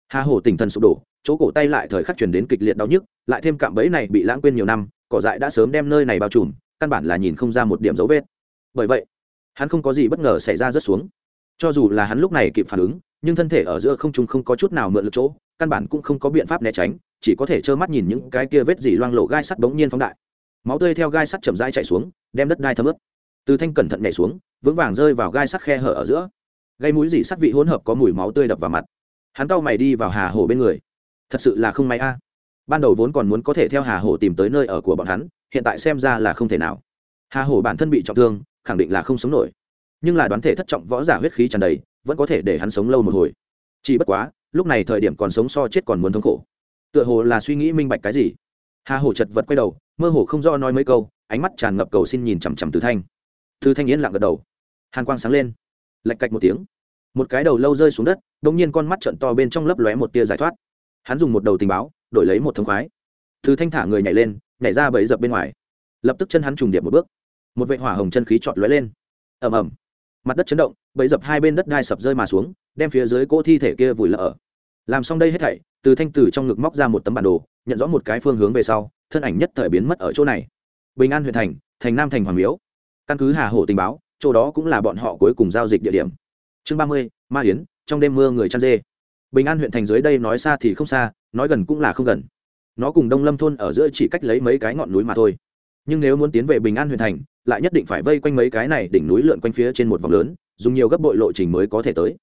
Hà hổ tỉnh thần sụp đổ, chỗ cổ tay lại thời khắc chuyển đến kịch liệt đau nhức, lại thêm cạm bẫy này bị lãng quên nhiều năm, cỏ dại đã sớm đem nơi này bao trùm, căn bản là nhìn không ra một điểm dấu vết. Bởi vậy, hắn không có gì bất ngờ xảy ra rất xuống cho dù là hắn lúc này kịp phản ứng, nhưng thân thể ở giữa không trung không có chút nào mượn lực chỗ, căn bản cũng không có biện pháp né tránh, chỉ có thể trơ mắt nhìn những cái kia vết dỉ loang lộ gai sắt bỗng nhiên phóng đại. Máu tươi theo gai sắt chậm rãi chạy xuống, đem đất đai thấm ướt. Từ thanh cẩn thận nhảy xuống, vững vàng rơi vào gai sắt khe hở ở giữa. Gây mũi dỉ sắt vị hỗn hợp có mùi máu tươi đập vào mặt. Hắn cau mày đi vào hà hồ bên người. Thật sự là không may a. Ban đầu vốn còn muốn có thể theo hà hồ tìm tới nơi ở của bọn hắn, hiện tại xem ra là không thể nào. Hà hồ bản thân bị trọng thương, khẳng định là không sống nổi nhưng là đoán thể thất trọng võ giả huyết khí tràn đầy, vẫn có thể để hắn sống lâu một hồi. Chỉ bất quá, lúc này thời điểm còn sống so chết còn muốn thống khổ. Tựa hồ là suy nghĩ minh bạch cái gì. Hà hổ chật vật quay đầu, mơ hồ không do nói mấy câu, ánh mắt tràn ngập cầu xin nhìn chằm chằm từ thanh. Từ thanh yên lặng gật đầu. Hàn quang sáng lên. Lạch cạch một tiếng. Một cái đầu lâu rơi xuống đất đ ỗ n g nhiên con mắt trận to bên trong lấp lóe một tia giải thoát. Hắn dùng một đầu tình báo, đổi lấy một thống khoái. Từ thanh thả người nhảy lên, nhảy ra bẫy dập bên ngoài. Lập tức chân hắn trùng điệp một bước. Một vệ hỏa hồng chân khí trọt lóe lên. Ẩm ẩm mặt đất chấn động, bẫy dập hai bên đất đai sập rơi mà xuống, đem phía dưới cỗ thi thể kia vùi lỡ làm xong đây hết thảy, từ thanh tử trong ngực móc ra một tấm bản đồ, nhận rõ một cái phương hướng về sau, thân ảnh nhất thời biến mất ở chỗ này. Bình an huyện thành thành nam thành hoàng miếu. Căn cứ hà hổ tình báo, chỗ đó cũng là bọn họ cuối cùng giao dịch địa điểm. Chương ba mươi, ma yến, trong đêm mưa người chăn dê. Bình an huyện thành dưới đây nói xa thì không xa, nói gần cũng là không gần. Nó cùng đông lâm thôn ở giữa chỉ cách lấy mấy cái ngọn núi mà thôi. Nhưng nếu muốn tiến về bình an huyện thành lại nhất định phải vây quanh mấy cái này đỉnh núi lượn quanh phía trên một vòng lớn, dùng nhiều gấp bội lộ trình mới có thể tới.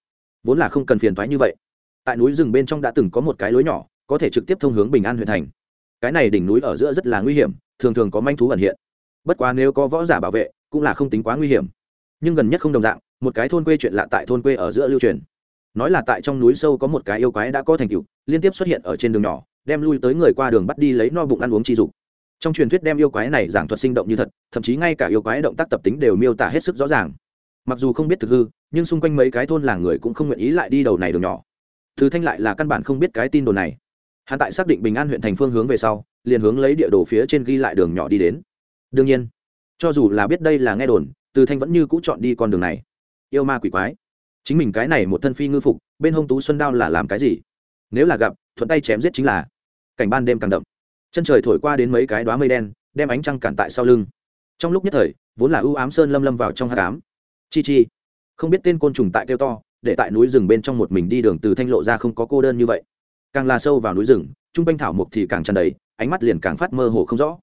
Vốn là không cần phiền thoái như vậy. Tại núi rừng bên trong đã từng có một cái lối nhỏ, có thể trực tiếp thông hướng bình an huyện thành. Cái này đỉnh núi ở giữa rất là nguy hiểm, thường thường có manh thú ẩn hiện. Bất quá nếu có võ giả bảo vệ, cũng là không tính quá nguy hiểm. Nhưng gần nhất không đồng dạng, một cái thôn quê chuyện lạ tại thôn quê ở giữa lưu truyền. Nói là tại trong núi sâu có một cái yêu quái đã có thành tựu, liên tiếp xuất hiện ở trên đường nhỏ, đem lui tới người qua đường bắt đi lấy no bụng ăn uống chi dục trong truyền thuyết đem yêu quái này giảng thuật sinh động như thật, thậm chí ngay cả yêu quái động tác tập tính đều miêu tả hết sức rõ ràng. Mặc dù không biết thực hư, nhưng xung quanh mấy cái thôn làng người cũng không nguyện ý lại đi đầu này đường nhỏ. Thứ thanh lại là căn bản không biết cái tin đồn này. Hắn tại xác định bình an huyện thành phương hướng về sau, liền hướng lấy địa đồ phía trên ghi lại đường nhỏ đi đến. Đương nhiên, cho dù là biết đây là nghe đồn, từ thanh vẫn như cũ chọn đi con đường này. Yêu ma quỷ quái. Chính mình cái này một thân phi ngư phục, bên hông tú xuân đao là làm cái gì? Nếu là gặp, thuận tay chém giết chính là. Cảnh ban đêm càng đậm chân trời thổi qua đến mấy cái đoá mây đen, đem ánh trăng cản tại sau lưng. Trong lúc nhất thời, vốn là ưu ám sơn lâm lâm vào trong hát cám chi chi, không biết tên côn trùng tại kêu to, để tại núi rừng bên trong một mình đi đường từ thanh lộ ra không có cô đơn như vậy. Càng là sâu vào núi rừng, trung quanh thảo mộc thì càng tràn đầy, ánh mắt liền càng phát mơ hồ không rõ.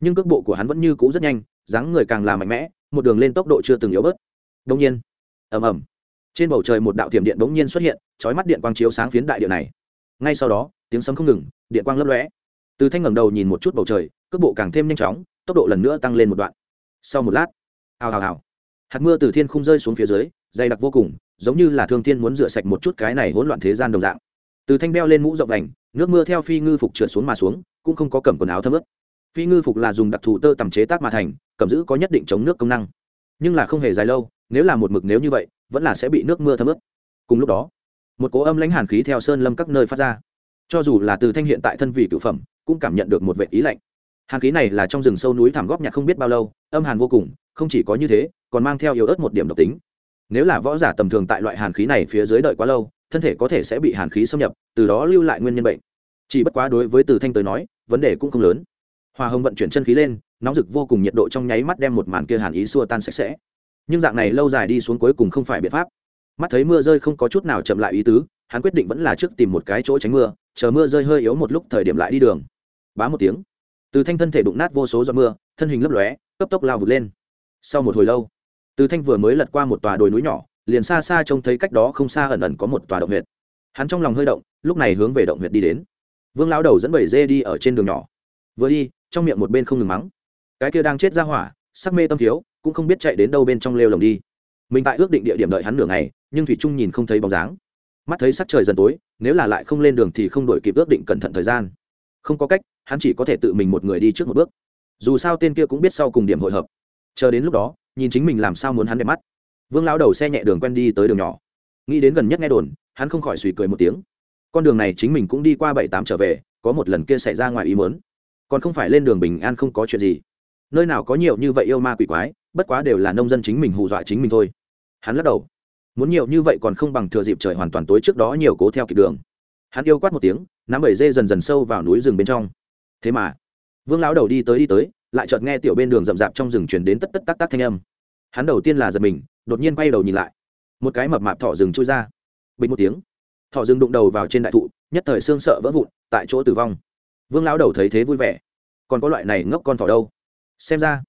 Nhưng cước bộ của hắn vẫn như cũ rất nhanh, dáng người càng là mạnh mẽ, một đường lên tốc độ chưa từng yếu bớt. Đông nhiên, ầm ầm, trên bầu trời một đạo thiểm điện đống nhiên xuất hiện trói mắt điện quang chiếu sáng phiến đại địa này. Ngay sau đó, tiếng sấm không ngừng, điện quang lấp lóe từ thanh ngẩng đầu nhìn một chút bầu trời, cước bộ càng thêm nhanh chóng, tốc độ lần nữa tăng lên một đoạn. Sau một lát, hào hào hào. Hạt mưa từ thiên không rơi xuống phía dưới, dày đặc vô cùng, giống như là thương thiên muốn rửa sạch một chút cái này hỗn loạn thế gian đồng dạng. Từ thanh beo lên mũ rộng đành nước mưa theo phi ngư phục trượt xuống mà xuống, cũng không có cầm quần áo thấm ướt. Phi ngư phục là dùng đặc thù tơ tầm chế tác mà thành, cầm giữ có nhất định chống nước công năng. Nhưng là không hề dài lâu, nếu là một mực nếu như vậy, vẫn là sẽ bị nước mưa thấm ướt. Cùng lúc đó, một cố âm lãnh hàn khí theo sơn lâm các nơi phát ra. Cho dù là từ thanh hiện tại thân vị cửu phẩm cũng cảm nhận được một vệ ý lạnh. Hàn khí này là trong rừng sâu núi thảm góp nhặt không biết bao lâu, âm hàn vô cùng, không chỉ có như thế, còn mang theo yếu ớt một điểm độc tính. Nếu là võ giả tầm thường tại loại hàn khí này phía dưới đợi quá lâu, thân thể có thể sẽ bị hàn khí xâm nhập, từ đó lưu lại nguyên nhân bệnh. Chỉ bất quá đối với từ thanh tới nói, vấn đề cũng không lớn. Hòa hồng vận chuyển chân khí lên, nóng rực vô cùng nhiệt độ trong nháy mắt đem một màn kia hàn ý xua tan sạch sẽ. Nhưng dạng này lâu dài đi xuống cuối cùng không phải biện pháp. Mắt thấy mưa rơi không có chút nào chậm lại ý tứ, hắn quyết định vẫn là trước tìm một cái chỗ tránh mưa, chờ mưa rơi hơi yếu một lúc thời điểm lại đi đường bá một tiếng. Từ thanh thân thể đụng nát vô số giọt mưa, thân hình lấp lóe, cấp tốc lao vụt lên. Sau một hồi lâu, từ thanh vừa mới lật qua một tòa đồi núi nhỏ, liền xa xa trông thấy cách đó không xa ẩn ẩn có một tòa động huyệt. Hắn trong lòng hơi động, lúc này hướng về động huyệt đi đến. Vương lão đầu dẫn bảy dê đi ở trên đường nhỏ. Vừa đi, trong miệng một bên không ngừng mắng. Cái kia đang chết ra hỏa, sắc mê tâm thiếu, cũng không biết chạy đến đâu bên trong lêu lồng đi. Mình tại ước định địa điểm đợi hắn nửa ngày, nhưng thủy trung nhìn không thấy bóng dáng. Mắt thấy sắc trời dần tối, nếu là lại không lên đường thì không đổi kịp ước định cẩn thận thời gian không có cách, hắn chỉ có thể tự mình một người đi trước một bước. Dù sao tên kia cũng biết sau cùng điểm hội hợp. Chờ đến lúc đó, nhìn chính mình làm sao muốn hắn đẹp mắt. Vương lão đầu xe nhẹ đường quen đi tới đường nhỏ. Nghĩ đến gần nhất nghe đồn, hắn không khỏi suy cười một tiếng. Con đường này chính mình cũng đi qua bảy tám trở về, có một lần kia xảy ra ngoài ý mớn còn không phải lên đường bình an không có chuyện gì. Nơi nào có nhiều như vậy yêu ma quỷ quái, bất quá đều là nông dân chính mình hù dọa chính mình thôi. Hắn lắc đầu. Muốn nhiều như vậy còn không bằng thừa dịp trời hoàn toàn tối trước đó nhiều cố theo kịp đường. Hắn yêu quát một tiếng nắm bảy dê dần dần sâu vào núi rừng bên trong. Thế mà, vương lão đầu đi tới đi tới, lại chợt nghe tiểu bên đường rậm rạp trong rừng chuyển đến tất tất tắc tắc thanh âm. Hắn đầu tiên là giật mình, đột nhiên quay đầu nhìn lại. Một cái mập mạp thỏ rừng trôi ra. Bình một tiếng, thỏ rừng đụng đầu vào trên đại thụ, nhất thời xương sợ vỡ vụn, tại chỗ tử vong. Vương lão đầu thấy thế vui vẻ. Còn có loại này ngốc con thỏ đâu? Xem ra,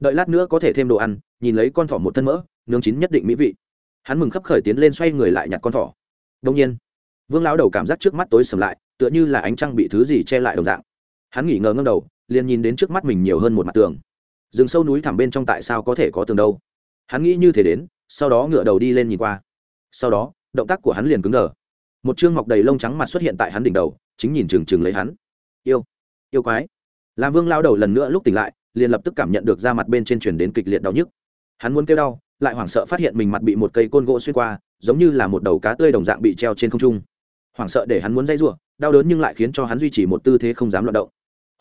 đợi lát nữa có thể thêm đồ ăn, nhìn lấy con thỏ một thân mỡ, nướng chín nhất định mỹ vị. Hắn mừng khấp khởi tiến lên xoay người lại nhặt con thỏ. Đông nhiên, vương lão đầu cảm giác trước mắt tối sầm lại tựa như là ánh trăng bị thứ gì che lại đồng dạng. Hắn nghỉ ngờ ngâm đầu, liền nhìn đến trước mắt mình nhiều hơn một mặt tường. Rừng sâu núi thẳm bên trong tại sao có thể có tường đâu? Hắn nghĩ như thế đến, sau đó ngựa đầu đi lên nhìn qua. Sau đó, động tác của hắn liền cứng đờ. Một chương mọc đầy lông trắng mặt xuất hiện tại hắn đỉnh đầu, chính nhìn trừng trừng lấy hắn. Yêu yêu quái. Làm vương lao đầu lần nữa lúc tỉnh lại, liền lập tức cảm nhận được da mặt bên trên chuyển đến kịch liệt đau nhức. Hắn muốn kêu đau, lại hoảng sợ phát hiện mình mặt bị một cây côn gỗ xuyên qua, giống như là một đầu cá tươi đồng dạng bị treo trên không trung. Hoảng sợ để hắn muốn dây r u ộ đau đớn nhưng lại khiến cho hắn duy trì một tư thế không dám loạn động.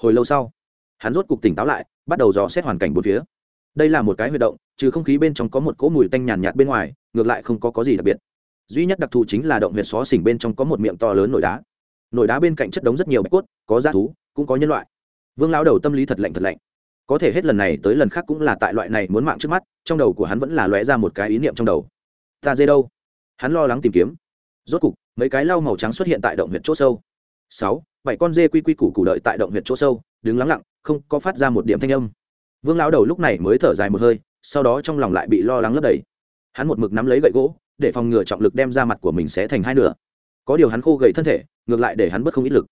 Hồi lâu sau hắn rốt cục tỉnh táo lại bắt đầu dò xét hoàn cảnh bốn phía. Đây là một cái huy động trừ không khí bên trong có một cỗ mùi tanh nhàn nhạt bên ngoài ngược lại không có, có gì đặc biệt. Duy nhất đặc thù chính là động huyệt xó xỉnh bên trong có một miệng to lớn nổi đá. Nổi đá bên cạnh chất đống rất nhiều bạch cốt có g thú cũng có nhân loại. Vương lão đầu tâm lý thật lạnh thật lạnh. Có thể hết lần này tới lần khác cũng là tại loại này muốn mạng trước mắt trong đầu của hắn vẫn là lóe ra một cái ý niệm trong đầu. Ta dê đâu? Hắn lo lắng tìm kiếm rốt cục, mấy cái lau màu trắng xuất hiện tại động huyệt chỗ sâu. Sáu, bảy con dê quy quy củ củ đợi tại động huyệt chỗ sâu, đứng lắng lặng, không có phát ra một điểm thanh âm. Vương lão đầu lúc này mới thở dài một hơi, sau đó trong lòng lại bị lo lắng lấp đầy. Hắn một mực nắm lấy gậy gỗ, để phòng ngừa trọng lực đem ra mặt của mình sẽ thành hai nửa. Có điều hắn khô gầy thân thể, ngược lại để hắn bất không ít lực.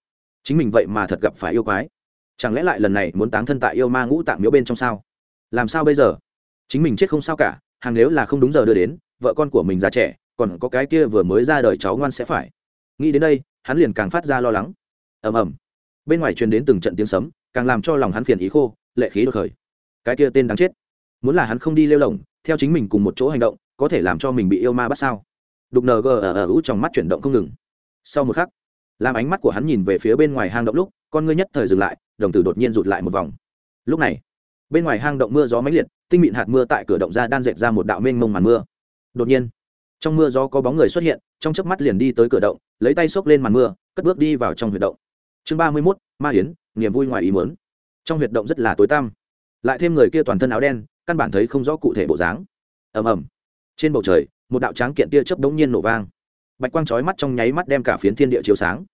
Chính mình vậy mà thật gặp phải yêu quái. Chẳng lẽ lại lần này muốn táng thân tại yêu ma ngũ tạng miếu bên trong sao? Làm sao bây giờ? Chính mình chết không sao cả, hàng nếu là không đúng giờ đưa đến, vợ con của mình già trẻ còn có cái kia vừa mới ra đời cháu ngoan sẽ phải. Nghĩ đến đây, hắn liền càng phát ra lo lắng. Ầm ầm. Bên ngoài truyền đến từng trận tiếng sấm, càng làm cho lòng hắn phiền ý khô, lệ khí đột khởi. Cái kia tên đáng chết. Muốn là hắn không đi lêu lỏng theo chính mình cùng một chỗ hành động, có thể làm cho mình bị yêu ma bắt sao? Đục ng ở ở ú trong mắt chuyển động không ngừng. Sau một khắc, làm ánh mắt của hắn nhìn về phía bên ngoài hang động lúc, con ngươi nhất thời dừng lại, đồng tử đột nhiên rụt lại một vòng. Lúc này, bên ngoài hang động mưa gió mãnh liệt, tinh mịn hạt mưa tại cửa động ra đan dệt ra một đạo mênh mông màn mưa. Đột nhiên trong mưa gió có bóng người xuất hiện, trong chớp mắt liền đi tới cửa động, lấy tay xốc lên màn mưa, cất bước đi vào trong huyệt động. Chương ba mươi mốt, ma hiến niềm vui ngoài ý muốn. Trong huyệt động rất là tối tăm. Lại thêm người kia toàn thân áo đen, căn bản thấy không rõ cụ thể bộ dáng. Ầm ầm. Trên bầu trời, một đạo tráng kiện tia chớp đống nhiên nổ vang. Bạch quang chói mắt trong nháy mắt đem cả phiến thiên địa chiếu sáng.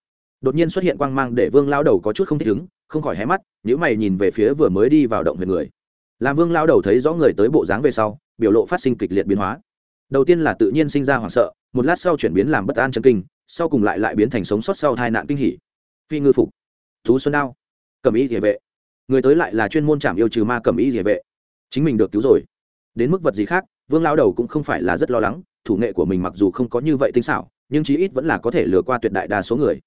Đột nhiên xuất hiện quang mang để vương lao đầu có chút không thích ứng, không khỏi hé mắt nếu mày nhìn về phía vừa mới đi vào động huyệt người. Làm vương lao đầu thấy rõ người tới bộ dáng về sau, biểu lộ phát sinh kịch liệt biến hóa đầu tiên là tự nhiên sinh ra hoảng sợ, một lát sau chuyển biến làm bất an chân kinh, sau cùng lại lại biến thành sống sót sau tai nạn kinh hỉ. Phi ngư phục. Thú xuân đao. Cầm ý địa vệ. Người tới lại là chuyên môn chạm yêu trừ ma cầm ý địa vệ. Chính mình được cứu rồi. Đến mức vật gì khác, vương lao đầu cũng không phải là rất lo lắng, thủ nghệ của mình mặc dù không có như vậy tinh xảo, nhưng chí ít vẫn là có thể lừa qua tuyệt đại đa số người.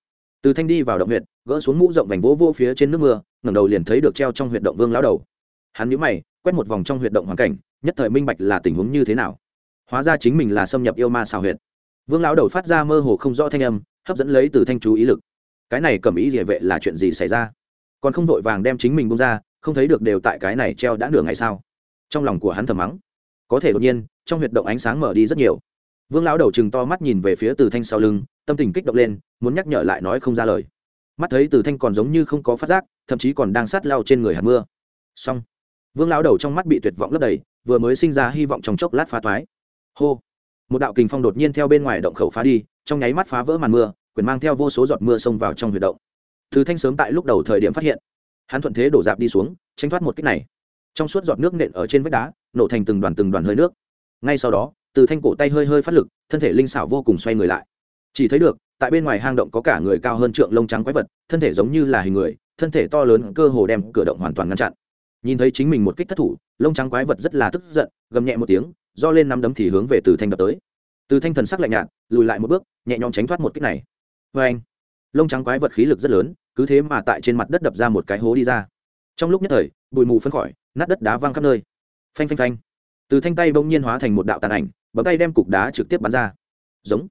Từ thanh đi vào động huyện gỡ xuống mũ rộng vành vỗ vô phía trên nước mưa, ngẩng đầu liền thấy được treo trong huyện động vương lao đầu. Hắn nhíu mày, quét một vòng trong huyện động hoàn cảnh, nhất thời minh bạch là tình huống như thế nào hóa ra chính mình là xâm nhập yêu ma xào huyệt. Vương lão đầu phát ra mơ hồ không rõ thanh âm, hấp dẫn lấy từ thanh chú ý lực. Cái này cầm ý địa vệ là chuyện gì xảy ra? Còn không vội vàng đem chính mình bông ra, không thấy được đều tại cái này treo đã nửa ngày sao? Trong lòng của hắn thầm mắng. Có thể đột nhiên, trong huyệt động ánh sáng mở đi rất nhiều. Vương lão đầu chừng to mắt nhìn về phía từ thanh sau lưng, tâm tình kích động lên, muốn nhắc nhở lại nói không ra lời. Mắt thấy từ thanh còn giống như không có phát giác, thậm chí còn đang sát lao trên người hạt mưa. Xong. Vương lão đầu trong mắt bị tuyệt vọng lấp đầy, vừa mới sinh ra hy vọng trong chốc lát phá toái hô. Một đạo kình phong đột nhiên theo bên ngoài động khẩu phá đi, trong nháy mắt phá vỡ màn mưa, quyền mang theo vô số giọt mưa xông vào trong huyệt động. Từ thanh sớm tại lúc đầu thời điểm phát hiện, hắn thuận thế đổ dạp đi xuống tranh thoát một cách này. Trong suốt giọt nước nện ở trên vách đá, nổ thành từng đoàn từng đoàn hơi nước. Ngay sau đó, từ thanh cổ tay hơi hơi phát lực, thân thể linh xảo vô cùng xoay người lại. Chỉ thấy được, tại bên ngoài hang động có cả người cao hơn trượng lông trắng quái vật, thân thể giống như là hình người, thân thể to lớn cơ hồ đem cửa động hoàn toàn ngăn chặn. Nhìn thấy chính mình một kích thất thủ, lông trắng quái vật rất là tức giận, gầm nhẹ một tiếng do lên nắm đấm thì hướng về từ thanh đập tới. Từ thanh thần sắc lạnh nhạt, lùi lại một bước, nhẹ nhõm tránh thoát một kích này. Vê anh, lông trắng quái vật khí lực rất lớn, cứ thế mà tại trên mặt đất đập ra một cái hố đi ra. Trong lúc nhất thời, bụi mù phân khỏi nát đất đá văng khắp nơi. Phanh phanh phanh. Từ thanh tay bỗng nhiên hóa thành một đạo tàn ảnh, bấm tay đem cục đá trực tiếp bắn ra. Giống.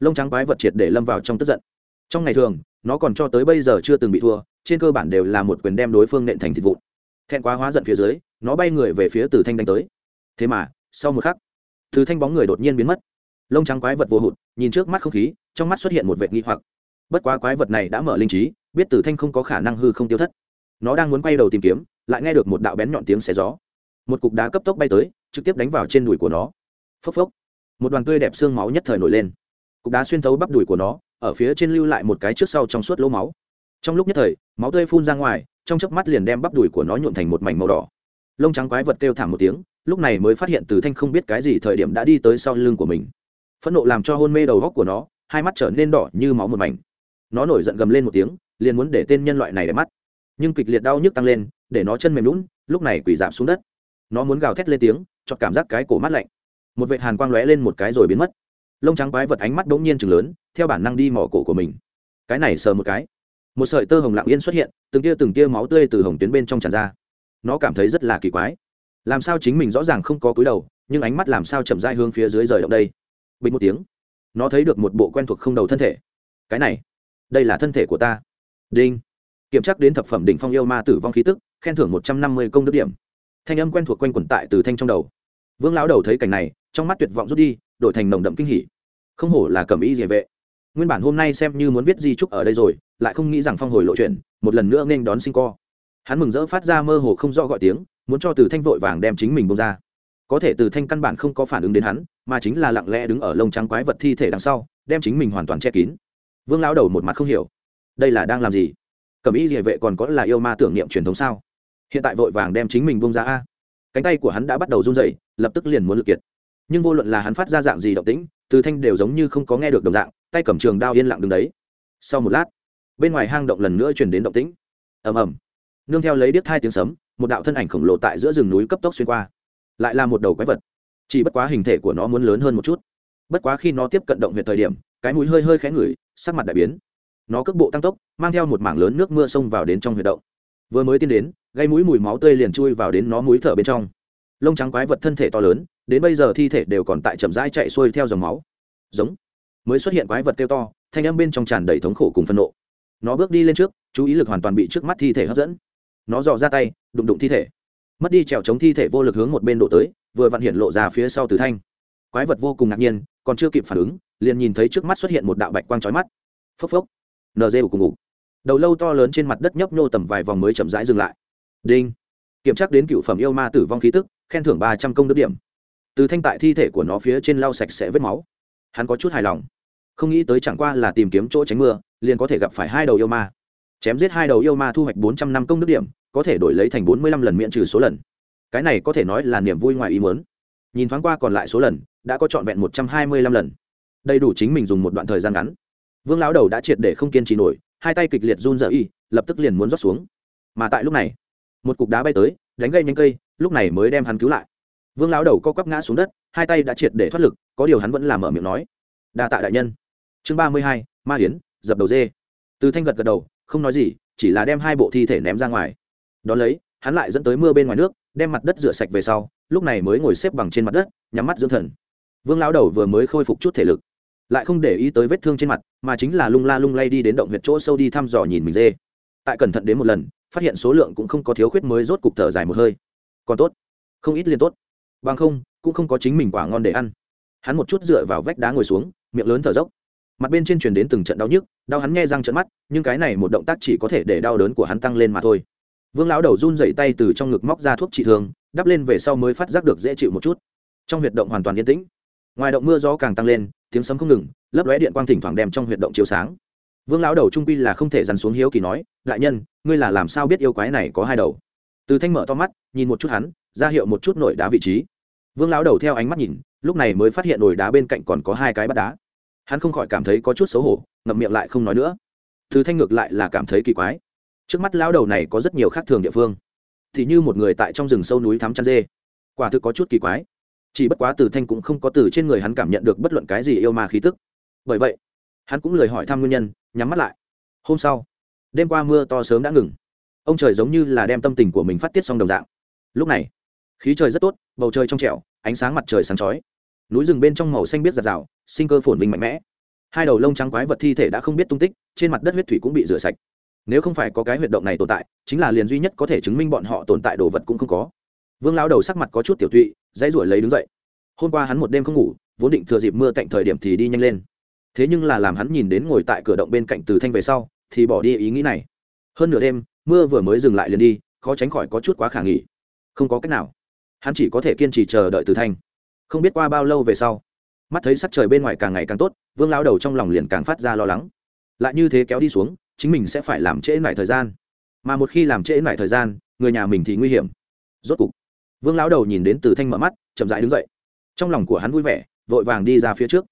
Lông trắng quái vật triệt để lâm vào trong tức giận. Trong ngày thường, nó còn cho tới bây giờ chưa từng bị thua, trên cơ bản đều là một quyền đem đối phương nện thành thịt vụn. Thẹn quá hóa giận phía dưới, nó bay người về phía từ thanh đánh tới. Thế mà sau một khắc, từ thanh bóng người đột nhiên biến mất. Lông trắng quái vật vô hụt, nhìn trước mắt không khí, trong mắt xuất hiện một vệt nghi hoặc. Bất quá quái vật này đã mở linh trí, biết tử thanh không có khả năng hư không tiêu thất. Nó đang muốn quay đầu tìm kiếm, lại nghe được một đạo bén nhọn tiếng xé gió. Một cục đá cấp tốc bay tới, trực tiếp đánh vào trên đùi của nó. Phốc phốc. Một đoàn tươi đẹp xương máu nhất thời nổi lên. Cục đá xuyên thấu bắp đùi của nó, ở phía trên lưu lại một cái trước sau trong suốt lỗ máu. Trong lúc nhất thời, máu tươi phun ra ngoài, trong chớp mắt liền đem bắp đùi của nó nhuộn thành một mảnh màu đỏ. Lông trắng quái vật kêu thảm một tiếng lúc này mới phát hiện từ thanh không biết cái gì thời điểm đã đi tới sau lưng của mình. Phẫn nộ làm cho hôn mê đầu góc của nó, hai mắt trở nên đỏ như máu một mảnh. Nó nổi giận gầm lên một tiếng, liền muốn để tên nhân loại này để mắt. Nhưng kịch liệt đau nhức tăng lên, để nó chân mềm lún lúc này quỳ giảm xuống đất. Nó muốn gào thét lên tiếng cho cảm giác cái cổ mắt lạnh. Một vệt hàn quang lóe lên một cái rồi biến mất. Lông trắng quái vật ánh mắt bỗng nhiên chừng lớn, theo bản năng đi mỏ cổ của mình. Cái này sờ một cái. Một sợi tơ hồng lặng yên xuất hiện, từng tia từng tia máu tươi từ hồng tuyến bên trong tràn ra. Nó cảm thấy rất là kỳ quái làm sao chính mình rõ ràng không có cúi đầu, nhưng ánh mắt làm sao chậm dai hướng phía dưới rời động đây? Bình một tiếng, nó thấy được một bộ quen thuộc không đầu thân thể. Cái này, đây là thân thể của ta. Đinh. Kiểm tra đến thập phẩm đỉnh phong yêu ma tử vong khí tức, khen thưởng một trăm năm mươi công đức điểm. Thanh âm quen thuộc quanh quẩn tại từ thanh trong đầu. Vương lão đầu thấy cảnh này, trong mắt tuyệt vọng rút đi, đổi thành nồng đậm kinh hỉ. Không hổ là cầm ý địa vệ. Nguyên bản hôm nay xem như muốn viết di trúc ở đây rồi, lại không nghĩ rằng phong hồi lộ chuyện, một lần nữa nên đón sinh co. Hắn mừng rỡ phát ra mơ hồ không rõ gọi tiếng muốn cho từ thanh vội vàng đem chính mình bông ra. Có thể từ thanh căn bản không có phản ứng đến hắn, mà chính là lặng lẽ đứng ở lông trắng quái vật thi thể đằng sau, đem chính mình hoàn toàn che kín. Vương lao đầu một mặt không hiểu. Đây là đang làm gì? Cầm ý địa vệ còn có là yêu ma tưởng niệm truyền thống sao? Hiện tại vội vàng đem chính mình bông ra a. Cánh tay của hắn đã bắt đầu run rẩy, lập tức liền muốn lực kiệt. Nhưng vô luận là hắn phát ra dạng gì động tĩnh, từ thanh đều giống như không có nghe được đồng dạng, tay cầm trường đao yên lặng đứng đấy. Sau một lát, bên ngoài hang động lần nữa chuyển đến động tĩnh. Ầm ầm. Nương theo lấy điếc hai tiếng sấm một đạo thân ảnh khổng lồ tại giữa rừng núi cấp tốc xuyên qua, lại là một đầu quái vật. Chỉ bất quá hình thể của nó muốn lớn hơn một chút. Bất quá khi nó tiếp cận động huyệt thời điểm, cái mũi hơi hơi khẽ ngửi, sắc mặt đại biến. Nó cước bộ tăng tốc, mang theo một mảng lớn nước mưa xông vào đến trong huyệt động. Vừa mới tiến đến, gây mũi mùi máu tươi liền chui vào đến nó mũi thở bên trong. Lông trắng quái vật thân thể to lớn, đến bây giờ thi thể đều còn tại chậm rãi chạy xuôi theo dòng máu. Giống. Mới xuất hiện quái vật kêu to, thanh âm bên trong tràn đầy thống khổ cùng phân nộ. Nó bước đi lên trước, chú ý lực hoàn toàn bị trước mắt thi thể hấp dẫn nó dò ra tay, đụng đụng thi thể. Mất đi trèo chống thi thể vô lực hướng một bên đổ tới, vừa vặn hiện lộ ra phía sau từ thanh. Quái vật vô cùng ngạc nhiên, còn chưa kịp phản ứng, liền nhìn thấy trước mắt xuất hiện một đạo bạch quang trói mắt. Phốc phốc. Nd cùng ngủ. Đầu lâu to lớn trên mặt đất nhấp nhô tầm vài vòng mới chậm rãi dừng lại. Đinh. Kiểm tra đến cựu phẩm yêu ma tử vong khí tức, khen thưởng ba trăm công đức điểm. Từ thanh tại thi thể của nó phía trên lau sạch sẽ vết máu. Hắn có chút hài lòng. Không nghĩ tới chẳng qua là tìm kiếm chỗ tránh mưa, liền có thể gặp phải hai đầu yêu ma chém giết hai đầu yêu ma thu hoạch bốn trăm năm công đức điểm, có thể đổi lấy thành bốn mươi lăm lần miễn trừ số lần. Cái này có thể nói là niềm vui ngoài ý muốn. Nhìn thoáng qua còn lại số lần, đã có trọn vẹn một trăm hai mươi lăm lần. Đầy đủ chính mình dùng một đoạn thời gian ngắn. Vương lão đầu đã triệt để không kiên trì nổi, hai tay kịch liệt run rợ y lập tức liền muốn rót xuống. Mà tại lúc này, một cục đá bay tới, đánh gây nhanh cây, lúc này mới đem hắn cứu lại. Vương lão đầu co quắp ngã xuống đất, hai tay đã triệt để thoát lực, có điều hắn vẫn làm mở miệng nói. Đa tạ đại nhân. Chương ba mươi hai, ma hiến dập đầu dê. Từ thanh gật gật đầu không nói gì, chỉ là đem hai bộ thi thể ném ra ngoài. Đón lấy, hắn lại dẫn tới mưa bên ngoài nước, đem mặt đất rửa sạch về sau, lúc này mới ngồi xếp bằng trên mặt đất, nhắm mắt dưỡng thần. Vương lão đầu vừa mới khôi phục chút thể lực, lại không để ý tới vết thương trên mặt, mà chính là lung la lung lay đi đến động huyệt chỗ sâu đi thăm dò nhìn mình dê. Tại cẩn thận đến một lần, phát hiện số lượng cũng không có thiếu khuyết mới rốt cục thở dài một hơi. Còn tốt, không ít liên tốt. Bằng không, cũng không có chính mình quả ngon để ăn. Hắn một chút dựa vào vách đá ngồi xuống, miệng lớn thở dốc mặt bên trên truyền đến từng trận đau nhức, đau hắn nghe răng trận mắt, nhưng cái này một động tác chỉ có thể để đau đớn của hắn tăng lên mà thôi. Vương lão đầu run dậy tay từ trong ngực móc ra thuốc trị thương, đắp lên về sau mới phát giác được dễ chịu một chút. Trong huyệt động hoàn toàn yên tĩnh. Ngoài động mưa gió càng tăng lên, tiếng sấm không ngừng, lấp lóe điện quang thỉnh thoảng đem trong huyệt động chiếu sáng. Vương lão đầu trung quy là không thể dằn xuống hiếu kỳ nói, đại nhân, ngươi là làm sao biết yêu quái này có hai đầu? Từ thanh mở to mắt, nhìn một chút hắn, ra hiệu một chút nổi đá vị trí. Vương lão đầu theo ánh mắt nhìn, lúc này mới phát hiện nổi đá bên cạnh còn có hai cái bắt đá hắn không khỏi cảm thấy có chút xấu hổ, ngậm miệng lại không nói nữa. Từ thanh ngược lại là cảm thấy kỳ quái. Trước mắt lão đầu này có rất nhiều khác thường địa phương. Thì như một người tại trong rừng sâu núi thắm chăn dê. Quả thực có chút kỳ quái. Chỉ bất quá từ thanh cũng không có từ trên người hắn cảm nhận được bất luận cái gì yêu ma khí tức. Bởi vậy, hắn cũng lời hỏi thăm nguyên nhân, nhắm mắt lại. Hôm sau, đêm qua mưa to sớm đã ngừng. Ông trời giống như là đem tâm tình của mình phát tiết xong đồng dạng. Lúc này, khí trời rất tốt, bầu trời trong trẻo, ánh sáng mặt trời sáng chói núi rừng bên trong màu xanh biết giạt rào, sinh cơ phồn vinh mạnh mẽ. Hai đầu lông trắng quái vật thi thể đã không biết tung tích, trên mặt đất huyết thủy cũng bị rửa sạch. Nếu không phải có cái huyệt động này tồn tại, chính là liền duy nhất có thể chứng minh bọn họ tồn tại đồ vật cũng không có. Vương lao đầu sắc mặt có chút tiểu tụy, dãy ruổi lấy đứng dậy. Hôm qua hắn một đêm không ngủ, vốn định thừa dịp mưa cạnh thời điểm thì đi nhanh lên. Thế nhưng là làm hắn nhìn đến ngồi tại cửa động bên cạnh từ thanh về sau, thì bỏ đi ý nghĩ này. Hơn nửa đêm, mưa vừa mới dừng lại liền đi, khó tránh khỏi có chút quá khả nghỉ không có cách nào. Hắn chỉ có thể kiên trì chờ đợi từ thanh không biết qua bao lâu về sau mắt thấy sắc trời bên ngoài càng ngày càng tốt vương lao đầu trong lòng liền càng phát ra lo lắng. Lại như thế kéo đi xuống chính mình sẽ phải làm trễ lại thời gian. Mà một khi làm trễ lại thời gian người nhà mình thì nguy hiểm. Rốt cục vương lão đầu nhìn đến từ thanh mở mắt chậm rãi đứng dậy. Trong lòng của hắn vui vẻ vội vàng đi ra phía trước.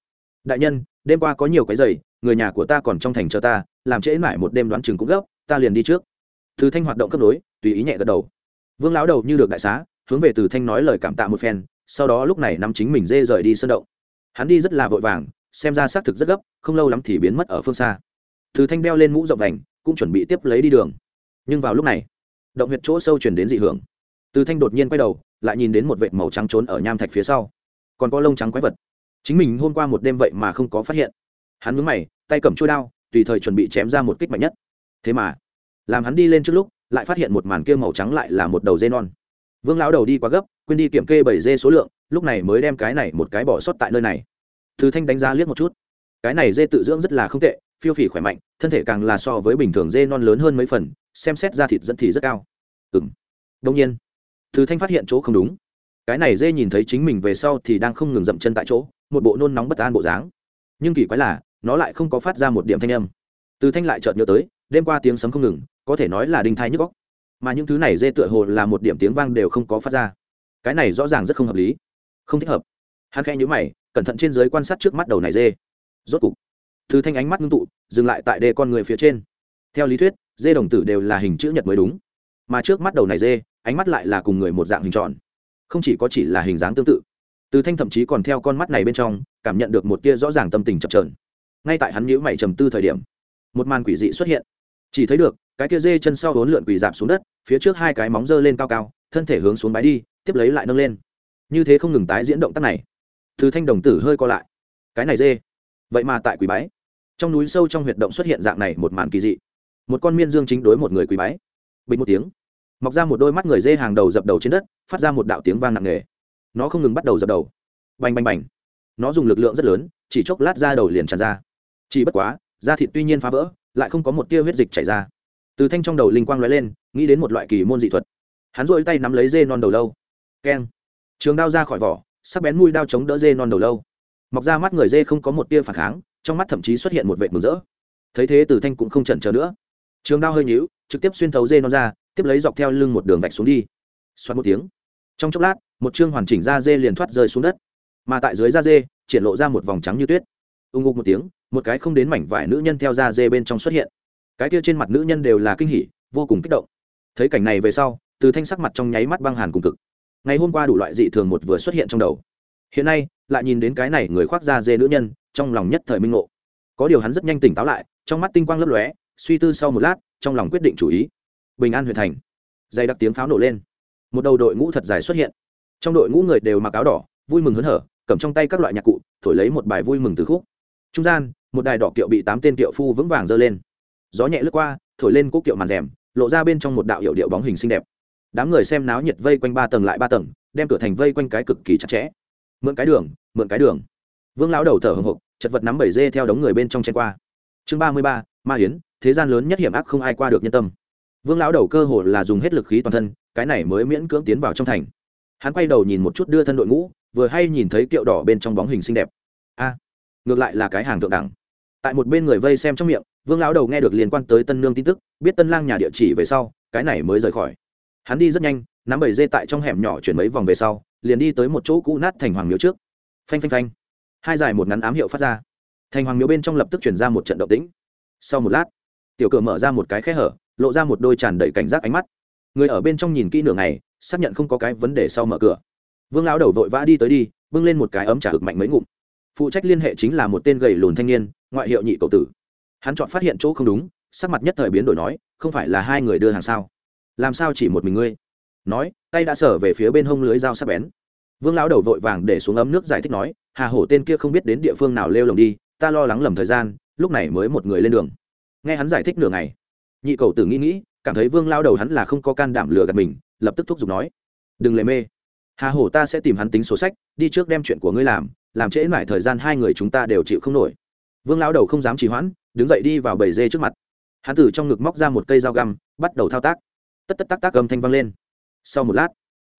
Đại nhân đêm qua có nhiều cái giày người nhà của ta còn trong thành chờ ta làm trễ lại một đêm đoán chừng cũng gấp ta liền đi trước. Từ thanh hoạt động cấp đối, tùy ý nhẹ gật đầu. Vương lão đầu như được đại xá hướng về từ thanh nói lời cảm tạ một phen sau đó lúc này nắm chính mình dê rời đi sân động. Hắn đi rất là vội vàng, xem ra xác thực rất gấp, không lâu lắm thì biến mất ở phương xa. Từ thanh đeo lên mũ rộng vành, cũng chuẩn bị tiếp lấy đi đường. Nhưng vào lúc này, động huyệt chỗ sâu chuyển đến dị hưởng. Từ thanh đột nhiên quay đầu, lại nhìn đến một vệt màu trắng trốn ở nham thạch phía sau. Còn có lông trắng quái vật. Chính mình hôm qua một đêm vậy mà không có phát hiện. Hắn mướn mày, tay cầm trôi đao, tùy thời chuẩn bị chém ra một kích mạnh nhất. Thế mà, làm hắn đi lên trước lúc, lại phát hiện một màn kia màu trắng lại là một đầu dê non. Vương lão đầu đi quá gấp quên đi kiểm kê bảy dê số lượng, lúc này mới đem cái này một cái bỏ sót tại nơi này. Thứ thanh đánh giá liếc một chút. Cái này dê tự dưỡng rất là không tệ, phiêu phì khỏe mạnh, thân thể càng là so với bình thường dê non lớn hơn mấy phần, xem xét ra thịt dẫn thì rất cao. Ừng đông nhiên thứ thanh phát hiện chỗ không đúng. Cái này dê nhìn thấy chính mình về sau thì đang không ngừng dậm chân tại chỗ, một bộ nôn nóng bất an bộ dáng. Nhưng kỳ quái là, nó lại không có phát ra một điểm thanh âm. Từ thanh lại chợt nhớ tới, đêm qua tiếng sấm không ngừng, có thể nói là đinh thai nhức góc mà những thứ này dê tựa hồ là một điểm tiếng vang đều không có phát ra cái này rõ ràng rất không hợp lý. Không thích hợp. Hắn khẽ nhữ mày, cẩn thận trên dưới quan sát trước mắt đầu này dê. Rốt cục thứ thanh ánh mắt ngưng tụ, dừng lại tại đê con người phía trên. Theo lý thuyết, dê đồng tử đều là hình chữ nhật mới đúng. Mà trước mắt đầu này dê, ánh mắt lại là cùng người một dạng hình tròn. Không chỉ có chỉ là hình dáng tương tự. Từ thanh thậm chí còn theo con mắt này bên trong, cảm nhận được một tia rõ ràng tâm tình chập trờn ngay tại hắn nhíu mày trầm tư thời điểm, một màn quỷ dị xuất hiện. Chỉ thấy được, cái kia dê chân sau hốn lượn quỳ dạp xuống đất, phía trước hai cái móng dơ lên cao cao thân thể hướng xuống bái đi, tiếp lấy lại nâng lên. Như thế không ngừng tái diễn động tác này. Từ thanh đồng tử hơi co lại. Cái này dê. Vậy mà tại quỳ bái. Trong núi sâu trong huyệt động xuất hiện dạng này một màn kỳ dị. Một con miên dương chính đối một người quỳ bái. Bình một tiếng. Mọc ra một đôi mắt người dê hàng đầu dập đầu trên đất, phát ra một đạo tiếng vang nặng nề. Nó không ngừng bắt đầu dập đầu. Bành bành bành. Nó dùng lực lượng rất lớn, chỉ chốc lát ra đầu liền tràn ra. Chỉ bất quá, da thịt tuy nhiên phá vỡ, lại không có một tia huyết dịch chảy ra. Từ thanh trong đầu linh quang lóe lên, nghĩ đến một loại kỳ môn dị thuật hắn rỗi tay nắm lấy dê non đầu lâu. Keng. Trường đao ra khỏi vỏ, sắc bén mũi đao chống đỡ dê non đầu lâu. Mọc ra mắt người dê không có một tia phản kháng, trong mắt thậm chí xuất hiện một vệt mừng rỡ. Thấy thế tử thanh cũng không chần chờ nữa. Trường đao hơi nhíu, trực tiếp xuyên thấu dê non ra, tiếp lấy dọc theo lưng một đường vạch xuống đi. Xoát một tiếng. Trong chốc lát, một chương hoàn chỉnh da dê liền thoát rơi xuống đất. Mà tại dưới da dê, triển lộ ra một vòng trắng như tuyết. Ưng ngục một tiếng, một cái không đến mảnh vải nữ nhân theo da dê bên trong xuất hiện. Cái kia trên mặt nữ nhân đều là kinh hỉ, vô cùng kích động. Thấy cảnh này về sau từ thanh sắc mặt trong nháy mắt băng hàn cùng cực. Ngày hôm qua đủ loại dị thường một vừa xuất hiện trong đầu. Hiện nay, lại nhìn đến cái này người khoác da dê nữ nhân, trong lòng nhất thời minh ngộ. Có điều hắn rất nhanh tỉnh táo lại, trong mắt tinh quang lấp lóe, suy tư sau một lát, trong lòng quyết định chủ ý. Bình an huyện thành. Dây đặc tiếng pháo nổ lên. Một đầu đội ngũ thật dài xuất hiện. Trong đội ngũ người đều mặc áo đỏ, vui mừng hớn hở, cầm trong tay các loại nhạc cụ, thổi lấy một bài vui mừng từ khúc. Trung gian, một đài đỏ kiệu bị tám tên kiệu phu vững vàng dơ lên. Gió nhẹ lướt qua, thổi lên cúc kiệu màn rèm, lộ ra bên trong một đạo hiệu điệu bóng hình xinh đẹp đám người xem náo nhiệt vây quanh ba tầng lại ba tầng, đem cửa thành vây quanh cái cực kỳ chặt chẽ. Mượn cái đường, mượn cái đường. Vương lão đầu thở hồng hộc, chật vật nắm bảy dê theo đống người bên trong chen qua. Chương ba mươi ba, ma hiến thế gian lớn nhất hiểm ác không ai qua được nhân tâm. Vương lão đầu cơ hồ là dùng hết lực khí toàn thân, cái này mới miễn cưỡng tiến vào trong thành. Hắn quay đầu nhìn một chút đưa thân đội ngũ, vừa hay nhìn thấy kiệu đỏ bên trong bóng hình xinh đẹp. A, ngược lại là cái hàng thượng đẳng. Tại một bên người vây xem trong miệng, vương lão đầu nghe được liên quan tới tân nương tin tức, biết tân lang nhà địa chỉ về sau, cái này mới rời khỏi hắn đi rất nhanh, nắm bảy dê tại trong hẻm nhỏ chuyển mấy vòng về sau, liền đi tới một chỗ cũ nát thành hoàng miếu trước. Phanh phanh phanh. Hai dài một ngắn ám hiệu phát ra. Thành hoàng miếu bên trong lập tức chuyển ra một trận động tĩnh. Sau một lát, tiểu cửa mở ra một cái khe hở, lộ ra một đôi tràn đầy cảnh giác ánh mắt. Người ở bên trong nhìn kỹ nửa ngày, xác nhận không có cái vấn đề sau mở cửa. Vương lão đầu vội vã đi tới đi, bưng lên một cái ấm trả hực mạnh mấy ngụm. Phụ trách liên hệ chính là một tên gầy lùn thanh niên, ngoại hiệu nhị cầu tử. Hắn chọn phát hiện chỗ không đúng, sắc mặt nhất thời biến đổi nói, không phải là hai người đưa hàng sao? Làm sao chỉ một mình ngươi? Nói, tay đã sở về phía bên hông lưới dao sắc bén. Vương lão đầu vội vàng để xuống ấm nước giải thích nói, hà hổ tên kia không biết đến địa phương nào lêu lồng đi, ta lo lắng lầm thời gian, lúc này mới một người lên đường. Nghe hắn giải thích nửa ngày, nhị cầu tử nghĩ nghĩ, cảm thấy vương lao đầu hắn là không có can đảm lừa gạt mình, lập tức thúc giục nói, đừng lề mê. Hà hổ ta sẽ tìm hắn tính sổ sách, đi trước đem chuyện của ngươi làm làm trễ mãi thời gian hai người chúng ta đều chịu không nổi. Vương lao đầu không dám trì hoãn, đứng dậy đi vào bầy dê trước mặt. Hắn từ trong ngực móc ra một cây dao găm, bắt đầu thao tác tất tất tác tác gầm thanh vang lên. Sau một lát,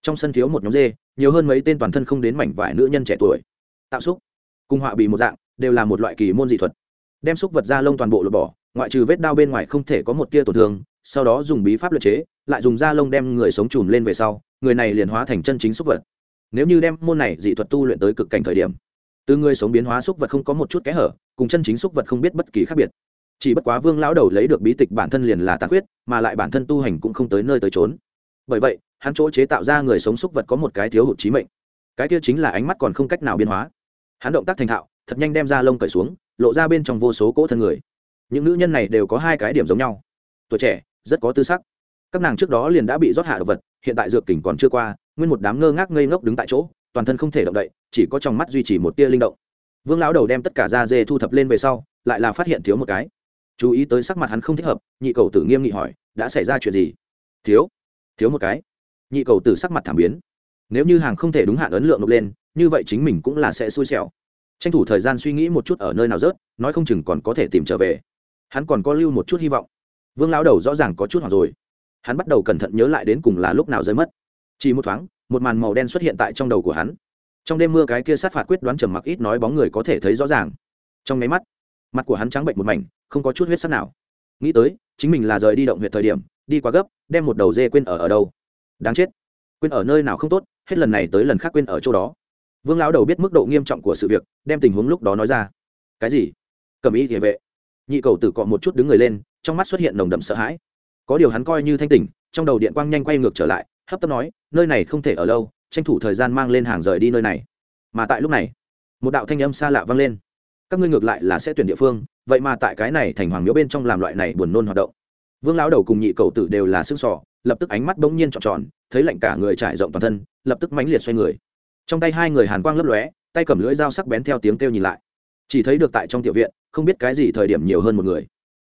trong sân thiếu một nhóm dê, nhiều hơn mấy tên toàn thân không đến mảnh vải nữ nhân trẻ tuổi. Tạo xúc cùng họa bị một dạng, đều là một loại kỳ môn dị thuật. Đem xúc vật da lông toàn bộ lột bỏ, ngoại trừ vết đao bên ngoài không thể có một tia tổn thương, sau đó dùng bí pháp luật chế, lại dùng da lông đem người sống trùm lên về sau, người này liền hóa thành chân chính xúc vật. Nếu như đem môn này dị thuật tu luyện tới cực cảnh thời điểm, từ người sống biến hóa xúc vật không có một chút kẽ hở, cùng chân chính xúc vật không biết bất kỳ khác biệt chỉ bất quá vương lão đầu lấy được bí tịch bản thân liền là tàn huyết mà lại bản thân tu hành cũng không tới nơi tới trốn bởi vậy, hắn chỗ chế tạo ra người sống súc vật có một cái thiếu hụt trí mệnh. Cái kia chính là ánh mắt còn không cách nào biến hóa. Hắn động tác thành thạo, thật nhanh đem ra lông cởi xuống, lộ ra bên trong vô số cỗ thân người. Những nữ nhân này đều có hai cái điểm giống nhau. Tuổi trẻ, rất có tư sắc. Các nàng trước đó liền đã bị rót hạ độc vật, hiện tại dược kỉnh còn chưa qua, nguyên một đám ngơ ngác ngây ngốc đứng tại chỗ, toàn thân không thể động đậy, chỉ có trong mắt duy trì một tia linh động. Vương lão đầu đem tất cả da dê thu thập lên về sau, lại là phát hiện thiếu một cái chú ý tới sắc mặt hắn không thích hợp, nhị cầu tử nghiêm nghị hỏi, đã xảy ra chuyện gì? Thiếu thiếu một cái. Nhị cầu tử sắc mặt thảm biến. Nếu như hàng không thể đúng hạn ấn lượng nộp lên, như vậy chính mình cũng là sẽ xui xẻo. Tranh thủ thời gian suy nghĩ một chút ở nơi nào rớt, nói không chừng còn có thể tìm trở về. Hắn còn có lưu một chút hy vọng. Vương lão đầu rõ ràng có chút hoặc rồi. Hắn bắt đầu cẩn thận nhớ lại đến cùng là lúc nào rơi mất. Chỉ một thoáng, một màn màu đen xuất hiện tại trong đầu của hắn. Trong đêm mưa cái kia sát phạt quyết đoán trầm mặc ít nói bóng người có thể thấy rõ ràng. Trong nháy mắt mặt của hắn trắng bệnh một mảnh, không có chút huyết sắc nào. Nghĩ tới, chính mình là rời đi động huyệt thời điểm, đi quá gấp, đem một đầu dê quên ở ở đâu. Đáng chết. Quên ở nơi nào không tốt, hết lần này tới lần khác quên ở chỗ đó. Vương lão đầu biết mức độ nghiêm trọng của sự việc, đem tình huống lúc đó nói ra. Cái gì? Cầm ý địa vệ. Nhị cầu tử cọ một chút đứng người lên, trong mắt xuất hiện nồng đậm sợ hãi. Có điều hắn coi như thanh tỉnh, trong đầu điện quang nhanh quay ngược trở lại, hấp tấp nói, nơi này không thể ở lâu, tranh thủ thời gian mang lên hàng rời đi nơi này. Mà tại lúc này, một đạo thanh âm xa lạ vang lên các ngươi ngược lại là sẽ tuyển địa phương, vậy mà tại cái này thành hoàng miếu bên trong làm loại này buồn nôn hoạt động. Vương lão đầu cùng nhị cầu tử đều là sức sỏ lập tức ánh mắt bỗng nhiên trọn tròn, thấy lạnh cả người trải rộng toàn thân, lập tức mãnh liệt xoay người. Trong tay hai người hàn quang lấp lóe, tay cầm lưỡi dao sắc bén theo tiếng kêu nhìn lại. Chỉ thấy được tại trong tiểu viện, không biết cái gì thời điểm nhiều hơn một người.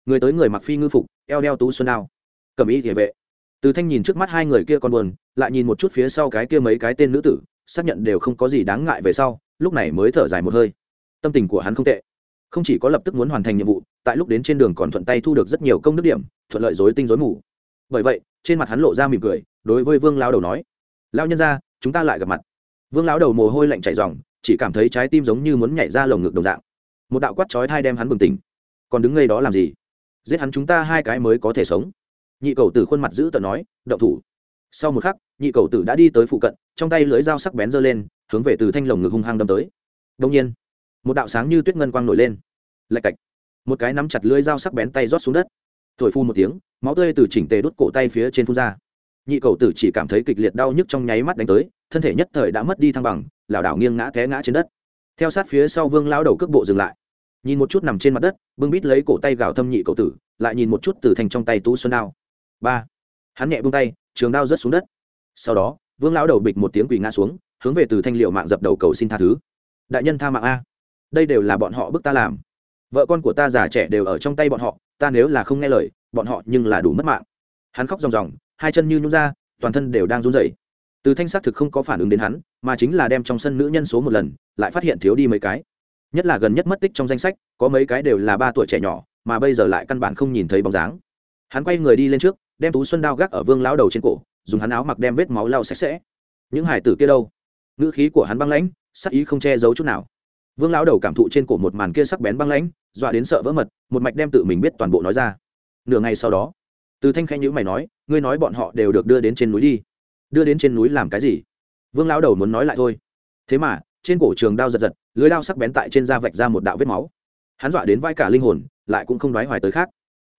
Người tới người mặc phi ngư phục, eo đeo tú xuân đao, cầm ý địa vệ. Từ thanh nhìn trước mắt hai người kia còn buồn, lại nhìn một chút phía sau cái kia mấy cái tên nữ tử, xác nhận đều không có gì đáng ngại về sau, lúc này mới thở dài một hơi tâm tình của hắn không tệ. Không chỉ có lập tức muốn hoàn thành nhiệm vụ, tại lúc đến trên đường còn thuận tay thu được rất nhiều công đức điểm, thuận lợi dối tinh dối mù. Bởi vậy, trên mặt hắn lộ ra mỉm cười, đối với vương lao đầu nói lao nhân ra chúng ta lại gặp mặt. Vương lão đầu mồ hôi lạnh chảy dòng chỉ cảm thấy trái tim giống như muốn nhảy ra lồng ngực đồng dạng. Một đạo quát chói thai đem hắn bừng tỉnh. Còn đứng ngay đó làm gì? Giết hắn chúng ta hai cái mới có thể sống. Nhị cầu tử khuôn mặt giữ tận nói, động thủ. Sau một khắc, nhị cầu tử đã đi tới phụ cận, trong tay lưới dao sắc bén giơ lên, hướng về từ thanh lồng ngực hung hăng đâm tới. Đông nhiên một đạo sáng như tuyết ngân quang nổi lên. Lạch cạch. Một cái nắm chặt lưới dao sắc bén tay rót xuống đất. Thổi phu một tiếng, máu tươi từ chỉnh tề đốt cổ tay phía trên phun ra. Nhị cầu tử chỉ cảm thấy kịch liệt đau nhức trong nháy mắt đánh tới, thân thể nhất thời đã mất đi thăng bằng, lảo đảo nghiêng ngã té ngã trên đất. Theo sát phía sau vương lao đầu cước bộ dừng lại. Nhìn một chút nằm trên mặt đất, bưng bít lấy cổ tay gào thâm nhị cầu tử, lại nhìn một chút từ thành trong tay tú xuân đao. Ba. Hắn nhẹ bung tay, trường đao rớt xuống đất. Sau đó, vương lão đầu bịch một tiếng quỳ ngã xuống, hướng về từ thanh liệu mạng dập đầu cầu xin tha thứ. Đại nhân tha mạng a đây đều là bọn họ bức ta làm. Vợ con của ta già trẻ đều ở trong tay bọn họ, ta nếu là không nghe lời, bọn họ nhưng là đủ mất mạng. Hắn khóc ròng ròng, hai chân như nhún ra, toàn thân đều đang run rẩy. Từ thanh xác thực không có phản ứng đến hắn, mà chính là đem trong sân nữ nhân số một lần, lại phát hiện thiếu đi mấy cái. Nhất là gần nhất mất tích trong danh sách, có mấy cái đều là ba tuổi trẻ nhỏ, mà bây giờ lại căn bản không nhìn thấy bóng dáng. Hắn quay người đi lên trước, đem tú xuân đao gác ở vương lão đầu trên cổ, dùng hắn áo mặc đem vết máu lau sạch sẽ. Những hải tử kia đâu? Ngữ khí của hắn băng lãnh, sắc ý không che giấu chút nào vương lão đầu cảm thụ trên cổ một màn kia sắc bén băng lãnh, dọa đến sợ vỡ mật, một mạch đem tự mình biết toàn bộ nói ra. Nửa ngày sau đó, từ thanh khanh nhữ mày nói, ngươi nói bọn họ đều được đưa đến trên núi đi. Đưa đến trên núi làm cái gì? Vương lão đầu muốn nói lại thôi. Thế mà, trên cổ trường đao giật giật, lưới đao sắc bén tại trên da vạch ra một đạo vết máu. Hắn dọa đến vai cả linh hồn, lại cũng không đoái hoài tới khác.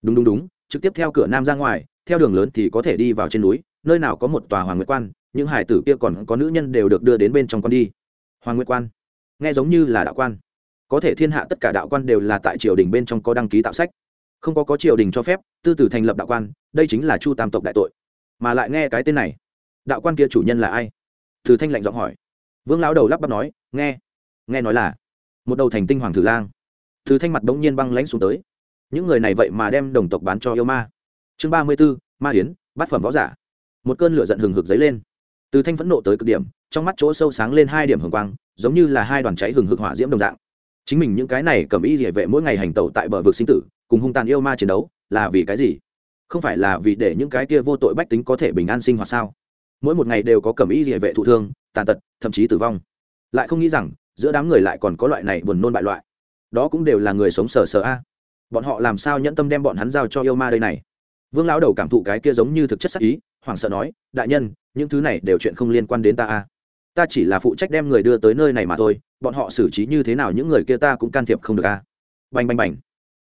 Đúng đúng đúng, trực tiếp theo cửa nam ra ngoài, theo đường lớn thì có thể đi vào trên núi, nơi nào có một tòa hoàng nguyệt quan, những hải tử kia còn có nữ nhân đều được đưa đến bên trong con đi. Hoàng nguyệt quan nghe giống như là đạo quan. Có thể thiên hạ tất cả đạo quan đều là tại triều đình bên trong có đăng ký tạo sách. Không có có triều đình cho phép, tư tử thành lập đạo quan, đây chính là chu tam tộc đại tội. Mà lại nghe cái tên này, đạo quan kia chủ nhân là ai? Từ thanh lạnh giọng hỏi. Vương lão đầu lắp bắp nói, nghe nghe nói là một đầu thành tinh hoàng thử lang. Từ thanh mặt bỗng nhiên băng lãnh xuống tới. Những người này vậy mà đem đồng tộc bán cho yêu ma. Chương ba mươi b ố ma hiến bát phẩm võ giả. Một cơn lửa giận hừng hực dấy lên. Từ thanh phẫn nộ tới cực điểm, trong mắt chỗ sâu sáng lên hai điểm hừng quang giống như là hai đoàn cháy hừng hực hỏa diễm đồng dạng. Chính mình những cái này cầm y địa vệ mỗi ngày hành tẩu tại bờ vực sinh tử, cùng hung tàn yêu ma chiến đấu, là vì cái gì? Không phải là vì để những cái kia vô tội bách tính có thể bình an sinh hoạt sao? Mỗi một ngày đều có cầm y địa vệ thụ thương, tàn tật, thậm chí tử vong. Lại không nghĩ rằng, giữa đám người lại còn có loại này buồn nôn bại loại. Đó cũng đều là người sống sờ sờ a. Bọn họ làm sao nhẫn tâm đem bọn hắn giao cho yêu ma đây này? Vương lão đầu cảm thụ cái kia giống như thực chất sắc ý, hoảng sợ nói, đại nhân, những thứ này đều chuyện không liên quan đến ta a ta chỉ là phụ trách đem người đưa tới nơi này mà thôi, bọn họ xử trí như thế nào những người kia ta cũng can thiệp không được a. Bành bành bành.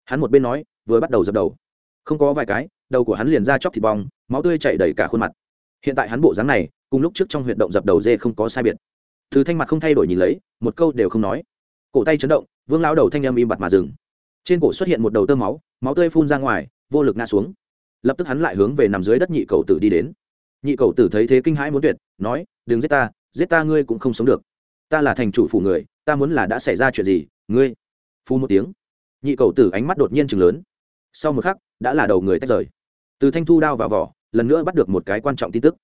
Hắn một bên nói, vừa bắt đầu dập đầu. Không có vài cái, đầu của hắn liền ra chóc thịt bong, máu tươi chảy đầy cả khuôn mặt. Hiện tại hắn bộ dáng này, cùng lúc trước trong huyệt động dập đầu dê không có sai biệt. Thứ thanh mặt không thay đổi nhìn lấy, một câu đều không nói. Cổ tay chấn động, vương lao đầu thanh âm im bặt mà dừng. Trên cổ xuất hiện một đầu tơ máu máu tươi phun ra ngoài, vô lực ngã xuống. Lập tức hắn lại hướng về nằm dưới đất nhị cầu tử đi đến. Nhị cầu tử thấy thế kinh hãi muốn tuyệt, nói, đừng giết ta giết ta ngươi cũng không sống được. Ta là thành chủ phủ người, ta muốn là đã xảy ra chuyện gì, ngươi. Phu một tiếng. Nhị cầu tử ánh mắt đột nhiên chừng lớn. Sau một khắc, đã là đầu người tách rời. Từ thanh thu đao vào vỏ, lần nữa bắt được một cái quan trọng tin tức.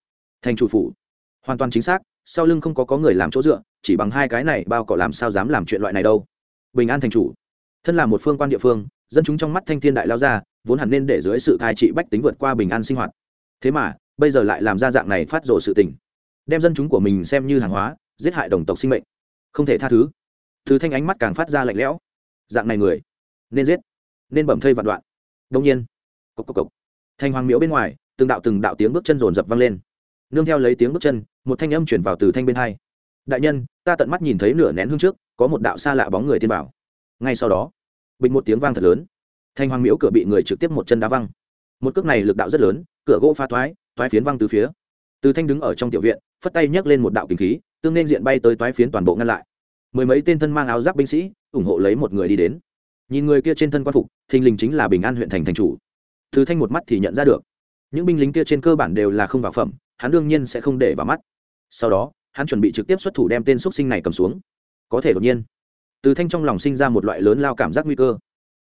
Thành chủ phủ. Hoàn toàn chính xác, sau lưng không có có người làm chỗ dựa, chỉ bằng hai cái này bao cỏ làm sao dám làm chuyện loại này đâu. Bình an thành chủ. Thân là một phương quan địa phương, dân chúng trong mắt thanh thiên đại lao ra, vốn hẳn nên để dưới sự thai trị bách tính vượt qua bình an sinh hoạt. Thế mà, bây giờ lại làm ra dạng này phát rộ sự tình đem dân chúng của mình xem như hàng hóa, giết hại đồng tộc sinh mệnh. Không thể tha thứ. Thứ thanh ánh mắt càng phát ra lạnh lẽo. Dạng này người, nên giết, nên bẩm thây vạn đoạn. Đông nhiên, cộc cộc cộc. Thanh hoàng miễu bên ngoài, từng đạo từng đạo tiếng bước chân rồn rập vang lên. Nương theo lấy tiếng bước chân, một thanh âm chuyển vào từ thanh bên hai. Đại nhân, ta tận mắt nhìn thấy nửa nén hương trước, có một đạo xa lạ bóng người tiên bảo ngay sau đó, bình một tiếng vang thật lớn. Thanh hoàng miễu cửa bị người trực tiếp một chân đá văng. Một cước này lực đạo rất lớn, cửa gỗ pha thoái thoái phiến văng từ phía. Từ thanh đứng ở trong tiểu viện phất tay nhấc lên một đạo kinh khí, tương nên diện bay tới toái phiến toàn bộ ngăn lại. Mười mấy tên thân mang áo giáp binh sĩ ủng hộ lấy một người đi đến. Nhìn người kia trên thân quan phục, thình lình chính là bình an huyện thành thành chủ. Thứ thanh một mắt thì nhận ra được. Những binh lính kia trên cơ bản đều là không vào phẩm, hắn đương nhiên sẽ không để vào mắt. Sau đó, hắn chuẩn bị trực tiếp xuất thủ đem tên xúc sinh này cầm xuống. Có thể đột nhiên, từ thanh trong lòng sinh ra một loại lớn lao cảm giác nguy cơ.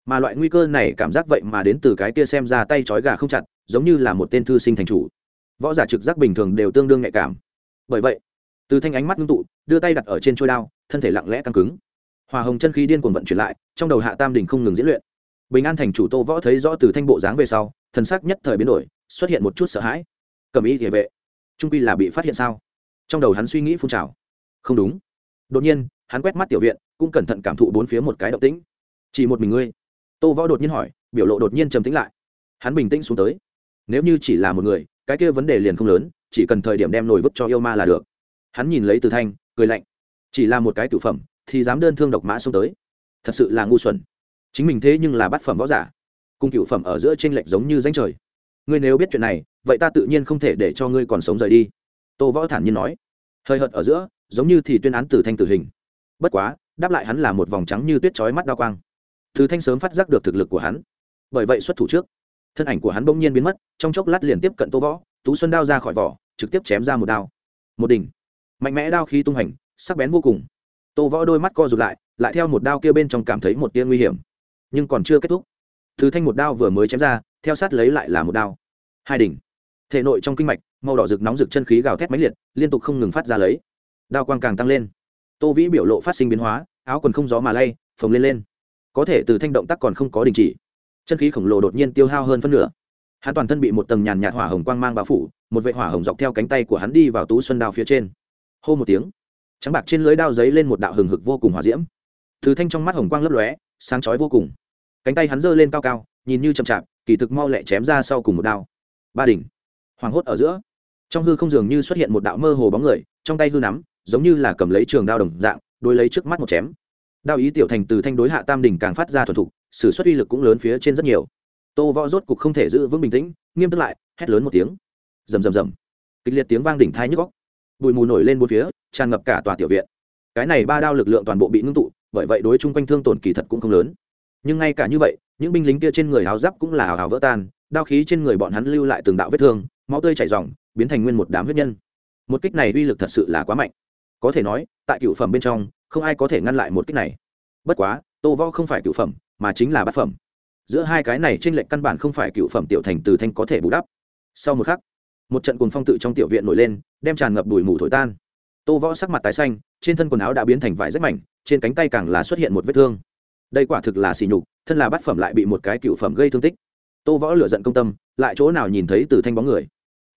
Mà loại nguy cơ này cảm giác vậy mà đến từ cái kia xem ra tay trói gà không chặt, giống như là một tên thư sinh thành chủ. Võ giả trực giác bình thường đều tương đương nhạy cảm bởi vậy, từ thanh ánh mắt ngưng tụ, đưa tay đặt ở trên trôi đao, thân thể lặng lẽ căng cứng. Hòa hồng chân khí điên cuồng vận chuyển lại, trong đầu hạ tam đình không ngừng diễn luyện. Bình an thành chủ tô võ thấy rõ từ thanh bộ dáng về sau, thần sắc nhất thời biến đổi, xuất hiện một chút sợ hãi. Cầm ý địa vệ, trung quy là bị phát hiện sao? Trong đầu hắn suy nghĩ phun trào. Không đúng. Đột nhiên, hắn quét mắt tiểu viện, cũng cẩn thận cảm thụ bốn phía một cái động tĩnh. Chỉ một mình ngươi? Tô võ đột nhiên hỏi, biểu lộ đột nhiên trầm tĩnh lại. Hắn bình tĩnh xuống tới. Nếu như chỉ là một người, cái kia vấn đề liền không lớn chỉ cần thời điểm đem nồi vứt cho yêu ma là được. Hắn nhìn lấy từ thanh, cười lạnh. Chỉ là một cái cửu phẩm, thì dám đơn thương độc mã xông tới. Thật sự là ngu xuẩn. Chính mình thế nhưng là bát phẩm võ giả. Cùng cửu phẩm ở giữa t r ê n lệch giống như danh trời. Ngươi nếu biết chuyện này, vậy ta tự nhiên không thể để cho ngươi còn sống rời đi. Tô võ thản nhiên nói. Hơi hợt ở giữa, giống như thì tuyên án tử thanh tử hình. Bất quá, đáp lại hắn là một vòng trắng như tuyết trói mắt đa quang. Từ thanh sớm phát giác được thực lực của hắn. Bởi vậy xuất thủ trước, thân ảnh của hắn bỗng nhiên biến mất, trong chốc lát liền tiếp cận tô võ tú xuân đao ra khỏi vỏ, trực tiếp chém ra một đao. Một đỉnh. Mạnh mẽ đao khí tung hành, sắc bén vô cùng. Tô võ đôi mắt co rụt lại lại theo một đao kia bên trong cảm thấy một tia nguy hiểm. Nhưng còn chưa kết thúc. Thứ thanh một đao vừa mới chém ra, theo sát lấy lại là một đao. Hai đỉnh. Thể nội trong kinh mạch, màu đỏ rực nóng rực chân khí gào thét máy liệt, liên tục không ngừng phát ra lấy. Đao quang càng tăng lên. Tô vĩ biểu lộ phát sinh biến hóa, áo quần không gió mà lay, phồng lên lên. Có thể từ thanh động tác còn không có đình chỉ. Chân khí khổng lồ đột nhiên tiêu hao hơn phân nửa hắn toàn thân bị một tầng nhàn nhạt hỏa hồng quang mang bao phủ, một vệ hỏa hồng dọc theo cánh tay của hắn đi vào tú xuân đao phía trên. Hô một tiếng, trắng bạc trên lưới đao giấy lên một đạo hừng hực vô cùng hỏa diễm. Thứ thanh trong mắt hồng quang lấp lóe, sáng chói vô cùng. Cánh tay hắn giơ lên cao cao, nhìn như chậm chạp, kỳ thực mau lẹ chém ra sau cùng một đao. Ba đỉnh hoàng hốt ở giữa. Trong hư không dường như xuất hiện một đạo mơ hồ bóng người, trong tay hư nắm, giống như là cầm lấy trường đao đồng dạng đôi lấy trước mắt một chém. Đao ý tiểu thành từ thanh đối hạ tam đỉnh càng phát ra thuần thục, sử xuất uy lực cũng lớn phía trên rất nhiều tô võ rốt cục không thể giữ vững bình tĩnh, nghiêm túc lại, hét lớn một tiếng. Rầm rầm rầm. Kịch liệt tiếng vang đỉnh thai nhức góc bụi mù nổi lên bốn phía, tràn ngập cả tòa tiểu viện. Cái này ba đao lực lượng toàn bộ bị ngưng tụ, bởi vậy đối chung quanh thương tổn kỳ thật cũng không lớn. Nhưng ngay cả như vậy, những binh lính kia trên người háo giáp cũng là hào hào vỡ tan, đao khí trên người bọn hắn lưu lại từng đạo vết thương, máu tươi chảy r biến thành nguyên một đám huyết nhân. Một kích này uy lực thật sự là quá mạnh. Có thể nói, tại cựu phẩm bên trong, không ai có thể ngăn lại một kích này. Bất quá, tô võ không phải cựu phẩm, mà chính là bát phẩm giữa hai cái này trên lệnh căn bản không phải cựu phẩm tiểu thành từ thanh có thể bù đắp. Sau một khắc, một trận cuồng phong tự trong tiểu viện nổi lên, đem tràn ngập bụi mù thổi tan. Tô võ sắc mặt tái xanh, trên thân quần áo đã biến thành vải rách mảnh, trên cánh tay càng là xuất hiện một vết thương. Đây quả thực là xỉ nhục, thân là bát phẩm lại bị một cái cựu phẩm gây thương tích. Tô võ lựa giận công tâm, lại chỗ nào nhìn thấy từ thanh bóng người?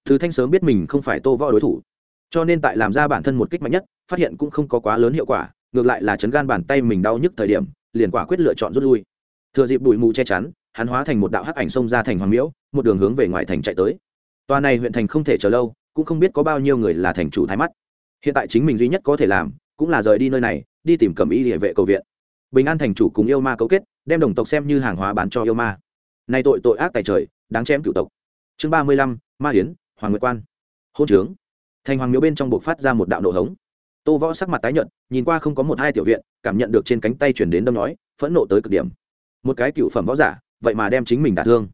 Từ thanh sớm biết mình không phải tô võ đối thủ, cho nên tại làm ra bản thân một kích mạnh nhất, phát hiện cũng không có quá lớn hiệu quả, ngược lại là chấn gan bàn tay mình đau nhức thời điểm, liền quả quyết lựa chọn rút lui thừa dịp bụi mù che chắn, hắn hóa thành một đạo hắc ảnh xông ra thành hoàng miễu, một đường hướng về ngoài thành chạy tới. Tòa này huyện thành không thể chờ lâu, cũng không biết có bao nhiêu người là thành chủ thái mắt. Hiện tại chính mình duy nhất có thể làm, cũng là rời đi nơi này, đi tìm cầm y địa vệ cầu viện. Bình an thành chủ cùng yêu ma cấu kết, đem đồng tộc xem như hàng hóa bán cho yêu ma. Nay tội tội ác tài trời, đáng chém cựu tộc. Chương ba mươi lăm, ma hiến hoàng nguyệt quan. Hôn trướng. Thành hoàng miếu bên trong buộc phát ra một đạo nổ hống. Tô võ sắc mặt tái nhợt, nhìn qua không có một hai tiểu viện, cảm nhận được trên cánh tay chuyển đến đâm nói, phẫn nộ tới cực điểm một cái cựu phẩm võ giả, vậy mà đem chính mình đả thương.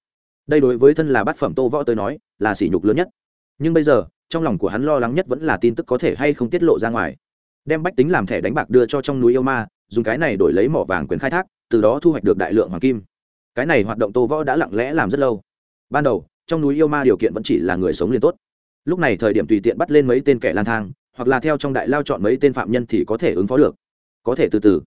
Đây đối với thân là bát phẩm tô võ tới nói, là sỉ nhục lớn nhất. Nhưng bây giờ, trong lòng của hắn lo lắng nhất vẫn là tin tức có thể hay không tiết lộ ra ngoài. Đem bách tính làm thẻ đánh bạc đưa cho trong núi yêu ma, dùng cái này đổi lấy mỏ vàng quyền khai thác, từ đó thu hoạch được đại lượng hoàng kim. Cái này hoạt động tô võ đã lặng lẽ làm rất lâu. Ban đầu, trong núi yêu ma điều kiện vẫn chỉ là người sống liền tốt. Lúc này thời điểm tùy tiện bắt lên mấy tên kẻ lang thang, hoặc là theo trong đại lao chọn mấy tên phạm nhân thì có thể ứng phó được. Có thể từ từ.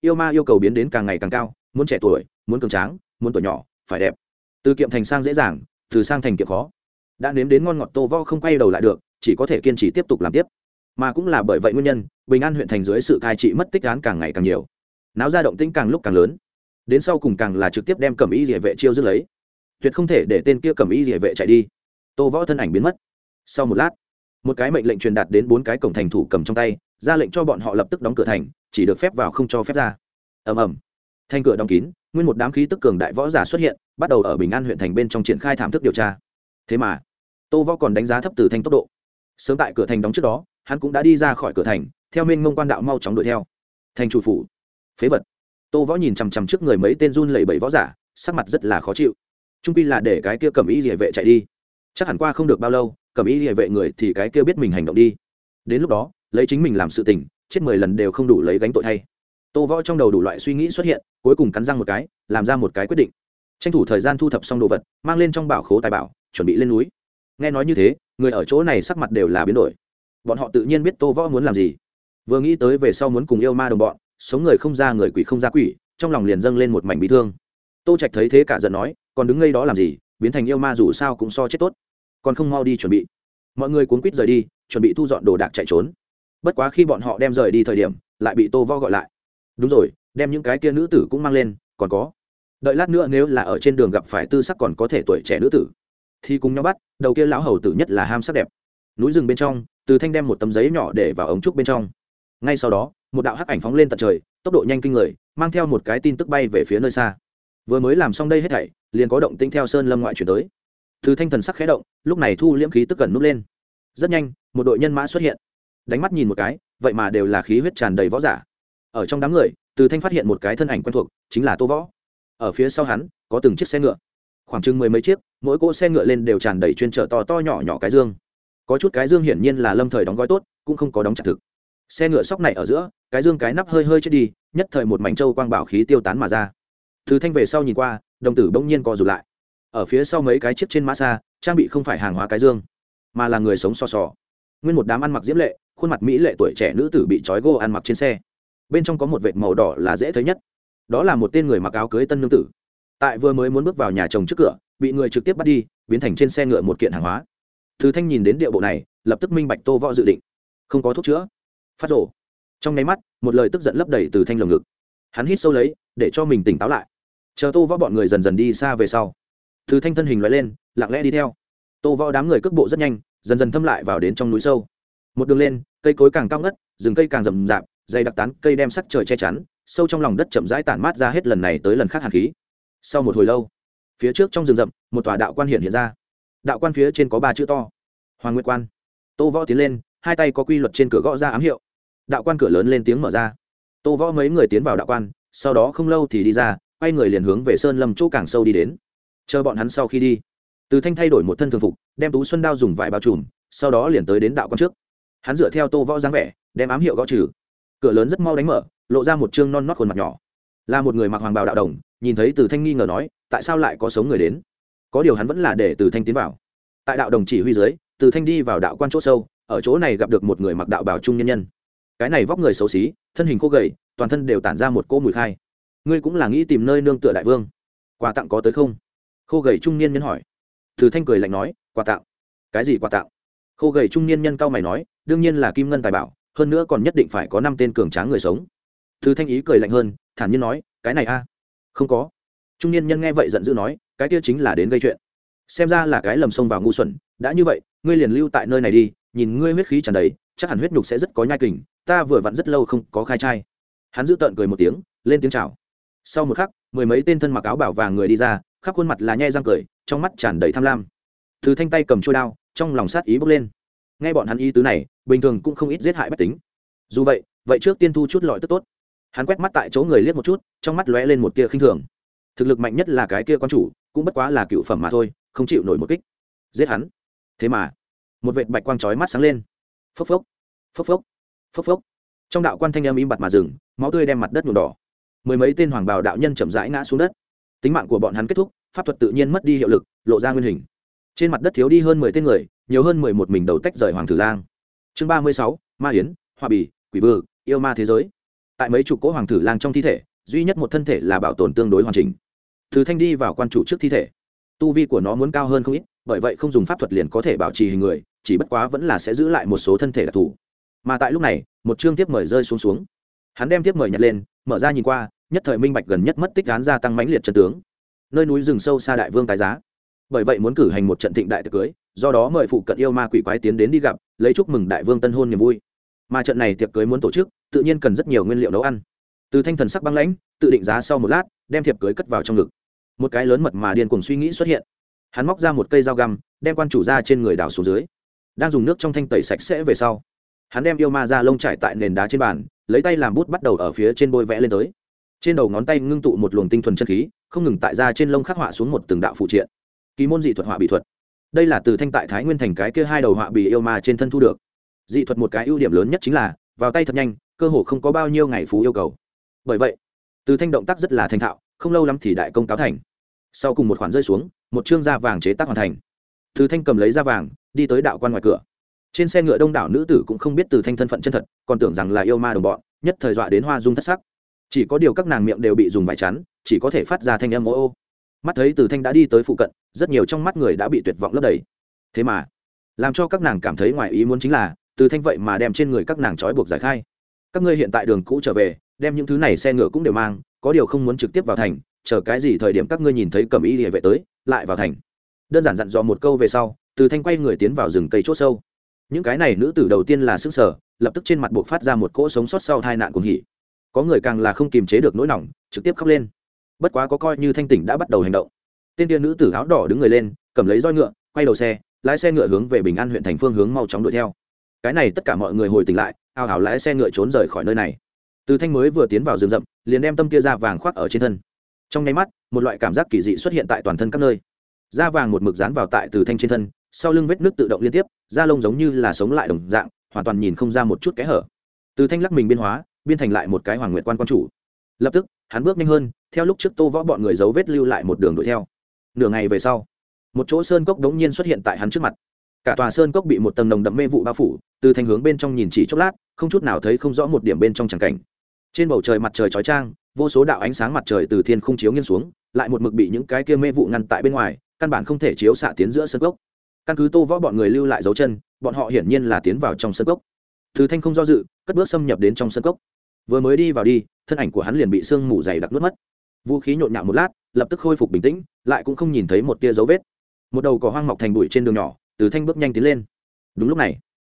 Yêu ma yêu cầu biến đến càng ngày càng cao muốn trẻ tuổi, muốn cường tráng, muốn tuổi nhỏ, phải đẹp. Từ kiệm thành sang dễ dàng, từ sang thành kiệm khó. Đã nếm đến ngon ngọt tô vo không quay đầu lại được, chỉ có thể kiên trì tiếp tục làm tiếp. Mà cũng là bởi vậy nguyên nhân, bình an huyện thành dưới sự cai trị mất tích án càng ngày càng nhiều. Náo ra động tĩnh càng lúc càng lớn. Đến sau cùng càng là trực tiếp đem cầm y địa vệ chiêu dứt lấy. Tuyệt không thể để tên kia cầm y địa vệ chạy đi. Tô võ thân ảnh biến mất. Sau một lát, một cái mệnh lệnh truyền đạt đến bốn cái cổng thành thủ cầm trong tay, ra lệnh cho bọn họ lập tức đóng cửa thành, chỉ được phép vào không cho phép ra. Ầm ầm thành cửa đóng kín, nguyên một đám khí tức cường đại võ giả xuất hiện, bắt đầu ở bình an huyện thành bên trong triển khai thảm thức điều tra. Thế mà, tô võ còn đánh giá thấp từ thanh tốc độ. Sớm tại cửa thành đóng trước đó, hắn cũng đã đi ra khỏi cửa thành, theo minh ngông quan đạo mau chóng đuổi theo. Thành chủ phủ, phế vật. Tô võ nhìn chằm chằm trước người mấy tên run lẩy bẩy võ giả, sắc mặt rất là khó chịu. Trung pi là để cái kia cầm ý địa vệ chạy đi. Chắc hẳn qua không được bao lâu cầm ý địa vệ người thì cái kia biết mình hành động đi. Đến lúc đó, lấy chính mình làm sự tình, chết mười lần đều không đủ lấy gánh tội thay tô võ trong đầu đủ loại suy nghĩ xuất hiện, cuối cùng cắn răng một cái, làm ra một cái quyết định. Tranh thủ thời gian thu thập xong đồ vật, mang lên trong bảo khố tài bảo, chuẩn bị lên núi. Nghe nói như thế, người ở chỗ này sắc mặt đều là biến đổi. Bọn họ tự nhiên biết tô võ muốn làm gì. Vừa nghĩ tới về sau muốn cùng yêu ma đồng bọn, sống người không ra người quỷ không ra quỷ, trong lòng liền dâng lên một mảnh bị thương. Tô trạch thấy thế cả giận nói, còn đứng ngay đó làm gì? Biến thành yêu ma dù sao cũng so chết tốt. Còn không mau đi chuẩn bị. Mọi người cuốn quýt rời đi, chuẩn bị thu dọn đồ đạc chạy trốn. Bất quá khi bọn họ đem rời đi thời điểm, lại bị tô võ gọi lại đúng rồi, đem những cái kia nữ tử cũng mang lên, còn có. Đợi lát nữa nếu là ở trên đường gặp phải tư sắc còn có thể tuổi trẻ nữ tử. Thì cùng nhau bắt, đầu kia lão hầu tử nhất là ham sắc đẹp. Núi rừng bên trong, từ thanh đem một tấm giấy nhỏ để vào ống trúc bên trong. Ngay sau đó, một đạo hắc ảnh phóng lên tận trời, tốc độ nhanh kinh người, mang theo một cái tin tức bay về phía nơi xa. Vừa mới làm xong đây hết thảy, liền có động tinh theo sơn lâm ngoại chuyển tới. Từ thanh thần sắc khẽ động, lúc này thu liễm khí tức gần núp lên. Rất nhanh, một đội nhân mã xuất hiện. Đánh mắt nhìn một cái, vậy mà đều là khí huyết tràn đầy võ giả ở trong đám người, từ thanh phát hiện một cái thân ảnh quen thuộc, chính là tô võ. Ở phía sau hắn, có từng chiếc xe ngựa. Khoảng chừng mười mấy chiếc, mỗi cỗ xe ngựa lên đều tràn đầy chuyên trở to to nhỏ nhỏ cái dương. Có chút cái dương hiển nhiên là lâm thời đóng gói tốt, cũng không có đóng chặt thực. Xe ngựa sóc này ở giữa, cái dương cái nắp hơi hơi chết đi, nhất thời một mảnh trâu quang bảo khí tiêu tán mà ra. Từ thanh về sau nhìn qua, đồng tử bỗng nhiên co rụt lại. Ở phía sau mấy cái chiếc trên mã xa, trang bị không phải hàng hóa cái dương, mà là người sống so sò. Nguyên một đám ăn mặc diễm lệ, khuôn mặt mỹ lệ tuổi trẻ nữ tử bị trói gô ăn mặc trên xe bên trong có một vệt màu đỏ là dễ thấy nhất. Đó là một tên người mặc áo cưới tân nương tử. Tại vừa mới muốn bước vào nhà chồng trước cửa, bị người trực tiếp bắt đi, biến thành trên xe ngựa một kiện hàng hóa. Thứ thanh nhìn đến địa bộ này, lập tức minh bạch tô võ dự định. Không có thuốc chữa. Phát rổ trong nháy mắt, một lời tức giận lấp đầy từ thanh lồng ngực. Hắn hít sâu lấy, để cho mình tỉnh táo lại. Chờ tô võ bọn người dần dần đi xa về sau thứ thanh thân hình loại lên, lặng lẽ đi theo. Tô võ đám người cước bộ rất nhanh, dần dần thâm lại vào đến trong núi sâu. Một đường lên, cây cối càng cao ngất, rừng cây càng rậm rạp dày đặc tán, cây đem sắc trời che chắn, sâu trong lòng đất chậm rãi tản mát ra hết lần này tới lần khác hàn khí. Sau một hồi lâu, phía trước trong rừng rậm, một tòa đạo quan hiện hiện ra. Đạo quan phía trên có ba chữ to. Hoàng nguyệt quan. Tô võ tiến lên, hai tay có quy luật trên cửa gõ ra ám hiệu. Đạo quan cửa lớn lên tiếng mở ra. Tô võ mấy người tiến vào đạo quan, sau đó không lâu thì đi ra, quay người liền hướng về sơn lâm chỗ càng sâu đi đến. Chờ bọn hắn sau khi đi, từ thanh thay đổi một thân thường phục, đem tú xuân đao dùng vải bao trùm, sau đó liền tới đến đạo quan trước. Hắn dựa theo tô võ dáng vẻ, đem ám hiệu gõ trừ cửa lớn rất mau đánh mở, lộ ra một chương non nót khuôn mặt nhỏ. Là một người mặc hoàng bào đạo đồng, nhìn thấy từ thanh nghi ngờ nói, tại sao lại có sống người đến? Có điều hắn vẫn là để từ thanh tiến vào. Tại đạo đồng chỉ huy dưới, từ thanh đi vào đạo quan chỗ sâu, ở chỗ này gặp được một người mặc đạo bảo trung nhân nhân. Cái này vóc người xấu xí, thân hình khô gầy, toàn thân đều tản ra một cỗ mùi khai. Ngươi cũng là nghĩ tìm nơi nương tựa đại vương? Quà tặng có tới không? Khô gầy trung niên nhân hỏi. Từ thanh cười lạnh nói, quà tặng. Cái gì quà tặng? Khô gầy trung niên nhân cao mày nói, đương nhiên là kim ngân tài bảo hơn nữa còn nhất định phải có năm tên cường tráng người sống. Thư thanh ý cười lạnh hơn, thản nhiên nói, cái này a? Không có. Trung niên nhân nghe vậy giận dữ nói, cái kia chính là đến gây chuyện. Xem ra là cái lầm sông vào ngu xuẩn. Đã như vậy, ngươi liền lưu tại nơi này đi, nhìn ngươi huyết khí tràn đầy, chắc hẳn huyết nhục sẽ rất có nhai kình, ta vừa vặn rất lâu không có khai trai. Hắn giữ tợn cười một tiếng, lên tiếng chào. Sau một khắc, mười mấy tên thân mặc áo bảo vàng người đi ra, khắp khuôn mặt là nhai răng cười, trong mắt tràn đầy tham lam. Từ thanh tay cầm trôi đao, trong lòng sát ý bốc lên nghe bọn hắn ý tứ này, bình thường cũng không ít giết hại bách tính. Dù vậy vậy trước tiên thu chút lọi tức tốt. Hắn quét mắt tại chỗ người liếc một chút, trong mắt lóe lên một tia khinh thường. Thực lực mạnh nhất là cái kia con chủ, cũng bất quá là cựu phẩm mà thôi, không chịu nổi một kích. Giết hắn. Thế mà, một vệt bạch quang chói mắt sáng lên. Phốc phốc phốc phốc phốc phốc. Trong đạo quan thanh âm im bặt mà dừng, máu tươi đem mặt đất nhuộm đỏ. Mười mấy tên hoàng bào đạo nhân chậm rãi ngã xuống đất. Tính mạng của bọn hắn kết thúc, pháp thuật tự nhiên mất đi hiệu lực, lộ ra nguyên hình. Trên mặt đất thiếu đi hơn mười tên người nhiều hơn mười một mình đầu tách rời hoàng tử lang. Chương ba mươi sáu, ma yến, hoa bì, quỷ vư yêu ma thế giới. Tại mấy chục cỗ hoàng tử lang trong thi thể, duy nhất một thân thể là bảo tồn tương đối hoàn chỉnh. Từ thanh đi vào quan chủ trước thi thể. Tu vi của nó muốn cao hơn không ít, bởi vậy không dùng pháp thuật liền có thể bảo trì hình người, chỉ bất quá vẫn là sẽ giữ lại một số thân thể đặc thù. Mà tại lúc này, một chương tiếp mời rơi xuống xuống. Hắn đem tiếp mời nhặt lên, mở ra nhìn qua, nhất thời minh bạch gần nhất mất tích án gia tăng mãnh liệt chân tướng. Nơi núi rừng sâu xa đại vương tái giá bởi vậy muốn cử hành một trận thịnh đại tiệc cưới, do đó mời phụ cận yêu ma quỷ quái tiến đến đi gặp, lấy chúc mừng đại vương tân hôn niềm vui. Mà trận này tiệc cưới muốn tổ chức, tự nhiên cần rất nhiều nguyên liệu nấu ăn. Từ thanh thần sắc băng lãnh, tự định giá sau một lát, đem thiệp cưới cất vào trong ngực. Một cái lớn mật mà điên cùng suy nghĩ xuất hiện. Hắn móc ra một cây dao găm, đem quan chủ ra trên người đào xuống dưới. Đang dùng nước trong thanh tẩy sạch sẽ về sau, hắn đem yêu ma ra lông trải tại nền đá trên bàn, lấy tay làm bút bắt đầu ở phía trên bôi vẽ lên tới. Trên đầu ngón tay ngưng tụ một luồng tinh thuần chân khí, không ngừng tại ra trên lông khắc họa xuống một từng đạo phụ triện kỳ môn dị thuật họa bị thuật. Đây là từ thanh tại thái nguyên thành cái kia hai đầu họa bị yêu ma trên thân thu được. Dị thuật một cái ưu điểm lớn nhất chính là, vào tay thật nhanh, cơ hồ không có bao nhiêu ngày phú yêu cầu. Bởi vậy, từ thanh động tác rất là thành thạo, không lâu lắm thì đại công cáo thành. Sau cùng một khoản rơi xuống, một chương da vàng chế tác hoàn thành. Từ thanh cầm lấy da vàng, đi tới đạo quan ngoài cửa. Trên xe ngựa đông đảo nữ tử cũng không biết từ thanh thân phận chân thật, còn tưởng rằng là yêu ma đồng bọn, nhất thời dọa đến hoa dung thất sắc. Chỉ có điều các nàng miệng đều bị dùng vải chắn, chỉ có thể phát ra thanh âm ô ô mắt thấy từ thanh đã đi tới phụ cận, rất nhiều trong mắt người đã bị tuyệt vọng lấp đầy. Thế mà, làm cho các nàng cảm thấy ngoài ý muốn chính là, từ thanh vậy mà đem trên người các nàng trói buộc giải khai. Các ngươi hiện tại đường cũ trở về, đem những thứ này xe ngựa cũng đều mang, có điều không muốn trực tiếp vào thành, chờ cái gì thời điểm các ngươi nhìn thấy cầm y địa vệ tới, lại vào thành. Đơn giản dặn dò một câu về sau, từ thanh quay người tiến vào rừng cây chốt sâu. Những cái này nữ tử đầu tiên là sức sở, lập tức trên mặt buộc phát ra một cỗ sống sót sau tai nạn cuồng hỉ. Có người càng là không kiềm chế được nỗi lòng trực tiếp khóc lên bất quá có coi như thanh tỉnh đã bắt đầu hành động. Tên tiên nữ tử áo đỏ đứng người lên, cầm lấy roi ngựa, quay đầu xe, lái xe ngựa hướng về bình an huyện thành phương hướng mau chóng đuổi theo. Cái này tất cả mọi người hồi tỉnh lại, ao ảo lái xe ngựa trốn rời khỏi nơi này. Từ thanh mới vừa tiến vào rừng rậm, liền đem tâm kia da vàng khoác ở trên thân. Trong nháy mắt, một loại cảm giác kỳ dị xuất hiện tại toàn thân các nơi. Da vàng một mực dán vào tại từ thanh trên thân, sau lưng vết nước tự động liên tiếp, da lông giống như là sống lại đồng dạng, hoàn toàn nhìn không ra một chút kẽ hở. Từ thanh lắc mình biên hóa, biên thành lại một cái hoàng nguyện quan quan chủ. Lập tức hắn bước nhanh hơn, theo lúc trước tô võ bọn người giấu vết lưu lại một đường đuổi theo. Nửa ngày về sau, một chỗ sơn cốc đống nhiên xuất hiện tại hắn trước mặt. Cả tòa sơn cốc bị một tầng nồng đậm mê vụ bao phủ, từ thành hướng bên trong nhìn chỉ chốc lát, không chút nào thấy không rõ một điểm bên trong tràng cảnh. Trên bầu trời mặt trời chói trang vô số đạo ánh sáng mặt trời từ thiên không chiếu nghiêng xuống, lại một mực bị những cái kia mê vụ ngăn tại bên ngoài, căn bản không thể chiếu xạ tiến giữa sơn cốc. Căn cứ tô võ bọn người lưu lại dấu chân, bọn họ hiển nhiên là tiến vào trong sơn cốc. Từ thanh không do dự, cất bước xâm nhập đến trong sơn cốc. Vừa mới đi vào đi thân ảnh của hắn liền bị sương mù dày đặc nuốt mất. Vũ khí nhộn nhạo một lát, lập tức khôi phục bình tĩnh, lại cũng không nhìn thấy một tia dấu vết. Một đầu cỏ hoang mọc thành bụi trên đường nhỏ, từ thanh bước nhanh tiến lên. Đúng lúc này,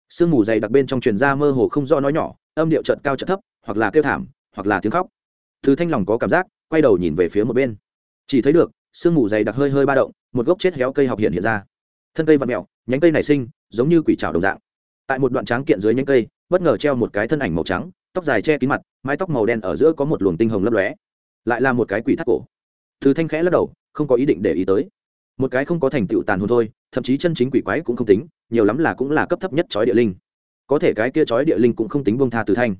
sương mù dày đặc bên trong truyền ra mơ hồ không do nói nhỏ, âm điệu trận cao trận thấp, hoặc là kêu thảm, hoặc là tiếng khóc. Từ thanh lòng có cảm giác, quay đầu nhìn về phía một bên. Chỉ thấy được, sương mù dày đặc hơi hơi ba động, một gốc chết héo cây học hiện hiện ra. Thân cây vặn mẹo nhánh cây nảy sinh, giống như quỷ trào đồng dạng. Tại một đoạn tráng kiện dưới nhánh cây, bất ngờ treo một cái thân ảnh màu trắng tóc dài che kín mặt, mái tóc màu đen ở giữa có một luồng tinh hồng lấp lóe. Lại là một cái quỷ thắt cổ. Từ thanh khẽ lắc đầu, không có ý định để ý tới. Một cái không có thành tựu tàn hồn thôi, thậm chí chân chính quỷ quái cũng không tính, nhiều lắm là cũng là cấp thấp nhất chói địa linh. Có thể cái kia chói địa linh cũng không tính bông tha từ thanh.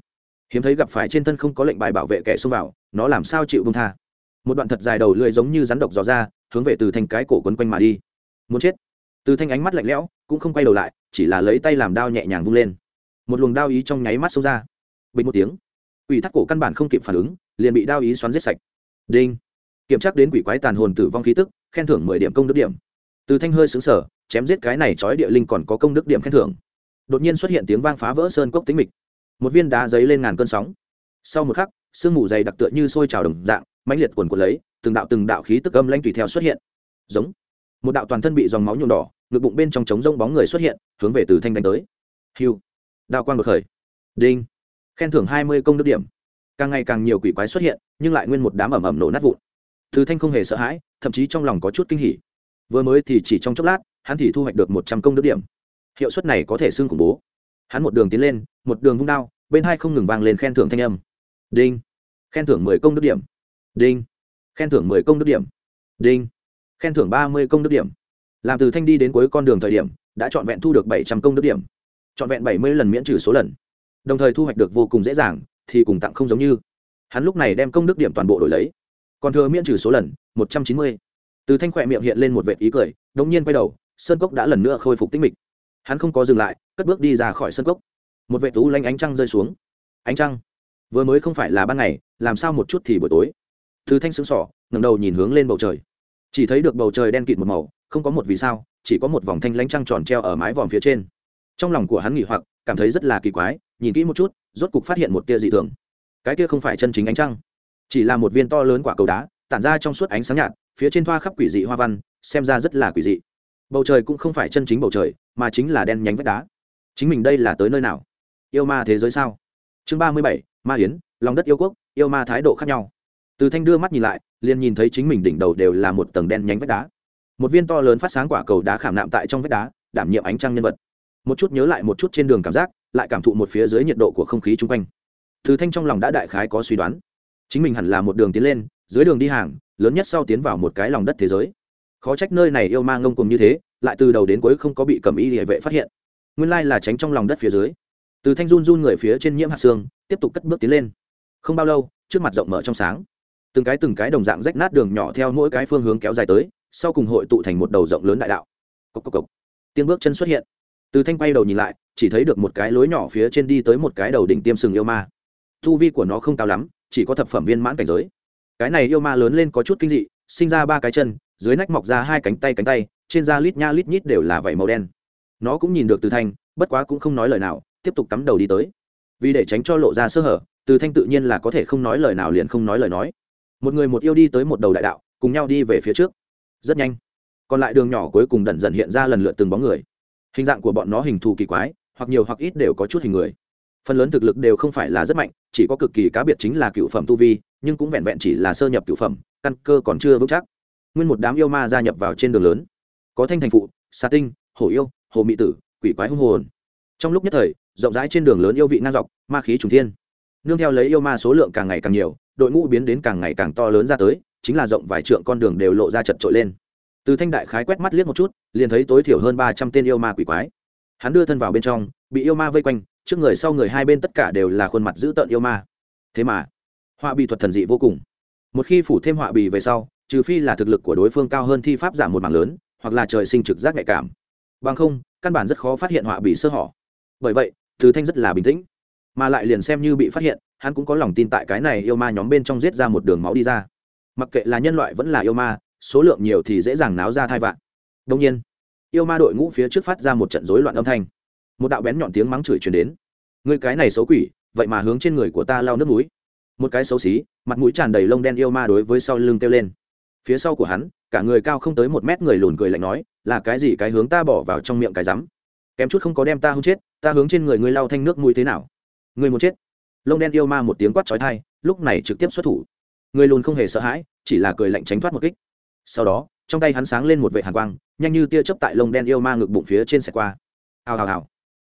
Hiếm thấy gặp phải trên thân không có lệnh bài bảo vệ kẻ xông vào, nó làm sao chịu bông tha? Một đoạn thật dài đầu lưỡi giống như rắn độc dò ra, hướng về từ thanh cái cổ quấn quanh mà đi. Muốn chết. Từ thanh ánh mắt lạnh lẽo, cũng không quay đầu lại, chỉ là lấy tay làm đao nhẹ nhàng vung lên. Một luồng đao ý trong nháy mắt xông ra bình một tiếng. Quỷ thắt cổ căn bản không kịp phản ứng, liền bị đao ý xoắn giết sạch. Đinh. Kiểm tra đến quỷ quái tàn hồn tử vong khí tức, khen thưởng mười điểm công đức điểm. Từ thanh hơi xứng sở chém giết cái này trói địa linh còn có công đức điểm khen thưởng. Đột nhiên xuất hiện tiếng vang phá vỡ sơn cốc tính mịch. Một viên đá giấy lên ngàn cơn sóng. Sau một khắc, sương mù dày đặc tựa như sôi trào đồng dạng, mãnh liệt quần quần lấy, từng đạo từng đạo khí tức âm lanh tùy theo xuất hiện. Giống. Một đạo toàn thân bị dòng máu nhuộm đỏ, ngực bụng bên trong trống rông bóng người xuất hiện, hướng về từ thanh đánh tới. Hiu đạo quang đột khởi. Đinh khen thưởng hai mươi công đức điểm. Càng ngày càng nhiều quỷ quái xuất hiện, nhưng lại nguyên một đám ẩm ẩm nổ nát vụn. Từ thanh không hề sợ hãi, thậm chí trong lòng có chút kinh hỉ. Vừa mới thì chỉ trong chốc lát, hắn thì thu hoạch được một trăm công đức điểm. Hiệu suất này có thể xưng khủng bố. Hắn một đường tiến lên, một đường vung đao, bên hai không ngừng vang lên khen thưởng thanh âm. Đinh. Khen thưởng mười công đức điểm. Đinh. Khen thưởng mười công đức điểm. Đinh. Khen thưởng ba mươi công đức điểm. Làm từ thanh đi đến cuối con đường thời điểm, đã trọn vẹn thu được bảy trăm công đức điểm. Trọn vẹn bảy mươi lần miễn trừ số lần đồng thời thu hoạch được vô cùng dễ dàng, thì cùng tặng không giống như. Hắn lúc này đem công đức điểm toàn bộ đổi lấy. Còn thừa miễn trừ số lần, một trăm chín mươi. Từ thanh khỏe miệng hiện lên một vệt ý cười, đống nhiên quay đầu, sơn cốc đã lần nữa khôi phục tinh mịch. Hắn không có dừng lại, cất bước đi ra khỏi sơn cốc. Một vệ tú lanh ánh trăng rơi xuống. Ánh trăng? Vừa mới không phải là ban ngày, làm sao một chút thì buổi tối? Từ thanh sững sỏ ngẩng đầu nhìn hướng lên bầu trời. Chỉ thấy được bầu trời đen kịt một màu, không có một vì sao, chỉ có một vòng thanh lánh trăng tròn treo ở mái vòm phía trên trong lòng của hắn nghỉ hoặc, cảm thấy rất là kỳ quái, nhìn kỹ một chút, rốt cục phát hiện một tia dị thường. Cái kia không phải chân chính ánh trăng, chỉ là một viên to lớn quả cầu đá, tản ra trong suốt ánh sáng nhạt, phía trên thoa khắp quỷ dị hoa văn, xem ra rất là quỷ dị. Bầu trời cũng không phải chân chính bầu trời, mà chính là đen nhánh vách đá. Chính mình đây là tới nơi nào? Yêu ma thế giới sao? Chương ba mươi bảy, ma hiến lòng đất yêu quốc, yêu ma thái độ khác nhau. Từ thanh đưa mắt nhìn lại, liền nhìn thấy chính mình đỉnh đầu đều là một tầng đen nhánh vách đá. Một viên to lớn phát sáng quả cầu đá khảm nạm tại trong vách đá, đảm nhiệm ánh trăng nhân vật một chút nhớ lại một chút trên đường cảm giác, lại cảm thụ một phía dưới nhiệt độ của không khí chung quanh. Từ thanh trong lòng đã đại khái có suy đoán. Chính mình hẳn là một đường tiến lên, dưới đường đi hàng, lớn nhất sau tiến vào một cái lòng đất thế giới. Khó trách nơi này yêu ma ngông cùng như thế, lại từ đầu đến cuối không có bị cầm y địa vệ phát hiện. Nguyên lai là tránh trong lòng đất phía dưới. Từ thanh run run người phía trên nhiễm hạt xương, tiếp tục cất bước tiến lên. Không bao lâu, trước mặt rộng mở trong sáng. Từng cái từng cái đồng dạng rách nát đường nhỏ theo mỗi cái phương hướng kéo dài tới, sau cùng hội tụ thành một đầu rộng lớn đại đạo. Cốc cốc cốc. tiếng bước chân xuất hiện từ thanh quay đầu nhìn lại, chỉ thấy được một cái lối nhỏ phía trên đi tới một cái đầu đỉnh tiêm sừng yêu ma. Thu vi của nó không cao lắm, chỉ có thập phẩm viên mãn cảnh giới. Cái này yêu ma lớn lên có chút kinh dị, sinh ra ba cái chân, dưới nách mọc ra hai cánh tay cánh tay, trên da lít nha lít nhít đều là vảy màu đen. Nó cũng nhìn được từ thanh, bất quá cũng không nói lời nào, tiếp tục cắm đầu đi tới. Vì để tránh cho lộ ra sơ hở, từ thanh tự nhiên là có thể không nói lời nào liền không nói lời nói. Một người một yêu đi tới một đầu đại đạo, cùng nhau đi về phía trước. Rất nhanh. Còn lại đường nhỏ cuối cùng đần dần hiện ra lần lượt từng bóng người hình dạng của bọn nó hình thù kỳ quái, hoặc nhiều hoặc ít đều có chút hình người. Phần lớn thực lực đều không phải là rất mạnh, chỉ có cực kỳ cá biệt chính là cựu phẩm tu vi, nhưng cũng vẹn vẹn chỉ là sơ nhập cựu phẩm, căn cơ còn chưa vững chắc. Nguyên một đám yêu ma gia nhập vào trên đường lớn. Có thanh thành phụ xà tinh, hổ yêu, hồ mị tử, quỷ quái hung hồn. Trong lúc nhất thời, rộng rãi trên đường lớn yêu vị ngang dọc, ma khí trùng thiên. Nương theo lấy yêu ma số lượng càng ngày càng nhiều, đội ngũ biến đến càng ngày càng to lớn ra tới, chính là rộng vài trượng con đường đều lộ ra chật trội lên từ thanh đại khái quét mắt liếc một chút, liền thấy tối thiểu hơn ba trăm tên yêu ma quỷ quái. Hắn đưa thân vào bên trong, bị yêu ma vây quanh, trước người sau người hai bên tất cả đều là khuôn mặt dữ tợn yêu ma. Thế mà, họa bị thuật thần dị vô cùng. Một khi phủ thêm họa bì về sau, trừ phi là thực lực của đối phương cao hơn thi pháp giảm một mảng lớn, hoặc là trời sinh trực giác nhạy cảm. Bằng không, căn bản rất khó phát hiện họa bị sơ hỏ bởi vậy, từ thanh rất là bình tĩnh. Mà lại liền xem như bị phát hiện, hắn cũng có lòng tin tại cái này yêu ma nhóm bên trong giết ra một đường máu đi ra. Mặc kệ là nhân loại vẫn là yêu ma số lượng nhiều thì dễ dàng náo ra thai vạn. Đông nhiên, yêu ma đội ngũ phía trước phát ra một trận rối loạn âm thanh. Một đạo bén nhọn tiếng mắng chửi truyền đến. Người cái này xấu quỷ, vậy mà hướng trên người của ta lao nước mũi. Một cái xấu xí, mặt mũi tràn đầy lông đen yêu ma đối với sau lưng kêu lên. Phía sau của hắn, cả người cao không tới một mét người lùn cười lạnh nói, là cái gì cái hướng ta bỏ vào trong miệng cái rắm? Kém chút không có đem ta hung chết, ta hướng trên người ngươi lau thanh nước mũi thế nào? Người muốn chết? Lông đen yêu ma một tiếng quát trói thai lúc này trực tiếp xuất thủ. Người lùn không hề sợ hãi, chỉ là cười lạnh tránh thoát một kích sau đó, trong tay hắn sáng lên một vệ hàn quang, nhanh như tia chớp tại lông đen yêu ma ngực bụng phía trên xẻ qua. Hào hào hào.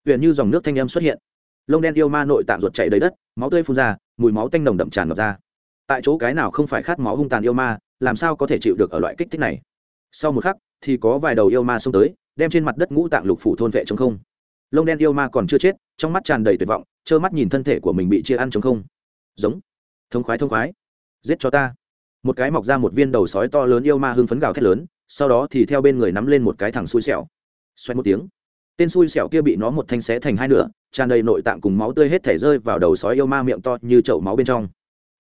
Huyện như dòng nước thanh âm xuất hiện. Lông đen yêu ma nội tạng ruột chạy đầy đất, máu tươi phun ra, mùi máu tanh nồng đậm tràn ngập ra. Tại chỗ cái nào không phải khát máu hung tàn yêu ma, làm sao có thể chịu được ở loại kích thích này? Sau một khắc, thì có vài đầu yêu ma xông tới, đem trên mặt đất ngũ tạng lục phủ thôn vệ chống không. Lông đen yêu ma còn chưa chết, trong mắt tràn đầy tuyệt vọng, trơ mắt nhìn thân thể của mình bị chia ăn chống không. Giống. Thông khoái thông khoái. Giết cho ta một cái mọc ra một viên đầu sói to lớn yêu ma hưng phấn gào thét lớn, sau đó thì theo bên người nắm lên một cái thằng xui xẻo. Xoay một tiếng, tên xui xẻo kia bị nó một thanh xé thành hai nửa, tràn đầy nội tạng cùng máu tươi hết thể rơi vào đầu sói yêu ma miệng to như chậu máu bên trong.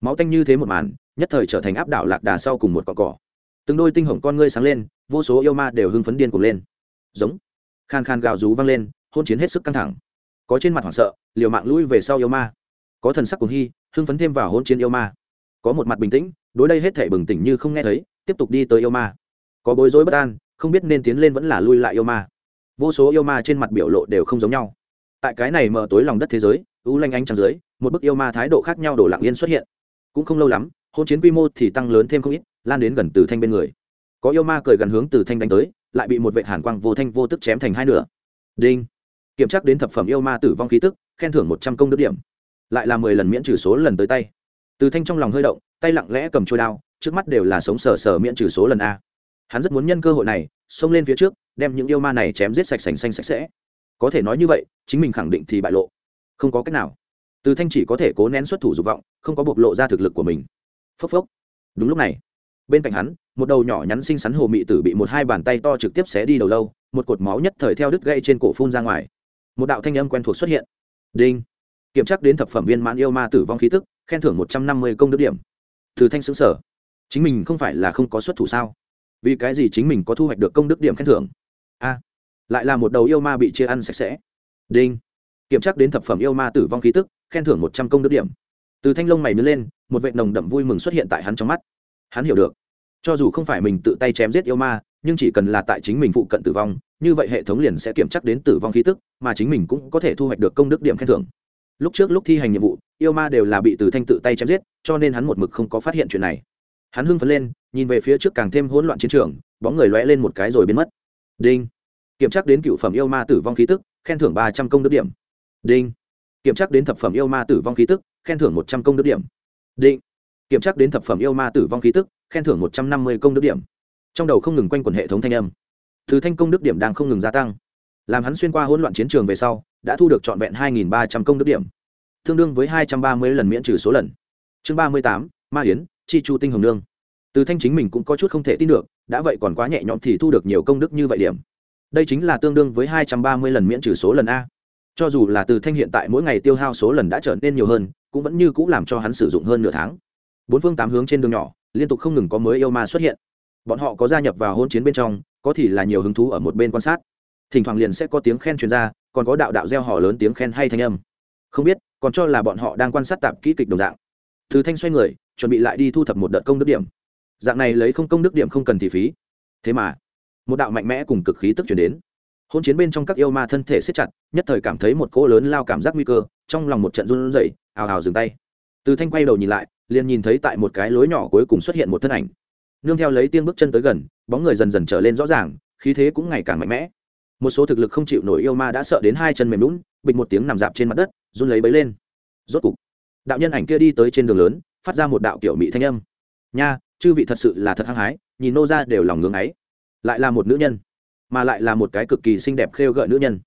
Máu tanh như thế một màn, nhất thời trở thành áp đảo lạc đà sau cùng một cọn cỏ từng đôi tinh hồng con ngươi sáng lên, vô số yêu ma đều hưng phấn điên cuồng lên. Giống. Khan khan gào rú vang lên, hôn chiến hết sức căng thẳng. Có trên mặt hoảng sợ, liều mạng lui về sau yêu ma. Có thần sắc cuồng hy, hưng phấn thêm vào hôn chiến yêu ma. Có một mặt bình tĩnh đối đây hết thể bừng tỉnh như không nghe thấy, tiếp tục đi tới yêu ma. Có bối rối bất an, không biết nên tiến lên vẫn là lui lại yêu ma. Vô số yêu ma trên mặt biểu lộ đều không giống nhau. Tại cái này mở tối lòng đất thế giới, u lanh ánh trăng dưới, một bức yêu ma thái độ khác nhau đổ lặng yên xuất hiện. Cũng không lâu lắm, hôn chiến quy mô thì tăng lớn thêm không ít, lan đến gần từ thanh bên người. Có yêu ma cười gần hướng từ thanh đánh tới, lại bị một vệ hàn quang vô thanh vô tức chém thành hai nửa. Đinh. Kiểm tra đến thập phẩm yêu ma tử vong khí tức, khen thưởng một trăm công đức điểm. Lại là mười lần miễn trừ số lần tới tay từ thanh trong lòng hơi động, tay lặng lẽ cầm trôi đao, trước mắt đều là sống sờ sờ miễn trừ số lần a. Hắn rất muốn nhân cơ hội này, xông lên phía trước, đem những yêu ma này chém giết sạch sành xanh sạch sẽ. Có thể nói như vậy, chính mình khẳng định thì bại lộ. Không có cách nào. Từ thanh chỉ có thể cố nén xuất thủ dục vọng, không có bộc lộ ra thực lực của mình. Phốc phốc. Đúng lúc này, bên cạnh hắn, một đầu nhỏ nhắn xinh xắn hồ mị tử bị một hai bàn tay to trực tiếp xé đi đầu lâu, một cột máu nhất thời theo đứt gây trên cổ phun ra ngoài. Một đạo thanh âm quen thuộc xuất hiện. Đinh. Kiểm tra đến thập phẩm viên mãn yêu ma tử vong khí tức khen thưởng một trăm năm mươi công đức điểm. Từ thanh xứng sở chính mình không phải là không có xuất thủ sao? Vì cái gì chính mình có thu hoạch được công đức điểm khen thưởng? A, lại là một đầu yêu ma bị chia ăn sạch sẽ. Đinh. Kiểm tra đến thập phẩm yêu ma tử vong khí tức, khen thưởng một trăm công đức điểm. Từ thanh lông mày nứt lên, một vệ nồng đậm vui mừng xuất hiện tại hắn trong mắt. Hắn hiểu được. Cho dù không phải mình tự tay chém giết yêu ma, nhưng chỉ cần là tại chính mình phụ cận tử vong, như vậy hệ thống liền sẽ kiểm tra đến tử vong khí tức, mà chính mình cũng có thể thu hoạch được công đức điểm khen thưởng. Lúc trước lúc thi hành nhiệm vụ yêu ma đều là bị từ thanh tự tay chém giết, cho nên hắn một mực không có phát hiện chuyện này. Hắn hưng phấn lên, nhìn về phía trước càng thêm hỗn loạn chiến trường, bóng người lóe lên một cái rồi biến mất. Đinh. Kiểm tra đến cựu phẩm yêu ma tử vong khí tức, khen thưởng ba trăm công đức điểm. Đinh. Kiểm tra đến thập phẩm yêu ma tử vong khí tức, khen thưởng một trăm công đức điểm. Định kiểm tra đến thập phẩm yêu ma tử vong khí tức, khen thưởng một trăm năm mươi công đức điểm. Trong đầu không ngừng quanh quẩn hệ thống thanh âm. Thứ thanh công đức điểm đang không ngừng gia tăng. Làm hắn xuyên qua hỗn loạn chiến trường về sau, đã thu được trọn vẹn hai nghìn ba trăm công đức điểm tương đương với hai trăm ba mươi lần miễn trừ số lần. Chương ba mươi tám, ma hiến chi chu tinh hồng nương. Từ thanh chính mình cũng có chút không thể tin được, đã vậy còn quá nhẹ nhõm thì thu được nhiều công đức như vậy điểm. Đây chính là tương đương với hai trăm ba mươi lần miễn trừ số lần a. Cho dù là từ thanh hiện tại mỗi ngày tiêu hao số lần đã trở nên nhiều hơn, cũng vẫn như c ũ làm cho hắn sử dụng hơn nửa tháng. Bốn phương tám hướng trên đường nhỏ, liên tục không ngừng có mới yêu ma xuất hiện. Bọn họ có gia nhập vào hôn chiến bên trong, có thì là nhiều hứng thú ở một bên quan sát. Thỉnh thoảng liền sẽ có tiếng khen truyền ra, còn có đạo đạo gieo họ lớn tiếng khen hay thanh âm. Không biết còn cho là bọn họ đang quan sát tạp kỹ kịch đồng dạng. Từ thanh xoay người, chuẩn bị lại đi thu thập một đợt công đức điểm. Dạng này lấy không công đức điểm không cần thì phí. Thế mà, một đạo mạnh mẽ cùng cực khí tức chuyển đến. Hôn chiến bên trong các yêu ma thân thể siết chặt, nhất thời cảm thấy một cỗ lớn lao cảm giác nguy cơ, trong lòng một trận run rẩy ào ào dừng tay. Từ thanh quay đầu nhìn lại, liền nhìn thấy tại một cái lối nhỏ cuối cùng xuất hiện một thân ảnh. Nương theo lấy tiên bước chân tới gần, bóng người dần dần trở lên rõ ràng, khí thế cũng ngày càng mạnh mẽ. Một số thực lực không chịu nổi yêu ma đã sợ đến hai chân mềm lún bịch một tiếng nằm dạp trên mặt đất run lấy bấy lên. Rốt cục, đạo nhân ảnh kia đi tới trên đường lớn, phát ra một đạo kiểu mỹ thanh âm. Nha, chư vị thật sự là thật hăng hái, nhìn nô ra đều lòng ngưng ấy. Lại là một nữ nhân, mà lại là một cái cực kỳ xinh đẹp khêu gợi nữ nhân.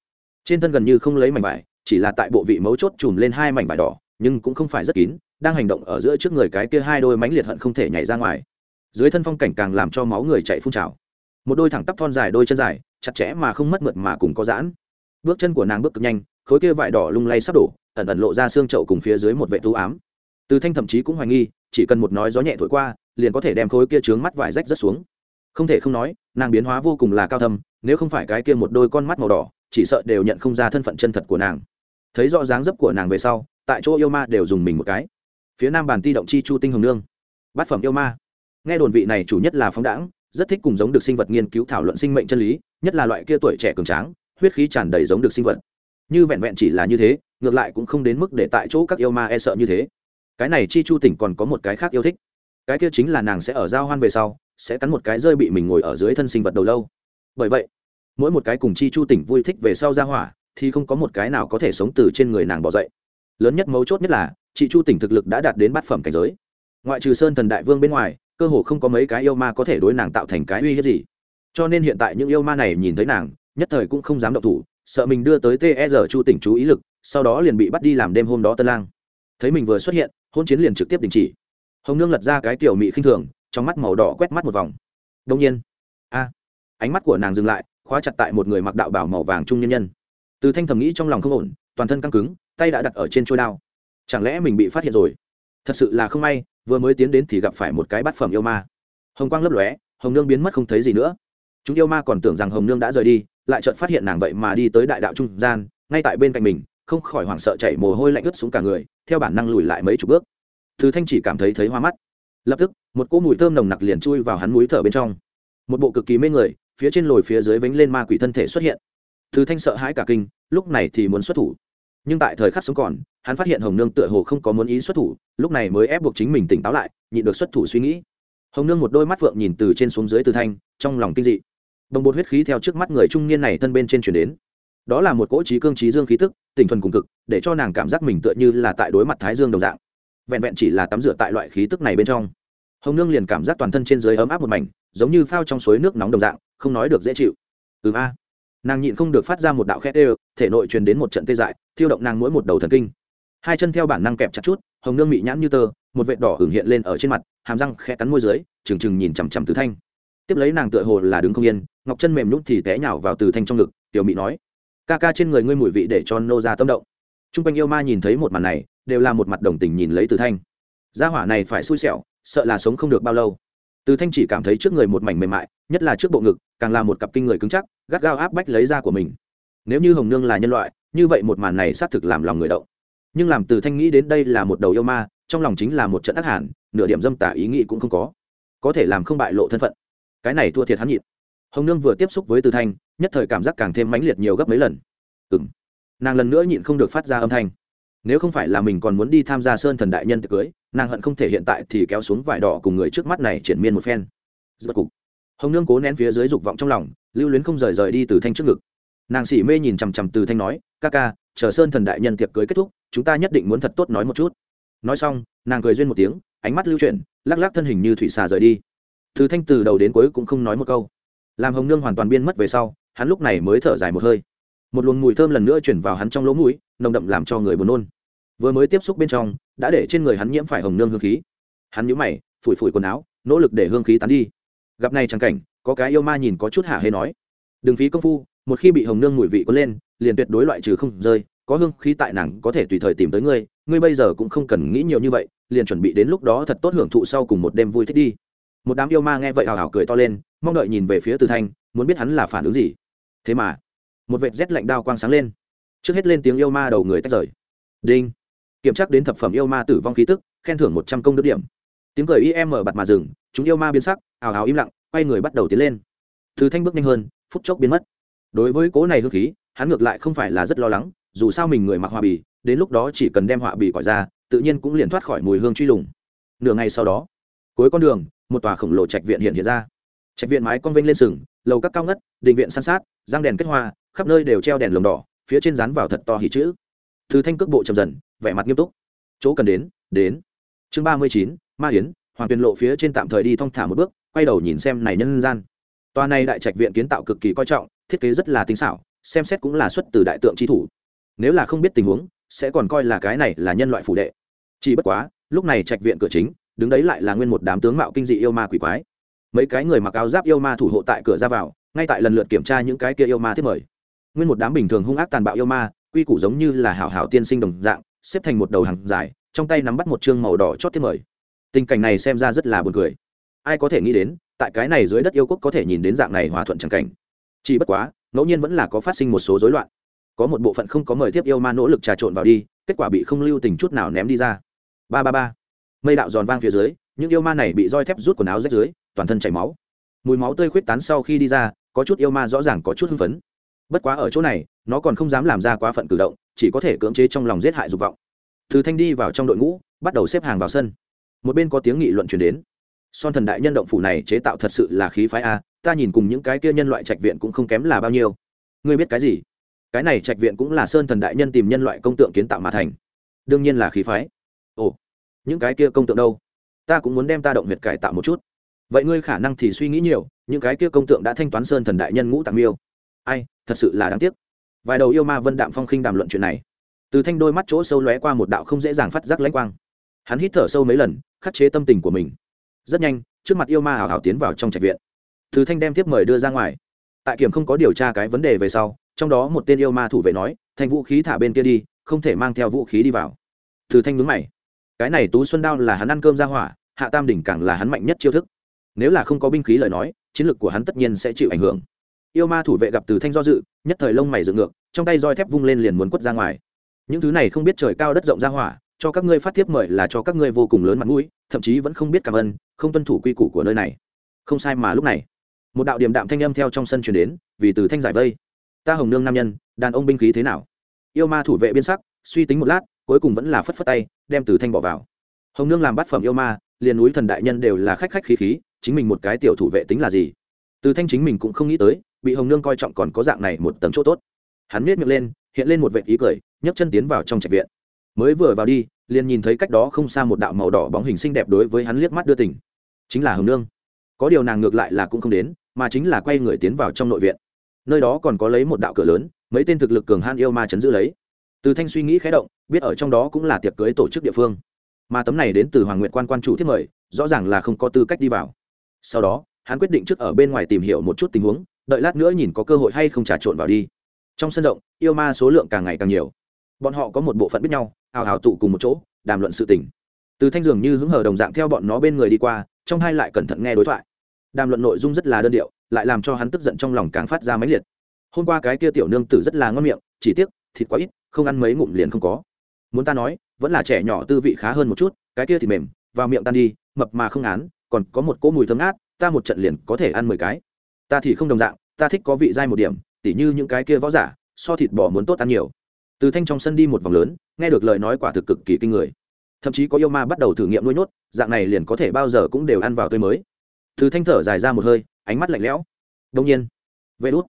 Trên thân gần như không lấy mảnh vải, chỉ là tại bộ vị mấu chốt chùm lên hai mảnh vải đỏ, nhưng cũng không phải rất kín, đang hành động ở giữa trước người cái kia hai đôi mánh liệt hận không thể nhảy ra ngoài. Dưới thân phong cảnh càng làm cho máu người chạy phun trào. Một đôi thẳng tắp thon dài, đôi chân dài, chặt chẽ mà không mất mượt mà cùng có giãn. Bước chân của nàng bước cực nhanh khối kia vải đỏ lung lay sắp đổ, ẩn ẩn lộ ra xương trậu cùng phía dưới một vệ tú ám. Từ thanh thậm chí cũng hoài nghi, chỉ cần một nói gió nhẹ thổi qua, liền có thể đem khối kia trướng mắt vải rách rất xuống. Không thể không nói, nàng biến hóa vô cùng là cao thâm, nếu không phải cái kia một đôi con mắt màu đỏ, chỉ sợ đều nhận không ra thân phận chân thật của nàng. Thấy rõ dáng dấp của nàng về sau, tại chỗ yêu ma đều dùng mình một cái. Phía nam bàn ti động chi chu tinh hồng nương. Bát phẩm yêu ma. Nghe đồn vị này chủ nhất là phóng đãng, rất thích cùng giống được sinh vật nghiên cứu thảo luận sinh mệnh chân lý, nhất là loại kia tuổi trẻ cường tráng, huyết khí tràn đầy giống được sinh vật như vẹn vẹn chỉ là như thế, ngược lại cũng không đến mức để tại chỗ các yêu ma e sợ như thế. Cái này chi chu tỉnh còn có một cái khác yêu thích. Cái kia chính là nàng sẽ ở giao hoan về sau, sẽ cắn một cái rơi bị mình ngồi ở dưới thân sinh vật đầu lâu. Bởi vậy, mỗi một cái cùng chi chu tỉnh vui thích về sau ra hỏa, thì không có một cái nào có thể sống từ trên người nàng bỏ dậy. Lớn nhất mấu chốt nhất là chị chu tỉnh thực lực đã đạt đến bát phẩm cảnh giới. Ngoại trừ sơn thần đại vương bên ngoài, cơ hồ không có mấy cái yêu ma có thể đối nàng tạo thành cái uy hiếp gì. Cho nên hiện tại những yêu ma này nhìn thấy nàng, nhất thời cũng không dám động thủ sợ mình đưa tới TR chu tỉnh chú ý lực, sau đó liền bị bắt đi làm đêm hôm đó tân lang. Thấy mình vừa xuất hiện, hôn chiến liền trực tiếp đình chỉ. Hồng nương lật ra cái tiểu mị khinh thường, trong mắt màu đỏ quét mắt một vòng. Đương nhiên, a, ánh mắt của nàng dừng lại, khóa chặt tại một người mặc đạo bảo màu vàng trung nhân nhân. Từ thanh thầm nghĩ trong lòng không ổn, toàn thân căng cứng, tay đã đặt ở trên chuôi đao. Chẳng lẽ mình bị phát hiện rồi? Thật sự là không may, vừa mới tiến đến thì gặp phải một cái bát phẩm yêu ma. Hồng quang lấp lóe, hồng nương biến mất không thấy gì nữa. Chúng yêu ma còn tưởng rằng hồng nương đã rời đi lại chợt phát hiện nàng vậy mà đi tới đại đạo trung gian, ngay tại bên cạnh mình, không khỏi hoảng sợ chảy mồ hôi lạnh ướt xuống cả người, theo bản năng lùi lại mấy chục bước. Thứ thanh chỉ cảm thấy thấy hoa mắt. Lập tức, một cỗ mùi thơm nồng nặc liền chui vào hắn mũi thở bên trong. Một bộ cực kỳ mê người, phía trên lồi phía dưới vánh lên ma quỷ thân thể xuất hiện. Thứ thanh sợ hãi cả kinh, lúc này thì muốn xuất thủ. Nhưng tại thời khắc sống còn, hắn phát hiện hồng nương tựa hồ không có muốn ý xuất thủ, lúc này mới ép buộc chính mình tỉnh táo lại, nhịn được xuất thủ suy nghĩ. Hồng nương một đôi mắt phượng nhìn từ trên xuống dưới từ thanh, trong lòng kinh dị đồng bột huyết khí theo trước mắt người trung niên này thân bên trên chuyển đến. Đó là một cỗ trí cương trí dương khí tức, tỉnh thuần cùng cực, để cho nàng cảm giác mình tựa như là tại đối mặt thái dương đồng dạng. Vẹn vẹn chỉ là tắm rửa tại loại khí tức này bên trong. Hồng nương liền cảm giác toàn thân trên dưới ấm áp một mảnh, giống như phao trong suối nước nóng đồng dạng, không nói được dễ chịu. Ừm a. Nàng nhịn không được phát ra một đạo khét ê thể nội truyền đến một trận tê dại, thiêu động nàng mỗi một đầu thần kinh. Hai chân theo bản năng kẹp chặt chút, hồng nương mị nhãn như tơ, một vệt đỏ hưởng hiện lên ở trên mặt, hàm răng khẽ cắn môi dưới, trừng trừng nhìn chằm chằm tứ thanh tiếp lấy nàng tựa hồ là đứng không yên, ngọc chân mềm nhút thì té nhào vào từ thanh trong ngực, tiểu mị nói, ca ca trên người ngươi mùi vị để cho nô ra tâm động. T r u n g quanh yêu ma nhìn thấy một màn này, đều là một mặt đồng tình nhìn lấy từ thanh. Gia hỏa này phải xui xẻo, sợ là sống không được bao lâu. Từ thanh chỉ cảm thấy trước người một mảnh mềm mại, nhất là trước bộ ngực, càng là một cặp kinh người cứng chắc, gắt gao áp bách lấy da của mình. Nếu như hồng nương là nhân loại, như vậy một màn này xác thực làm lòng người động. Nhưng làm từ thanh nghĩ đến đây là một đầu yêu ma, trong lòng chính là một trận ác hẳn, nửa điểm dâm tả ý nghĩ cũng không có. Có thể làm không bại lộ thân phận cái này thua thiệt hắn nhịn. Hồng nương vừa tiếp xúc với từ thanh, nhất thời cảm giác càng thêm mãnh liệt nhiều gấp mấy lần. Ừ nàng lần nữa nhịn không được phát ra âm thanh. Nếu không phải là mình còn muốn đi tham gia sơn thần đại nhân tiệc cưới, nàng hận không thể hiện tại thì kéo xuống vải đỏ cùng người trước mắt này triển miên một phen. Giật cục, hồng nương cố nén phía dưới dục vọng trong lòng, lưu luyến không rời rời đi từ thanh trước ngực. Nàng xỉ mê nhìn chằm chằm từ thanh nói, ca ca, chờ sơn thần đại nhân tiệc cưới kết thúc, chúng ta nhất định muốn thật tốt nói một chút. Nói xong, nàng cười duyên một tiếng, ánh mắt lưu chuyển, lắc lắc thân hình như thủy xà rời đi từ thanh từ đầu đến cuối cũng không nói một câu. Làm hồng nương hoàn toàn biên mất về sau, hắn lúc này mới thở dài một hơi. Một luồng mùi thơm lần nữa chuyển vào hắn trong lỗ mũi, nồng đậm làm cho người buồn nôn. Vừa mới tiếp xúc bên trong, đã để trên người hắn nhiễm phải hồng nương hương khí. Hắn nhíu mày, phủi phủi quần áo, nỗ lực để hương khí tán đi. Gặp này chẳng cảnh, có cái yêu ma nhìn có chút hả hê nói. Đừng phí công phu, một khi bị hồng nương mùi vị có lên, liền tuyệt đối loại trừ không rơi, có hương khí tại nàng có thể tùy thời tìm tới ngươi ngươi bây giờ cũng không cần nghĩ nhiều như vậy, liền chuẩn bị đến lúc đó thật tốt hưởng thụ sau cùng một đêm vui thích đi một đám yêu ma nghe vậy hào hào cười to lên, mong đợi nhìn về phía từ thanh, muốn biết hắn là phản ứng gì. Thế mà, một vệt rét lạnh đao quang sáng lên. Trước hết lên tiếng yêu ma đầu người tách rời. Đinh. Kiểm tra đến thập phẩm yêu ma tử vong khí tức, khen thưởng một trăm công đức điểm. Tiếng cười im bặt mà dừng, chúng yêu ma biến sắc, hào hào im lặng, quay người bắt đầu tiến lên. Từ thanh bước nhanh hơn, phút chốc biến mất. Đối với cố này hương khí, hắn ngược lại không phải là rất lo lắng, dù sao mình người mặc họa bì, đến lúc đó chỉ cần đem họa bì cỏi ra, tự nhiên cũng liền thoát khỏi mùi hương truy lùng. Nửa ngày sau đó, cuối con đường một tòa khổng lồ trạch viện hiện hiện ra. Trạch viện mái con vênh lên sừng, lầu các cao ngất định viện san sát, răng đèn kết hoa, khắp nơi đều treo đèn lồng đỏ, phía trên rán vào thật to hỉ chữ. Thứ thanh cước bộ chậm dần, vẻ mặt nghiêm túc. Chỗ cần đến đến. Chương ba mươi chín, ma hiến hoàng tuyền lộ phía trên tạm thời đi thong thả một bước, quay đầu nhìn xem này nhân gian. Tòa này đại trạch viện kiến tạo cực kỳ coi trọng, thiết kế rất là tinh xảo, xem xét cũng là xuất từ đại tượng tri thủ. Nếu là không biết tình huống, sẽ còn coi là cái này là nhân loại phủ đệ. Chỉ bất quá, lúc này trạch viện cửa chính đứng đấy lại là nguyên một đám tướng mạo kinh dị yêu ma quỷ quái. Mấy cái người mặc áo giáp yêu ma thủ hộ tại cửa ra vào, ngay tại lần lượt kiểm tra những cái kia yêu ma thiết mời. Nguyên một đám bình thường hung ác tàn bạo yêu ma, quy củ giống như là hảo hảo tiên sinh đồng dạng, xếp thành một đầu hàng dài, trong tay nắm bắt một chương màu đỏ chót thiết mời. Tình cảnh này xem ra rất là buồn cười. Ai có thể nghĩ đến, tại cái này dưới đất yêu quốc có thể nhìn đến dạng này hòa thuận chẳng cảnh. Chỉ bất quá, ngẫu nhiên vẫn là có phát sinh một số rối loạn. Có một bộ phận không có mời tiếp yêu ma nỗ lực trà trộn vào đi, kết quả bị không lưu tình chút nào ném đi ra. Ba ba ba mây đạo giòn vang phía dưới, những yêu ma này bị roi thép rút quần áo rách dưới, toàn thân chảy máu. Mùi máu tươi khuyết tán sau khi đi ra, có chút yêu ma rõ ràng có chút hưng phấn. Bất quá ở chỗ này, nó còn không dám làm ra quá phận cử động, chỉ có thể cưỡng chế trong lòng giết hại dục vọng. Từ thanh đi vào trong đội ngũ, bắt đầu xếp hàng vào sân. Một bên có tiếng nghị luận chuyển đến. Son thần đại nhân động phủ này chế tạo thật sự là khí phái a, ta nhìn cùng những cái kia nhân loại trạch viện cũng không kém là bao nhiêu. Ngươi biết cái gì? Cái này trạch viện cũng là sơn thần đại nhân tìm nhân loại công tượng kiến tạo mà thành. Đương nhiên là khí phái. Ồ những cái kia công tượng đâu? Ta cũng muốn đem ta động huyệt cải tạo một chút. Vậy ngươi khả năng thì suy nghĩ nhiều, những cái kia công tượng đã thanh toán sơn thần đại nhân ngũ tạng miêu. Ai, thật sự là đáng tiếc. Vài đầu yêu ma vân đạm phong khinh đàm luận chuyện này. Từ thanh đôi mắt chỗ sâu lóe qua một đạo không dễ dàng phát giác lãnh quang. Hắn hít thở sâu mấy lần, khắc chế tâm tình của mình. Rất nhanh, trước mặt yêu ma hào hào tiến vào trong trạch viện. Từ thanh đem tiếp mời đưa ra ngoài. Tại kiểm không có điều tra cái vấn đề về sau, trong đó một tên yêu ma thủ vệ nói, thanh vũ khí thả bên kia đi, không thể mang theo vũ khí đi vào. Từ thanh nhướng mày cái này tú xuân đao là hắn ăn cơm ra hỏa, hạ tam đỉnh càng là hắn mạnh nhất chiêu thức. Nếu là không có binh khí lời nói, chiến lược của hắn tất nhiên sẽ chịu ảnh hưởng. Yêu ma thủ vệ gặp từ thanh do dự, nhất thời lông mày dựng ngược, trong tay roi thép vung lên liền muốn quất ra ngoài. Những thứ này không biết trời cao đất rộng ra hỏa, cho các ngươi phát thiếp mời là cho các ngươi vô cùng lớn mặt mũi, thậm chí vẫn không biết cảm ơn, không tuân thủ quy củ của nơi này. Không sai mà lúc này, một đạo điểm đạm thanh âm theo trong sân truyền đến, vì từ thanh giải vây. Ta hồng nương nam nhân, đàn ông binh khí thế nào? Yêu ma thủ vệ biên sắc, suy tính một lát cuối cùng vẫn là phất phất tay, đem từ thanh bỏ vào. Hồng nương làm bát phẩm yêu ma, liền núi thần đại nhân đều là khách khách khí khí, chính mình một cái tiểu thủ vệ tính là gì? Từ thanh chính mình cũng không nghĩ tới, bị hồng nương coi trọng còn có dạng này một tầng chỗ tốt. Hắn miết miệng lên, hiện lên một vệ ý cười, nhấc chân tiến vào trong trạch viện. Mới vừa vào đi, liền nhìn thấy cách đó không xa một đạo màu đỏ bóng hình xinh đẹp đối với hắn liếc mắt đưa tỉnh chính là hồng nương. Có điều nàng ngược lại là cũng không đến, mà chính là quay người tiến vào trong nội viện. Nơi đó còn có lấy một đạo cửa lớn, mấy tên thực lực cường han yêu ma chấn giữ lấy từ thanh suy nghĩ khé động, biết ở trong đó cũng là tiệc cưới tổ chức địa phương. Mà tấm này đến từ hoàng nguyện quan quan chủ thiết mời, rõ ràng là không có tư cách đi vào. Sau đó, hắn quyết định trước ở bên ngoài tìm hiểu một chút tình huống, đợi lát nữa nhìn có cơ hội hay không trà trộn vào đi. Trong sân rộng, yêu ma số lượng càng ngày càng nhiều. Bọn họ có một bộ phận biết nhau, hào hào tụ cùng một chỗ, đàm luận sự tình. Từ thanh dường như hứng hờ đồng dạng theo bọn nó bên người đi qua, trong hai lại cẩn thận nghe đối thoại. Đàm luận nội dung rất là đơn điệu, lại làm cho hắn tức giận trong lòng càng phát ra máy liệt. Hôm qua cái kia tiểu nương tử rất là ngon miệng, chỉ tiếc, thịt quá ít không ăn mấy ngụm liền không có. Muốn ta nói, vẫn là trẻ nhỏ tư vị khá hơn một chút, cái kia thì mềm, vào miệng tan đi, mập mà không án, còn có một cỗ mùi thơm ngát, ta một trận liền có thể ăn mười cái. Ta thì không đồng dạng, ta thích có vị dai một điểm, tỉ như những cái kia võ giả, so thịt bò muốn tốt ăn nhiều. Từ thanh trong sân đi một vòng lớn, nghe được lời nói quả thực cực kỳ kinh người. Thậm chí có yêu ma bắt đầu thử nghiệm nuôi nhốt, dạng này liền có thể bao giờ cũng đều ăn vào tươi mới. Từ thanh thở dài ra một hơi, ánh mắt lạnh lẽo. Đông nhiên, vê đốt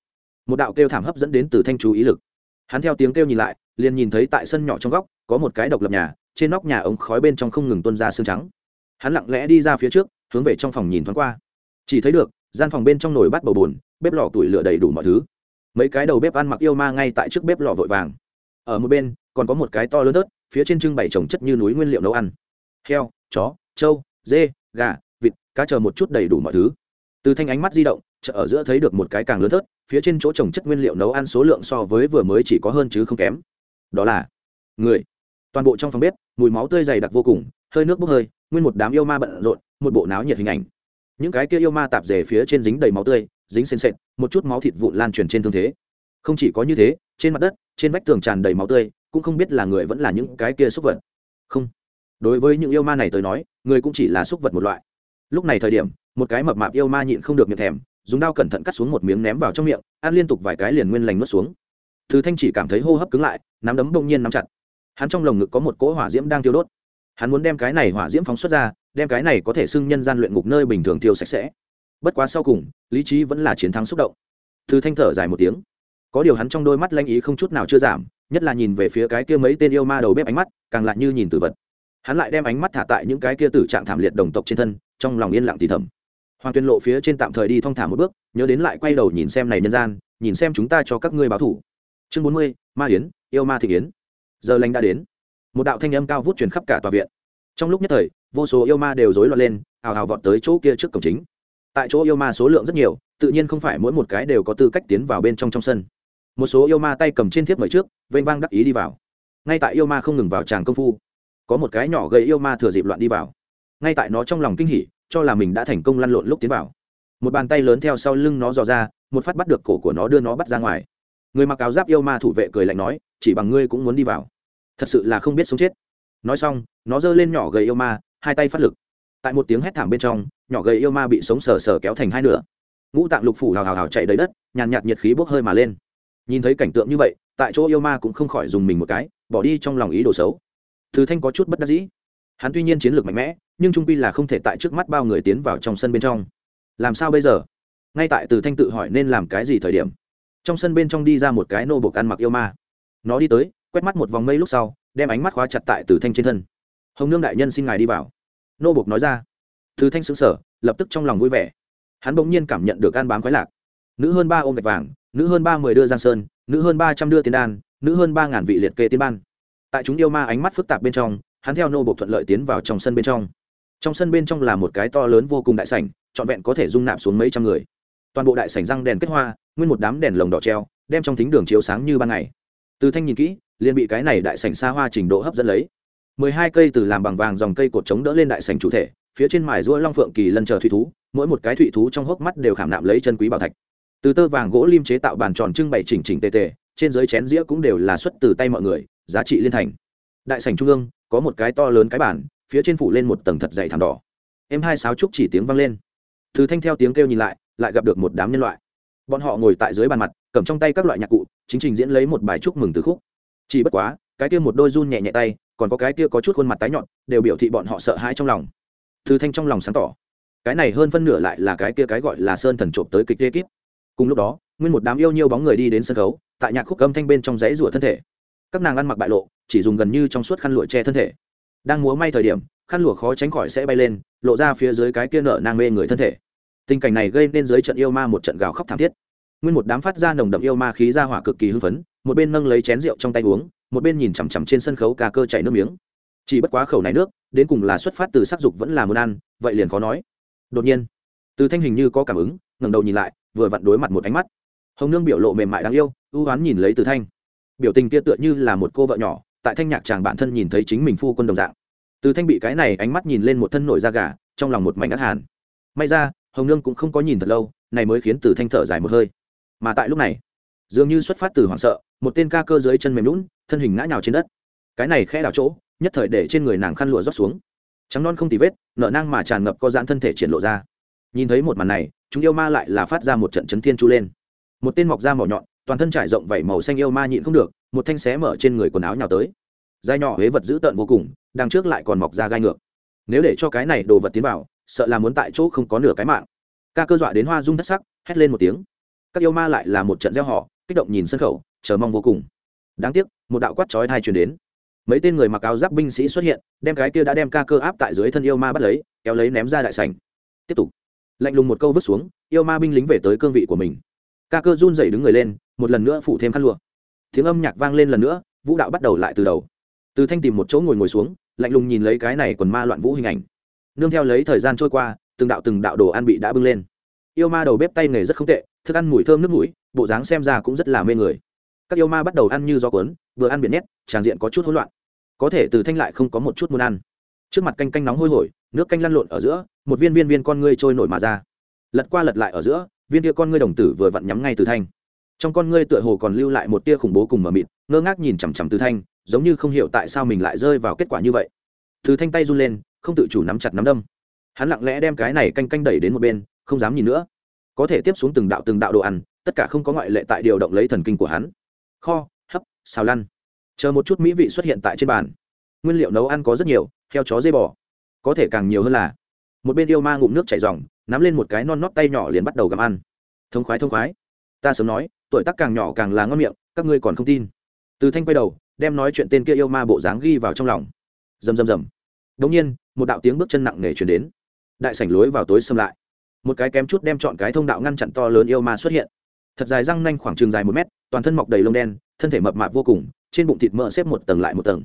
một đạo kêu thảm hấp dẫn đến từ thanh chú ý lực. Hắn theo tiếng kêu nhìn lại liền nhìn thấy tại sân nhỏ trong góc, có một cái độc lập nhà, trên nóc nhà ống khói bên trong không ngừng tuôn ra xương trắng. Hắn lặng lẽ đi ra phía trước, hướng về trong phòng nhìn thoáng qua. Chỉ thấy được, gian phòng bên trong nồi bắt bầu bùn bếp lò tuổi lửa đầy đủ mọi thứ. Mấy cái đầu bếp ăn mặc yêu ma ngay tại trước bếp lò vội vàng. Ở một bên, còn có một cái to lớn ớt phía trên trưng bày trồng chất như núi nguyên liệu nấu ăn. Heo, chó, trâu, dê, gà, vịt, cá chờ một chút đầy đủ mọi thứ. Từ thanh ánh mắt di động, chợ ở giữa thấy được một cái càng lớn thớt, phía trên chỗ trồng chất nguyên liệu nấu ăn số lượng so với vừa mới chỉ có hơn chứ không kém đó là người. Toàn bộ trong phòng bếp, mùi máu tươi dày đặc vô cùng, hơi nước bốc hơi, nguyên một đám yêu ma bận rộn, một bộ náo nhiệt hình ảnh. Những cái kia yêu ma tạp dề phía trên dính đầy máu tươi, dính sền sệt, một chút máu thịt vụn lan truyền trên thương thế. Không chỉ có như thế, trên mặt đất, trên vách tường tràn đầy máu tươi, cũng không biết là người vẫn là những cái kia xúc vật. Không. Đối với những yêu ma này tới nói, người cũng chỉ là xúc vật một loại. Lúc này thời điểm, một cái mập mạp yêu ma nhịn không được miệng thèm, dùng đao cẩn thận cắt xuống một miếng ném vào trong miệng, ăn liên tục vài cái liền nguyên lành nuốt xuống thứ thanh chỉ cảm thấy hô hấp cứng lại, nắm đấm bỗng nhiên nắm chặt. Hắn trong lồng ngực có một cỗ hỏa diễm đang tiêu đốt. Hắn muốn đem cái này hỏa diễm phóng xuất ra, đem cái này có thể xưng nhân gian luyện ngục nơi bình thường tiêu sạch sẽ. Bất quá sau cùng, lý trí vẫn là chiến thắng xúc động. Thư thanh thở dài một tiếng. Có điều hắn trong đôi mắt lanh ý không chút nào chưa giảm, nhất là nhìn về phía cái kia mấy tên yêu ma đầu bếp ánh mắt, càng lại như nhìn tử vật. Hắn lại đem ánh mắt thả tại những cái kia tử trạng thảm liệt đồng tộc trên thân, trong lòng yên lặng thì thầm. Hoàng tuyên lộ phía trên tạm thời đi thong thả một bước, nhớ đến lại quay đầu nhìn xem này nhân gian, nhìn xem chúng ta cho các ngươi báo thủ chương bốn mươi, ma yến, yêu ma thị yến. Giờ lành đã đến. Một đạo thanh âm cao vút truyền khắp cả tòa viện. Trong lúc nhất thời, vô số yêu ma đều rối loạn lên hào hào vọt tới chỗ kia trước cổng chính. Tại chỗ yêu ma số lượng rất nhiều, tự nhiên không phải mỗi một cái đều có tư cách tiến vào bên trong trong sân. Một số yêu ma tay cầm trên thiếp mời trước, vênh vang đắc ý đi vào. Ngay tại yêu ma không ngừng vào tràng công phu, có một cái nhỏ gầy yêu ma thừa dịp loạn đi vào. Ngay tại nó trong lòng kinh hỉ, cho là mình đã thành công lăn lộn lúc tiến vào. Một bàn tay lớn theo sau lưng nó dò ra, một phát bắt được cổ của nó đưa nó bắt ra ngoài người mặc áo giáp yêu ma thủ vệ cười lạnh nói, chỉ bằng ngươi cũng muốn đi vào. Thật sự là không biết sống chết. Nói xong, nó giơ lên nhỏ gầy yêu ma, hai tay phát lực. Tại một tiếng hét thảm bên trong, nhỏ gầy yêu ma bị sống sờ sờ kéo thành hai nửa. Ngũ tạng lục phủ hào hào hào chạy đầy đất, nhàn nhạt nhiệt khí bốc hơi mà lên. Nhìn thấy cảnh tượng như vậy, tại chỗ yêu ma cũng không khỏi dùng mình một cái, bỏ đi trong lòng ý đồ xấu. Thứ thanh có chút bất đắc dĩ. Hắn tuy nhiên chiến lược mạnh mẽ, nhưng trung pi là không thể tại trước mắt bao người tiến vào trong sân bên trong. Làm sao bây giờ? Ngay tại từ thanh tự hỏi nên làm cái gì thời điểm trong sân bên trong đi ra một cái nô bộc ăn mặc yêu ma. Nó đi tới, quét mắt một vòng mây lúc sau, đem ánh mắt khóa chặt tại từ thanh trên thân. Hồng nương đại nhân xin ngài đi vào. Nô bộc nói ra. Từ thanh xứng sở lập tức trong lòng vui vẻ. Hắn bỗng nhiên cảm nhận được an bám khoái lạc. Nữ hơn ba ôm gạch vàng, nữ hơn ba mười đưa giang sơn, nữ hơn ba trăm đưa tiền đan, nữ hơn ba ngàn vị liệt kê tiên ban. Tại chúng yêu ma ánh mắt phức tạp bên trong, hắn theo nô bộc thuận lợi tiến vào trong sân bên trong. Trong sân bên trong là một cái to lớn vô cùng đại sảnh, trọn vẹn có thể dung nạp xuống mấy trăm người toàn bộ đại sảnh răng đèn kết hoa, nguyên một đám đèn lồng đỏ treo, đem trong thính đường chiếu sáng như ban ngày. Từ thanh nhìn kỹ, liền bị cái này đại sảnh xa hoa trình độ hấp dẫn lấy. Mười hai cây từ làm bằng vàng dòng cây cột chống đỡ lên đại sảnh chủ thể, phía trên mài rũa long phượng kỳ lân chờ thủy thú, mỗi một cái thủy thú trong hốc mắt đều khảm nạm lấy chân quý bảo thạch. Từ tơ vàng gỗ lim chế tạo bàn tròn trưng bày chỉnh chỉnh tề tề, trên dưới chén dĩa cũng đều là xuất từ tay mọi người, giá trị liên thành. Đại sảnh trung ương, có một cái to lớn cái bản phía trên phủ lên một tầng thật dày thảm đỏ. Em hai sáo trúc chỉ tiếng vang lên. Từ thanh theo tiếng kêu nhìn lại lại gặp được một đám nhân loại. Bọn họ ngồi tại dưới bàn mặt, cầm trong tay các loại nhạc cụ, chính trình diễn lấy một bài chúc mừng từ khúc. Chỉ bất quá, cái kia một đôi run nhẹ nhẹ tay, còn có cái kia có chút khuôn mặt tái nhọn, đều biểu thị bọn họ sợ hãi trong lòng. Thư thanh trong lòng sáng tỏ. Cái này hơn phân nửa lại là cái kia cái gọi là sơn thần trộm tới kịch tê cùng lúc đó, nguyên một đám yêu nhiêu bóng người đi đến sân khấu, tại nhạc khúc âm thanh bên trong dãy rủa thân thể. Các nàng ăn mặc bại lộ, chỉ dùng gần như trong suốt khăn lụa che thân thể. Đang múa may thời điểm, khăn lụa khó tránh khỏi sẽ bay lên, lộ ra phía dưới cái kia nở nang mê người thân thể tình cảnh này gây nên dưới trận yêu ma một trận gào khóc thảm thiết. Nguyên một đám phát ra nồng đậm yêu ma khí ra hỏa cực kỳ hưng phấn, một bên nâng lấy chén rượu trong tay uống, một bên nhìn chằm chằm trên sân khấu ca cơ chảy nước miếng. Chỉ bất quá khẩu này nước, đến cùng là xuất phát từ sắc dục vẫn là muốn ăn, vậy liền khó nói. Đột nhiên, từ thanh hình như có cảm ứng, ngẩng đầu nhìn lại, vừa vặn đối mặt một ánh mắt. Hồng nương biểu lộ mềm mại đáng yêu, ưu oán nhìn lấy từ thanh. Biểu tình kia tựa như là một cô vợ nhỏ, tại thanh nhạc chàng bản thân nhìn thấy chính mình phu quân đồng dạng. Từ thanh bị cái này ánh mắt nhìn lên một thân nổi da gà, trong lòng một mảnh ác hàn. May ra hồng nương cũng không có nhìn thật lâu, này mới khiến từ thanh thở dài một hơi. Mà tại lúc này, dường như xuất phát từ hoảng sợ, một tên ca cơ dưới chân mềm lún thân hình ngã nhào trên đất. Cái này khẽ đảo chỗ, nhất thời để trên người nàng khăn lụa rót xuống. Trắng non không tì vết nợ năng mà tràn ngập có dãn thân thể triển lộ ra. Nhìn thấy một màn này, chúng yêu ma lại là phát ra một trận chấn thiên chu lên. Một tên mọc da mỏ nhọn, toàn thân trải rộng vảy màu xanh yêu ma nhịn không được, một thanh xé mở trên người quần áo nhào tới. Dai nhỏ huế vật dữ tợn vô cùng, đằng trước lại còn mọc ra gai ngược. Nếu để cho cái này đồ vật tiến vào sợ là muốn tại chỗ không có nửa cái mạng. Ca cơ dọa đến hoa dung thất sắc, hét lên một tiếng. Các yêu ma lại là một trận gieo họ kích động nhìn sân khẩu chờ mong vô cùng. Đáng tiếc, một đạo quát chói thai truyền đến. Mấy tên người mặc áo giáp binh sĩ xuất hiện, đem cái kia đã đem ca cơ áp tại dưới thân yêu ma bắt lấy, kéo lấy ném ra đại sảnh. Tiếp tục. Lạnh lùng một câu vứt xuống, yêu ma binh lính về tới cương vị của mình. Ca cơ run dậy đứng người lên, một lần nữa phủ thêm khăn lụa. Tiếng âm nhạc vang lên lần nữa, vũ đạo bắt đầu lại từ đầu. Từ thanh tìm một chỗ ngồi ngồi xuống, lạnh lùng nhìn lấy cái này quần ma loạn vũ hình ảnh nương theo lấy thời gian trôi qua, từng đạo từng đạo đồ ăn bị đã bưng lên. Yêu ma đầu bếp tay nghề rất không tệ, thức ăn mùi thơm nước mũi, bộ dáng xem ra cũng rất là mê người. Các yêu ma bắt đầu ăn như gió cuốn, vừa ăn biển nét tràng diện có chút hỗn loạn. Có thể từ thanh lại không có một chút muốn ăn. Trước mặt canh canh nóng hôi hổi, nước canh lăn lộn ở giữa, một viên viên viên con ngươi trôi nổi mà ra. Lật qua lật lại ở giữa, viên tia con ngươi đồng tử vừa vặn nhắm ngay từ thanh. Trong con ngươi tựa hồ còn lưu lại một tia khủng bố cùng mờ mịt, ngơ ngác nhìn chằm chằm từ thanh, giống như không hiểu tại sao mình lại rơi vào kết quả như vậy. Từ thanh tay run lên không tự chủ nắm chặt nắm đâm. Hắn lặng lẽ đem cái này canh canh đẩy đến một bên, không dám nhìn nữa. Có thể tiếp xuống từng đạo từng đạo đồ ăn, tất cả không có ngoại lệ tại điều động lấy thần kinh của hắn. Kho, hấp, xào lăn. Chờ một chút mỹ vị xuất hiện tại trên bàn. Nguyên liệu nấu ăn có rất nhiều, heo chó dây bò. Có thể càng nhiều hơn là, một bên yêu ma ngụm nước chảy dòng nắm lên một cái non nót tay nhỏ liền bắt đầu gặm ăn. Thông khoái thông khoái. Ta sớm nói, tuổi tác càng nhỏ càng là ngon miệng, các ngươi còn không tin. Từ thanh quay đầu, đem nói chuyện tên kia yêu ma bộ dáng ghi vào trong lòng. Rầm rầm rầm. Đống nhiên một đạo tiếng bước chân nặng nề chuyển đến. Đại sảnh lối vào tối xâm lại. Một cái kém chút đem chọn cái thông đạo ngăn chặn to lớn yêu ma xuất hiện. Thật dài răng nanh khoảng trường dài một mét, toàn thân mọc đầy lông đen, thân thể mập mạp vô cùng, trên bụng thịt mỡ xếp một tầng lại một tầng.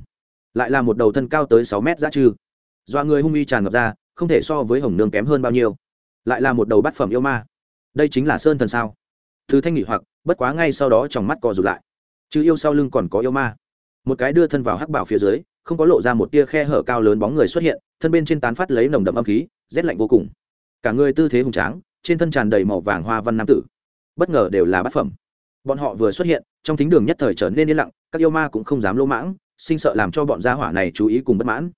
Lại là một đầu thân cao tới sáu mét ra trư. Do người hung y tràn ngập ra, không thể so với hồng nương kém hơn bao nhiêu. Lại là một đầu bát phẩm yêu ma. Đây chính là sơn thần sao? Thứ thanh nghị hoặc, bất quá ngay sau đó trong mắt co rụt lại. Chứ yêu sau lưng còn có yêu ma. Một cái đưa thân vào hắc bảo phía dưới không có lộ ra một tia khe hở cao lớn bóng người xuất hiện, thân bên trên tán phát lấy nồng đậm âm khí, rét lạnh vô cùng. Cả người tư thế hùng tráng, trên thân tràn đầy màu vàng hoa văn nam tử. Bất ngờ đều là bát phẩm. Bọn họ vừa xuất hiện, trong thính đường nhất thời trở nên yên lặng, các yêu ma cũng không dám lỗ mãng, sinh sợ làm cho bọn gia hỏa này chú ý cùng bất mãn.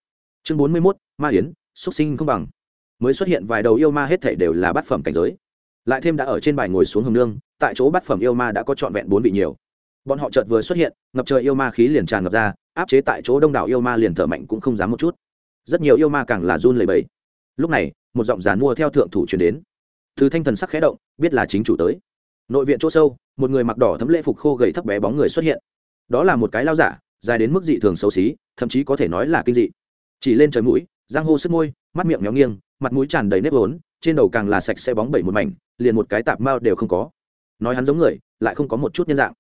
Chương bốn mươi mốt, ma yến xuất sinh không bằng. Mới xuất hiện vài đầu yêu ma hết thảy đều là bát phẩm cảnh giới. Lại thêm đã ở trên bài ngồi xuống hồng nương, tại chỗ bát phẩm yêu ma đã có trọn vẹn bốn vị nhiều bọn họ chợt vừa xuất hiện, ngập trời yêu ma khí liền tràn ngập ra, áp chế tại chỗ đông đảo yêu ma liền thở mạnh cũng không dám một chút. Rất nhiều yêu ma càng là run lẩy bẩy. Lúc này, một giọng giàn mua theo thượng thủ truyền đến. Từ thanh thần sắc khẽ động, biết là chính chủ tới. Nội viện chỗ sâu, một người mặc đỏ thấm lễ phục khô gầy thấp bé bóng người xuất hiện. Đó là một cái lao giả, dài đến mức dị thường xấu xí, thậm chí có thể nói là kinh dị. Chỉ lên trời mũi, giang hô sức môi, mắt miệng méo nghiêng, mặt mũi tràn đầy nếp vốn, trên đầu càng là sạch sẽ bóng bẩy một mảnh, liền một cái tạp mao đều không có. Nói hắn giống người, lại không có một chút nhân dạng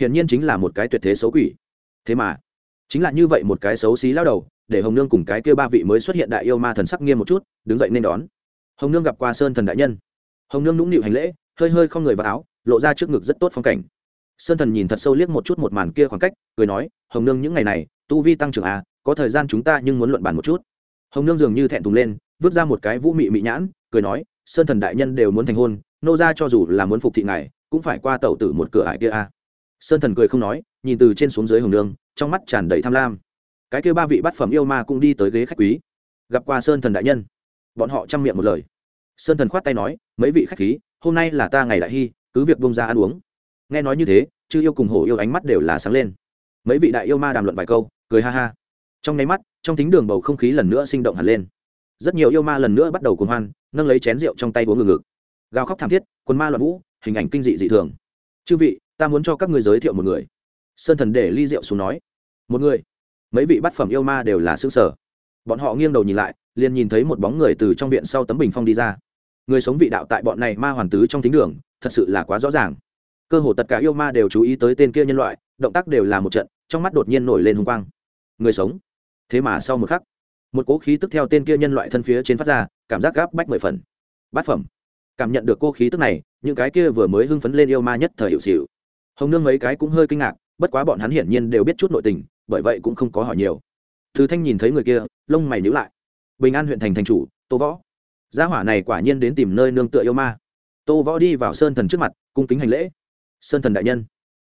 hiển nhiên chính là một cái tuyệt thế xấu quỷ. Thế mà, chính là như vậy một cái xấu xí lao đầu, để hồng nương cùng cái kia ba vị mới xuất hiện đại yêu ma thần sắc nghiêm một chút, đứng dậy nên đón. Hồng nương gặp qua sơn thần đại nhân. Hồng nương nũng nịu hành lễ, hơi hơi không người vào áo, lộ ra trước ngực rất tốt phong cảnh. Sơn thần nhìn thật sâu liếc một chút một màn kia khoảng cách, cười nói, hồng nương, những ngày này, tu vi tăng trưởng à có thời gian chúng ta nhưng muốn luận bàn một chút. Hồng nương dường như thẹn thùng lên, vứt ra một cái vũ mị mị nhãn, cười nói, sơn thần đại nhân đều muốn thành hôn, nô ra cho dù là muốn phục thị ngài, cũng phải qua tẩu tử một cửa ải kia à sơn thần cười không nói, nhìn từ trên xuống dưới hồng nương, trong mắt tràn đầy tham lam. Cái kia ba vị bát phẩm yêu ma cũng đi tới ghế khách quý. Gặp qua sơn thần đại nhân, bọn họ chăm miệng một lời. Sơn thần khoát tay nói, mấy vị khách khí, hôm nay là ta ngày đại hy, cứ việc bông ra ăn uống. Nghe nói như thế, chư yêu cùng hổ yêu ánh mắt đều là sáng lên. Mấy vị đại yêu ma đàm luận vài câu, cười ha ha. Trong nháy mắt, trong thính đường bầu không khí lần nữa sinh động hẳn lên. Rất nhiều yêu ma lần nữa bắt đầu cuồng hoan, nâng lấy chén rượu trong tay uống ngừng ngực gào khóc thảm thiết, quần ma loạn vũ, hình ảnh kinh dị dị thường. Chư vị ta muốn cho các ngươi giới thiệu một người. Sơn thần để ly rượu xuống nói. Một người. Mấy vị bát phẩm yêu ma đều là xương sở bọn họ nghiêng đầu nhìn lại, liền nhìn thấy một bóng người từ trong viện sau tấm bình phong đi ra. Người sống vị đạo tại bọn này ma hoàn tứ trong thính đường, thật sự là quá rõ ràng. Cơ hồ tất cả yêu ma đều chú ý tới tên kia nhân loại, động tác đều là một trận, trong mắt đột nhiên nổi lên hùng quang. Người sống. Thế mà sau một khắc, một cố khí tức theo tên kia nhân loại thân phía trên phát ra, cảm giác gáp bách mười phần. Bát phẩm. Cảm nhận được cô khí tức này, những cái kia vừa mới hưng phấn lên yêu ma nhất thời hiệu xịu hồng nương mấy cái cũng hơi kinh ngạc, bất quá bọn hắn hiển nhiên đều biết chút nội tình, bởi vậy cũng không có hỏi nhiều. Thứ thanh nhìn thấy người kia, lông mày nhíu lại. Bình an huyện thành thành chủ, tô võ. Gia hỏa này quả nhiên đến tìm nơi nương tựa yêu ma. Tô võ đi vào sơn thần trước mặt, cung kính hành lễ. Sơn thần đại nhân.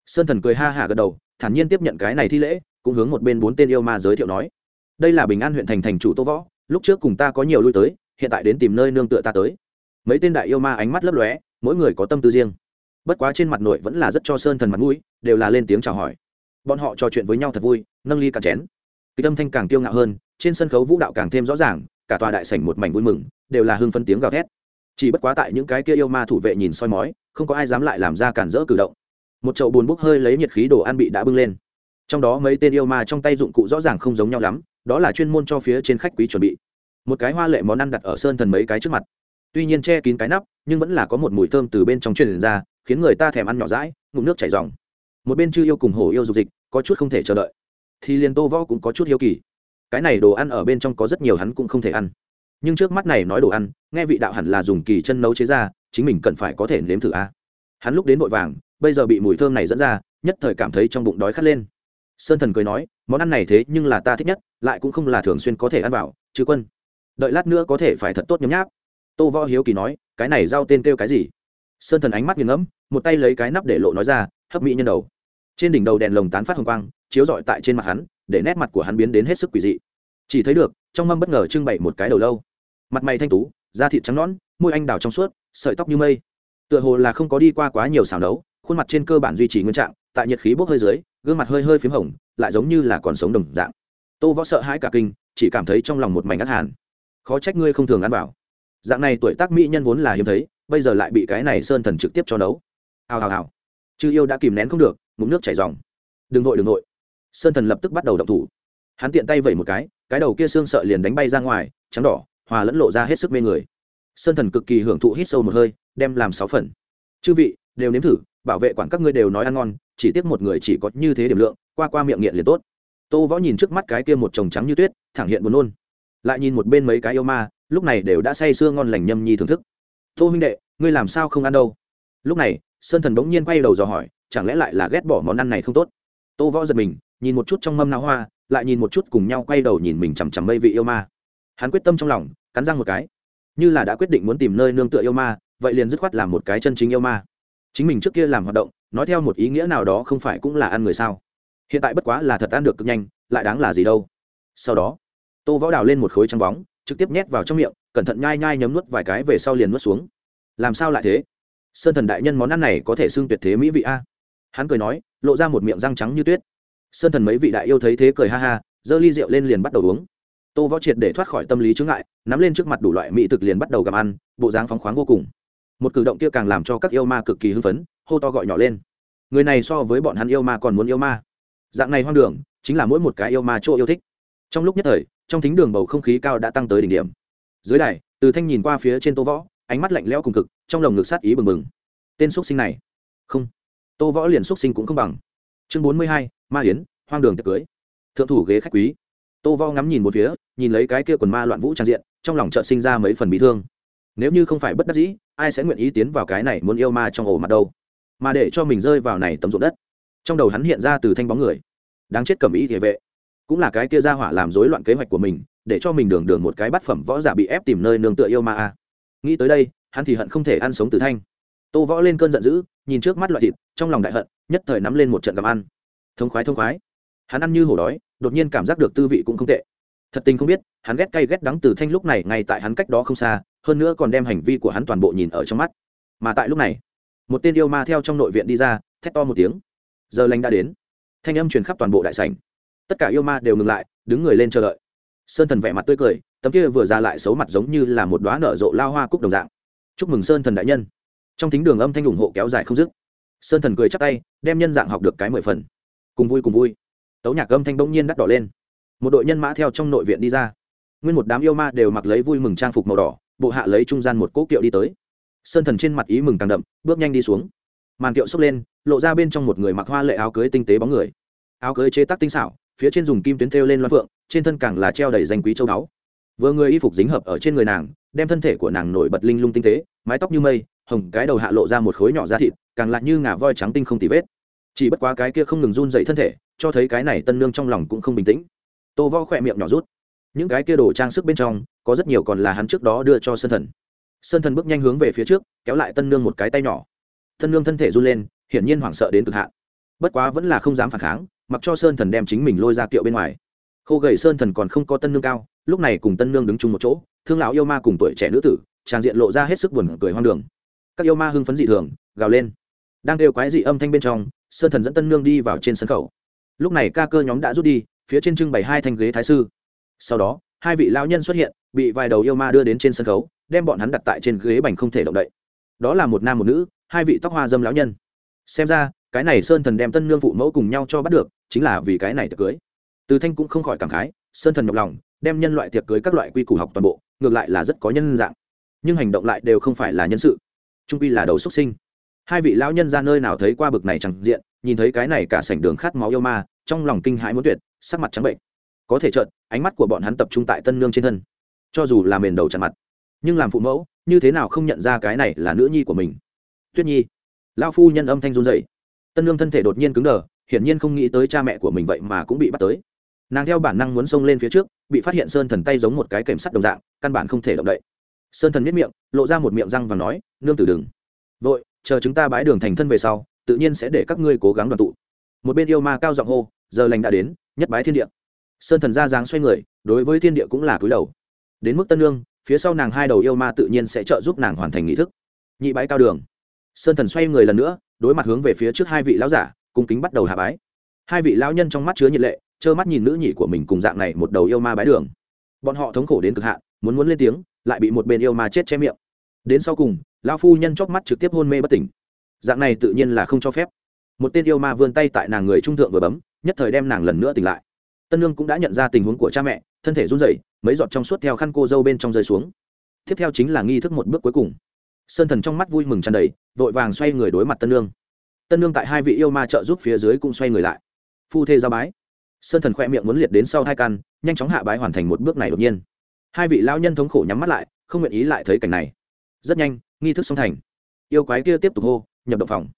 Sơn thần cười ha hả gật đầu, thản nhiên tiếp nhận cái này thi lễ, cũng hướng một bên bốn tên yêu ma giới thiệu nói. Đây là bình an huyện thành thành chủ tô võ, lúc trước cùng ta có nhiều lui tới, hiện tại đến tìm nơi nương tựa ta tới. Mấy tên đại yêu ma ánh mắt lấp lóe, mỗi người có tâm tư riêng bất quá trên mặt nội vẫn là rất cho sơn thần mặt mũi, đều là lên tiếng chào hỏi. Bọn họ trò chuyện với nhau thật vui, nâng ly cạn chén. Cái tâm thanh càng kiêu ngạo hơn, trên sân khấu vũ đạo càng thêm rõ ràng, cả tòa đại sảnh một mảnh vui mừng, đều là hưng phân tiếng gào thét. Chỉ bất quá tại những cái kia yêu ma thủ vệ nhìn soi mói, không có ai dám lại làm ra cản rỡ cử động. Một chậu bùn bốc hơi lấy nhiệt khí đồ ăn bị đã bưng lên. Trong đó mấy tên yêu ma trong tay dụng cụ rõ ràng không giống nhau lắm, đó là chuyên môn cho phía trên khách quý chuẩn bị. Một cái hoa lệ món ăn đặt ở sơn thần mấy cái trước mặt. Tuy nhiên che kín cái nắp, nhưng vẫn là có một mùi thơm từ bên trong truyền ra khiến người ta thèm ăn nhỏ rãi, ngụm nước chảy dòng. Một bên chư yêu cùng hổ yêu dục dịch, có chút không thể chờ đợi. Thì liền tô võ cũng có chút hiếu kỳ. Cái này đồ ăn ở bên trong có rất nhiều hắn cũng không thể ăn. Nhưng trước mắt này nói đồ ăn, nghe vị đạo hẳn là dùng kỳ chân nấu chế ra, chính mình cần phải có thể nếm thử a. Hắn lúc đến vội vàng, bây giờ bị mùi thơm này dẫn ra, nhất thời cảm thấy trong bụng đói khát lên. Sơn thần cười nói, món ăn này thế nhưng là ta thích nhất, lại cũng không là thường xuyên có thể ăn vào chứ quân. Đợi lát nữa có thể phải thật tốt nhấm nháp. Tô võ hiếu kỳ nói, cái này giao tên kêu cái gì? Sơn thần ánh mắt nghiền ngẫm, một tay lấy cái nắp để lộ nói ra, hấp mỹ nhân đầu. Trên đỉnh đầu đèn lồng tán phát hồng quang, chiếu rọi tại trên mặt hắn, để nét mặt của hắn biến đến hết sức quỷ dị. Chỉ thấy được, trong mâm bất ngờ trưng bày một cái đầu lâu. Mặt mày thanh tú, da thịt trắng nõn, môi anh đào trong suốt, sợi tóc như mây. Tựa hồ là không có đi qua quá nhiều xào nấu, khuôn mặt trên cơ bản duy trì nguyên trạng, tại nhiệt khí bốc hơi dưới, gương mặt hơi hơi p h í m hồng, lại giống như là còn sống đồng dạng. Tô võ sợ hãi cả kinh, chỉ cảm thấy trong lòng một mảnh ác hàn. Khó trách ngươi không thường ăn bảo dạng này tuổi tác mỹ nhân vốn là hiếm thấy bây giờ lại bị cái này sơn thần trực tiếp cho nấu. Hào hào hào. Chư yêu đã kìm nén không được, ngụm nước chảy dòng đừng vội đừng vội. Sơn thần lập tức bắt đầu động thủ. Hắn tiện tay vẩy một cái cái đầu kia xương sợ liền đánh bay ra ngoài, trắng đỏ, hòa lẫn lộ ra hết sức mê người. Sơn thần cực kỳ hưởng thụ hít sâu một hơi, đem làm sáu phần. Chư vị, đều nếm thử, bảo vệ quản các ngươi đều nói ăn ngon, chỉ tiếc một người chỉ có như thế điểm lượng, qua qua miệng nghiện liền tốt. Tô võ nhìn trước mắt cái kia một chồng trắng như tuyết, thẳng hiện buồn nôn. Lại nhìn một bên mấy cái yêu ma, lúc này đều đã say sưa ngon lành nhâm nhi thưởng thức tô huynh đệ, ngươi làm sao không ăn đâu? Lúc này, sơn thần bỗng nhiên quay đầu dò hỏi, chẳng lẽ lại là ghét bỏ món ăn này không tốt? Tô võ giật mình, nhìn một chút trong mâm náo hoa, lại nhìn một chút cùng nhau quay đầu nhìn mình chằm chằm mây vị yêu ma. Hắn quyết tâm trong lòng, cắn răng một cái. Như là đã quyết định muốn tìm nơi nương tựa yêu ma, vậy liền dứt khoát làm một cái chân chính yêu ma. Chính mình trước kia làm hoạt động, nói theo một ý nghĩa nào đó không phải cũng là ăn người sao? Hiện tại bất quá là thật ăn được cực nhanh, lại đáng là gì đâu? Sau đó, tô võ đào lên một khối trắng bóng trực tiếp nhét vào trong miệng, cẩn thận nhai nhai nhấm nuốt vài cái về sau liền nuốt xuống. Làm sao lại thế? Sơn thần đại nhân món ăn này có thể xưng tuyệt thế mỹ vị a? Hắn cười nói, lộ ra một miệng răng trắng như tuyết. Sơn thần mấy vị đại yêu thấy thế cười ha ha, giơ ly rượu lên liền bắt đầu uống. Tô võ triệt để thoát khỏi tâm lý chướng ngại, nắm lên trước mặt đủ loại mỹ thực liền bắt đầu gặm ăn, bộ dáng phóng khoáng vô cùng. Một cử động kia càng làm cho các yêu ma cực kỳ hưng phấn, hô to gọi nhỏ lên. Người này so với bọn hắn yêu ma còn muốn yêu ma. Dạng này hoang đường, chính là mỗi một cái yêu ma chỗ yêu thích. Trong lúc nhất thời trong thính đường bầu không khí cao đã tăng tới đỉnh điểm. Dưới đài, từ thanh nhìn qua phía trên tô võ, ánh mắt lạnh lẽo cùng cực, trong lồng ngực sát ý bừng bừng. Tên x sinh này. Không. Tô võ liền x sinh cũng không bằng. Chương bốn mươi hai, ma yến, hoang đường tiệc cưới. Thượng thủ ghế khách quý. Tô võ ngắm nhìn một phía, nhìn lấy cái kia quần ma loạn vũ trang diện, trong lòng chợt sinh ra mấy phần bị thương. Nếu như không phải bất đắc dĩ, ai sẽ nguyện ý tiến vào cái này muốn yêu ma trong ổ mặt đâu? Mà để cho mình rơi vào này tấm ruộng đất. Trong đầu hắn hiện ra từ thanh bóng người. Đáng chết cầm ý địa vệ cũng là cái kia ra hỏa làm rối loạn kế hoạch của mình, để cho mình đường đường một cái bát phẩm võ giả bị ép tìm nơi nương tựa yêu ma a. Nghĩ tới đây, hắn thì hận không thể ăn sống từ thanh. Tô võ lên cơn giận dữ, nhìn trước mắt loại thịt, trong lòng đại hận, nhất thời nắm lên một trận cầm ăn. Thông khoái thông khoái. Hắn ăn như hổ đói, đột nhiên cảm giác được tư vị cũng không tệ. Thật tình không biết, hắn ghét cay ghét đắng từ thanh lúc này ngay tại hắn cách đó không xa, hơn nữa còn đem hành vi của hắn toàn bộ nhìn ở trong mắt. Mà tại lúc này, một tên yêu ma theo trong nội viện đi ra, thét to một tiếng. Giờ lành đã đến. Thanh âm truyền khắp toàn bộ đại sảnh tất cả yêu ma đều ngừng lại, đứng người lên chờ đợi. Sơn thần vẻ mặt tươi cười, tấm kia vừa ra lại xấu mặt giống như là một đoá nở rộ lao hoa cúc đồng dạng. Chúc mừng sơn thần đại nhân. Trong thính đường âm thanh ủng hộ kéo dài không dứt. Sơn thần cười chắc tay, đem nhân dạng học được cái mười phần. Cùng vui cùng vui. Tấu nhạc âm thanh bỗng nhiên đắt đỏ lên. Một đội nhân mã theo trong nội viện đi ra. Nguyên một đám yêu ma đều mặc lấy vui mừng trang phục màu đỏ, bộ hạ lấy trung gian một cỗ kiệu đi tới. Sơn thần trên mặt ý mừng càng đậm, bước nhanh đi xuống. Màn kiệu xốc lên, lộ ra bên trong một người mặc hoa lệ áo cưới tinh tế bóng người. Áo cưới chế tác tinh xảo phía trên dùng kim tuyến thêu lên loan phượng, trên thân càng là treo đầy danh quý châu báu. Vừa người y phục dính hợp ở trên người nàng, đem thân thể của nàng nổi bật linh lung tinh tế, mái tóc như mây, hồng cái đầu hạ lộ ra một khối nhỏ da thịt, càng lại như ngà voi trắng tinh không tì vết. Chỉ bất quá cái kia không ngừng run dậy thân thể, cho thấy cái này tân nương trong lòng cũng không bình tĩnh. Tô vo khỏe miệng nhỏ rút. Những cái kia đồ trang sức bên trong, có rất nhiều còn là hắn trước đó đưa cho sơn thần. Sơn thần bước nhanh hướng về phía trước, kéo lại tân nương một cái tay nhỏ. Tân nương thân thể run lên, hiển nhiên hoảng sợ đến cực hạn. Bất quá vẫn là không dám phản kháng mặc cho sơn thần đem chính mình lôi ra kiệu bên ngoài. Khô gầy sơn thần còn không có tân nương cao, lúc này cùng tân nương đứng chung một chỗ, thương lão yêu ma cùng tuổi trẻ nữ tử tràng diện lộ ra hết sức buồn cười hoang đường. Các yêu ma hưng phấn dị thường, gào lên. Đang đều quái dị âm thanh bên trong, sơn thần dẫn tân nương đi vào trên sân khấu. Lúc này ca cơ nhóm đã rút đi, phía trên trưng bày hai thanh ghế thái sư. Sau đó, hai vị lão nhân xuất hiện, bị vài đầu yêu ma đưa đến trên sân khấu, đem bọn hắn đặt tại trên ghế bành không thể động đậy. Đó là một nam một nữ, hai vị tóc hoa dâm lão nhân. Xem ra, cái này sơn thần đem tân nương phụ mẫu cùng nhau cho bắt được chính là vì cái này tiệc cưới. Từ thanh cũng không khỏi cảm khái, sơn thần nhọc lòng, đem nhân loại tiệc cưới các loại quy củ học toàn bộ, ngược lại là rất có nhân dạng. Nhưng hành động lại đều không phải là nhân sự. Trung quy là đầu xuất sinh. Hai vị lão nhân ra nơi nào thấy qua bực này chẳng diện, nhìn thấy cái này cả sảnh đường khát máu yêu ma, trong lòng kinh hãi muốn tuyệt, sắc mặt trắng bệnh. Có thể trợn ánh mắt của bọn hắn tập trung tại tân nương trên thân. Cho dù là mền đầu chặt mặt, nhưng làm phụ mẫu, như thế nào không nhận ra cái này là nữ nhi của mình? Tuyết nhi lao phu nhân âm thanh run dậy tân nương thân thể đột nhiên cứng đờ hiển nhiên không nghĩ tới cha mẹ của mình vậy mà cũng bị bắt tới. Nàng theo bản năng muốn xông lên phía trước, bị phát hiện sơn thần tay giống một cái kềm sắt đồng dạng, căn bản không thể động đậy. Sơn thần miết miệng, lộ ra một miệng răng và nói, nương tử đừng. Vội, chờ chúng ta bãi đường thành thân về sau, tự nhiên sẽ để các ngươi cố gắng đoàn tụ. Một bên yêu ma cao giọng hô, giờ lành đã đến, nhất bái thiên địa. Sơn thần ra dáng xoay người, đối với thiên địa cũng là cúi đầu. Đến mức tân lương phía sau nàng hai đầu yêu ma tự nhiên sẽ trợ giúp nàng hoàn thành nghị thức. Nhị bái cao đường. Sơn thần xoay người lần nữa, đối mặt hướng về phía trước hai vị lão giả cung kính bắt đầu hạ bái. Hai vị lão nhân trong mắt chứa nhiệt lệ, trơ mắt nhìn nữ nhị của mình cùng dạng này một đầu yêu ma bái đường. Bọn họ thống khổ đến cực hạn, muốn muốn lên tiếng, lại bị một bên yêu ma chết che miệng. Đến sau cùng, lão phu nhân chóc mắt trực tiếp hôn mê bất tỉnh. Dạng này tự nhiên là không cho phép. Một tên yêu ma vươn tay tại nàng người trung thượng vừa bấm, nhất thời đem nàng lần nữa tỉnh lại. Tân lương cũng đã nhận ra tình huống của cha mẹ, thân thể run rẩy, mấy giọt trong suốt theo khăn cô dâu bên trong rơi xuống. Tiếp theo chính là nghi thức một bước cuối cùng. Sơn thần trong mắt vui mừng tràn đầy, vội vàng xoay người đối mặt tân lương tân Nương tại hai vị yêu ma trợ giúp phía dưới cũng xoay người lại. Phu thê giao bái. Sơn thần khoe miệng muốn liệt đến sau hai căn, nhanh chóng hạ bái hoàn thành một bước này đột nhiên. Hai vị lao nhân thống khổ nhắm mắt lại, không nguyện ý lại thấy cảnh này. Rất nhanh, nghi thức xong thành. Yêu quái kia tiếp tục hô, nhập động phòng.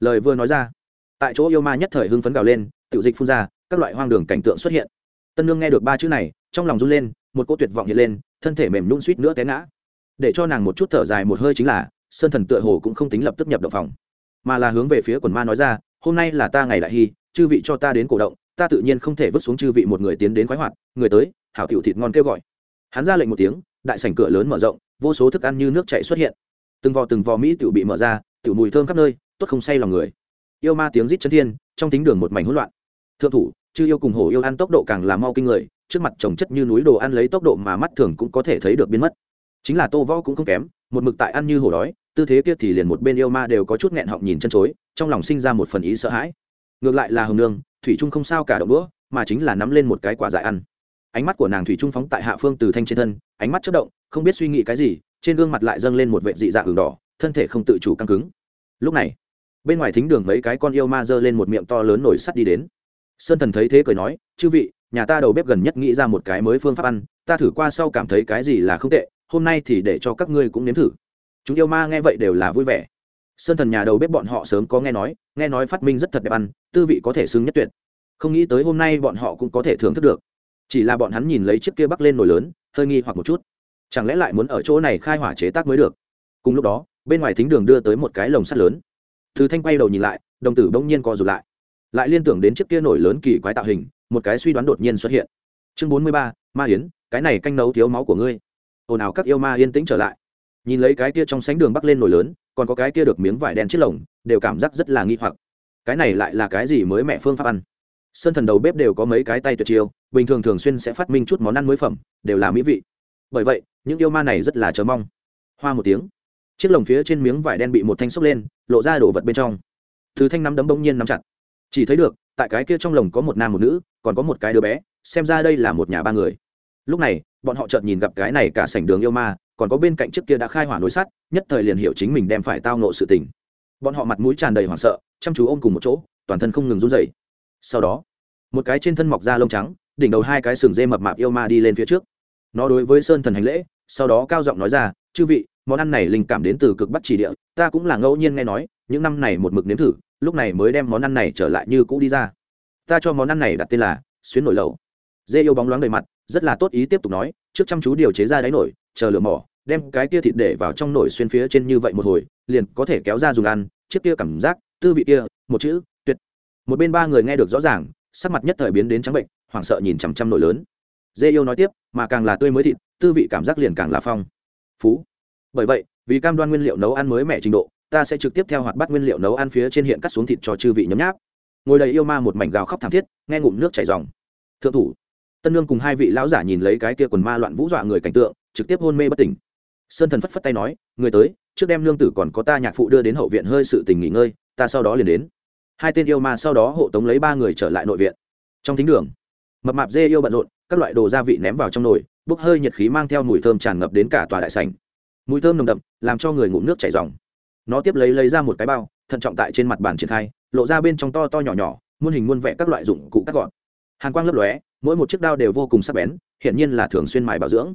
Lời vừa nói ra, tại chỗ yêu ma nhất thời hưng phấn gào lên tự dịch phun ra, các loại hoang đường cảnh tượng xuất hiện. Tân nương nghe được ba chữ này, trong lòng run lên, một cô tuyệt vọng hiện lên, thân thể mềm nhún suýt nữa té ngã. Để cho nàng một chút thở dài một hơi chính là, sơn thần tựa hồ cũng không tính lập tức nhập động phòng mà là hướng về phía quần ma nói ra, hôm nay là ta ngày đại hy, chư vị cho ta đến cổ động, ta tự nhiên không thể vứt xuống chư vị một người tiến đến khoái hoạt. Người tới, hảo tiểu thịt ngon kêu gọi. Hắn ra lệnh một tiếng, đại sảnh cửa lớn mở rộng, vô số thức ăn như nước chảy xuất hiện. Từng vò từng vò mỹ tiểu bị mở ra, tiểu mùi thơm khắp nơi, tốt không say lòng người. Yêu ma tiếng rít chân thiên, trong tính đường một mảnh hỗn loạn. Thượng thủ, chư yêu cùng hổ yêu ăn tốc độ càng là mau kinh người, trước mặt trồng chất như núi đồ ăn lấy tốc độ mà mắt thường cũng có thể thấy được biến mất. Chính là tô võ cũng không kém, một mực tại ăn như hổ đói tư thế kia thì liền một bên yêu ma đều có chút nghẹn họng nhìn chân chối, trong lòng sinh ra một phần ý sợ hãi. Ngược lại là hồng nương, thủy trung không sao cả động đũa, mà chính là nắm lên một cái quả dại ăn. Ánh mắt của nàng thủy trung phóng tại hạ phương từ thanh trên thân, ánh mắt chất động, không biết suy nghĩ cái gì, trên gương mặt lại dâng lên một vệ dị dạng hừng đỏ, thân thể không tự chủ căng cứng. Lúc này, bên ngoài thính đường mấy cái con yêu ma giơ lên một miệng to lớn nổi sắt đi đến. Sơn thần thấy thế cười nói, chư vị, nhà ta đầu bếp gần nhất nghĩ ra một cái mới phương pháp ăn, ta thử qua sau cảm thấy cái gì là không tệ, hôm nay thì để cho các ngươi cũng nếm thử chúng yêu ma nghe vậy đều là vui vẻ. Sơn thần nhà đầu bếp bọn họ sớm có nghe nói nghe nói phát minh rất thật đẹp ăn, tư vị có thể xưng nhất tuyệt. Không nghĩ tới hôm nay bọn họ cũng có thể thưởng thức được. Chỉ là bọn hắn nhìn lấy chiếc kia bắc lên nồi lớn, hơi nghi hoặc một chút. Chẳng lẽ lại muốn ở chỗ này khai hỏa chế tác mới được? Cùng lúc đó, bên ngoài thính đường đưa tới một cái lồng sắt lớn. Thứ thanh quay đầu nhìn lại, đồng tử bỗng nhiên co rụt lại. Lại liên tưởng đến chiếc kia nổi lớn kỳ quái tạo hình, một cái suy đoán đột nhiên xuất hiện. Chương bốn mươi ba, ma yến, cái này canh nấu thiếu máu của ngươi. Ồn ào các yêu ma yên tĩnh trở lại nhìn lấy cái kia trong sánh đường bắc lên nổi lớn, còn có cái kia được miếng vải đen chiếc lồng, đều cảm giác rất là nghi hoặc. Cái này lại là cái gì mới mẹ phương pháp ăn? Sơn thần đầu bếp đều có mấy cái tay tuyệt chiêu, bình thường thường xuyên sẽ phát minh chút món ăn mới phẩm, đều là mỹ vị. Bởi vậy, những yêu ma này rất là chờ mong. Hoa một tiếng, chiếc lồng phía trên miếng vải đen bị một thanh xốc lên, lộ ra đồ vật bên trong. Thứ thanh nắm đấm bỗng nhiên nắm chặt. Chỉ thấy được, tại cái kia trong lồng có một nam một nữ, còn có một cái đứa bé, xem ra đây là một nhà ba người. Lúc này, bọn họ chợt nhìn gặp cái này cả sảnh đường yêu ma còn có bên cạnh trước kia đã khai hỏa nối sắt, nhất thời liền hiểu chính mình đem phải tao nộ sự tình. Bọn họ mặt mũi tràn đầy hoảng sợ, chăm chú ôm cùng một chỗ, toàn thân không ngừng run rẩy. Sau đó, một cái trên thân mọc da lông trắng, đỉnh đầu hai cái sừng dê mập mạp yêu ma đi lên phía trước. Nó đối với sơn thần hành lễ, sau đó cao giọng nói ra, chư vị, món ăn này linh cảm đến từ cực bắc chỉ địa, ta cũng là ngẫu nhiên nghe nói, những năm này một mực nếm thử, lúc này mới đem món ăn này trở lại như cũ đi ra. Ta cho món ăn này đặt tên là xuyến nổi lẩu dê yêu bóng loáng đầy mặt, rất là tốt ý tiếp tục nói, trước chăm chú điều chế ra đáy nổi chờ lửa mỏ, đem cái kia thịt để vào trong nồi xuyên phía trên như vậy một hồi, liền có thể kéo ra dùng ăn, chiếc kia cảm giác, tư vị kia, một chữ, tuyệt. Một bên ba người nghe được rõ ràng, sắc mặt nhất thời biến đến trắng bệnh, hoảng sợ nhìn chằm chằm nổi lớn. Dê yêu nói tiếp, mà càng là tươi mới thịt, tư vị cảm giác liền càng là phong. Phú. Bởi vậy, vì cam đoan nguyên liệu nấu ăn mới mẻ trình độ, ta sẽ trực tiếp theo hoạt bắt nguyên liệu nấu ăn phía trên hiện cắt xuống thịt cho chư vị nhấm nháp. Ngồi đầy yêu ma một mảnh gào khóc thảm thiết, nghe ngụm nước chảy dòng thượng thủ. Tân lương cùng hai vị lão giả nhìn lấy cái kia quần ma loạn vũ dọa người cảnh tượng trực tiếp hôn mê bất tỉnh. Sơn thần phất phất tay nói, người tới, trước đem lương tử còn có ta nhạc phụ đưa đến hậu viện hơi sự tình nghỉ ngơi, ta sau đó liền đến. Hai tên yêu ma sau đó hộ tống lấy ba người trở lại nội viện. Trong thính đường, mập mạp dê yêu bận rộn, các loại đồ gia vị ném vào trong nồi, bốc hơi nhiệt khí mang theo mùi thơm tràn ngập đến cả tòa đại sảnh. Mùi thơm nồng đậm, làm cho người ngụm nước chảy dòng nó tiếp lấy lấy ra một cái bao, thận trọng tại trên mặt bàn triển khai, lộ ra bên trong to to nhỏ nhỏ, muôn hình muôn vẽ các loại dụng cụ cắt gọn. Hàn quang lấp lóe, mỗi một chiếc đao đều vô cùng sắc bén, hiển nhiên là thường xuyên mài bảo dưỡng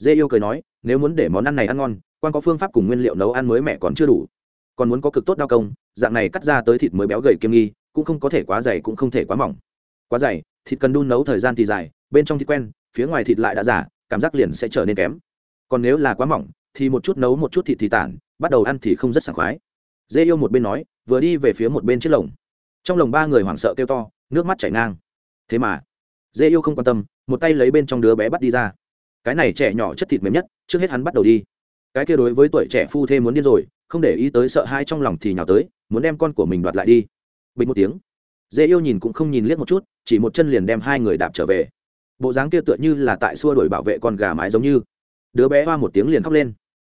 dê yêu cười nói, nếu muốn để món ăn này ăn ngon, quan có phương pháp cùng nguyên liệu nấu ăn mới mẹ còn chưa đủ. Còn muốn có cực tốt đao công, dạng này cắt ra tới thịt mới béo gầy kiêm nghi, cũng không có thể quá dày cũng không thể quá mỏng. Quá dày, thịt cần đun nấu thời gian thì dài, bên trong thịt quen, phía ngoài thịt lại đã giả cảm giác liền sẽ trở nên kém. Còn nếu là quá mỏng, thì một chút nấu một chút thịt thì tản, bắt đầu ăn thì không rất sảng khoái. Dê yêu một bên nói, vừa đi về phía một bên chiếc lồng. Trong lồng ba người hoảng sợ kêu to, nước mắt chảy ngang. Thế mà, dê yêu không quan tâm, một tay lấy bên trong đứa bé bắt đi ra cái này trẻ nhỏ chất thịt mềm nhất, trước hết hắn bắt đầu đi. Cái kia đối với tuổi trẻ phu thê muốn điên rồi, không để ý tới sợ hai trong lòng thì nhào tới, muốn đem con của mình đoạt lại đi. Bình một tiếng dê yêu nhìn cũng không nhìn liếc một chút, chỉ một chân liền đem hai người đạp trở về. Bộ dáng kia tựa như là tại xua đuổi bảo vệ con gà mái giống như. Đứa bé hoa một tiếng liền khóc lên.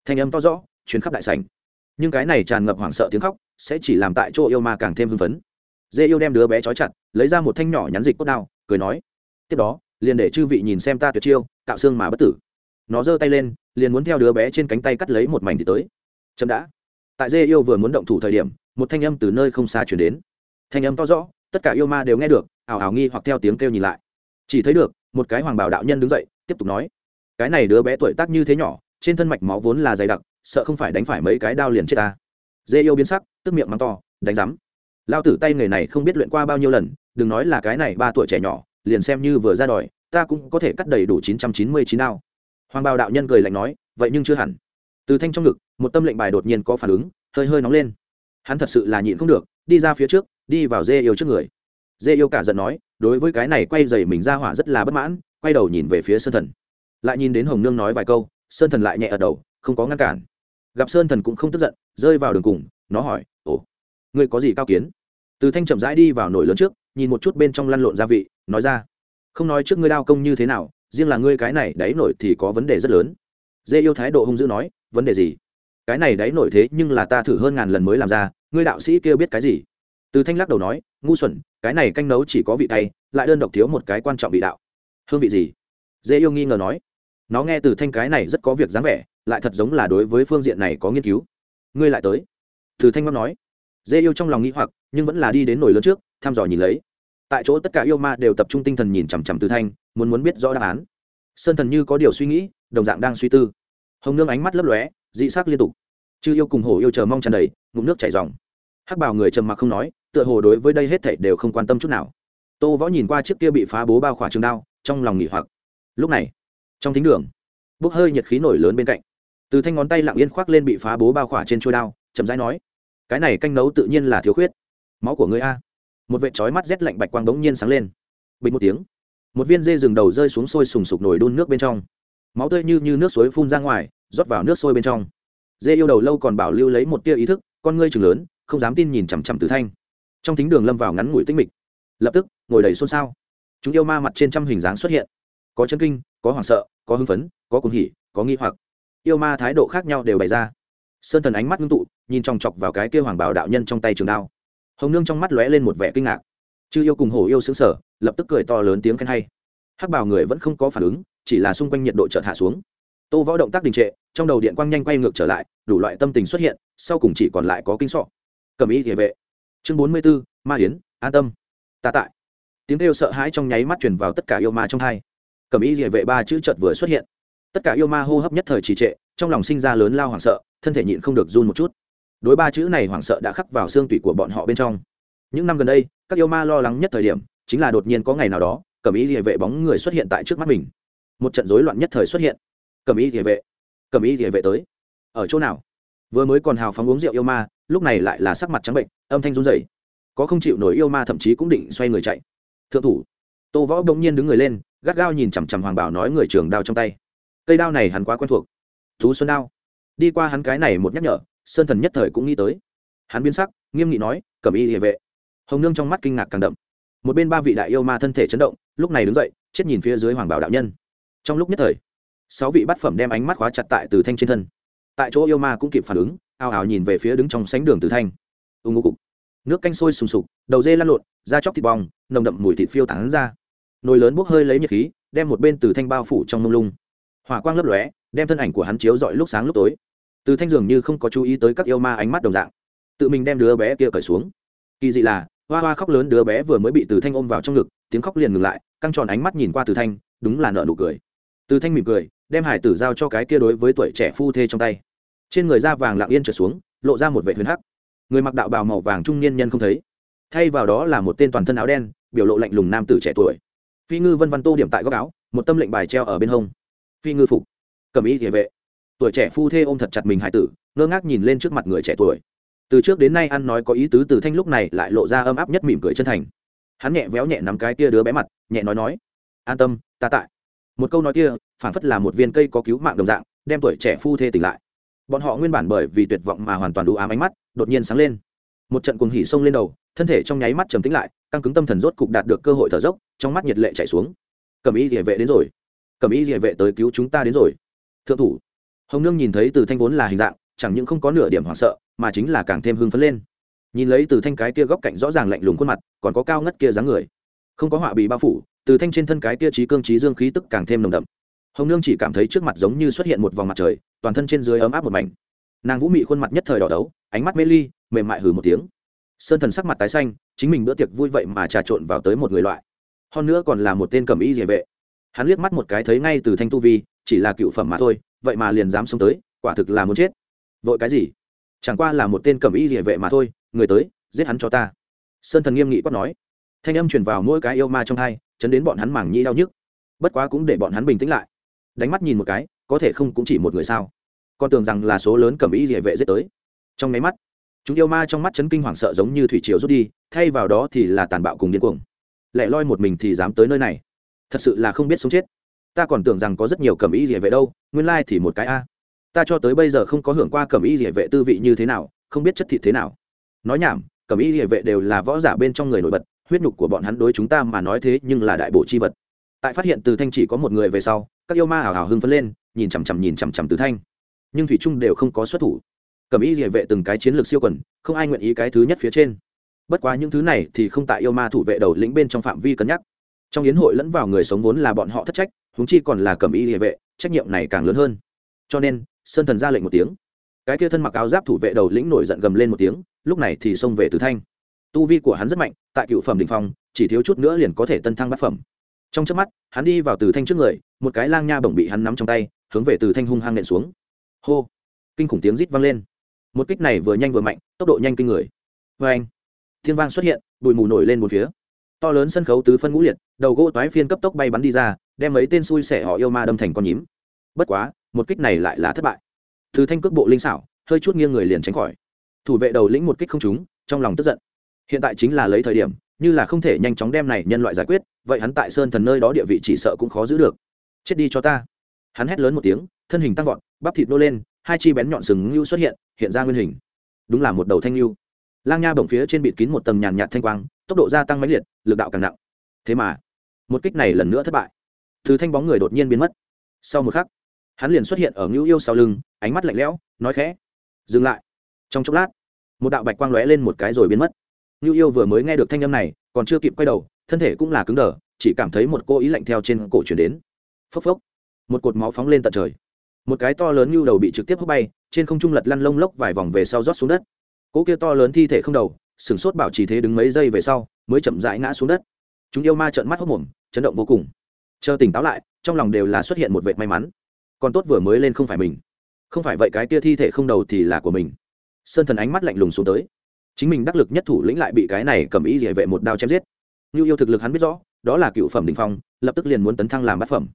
Thanh âm to rõ chuyến khắp đại sảnh. Nhưng cái này tràn ngập hoảng sợ tiếng khóc, sẽ chỉ làm tại chỗ yêu ma càng thêm hưng phấn. Dê yêu đem đứa bé trói chặt, lấy ra một thanh nhỏ nhắn dịch cốt đao, cười nói, tiếp đó liền để chư vị nhìn xem ta tuyệt chiêu, cạo xương mà bất tử. Nó giơ tay lên, liền muốn theo đứa bé trên cánh tay cắt lấy một mảnh thì tới. Chậm đã. Tại dê yêu vừa muốn động thủ thời điểm, một thanh âm từ nơi không xa chuyển đến. Thanh âm to rõ, tất cả yêu ma đều nghe được, ảo ảo nghi hoặc theo tiếng kêu nhìn lại. Chỉ thấy được, một cái hoàng bảo đạo nhân đứng dậy, tiếp tục nói. Cái này đứa bé tuổi tác như thế nhỏ, trên thân mạch máu vốn là dày đặc, sợ không phải đánh phải mấy cái đao liền chết ta. Dê yêu biến sắc, tức miệng mắng to, đánh rắm lao tử tay nghề này không biết luyện qua bao nhiêu lần, đừng nói là cái này ba tuổi trẻ nhỏ liền xem như vừa ra đòi, ta cũng có thể cắt đầy đủ chín trăm chín mươi chín đao hoàng bào đạo nhân cười lạnh nói, vậy nhưng chưa hẳn. Từ thanh trong ngực, một tâm lệnh bài đột nhiên có phản ứng, hơi hơi nóng lên. Hắn thật sự là nhịn không được, đi ra phía trước, đi vào dê yêu trước người. Dê yêu cả giận nói, đối với cái này quay dày mình ra hỏa rất là bất mãn, quay đầu nhìn về phía sơn thần. Lại nhìn đến hồng nương nói vài câu, sơn thần lại nhẹ ở đầu, không có ngăn cản. Gặp sơn thần cũng không tức giận, rơi vào đường cùng, nó hỏi, ồ, ngươi có gì cao kiến? Từ thanh chậm rãi đi vào nội lớn trước nhìn một chút bên trong lăn lộn gia vị, nói ra, không nói trước ngươi đao công như thế nào, riêng là ngươi cái này đáy nổi thì có vấn đề rất lớn. Dê yêu thái độ hung dữ nói, vấn đề gì? Cái này đáy nổi thế nhưng là ta thử hơn ngàn lần mới làm ra, ngươi đạo sĩ kêu biết cái gì? Từ thanh lắc đầu nói, ngu xuẩn, cái này canh nấu chỉ có vị tay lại đơn độc thiếu một cái quan trọng vị đạo. Hương vị gì? Dê yêu nghi ngờ nói, nó nghe từ thanh cái này rất có việc dáng vẻ, lại thật giống là đối với phương diện này có nghiên cứu. Ngươi lại tới? Từ thanh ngâm nói. Dê yêu trong lòng nghĩ hoặc, nhưng vẫn là đi đến nổi lớn trước thăm dò nhìn lấy. Tại chỗ tất cả yêu ma đều tập trung tinh thần nhìn chằm chằm từ thanh, muốn muốn biết rõ đáp án. Sơn thần như có điều suy nghĩ, đồng dạng đang suy tư. Hồng nương ánh mắt lấp lóe, dị sắc liên tục. Chư yêu cùng hổ yêu chờ mong tràn đầy, ngụm nước chảy ròng. hắc bảo người trầm mặc không nói, tựa hồ đối với đây hết thảy đều không quan tâm chút nào. Tô võ nhìn qua chiếc kia bị phá bố bao khỏa trường đao, trong lòng nghỉ hoặc. Lúc này, trong thính đường, bốc hơi nhiệt khí nổi lớn bên cạnh. Từ thanh ngón tay lặng yên khoác lên bị phá bố bao khỏa trên trôi đao, chậm rãi nói, cái này canh nấu tự nhiên là thiếu khuyết. Máu của ngươi a một vệ trói mắt rét lạnh bạch quang bỗng nhiên sáng lên. Bình một tiếng, một viên dê rừng đầu rơi xuống sôi sùng sục nổi đun nước bên trong. Máu tươi như như nước suối phun ra ngoài, rót vào nước sôi bên trong. Dê yêu đầu lâu còn bảo lưu lấy một tia ý thức, con ngươi chừng lớn, không dám tin nhìn chằm chằm từ thanh. Trong thính đường lâm vào ngắn ngủi tinh mịch. Lập tức, ngồi đầy xôn xao. Chúng yêu ma mặt trên trăm hình dáng xuất hiện. Có chân kinh, có hoảng sợ, có hưng phấn, có cuồng hỉ, có nghi hoặc. Yêu ma thái độ khác nhau đều bày ra. Sơn thần ánh mắt ngưng tụ, nhìn chòng chọc vào cái kia hoàng bảo đạo nhân trong tay trường đao hồng nương trong mắt lóe lên một vẻ kinh ngạc. Chư yêu cùng hổ yêu xứng sở lập tức cười to lớn tiếng khen hay. Hắc bảo người vẫn không có phản ứng chỉ là xung quanh nhiệt độ chợt hạ xuống. Tô võ động tác đình trệ trong đầu điện quang nhanh quay ngược trở lại đủ loại tâm tình xuất hiện sau cùng chỉ còn lại có kinh sọ. Cầm ý địa vệ. Chương bốn mươi b ố ma yến, an tâm. Ta tại. Tiếng kêu sợ hãi trong nháy mắt truyền vào tất cả yêu ma trong hai. Cầm ý địa vệ ba chữ chợt vừa xuất hiện. Tất cả yêu ma hô hấp nhất thời trì trệ trong lòng sinh ra lớn lao hoảng sợ thân thể nhịn không được run một chút đối ba chữ này hoảng sợ đã khắc vào xương tủy của bọn họ bên trong. Những năm gần đây, các yêu ma lo lắng nhất thời điểm, chính là đột nhiên có ngày nào đó cầm ý địa vệ bóng người xuất hiện tại trước mắt mình. Một trận rối loạn nhất thời xuất hiện. Cầm ý địa vệ cầm ý địa vệ tới. Ở chỗ nào? Vừa mới còn hào phóng uống rượu yêu ma, lúc này lại là sắc mặt trắng bệnh, âm thanh run rẩy. Có không chịu nổi yêu ma thậm chí cũng định xoay người chạy. Thượng thủ, tô võ bỗng nhiên đứng người lên, gắt gao nhìn chằm chằm hoàng bảo nói người trường đao trong tay. Cây đao này hắn quá quen thuộc. Thú xuân đao. Đi qua hắn cái này một nhắc nhở sơn thần nhất thời cũng nghĩ tới. Hắn biến sắc, nghiêm nghị nói cầm y địa vệ. Hồng nương trong mắt kinh ngạc càng đậm. Một bên ba vị đại yêu ma thân thể chấn động, lúc này đứng dậy, chết nhìn phía dưới hoàng bảo đạo nhân. Trong lúc nhất thời, sáu vị bát phẩm đem ánh mắt khóa chặt tại từ thanh trên thân. Tại chỗ yêu ma cũng kịp phản ứng ào ào nhìn về phía đứng trong sánh đường từ thanh. Ưng ngô cục. Nước canh sôi sùng sục, đầu dê lăn lộn, da chóc thịt bong, nồng đậm mùi thịt phiêu tán ra. Nồi lớn bốc hơi lấy nhiệt khí, đem một bên từ thanh bao phủ trong mông lung. Hỏa quang lấp lóe, đem thân ảnh của hắn chiếu dọi lúc sáng lúc tối từ thanh dường như không có chú ý tới các yêu ma ánh mắt đồng dạng. Tự mình đem đứa bé kia cởi xuống. Kỳ dị là, hoa hoa khóc lớn đứa bé vừa mới bị từ thanh ôm vào trong ngực, tiếng khóc liền ngừng lại, căng tròn ánh mắt nhìn qua từ thanh, đúng là nợ nụ cười. Từ thanh mỉm cười, đem hải tử giao cho cái kia đối với tuổi trẻ phu thê trong tay. Trên người da vàng lặng yên trở xuống, lộ ra một vệ huyền hắc. Người mặc đạo bào màu vàng trung niên nhân không thấy. Thay vào đó là một tên toàn thân áo đen, biểu lộ lạnh lùng nam tử trẻ tuổi. Phi ngư vân văn tô điểm tại góc áo, một tâm lệnh bài treo ở bên hông. Phi ngư phục. Cầm ý địa vệ tuổi trẻ phu thê ôm thật chặt mình hải tử, ngơ ngác nhìn lên trước mặt người trẻ tuổi. Từ trước đến nay ăn nói có ý tứ từ thanh lúc này lại lộ ra ấm áp nhất mỉm cười chân thành. Hắn nhẹ véo nhẹ nắm cái kia đứa bé mặt, nhẹ nói nói, an tâm, ta tại. Một câu nói kia phản phất là một viên cây có cứu mạng đồng dạng, đem tuổi trẻ phu thê tỉnh lại. Bọn họ nguyên bản bởi vì tuyệt vọng mà hoàn toàn đủ ám ánh mắt, đột nhiên sáng lên. Một trận cuồng hỉ xông lên đầu, thân thể trong nháy mắt trầm tĩnh lại, căng cứng tâm thần rốt cục đạt được cơ hội thở dốc, trong mắt nhiệt lệ chảy xuống. Cầm ý địa vệ đến rồi. Cầm ý địa vệ tới cứu chúng ta đến rồi. Thượng thủ hồng nương nhìn thấy từ thanh vốn là hình dạng, chẳng những không có nửa điểm hoảng sợ, mà chính là càng thêm hưng phấn lên. Nhìn lấy từ thanh cái kia góc cạnh rõ ràng lạnh lùng khuôn mặt, còn có cao ngất kia dáng người. Không có họa bị bao phủ, từ thanh trên thân cái kia trí cương trí dương khí tức càng thêm nồng đậm. Hồng nương chỉ cảm thấy trước mặt giống như xuất hiện một vòng mặt trời, toàn thân trên dưới ấm áp một mảnh. Nàng vũ mị khuôn mặt nhất thời đỏ đấu, ánh mắt mê ly, mềm mại hừ một tiếng. Sơn thần sắc mặt tái xanh, chính mình bữa tiệc vui vậy mà trà trộn vào tới một người loại. Hơn nữa còn là một tên cầm y địa vệ. Hắn liếc mắt một cái thấy ngay từ thanh tu vi chỉ là cựu phẩm mà thôi, vậy mà liền dám xông tới, quả thực là muốn chết. Vội cái gì? Chẳng qua là một tên cầm y địa vệ mà thôi, người tới, giết hắn cho ta. Sơn thần nghiêm nghị quát nói. Thanh âm truyền vào mỗi cái yêu ma trong hai, chấn đến bọn hắn mảng nhĩ đau nhức. Bất quá cũng để bọn hắn bình tĩnh lại. Đánh mắt nhìn một cái, có thể không cũng chỉ một người sao? Con tưởng rằng là số lớn cầm y địa vệ giết tới. Trong máy mắt, chúng yêu ma trong mắt chấn kinh hoảng sợ giống như thủy triều rút đi, thay vào đó thì là tàn bạo cùng điên cuồng. Lại loi một mình thì dám tới nơi này. Thật sự là không biết sống chết ta còn tưởng rằng có rất nhiều cẩm y địa vệ đâu, nguyên lai thì một cái a. Ta cho tới bây giờ không có hưởng qua cẩm y địa vệ tư vị như thế nào, không biết chất thịt thế nào. Nói nhảm, cẩm y địa vệ đều là võ giả bên trong người nổi bật, huyết nhục của bọn hắn đối chúng ta mà nói thế nhưng là đại bộ chi vật. Tại phát hiện từ thanh chỉ có một người về sau, các yêu ma hào hào hưng phấn lên, nhìn chằm chằm nhìn chằm chằm từ thanh. Nhưng thủy trung đều không có xuất thủ. Cẩm y địa vệ từng cái chiến lược siêu quần, không ai nguyện ý cái thứ nhất phía trên. Bất quá những thứ này thì không tại yêu ma thủ vệ đầu lĩnh bên trong phạm vi cân nhắc. Trong yến hội lẫn vào người sống vốn là bọn họ thất trách huống chi còn là cầm y địa vệ, trách nhiệm này càng lớn hơn. Cho nên, sơn thần ra lệnh một tiếng. Cái kia thân mặc áo giáp thủ vệ đầu lĩnh nổi giận gầm lên một tiếng, lúc này thì xông về từ thanh. Tu vi của hắn rất mạnh, tại cựu phẩm đình phong, chỉ thiếu chút nữa liền có thể tân thăng bát phẩm. Trong trước mắt, hắn đi vào từ thanh trước người, một cái lang nha bổng bị hắn nắm trong tay, hướng về từ thanh hung hăng nện xuống. Hô! Kinh khủng tiếng rít vang lên. Một kích này vừa nhanh vừa mạnh, tốc độ nhanh kinh người. Vê anh, thiên vang xuất hiện, bụi mù nổi lên một phía. To lớn sân khấu tứ phân ngũ liệt, đầu gỗ toái phiên cấp tốc bay bắn đi ra đem mấy tên xui xẻ họ yêu ma đâm thành con nhím. Bất quá, một kích này lại là thất bại. Từ thanh cước bộ linh xảo, hơi chút nghiêng người liền tránh khỏi. Thủ vệ đầu lĩnh một kích không trúng, trong lòng tức giận. Hiện tại chính là lấy thời điểm, như là không thể nhanh chóng đem này nhân loại giải quyết, vậy hắn tại sơn thần nơi đó địa vị chỉ sợ cũng khó giữ được. Chết đi cho ta. Hắn hét lớn một tiếng, thân hình tăng vọt, bắp thịt nô lên, hai chi bén nhọn sừng ngưu xuất hiện hiện ra nguyên hình. Đúng là một đầu thanh ngưu. Lang nha bổng phía trên bịt kín một tầng nhàn nhạt thanh quang, tốc độ gia tăng mãnh liệt, lực đạo càng nặng. Thế mà, một kích này lần nữa thất bại thứ thanh bóng người đột nhiên biến mất. Sau một khắc, hắn liền xuất hiện ở ngưu yêu sau lưng, ánh mắt lạnh lẽo, nói khẽ, dừng lại. Trong chốc lát, một đạo bạch quang lóe lên một cái rồi biến mất. Ngưu yêu vừa mới nghe được thanh âm này, còn chưa kịp quay đầu, thân thể cũng là cứng đờ, chỉ cảm thấy một cô ý lạnh theo trên cổ chuyển đến. Phốc phốc, một cột máu phóng lên tận trời. Một cái to lớn như đầu bị trực tiếp hút bay, trên không trung lật lăn lông lốc vài vòng về sau rót xuống đất. Cỗ kia to lớn thi thể không đầu sửng sốt bảo trì thế đứng mấy giây về sau, mới chậm rãi ngã xuống đất. Chúng yêu ma trợn mắt hốc mồm, chấn động vô cùng chờ tỉnh táo lại, trong lòng đều là xuất hiện một vệt may mắn. Còn tốt vừa mới lên không phải mình. Không phải vậy cái kia thi thể không đầu thì là của mình. Sơn thần ánh mắt lạnh lùng xuống tới. Chính mình đắc lực nhất thủ lĩnh lại bị cái này cầm ý địa vệ một đao chém giết. Như yêu thực lực hắn biết rõ, đó là cựu phẩm đình phong, lập tức liền muốn tấn thăng làm bát phẩm.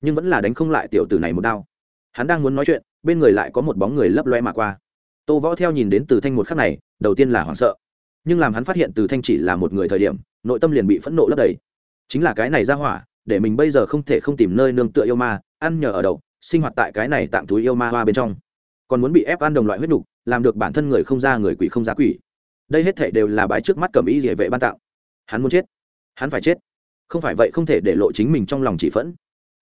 Nhưng vẫn là đánh không lại tiểu tử này một đao. Hắn đang muốn nói chuyện, bên người lại có một bóng người lấp loe mà qua. Tô võ theo nhìn đến từ thanh một khắc này, đầu tiên là hoảng sợ. Nhưng làm hắn phát hiện từ thanh chỉ là một người thời điểm, nội tâm liền bị phẫn nộ lấp đầy. Chính là cái này ra hỏa để mình bây giờ không thể không tìm nơi nương tựa yêu ma, ăn nhờ ở đậu, sinh hoạt tại cái này tạm túi yêu ma hoa bên trong. Còn muốn bị ép ăn đồng loại huyết nhục làm được bản thân người không ra người quỷ không ra quỷ. Đây hết thể đều là bãi trước mắt cầm ý địa vệ ban tạo. Hắn muốn chết. Hắn phải chết. Không phải vậy không thể để lộ chính mình trong lòng chỉ phẫn.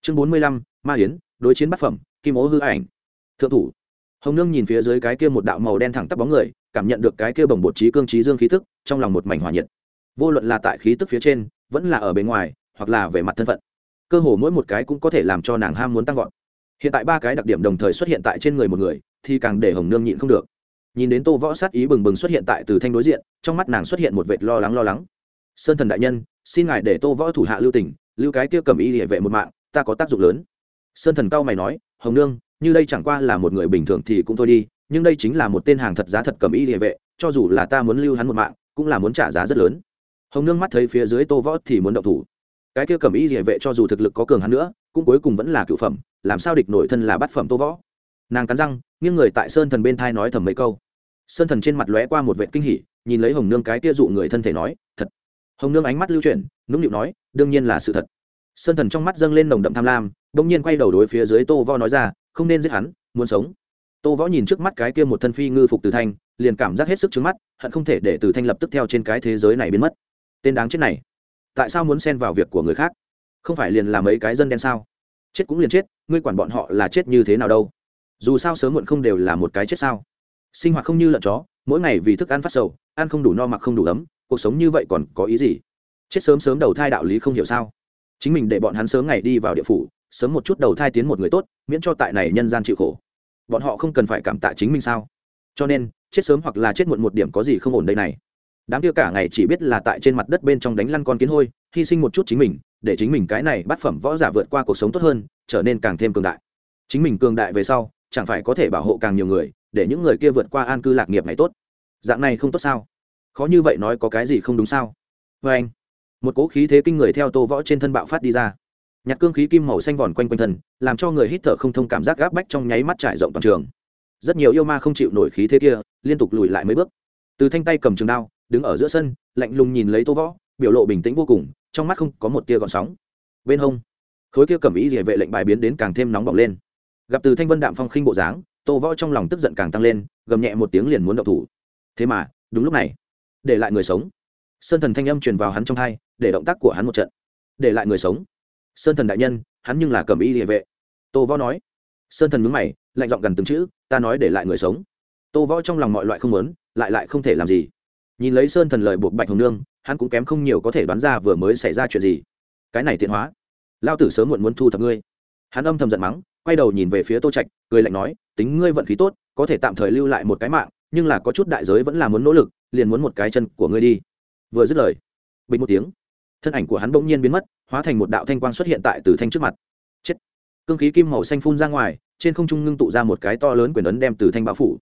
Chương bốn mươi lăm, ma hiến đối chiến bát phẩm, kim ố hư ảnh. Thượng thủ. Hồng nương nhìn phía dưới cái kia một đạo màu đen thẳng tắp bóng người, cảm nhận được cái kia bồng bột trí cương trí dương khí tức, trong lòng một mảnh hòa nhiệt. Vô luận là tại khí tức phía trên, vẫn là ở bên ngoài hoặc là về mặt thân phận. Cơ hồ mỗi một cái cũng có thể làm cho nàng ham muốn tăng vọt. Hiện tại ba cái đặc điểm đồng thời xuất hiện tại trên người một người, thì càng để hồng nương nhịn không được. Nhìn đến tô võ sát ý bừng bừng xuất hiện tại từ thanh đối diện, trong mắt nàng xuất hiện một vệt lo lắng lo lắng. Sơn thần đại nhân, xin ngài để tô võ thủ hạ lưu tỉnh lưu cái tiêu cầm y địa vệ một mạng, ta có tác dụng lớn. Sơn thần cao mày nói, hồng nương, như đây chẳng qua là một người bình thường thì cũng thôi đi, nhưng đây chính là một tên hàng thật giá thật cầm y địa vệ, cho dù là ta muốn lưu hắn một mạng, cũng là muốn trả giá rất lớn. Hồng nương mắt thấy phía dưới tô võ thì muốn động thủ cái kia cầm y địa vệ cho dù thực lực có cường hắn nữa, cũng cuối cùng vẫn là cựu phẩm, làm sao địch nổi thân là bát phẩm tô võ. Nàng cắn răng, nghiêng người tại sơn thần bên thai nói thầm mấy câu. Sơn thần trên mặt lóe qua một vệ kinh hỉ, nhìn lấy hồng nương cái kia dụ người thân thể nói, thật. Hồng nương ánh mắt lưu chuyển, nũng nịu nói, đương nhiên là sự thật. Sơn thần trong mắt dâng lên nồng đậm tham lam đ ỗ n g nhiên quay đầu đối phía dưới tô võ nói ra, không nên giết hắn, muốn sống. Tô võ nhìn trước mắt cái kia một thân phi ngư phục từ thanh, liền cảm giác hết sức trứng mắt, hận không thể để từ thanh lập tức theo trên cái thế giới này biến mất. Tên đáng chết này tại sao muốn xen vào việc của người khác? Không phải liền làm mấy cái dân đen sao? Chết cũng liền chết, ngươi quản bọn họ là chết như thế nào đâu? Dù sao sớm muộn không đều là một cái chết sao? Sinh hoạt không như lợn chó, mỗi ngày vì thức ăn phát sầu, ăn không đủ no mặc không đủ ấm, cuộc sống như vậy còn có ý gì? Chết sớm sớm đầu thai đạo lý không hiểu sao? Chính mình để bọn hắn sớm ngày đi vào địa phủ, sớm một chút đầu thai tiến một người tốt, miễn cho tại này nhân gian chịu khổ. Bọn họ không cần phải cảm tạ chính mình sao? Cho nên, chết sớm hoặc là chết muộn một điểm có gì không ổn đây này? Đám kia cả ngày chỉ biết là tại trên mặt đất bên trong đánh lăn con kiến hôi, hy sinh một chút chính mình, để chính mình cái này bắt phẩm võ giả vượt qua cuộc sống tốt hơn, trở nên càng thêm cường đại. Chính mình cường đại về sau, chẳng phải có thể bảo hộ càng nhiều người, để những người kia vượt qua an cư lạc nghiệp này tốt. Dạng này không tốt sao? Khó như vậy nói có cái gì không đúng sao? Vê anh, một cỗ khí thế kinh người theo tô võ trên thân bạo phát đi ra. Nhạc cương khí kim màu xanh vòn quanh quanh thân, làm cho người hít thở không thông cảm giác gáp bách trong nháy mắt trải rộng toàn trường. Rất nhiều yêu ma không chịu nổi khí thế kia, liên tục lùi lại mấy bước. Từ thanh tay cầm trường đao đứng ở giữa sân, lạnh lùng nhìn lấy tô võ, biểu lộ bình tĩnh vô cùng, trong mắt không có một tia gọn sóng. Bên hông, khối kia cầm ý địa vệ lệnh bài biến đến càng thêm nóng bỏng lên. Gặp từ thanh vân đạm phong khinh bộ dáng, tô võ trong lòng tức giận càng tăng lên, gầm nhẹ một tiếng liền muốn động thủ. Thế mà, đúng lúc này, để lại người sống. Sơn thần thanh âm truyền vào hắn trong hai, để động tác của hắn một trận. Để lại người sống. Sơn thần đại nhân, hắn nhưng là cầm y địa vệ. Tô võ nói. Sơn thần mướn mày, lạnh giọng gần từng chữ, ta nói để lại người sống. Tô võ trong lòng mọi loại không muốn, lại lại không thể làm gì nhìn lấy sơn thần lời buộc bạch hồng nương, hắn cũng kém không nhiều có thể đoán ra vừa mới xảy ra chuyện gì. Cái này tiện hóa. Lao tử sớm muộn muốn thu thập ngươi. Hắn âm thầm giận mắng, quay đầu nhìn về phía tô trạch, cười lạnh nói, tính ngươi vận khí tốt, có thể tạm thời lưu lại một cái mạng, nhưng là có chút đại giới vẫn là muốn nỗ lực, liền muốn một cái chân của ngươi đi. Vừa dứt lời, bình một tiếng, thân ảnh của hắn bỗng nhiên biến mất, hóa thành một đạo thanh quang xuất hiện tại từ thanh trước mặt. Chết. Cương khí kim màu xanh phun ra ngoài, trên không trung ngưng tụ ra một cái to lớn quyền ấn đem từ thanh bão phủ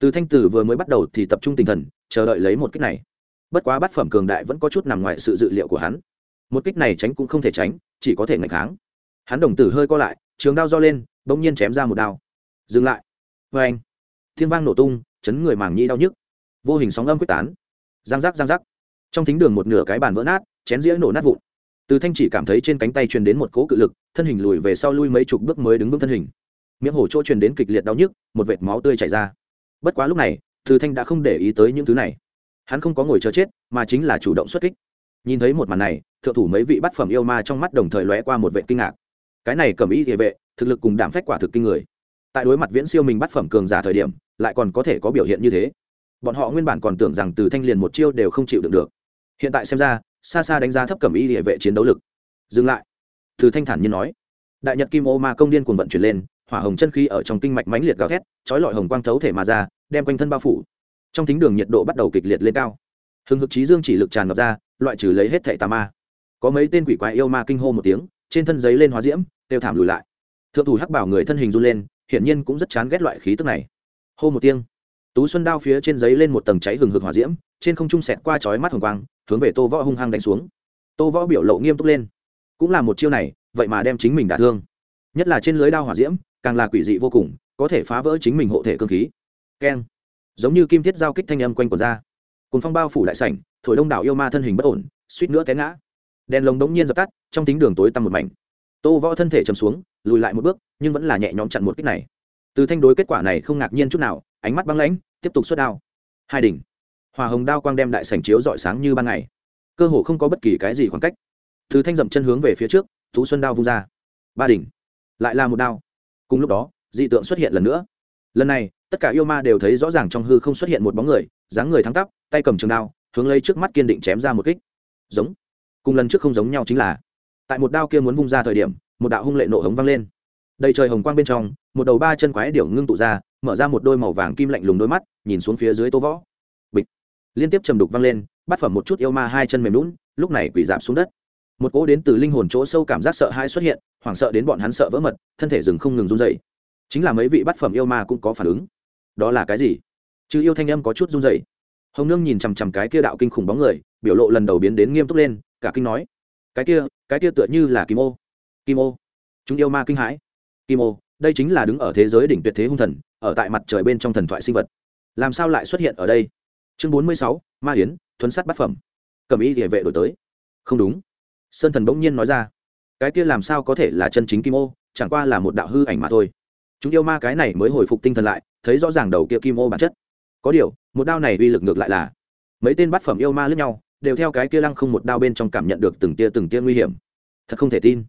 từ thanh tử vừa mới bắt đầu thì tập trung tinh thần, chờ đợi lấy một kích này. Bất quá bát phẩm cường đại vẫn có chút nằm ngoài sự dự liệu của hắn. Một kích này tránh cũng không thể tránh, chỉ có thể ngạch kháng. Hắn đồng tử hơi co lại, trường đao do lên, bỗng nhiên chém ra một đao. Dừng lại. Vê anh, thiên vang nổ tung, chấn người màng nhĩ đau nhức. Vô hình sóng âm quyết tán. Giang giác giang giác. Trong thính đường một nửa cái bàn vỡ nát, chén dĩa nổ nát vụn. Từ thanh chỉ cảm thấy trên cánh tay truyền đến một cỗ cự lực, thân hình lùi về sau lui mấy chục bước mới đứng vững thân hình. Miệng hổ chỗ truyền đến kịch liệt đau nhức, một vệt máu tươi chảy ra bất quá lúc này, từ thanh đã không để ý tới những thứ này. Hắn không có ngồi chờ chết, mà chính là chủ động xuất kích. Nhìn thấy một màn này, thượng thủ mấy vị bát phẩm yêu ma trong mắt đồng thời lóe qua một vệ kinh ngạc. Cái này cầm ý địa vệ, thực lực cùng đảm phách quả thực kinh người. Tại đối mặt viễn siêu mình bắt phẩm cường giả thời điểm, lại còn có thể có biểu hiện như thế. Bọn họ nguyên bản còn tưởng rằng từ thanh liền một chiêu đều không chịu được được. Hiện tại xem ra, xa xa đánh giá thấp cầm ý địa vệ chiến đấu lực. Dừng lại. Từ thanh thản nhiên nói. Đại nhật kim ô ma công điên cuồng vận chuyển lên hỏa hồng chân khí ở trong kinh mạch mãnh liệt gào thét, trói lọi hồng quang thấu thể mà ra, đem quanh thân bao phủ. Trong thính đường nhiệt độ bắt đầu kịch liệt lên cao. Hưng hực trí dương chỉ lực tràn ngập ra, loại trừ lấy hết thệ tà ma. Có mấy tên quỷ quái yêu ma kinh hô một tiếng, trên thân giấy lên hóa diễm, tiêu thảm lùi lại. Thượng thủ hắc bảo người thân hình run lên, hiển nhiên cũng rất chán ghét loại khí tức này. Hô một tiếng, tú xuân đao phía trên giấy lên một tầng cháy hừng hực hỏa diễm, trên không trung sẹt qua chói mắt hồng quang, hướng về tô võ hung hăng đánh xuống. Tô võ biểu lộ nghiêm túc lên. Cũng là một chiêu này, vậy mà đem chính mình đả thương. Nhất là trên lưới đao hỏa diễm càng là quỷ dị vô cùng, có thể phá vỡ chính mình hộ thể cơ khí. Keng. Giống như kim thiết giao kích thanh âm quanh của ra. Cùng phong bao phủ đại sảnh, thổi đông đảo yêu ma thân hình bất ổn, suýt nữa té ngã. Đèn lồng đống nhiên dập tắt, trong tính đường tối tăm một mảnh. Tô võ thân thể chầm xuống, lùi lại một bước, nhưng vẫn là nhẹ nhõm chặn một kích này. Từ thanh đối kết quả này không ngạc nhiên chút nào, ánh mắt băng lãnh, tiếp tục xuất đao. Hai đỉnh. Hòa hồng đao quang đem đại sảnh chiếu rọi sáng như ban ngày. Cơ hồ không có bất kỳ cái gì khoảng cách. Từ thanh dậm chân hướng về phía trước tú xuân đao vung ra. Ba đỉnh. Lại là một đao cùng lúc đó, dị tượng xuất hiện lần nữa. Lần này, tất cả yêu ma đều thấy rõ ràng trong hư không xuất hiện một bóng người, dáng người thắng tắp, tay cầm trường đao, hướng lấy trước mắt kiên định chém ra một kích. Giống. Cùng lần trước không giống nhau chính là, tại một đao kia muốn vung ra thời điểm, một đạo hung lệ nổ hống vang lên. Đầy trời hồng quang bên trong, một đầu ba chân quái điểu ngưng tụ ra, mở ra một đôi màu vàng kim lạnh lùng đôi mắt, nhìn xuống phía dưới tô võ. Bịch. Liên tiếp trầm đục vang lên, bắt phẩm một chút yêu ma hai chân mềm lún lúc này quỷ giảm xuống đất. Một cỗ đến từ linh hồn chỗ sâu cảm giác sợ hãi xuất hiện hoảng sợ đến bọn hắn sợ vỡ mật, thân thể rừng không ngừng run dậy chính là mấy vị bát phẩm yêu ma cũng có phản ứng. Đó là cái gì? Chứ yêu thanh âm có chút run dậy hồng nương nhìn chằm chằm cái kia đạo kinh khủng bóng người, biểu lộ lần đầu biến đến nghiêm túc lên, cả kinh nói, cái kia cái kia tựa như là kim ô. Kim ô. Chúng yêu ma kinh hãi. Kim ô, đây chính là đứng ở thế giới đỉnh tuyệt thế hung thần, ở tại mặt trời bên trong thần thoại sinh vật. Làm sao lại xuất hiện ở đây? Chương bốn mươi sáu, ma hiến thuấn sắt bát phẩm. Cầm ý địa vệ đổi tới. Không đúng. Sơn thần bỗng nhiên nói ra cái kia làm sao có thể là chân chính kim ô, chẳng qua là một đạo hư ảnh mà thôi. Chúng yêu ma cái này mới hồi phục tinh thần lại, thấy rõ ràng đầu kia kim ô bản chất. Có điều, một đao này uy lực ngược lại là mấy tên bát phẩm yêu ma lướt nhau, đều theo cái kia lăng không một đao bên trong cảm nhận được từng tia từng tia nguy hiểm. Thật không thể tin.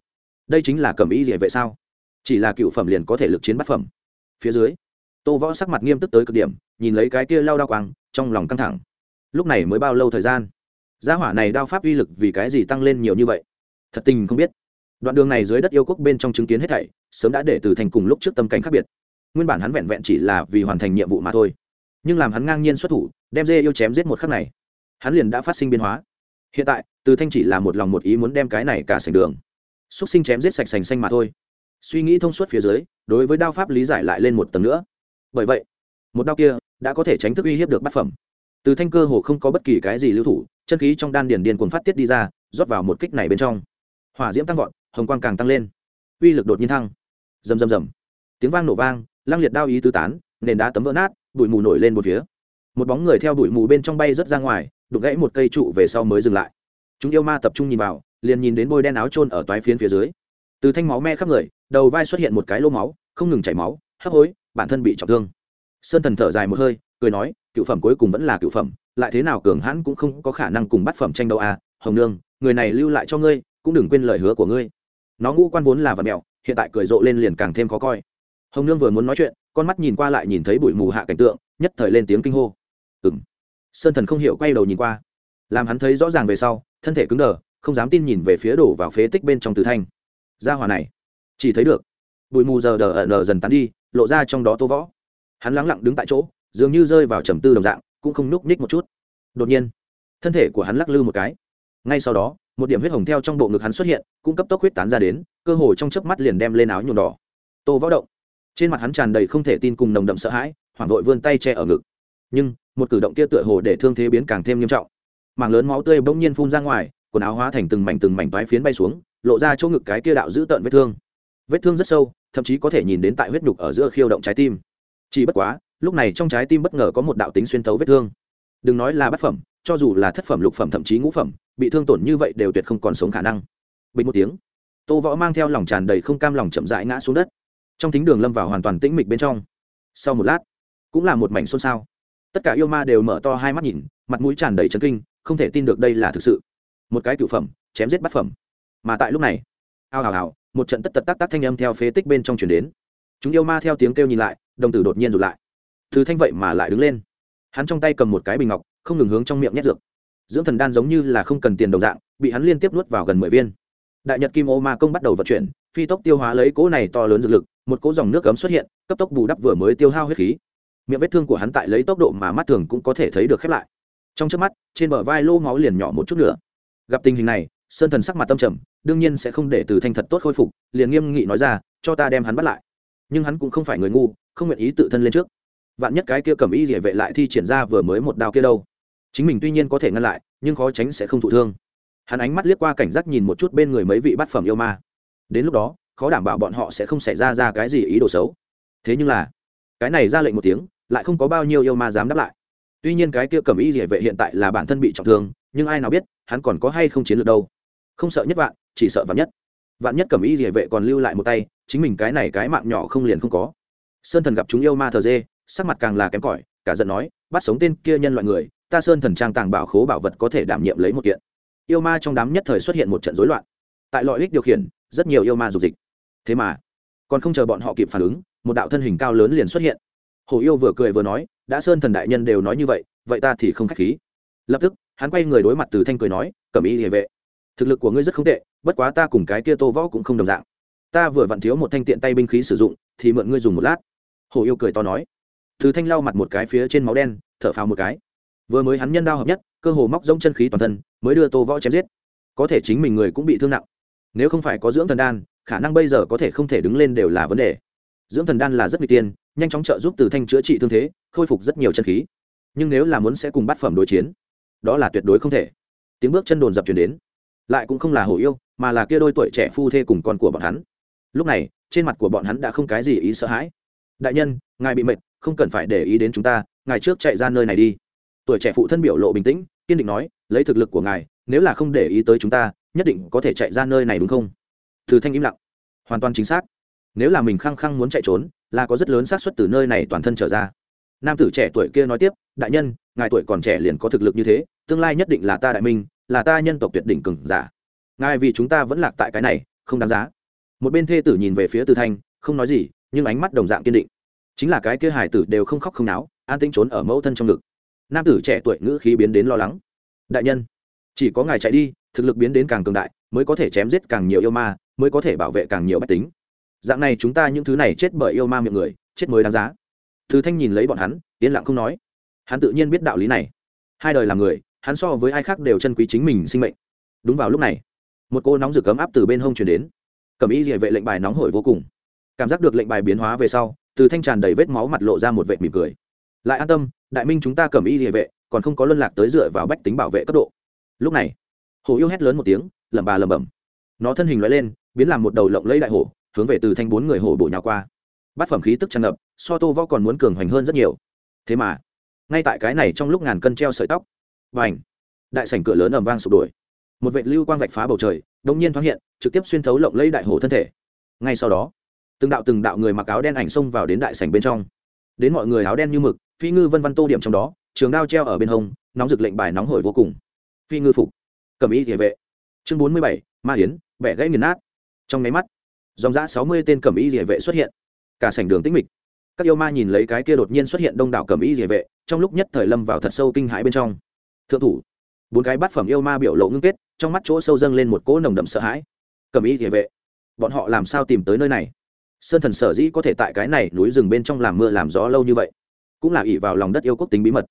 Đây chính là cầm ý địa vệ sao? Chỉ là cựu phẩm liền có thể lực chiến bát phẩm. Phía dưới, tô võ sắc mặt nghiêm túc tới cực điểm, nhìn lấy cái kia lao đao quang, trong lòng căng thẳng. Lúc này mới bao lâu thời gian? Gia hỏa này đao pháp uy lực vì cái gì tăng lên nhiều như vậy? Thật tình không biết đoạn đường này dưới đất yêu quốc bên trong chứng kiến hết thảy, sớm đã để từ thành cùng lúc trước tâm cảnh khác biệt. Nguyên bản hắn vẹn vẹn chỉ là vì hoàn thành nhiệm vụ mà thôi. Nhưng làm hắn ngang nhiên xuất thủ, đem dê yêu chém giết một khắc này, hắn liền đã phát sinh biến hóa. Hiện tại, từ thanh chỉ là một lòng một ý muốn đem cái này cả sành đường. Xúc sinh chém giết sạch sành xanh mà thôi. Suy nghĩ thông suốt phía dưới, đối với đao pháp lý giải lại lên một tầng nữa. Bởi vậy, một đao kia đã có thể tránh thức uy hiếp được bát phẩm. Từ thanh cơ hồ không có bất kỳ cái gì lưu thủ, chân khí trong đan điền điền cuồng phát tiết đi ra, rót vào một kích này bên trong hỏa diễm tăng vọt, hồng quang càng tăng lên. Uy lực đột nhiên thăng. Rầm rầm rầm. Tiếng vang nổ vang lăng liệt đao ý tứ tán, nền đá tấm vỡ nát, bụi mù nổi lên một phía. Một bóng người theo bụi mù bên trong bay rớt ra ngoài đục gãy một cây trụ về sau mới dừng lại. Chúng yêu ma tập trung nhìn vào, liền nhìn đến bôi đen áo trôn ở toái phiến phía dưới. Từ thanh máu me khắp người, đầu vai xuất hiện một cái lô máu, không ngừng chảy máu, hấp hối, bản thân bị trọng thương. Sơn thần thở dài một hơi, cười nói, cựu phẩm cuối cùng vẫn là cựu phẩm, lại thế nào cường hãn cũng không có khả năng cùng bắt phẩm tranh đấu à hồng nương, người này lưu lại cho ngươi cũng đừng quên lời hứa của ngươi. Nó ngũ quan vốn là vật mẹo, hiện tại cười rộ lên liền càng thêm khó coi. Hồng nương vừa muốn nói chuyện, con mắt nhìn qua lại nhìn thấy bụi mù hạ cảnh tượng, nhất thời lên tiếng kinh hô. Ừng sơn thần không hiểu quay đầu nhìn qua. Làm hắn thấy rõ ràng về sau, thân thể cứng đờ, không dám tin nhìn về phía đổ vào phế tích bên trong tử thanh. Ra hòa này, chỉ thấy được. Bụi mù giờ đờ ẩn dần tán đi, lộ ra trong đó tô võ. Hắn lắng lặng đứng tại chỗ, dường như rơi vào trầm tư đồng dạng, cũng không núp ních một chút. Đột nhiên, thân thể của hắn lắc lư một cái ngay sau đó, một điểm huyết hồng theo trong bộ ngực hắn xuất hiện cung cấp tốc huyết tán ra đến, cơ hồ trong chớp mắt liền đem lên áo nhuộm đỏ. Tô võ động. Trên mặt hắn tràn đầy không thể tin cùng nồng đậm sợ hãi, hoảng vội vươn tay che ở ngực. Nhưng, một cử động kia tựa hồ để thương thế biến càng thêm nghiêm trọng. Mảng lớn máu tươi bỗng nhiên phun ra ngoài, quần áo hóa thành từng mảnh từng mảnh toái phiến bay xuống, lộ ra chỗ ngực cái kia đạo giữ tợn vết thương. Vết thương rất sâu, thậm chí có thể nhìn đến tại huyết nhục ở giữa khiêu động trái tim. Chỉ bất quá, lúc này trong trái tim bất ngờ có một đạo tính xuyên tấu vết thương. Đừng nói là bất phẩm cho dù là thất phẩm, lục phẩm, thậm chí ngũ phẩm, bị thương tổn như vậy đều tuyệt không còn sống khả năng. Bình một tiếng, tô võ mang theo lòng tràn đầy không cam lòng chậm rãi ngã xuống đất. Trong thính đường lâm vào hoàn toàn tĩnh mịch bên trong. Sau một lát, cũng là một mảnh xôn xao. Tất cả yêu ma đều mở to hai mắt nhìn, mặt mũi tràn đầy chấn kinh, không thể tin được đây là thực sự. Một cái cựu phẩm, chém giết bát phẩm. Mà tại lúc này ao hào hào, một trận tất tật tắc tắc thanh âm theo phế tích bên trong chuyển đến. Chúng yêu ma theo tiếng kêu nhìn lại, đồng tử đột nhiên rụt lại. Thứ thanh vậy mà lại đứng lên. Hắn trong tay cầm một cái bình ngọc không ngừng hướng trong miệng nhét dược. Dưỡng thần đan giống như là không cần tiền đồng dạng, bị hắn liên tiếp nuốt vào gần mười viên. Đại nhật kim ô ma công bắt đầu vận chuyển, phi tốc tiêu hóa lấy cỗ này to lớn dược lực, một cỗ dòng nước cấm xuất hiện, cấp tốc bù đắp vừa mới tiêu hao huyết khí. Miệng vết thương của hắn tại lấy tốc độ mà mắt thường cũng có thể thấy được khép lại. Trong trước mắt, trên bờ vai lô máu liền nhỏ một chút nữa. Gặp tình hình này, sơn thần sắc mặt tâm trầm, đương nhiên sẽ không để từ thanh thật tốt khôi phục, liền nghiêm nghị nói ra, cho ta đem hắn bắt lại. Nhưng hắn cũng không phải người ngu, không nguyện ý tự thân lên trước. Vạn nhất cái kia cầm y địa vệ lại thi triển ra vừa mới một đao kia đâu? Chính mình tuy nhiên có thể ngăn lại, nhưng khó tránh sẽ không thụ thương. Hắn ánh mắt liếc qua cảnh giác nhìn một chút bên người mấy vị bát phẩm yêu ma. Đến lúc đó, khó đảm bảo bọn họ sẽ không xảy ra ra cái gì ý đồ xấu. Thế nhưng là, cái này ra lệnh một tiếng, lại không có bao nhiêu yêu ma dám đáp lại. Tuy nhiên cái kia cầm y địa vệ hiện tại là bản thân bị trọng thương, nhưng ai nào biết, hắn còn có hay không chiến lược đâu. Không sợ nhất vạn, chỉ sợ vạn nhất. Vạn nhất cầm y địa vệ còn lưu lại một tay, chính mình cái này cái mạng nhỏ không liền không có. Sơn thần gặp chúng yêu ma thờ dê, sắc mặt càng là kém cỏi, cả giận nói, bắt sống tên kia nhân loại người ta sơn thần trang tàng bảo khố bảo vật có thể đảm nhiệm lấy một kiện. Yêu ma trong đám nhất thời xuất hiện một trận rối loạn. Tại lõi ích điều khiển, rất nhiều yêu ma dục dịch. Thế mà, còn không chờ bọn họ kịp phản ứng, một đạo thân hình cao lớn liền xuất hiện. Hồ yêu vừa cười vừa nói, đã sơn thần đại nhân đều nói như vậy vậy ta thì không k h á c h khí. Lập tức, hắn quay người đối mặt từ thanh cười nói, cẩm y địa vệ, thực lực của ngươi rất không tệ, bất quá ta cùng cái kia tô võ cũng không đồng dạng. Ta vừa vặn thiếu một thanh tiện tay binh khí sử dụng, thì mượn ngươi dùng một lát. Hồ yêu cười to nói. Từ thanh lau mặt một cái phía trên máu đen, thở phào một cái vừa mới hắn nhân đao hợp nhất, cơ hồ móc rông chân khí toàn thân, mới đưa tô võ chém giết. Có thể chính mình người cũng bị thương nặng. Nếu không phải có dưỡng thần đan, khả năng bây giờ có thể không thể đứng lên đều là vấn đề. Dưỡng thần đan là rất n g tiên nhanh chóng trợ giúp từ thanh chữa trị thương thế, khôi phục rất nhiều chân khí. Nhưng nếu là muốn sẽ cùng bát phẩm đối chiến, đó là tuyệt đối không thể. Tiếng bước chân đồn dập chuyển đến. Lại cũng không là hổ yêu, mà là kia đôi tuổi trẻ phu thê cùng con của bọn hắn. Lúc này, trên mặt của bọn hắn đã không cái gì ý sợ hãi. Đại nhân, ngài bị mệt, không cần phải để ý đến chúng ta, ngài trước chạy ra nơi này đi tuổi trẻ phụ thân biểu lộ bình tĩnh, kiên định nói, lấy thực lực của ngài, nếu là không để ý tới chúng ta, nhất định có thể chạy ra nơi này đúng không? Từ thanh im lặng. Hoàn toàn chính xác. Nếu là mình khăng khăng muốn chạy trốn, là có rất lớn xác suất từ nơi này toàn thân trở ra. Nam tử trẻ tuổi kia nói tiếp, đại nhân, ngài tuổi còn trẻ liền có thực lực như thế, tương lai nhất định là ta đại minh, là ta nhân tộc tuyệt đỉnh cừng giả. Ngài vì chúng ta vẫn lạc tại cái này, không đáng giá. Một bên thê tử nhìn về phía từ thanh, không nói gì, nhưng ánh mắt đồng dạng kiên định. Chính là cái kia hải tử đều không khóc không náo, an tĩnh trốn ở mẫu thân trong ngực nam tử trẻ tuổi ngữ khí biến đến lo lắng. Đại nhân, chỉ có ngài chạy đi, thực lực biến đến càng cường đại, mới có thể chém giết càng nhiều yêu ma, mới có thể bảo vệ càng nhiều bách tính. Dạng này chúng ta những thứ này chết bởi yêu ma miệng người, chết mới đáng giá. Thứ thanh nhìn lấy bọn hắn, yên lặng không nói. Hắn tự nhiên biết đạo lý này. Hai đời làm người, hắn so với ai khác đều chân quý chính mình sinh mệnh. Đúng vào lúc này, một cô nóng rực cấm áp từ bên hông chuyển đến. Cầm ý địa vệ lệnh bài nóng hổi vô cùng. Cảm giác được lệnh bài biến hóa về sau, từ thanh tràn đầy vết máu mặt lộ ra một vệ mỉm cười. Lại an tâm đại minh chúng ta cầm y địa vệ, còn không có luân lạc tới dựa vào bách tính bảo vệ cấp độ. Lúc này hồ yêu hét lớn một tiếng, lẩm bà lẩm bẩm. Nó thân hình loại lên, biến làm một đầu lộng lấy đại hổ, hướng về từ thanh bốn người hổ bổ nhào qua. Bát phẩm khí tức tràn ngập, so tô võ còn muốn cường hoành hơn rất nhiều. Thế mà, ngay tại cái này trong lúc ngàn cân treo sợi tóc và ảnh đại sảnh cửa lớn ầm vang sụp đổ. Một vệ lưu quang vạch phá bầu trời đông nhiên thoáng hiện, trực tiếp xuyên thấu lộng lấy đại hổ thân thể. Ngay sau đó, từng đạo từng đạo người mặc áo đen ảnh xông vào đến đại sảnh bên trong. Đến mọi người áo đen như mực phi ngư vân văn tô điểm trong đó, trường đao treo ở bên hông, nóng rực lệnh bài nóng hổi vô cùng. Phi ngư phục. Cầm ý địa vệ. Chương bốn mươi bảy, ma hiến bẻ gãy nghiền nát. Trong máy mắt, dòng giã sáu mươi tên cầm ý địa vệ xuất hiện. Cả sảnh đường tĩnh mịch. Các yêu ma nhìn lấy cái kia đột nhiên xuất hiện đông đảo cầm ý địa vệ, trong lúc nhất thời lâm vào thật sâu kinh hãi bên trong. Thượng thủ. Bốn cái bát phẩm yêu ma biểu lộ ngưng kết, trong mắt chỗ sâu dâng lên một cỗ nồng đậm sợ hãi. Cầm ý địa vệ. Bọn họ làm sao tìm tới nơi này? Sơn thần sở dĩ có thể tại cái này núi rừng bên trong làm mưa làm gió lâu như vậy? Cũng là ỷ vào lòng đất yêu quốc tính bí mật.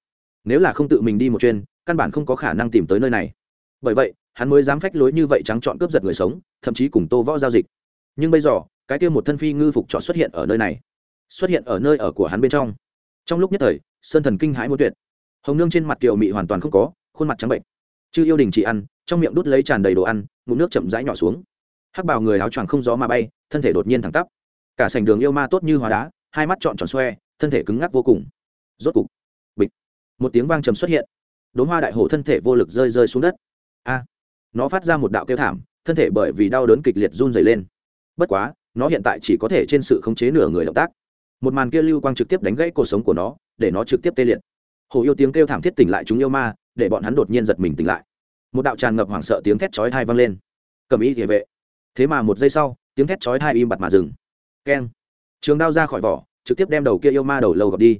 Nếu là không tự mình đi một chuyên căn bản không có khả năng tìm tới nơi này. Bởi vậy, hắn mới dám phách lối như vậy trắng chọn cướp giật người sống, thậm chí cùng tô võ giao dịch. Nhưng bây giờ, cái kia một thân phi ngư phục trọ xuất hiện ở nơi này. Xuất hiện ở nơi ở của hắn bên trong. Trong lúc nhất thời, sơn thần kinh hãi muốn tuyệt. Hồng nương trên mặt kiều mị hoàn toàn không có, khuôn mặt trắng bệnh. Chư yêu đình chỉ ăn, trong miệng đút lấy tràn đầy đồ ăn, ngụm nước chậm rãi nhỏ xuống. Hắc bào người áo choàng không gió mà bay, thân thể đột nhiên thẳng tắp. Cả sành đường yêu ma tốt như hóa đá, hai mắt trọn tròn xoe, thân thể cứng ngắc vô cùng rốt cục. Bịch. Một tiếng vang trầm xuất hiện. Đốn hoa đại hổ thân thể vô lực rơi rơi xuống đất. A. Nó phát ra một đạo kêu thảm, thân thể bởi vì đau đớn kịch liệt run dày lên. Bất quá, nó hiện tại chỉ có thể trên sự khống chế nửa người động tác. Một màn kia lưu quang trực tiếp đánh gãy cuộc sống của nó, để nó trực tiếp tê liệt. Hồ yêu tiếng kêu thảm thiết tỉnh lại chúng yêu ma, để bọn hắn đột nhiên giật mình tỉnh lại. Một đạo tràn ngập hoảng sợ tiếng thét chói thai vang lên. Cầm ý địa vệ. Thế mà một giây sau, tiếng thét chói thai im bặt mà dừng. Keng. Trường đao ra khỏi vỏ, trực tiếp đem đầu kia yêu ma đầu lâu gặp đi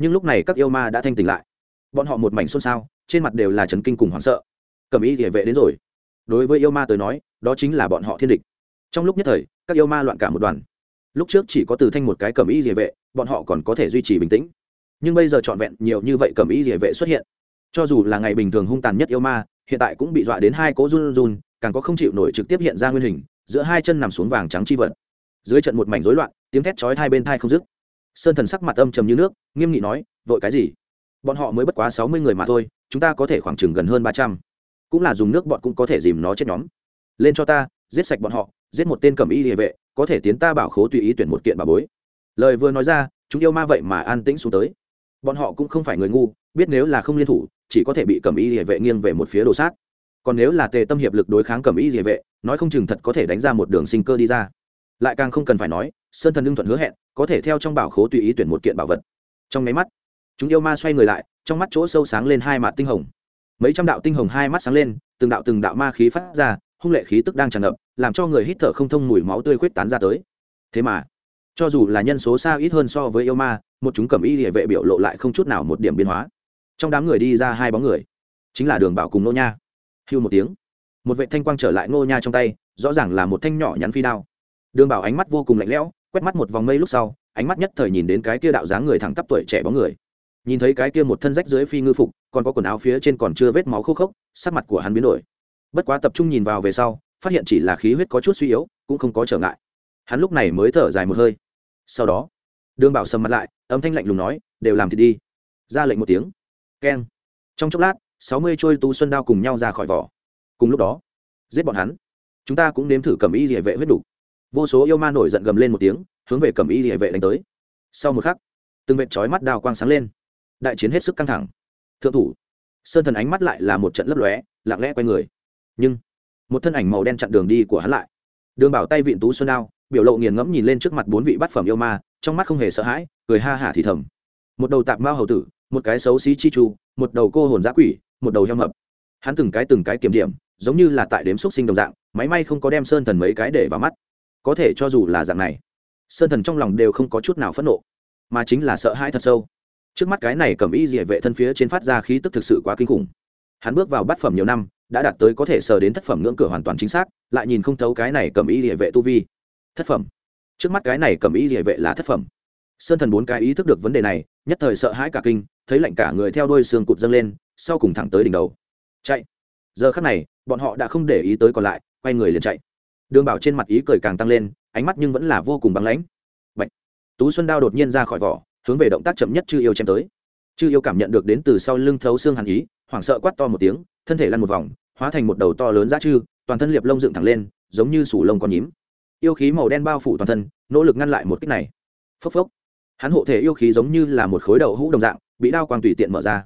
nhưng lúc này các yêu ma đã thanh tỉnh lại. Bọn họ một mảnh xôn xao, trên mặt đều là trấn kinh cùng hoảng sợ. Cầm ý địa vệ đến rồi. Đối với yêu ma tới nói, đó chính là bọn họ thiên địch. Trong lúc nhất thời, các yêu ma loạn cả một đoàn. Lúc trước chỉ có từ thanh một cái cầm ý địa vệ, bọn họ còn có thể duy trì bình tĩnh. Nhưng bây giờ trọn vẹn nhiều như vậy cầm ý địa vệ xuất hiện. Cho dù là ngày bình thường hung tàn nhất yêu ma, hiện tại cũng bị dọa đến hai cỗ run run, càng có không chịu nổi trực tiếp hiện ra nguyên hình, giữa hai chân nằm xuống vàng trắng chi vật. Dưới trận một mảnh rối loạn, tiếng thét chói hai bên thai không dứt sơn thần sắc mặt âm trầm như nước, nghiêm nghị nói, vội cái gì? Bọn họ mới bất quá sáu mươi người mà thôi, chúng ta có thể khoảng chừng gần hơn ba trăm. Cũng là dùng nước bọn cũng có thể dìm nó chết nhóm. Lên cho ta, giết sạch bọn họ, giết một tên cầm y địa vệ, có thể tiến ta bảo khố tùy ý tuyển một kiện bà bối. Lời vừa nói ra, chúng yêu ma vậy mà an tĩnh xuống tới. Bọn họ cũng không phải người ngu, biết nếu là không liên thủ, chỉ có thể bị cầm y địa vệ nghiêng về một phía đồ sát. Còn nếu là tề tâm hiệp lực đối kháng cầm y địa vệ, nói không chừng thật có thể đánh ra một đường sinh cơ đi ra. Lại càng không cần phải nói sơn thần đương thuận hứa hẹn, có thể theo trong bảo khố tùy ý tuyển một kiện bảo vật. Trong máy mắt, chúng yêu ma xoay người lại, trong mắt chỗ sâu sáng lên hai mặt tinh hồng. Mấy trăm đạo tinh hồng hai mắt sáng lên, từng đạo từng đạo ma khí phát ra, hung lệ khí tức đang tràn ngập, làm cho người hít thở không thông mùi máu tươi khuyết tán ra tới. Thế mà, cho dù là nhân số xa ít hơn so với yêu ma, một chúng cầm y địa vệ biểu lộ lại không chút nào một điểm biến hóa. Trong đám người đi ra hai bóng người, chính là đường bảo cùng nô nha. Hưu một tiếng, một vệ thanh quang trở lại nô nha trong tay, rõ ràng là một thanh nhỏ nhắn phi đao. Đường bảo ánh mắt vô cùng lạnh lẽo quét mắt một vòng mây lúc sau, ánh mắt nhất thời nhìn đến cái kia đạo dáng người thẳng tắp tuổi trẻ bóng người. Nhìn thấy cái kia một thân rách dưới phi ngư phục, còn có quần áo phía trên còn chưa vết máu khô khốc, sắc mặt của hắn biến đổi. Bất quá tập trung nhìn vào về sau, phát hiện chỉ là khí huyết có chút suy yếu, cũng không có trở ngại. Hắn lúc này mới thở dài một hơi. Sau đó, đường bảo sầm mặt lại, âm thanh lạnh lùng nói, đều làm thì đi. Ra lệnh một tiếng. Keng. Trong chốc lát, sáu mươi trôi tu xuân đao cùng nhau ra khỏi vỏ. Cùng lúc đó, giết bọn hắn. Chúng ta cũng nếm thử cầm y địa vệ huyết đủ vô số yêu ma nổi giận gầm lên một tiếng, hướng về cầm y địa vệ đánh tới. Sau một khắc, từng vệt trói mắt đào quang sáng lên. Đại chiến hết sức căng thẳng. Thượng thủ, sơn thần ánh mắt lại là một trận lấp lóe, lặng lẽ quay người. Nhưng, một thân ảnh màu đen chặn đường đi của hắn lại. Đường bảo tay vịn tú xuân đao, biểu lộ nghiền ngẫm nhìn lên trước mặt bốn vị bát phẩm yêu ma, trong mắt không hề sợ hãi, cười ha hả thì thầm. Một đầu tạp mao hầu tử, một cái xấu xí chi chu, một đầu cô hồn giã quỷ, một đầu heo mập. Hắn từng cái từng cái kiểm điểm, giống như là tại đếm xúc sinh đồng dạng, máy may không có đem sơn thần mấy cái để vào mắt có thể cho dù là dạng này, sơn thần trong lòng đều không có chút nào phẫn nộ, mà chính là sợ hãi thật sâu. Trước mắt cái này cầm y địa vệ thân phía trên phát ra khí tức thực sự quá kinh khủng. Hắn bước vào bát phẩm nhiều năm, đã đạt tới có thể sờ đến thất phẩm ngưỡng cửa hoàn toàn chính xác, lại nhìn không thấu cái này cầm y địa vệ tu vi. Thất phẩm. Trước mắt cái này cầm y địa vệ là thất phẩm. Sơn thần bốn cái ý thức được vấn đề này, nhất thời sợ hãi cả kinh, thấy lạnh cả người theo đôi xương cụt dâng lên, sau cùng thẳng tới đỉnh đầu. Chạy. Giờ khắc này, bọn họ đã không để ý tới còn lại, quay người liền chạy đường bảo trên mặt ý cười càng tăng lên, ánh mắt nhưng vẫn là vô cùng băng lãnh. Bạch. tú xuân đao đột nhiên ra khỏi vỏ, hướng về động tác chậm nhất chư yêu chém tới. Chư yêu cảm nhận được đến từ sau lưng thấu xương hàn ý, hoảng sợ quát to một tiếng, thân thể lăn một vòng, hóa thành một đầu to lớn giá chư, toàn thân liệp lông dựng thẳng lên, giống như sủ lông con nhím. Yêu khí màu đen bao phủ toàn thân, nỗ lực ngăn lại một kích này. Phốc phốc. Hắn hộ thể yêu khí giống như là một khối đậu hũ đồng dạng, bị đao quang tùy tiện mở ra.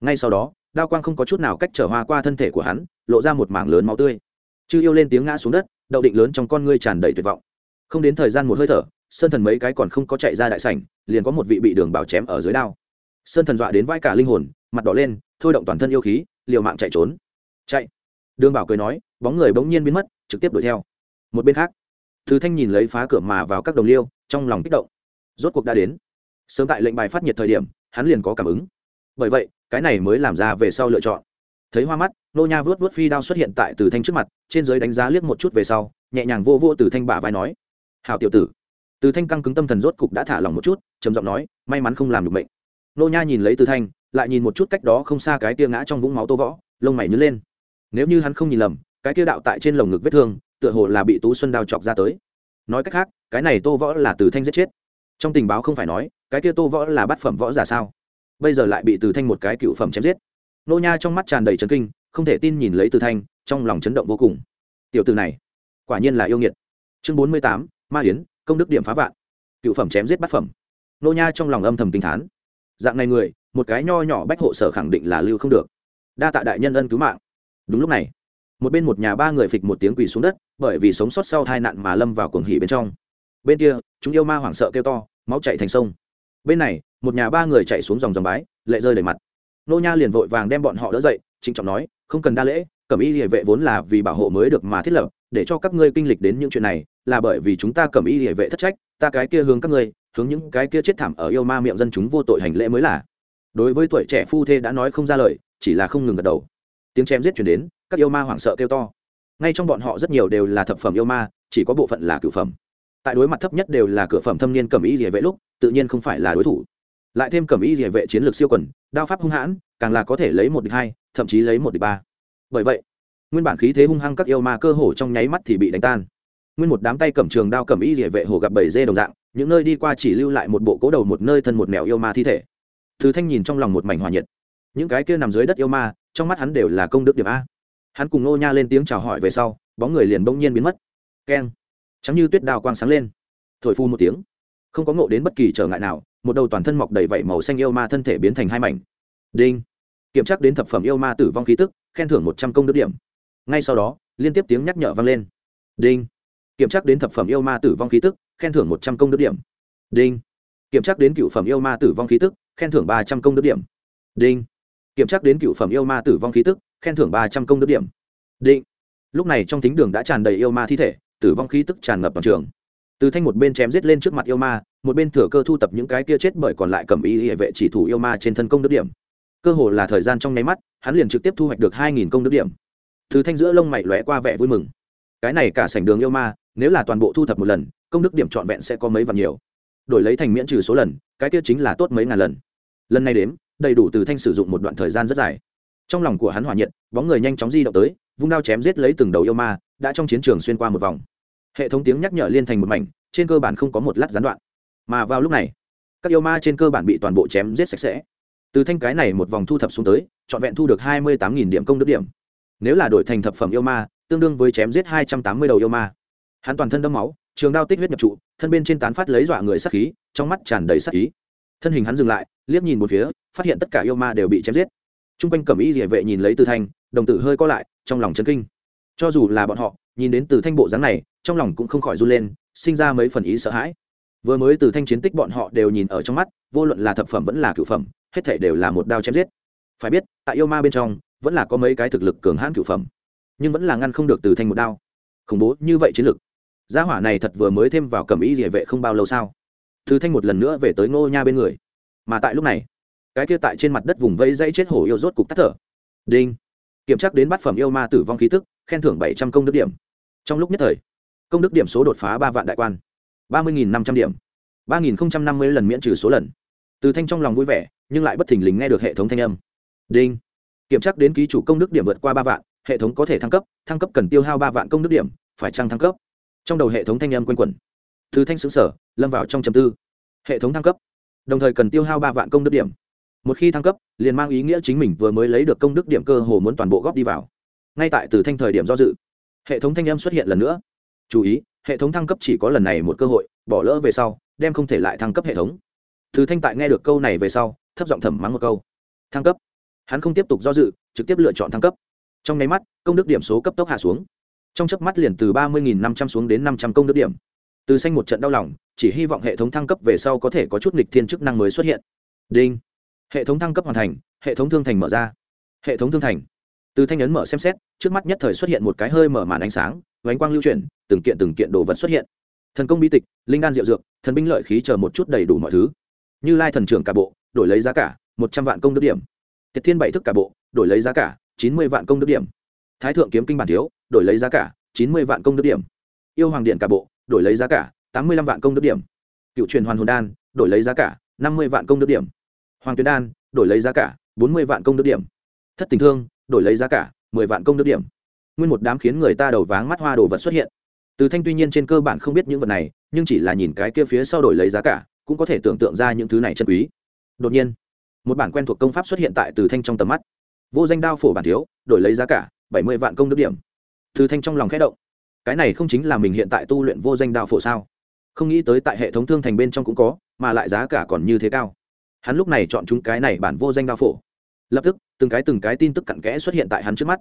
Ngay sau đó, đao quang không có chút nào cách trở hoa qua thân thể của hắn, lộ ra một mảng lớn máu tươi. Chư yêu lên tiếng ngã xuống đất đậu định lớn trong con ngươi tràn đầy tuyệt vọng. Không đến thời gian một hơi thở, sơn thần mấy cái còn không có chạy ra đại sảnh, liền có một vị bị đường bảo chém ở dưới đao. Sơn thần dọa đến vai cả linh hồn, mặt đỏ lên, thôi động toàn thân yêu khí, liều mạng chạy trốn. Chạy. Đường bảo cười nói, bóng người bỗng nhiên biến mất, trực tiếp đuổi theo. Một bên khác, thứ thanh nhìn lấy phá cửa mà vào các đồng liêu, trong lòng kích động. Rốt cuộc đã đến. Sớm tại lệnh bài phát nhiệt thời điểm, hắn liền có cảm ứng. Bởi vậy, cái này mới làm ra về sau lựa chọn thấy hoa mắt, nô nha vớt vớt phi đao xuất hiện tại từ thanh trước mặt, trên giới đánh giá liếc một chút về sau, nhẹ nhàng vô vô từ thanh bả vai nói hào tiểu tử. Từ thanh căng cứng tâm thần rốt cục đã thả lòng một chút, trầm giọng nói, may mắn không làm được bệnh nô nha nhìn lấy từ thanh, lại nhìn một chút cách đó không xa cái tia ngã trong vũng máu tô võ, lông mày nhớ lên. Nếu như hắn không nhìn lầm, cái tia đạo tại trên lồng ngực vết thương, tựa hồ là bị tú xuân đao chọc ra tới. Nói cách khác, cái này tô võ là từ thanh giết chết. Trong tình báo không phải nói, cái tia tô võ là bát phẩm võ giả sao? Bây giờ lại bị từ thanh một cái cựu phẩm chém giết nô nha trong mắt tràn đầy trấn kinh không thể tin nhìn lấy từ thanh trong lòng chấn động vô cùng. Tiểu từ này quả nhiên là yêu nghiệt. Chương bốn mươi tám ma Yến, công đức điểm phá vạn. Cựu phẩm chém giết bát phẩm. Nô nha trong lòng âm thầm kinh thán. Dạng này người một cái nho nhỏ bách hộ sở khẳng định là lưu không được. Đa tạ đại nhân ân cứu mạng. Đúng lúc này một bên một nhà ba người phịch một tiếng quỳ xuống đất bởi vì sống sót sau tai nạn mà lâm vào cuồng hỉ bên trong. Bên kia chúng yêu ma hoảng sợ kêu to máu chạy thành sông. Bên này một nhà ba người chạy xuống dòng dòng bái lệ rơi đầy mặt nô nha liền vội vàng đem bọn họ đỡ dậy, trịnh trọng nói, không cần đa lễ, cẩm y địa vệ vốn là vì bảo hộ mới được mà thiết lập, để cho các ngươi kinh lịch đến những chuyện này, là bởi vì chúng ta cẩm y địa vệ thất trách, ta cái kia hướng các ngươi, hướng những cái kia chết thảm ở yêu ma miệng dân chúng vô tội hành lễ mới là. Đối với tuổi trẻ phu thê đã nói không ra lời, chỉ là không ngừng gật đầu. Tiếng chém giết chuyển đến, các yêu ma hoảng sợ kêu to. Ngay trong bọn họ rất nhiều đều là thập phẩm yêu ma, chỉ có bộ phận là cửu phẩm. Tại đối mặt thấp nhất đều là cửa phẩm thâm niên cẩm y địa vệ lúc, tự nhiên không phải là đối thủ lại thêm cẩm y địa vệ chiến lược siêu quần, đao pháp hung hãn, càng là có thể lấy một địch hai, thậm chí lấy một địch ba. Bởi vậy, nguyên bản khí thế hung hăng các yêu ma cơ hồ trong nháy mắt thì bị đánh tan. Nguyên một đám tay cầm trường đao cầm y địa vệ hồ gặp bảy dê đồng dạng, những nơi đi qua chỉ lưu lại một bộ cố đầu một nơi thân một mèo yêu ma thi thể. Thứ thanh nhìn trong lòng một mảnh hòa nhiệt. Những cái kia nằm dưới đất yêu ma, trong mắt hắn đều là công đức điểm a. Hắn cùng nô nha lên tiếng chào hỏi về sau, bóng người liền bỗng nhiên biến mất. Keng. Trắng như tuyết đào quang sáng lên. Thổi phu một tiếng. Không có ngộ đến bất kỳ trở ngại nào một đầu toàn thân mọc đầy vảy màu xanh yêu ma thân thể biến thành hai mảnh. Đinh. Kiểm tra đến thập phẩm yêu ma tử vong khí tức, khen thưởng một trăm công đức điểm. Ngay sau đó, liên tiếp tiếng nhắc nhở vang lên. Đinh. Kiểm tra đến thập phẩm yêu ma tử vong khí tức, khen thưởng một trăm công đức điểm. Đinh. Kiểm tra đến cựu phẩm yêu ma tử vong khí tức, khen thưởng ba trăm công đức điểm. Đinh. Kiểm tra đến cựu phẩm yêu ma tử vong khí tức, khen thưởng ba trăm công đức điểm. Định lúc này trong thính đường đã tràn đầy yêu ma thi thể, tử vong khí tức tràn ngập toàn trường từ thanh một bên chém giết lên trước mặt yêu ma, một bên thừa cơ thu tập những cái kia chết bởi còn lại cầm y hệ vệ chỉ thủ yêu ma trên thân công đức điểm. Cơ hồ là thời gian trong nháy mắt, hắn liền trực tiếp thu hoạch được hai nghìn công đức điểm. Từ thanh giữa lông mày lóe qua vẻ vui mừng. Cái này cả sảnh đường yêu ma, nếu là toàn bộ thu thập một lần, công đức điểm trọn vẹn sẽ có mấy vạn nhiều. Đổi lấy thành miễn trừ số lần, cái kia chính là tốt mấy ngàn lần. Lần này đếm, đầy đủ từ thanh sử dụng một đoạn thời gian rất dài. Trong lòng của hắn hỏa nhiệt, bóng người nhanh chóng di động tới, vung đao chém giết lấy từng đầu yêu ma, đã trong chiến trường xuyên qua một vòng hệ thống tiếng nhắc nhở liên thành một mảnh, trên cơ bản không có một lát gián đoạn. Mà vào lúc này, các yêu ma trên cơ bản bị toàn bộ chém giết sạch sẽ. Từ thanh cái này một vòng thu thập xuống tới, trọn vẹn thu được hai mươi tám điểm công đức điểm. Nếu là đổi thành thập phẩm yêu ma, tương đương với chém giết hai trăm tám mươi đầu yêu ma. Hắn toàn thân đẫm máu, trường đao tích huyết nhập trụ, thân bên trên tán phát lấy dọa người sắc khí, trong mắt tràn đầy sắc khí. thân hình hắn dừng lại, liếc nhìn một phía, phát hiện tất cả yêu ma đều bị chém giết. T r u n g quanh cẩm y địa vệ nhìn lấy từ thanh, đồng tử hơi co lại, trong lòng chấn kinh cho dù là bọn họ, nhìn đến từ thanh bộ dáng này, trong lòng cũng không khỏi run lên, sinh ra mấy phần ý sợ hãi. Vừa mới từ thanh chiến tích bọn họ đều nhìn ở trong mắt, vô luận là thập phẩm vẫn là cựu phẩm, hết thể đều là một đao chém giết. Phải biết, tại yêu ma bên trong, vẫn là có mấy cái thực lực cường hãn cựu phẩm, nhưng vẫn là ngăn không được từ thanh một đao. Khủng bố như vậy chiến lực. Gia hỏa này thật vừa mới thêm vào cẩm ý địa vệ không bao lâu sao Từ thanh một lần nữa về tới ngô nha bên người. Mà tại lúc này, cái kia tại trên mặt đất vùng vây dây chết hổ yêu rốt cục tắt thở. Đinh. Kiểm tra đến bát phẩm yêu ma tử vong khí tức khen thưởng bảy trăm công đức điểm. Trong lúc nhất thời, công đức điểm số đột phá ba vạn đại quan, ba mươi năm trăm điểm, ba nghìn năm mươi lần miễn trừ số lần. Từ thanh trong lòng vui vẻ, nhưng lại bất thình lình nghe được hệ thống thanh âm. Đinh. Kiểm tra đến ký chủ công đức điểm vượt qua ba vạn, hệ thống có thể thăng cấp thăng cấp cần tiêu hao ba vạn công đức điểm, phải trăng thăng cấp? Trong đầu hệ thống thanh âm q u a n quẩn. Từ thanh xứng sở lâm vào trong chầm tư. Hệ thống thăng cấp, đồng thời cần tiêu hao ba vạn công đức điểm. Một khi thăng cấp, liền mang ý nghĩa chính mình vừa mới lấy được công đức điểm cơ hồ muốn toàn bộ góp đi vào ngay tại từ thanh thời điểm do dự. Hệ thống thanh âm xuất hiện lần nữa. Chú ý, hệ thống thăng cấp chỉ có lần này một cơ hội, bỏ lỡ về sau, đem không thể lại thăng cấp hệ thống. Từ thanh tại nghe được câu này về sau, thấp giọng thẩm mắng một câu. Thăng cấp. Hắn không tiếp tục do dự, trực tiếp lựa chọn thăng cấp. Trong nháy mắt, công đức điểm số cấp tốc hạ xuống. Trong chớp mắt liền từ ba mươi năm trăm xuống đến năm trăm công đức điểm. Từ xanh một trận đau lòng, chỉ hy vọng hệ thống thăng cấp về sau có thể có chút nghịch thiên chức năng mới xuất hiện. Đinh. Hệ thống thăng cấp hoàn thành, hệ thống thương thành mở ra. Hệ thống thương thành từ thanh ấn mở xem xét, trước mắt nhất thời xuất hiện một cái hơi mở màn ánh sáng vánh quang lưu chuyển, từng kiện từng kiện đồ vật xuất hiện. Thần công bi tịch, linh đan diệu dược, thần binh lợi khí chờ một chút đầy đủ mọi thứ. Như lai thần trưởng cả bộ, đổi lấy giá cả, một trăm vạn công đức điểm. Tiệt thiên bảy thức cả bộ, đổi lấy giá cả, chín mươi vạn công đức điểm. Thái thượng kiếm kinh bản thiếu, đổi lấy giá cả, chín mươi vạn công đức điểm. Yêu hoàng điện cả bộ, đổi lấy giá cả, tám mươi lăm vạn công đức điểm. Cựu truyền hoàn hồn đan, đổi lấy giá cả, năm mươi vạn công đức điểm. Hoàng tuyến đan, đổi lấy giá cả, bốn mươi vạn công đức điểm. Thất tình thương đổi lấy giá cả, mười vạn công đức điểm. Nguyên một đám khiến người ta đầu váng mắt hoa đồ vật xuất hiện. Từ thanh tuy nhiên trên cơ bản không biết những vật này, nhưng chỉ là nhìn cái kia phía sau đổi lấy giá cả, cũng có thể tưởng tượng ra những thứ này chân quý. Đột nhiên, một bản quen thuộc công pháp xuất hiện tại từ thanh trong tầm mắt. Vô danh đao phổ bản thiếu, đổi lấy giá cả, bảy mươi vạn công đức điểm. Từ thanh trong lòng khẽ động. Cái này không chính là mình hiện tại tu luyện vô danh đao phổ sao? Không nghĩ tới tại hệ thống thương thành bên trong cũng có, mà lại giá cả còn như thế cao. Hắn lúc này chọn chúng cái này bản vô danh đao phổ lập tức, từng cái từng cái tin tức cặn kẽ xuất hiện tại hắn trước mắt.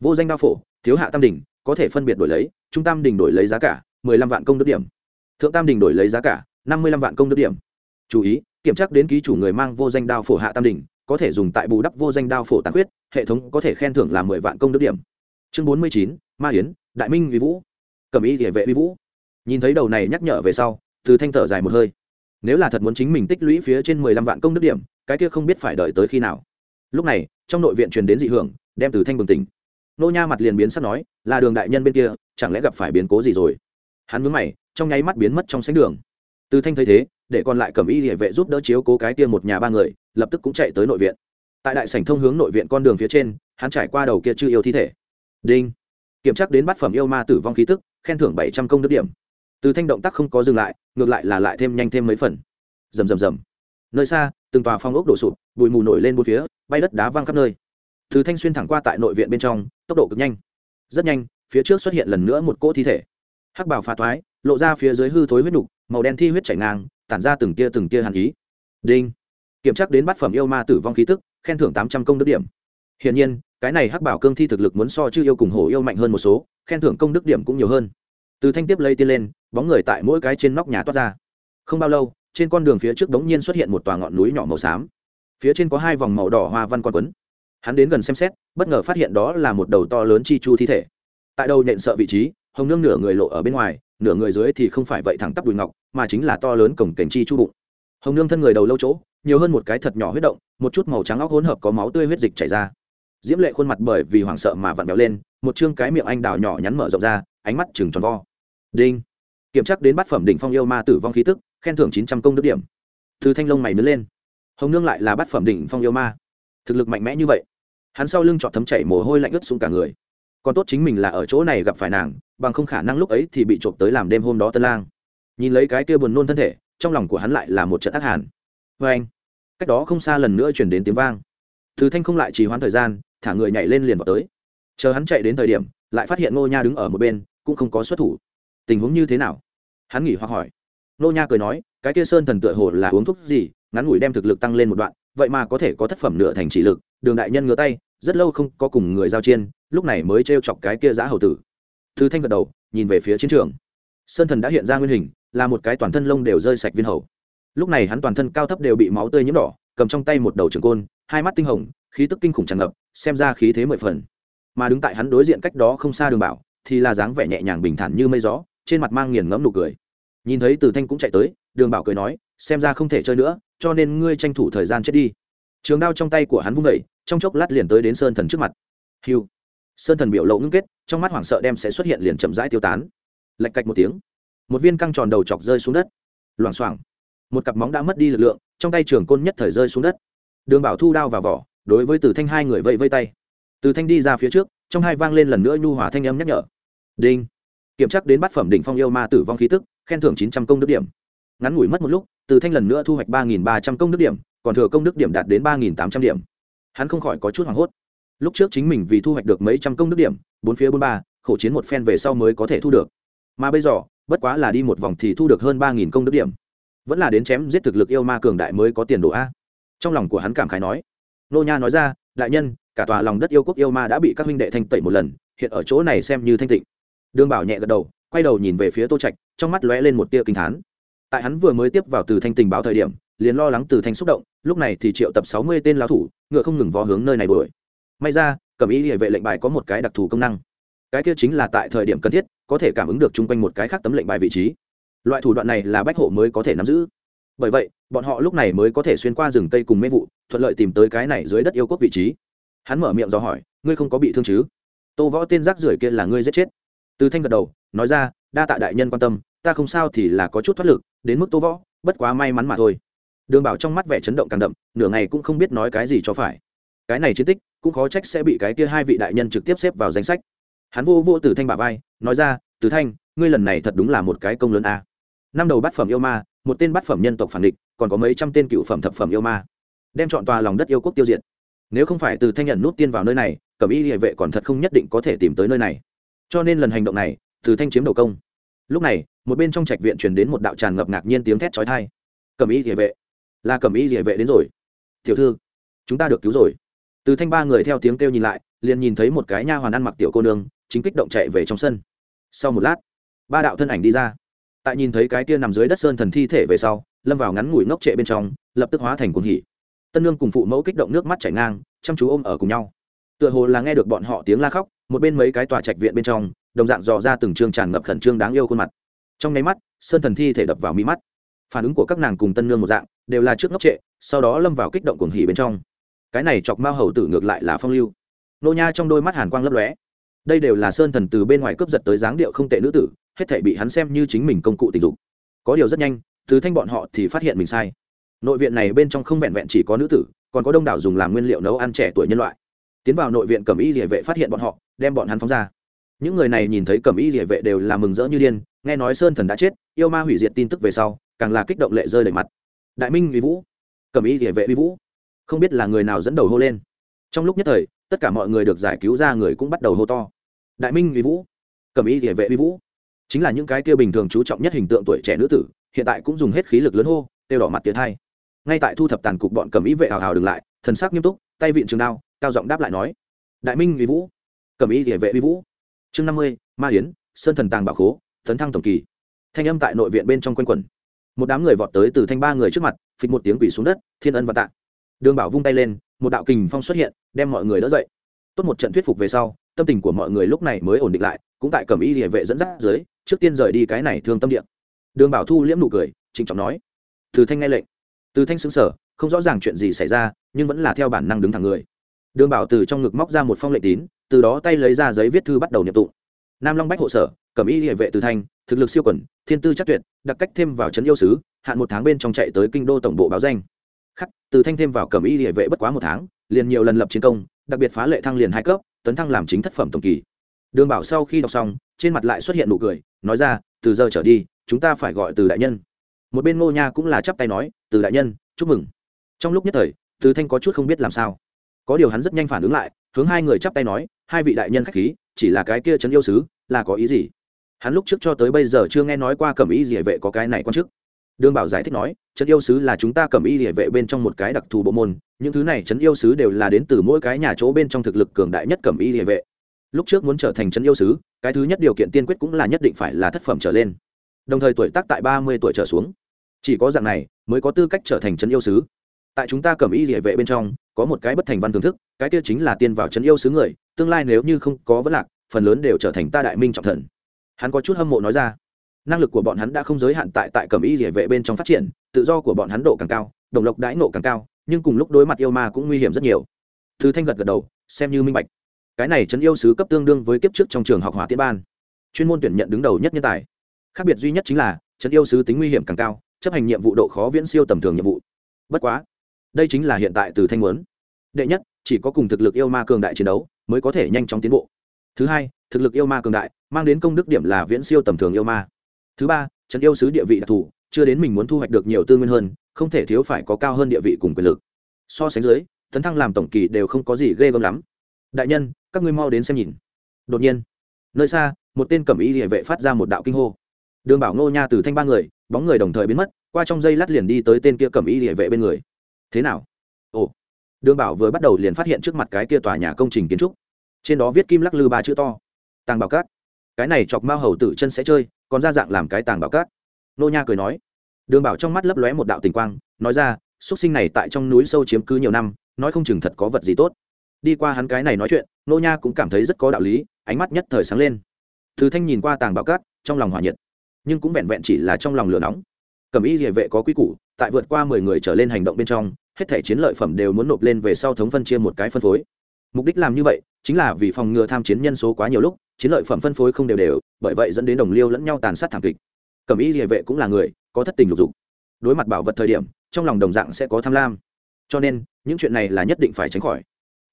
Vô danh đao phổ, thiếu hạ tam đình có thể phân biệt đổi lấy, trung tam đình đổi lấy giá cả, mười lăm vạn công đức điểm. Thượng tam đình đổi lấy giá cả, năm mươi lăm vạn công đức điểm. Chú ý, kiểm tra đến ký chủ người mang vô danh đao phổ hạ tam đình có thể dùng tại bù đắp vô danh đao phổ tàn khuyết, hệ thống có thể khen thưởng là mười vạn công đức điểm. Chương bốn mươi chín, ma hiến đại minh vi vũ. Cầm ý địa vệ vi vũ. Nhìn thấy đầu này nhắc nhở về sau, từ thanh thở dài một hơi. Nếu là thật muốn chính mình tích lũy phía trên mười lăm vạn công đức điểm, cái kia không biết phải đợi tới khi nào lúc này, trong nội viện truyền đến dị hưởng, đem từ thanh bừng tỉnh. Nô nha mặt liền biến sắp nói, là đường đại nhân bên kia, chẳng lẽ gặp phải biến cố gì rồi? Hắn mướn mày, trong nháy mắt biến mất trong sánh đường. Từ thanh thấy thế, để còn lại cầm y địa vệ giúp đỡ chiếu cố cái kia một nhà ba người, lập tức cũng chạy tới nội viện. Tại đại sảnh thông hướng nội viện con đường phía trên, hắn trải qua đầu kia chưa yêu thi thể. Đinh. Kiểm tra đến bát phẩm yêu ma tử vong khí tức, khen thưởng bảy trăm công đức điểm. Từ thanh động tác không có dừng lại, ngược lại là lại thêm nhanh thêm mấy phần. Rầm rầm rầm. Nơi xa từng tòa phong ốc đổ sụp, bụi mù nổi lên bốn phía, bay đất đá văng khắp nơi. Từ thanh xuyên thẳng qua tại nội viện bên trong, tốc độ cực nhanh. Rất nhanh, phía trước xuất hiện lần nữa một cỗ thi thể. Hắc bảo phá thoái, lộ ra phía dưới hư thối huyết nục, màu đen thi huyết chảy ngang, tản ra từng tia từng tia hàn ý. Đinh. Kiểm tra đến bát phẩm yêu ma tử vong khí tức, khen thưởng tám trăm công đức điểm. Hiển nhiên, cái này hắc bảo cương thi thực lực muốn so chư yêu cùng hổ yêu mạnh hơn một số, khen thưởng công đức điểm cũng nhiều hơn. Từ thanh tiếp lấy tiên lên, bóng người tại mỗi cái trên nóc nhà toát ra. Không bao lâu trên con đường phía trước đống nhiên xuất hiện một tòa ngọn núi nhỏ màu xám. Phía trên có hai vòng màu đỏ hoa văn con quấn. Hắn đến gần xem xét, bất ngờ phát hiện đó là một đầu to lớn chi chu thi thể. Tại đầu nện sợ vị trí, hồng nương nửa người lộ ở bên ngoài, nửa người dưới thì không phải vậy thẳng tắp đùi ngọc, mà chính là to lớn cổng cảnh chi chu bụng. Hồng nương thân người đầu lâu chỗ, nhiều hơn một cái thật nhỏ huyết động, một chút màu trắng óc hỗn hợp có máu tươi huyết dịch chảy ra. Diễm lệ khuôn mặt bởi vì hoảng sợ mà vặn béo lên, một chương cái miệng anh đào nhỏ nhắn mở rộng ra, ánh mắt chừng tròn vo. Đinh. Kiểm tra đến bát phẩm đỉnh phong yêu ma tử vong khí tức khen thưởng chín trăm công đức điểm. Từ thanh long mày nứt lên. Hồng nương lại là bát phẩm đỉnh phong yêu ma. Thực lực mạnh mẽ như vậy, hắn sau lưng chọn thấm chảy mồ hôi lạnh ướt xuống cả người. Còn tốt chính mình là ở chỗ này gặp phải nàng, bằng không khả năng lúc ấy thì bị trộm tới làm đêm hôm đó tân lang. Nhìn lấy cái kia buồn nôn thân thể, trong lòng của hắn lại là một trận ác hàn. Vê anh, cách đó không xa lần nữa chuyển đến tiếng vang. Thứ thanh không lại trì hoãn thời gian, thả người nhảy lên liền vào tới. Chờ hắn chạy đến thời điểm, lại phát hiện ngô nha đứng ở một bên, cũng không có xuất thủ. Tình huống như thế nào? Hắn nghỉ hoặc hỏi. Nô nha cười nói, cái kia sơn thần tựa hồ là uống thuốc gì, ngắn ngủi đem thực lực tăng lên một đoạn, vậy mà có thể có thất phẩm nửa thành chỉ lực, đường đại nhân ngửa tay, rất lâu không có cùng người giao chiên lúc này mới t chọc cái kia giã hầu tử. Thư thanh gật đầu, nhìn về phía chiến trường. Sơn thần đã hiện ra nguyên hình, là một cái toàn thân lông đều rơi sạch viên hầu. Lúc này hắn toàn thân cao thấp đều bị máu tươi nhiễm đỏ, cầm trong tay một đầu trường côn, hai mắt tinh hồng, khí tức kinh khủng tràn ngập, xem ra khí thế mười phần. Mà đứng tại hắn đối diện cách đó không xa đường bảo, thì là dáng vẻ nhẹ nhàng bình thản như mây gió, trên mặt mang nghiền ngẫm nụ cười nhìn thấy từ thanh cũng chạy tới, đường bảo cười nói, xem ra không thể chơi nữa, cho nên ngươi tranh thủ thời gian chết đi. Trường đao trong tay của hắn vung vẩy trong chốc lát liền tới đến sơn thần trước mặt. Hiu sơn thần biểu lộ ngưng kết, trong mắt hoảng sợ đem sẽ xuất hiện liền chậm rãi tiêu tán. Lạch cạch một tiếng, một viên căng tròn đầu chọc rơi xuống đất. Loảng xoảng. Một cặp móng đã mất đi lực lượng, trong tay trường côn nhất thời rơi xuống đất. Đường bảo thu đao vào vỏ, đối với từ thanh hai người vẫy vây tay. Từ thanh đi ra phía trước, trong hai vang lên lần nữa nhu hỏa thanh âm nhắc nhở. Đinh. Kiểm tra đến bát phẩm đỉnh phong yêu ma tử vong khí tức khen thưởng chín trăm công đức điểm. Ngắn ngủi mất một lúc, từ thanh lần nữa thu hoạch ba nghìn ba trăm công đức điểm, còn thừa công đức điểm đạt đến ba nghìn tám trăm điểm. Hắn không khỏi có chút hoảng hốt. Lúc trước chính mình vì thu hoạch được mấy trăm công đức điểm, bốn phía bốn ba, khổ chiến một phen về sau mới có thể thu được. Mà bây giờ, bất quá là đi một vòng thì thu được hơn ba nghìn công đức điểm. Vẫn là đến chém giết thực lực yêu ma cường đại mới có tiền đồ a. Trong lòng của hắn cảm khái nói. Nô nha nói ra, đại nhân, cả tòa lòng đất yêu quốc yêu ma đã bị các huynh đệ thanh tẩy một lần, hiện ở chỗ này xem như thanh tịnh. Đương bảo nhẹ gật đầu quay đầu nhìn về phía tô trạch, trong mắt lóe lên một tia kinh thán. Tại hắn vừa mới tiếp vào từ thanh tình báo thời điểm, liền lo lắng từ thanh xúc động, lúc này thì triệu tập sáu mươi tên lão thủ, ngựa không ngừng vó hướng nơi này đuổi. May ra, cẩm ý địa vệ lệnh bài có một cái đặc thù công năng. Cái kia chính là tại thời điểm cần thiết, có thể cảm ứng được chung quanh một cái khác tấm lệnh bài vị trí. Loại thủ đoạn này là bách hộ mới có thể nắm giữ. Bởi vậy, bọn họ lúc này mới có thể xuyên qua rừng cây cùng mê vụ, thuận lợi tìm tới cái này dưới đất yêu quốc vị trí. Hắn mở miệng do hỏi, ngươi không có bị thương chứ? Tô võ tên rác rưởi kia là ngươi giết chết. Từ thanh gật đầu nói ra, đa tạ đại nhân quan tâm, ta không sao thì là có chút thoát lực, đến mức tô võ, bất quá may mắn mà thôi. Đường bảo trong mắt vẻ chấn động càng đậm, nửa ngày cũng không biết nói cái gì cho phải. Cái này chiến tích, cũng khó trách sẽ bị cái kia hai vị đại nhân trực tiếp xếp vào danh sách. Hắn vô vô từ thanh bà vai, nói ra từ thanh, ngươi lần này thật đúng là một cái công lớn a. Năm đầu bát phẩm yêu ma, một tên bát phẩm nhân tộc phản địch, còn có mấy trăm tên cựu phẩm thập phẩm yêu ma. Đem chọn tòa lòng đất yêu quốc tiêu diệt. Nếu không phải từ thanh nhận nút tiên vào nơi này, cẩm y địa vệ còn thật không nhất định có thể tìm tới nơi này. Cho nên lần hành động này từ thanh chiếm đầu công. Lúc này, một bên trong trạch viện truyền đến một đạo tràn ngập ngạc nhiên tiếng thét trói thai cẩm y địa vệ. Là cẩm y địa vệ đến rồi. Tiểu thư, chúng ta được cứu rồi. Từ thanh ba người theo tiếng kêu nhìn lại, liền nhìn thấy một cái nha hoàn ăn mặc tiểu cô nương, chính kích động chạy về trong sân. Sau một lát, ba đạo thân ảnh đi ra. Tại nhìn thấy cái kia nằm dưới đất sơn thần thi thể về sau, lâm vào ngắn ngủi ngốc trệ bên trong, lập tức hóa thành cuồng hỉ. Tân nương cùng phụ mẫu kích động nước mắt chảy ngang, chăm chú ôm ở cùng nhau. Tựa hồ là nghe được bọn họ tiếng la khóc, một bên mấy cái tòa trạch viện bên trong đồng dạng dò ra từng chương tràn ngập khẩn trương đáng yêu khuôn mặt. Trong nháy mắt, sơn thần thi thể đập vào mi mắt. Phản ứng của các nàng cùng tân nương một dạng, đều là trước ngốc trệ, sau đó lâm vào kích động cuồng hỉ bên trong. Cái này chọc mao hầu tử ngược lại là phong lưu. Nô nha trong đôi mắt hàn quang lấp lóe. Đây đều là sơn thần từ bên ngoài cướp giật tới dáng điệu không tệ nữ tử, hết thể bị hắn xem như chính mình công cụ tình dục. Có điều rất nhanh, từ thanh bọn họ thì phát hiện mình sai. Nội viện này bên trong không vẹn vẹn chỉ có nữ tử, còn có đông đảo dùng làm nguyên liệu nấu ăn trẻ tuổi nhân loại. Tiến vào nội viện cẩm y địa vệ phát hiện bọn họ, đem bọn hắn phóng ra những người này nhìn thấy cẩm y địa vệ đều là mừng rỡ như điên, nghe nói sơn thần đã chết, yêu ma hủy diệt tin tức về sau, càng là kích động lệ rơi đầy mặt. Đại minh uy vũ, cẩm y địa vệ uy vũ. Không biết là người nào dẫn đầu hô lên. Trong lúc nhất thời, tất cả mọi người được giải cứu ra người cũng bắt đầu hô to. Đại minh uy vũ, cẩm y địa vệ uy vũ. Chính là những cái kia bình thường chú trọng nhất hình tượng tuổi trẻ nữ tử, hiện tại cũng dùng hết khí lực lớn hô tiêu đỏ mặt tiến hai. Ngay tại thu thập tàn cục bọn cầm ý vệ hào hào đừng lại, thần sắc nghiêm túc, tay vịn trường đao, cao giọng đáp lại nói, đại minh uy vũ cầm ý địa vệ uy vũ chương năm mươi, ma yến, sơn thần tàng bảo khố, tấn thăng tổng kỳ. Thanh âm tại nội viện bên trong quanh quẩn. Một đám người vọt tới từ thanh ba người trước mặt, phịch một tiếng quỷ xuống đất, thiên ân và tạ. Đường bảo vung tay lên, một đạo kình phong xuất hiện, đem mọi người đỡ dậy. Tốt một trận thuyết phục về sau, tâm tình của mọi người lúc này mới ổn định lại, cũng tại cầm y địa vệ dẫn dắt dưới, trước tiên rời đi cái này thương tâm địa. Đường bảo thu liễm nụ cười, trịnh trọng nói, từ thanh nghe lệnh. Từ thanh xứng sở không rõ ràng chuyện gì xảy ra, nhưng vẫn là theo bản năng đứng thẳng người. Đường bảo từ trong ngực móc ra một phong lệnh tín từ đó tay lấy ra giấy viết thư bắt đầu nhập tụng. Nam long bách hộ sở, cẩm y địa vệ từ thanh, thực lực siêu quẩn thiên tư chắc tuyệt đặc cách thêm vào trấn yêu sứ, hạn một tháng bên trong chạy tới kinh đô tổng bộ báo danh. Khắc, từ thanh thêm vào cẩm y địa vệ bất quá một tháng, liền nhiều lần lập chiến công, đặc biệt phá lệ thăng liền hai cấp, tấn thăng làm chính thất phẩm tổng kỳ. Đường bảo sau khi đọc xong, trên mặt lại xuất hiện nụ cười, nói ra, từ giờ trở đi, chúng ta phải gọi từ đại nhân. Một bên ngô nha cũng là chắp tay nói, từ đại nhân, chúc mừng. Trong lúc nhất thời, từ thanh có chút không biết làm sao. Có điều hắn rất nhanh phản ứng lại hướng hai người chắp tay nói, hai vị đại nhân khách khí, chỉ là cái kia trấn yêu sứ, là có ý gì? Hắn lúc trước cho tới bây giờ chưa nghe nói qua cẩm y địa vệ có cái này quan chức. Đương bảo giải thích nói, trấn yêu sứ là chúng ta cẩm y địa vệ bên trong một cái đặc thù bộ môn, những thứ này trấn yêu sứ đều là đến từ mỗi cái nhà chỗ bên trong thực lực cường đại nhất cẩm y địa vệ. Lúc trước muốn trở thành trấn yêu sứ, cái thứ nhất điều kiện tiên quyết cũng là nhất định phải là thất phẩm trở lên. Đồng thời tuổi tác tại ba mươi tuổi trở xuống. Chỉ có dạng này mới có tư cách trở thành trấn yêu sứ. Tại chúng ta cẩm y địa vệ bên trong có một cái bất thành văn thưởng thức, cái kia chính là tiên vào trấn yêu sứ người, tương lai nếu như không có vấn lạc, phần lớn đều trở thành ta đại minh trọng thần. Hắn có chút hâm mộ nói ra. Năng lực của bọn hắn đã không giới hạn tại tại cẩm y địa vệ bên trong phát triển, tự do của bọn hắn độ càng cao, đồng lộc đãi nộ càng cao, nhưng cùng lúc đối mặt yêu ma cũng nguy hiểm rất nhiều. Thứ thanh gật gật đầu, xem như minh bạch. Cái này trấn yêu sứ cấp tương đương với kiếp trước trong trường học hỏa tiết ban. Chuyên môn tuyển nhận đứng đầu nhất nhân tài. Khác biệt duy nhất chính là, trấn yêu sứ tính nguy hiểm càng cao, chấp hành nhiệm vụ độ khó viễn siêu tầm thường nhiệm vụ. Bất quá đây chính là hiện tại từ thanh muốn. Đệ nhất, chỉ có cùng thực lực yêu ma cường đại chiến đấu mới có thể nhanh chóng tiến bộ. Thứ hai, thực lực yêu ma cường đại mang đến công đức điểm là viễn siêu tầm thường yêu ma. Thứ ba trấn yêu sứ địa vị đặc thù, chưa đến mình muốn thu hoạch được nhiều tư nguyên hơn, không thể thiếu phải có cao hơn địa vị cùng quyền lực. So sánh dưới, tấn thăng làm tổng kỳ đều không có gì ghê gớm lắm. Đại nhân, các ngươi mau đến xem nhìn. Đột nhiên, nơi xa, một tên cẩm y địa vệ phát ra một đạo kinh hô. Đường bảo ngô nha từ thanh ba người, bóng người đồng thời biến mất, qua trong dây lát liền đi tới tên kia cẩm y địa vệ bên người thế nào? Ồ. Đường bảo vừa bắt đầu liền phát hiện trước mặt cái kia tòa nhà công trình kiến trúc. Trên đó viết kim lắc lư ba chữ to. Tàng bảo cát. Cái này chọc mao hầu tử chân sẽ chơi, còn ra dạng làm cái tàng bảo cát. Nô nha cười nói. Đường bảo trong mắt lấp lóe một đạo tình quang, nói ra, xuất sinh này tại trong núi sâu chiếm cứ nhiều năm, nói không chừng thật có vật gì tốt. Đi qua hắn cái này nói chuyện, nô nha cũng cảm thấy rất có đạo lý, ánh mắt nhất thời sáng lên. Thứ thanh nhìn qua tàng bảo cát, trong lòng hòa nhiệt, nhưng cũng vẹn vẹn chỉ là trong lòng lửa nóng cầm Y địa vệ có quy củ, tại vượt qua mười người trở lên hành động bên trong, hết thể chiến lợi phẩm đều muốn nộp lên về sau thống phân chia một cái phân phối. Mục đích làm như vậy, chính là vì phòng ngừa tham chiến nhân số quá nhiều lúc, chiến lợi phẩm phân phối không đều đều, bởi vậy dẫn đến đồng liêu lẫn nhau tàn sát thảm kịch. Cầm Y địa vệ cũng là người, có thất tình lục dục. Đối mặt bảo vật thời điểm, trong lòng đồng dạng sẽ có tham lam. Cho nên, những chuyện này là nhất định phải tránh khỏi.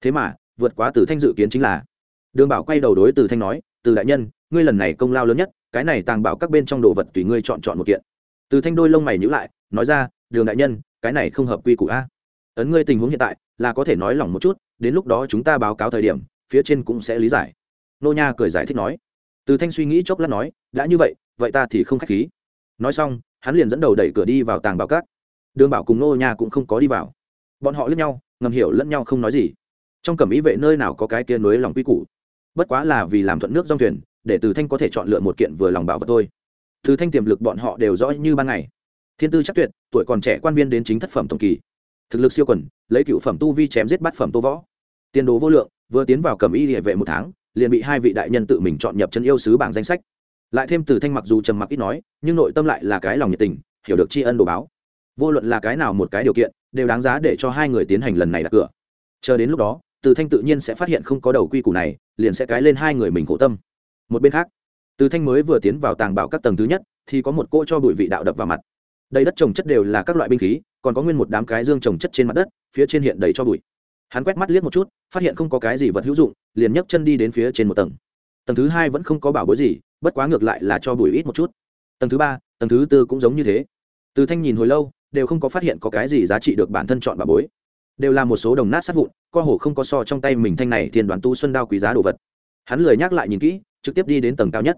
Thế mà, vượt quá từ thanh dự kiến chính là, đường bảo quay đầu đối từ thanh nói, từ đại nhân, ngươi lần này công lao lớn nhất, cái này tàng bảo các bên trong đồ vật tùy ngươi chọn chọn một kiện từ thanh đôi lông mày nhữ lại, nói ra, đường đại nhân, cái này không hợp quy củ a. Ấn ngươi tình huống hiện tại là có thể nói lỏng một chút, đến lúc đó chúng ta báo cáo thời điểm, phía trên cũng sẽ lý giải. Nô nha cười giải thích nói. Từ thanh suy nghĩ chốc lát nói, đã như vậy vậy ta thì không k h á c h khí. Nói xong, hắn liền dẫn đầu đẩy cửa đi vào tàng bảo cát. Đường bảo cùng nô nha cũng không có đi vào. Bọn họ lẫn nhau, ngầm hiểu lẫn nhau không nói gì. Trong cẩm ý vệ nơi nào có cái kia nối lòng quy củ. Bất quá là vì làm thuận nước dòng thuyền, để từ thanh có thể chọn lựa một kiện vừa lòng bảo vật thôi từ thanh tiềm lực bọn họ đều rõ như ban ngày. Thiên tư chắc tuyệt, tuổi còn trẻ quan viên đến chính thất phẩm tổng kỳ. Thực lực siêu quần, lấy cựu phẩm tu vi chém giết bát phẩm tô võ. Tiền đồ vô lượng, vừa tiến vào cầm y địa vệ một tháng, liền bị hai vị đại nhân tự mình chọn nhập chân yêu sứ bảng danh sách. Lại thêm từ thanh mặc dù trầm mặc ít nói, nhưng nội tâm lại là cái lòng nhiệt tình, hiểu được tri ân đồ báo. Vô luận là cái nào một cái điều kiện, đều đáng giá để cho hai người tiến hành lần này đặt cửa. Chờ đến lúc đó, từ thanh tự nhiên sẽ phát hiện không có đầu quy củ này, liền sẽ cái lên hai người mình khổ tâm. Một bên khác từ thanh mới vừa tiến vào tàng bảo các tầng thứ nhất, thì có một cỗ cho bụi vị đạo đập vào mặt. Đầy đất trồng chất đều là các loại binh khí, còn có nguyên một đám cái dương trồng chất trên mặt đất, phía trên hiện đầy cho bụi. Hắn quét mắt liếc một chút, phát hiện không có cái gì vật hữu dụng, liền nhấc chân đi đến phía trên một tầng. Tầng thứ hai vẫn không có bảo bối gì, bất quá ngược lại là cho bụi ít một chút. Tầng thứ ba, tầng thứ tư cũng giống như thế. Từ thanh nhìn hồi lâu, đều không có phát hiện có cái gì giá trị được bản thân chọn bảo bối. Đều là một số đồng nát sát vụn, co hồ không có so trong tay mình thanh này thiên đoàn tu xuân đao quý giá đồ vật. Hắn lười nhắc lại nhìn kỹ trực tiếp đi đến tầng cao nhất.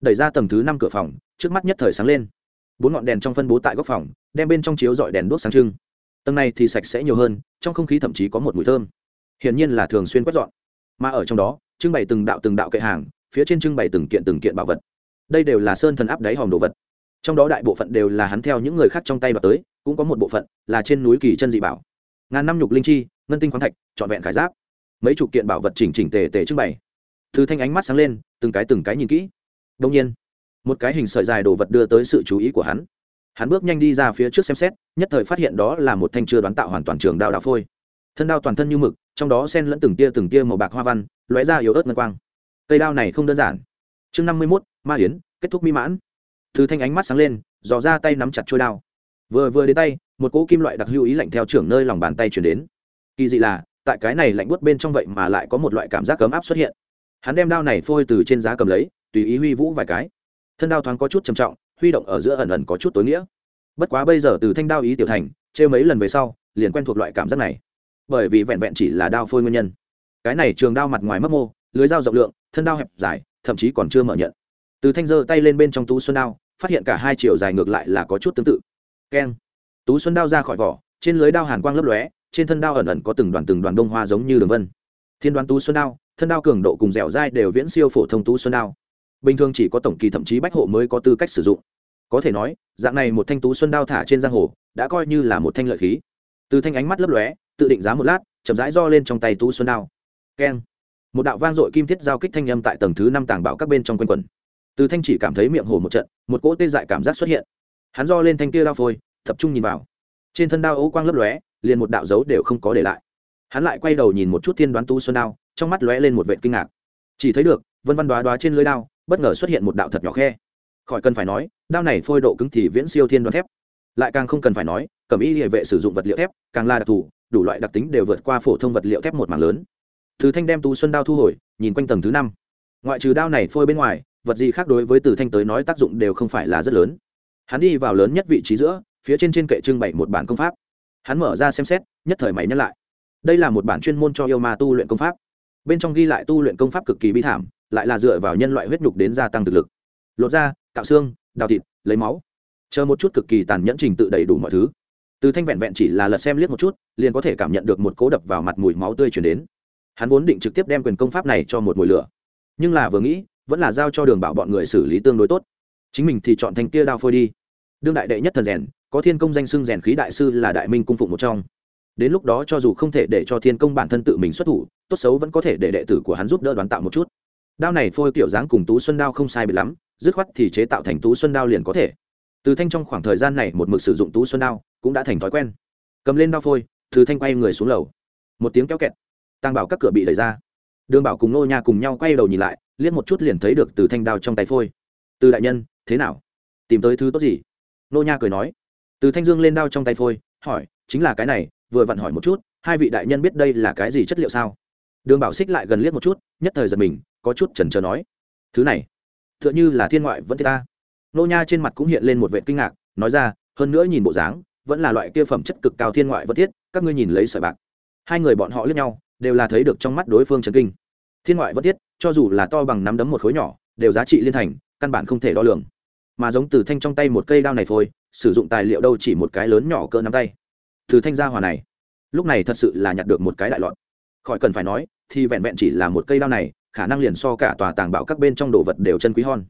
Đẩy ra tầng thứ năm cửa phòng, trước mắt nhất thời sáng lên. Bốn ngọn đèn trong phân bố tại góc phòng, đem bên trong chiếu dọi đèn đuốc sáng trưng. Tầng này thì sạch sẽ nhiều hơn, trong không khí thậm chí có một mùi thơm. Hiển nhiên là thường xuyên quét dọn. Mà ở trong đó, trưng bày từng đạo từng đạo kệ hàng, phía trên trưng bày từng kiện từng kiện bảo vật. Đây đều là sơn thần áp đáy hòm đồ vật. Trong đó đại bộ phận đều là hắn theo những người khác trong tay và tới, cũng có một bộ phận là trên núi kỳ chân dị bảo. Ngàn năm nhục linh chi, ngân tinh khoáng thạch, trọn vẹn khải giáp. Mấy chục kiện bảo vật chỉnh chỉnh tề tề trưng bày. Thư thanh ánh mắt sáng lên từng cái từng cái nhìn kỹ. Đông nhiên, một cái hình sợi dài đồ vật đưa tới sự chú ý của hắn. Hắn bước nhanh đi ra phía trước xem xét, nhất thời phát hiện đó là một thanh chưa đoán tạo hoàn toàn trường đao đạo phôi. Thân đao toàn thân như mực, trong đó sen lẫn từng tia từng tia màu bạc hoa văn, lóe ra yếu ớt ngân quang. Cây đao này không đơn giản. Chương năm mươi mốt, ma hiến kết thúc mỹ mãn. Từ thanh ánh mắt sáng lên, dò ra tay nắm chặt trôi đao. Vừa vừa đến tay, một cỗ kim loại đặc hữu ý lạnh theo trưởng nơi lòng bàn tay chuyển đến. Kỳ dị là, tại cái này lạnh buốt bên trong vậy mà lại có một loại cảm giác cấm áp xuất hiện hắn đem đao này phôi từ trên giá cầm lấy, tùy ý huy vũ vài cái. Thân đao thoáng có chút trầm trọng, huy động ở giữa ẩn ẩn có chút tối nghĩa. Bất quá bây giờ từ thanh đao ý tiểu thành, trêu mấy lần về sau, liền quen thuộc loại cảm giác này. Bởi vì vẹn vẹn chỉ là đao phôi nguyên nhân. Cái này trường đao mặt ngoài mấp mô, lưới dao rộng lượng, thân đao hẹp dài, thậm chí còn chưa mở nhận. Từ thanh giơ tay lên bên trong tú xuân đao, phát hiện cả hai chiều dài ngược lại là có chút tương tự. Keng. Tú xuân đao ra khỏi vỏ, trên lưới đao hàn quang lấp lóe, trên thân đao ẩn ẩn có từng đoàn từng đoàn đông hoa giống như đường vân. Thiên đoán tú xuân đao thân đao cường độ cùng dẻo dai đều viễn siêu phổ thông tú xuân đao. Bình thường chỉ có tổng kỳ thậm chí bách hộ mới có tư cách sử dụng. Có thể nói, dạng này một thanh tú xuân đao thả trên giang hồ, đã coi như là một thanh lợi khí. Từ thanh ánh mắt lấp lóe, tự định giá một lát, chậm rãi do lên trong tay tú xuân đao. Keng. Một đạo vang dội kim thiết giao kích thanh âm tại tầng thứ năm tàng bảo các bên trong quanh quần từ thanh chỉ cảm thấy miệng hổ một trận, một cỗ tê dại cảm giác xuất hiện. Hắn do lên thanh kia đao phôi, tập trung nhìn vào. Trên thân đao ấu quang lấp lóe, liền một đạo dấu đều không có để lại hắn lại quay đầu nhìn một chút thiên đoán tu xuân đao, trong mắt lóe lên một vệ kinh ngạc. Chỉ thấy được, vân văn đoá đoá trên lưới đao, bất ngờ xuất hiện một đạo thật nhỏ khe. Khỏi cần phải nói, đao này phôi độ cứng thì viễn siêu thiên đoán thép. Lại càng không cần phải nói, cẩm y hệ vệ sử dụng vật liệu thép, càng là đặc thù, đủ loại đặc tính đều vượt qua phổ thông vật liệu thép một mảng lớn. Từ thanh đem tu xuân đao thu hồi, nhìn quanh tầng thứ năm. Ngoại trừ đao này phôi bên ngoài, vật gì khác đối với từ thanh tới nói tác dụng đều không phải là rất lớn. Hắn đi vào lớn nhất vị trí giữa, phía trên trên kệ trưng bày một bản công pháp. Hắn mở ra xem xét, nhất thời mày nhắc lại đây là một bản chuyên môn cho yêu ma tu luyện công pháp. Bên trong ghi lại tu luyện công pháp cực kỳ bi thảm, lại là dựa vào nhân loại huyết nhục đến gia tăng thực lực. Lột da, cạo xương, đào thịt, lấy máu. Chờ một chút cực kỳ tàn nhẫn trình tự đầy đủ mọi thứ. Từ thanh vẹn vẹn chỉ là lật xem liếc một chút, liền có thể cảm nhận được một cố đập vào mặt mùi máu tươi chuyển đến. Hắn vốn định trực tiếp đem quyền công pháp này cho một mùi lửa. Nhưng là vừa nghĩ, vẫn là giao cho đường bảo bọn người xử lý tương đối tốt. Chính mình thì chọn thanh kia đao phôi đi. Đương đại đệ nhất thần rèn, có thiên công danh xưng rèn khí đại sư là đại minh cung phụng một trong đến lúc đó cho dù không thể để cho thiên công bản thân tự mình xuất thủ, tốt xấu vẫn có thể để đệ tử của hắn giúp đỡ đoán tạo một chút. Đao này phôi kiểu dáng cùng tú xuân đao không sai bị lắm, dứt khoát thì chế tạo thành tú xuân đao liền có thể. Từ thanh trong khoảng thời gian này một mực sử dụng tú xuân đao cũng đã thành thói quen. Cầm lên đao phôi, từ thanh quay người xuống lầu. Một tiếng kéo kẹt tăng bảo các cửa bị đẩy ra. Đường bảo cùng nô nha cùng nhau quay đầu nhìn lại, liếc một chút liền thấy được từ thanh đao trong tay phôi. Từ đại nhân, thế nào? Tìm tới thứ tốt gì? Nô nha cười nói. Từ thanh dương lên đao trong tay phôi, hỏi, chính là cái này vừa vặn hỏi một chút, hai vị đại nhân biết đây là cái gì chất liệu sao? Đường bảo xích lại gần liếc một chút, nhất thời giật mình, có chút chần chờ nói, thứ này t h ư ợ n h ư là thiên ngoại vẫn thế ta. Nô nha trên mặt cũng hiện lên một vệ kinh ngạc, nói ra, hơn nữa nhìn bộ dáng, vẫn là loại kia phẩm chất cực cao thiên ngoại vẫn thiết, các ngươi nhìn lấy sợi bạc. Hai người bọn họ lướt nhau, đều là thấy được trong mắt đối phương trần kinh. Thiên ngoại vẫn thiết, cho dù là to bằng nắm đấm một khối nhỏ, đều giá trị liên thành, căn bản không thể đo lường. Mà giống từ thanh trong tay một cây đao này phôi sử dụng tài liệu đâu chỉ một cái lớn nhỏ cỡ nắm tay từ thanh gia hòa này. Lúc này thật sự là nhặt được một cái đại lọt khỏi cần phải nói, thì vẹn vẹn chỉ là một cây đao này, khả năng liền so cả tòa tàng bảo các bên trong đồ vật đều chân quý hon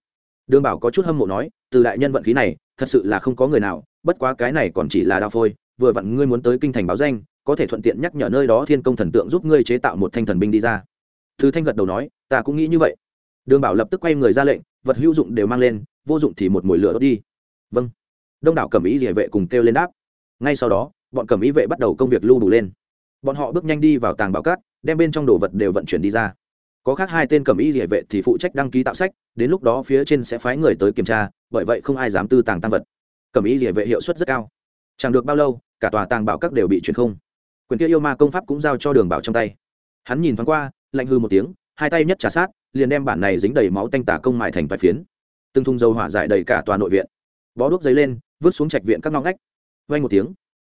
đường bảo có chút hâm mộ nói, từ đại nhân vận khí này, thật sự là không có người nào, bất quá cái này còn chỉ là đao phôi, vừa vặn ngươi muốn tới kinh thành báo danh, có thể thuận tiện nhắc nhở nơi đó thiên công thần tượng giúp ngươi chế tạo một thanh thần binh đi ra. Thứ thanh gật đầu nói, ta cũng nghĩ như vậy. Đường bảo lập tức quay người ra lệnh, vật hữu dụng đều mang lên, vô dụng thì một mồi lửa đốt đi. Vâng. Đông đảo cầm ý địa vệ cùng kêu lên đáp. Ngay sau đó bọn cầm ý vệ bắt đầu công việc lưu đủ lên. Bọn họ bước nhanh đi vào tàng bảo cát, đem bên trong đồ vật đều vận chuyển đi ra. Có khác hai tên cầm ý địa vệ thì phụ trách đăng ký tạo sách, đến lúc đó phía trên sẽ phái người tới kiểm tra, bởi vậy không ai dám tư tàng tăng vật. Cầm ý địa vệ hiệu suất rất cao. Chẳng được bao lâu, cả tòa tàng bảo các đều bị chuyển không. Quyền kia yêu ma công pháp cũng giao cho đường bảo trong tay. Hắn nhìn thoáng qua, lạnh hư một tiếng, hai tay nhất trả sát, liền đem bản này dính đầy máu tanh tả công mại thành vài phiến. Từng thùng dầu hỏa giải đầy cả tòa nội viện. Bó đuốc giấy lên, vứt xuống trạch viện các ngõ ngách. Vay một tiếng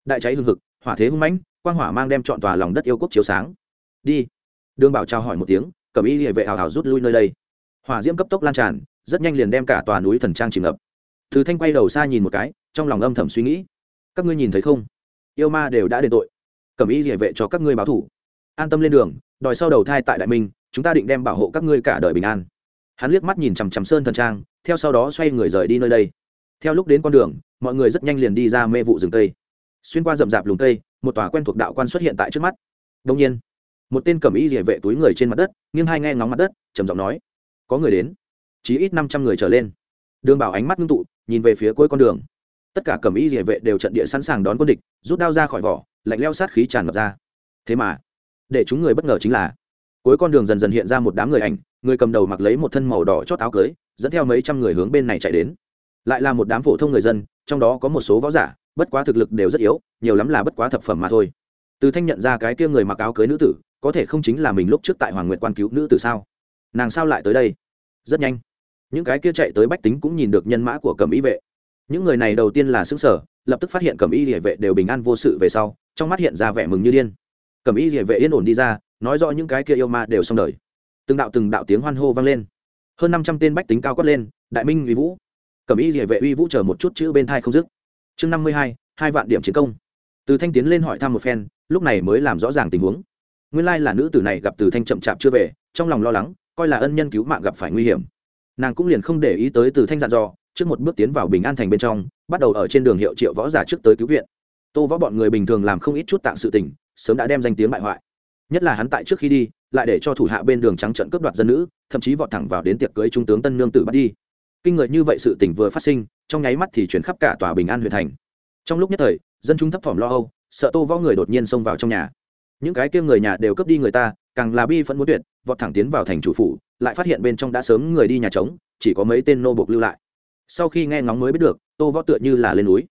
đại cháy hương hực, hỏa thế hung mãnh, quang hỏa mang đem chọn tòa lòng đất yêu quốc chiếu sáng. Đi. Đường bảo trao hỏi một tiếng, cầm y hệ vệ hào hào rút lui nơi đây. Hỏa diễm cấp tốc lan tràn, rất nhanh liền đem cả tòa núi thần trang chìm ngập. Thứ thanh quay đầu xa nhìn một cái, trong lòng âm thầm suy nghĩ. Các ngươi nhìn thấy không? Yêu ma đều đã đền tội. Cầm y hệ vệ cho các ngươi báo thủ. An tâm lên đường, đòi sau đầu thai tại đại minh, chúng ta định đem bảo hộ các ngươi cả đời bình an. Hắn liếc mắt nhìn chằm chằm sơn thần trang, theo sau đó xoay người rời đi nơi đây. Theo lúc đến con đường, mọi người rất nhanh liền đi ra mê vụ rừng tây xuyên qua rậm rạp lùng cây, một tòa quen thuộc đạo quan xuất hiện tại trước mắt. Đông nhiên một tên cầm y địa vệ túi người trên mặt đất nghiêng hai nghe ngóng mặt đất trầm giọng nói có người đến. Chí ít năm trăm người trở lên. Đường bảo ánh mắt ngưng tụ nhìn về phía cuối con đường. Tất cả cầm y địa vệ đều trận địa sẵn sàng đón quân địch rút đao ra khỏi vỏ lạnh leo sát khí tràn ngập ra. Thế mà để chúng người bất ngờ chính là cuối con đường dần dần hiện ra một đám người ảnh người cầm đầu mặc lấy một thân màu đỏ chót áo cưới dẫn theo mấy trăm người hướng bên này chạy đến. Lại là một đám phổ thông người dân trong đó có một số võ giả bất quá thực lực đều rất yếu, nhiều lắm là bất quá thập phẩm mà thôi. Từ thanh nhận ra cái kia người mặc áo cưới nữ tử, có thể không chính là mình lúc trước tại hoàng nguyệt quan cứu nữ tử sao? Nàng sao lại tới đây? Rất nhanh. Những cái kia chạy tới bách tính cũng nhìn được nhân mã của cẩm y vệ. Những người này đầu tiên là xứng sở lập tức phát hiện cẩm y địa vệ đều bình an vô sự về sau, trong mắt hiện ra vẻ mừng như điên. Cẩm y địa vệ yên ổn đi ra, nói rõ những cái kia yêu ma đều xong đời. Từng đạo từng đạo tiếng hoan hô vang lên. Hơn năm trăm tên bách tính cao quát lên, đại minh uy vũ. Cẩm y địa vệ uy vũ chờ một chút chữ bên thai không dứt chương năm mươi hai hai vạn điểm chiến công. Từ thanh tiến lên hỏi thăm một phen, lúc này mới làm rõ ràng tình huống. Nguyên lai là nữ tử này gặp từ thanh chậm chạp chưa về, trong lòng lo lắng, coi là ân nhân cứu mạng gặp phải nguy hiểm. Nàng cũng liền không để ý tới từ thanh dặn dò, trước một bước tiến vào bình an thành bên trong, bắt đầu ở trên đường hiệu triệu võ giả trước tới cứu viện. Tô võ bọn người bình thường làm không ít chút tạng sự tình, sớm đã đem danh tiếng bại hoại. Nhất là hắn tại trước khi đi, lại để cho thủ hạ bên đường trắng trận cướp đoạt dân nữ, thậm chí vọt thẳng vào đến tiệc cưới trung tướng tân nương tử bắt đi kinh người như vậy sự tình vừa phát sinh, trong nháy mắt thì chuyển khắp cả tòa bình an huyện thành. Trong lúc nhất thời, dân chúng thấp thỏm lo âu, sợ tô võ người đột nhiên xông vào trong nhà. Những cái kia người nhà đều cướp đi người ta, càng là bi phẫn muốn tuyệt, vọt thẳng tiến vào thành chủ phủ, lại phát hiện bên trong đã sớm người đi nhà trống, chỉ có mấy tên nô bộc lưu lại. Sau khi nghe ngóng mới biết được, tô võ tựa như là lên núi.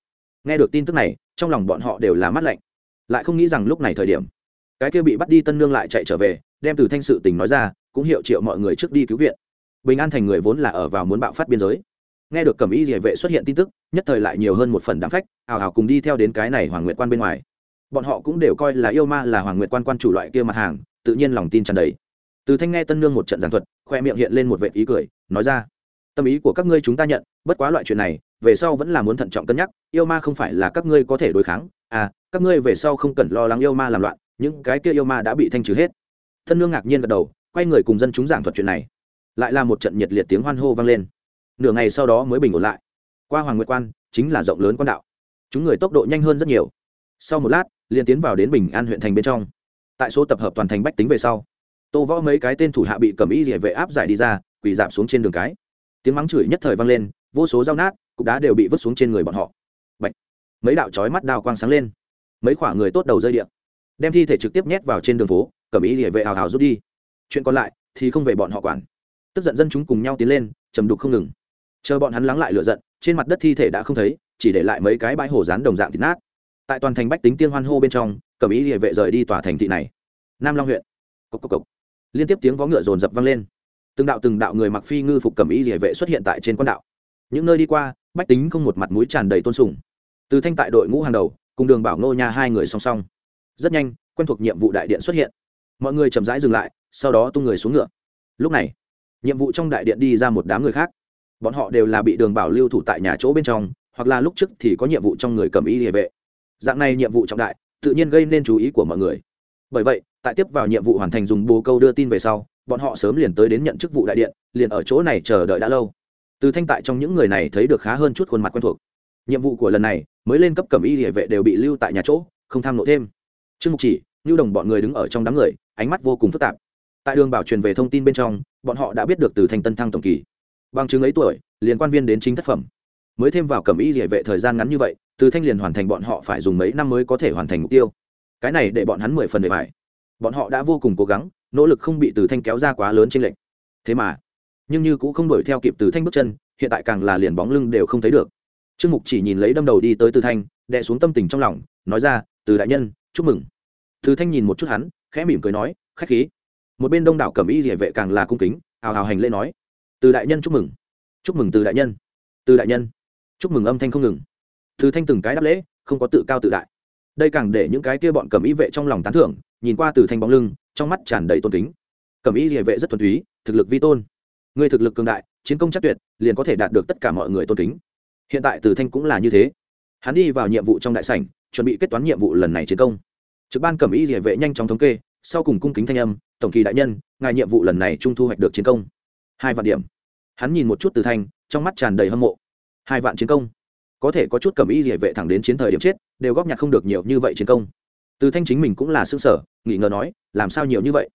Nghe được tin tức này, trong lòng bọn họ đều là mắt lạnh. Lại không nghĩ rằng lúc này thời điểm, cái kia bị bắt đi tân nương lại chạy trở về, đem từ thanh sự tình nói ra, cũng hiệu triệu mọi người trước đi cứu viện bình an thành người vốn là ở vào muốn bạo phát biên giới. Nghe được cẩm y địa vệ xuất hiện tin tức, nhất thời lại nhiều hơn một phần đáng phách, ào ào cùng đi theo đến cái này hoàng nguyệt quan bên ngoài. Bọn họ cũng đều coi là yêu ma là hoàng nguyệt quan quan chủ loại kia mặt hàng, tự nhiên lòng tin tràn đầy. Từ thanh nghe tân nương một trận giảng thuật, khoe miệng hiện lên một vệ ý cười, nói ra, tâm ý của các ngươi chúng ta nhận, bất quá loại chuyện này, về sau vẫn là muốn thận trọng cân nhắc, yêu ma không phải là các ngươi có thể đối kháng à các ngươi về sau không cần lo lắng yêu ma làm loạn, những cái kia yêu ma đã bị thanh trừ hết. Thân nương ngạc nhiên gật đầu, quay người cùng dân chúng giảng thuật chuyện này lại là một trận nhiệt liệt tiếng hoan hô vang lên. Nửa ngày sau đó mới bình ổn lại. Qua hoàng nguyệt quan, chính là rộng lớn quan đạo. Chúng người tốc độ nhanh hơn rất nhiều. Sau một lát, liền tiến vào đến bình an huyện thành bên trong. Tại số tập hợp toàn thành bách tính về sau, tô võ mấy cái tên thủ hạ bị cầm y địa vệ áp giải đi ra, quỳ dạp xuống trên đường cái. Tiếng mắng chửi nhất thời vang lên, vô số dao nát, cục đá đều bị vứt xuống trên người bọn họ. Bạch. mấy đạo chói mắt đao quang sáng lên. Mấy khoả người tốt đầu rơi điện. Đem thi thể trực tiếp nhét vào trên đường phố, cầm ý địa vệ hào hào rút đi. Chuyện còn lại thì không về bọn họ quản tức giận dân chúng cùng nhau tiến lên chầm đục không ngừng. Chờ bọn hắn lắng lại lửa giận, trên mặt đất thi thể đã không thấy, chỉ để lại mấy cái bãi hồ rán đồng dạng thịt nát. Tại toàn thành bách tính tiên hoan hô bên trong, cầm ý địa vệ rời đi tòa thành thị này. Nam long huyện. Cốc cốc cốc. liên tiếp tiếng vó ngựa rồn rập vang lên. Từng đạo từng đạo người mặc phi ngư phục cầm ý địa vệ xuất hiện tại trên quan đạo. Những nơi đi qua, bách tính không một mặt mũi tràn đầy tôn sùng. Từ thanh tại đội ngũ hàng đầu, cùng đường bảo ngô nha hai người song song. Rất nhanh, quen thuộc nhiệm vụ đại điện xuất hiện. Mọi người chậm rãi dừng lại, sau đó tung người xuống ngựa. Lúc này nhiệm vụ trong đại điện đi ra một đám người khác. Bọn họ đều là bị đường bảo lưu thủ tại nhà chỗ bên trong, hoặc là lúc trước thì có nhiệm vụ trong người cầm y địa vệ. Dạng này nhiệm vụ trọng đại, tự nhiên gây nên chú ý của mọi người. Bởi vậy, tại tiếp vào nhiệm vụ hoàn thành dùng bồ câu đưa tin về sau, bọn họ sớm liền tới đến nhận chức vụ đại điện, liền ở chỗ này chờ đợi đã lâu. Từ thanh tại trong những người này thấy được khá hơn chút khuôn mặt quen thuộc. Nhiệm vụ của lần này, mới lên cấp cầm y địa vệ đều bị lưu tại nhà chỗ, không tham nộ thêm. Trương mục chỉ như đồng bọn người đứng ở trong đám người, ánh mắt vô cùng phức tạp. Tại đường bảo truyền về thông tin bên trong bọn họ đã biết được từ thanh tân thăng tổng kỳ. Bằng chứng ấy tuổi, liền quan viên đến chính thất phẩm. Mới thêm vào cẩm y địa vệ thời gian ngắn như vậy, từ thanh liền hoàn thành bọn họ phải dùng mấy năm mới có thể hoàn thành mục tiêu. Cái này để bọn hắn mười phần để phải bọn họ đã vô cùng cố gắng, nỗ lực không bị từ thanh kéo ra quá lớn trên lệnh thế mà, nhưng như cũng không đuổi theo kịp từ thanh bước chân, hiện tại càng là liền bóng lưng đều không thấy được. Trương mục chỉ nhìn lấy đâm đầu đi tới từ thanh đệ xuống tâm tình trong lòng, nói ra, từ đại nhân, chúc mừng. Từ thanh nhìn một chút hắn, khẽ mỉm cười nói, khách khí một bên đông đảo cẩm y địa vệ càng là cung kính, hào hào hành lễ nói, từ đại nhân chúc mừng chúc mừng từ đại nhân, từ đại nhân, chúc mừng âm thanh không ngừng. Từ thanh từng cái đáp lễ, không có tự cao tự đại. Đây càng để những cái kia bọn cẩm y vệ trong lòng tán thưởng, nhìn qua từ thanh bóng lưng, trong mắt tràn đầy tôn kính. Cẩm y địa vệ rất thuần túy, thực lực vi tôn. Người thực lực cường đại, chiến công chắc tuyệt, liền có thể đạt được tất cả mọi người tôn kính. Hiện tại từ thanh cũng là như thế. Hắn đi vào nhiệm vụ trong đại sảnh, chuẩn bị kết toán nhiệm vụ lần này chiến công. Trực ban cẩm y địa vệ nhanh chóng thống kê, sau cùng cung kính thanh âm tổng kỳ đại nhân, ngài nhiệm vụ lần này trung thu hoạch được chiến công. Hai vạn điểm. Hắn nhìn một chút từ thanh, trong mắt tràn đầy hâm mộ. Hai vạn chiến công. Có thể có chút cẩm y địa vệ thẳng đến chiến thời điểm chết, đều góp nhặt không được nhiều như vậy chiến công. Từ thanh chính mình cũng là xương sở nghỉ ngờ nói, làm sao nhiều như vậy?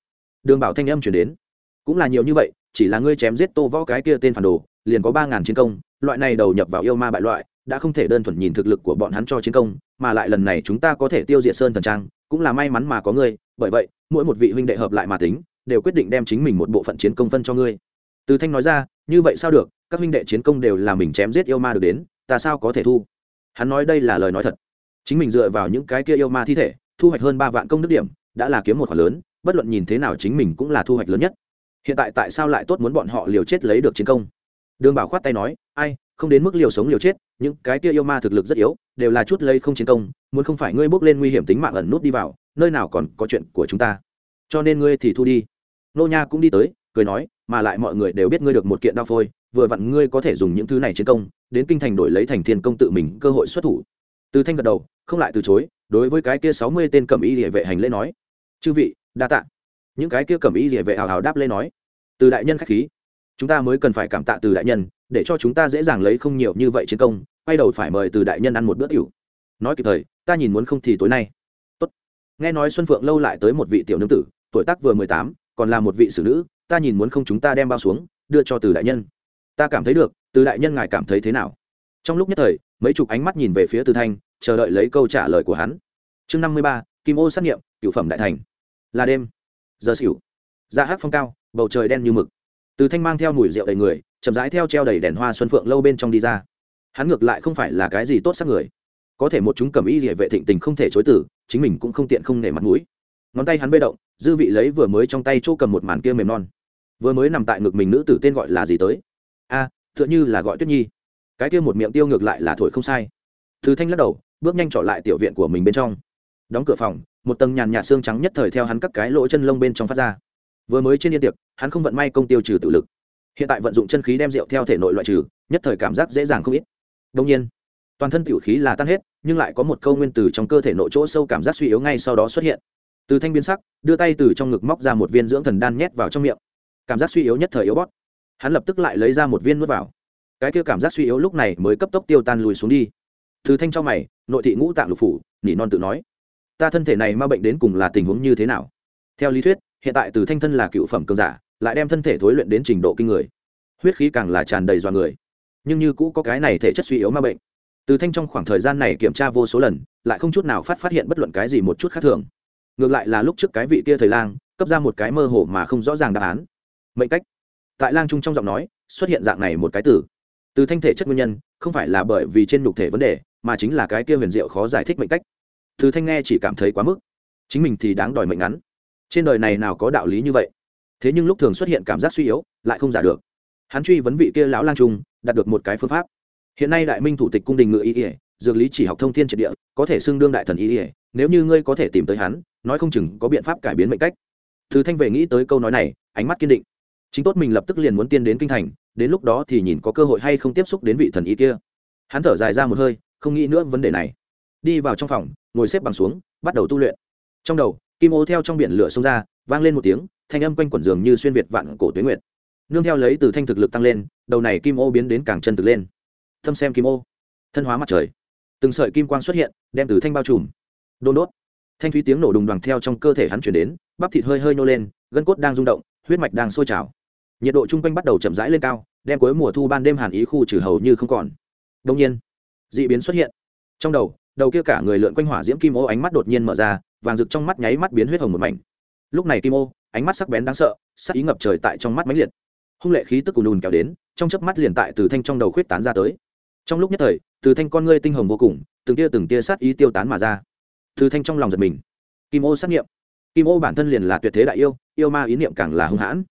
Đường bảo thanh âm chuyển đến. Cũng là nhiều như vậy, chỉ là ngươi chém giết tô võ cái kia tên phản đồ, liền có ba ngàn chiến công loại này đầu nhập vào yêu ma bại loại, đã không thể đơn thuần nhìn thực lực của bọn hắn cho chiến công, mà lại lần này chúng ta có thể tiêu diệt sơn thần trang, cũng là may mắn mà có ngươi, bởi vậy, mỗi một vị huynh đệ hợp lại mà tính, đều quyết định đem chính mình một bộ phận chiến công phân cho ngươi. Từ thanh nói ra, như vậy sao được? Các huynh đệ chiến công đều là mình chém giết yêu ma được đến, ta sao có thể thu? Hắn nói đây là lời nói thật. Chính mình dựa vào những cái kia yêu ma thi thể, thu hoạch hơn ba vạn công đức điểm, đã là kiếm một khoản lớn, bất luận nhìn thế nào chính mình cũng là thu hoạch lớn nhất. Hiện tại tại sao lại tốt muốn bọn họ liều chết lấy được chiến công? Đường bảo khoát tay nói, ai, không đến mức liều sống liều chết, những cái kia yêu ma thực lực rất yếu, đều là chút lây không chiến công, muốn không phải ngươi bước lên nguy hiểm tính mạng ẩn nút đi vào, nơi nào còn có chuyện của chúng ta. Cho nên ngươi thì thu đi. Nô nha cũng đi tới, cười nói, mà lại mọi người đều biết ngươi được một kiện đao phôi, vừa vặn ngươi có thể dùng những thứ này chiến công, đến kinh thành đổi lấy thành thiên công tự mình cơ hội xuất thủ. Từ thanh gật đầu, không lại từ chối, đối với cái kia sáu mươi tên cẩm y địa vệ hành lễ nói, chư vị, đa tạ. Những cái kia cẩm y địa vệ hào hào đáp lễ nói, từ đại nhân khách khí chúng ta mới cần phải cảm tạ từ đại nhân, để cho chúng ta dễ dàng lấy không nhiều như vậy chiến công, quay đầu phải mời từ đại nhân ăn một bữa tiểu. Nói kịp thời, ta nhìn muốn không thì tối nay. Tốt. nghe nói xuân phượng lâu lại tới một vị tiểu nương tử, tuổi tác vừa mười tám, còn là một vị xử nữ, ta nhìn muốn không chúng ta đem bao xuống, đưa cho từ đại nhân. Ta cảm thấy được, từ đại nhân ngài cảm thấy thế nào? Trong lúc nhất thời, mấy chục ánh mắt nhìn về phía từ thanh, chờ đợi lấy câu trả lời của hắn. Chương năm mươi ba, kim ô xét nghiệm cựu phẩm đại thành. Là đêm. Giờ xỉu. Da hát phong cao, bầu trời đen như mực từ thanh mang theo mùi rượu đầy người chậm rãi theo treo đầy đèn hoa xuân phượng lâu bên trong đi ra. Hắn ngược lại không phải là cái gì tốt sắc người. Có thể một chúng cầm y địa vệ thịnh tình không thể chối tử chính mình cũng không tiện không nể mặt mũi. Ngón tay hắn bê động dư vị lấy vừa mới trong tay chỗ cầm một màn kia mềm non. Vừa mới nằm tại ngực mình nữ tử tên gọi là gì tới? A à, tựa như là gọi tuyết nhi. Cái kia một miệng tiêu ngược lại là thổi không sai. Thứ thanh lắc đầu bước nhanh trở lại tiểu viện của mình bên trong. Đóng cửa phòng một tầng nhàn nhạt xương trắng nhất thời theo hắn các cái lỗ chân lông bên trong phát ra vừa mới trên yên tiệc, hắn không vận may công tiêu trừ tự lực. Hiện tại vận dụng chân khí đem rượu theo thể nội loại trừ, nhất thời cảm giác dễ dàng không ít. Đông nhiên, toàn thân tiểu khí là tan hết, nhưng lại có một câu nguyên từ trong cơ thể nội chỗ sâu cảm giác suy yếu ngay sau đó xuất hiện. Từ thanh biến sắc, đưa tay từ trong ngực móc ra một viên dưỡng thần đan nhét vào trong miệng. Cảm giác suy yếu nhất thời yếu bót hắn lập tức lại lấy ra một viên nuốt vào. Cái kia cảm giác suy yếu lúc này mới cấp tốc tiêu tan lùi xuống đi. Từ thanh cho mày, nội thị ngũ tạng lục phủ, nỉ non tự nói, ta thân thể này ma bệnh đến cùng là tình huống như thế nào? Theo lý thuyết hiện tại từ thanh thân là cựu phẩm cường giả, lại đem thân thể thối luyện đến trình độ kinh người. Huyết khí càng là tràn đầy dọa người. Nhưng như cũ có cái này thể chất suy yếu ma bệnh. Từ thanh trong khoảng thời gian này kiểm tra vô số lần, lại không chút nào phát phát hiện bất luận cái gì một chút khác thường. Ngược lại là lúc trước cái vị kia thời lang, cấp ra một cái mơ hồ mà không rõ ràng đáp án. Mệnh cách. Tại lang trung trong giọng nói, xuất hiện dạng này một cái từ. Từ thanh thể chất nguyên nhân, không phải là bởi vì trên nhục thể vấn đề, mà chính là cái kia huyền diệu khó giải thích mệnh cách. Từ thanh nghe chỉ cảm thấy quá mức. Chính mình thì đáng đòi mệnh ngắn trên đời này nào có đạo lý như vậy? Thế nhưng lúc thường xuất hiện cảm giác suy yếu, lại không giả được. Hắn truy vấn vị kia lão lang trung đạt được một cái phương pháp. Hiện nay đại minh thủ tịch cung đình ngự y ỉa dược lý chỉ học thông thiên triệt địa, có thể xưng đương đại thần y ỉa nếu như ngươi có thể tìm tới hắn, nói không chừng có biện pháp cải biến mệnh cách. Thứ thanh về nghĩ tới câu nói này, ánh mắt kiên định. Chính tốt mình lập tức liền muốn tiên đến kinh thành, đến lúc đó thì nhìn có cơ hội hay không tiếp xúc đến vị thần y kia. Hắn thở dài ra một hơi, không nghĩ nữa vấn đề này. Đi vào trong phòng, ngồi xếp bằng xuống, bắt đầu tu luyện. Trong đầu kim ô theo trong biển lửa xông ra, vang lên một tiếng, thanh âm quanh quẩn giường như xuyên việt vạn cổ tuyến nguyệt. Nương theo lấy từ thanh thực lực tăng lên, đầu này kim ô biến đến càng chân thực lên. Thâm xem kim ô. Thân hóa mặt trời. Từng sợi kim quang xuất hiện, đem từ thanh bao trùm. Đôn đốt. Thanh thúy tiếng nổ đùng đoàn theo trong cơ thể hắn chuyển đến, bắp thịt hơi hơi nô lên, gân cốt đang rung động, huyết mạch đang sôi trào. Nhiệt độ chung quanh bắt đầu chậm rãi lên cao, đem cuối mùa thu ban đêm hàn ý khu trừ hầu như không còn. Đông nhiên d ị biến xuất hiện. Trong đầu đầu kia cả người lượn quanh hỏa diễm kim ô ánh mắt đột nhiên mở ra vàng rực trong mắt nháy mắt biến huyết hồng một mảnh. Lúc này kim ô, ánh mắt sắc bén đáng sợ, sắc ý ngập trời tại trong mắt mãnh liệt. Hung lệ khí tức cùn ùn kéo đến, trong chớp mắt liền tại từ thanh trong đầu khuyết tán ra tới. Trong lúc nhất thời, từ thanh con ngươi tinh hồng vô cùng, từng tia từng tia sát ý tiêu tán mà ra. Từ thanh trong lòng giật mình. Kim ô sát nghiệm kim ô bản thân liền là tuyệt thế đại yêu yêu ma ý niệm càng là hung hãn.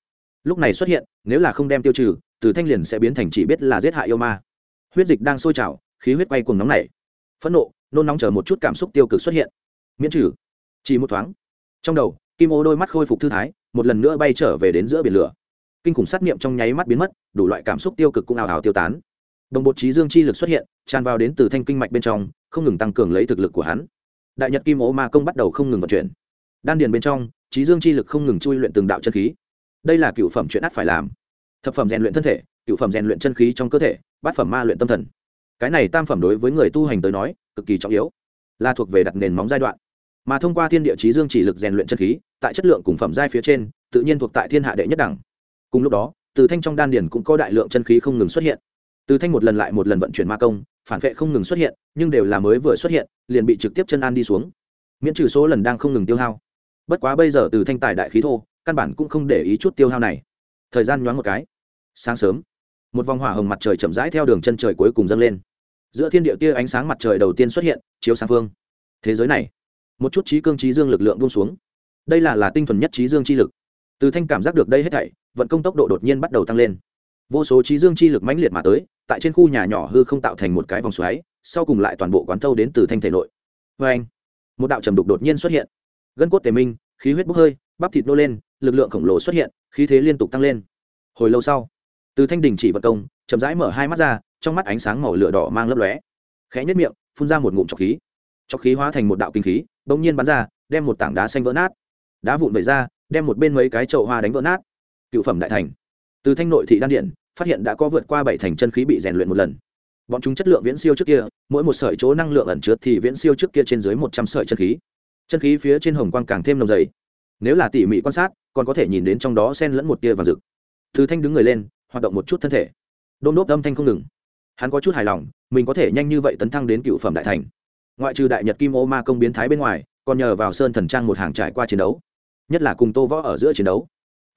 Lúc này xuất hiện, nếu là không đem tiêu trừ, từ thanh liền sẽ biến thành chỉ biết là giết hại yêu ma. Huyết dịch đang sôi trào, khí huyết quay cuồng nóng nảy. Phẫn nộ, nôn nóng chờ một chút cảm xúc tiêu cực xuất hiện. Miễn trừ chỉ một thoáng, trong đầu, kim ô đôi mắt khôi phục thư thái, một lần nữa bay trở về đến giữa biển lửa. Kinh khủng sát niệm trong nháy mắt biến mất, đủ loại cảm xúc tiêu cực cũng ào ào tiêu tán. Đồng bột trí dương chi lực xuất hiện, tràn vào đến từ thanh kinh mạch bên trong, không ngừng tăng cường lấy thực lực của hắn. Đại nhật kim ô ma công bắt đầu không ngừng vận chuyển. Đan điền bên trong, trí dương chi lực không ngừng chui luyện từng đạo chân khí. Đây là cựu phẩm chuyện ắt phải làm. Thập phẩm rèn luyện thân thể, cựu phẩm rèn luyện chân khí trong cơ thể, bát phẩm ma luyện tâm thần. Cái này tam phẩm đối với người tu hành tới nói, cực kỳ trọng yếu. Là thuộc về đặt nền móng giai đoạn mà thông qua thiên địa trí dương chỉ lực rèn luyện chân khí, tại chất lượng cùng phẩm giai phía trên, tự nhiên thuộc tại thiên hạ đệ nhất đẳng. Cùng lúc đó, từ thanh trong đan điền cũng có đại lượng chân khí không ngừng xuất hiện. Từ thanh một lần lại một lần vận chuyển ma công, phản vệ không ngừng xuất hiện, nhưng đều là mới vừa xuất hiện, liền bị trực tiếp chân an đi xuống. Miễn trừ số lần đang không ngừng tiêu hao. Bất quá bây giờ từ thanh tài đại khí thô, căn bản cũng không để ý chút tiêu hao này. Thời gian nhoáng một cái. Sáng sớm, một vòng hỏa hồng mặt trời chậm rãi theo đường chân trời cuối cùng dâng lên. Giữa thiên địa tia ánh sáng mặt trời đầu tiên xuất hiện, chiếu sang phương. Thế giới này một chút trí cương trí dương lực lượng buông xuống. Đây là là tinh thuần nhất trí dương chi lực. Từ thanh cảm giác được đây hết thảy, vận công tốc độ đột nhiên bắt đầu tăng lên. Vô số trí dương chi lực mãnh liệt mà tới, tại trên khu nhà nhỏ hư không tạo thành một cái vòng xoáy, sau cùng lại toàn bộ quán thâu đến từ thanh thể nội. Vê anh, một đạo trầm đục đột nhiên xuất hiện. Gân cốt tề minh, khí huyết bốc hơi, bắp thịt nô lên, lực lượng khổng lồ xuất hiện, khí thế liên tục tăng lên. Hồi lâu sau, từ thanh đình chỉ vật công, chậm rãi mở hai mắt ra, trong mắt ánh sáng màu lửa đỏ mang lấp lóe. Khẽ nhất miệng, phun ra một ngụm trọc khí chọc khí hóa thành một đạo kinh khí, bỗng nhiên bắn ra, đem một tảng đá xanh vỡ nát. Đá vụn vẩy ra, đem một bên mấy cái chậu hoa đánh vỡ nát. Cựu phẩm đại thành. Từ thanh nội thị đan điện, phát hiện đã có vượt qua bảy thành chân khí bị rèn luyện một lần. Bọn chúng chất lượng viễn siêu trước kia, mỗi một sợi chỗ năng lượng ẩn chứa thì viễn siêu trước kia trên dưới một trăm sợi chân khí. Chân khí phía trên hồng quang càng thêm nồng dày. Nếu là tỉ mỉ quan sát, còn có thể nhìn đến trong đó xen lẫn một tia vàng rực. Từ thanh đứng người lên, hoạt động một chút thân thể. Đôm đốp âm thanh không ngừng. Hắn có chút hài lòng, mình có thể nhanh như vậy tấn thăng đến cựu phẩm đại thành ngoại trừ đại nhật kim ô ma công biến thái bên ngoài, còn nhờ vào sơn thần trang một hàng trải qua chiến đấu, nhất là cùng tô võ ở giữa chiến đấu,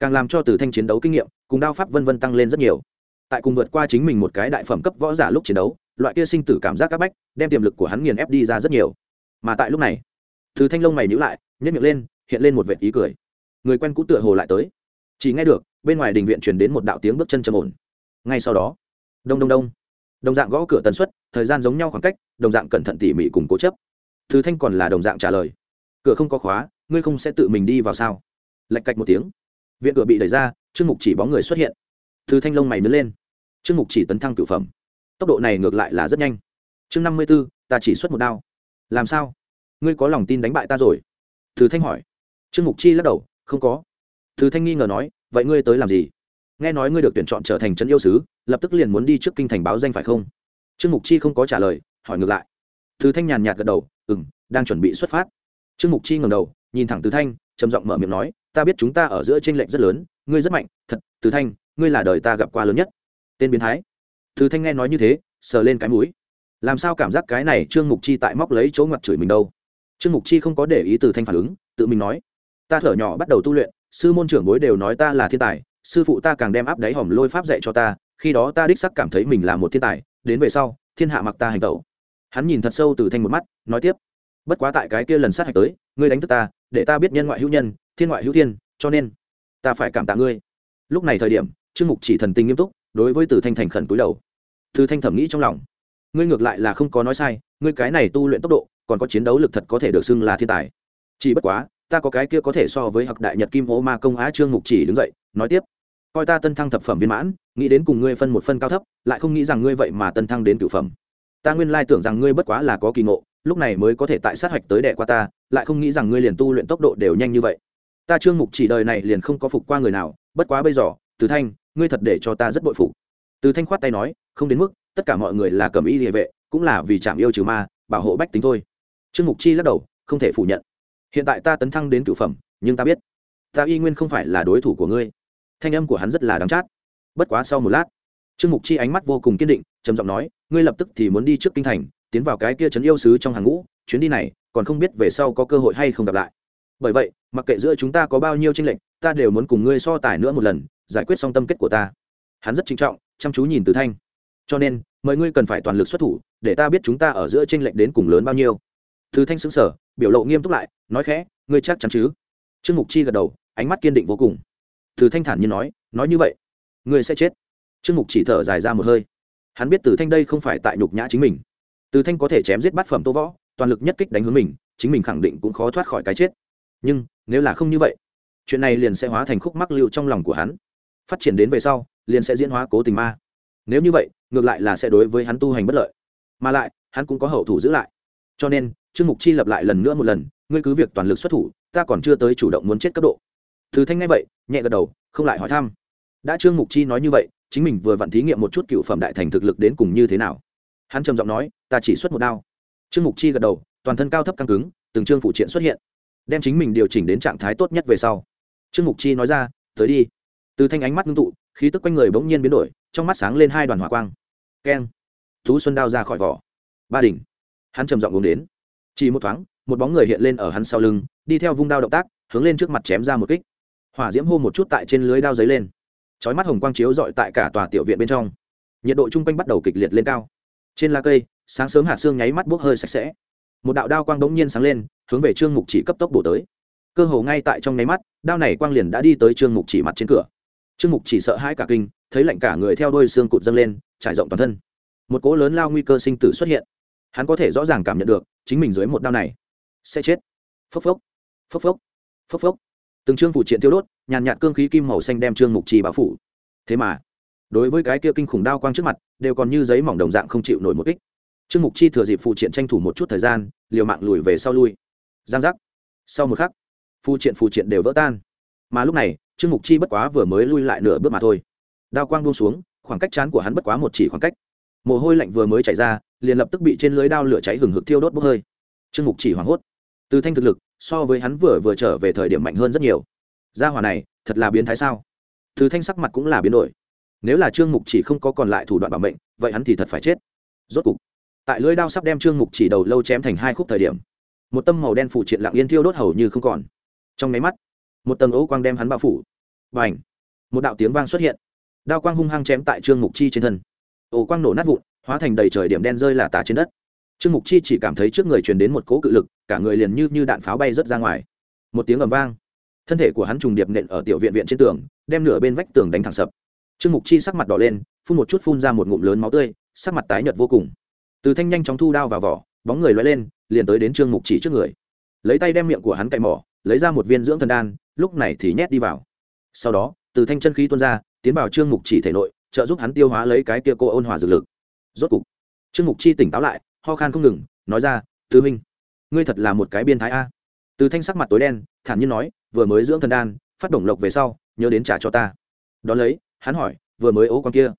càng làm cho từ thanh chiến đấu kinh nghiệm, cùng đao pháp vân vân tăng lên rất nhiều. Tại cùng vượt qua chính mình một cái đại phẩm cấp võ giả lúc chiến đấu, loại kia sinh tử cảm giác các bách, đem tiềm lực của hắn nghiền ép đi ra rất nhiều. Mà tại lúc này, từ thanh lông mày nhữ lại nhét miệng lên, hiện lên một vệt ý cười. Người quen cũ tựa hồ lại tới. Chỉ nghe được, bên ngoài đình viện truyền đến một đạo tiếng bước chân trầm ổn. Ngay sau đó, đông đông đông đồng dạng gõ cửa tần suất, thời gian giống nhau khoảng cách, đồng dạng cẩn thận tỉ mỉ cùng cố chấp. Thứ thanh còn là đồng dạng trả lời. Cửa không có khóa, ngươi không sẽ tự mình đi vào sao? Lạch cạch một tiếng. Viện cửa bị đẩy ra, trương mục chỉ bóng người xuất hiện. Thứ thanh lông mày nứt lên. Trương mục chỉ tấn thăng cửu phẩm. Tốc độ này ngược lại là rất nhanh. Chương năm mươi b ố ta chỉ xuất một đao. Làm sao? Ngươi có lòng tin đánh bại ta rồi? Thứ thanh hỏi. Trương mục chi lắc đầu. Không có. Thứ thanh nghi ngờ nói. Vậy ngươi tới làm gì? Nghe nói ngươi được tuyển chọn trở thành trấn yêu sứ, lập tức liền muốn đi trước kinh thành báo danh phải không? Trương mục chi không có trả lời, hỏi ngược lại. Thứ thanh nhàn nhạt gật đầu ừ m đang chuẩn bị xuất phát. Trương mục chi ngầm đầu, nhìn thẳng từ thanh, trầm giọng mở miệng nói, ta biết chúng ta ở giữa t r ê n lệch rất lớn, ngươi rất mạnh, thật, từ thanh, ngươi là đời ta gặp qua lớn nhất. Tên biến thái. Từ thanh nghe nói như thế, sờ lên cái mũi. Làm sao cảm giác cái này trương mục chi tại móc lấy chỗ ngoặt chửi mình đâu? Trương mục chi không có để ý từ thanh phản ứng, tự mình nói, ta thở nhỏ bắt đầu tu luyện, sư môn trưởng bối đều nói ta là thiên tài sư phụ ta càng đem áp đáy hòm lôi pháp dạy cho ta, khi đó ta đích sắc cảm thấy mình là một thiên tài, đến về sau, thiên hạ mặc ta hành tẩu. Hắn nhìn thật sâu từ thanh một mắt, nói tiếp, bất quá tại cái kia lần sát hạch tới, ngươi đánh thức ta, để ta biết nhân ngoại hữu nhân, thiên ngoại hữu thiên, cho nên ta phải cảm tạ ngươi. Lúc này thời điểm, trương mục chỉ thần tình nghiêm túc, đối với từ thanh thành khẩn cúi đầu. Từ thanh thẩm nghĩ trong lòng, ngươi ngược lại là không có nói sai, ngươi cái này tu luyện tốc độ, còn có chiến đấu lực thật có thể được xưng là thiên tài. Chỉ bất quá, ta có cái kia có thể so với hặc đại nhật kim ô ma công á trương mục chỉ đứng dậy, nói tiếp coi ta tân thăng thập phẩm viên mãn, nghĩ đến cùng ngươi phân một phân cao thấp, lại không nghĩ rằng ngươi vậy mà tân thăng đến cửu phẩm. Ta nguyên lai tưởng rằng ngươi bất quá là có kỳ ngộ, lúc này mới có thể tại sát hạch tới đẻ qua ta, lại không nghĩ rằng ngươi liền tu luyện tốc độ đều nhanh như vậy. Ta trương mục chỉ đời này liền không có phục qua người nào, bất quá bây giờ, từ thanh, ngươi thật để cho ta rất bội phục. Từ thanh khoát tay nói, không đến mức, tất cả mọi người là cầm y địa vệ, cũng là vì chạm yêu trừ ma, bảo hộ bách tính thôi. Trương mục chi lắc đầu, không thể phủ nhận. Hiện tại ta tấn thăng đến cửu phẩm, nhưng ta biết, ta y nguyên không phải là đối thủ của ngươi thanh âm của hắn rất là đáng chát. Bất quá sau một lát, trương mục chi ánh mắt vô cùng kiên định, trầm giọng nói, ngươi lập tức thì muốn đi trước kinh thành, tiến vào cái kia trấn yêu sứ trong hàng ngũ, chuyến đi này, còn không biết về sau có cơ hội hay không gặp lại. Bởi vậy, mặc kệ giữa chúng ta có bao nhiêu tranh lệch, ta đều muốn cùng ngươi so tài nữa một lần, giải quyết xong tâm kết của ta. Hắn rất trinh trọng, chăm chú nhìn từ thanh. Cho nên, mời ngươi cần phải toàn lực xuất thủ, để ta biết chúng ta ở giữa tranh lệch đến cùng lớn bao nhiêu. Từ thanh xứng sở biểu lộ nghiêm túc lại, nói khẽ, ngươi chắc chắn chứ? Trương mục chi gật đầu, ánh mắt kiên định vô cùng từ thanh thản như nói nói như vậy, ngươi sẽ chết. Trương mục chỉ thở dài ra một hơi. Hắn biết từ thanh đây không phải tại nhục nhã chính mình. Từ thanh có thể chém giết bát phẩm tô võ, toàn lực nhất kích đánh hướng mình, chính mình khẳng định cũng khó thoát khỏi cái chết. Nhưng, nếu là không như vậy, chuyện này liền sẽ hóa thành khúc mắc lưu trong lòng của hắn. Phát triển đến về sau, liền sẽ diễn hóa cố tình ma. Nếu như vậy, ngược lại là sẽ đối với hắn tu hành bất lợi. Mà lại, hắn cũng có hậu thủ giữ lại. Cho nên, trương mục chi lập lại lần nữa một lần, ngươi cứ việc toàn lực xuất thủ, ta còn chưa tới chủ động muốn chết cấp độ từ thanh ngay vậy, nhẹ gật đầu, không lại hỏi thăm. Đã trương mục chi nói như vậy, chính mình vừa vặn thí nghiệm một chút cựu phẩm đại thành thực lực đến cùng như thế nào. Hắn trầm giọng nói, ta chỉ xuất một đao. Trương mục chi gật đầu, toàn thân cao thấp căng cứng, từng trương phụ triện xuất hiện, đem chính mình điều chỉnh đến trạng thái tốt nhất về sau. Trương mục chi nói ra, tới đi. Từ thanh ánh mắt ngưng tụ, khí tức quanh người bỗng nhiên biến đổi, trong mắt sáng lên hai đoàn hỏa quang. Keng! Tú xuân đao ra khỏi vỏ. Ba đỉnh. Hắn trầm giọng uống đến. Chỉ một thoáng, một bóng người hiện lên ở hắn sau lưng, đi theo vung đao động tác, hướng lên trước mặt chém ra một kích hỏa diễm hô một chút tại trên lưới đao giấy lên. Chói mắt hồng quang chiếu dọi tại cả tòa tiểu viện bên trong. Nhiệt độ chung quanh bắt đầu kịch liệt lên cao. Trên lá cây, sáng sớm hạt xương nháy mắt bốc hơi sạch sẽ. Một đạo đao quang đống nhiên sáng lên, hướng về trương mục chỉ cấp tốc bổ tới. Cơ hồ ngay tại trong nháy mắt, đao này quang liền đã đi tới trương mục chỉ mặt trên cửa. Trương mục chỉ sợ hãi cả kinh, thấy lạnh cả người theo đôi xương cụt dâng lên, trải rộng toàn thân. Một cỗ lớn lao nguy cơ sinh tử xuất hiện. Hắn có thể rõ ràng cảm nhận được, chính mình dưới một đao này sẽ chết. Phốc phốc phốc phốc phốc phốc từng trương phụ triện tiêu đốt, nhàn nhạt cương khí kim màu xanh đem trương mục trì bao phủ. Thế mà, đối với cái kia kinh khủng đao quang trước mặt, đều còn như giấy mỏng đồng dạng không chịu nổi một kích. Trương mục chi thừa dịp phụ triện tranh thủ một chút thời gian, liều mạng lùi về sau lui. Giang giác. Sau một khắc phụ triện phụ triện đều vỡ tan. Mà lúc này, trương mục chi bất quá vừa mới lui lại nửa bước mà thôi. Đao quang buông xuống, khoảng cách chán của hắn bất quá một chỉ khoảng cách. Mồ hôi lạnh vừa mới chảy ra, liền lập tức bị trên lưới đao lửa cháy hừng hực thiêu đốt bốc hơi. Trương mục chỉ hoảng hốt. Từ thanh thực lực so với hắn vừa vừa trở về thời điểm mạnh hơn rất nhiều. Gia hỏa này, thật là biến thái sao? Từ thanh sắc mặt cũng là biến đổi. Nếu là trương mục chỉ không có còn lại thủ đoạn bảo mệnh, vậy hắn thì thật phải chết. Rốt cục, tại lưỡi đao sắp đem trương mục chỉ đầu lâu chém thành hai khúc thời điểm, một tâm màu đen phủ triện lặng yên thiêu đốt hầu như không còn. Trong máy mắt, một tầng ấu quang đem hắn bao phủ. Và ảnh một đạo tiếng vang xuất hiện. Đao quang hung hăng chém tại trương mục chi trên thân. Ổ quang nổ nát vụn, hóa thành đầy trời điểm đen rơi là tả trên đất trương mục chi chỉ cảm thấy trước người truyền đến một cỗ cự lực, cả người liền như như đạn pháo bay rớt ra ngoài. Một tiếng ầm vang. Thân thể của hắn trùng điệp nện ở tiểu viện viện trên tường, đem nửa bên vách tường đánh thẳng sập. Trương mục chi sắc mặt đỏ lên, phun một chút phun ra một ngụm lớn máu tươi, sắc mặt tái nhợt vô cùng. Từ thanh nhanh chóng thu đao vào vỏ, bóng người loay lên, liền tới đến trương mục chỉ trước người. Lấy tay đem miệng của hắn cậy mỏ, lấy ra một viên dưỡng thần đan, lúc này thì nhét đi vào. Sau đó, từ thanh chân khí tuôn ra, tiến vào trương mục chỉ thể nội, trợ giúp hắn tiêu hóa lấy cái kia cô ôn hòa dược lực. Rốt cục, trương mục chi tỉnh táo lại ho khan không ngừng, nói ra tứ huynh, ngươi thật là một cái biên thái a. Từ thanh sắc mặt tối đen, thản nhiên nói, vừa mới dưỡng thần đan, phát động lộc về sau, nhớ đến trả cho ta. Đón lấy, hắn hỏi, vừa mới ố con kia?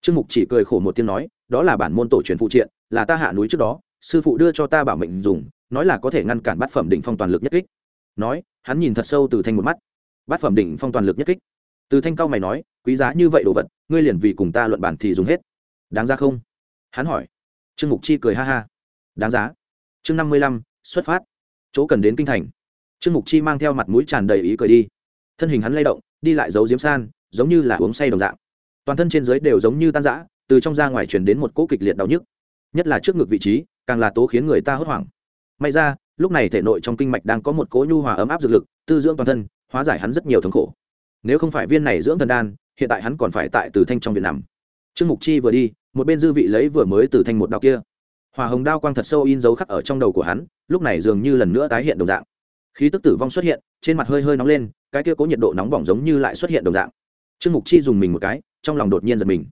Trương mục chỉ cười khổ một tiếng nói, đó là bản môn tổ truyền phụ triện, là ta hạ núi trước đó, sư phụ đưa cho ta bảo mệnh dùng, nói là có thể ngăn cản bát phẩm đỉnh phong toàn lực nhất kích. Nói, hắn nhìn thật sâu từ thanh một mắt. Bát phẩm đỉnh phong toàn lực nhất kích? Từ thanh cao mày nói, quý giá như vậy đồ vật, ngươi liền vì cùng ta luận bản thì dùng hết. Đáng ra không? Hắn hỏi trương mục chi cười ha ha. Đáng giá. Chương năm mươi lăm, xuất phát. Chỗ cần đến kinh thành. Trương mục chi mang theo mặt mũi tràn đầy ý cười đi. Thân hình hắn lay động, đi lại giấu diếm san, giống như là uống say đồng dạng. Toàn thân trên giới đều giống như tan rã, từ trong ra ngoài chuyển đến một cỗ kịch liệt đau nhức. Nhất là trước ngực vị trí, càng là tố khiến người ta hốt hoảng. May ra, lúc này thể nội trong kinh mạch đang có một cỗ nhu hòa ấm áp dược lực, tư dưỡng toàn thân, hóa giải hắn rất nhiều thống khổ. Nếu không phải viên này dưỡng thần đan, hiện tại hắn còn phải tại từ thanh trong viện nằm. Trương mục chi vừa đi một bên dư vị lấy vừa mới từ thanh một đao kia. Hòa hồng đao quang thật sâu in dấu khắc ở trong đầu của hắn, lúc này dường như lần nữa tái hiện đồng dạng. Khí tức tử vong xuất hiện, trên mặt hơi hơi nóng lên, cái kia có nhiệt độ nóng bỏng giống như lại xuất hiện đồng dạng. Trương mục chi dùng mình một cái, trong lòng đột nhiên giật mình.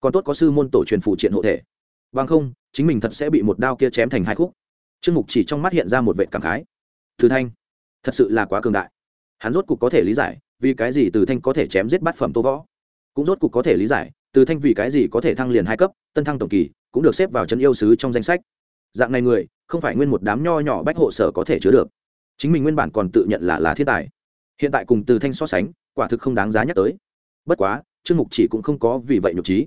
Còn tốt có sư môn tổ truyền phụ triện hộ thể. Bằng không, chính mình thật sẽ bị một đao kia chém thành hai khúc. Trương mục chỉ trong mắt hiện ra một vệ cảm khái. Từ thanh, thật sự là quá cường đại. Hắn rốt cục có thể lý giải, vì cái gì từ thanh có thể chém giết bát phẩm tô võ. Cũng rốt cục có thể lý giải từ thanh vì cái gì có thể thăng liền hai cấp, tân thăng tổng kỳ cũng được xếp vào chân yêu sứ trong danh sách. Dạng này người, không phải nguyên một đám nho nhỏ bách hộ sở có thể chứa được. Chính mình nguyên bản còn tự nhận là là thiên tài. Hiện tại cùng từ thanh so sánh, quả thực không đáng giá nhắc tới. Bất quá, trương mục chỉ cũng không có vì vậy nhục trí.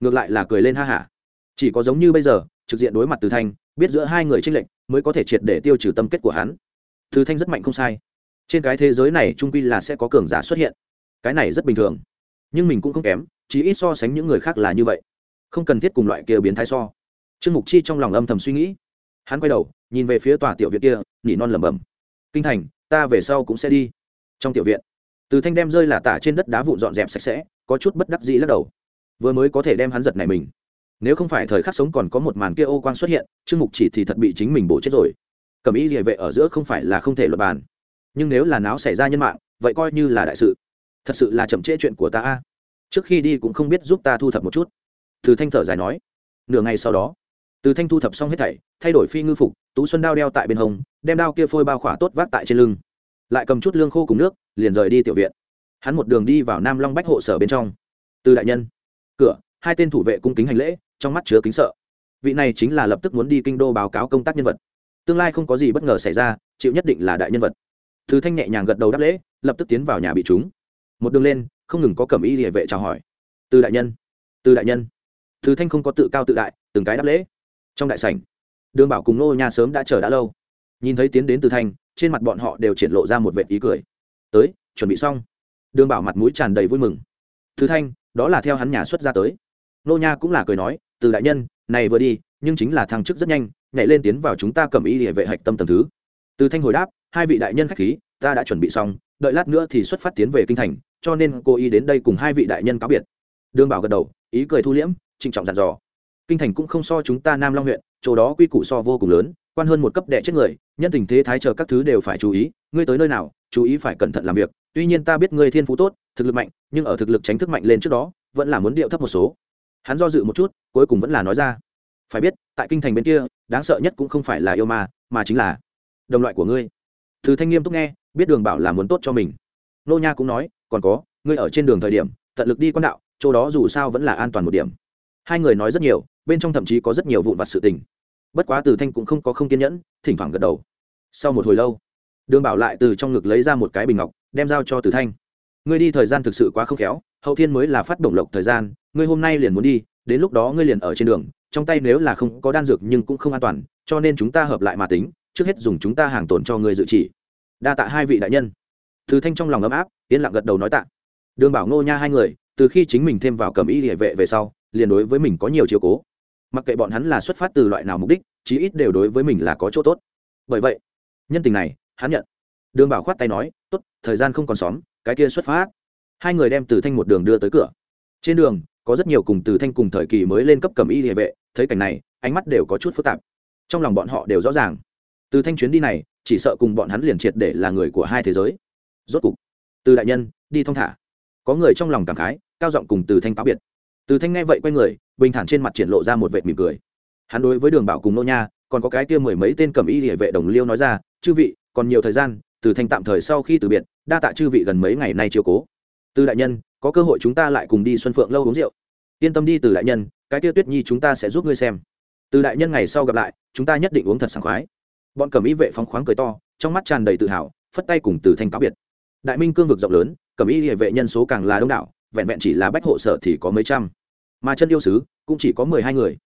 Ngược lại là cười lên ha hả. Chỉ có giống như bây giờ, trực diện đối mặt từ thanh, biết giữa hai người tranh lệch, mới có thể triệt để tiêu trừ tâm kết của hắn. Từ thanh rất mạnh không sai. Trên cái thế giới này trung quy là sẽ có cường giả xuất hiện. Cái này rất bình thường. Nhưng mình cũng không kém chỉ ít so sánh những người khác là như vậy. Không cần thiết cùng loại kia biến thái so. Trương mục chi trong lòng âm thầm suy nghĩ. Hắn quay đầu, nhìn về phía tòa tiểu viện kia nhỉ non lẩm bẩm. Kinh thành, ta về sau cũng sẽ đi. Trong tiểu viện, từ thanh đem rơi là tả trên đất đá vụn dọn dẹp sạch sẽ, có chút bất đắc dĩ lắc đầu. Vừa mới có thể đem hắn giật này mình. Nếu không phải thời khắc sống còn có một màn kia ô quang xuất hiện, trương mục chỉ thì thật bị chính mình bổ chết rồi. Cầm ý địa vệ ở giữa không phải là không thể luật bàn. Nhưng nếu là náo xảy ra nhân mạng, vậy coi như là đại sự. Thật sự là chậm trễ chuyện của ta a trước khi đi cũng không biết giúp ta thu thập một chút. Từ thanh thở dài nói. Nửa ngày sau đó, từ thanh thu thập xong hết thảy, thay đổi phi ngư phục, tú xuân đao đeo tại bên hông, đem đao kia phôi bao khỏa tốt vác tại trên lưng. Lại cầm chút lương khô cùng nước, liền rời đi tiểu viện. Hắn một đường đi vào nam long bách hộ sở bên trong. Từ đại nhân, cửa, hai tên thủ vệ cung kính hành lễ, trong mắt chứa kính sợ. Vị này chính là lập tức muốn đi kinh đô báo cáo công tác nhân vật. Tương lai không có gì bất ngờ xảy ra, chịu nhất định là đại nhân vật. Thứ thanh nhẹ nhàng gật đầu đáp lễ, lập tức tiến vào nhà bị chúng. Một đường lên không ngừng có cẩm y địa vệ chào hỏi. Từ đại nhân, từ đại nhân. Thứ thanh không có tự cao tự đại, từng cái đáp lễ. Trong đại sảnh, đường bảo cùng nô nha sớm đã chờ đã lâu. Nhìn thấy tiến đến từ thanh, trên mặt bọn họ đều triển lộ ra một vệt ý cười. Tới, chuẩn bị xong. Đường bảo mặt mũi tràn đầy vui mừng. Thứ thanh, đó là theo hắn nhà xuất ra tới. Nô nha cũng là cười nói, từ đại nhân, này vừa đi, nhưng chính là thăng chức rất nhanh, nhảy lên tiến vào chúng ta cầm ý địa vệ hạch tâm tầng thứ. Từ thanh hồi đáp, hai vị đại nhân khách khí, ta đã chuẩn bị xong, đợi lát nữa thì xuất phát tiến về kinh thành cho nên cô ý đến đây cùng hai vị đại nhân cáo biệt. Đường bảo gật đầu, ý cười thu liễm, trịnh trọng dặn dò. Kinh thành cũng không so chúng ta nam long huyện, chỗ đó quy củ so vô cùng lớn, quan hơn một cấp đệ chết người, nhân tình thế thái chờ các thứ đều phải chú ý, ngươi tới nơi nào, chú ý phải cẩn thận làm việc. Tuy nhiên ta biết ngươi thiên phú tốt, thực lực mạnh, nhưng ở thực lực tránh thức mạnh lên trước đó, vẫn là muốn điệu thấp một số. Hắn do dự một chút, cuối cùng vẫn là nói ra. Phải biết, tại kinh thành bên kia, đáng sợ nhất cũng không phải là yêu ma, mà chính là đồng loại của ngươi. Thứ thanh nghiêm túc nghe, biết đường bảo là muốn tốt cho mình. Nô nha cũng nói còn có, ngươi ở trên đường thời điểm, tận lực đi quan đạo, chỗ đó dù sao vẫn là an toàn một điểm. Hai người nói rất nhiều, bên trong thậm chí có rất nhiều vụn vặt sự tình. Bất quá từ thanh cũng không có không kiên nhẫn, thỉnh thoảng gật đầu. Sau một hồi lâu, đường bảo lại từ trong ngực lấy ra một cái bình ngọc, đem giao cho từ thanh. Ngươi đi thời gian thực sự quá không khéo, hậu thiên mới là phát động lộc thời gian, ngươi hôm nay liền muốn đi, đến lúc đó ngươi liền ở trên đường, trong tay nếu là không có đan dược nhưng cũng không an toàn, cho nên chúng ta hợp lại mà tính, trước hết dùng chúng ta hàng tồn cho ngươi dự trị đa tạ hai vị đại nhân từ thanh trong lòng ấm áp, yên lặng gật đầu nói tạ. Đường bảo ngô nha hai người, từ khi chính mình thêm vào cầm y địa vệ về sau, liền đối với mình có nhiều chiếu cố. Mặc kệ bọn hắn là xuất phát từ loại nào mục đích, chí ít đều đối với mình là có chỗ tốt. Bởi vậy, nhân tình này, hắn nhận. Đường bảo khoát tay nói, tốt, thời gian không còn xóm cái kia xuất phát. Hai người đem từ thanh một đường đưa tới cửa. Trên đường, có rất nhiều cùng từ thanh cùng thời kỳ mới lên cấp cầm y địa vệ, thấy cảnh này, ánh mắt đều có chút phức tạp. Trong lòng bọn họ đều rõ ràng. Từ thanh chuyến đi này, chỉ sợ cùng bọn hắn liền triệt để là người của hai thế giới rốt cục. Từ đại nhân, đi thong thả. Có người trong lòng cảm khái, cao giọng cùng từ thanh cáo biệt. Từ thanh nghe vậy quay người, bình thản trên mặt triển lộ ra một vệt mỉm cười. Hắn đối với đường bảo cùng nô nha, còn có cái kia mười mấy tên cầm y địa vệ đồng liêu nói ra, chư vị, còn nhiều thời gian, từ thanh tạm thời sau khi từ biệt, đa tạ chư vị gần mấy ngày nay chiều cố. Từ đại nhân, có cơ hội chúng ta lại cùng đi xuân phượng lâu uống rượu. Yên tâm đi, từ đại nhân, cái kia tuyết nhi chúng ta sẽ giúp ngươi xem. Từ đại nhân ngày sau gặp lại, chúng ta nhất định uống thật sảng khoái. Bọn cầm y vệ phóng khoáng cười to, trong mắt tràn đầy tự hào, phất tay cùng từ thanh cáo biệt đại minh cương vực rộng lớn cầm y địa vệ nhân số càng là đông đảo, vẹn vẹn chỉ là bách hộ sở thì có mấy trăm. Mà chân yêu sứ cũng chỉ có mười hai người.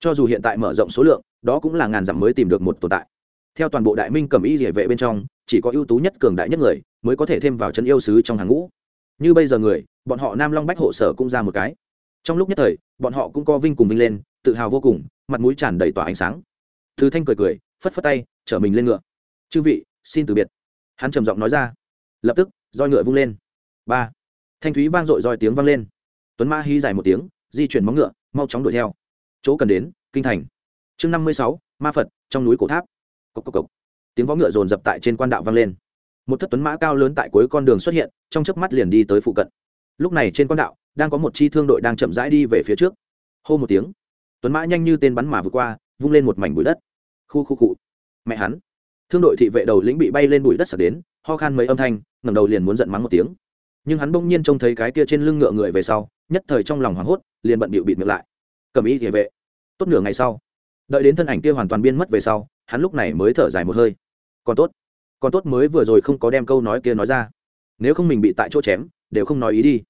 Cho dù hiện tại mở rộng số lượng, đó cũng là ngàn dặm mới tìm được một tồn tại. Theo toàn bộ đại minh cầm y địa vệ bên trong, chỉ có ưu tú nhất cường đại nhất người mới có thể thêm vào chân yêu sứ trong hàng ngũ. Như bây giờ người, bọn họ nam long bách hộ sở cũng ra một cái. Trong lúc nhất thời, bọn họ cũng co vinh cùng vinh lên, tự hào vô cùng, mặt mũi tràn đầy tỏa ánh sáng. Thư thanh cười cười, phất phất tay, chở mình lên ngựa. Chư vị, xin từ biệt. Hắn trầm giọng nói ra lập tức, roi ngựa vung lên. Ba. Thanh thúy vang dội roi tiếng vang lên. Tuấn ma hí dài một tiếng, di chuyển móng ngựa, mau chóng đuổi theo. Chỗ cần đến, kinh thành. Chương năm mươi sáu, ma phật, trong núi cổ tháp. Cốc cốc cốc. tiếng vó ngựa rồn rập tại trên quan đạo vang lên. Một thất tuấn mã cao lớn tại cuối con đường xuất hiện, trong chớp mắt liền đi tới phụ cận. Lúc này trên quan đạo, đang có một chi thương đội đang chậm rãi đi về phía trước. Hô một tiếng. Tuấn mã nhanh như tên bắn mà vượt qua, vung lên một mảnh bụi đất. Khu khu cụ mẹ hắn. Thương đội thị vệ đầu lĩnh bị bay lên bụi đất sập đến ho khan mấy âm thanh, ngẩng đầu liền muốn giận mắng một tiếng. Nhưng hắn bỗng nhiên trông thấy cái kia trên lưng ngựa người về sau, nhất thời trong lòng hoảng hốt, liền bận bịu bịt miệng lại. Cầm ý thị vệ. Tốt nửa ngày sau. Đợi đến thân ảnh kia hoàn toàn biên mất về sau, hắn lúc này mới thở dài một hơi. Còn tốt. Còn tốt mới vừa rồi không có đem câu nói kia nói ra. Nếu không mình bị tại chỗ chém, đều không nói ý đi.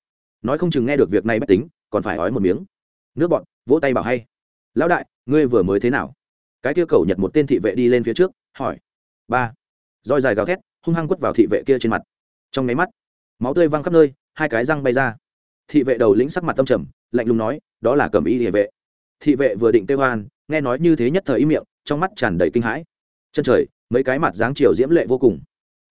Nói không chừng nghe được việc này bất tính, còn phải ói một miếng. Nước bọn vỗ tay bảo hay. Lão đại, ngươi vừa mới thế nào? Cái kia cầu nhật một tên thị vệ đi lên phía trước, hỏi. Ba. Roi dài gào thét hung hăng quất vào thị vệ kia trên mặt. Trong máy mắt, máu tươi văng khắp nơi, hai cái răng bay ra. Thị vệ đầu lĩnh sắc mặt tâm trầm, lạnh lùng nói, đó là cầm y địa vệ. Thị vệ vừa định kêu hoan nghe nói như thế nhất thời im miệng, trong mắt tràn đầy kinh hãi. Chân trời, mấy cái mặt dáng chiều diễm lệ vô cùng.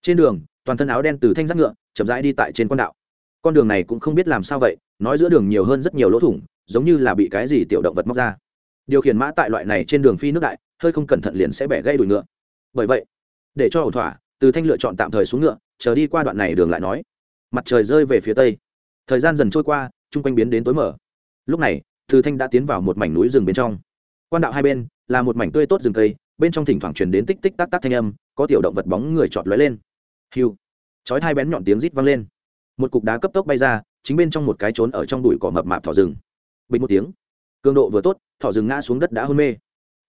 Trên đường, toàn thân áo đen từ thanh giác ngựa, chậm rãi đi tại trên con đạo. Con đường này cũng không biết làm sao vậy, nói giữa đường nhiều hơn rất nhiều lỗ thủng, giống như là bị cái gì tiểu động vật móc ra. Điều khiển mã tại loại này trên đường phi nước đại, hơi không cẩn thận liền sẽ bẻ gây đùi ngựa. Bởi vậy, để cho ẩu thỏa từ thanh lựa chọn tạm thời xuống ngựa, chờ đi qua đoạn này đường lại nói. Mặt trời rơi về phía tây. Thời gian dần trôi qua, chung quanh biến đến tối mở lúc này, từ thanh đã tiến vào một mảnh núi rừng bên trong. Quan đạo hai bên là một mảnh tươi tốt rừng cây, bên trong thỉnh thoảng truyền đến tích tích tắc tắc thanh âm, có tiểu động vật bóng người chọt lóe lên. Hiu! Chói hai bén nhọn tiếng rít vang lên. Một cục đá cấp tốc bay ra, chính bên trong một cái trốn ở trong bụi cỏ mập mạp thỏ rừng. Bình một tiếng, cường độ vừa tốt, thỏ rừng ngã xuống đất đã hôn mê.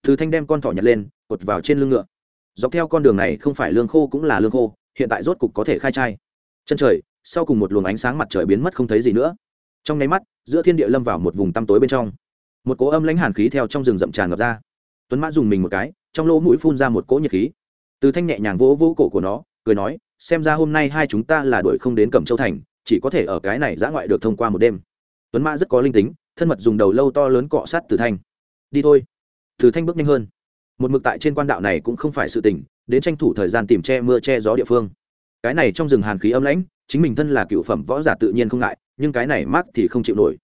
Từ thanh đem con thỏ nhặt lên, cột vào trên lưng ngựa dọc theo con đường này không phải lương khô cũng là lương khô, hiện tại rốt cục có thể khai trai. Chân trời, sau cùng một luồng ánh sáng mặt trời biến mất không thấy gì nữa. Trong nháy mắt, giữa thiên địa lâm vào một vùng tăm tối bên trong. Một cỗ âm lãnh hàn khí theo trong rừng rậm tràn ngập ra. Tuấn mã dùng mình một cái, trong lỗ mũi phun ra một cỗ nhiệt khí. Từ thanh nhẹ nhàng vỗ vỗ cổ của nó, cười nói, xem ra hôm nay hai chúng ta là đuổi không đến cẩm châu thành, chỉ có thể ở cái này giã ngoại được thông qua một đêm. Tuấn mã rất có linh tính, thân mật dùng đầu lâu to lớn cọ sát từ thanh. Đi thôi. Từ thanh bước nhanh hơn một mực tại trên quan đạo này cũng không phải sự tình, đến tranh thủ thời gian tìm che mưa che gió địa phương. Cái này trong rừng hàn khí âm lãnh, chính mình thân là cựu phẩm võ giả tự nhiên không ngại, nhưng cái này mát thì không chịu nổi.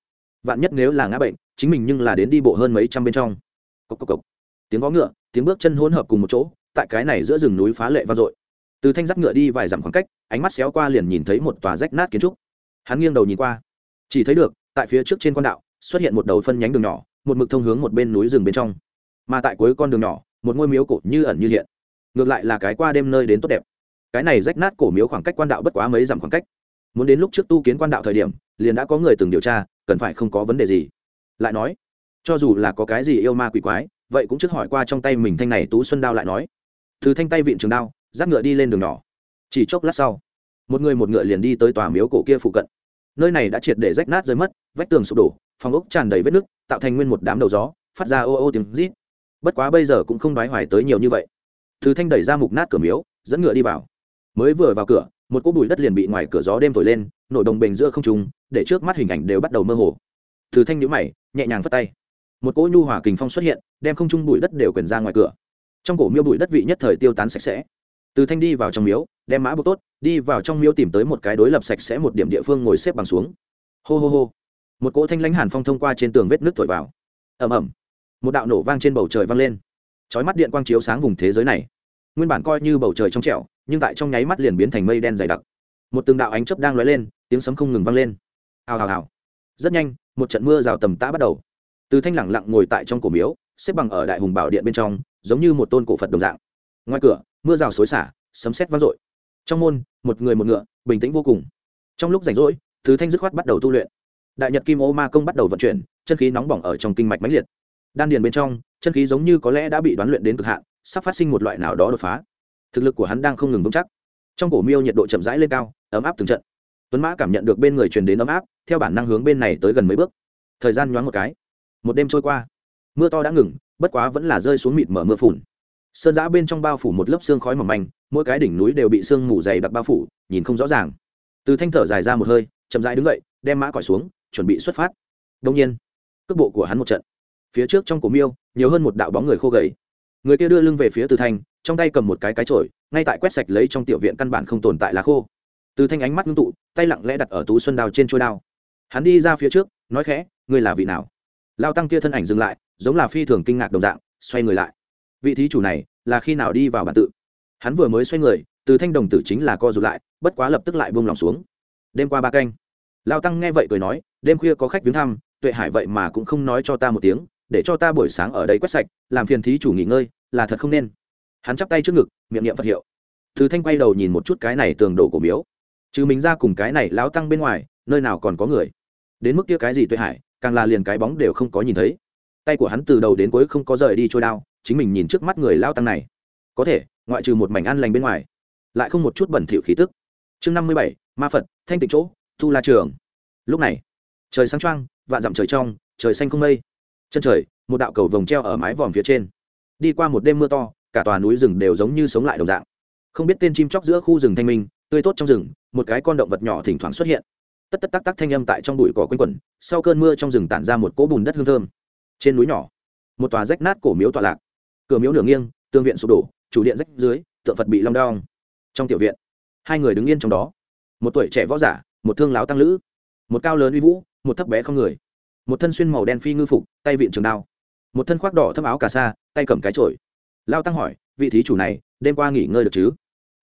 Vạn nhất nếu là ngã bệnh, chính mình nhưng là đến đi bộ hơn mấy trăm bên trong. Cốc cốc cốc. tiếng vó ngựa, tiếng bước chân hỗn hợp cùng một chỗ, tại cái này giữa rừng núi phá lệ vang dội. Từ thanh dắt ngựa đi vài dặm khoảng cách, ánh mắt xéo qua liền nhìn thấy một tòa rách nát kiến trúc. Hắn nghiêng đầu nhìn qua. Chỉ thấy được, tại phía trước trên con đạo, xuất hiện một đầu phân nhánh đường nhỏ, một mực thông hướng một bên núi rừng bên trong mà tại cuối con đường nhỏ, một ngôi miếu cổ như ẩn như hiện. Ngược lại là cái qua đêm nơi đến tốt đẹp. Cái này rách nát cổ miếu khoảng cách quan đạo bất quá mấy dặm khoảng cách. Muốn đến lúc trước tu kiến quan đạo thời điểm, liền đã có người từng điều tra, cần phải không có vấn đề gì. Lại nói, cho dù là có cái gì yêu ma quỷ quái, vậy cũng trước hỏi qua trong tay mình thanh này tú xuân đao lại nói. Từ thanh tay vịn trường đao, dắt ngựa đi lên đường nhỏ. Chỉ chốc lát sau, một người một ngựa liền đi tới tòa miếu cổ kia phụ cận. Nơi này đã triệt để rách nát rơi mất, vách tường sụp đổ, phòng ốc tràn đầy vết nứt, tạo thành nguyên một đám đầu gió, phát ra ô ô tiếng rít bất quá bây giờ cũng không đoái hoài tới nhiều như vậy. Thứ thanh đẩy ra mục nát cửa miếu, dẫn ngựa đi vào. Mới vừa vào cửa, một cỗ bụi đất liền bị ngoài cửa gió đêm thổi lên nổi đồng bình giữa không trung, để trước mắt hình ảnh đều bắt đầu mơ hồ. Thứ thanh nhũ mày, nhẹ nhàng phất tay. Một cỗ nhu hòa kình phong xuất hiện, đem không trung bụi đất đều quyền ra ngoài cửa. Trong cổ miêu bụi đất vị nhất thời tiêu tán sạch sẽ. Từ thanh đi vào trong miếu, đem mã buộc tốt, đi vào trong miếu tìm tới một cái đối lập sạch sẽ một điểm địa phương ngồi xếp bằng xuống. Hô hô hô. Một cỗ thanh lãnh hàn phong thông qua trên tường vết nước thổi vào. Ẩm ẩm một đạo nổ vang trên bầu trời vang lên. Chói mắt điện quang chiếu sáng vùng thế giới này. Nguyên bản coi như bầu trời trong trẻo, nhưng tại trong nháy mắt liền biến thành mây đen dày đặc. Một từng đạo ánh chớp đang lóe lên, tiếng sấm không ngừng vang lên. Hào hào hào. Rất nhanh, một trận mưa rào tầm tã bắt đầu. Từ thanh lẳng lặng ngồi tại trong cổ miếu, xếp bằng ở đại hùng bảo điện bên trong, giống như một tôn cổ phật đồng dạng. Ngoài cửa, mưa rào xối xả, sấm sét vang dội. Trong môn, một người một ngựa, bình tĩnh vô cùng. Trong lúc rảnh rỗi, thứ thanh dứt khoát bắt đầu tu luyện. Đại nhật kim ô ma công bắt đầu vận chuyển, chân khí nóng bỏng ở trong kinh mạch mãnh liệt đan điền bên trong, chân khí giống như có lẽ đã bị đoán luyện đến cực hạn, sắp phát sinh một loại nào đó đột phá. Thực lực của hắn đang không ngừng vững chắc. Trong cổ miêu nhiệt độ chậm rãi lên cao, ấm áp từng trận. Tuấn mã cảm nhận được bên người truyền đến ấm áp, theo bản năng hướng bên này tới gần mấy bước. Thời gian nhoáng một cái. Một đêm trôi qua. Mưa to đã ngừng, bất quá vẫn là rơi xuống mịt mở mưa phùn. Sơn giã bên trong bao phủ một lớp xương khói mỏng manh, mỗi cái đỉnh núi đều bị sương mù dày đặc bao phủ, nhìn không rõ ràng. Từ thanh thở dài ra một hơi, chậm rãi đứng dậy, đem mã còi xuống, chuẩn bị xuất phát. Đông nhiên, cước bộ của hắn một trận phía trước trong cổ miêu, nhiều hơn một đạo bóng người khô gầy. Người kia đưa lưng về phía từ thanh, trong tay cầm một cái cái chổi, ngay tại quét sạch lấy trong tiểu viện căn bản không tồn tại lá khô. Từ thanh ánh mắt ngưng tụ, tay lặng lẽ đặt ở tú xuân đao trên trôi đao. Hắn đi ra phía trước, nói khẽ, ngươi là vị nào? Lao tăng kia thân ảnh dừng lại, giống là phi thường kinh ngạc đồng dạng, xoay người lại. Vị thí chủ này, là khi nào đi vào bản tự? Hắn vừa mới xoay người, từ thanh đồng tử chính là co rụt lại, bất quá lập tức lại buông lòng xuống. Đêm qua ba canh. Lao tăng nghe vậy cười nói, đêm khuya có khách viếng thăm, tuệ hải vậy mà cũng không nói cho ta một tiếng để cho ta buổi sáng ở đây quét sạch, làm phiền thí chủ nghỉ ngơi, là thật không nên. Hắn chắp tay trước ngực, miệng niệm phật hiệu. Từ thanh quay đầu nhìn một chút cái này tường đổ của miếu. Chứ mình ra cùng cái này lão tăng bên ngoài, nơi nào còn có người? Đến mức kia cái gì tuệ hải càng là liền cái bóng đều không có nhìn thấy. Tay của hắn từ đầu đến cuối không có rời đi trôi đao, chính mình nhìn trước mắt người lao tăng này. Có thể, ngoại trừ một mảnh ăn lành bên ngoài, lại không một chút bẩn thỉu khí tức. Chương năm mươi bảy, ma phật, thanh tịnh chỗ, thu la trường. Lúc này, trời sáng trăng vạn dặm trời trong, trời xanh không mây chân trời, một đạo cầu vồng treo ở mái vòm phía trên. Đi qua một đêm mưa to, cả tòa núi rừng đều giống như sống lại đồng dạng. Không biết tên chim chóc giữa khu rừng thanh minh, tươi tốt trong rừng, một cái con động vật nhỏ thỉnh thoảng xuất hiện. Tất tất tắc tắc thanh âm tại trong bụi cỏ quanh quẩn, sau cơn mưa trong rừng tản ra một cỗ bùn đất hương thơm. Trên núi nhỏ, một tòa rách nát cổ miếu tọa lạc. Cửa miếu nửa nghiêng tương viện sụp đổ, chủ điện rách dưới, tượng phật bị long đong. Trong tiểu viện, hai người đứng yên trong đó. Một tuổi trẻ võ giả, một thương láo tăng lữ. Một cao lớn uy vũ, một thấp bé không người một thân xuyên màu đen phi ngư phục, tay viện trường đao. Một thân khoác đỏ thâm áo cà sa, tay cầm cái trội lao tăng hỏi, vị thí chủ này, đêm qua nghỉ ngơi được chứ?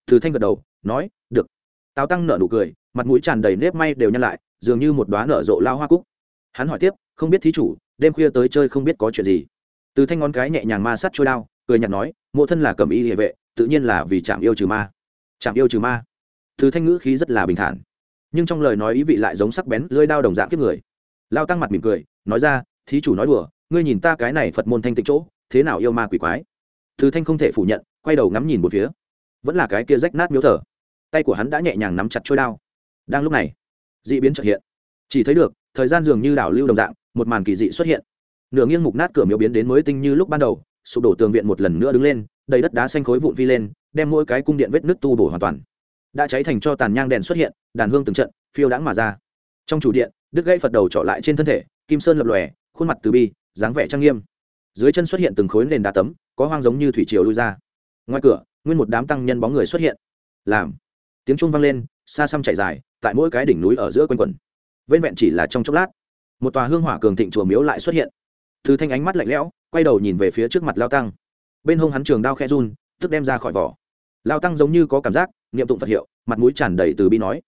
Từ thanh gật đầu, nói, được. Tào tăng nở nụ cười, mặt mũi tràn đầy nếp may đều nhăn lại, dường như một đoá nở rộ lao hoa cúc. Hắn hỏi tiếp, không biết thí chủ, đêm khuya tới chơi không biết có chuyện gì? Từ thanh ngón cái nhẹ nhàng ma sát trôi đao, cười nhạt nói, mộ thân là cầm y địa vệ, tự nhiên là vì chạm yêu trừ ma. Chạm yêu trừ ma. Từ thanh ngữ khí rất là bình thản, nhưng trong lời nói ý vị lại giống sắc bén, lưỡi đao đồng dạng kiếp người lao tăng mặt mỉm cười, nói ra, thí chủ nói đùa, ngươi nhìn ta cái này phật môn thanh tịnh chỗ, thế nào yêu ma quỷ quái? Từ thanh không thể phủ nhận, quay đầu ngắm nhìn một phía. Vẫn là cái kia rách nát miếu thở tay của hắn đã nhẹ nhàng nắm chặt trôi đao. Đang lúc này d ị biến trợ hiện. Chỉ thấy được, thời gian dường như đảo lưu đồng dạng, một màn kỳ dị xuất hiện. Nửa nghiêng mục nát cửa miếu biến đến mới tinh như lúc ban đầu, sụp đổ tường viện một lần nữa đứng lên, đầy đất đá xanh khối vụn vi lên, đem mỗi cái cung điện vết nước tu bổ hoàn toàn. Đã cháy thành cho tàn nhang đèn xuất hiện, đàn hương từng trận, phiêu đãng mà ra. Trong chủ điện đứt gãy phật đầu trọ lại trên thân thể, kim sơn lập lòe, khuôn mặt từ bi, dáng vẻ trang nghiêm. Dưới chân xuất hiện từng khối nền đá tấm, có hoang giống như thủy triều lui ra. Ngoài cửa, nguyên một đám tăng nhân bóng người xuất hiện. Làm. Tiếng trung vang lên, xa xăm chạy dài, tại mỗi cái đỉnh núi ở giữa quanh quần vên vẹn chỉ là trong chốc lát, một tòa hương hỏa cường thịnh chùa miếu lại xuất hiện. Thư thanh ánh mắt lạnh lẽo, quay đầu nhìn về phía trước mặt lao tăng. Bên hông hắn trường đao khe run, tức đem ra khỏi vỏ. Lao tăng giống như có cảm giác, niệm tụng phật hiệu, mặt mũi tràn đầy từ bi nói.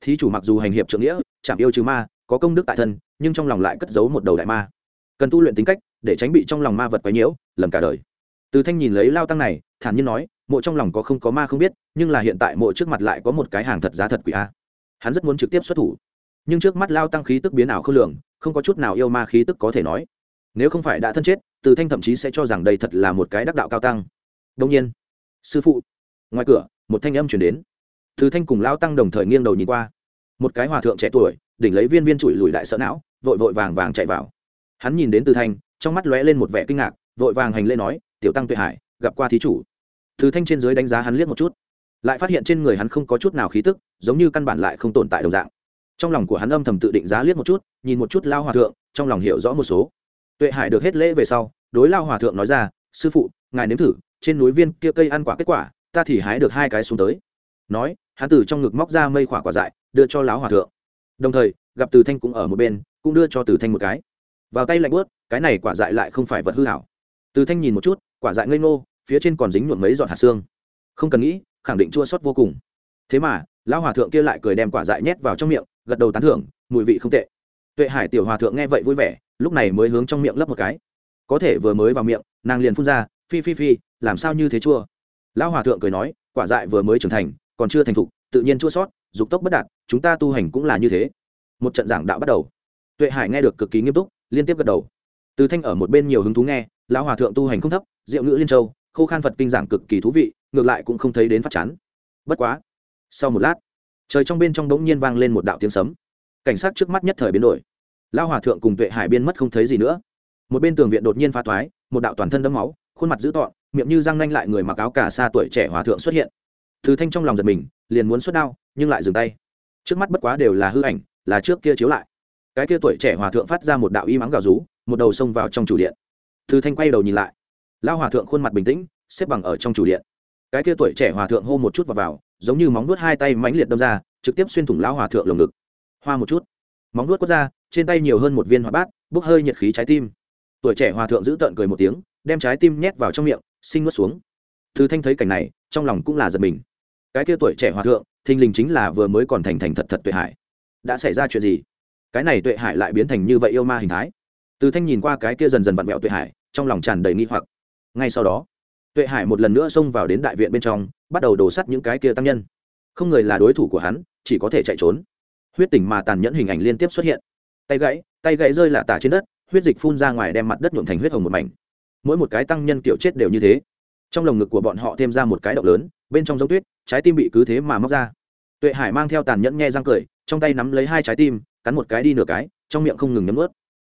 Thí chủ mặc dù hành hiệp trượng nghĩa chạm yêu trừ ma có công đức tại thân, nhưng trong lòng lại cất giấu một đầu đại ma. Cần tu luyện tính cách, để tránh bị trong lòng ma vật quấy nhiễu, lầm cả đời. Từ thanh nhìn lấy lao tăng này, thản nhiên nói, mộ trong lòng có không có ma không biết, nhưng là hiện tại mộ trước mặt lại có một cái hàng thật giá thật quỷ a. Hắn rất muốn trực tiếp xuất thủ. Nhưng trước mắt lao tăng khí tức biến ảo không lường, không có chút nào yêu ma khí tức có thể nói. Nếu không phải đã thân chết, từ thanh thậm chí sẽ cho rằng đây thật là một cái đắc đạo cao tăng. Đông nhiên, sư phụ. Ngoài cửa, một thanh âm chuyển đến. Từ thanh cùng lao tăng đồng thời nghiêng đầu nhìn qua. Một cái hòa thượng trẻ tuổi đỉnh lấy viên viên trụi lùi đại sợ não, vội vội vàng vàng chạy vào. Hắn nhìn đến từ thanh, trong mắt lóe lên một vẻ kinh ngạc, vội vàng hành lễ nói, tiểu tăng tuệ hải, gặp qua thí chủ. Từ thanh trên dưới đánh giá hắn liếc một chút, lại phát hiện trên người hắn không có chút nào khí tức, giống như căn bản lại không tồn tại đồng dạng. Trong lòng của hắn âm thầm tự định giá liếc một chút, nhìn một chút lao hòa thượng, trong lòng hiểu rõ một số. Tuệ hải được hết lễ về sau, đối lao hòa thượng nói ra, sư phụ, ngài nếm thử, trên núi viên kia cây ăn quả kết quả, ta thì hái được hai cái xuống tới. Nói, hắn từ trong ngực móc ra mây quả quả dại, đưa cho lão hòa thượng đồng thời, gặp từ thanh cũng ở một bên, cũng đưa cho từ thanh một cái. Vào tay lạnh bớt cái này quả dại lại không phải vật hư hảo. Từ thanh nhìn một chút, quả dại ngây ngô, phía trên còn dính nhuộm mấy giọt hạt xương. Không cần nghĩ, khẳng định chua sót vô cùng. Thế mà, lão hòa thượng kia lại cười đem quả dại nhét vào trong miệng, gật đầu tán thưởng, mùi vị không tệ. Tuệ hải tiểu hòa thượng nghe vậy vui vẻ, lúc này mới hướng trong miệng lấp một cái. Có thể vừa mới vào miệng, nàng liền phun ra, phi phi phi, làm sao như thế chua? Lão hòa thượng cười nói, quả dại vừa mới trưởng thành, còn chưa thành thục, tự nhiên chua sót dục tốc bất đạt chúng ta tu hành cũng là như thế. Một trận giảng đạo bắt đầu. Tuệ hải nghe được cực kỳ nghiêm túc, liên tiếp gật đầu. Từ thanh ở một bên nhiều hứng thú nghe, lão hòa thượng tu hành không thấp, diệu ngữ liên châu, khô khan phật kinh giảng cực kỳ thú vị, ngược lại cũng không thấy đến phát chán. Bất quá, sau một lát, trời trong bên trong đống nhiên vang lên một đạo tiếng sấm. Cảnh sát trước mắt nhất thời biến đổi. Lão hòa thượng cùng tuệ hải biên mất không thấy gì nữa. Một bên tường viện đột nhiên phá thoái, một đạo toàn thân đấm máu, khuôn mặt dữ tọn miệng như răng nanh lại người mặc áo cả xa tuổi trẻ hòa thượng xuất hiện. Từ thanh trong lòng giật mình, liền muốn xuất đao, nhưng lại dừng tay trước mắt bất quá đều là hư ảnh là trước kia chiếu lại. Cái kia tuổi trẻ hòa thượng phát ra một đạo y mắng gào rú một đầu xông vào trong chủ điện. Thư thanh quay đầu nhìn lại. Lao hòa thượng khuôn mặt bình tĩnh xếp bằng ở trong chủ điện. Cái kia tuổi trẻ hòa thượng hô một chút vào, vào giống như móng nuốt hai tay mãnh liệt đâm ra trực tiếp xuyên thủng lao hòa thượng lồng ngực. Hoa một chút. Móng nuốt quất ra trên tay nhiều hơn một viên hoa bát bốc hơi nhiệt khí trái tim. Tuổi trẻ hòa thượng giữ tợn cười một tiếng đem trái tim nhét vào trong miệng sinh nuốt xuống. Thư thanh thấy cảnh này trong lòng cũng là giật mình. Cái kia tuổi trẻ hòa thượng thình lình chính là vừa mới còn thành thành thật thật tuệ hải. Đã xảy ra chuyện gì? Cái này tuệ hải lại biến thành như vậy yêu ma hình thái. Từ thanh nhìn qua cái kia dần dần vặn vẹo tuệ hải, trong lòng tràn đầy nghi hoặc. Ngay sau đó, tuệ hải một lần nữa xông vào đến đại viện bên trong, bắt đầu đổ sắt những cái kia tăng nhân. Không người là đối thủ của hắn, chỉ có thể chạy trốn. Huyết tỉnh mà tàn nhẫn hình ảnh liên tiếp xuất hiện. Tay gãy tay gãy rơi lạ tả trên đất, huyết dịch phun ra ngoài đem mặt đất nhuộm thành huyết hồng một mảnh. Mỗi một cái tăng nhân kiểu chết đều như thế trong lồng ngực của bọn họ thêm ra một cái động lớn, bên trong giống tuyết, trái tim bị cứ thế mà móc ra. Tuệ hải mang theo tàn nhẫn nghe răng cười, trong tay nắm lấy hai trái tim, cắn một cái đi nửa cái, trong miệng không ngừng nhấm ướt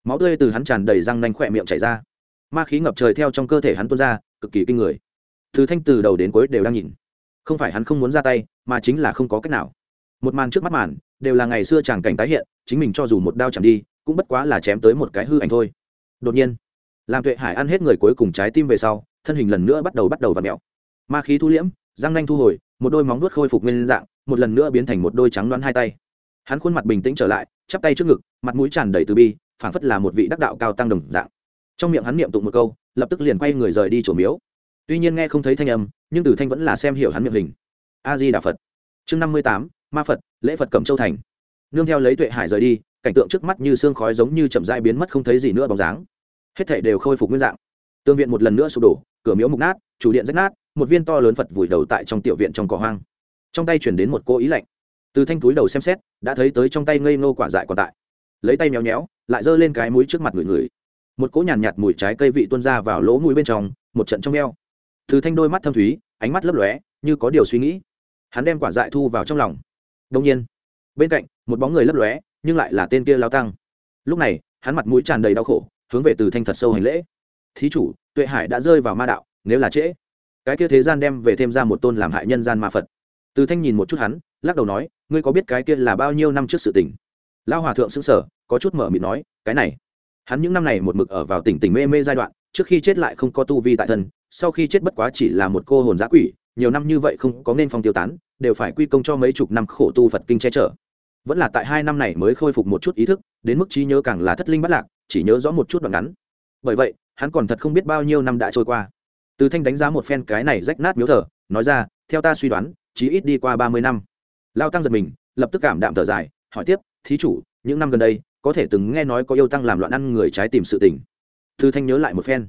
máu tươi từ hắn tràn đầy răng nanh khỏe miệng chảy ra. Ma khí ngập trời theo trong cơ thể hắn tuôn ra, cực kỳ kinh người. Thứ thanh từ đầu đến cuối đều đang nhìn. Không phải hắn không muốn ra tay, mà chính là không có cách nào. Một màn trước mắt màn, đều là ngày xưa chàng cảnh tái hiện, chính mình cho dù một đao chẳng đi, cũng bất quá là chém tới một cái hư ảnh thôi. Đột nhiên làm tuệ hải ăn hết người cuối cùng trái tim về sau thân hình lần nữa bắt đầu bắt đầu vặn mèo ma khí thu liễm, răng nanh thu hồi, một đôi móng vuốt khôi phục nguyên dạng, một lần nữa biến thành một đôi trắng đoán hai tay. Hắn khuôn mặt bình tĩnh trở lại, chắp tay trước ngực, mặt mũi tràn đầy từ bi, phảng phất là một vị đắc đạo cao tăng đồng dạng. Trong miệng hắn niệm tụng một câu, lập tức liền quay người rời đi chỗ miếu. Tuy nhiên nghe không thấy thanh âm, nhưng tử thanh vẫn là xem hiểu hắn miệng hình. A di đà phật. Chương năm mươi tám, ma phật, lễ phật cẩm châu thành. Nương theo lấy tuệ hải rời đi, cảnh tượng trước mắt như xương khói giống như chậm dai biến mất không thấy gì nữa bóng dáng. Hết thảy đều khôi phục nguyên dạng. Tương viện một lần nữa sụp đổ cửa miếu mục nát chủ điện rách nát một viên to lớn phật vùi đầu tại trong tiểu viện trong cỏ hoang. Trong tay chuyển đến một cô ý lạnh. Từ thanh túi đầu xem xét đã thấy tới trong tay ngây ngô quả dại còn tại. Lấy tay méo nhéo, lại giơ lên cái mũi trước mặt người người. Một cỗ nhàn nhạt, nhạt mùi trái cây vị tuôn ra vào lỗ mũi bên trong một trận trong eo. Từ thanh đôi mắt thâm thúy ánh mắt lấp lóe như có điều suy nghĩ. Hắn đem quả dại thu vào trong lòng. Đông nhiên bên cạnh một bóng người lấp lóe nhưng lại là tên kia lao tăng. Lúc này hắn mặt mũi tràn đầy đau khổ hướng về từ thanh thật sâu hành lễ thí chủ, tuệ hải đã rơi vào ma đạo, nếu là trễ. Cái kia thế gian đem về thêm ra một tôn làm hại nhân gian ma phật. Từ thanh nhìn một chút hắn, lắc đầu nói, ngươi có biết cái kia là bao nhiêu năm trước sự tình? Lao hòa thượng xứng sở có chút mở mịt nói, cái này. Hắn những năm này một mực ở vào tỉnh tỉnh mê mê giai đoạn, trước khi chết lại không có tu vi tại thân, sau khi chết bất quá chỉ là một cô hồn giã quỷ, nhiều năm như vậy không có nên phong tiêu tán, đều phải quy công cho mấy chục năm khổ tu phật kinh che chở. Vẫn là tại hai năm này mới khôi phục một chút ý thức, đến mức trí nhớ càng là thất linh bắt lạc, chỉ nhớ rõ một chút đoạn ngắn. Bởi vậy hắn còn thật không biết bao nhiêu năm đã trôi qua. Từ thanh đánh giá một phen cái này rách nát miếu thờ, nói ra, theo ta suy đoán, chí ít đi qua ba mươi năm. Lao tăng giật mình, lập tức cảm đạm thở dài, hỏi tiếp, thí chủ, những năm gần đây, có thể từng nghe nói có yêu tăng làm loạn ăn người trái tìm sự tình? Từ thanh nhớ lại một phen.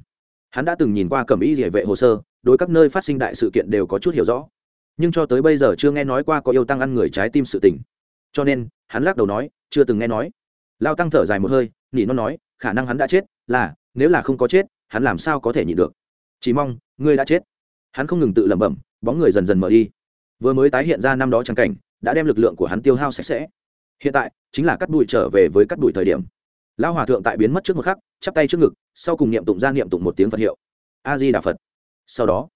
Hắn đã từng nhìn qua cẩm ý địa vệ hồ sơ, đối các nơi phát sinh đại sự kiện đều có chút hiểu rõ. Nhưng cho tới bây giờ chưa nghe nói qua có yêu tăng ăn người trái tim sự tình. Cho nên, hắn lắc đầu nói, chưa từng nghe nói. Lao tăng thở dài một hơi, nỉ nó nói khả năng hắn đã chết, là, nếu là không có chết, hắn làm sao có thể nhịn được? Chỉ mong, ngươi đã chết. Hắn không ngừng tự lẩm bẩm, bóng người dần dần mở đi. Vừa mới tái hiện ra năm đó trắng cảnh, đã đem lực lượng của hắn tiêu hao sạch sẽ. Hiện tại, chính là cắt đùi trở về với cắt đùi thời điểm. Lão hòa thượng tại biến mất trước một khắc, chắp tay trước ngực, sau cùng niệm tụng ra niệm tụng một tiếng phật hiệu. A di đà phật. Sau đó,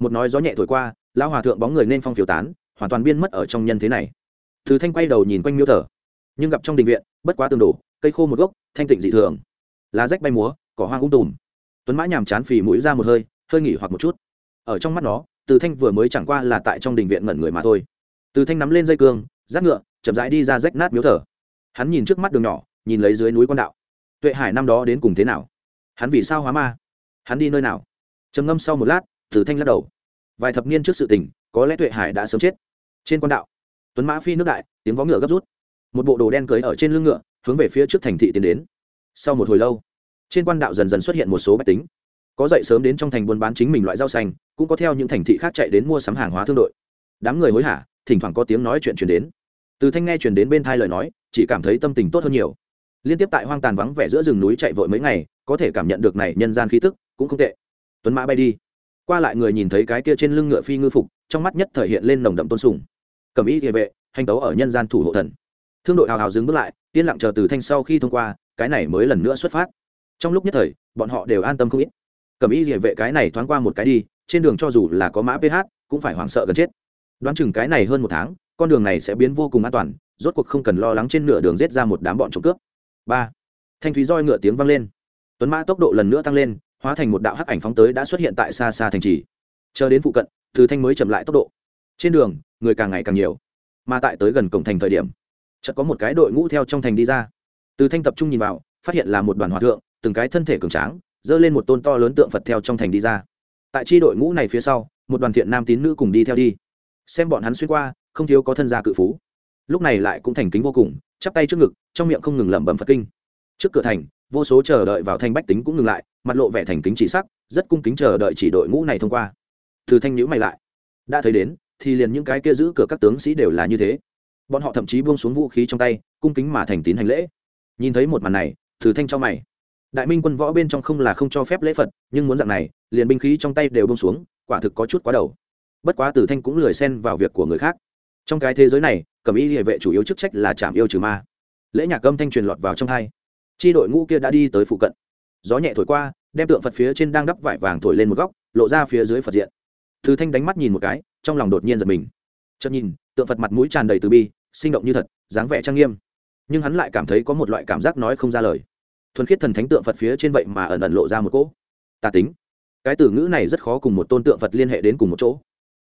một nói gió nhẹ thổi qua, lão hòa thượng bóng người nên phong phiếu tán, hoàn toàn biến mất ở trong nhân thế này. Thứ thanh quay đầu nhìn quanh miếu thờ, nhưng gặp trong đình viện, bất quá tương đổ, cây khô một gốc, thanh tịnh dị thường lá rách bay múa, cỏ hoang ung tùm. Tuấn mã nhàm chán phì mũi ra một hơi hơi nghỉ hoặc một chút. Ở trong mắt nó, từ thanh vừa mới chẳng qua là tại trong đình viện ngẩn người mà thôi. Từ thanh nắm lên dây cương, rác ngựa, chậm rãi đi ra rách nát miếu thờ. Hắn nhìn trước mắt đường nhỏ, nhìn lấy dưới núi quan đạo. Tuệ hải năm đó đến cùng thế nào? Hắn vì sao hóa ma? Hắn đi nơi nào? Trầm ngâm sau một lát, từ thanh lắc đầu. Vài thập niên trước sự tình, có lẽ tuệ hải đã sớm chết. Trên quan đạo, tuấn mã phi nước đại, tiếng vó ngựa gấp rút. Một bộ đồ đen cưới ở trên lưng ngựa, hướng về phía trước thành thị tiến đến sau một hồi lâu, trên quan đạo dần dần xuất hiện một số bách tính. Có dậy sớm đến trong thành buôn bán chính mình loại rau xanh, cũng có theo những thành thị khác chạy đến mua sắm hàng hóa thương đội. Đám người hối hả, thỉnh thoảng có tiếng nói chuyện chuyển đến. Từ thanh nghe chuyển đến bên thai lời nói, chỉ cảm thấy tâm tình tốt hơn nhiều. Liên tiếp tại hoang tàn vắng vẻ giữa rừng núi chạy vội mấy ngày, có thể cảm nhận được này nhân gian khí tức, cũng không tệ. Tuấn mã bay đi. Qua lại người nhìn thấy cái kia trên lưng ngựa phi ngư phục, trong mắt nhất thể hiện lên nồng đậm tôn sùng. Cầm ý địa vệ, hành tấu ở nhân gian thủ hộ thần. Thương đội hào hào dừng bước lại, yên lặng chờ từ thanh sau khi thông qua cái này mới lần nữa xuất phát. Trong lúc nhất thời, bọn họ đều an tâm không ít. Cầm ý địa vệ cái này thoáng qua một cái đi, trên đường cho dù là có mã ph cũng phải hoảng sợ gần chết. Đoán chừng cái này hơn một tháng, con đường này sẽ biến vô cùng an toàn, rốt cuộc không cần lo lắng trên nửa đường rết ra một đám bọn trộm cướp. Ba, thanh thúy roi ngựa tiếng vang lên. Tuấn mã tốc độ lần nữa tăng lên, hóa thành một đạo hắc ảnh phóng tới đã xuất hiện tại xa xa thành trì. Chờ đến phụ cận, từ thanh mới chậm lại tốc độ. Trên đường, người càng ngày càng nhiều, mà tại tới gần cổng thành thời điểm, chợt có một cái đội ngũ theo trong thành đi ra từ thanh tập trung nhìn vào, phát hiện là một đoàn hòa thượng, từng cái thân thể cường tráng dơ lên một tôn to lớn tượng phật theo trong thành đi ra. Tại tri đội ngũ này phía sau, một đoàn thiện nam tín nữ cùng đi theo đi. Xem bọn hắn xuyên qua, không thiếu có thân gia cự phú. Lúc này lại cũng thành kính vô cùng, chắp tay trước ngực, trong miệng không ngừng lẩm bẩm phật kinh. Trước cửa thành, vô số chờ đợi vào thanh bách tính cũng ngừng lại, mặt lộ vẻ thành kính chỉ sắc, rất cung kính chờ đợi chỉ đội ngũ này thông qua. Từ thanh nhữ mày lại. Đã thấy đến, thì liền những cái kia giữ cửa các tướng sĩ đều là như thế. Bọn họ thậm chí buông xuống vũ khí trong tay, cung kính mà thành tín hành lễ nhìn thấy một màn này thử thanh cho mày. Đại minh quân võ bên trong không là không cho phép lễ phật, nhưng muốn dạng này, liền binh khí trong tay đều buông xuống, quả thực có chút quá đầu. Bất quá tử thanh cũng lười xen vào việc của người khác. Trong cái thế giới này, cầm y địa vệ chủ yếu chức trách là chạm yêu trừ ma. Lễ nhạc âm thanh truyền lọt vào trong hai. Chi đội ngũ kia đã đi tới phụ cận. Gió nhẹ thổi qua, đem tượng phật phía trên đang đắp vải vàng thổi lên một góc, lộ ra phía dưới phật diện. Thứ thanh đánh mắt nhìn một cái, trong lòng đột nhiên giật mình. Chợt nhìn, tượng phật mặt mũi tràn đầy từ bi, sinh động như thật, dáng vẻ trang nghiêm nhưng hắn lại cảm thấy có một loại cảm giác nói không ra lời. Thuần khiết thần thánh tượng phật phía trên vậy mà ẩn ẩn lộ ra một cỗ tà tính. Cái từ ngữ này rất khó cùng một tôn tượng phật liên hệ đến cùng một chỗ,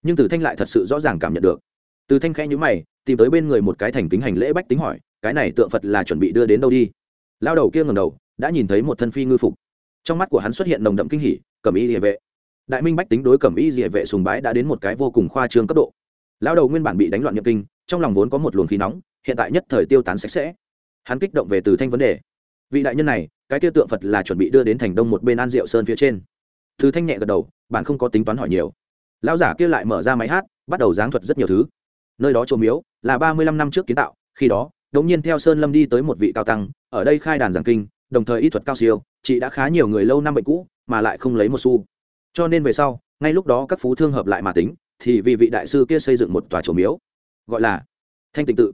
nhưng từ thanh lại thật sự rõ ràng cảm nhận được. Từ thanh khẽ nhữ mày, tìm tới bên người một cái thành kính hành lễ bách tính hỏi, cái này tượng phật là chuẩn bị đưa đến đâu đi? Lao đầu kia ngầm đầu, đã nhìn thấy một thân phi ngư phục. Trong mắt của hắn xuất hiện nồng đậm kinh hỉ, cẩm y địa vệ. Đại minh bách tính đối cẩm y địa vệ sùng bái đã đến một cái vô cùng khoa trương cấp độ. Lao đầu nguyên bản bị đánh loạn nhập kinh trong lòng vốn có một luồng khí nóng, hiện tại nhất thời tiêu tán sạch sẽ. Hắn kích động về từ thanh vấn đề. Vị đại nhân này, cái tiêu tượng phật là chuẩn bị đưa đến thành đông một bên an diệu sơn phía trên. Từ thanh nhẹ gật đầu, bạn không có tính toán hỏi nhiều. Lão giả kia lại mở ra máy hát, bắt đầu giáng thuật rất nhiều thứ. Nơi đó trồ miếu là ba mươi lăm năm trước kiến tạo, khi đó đống nhiên theo sơn lâm đi tới một vị cao tăng, ở đây khai đàn giảng kinh, đồng thời y thuật cao siêu chị đã khá nhiều người lâu năm bệnh cũ, mà lại không lấy một xu. Cho nên về sau, ngay lúc đó các phú thương hợp lại mà tính, thì vì vị đại sư kia xây dựng một tòa trổ miếu gọi là thanh tịnh tự.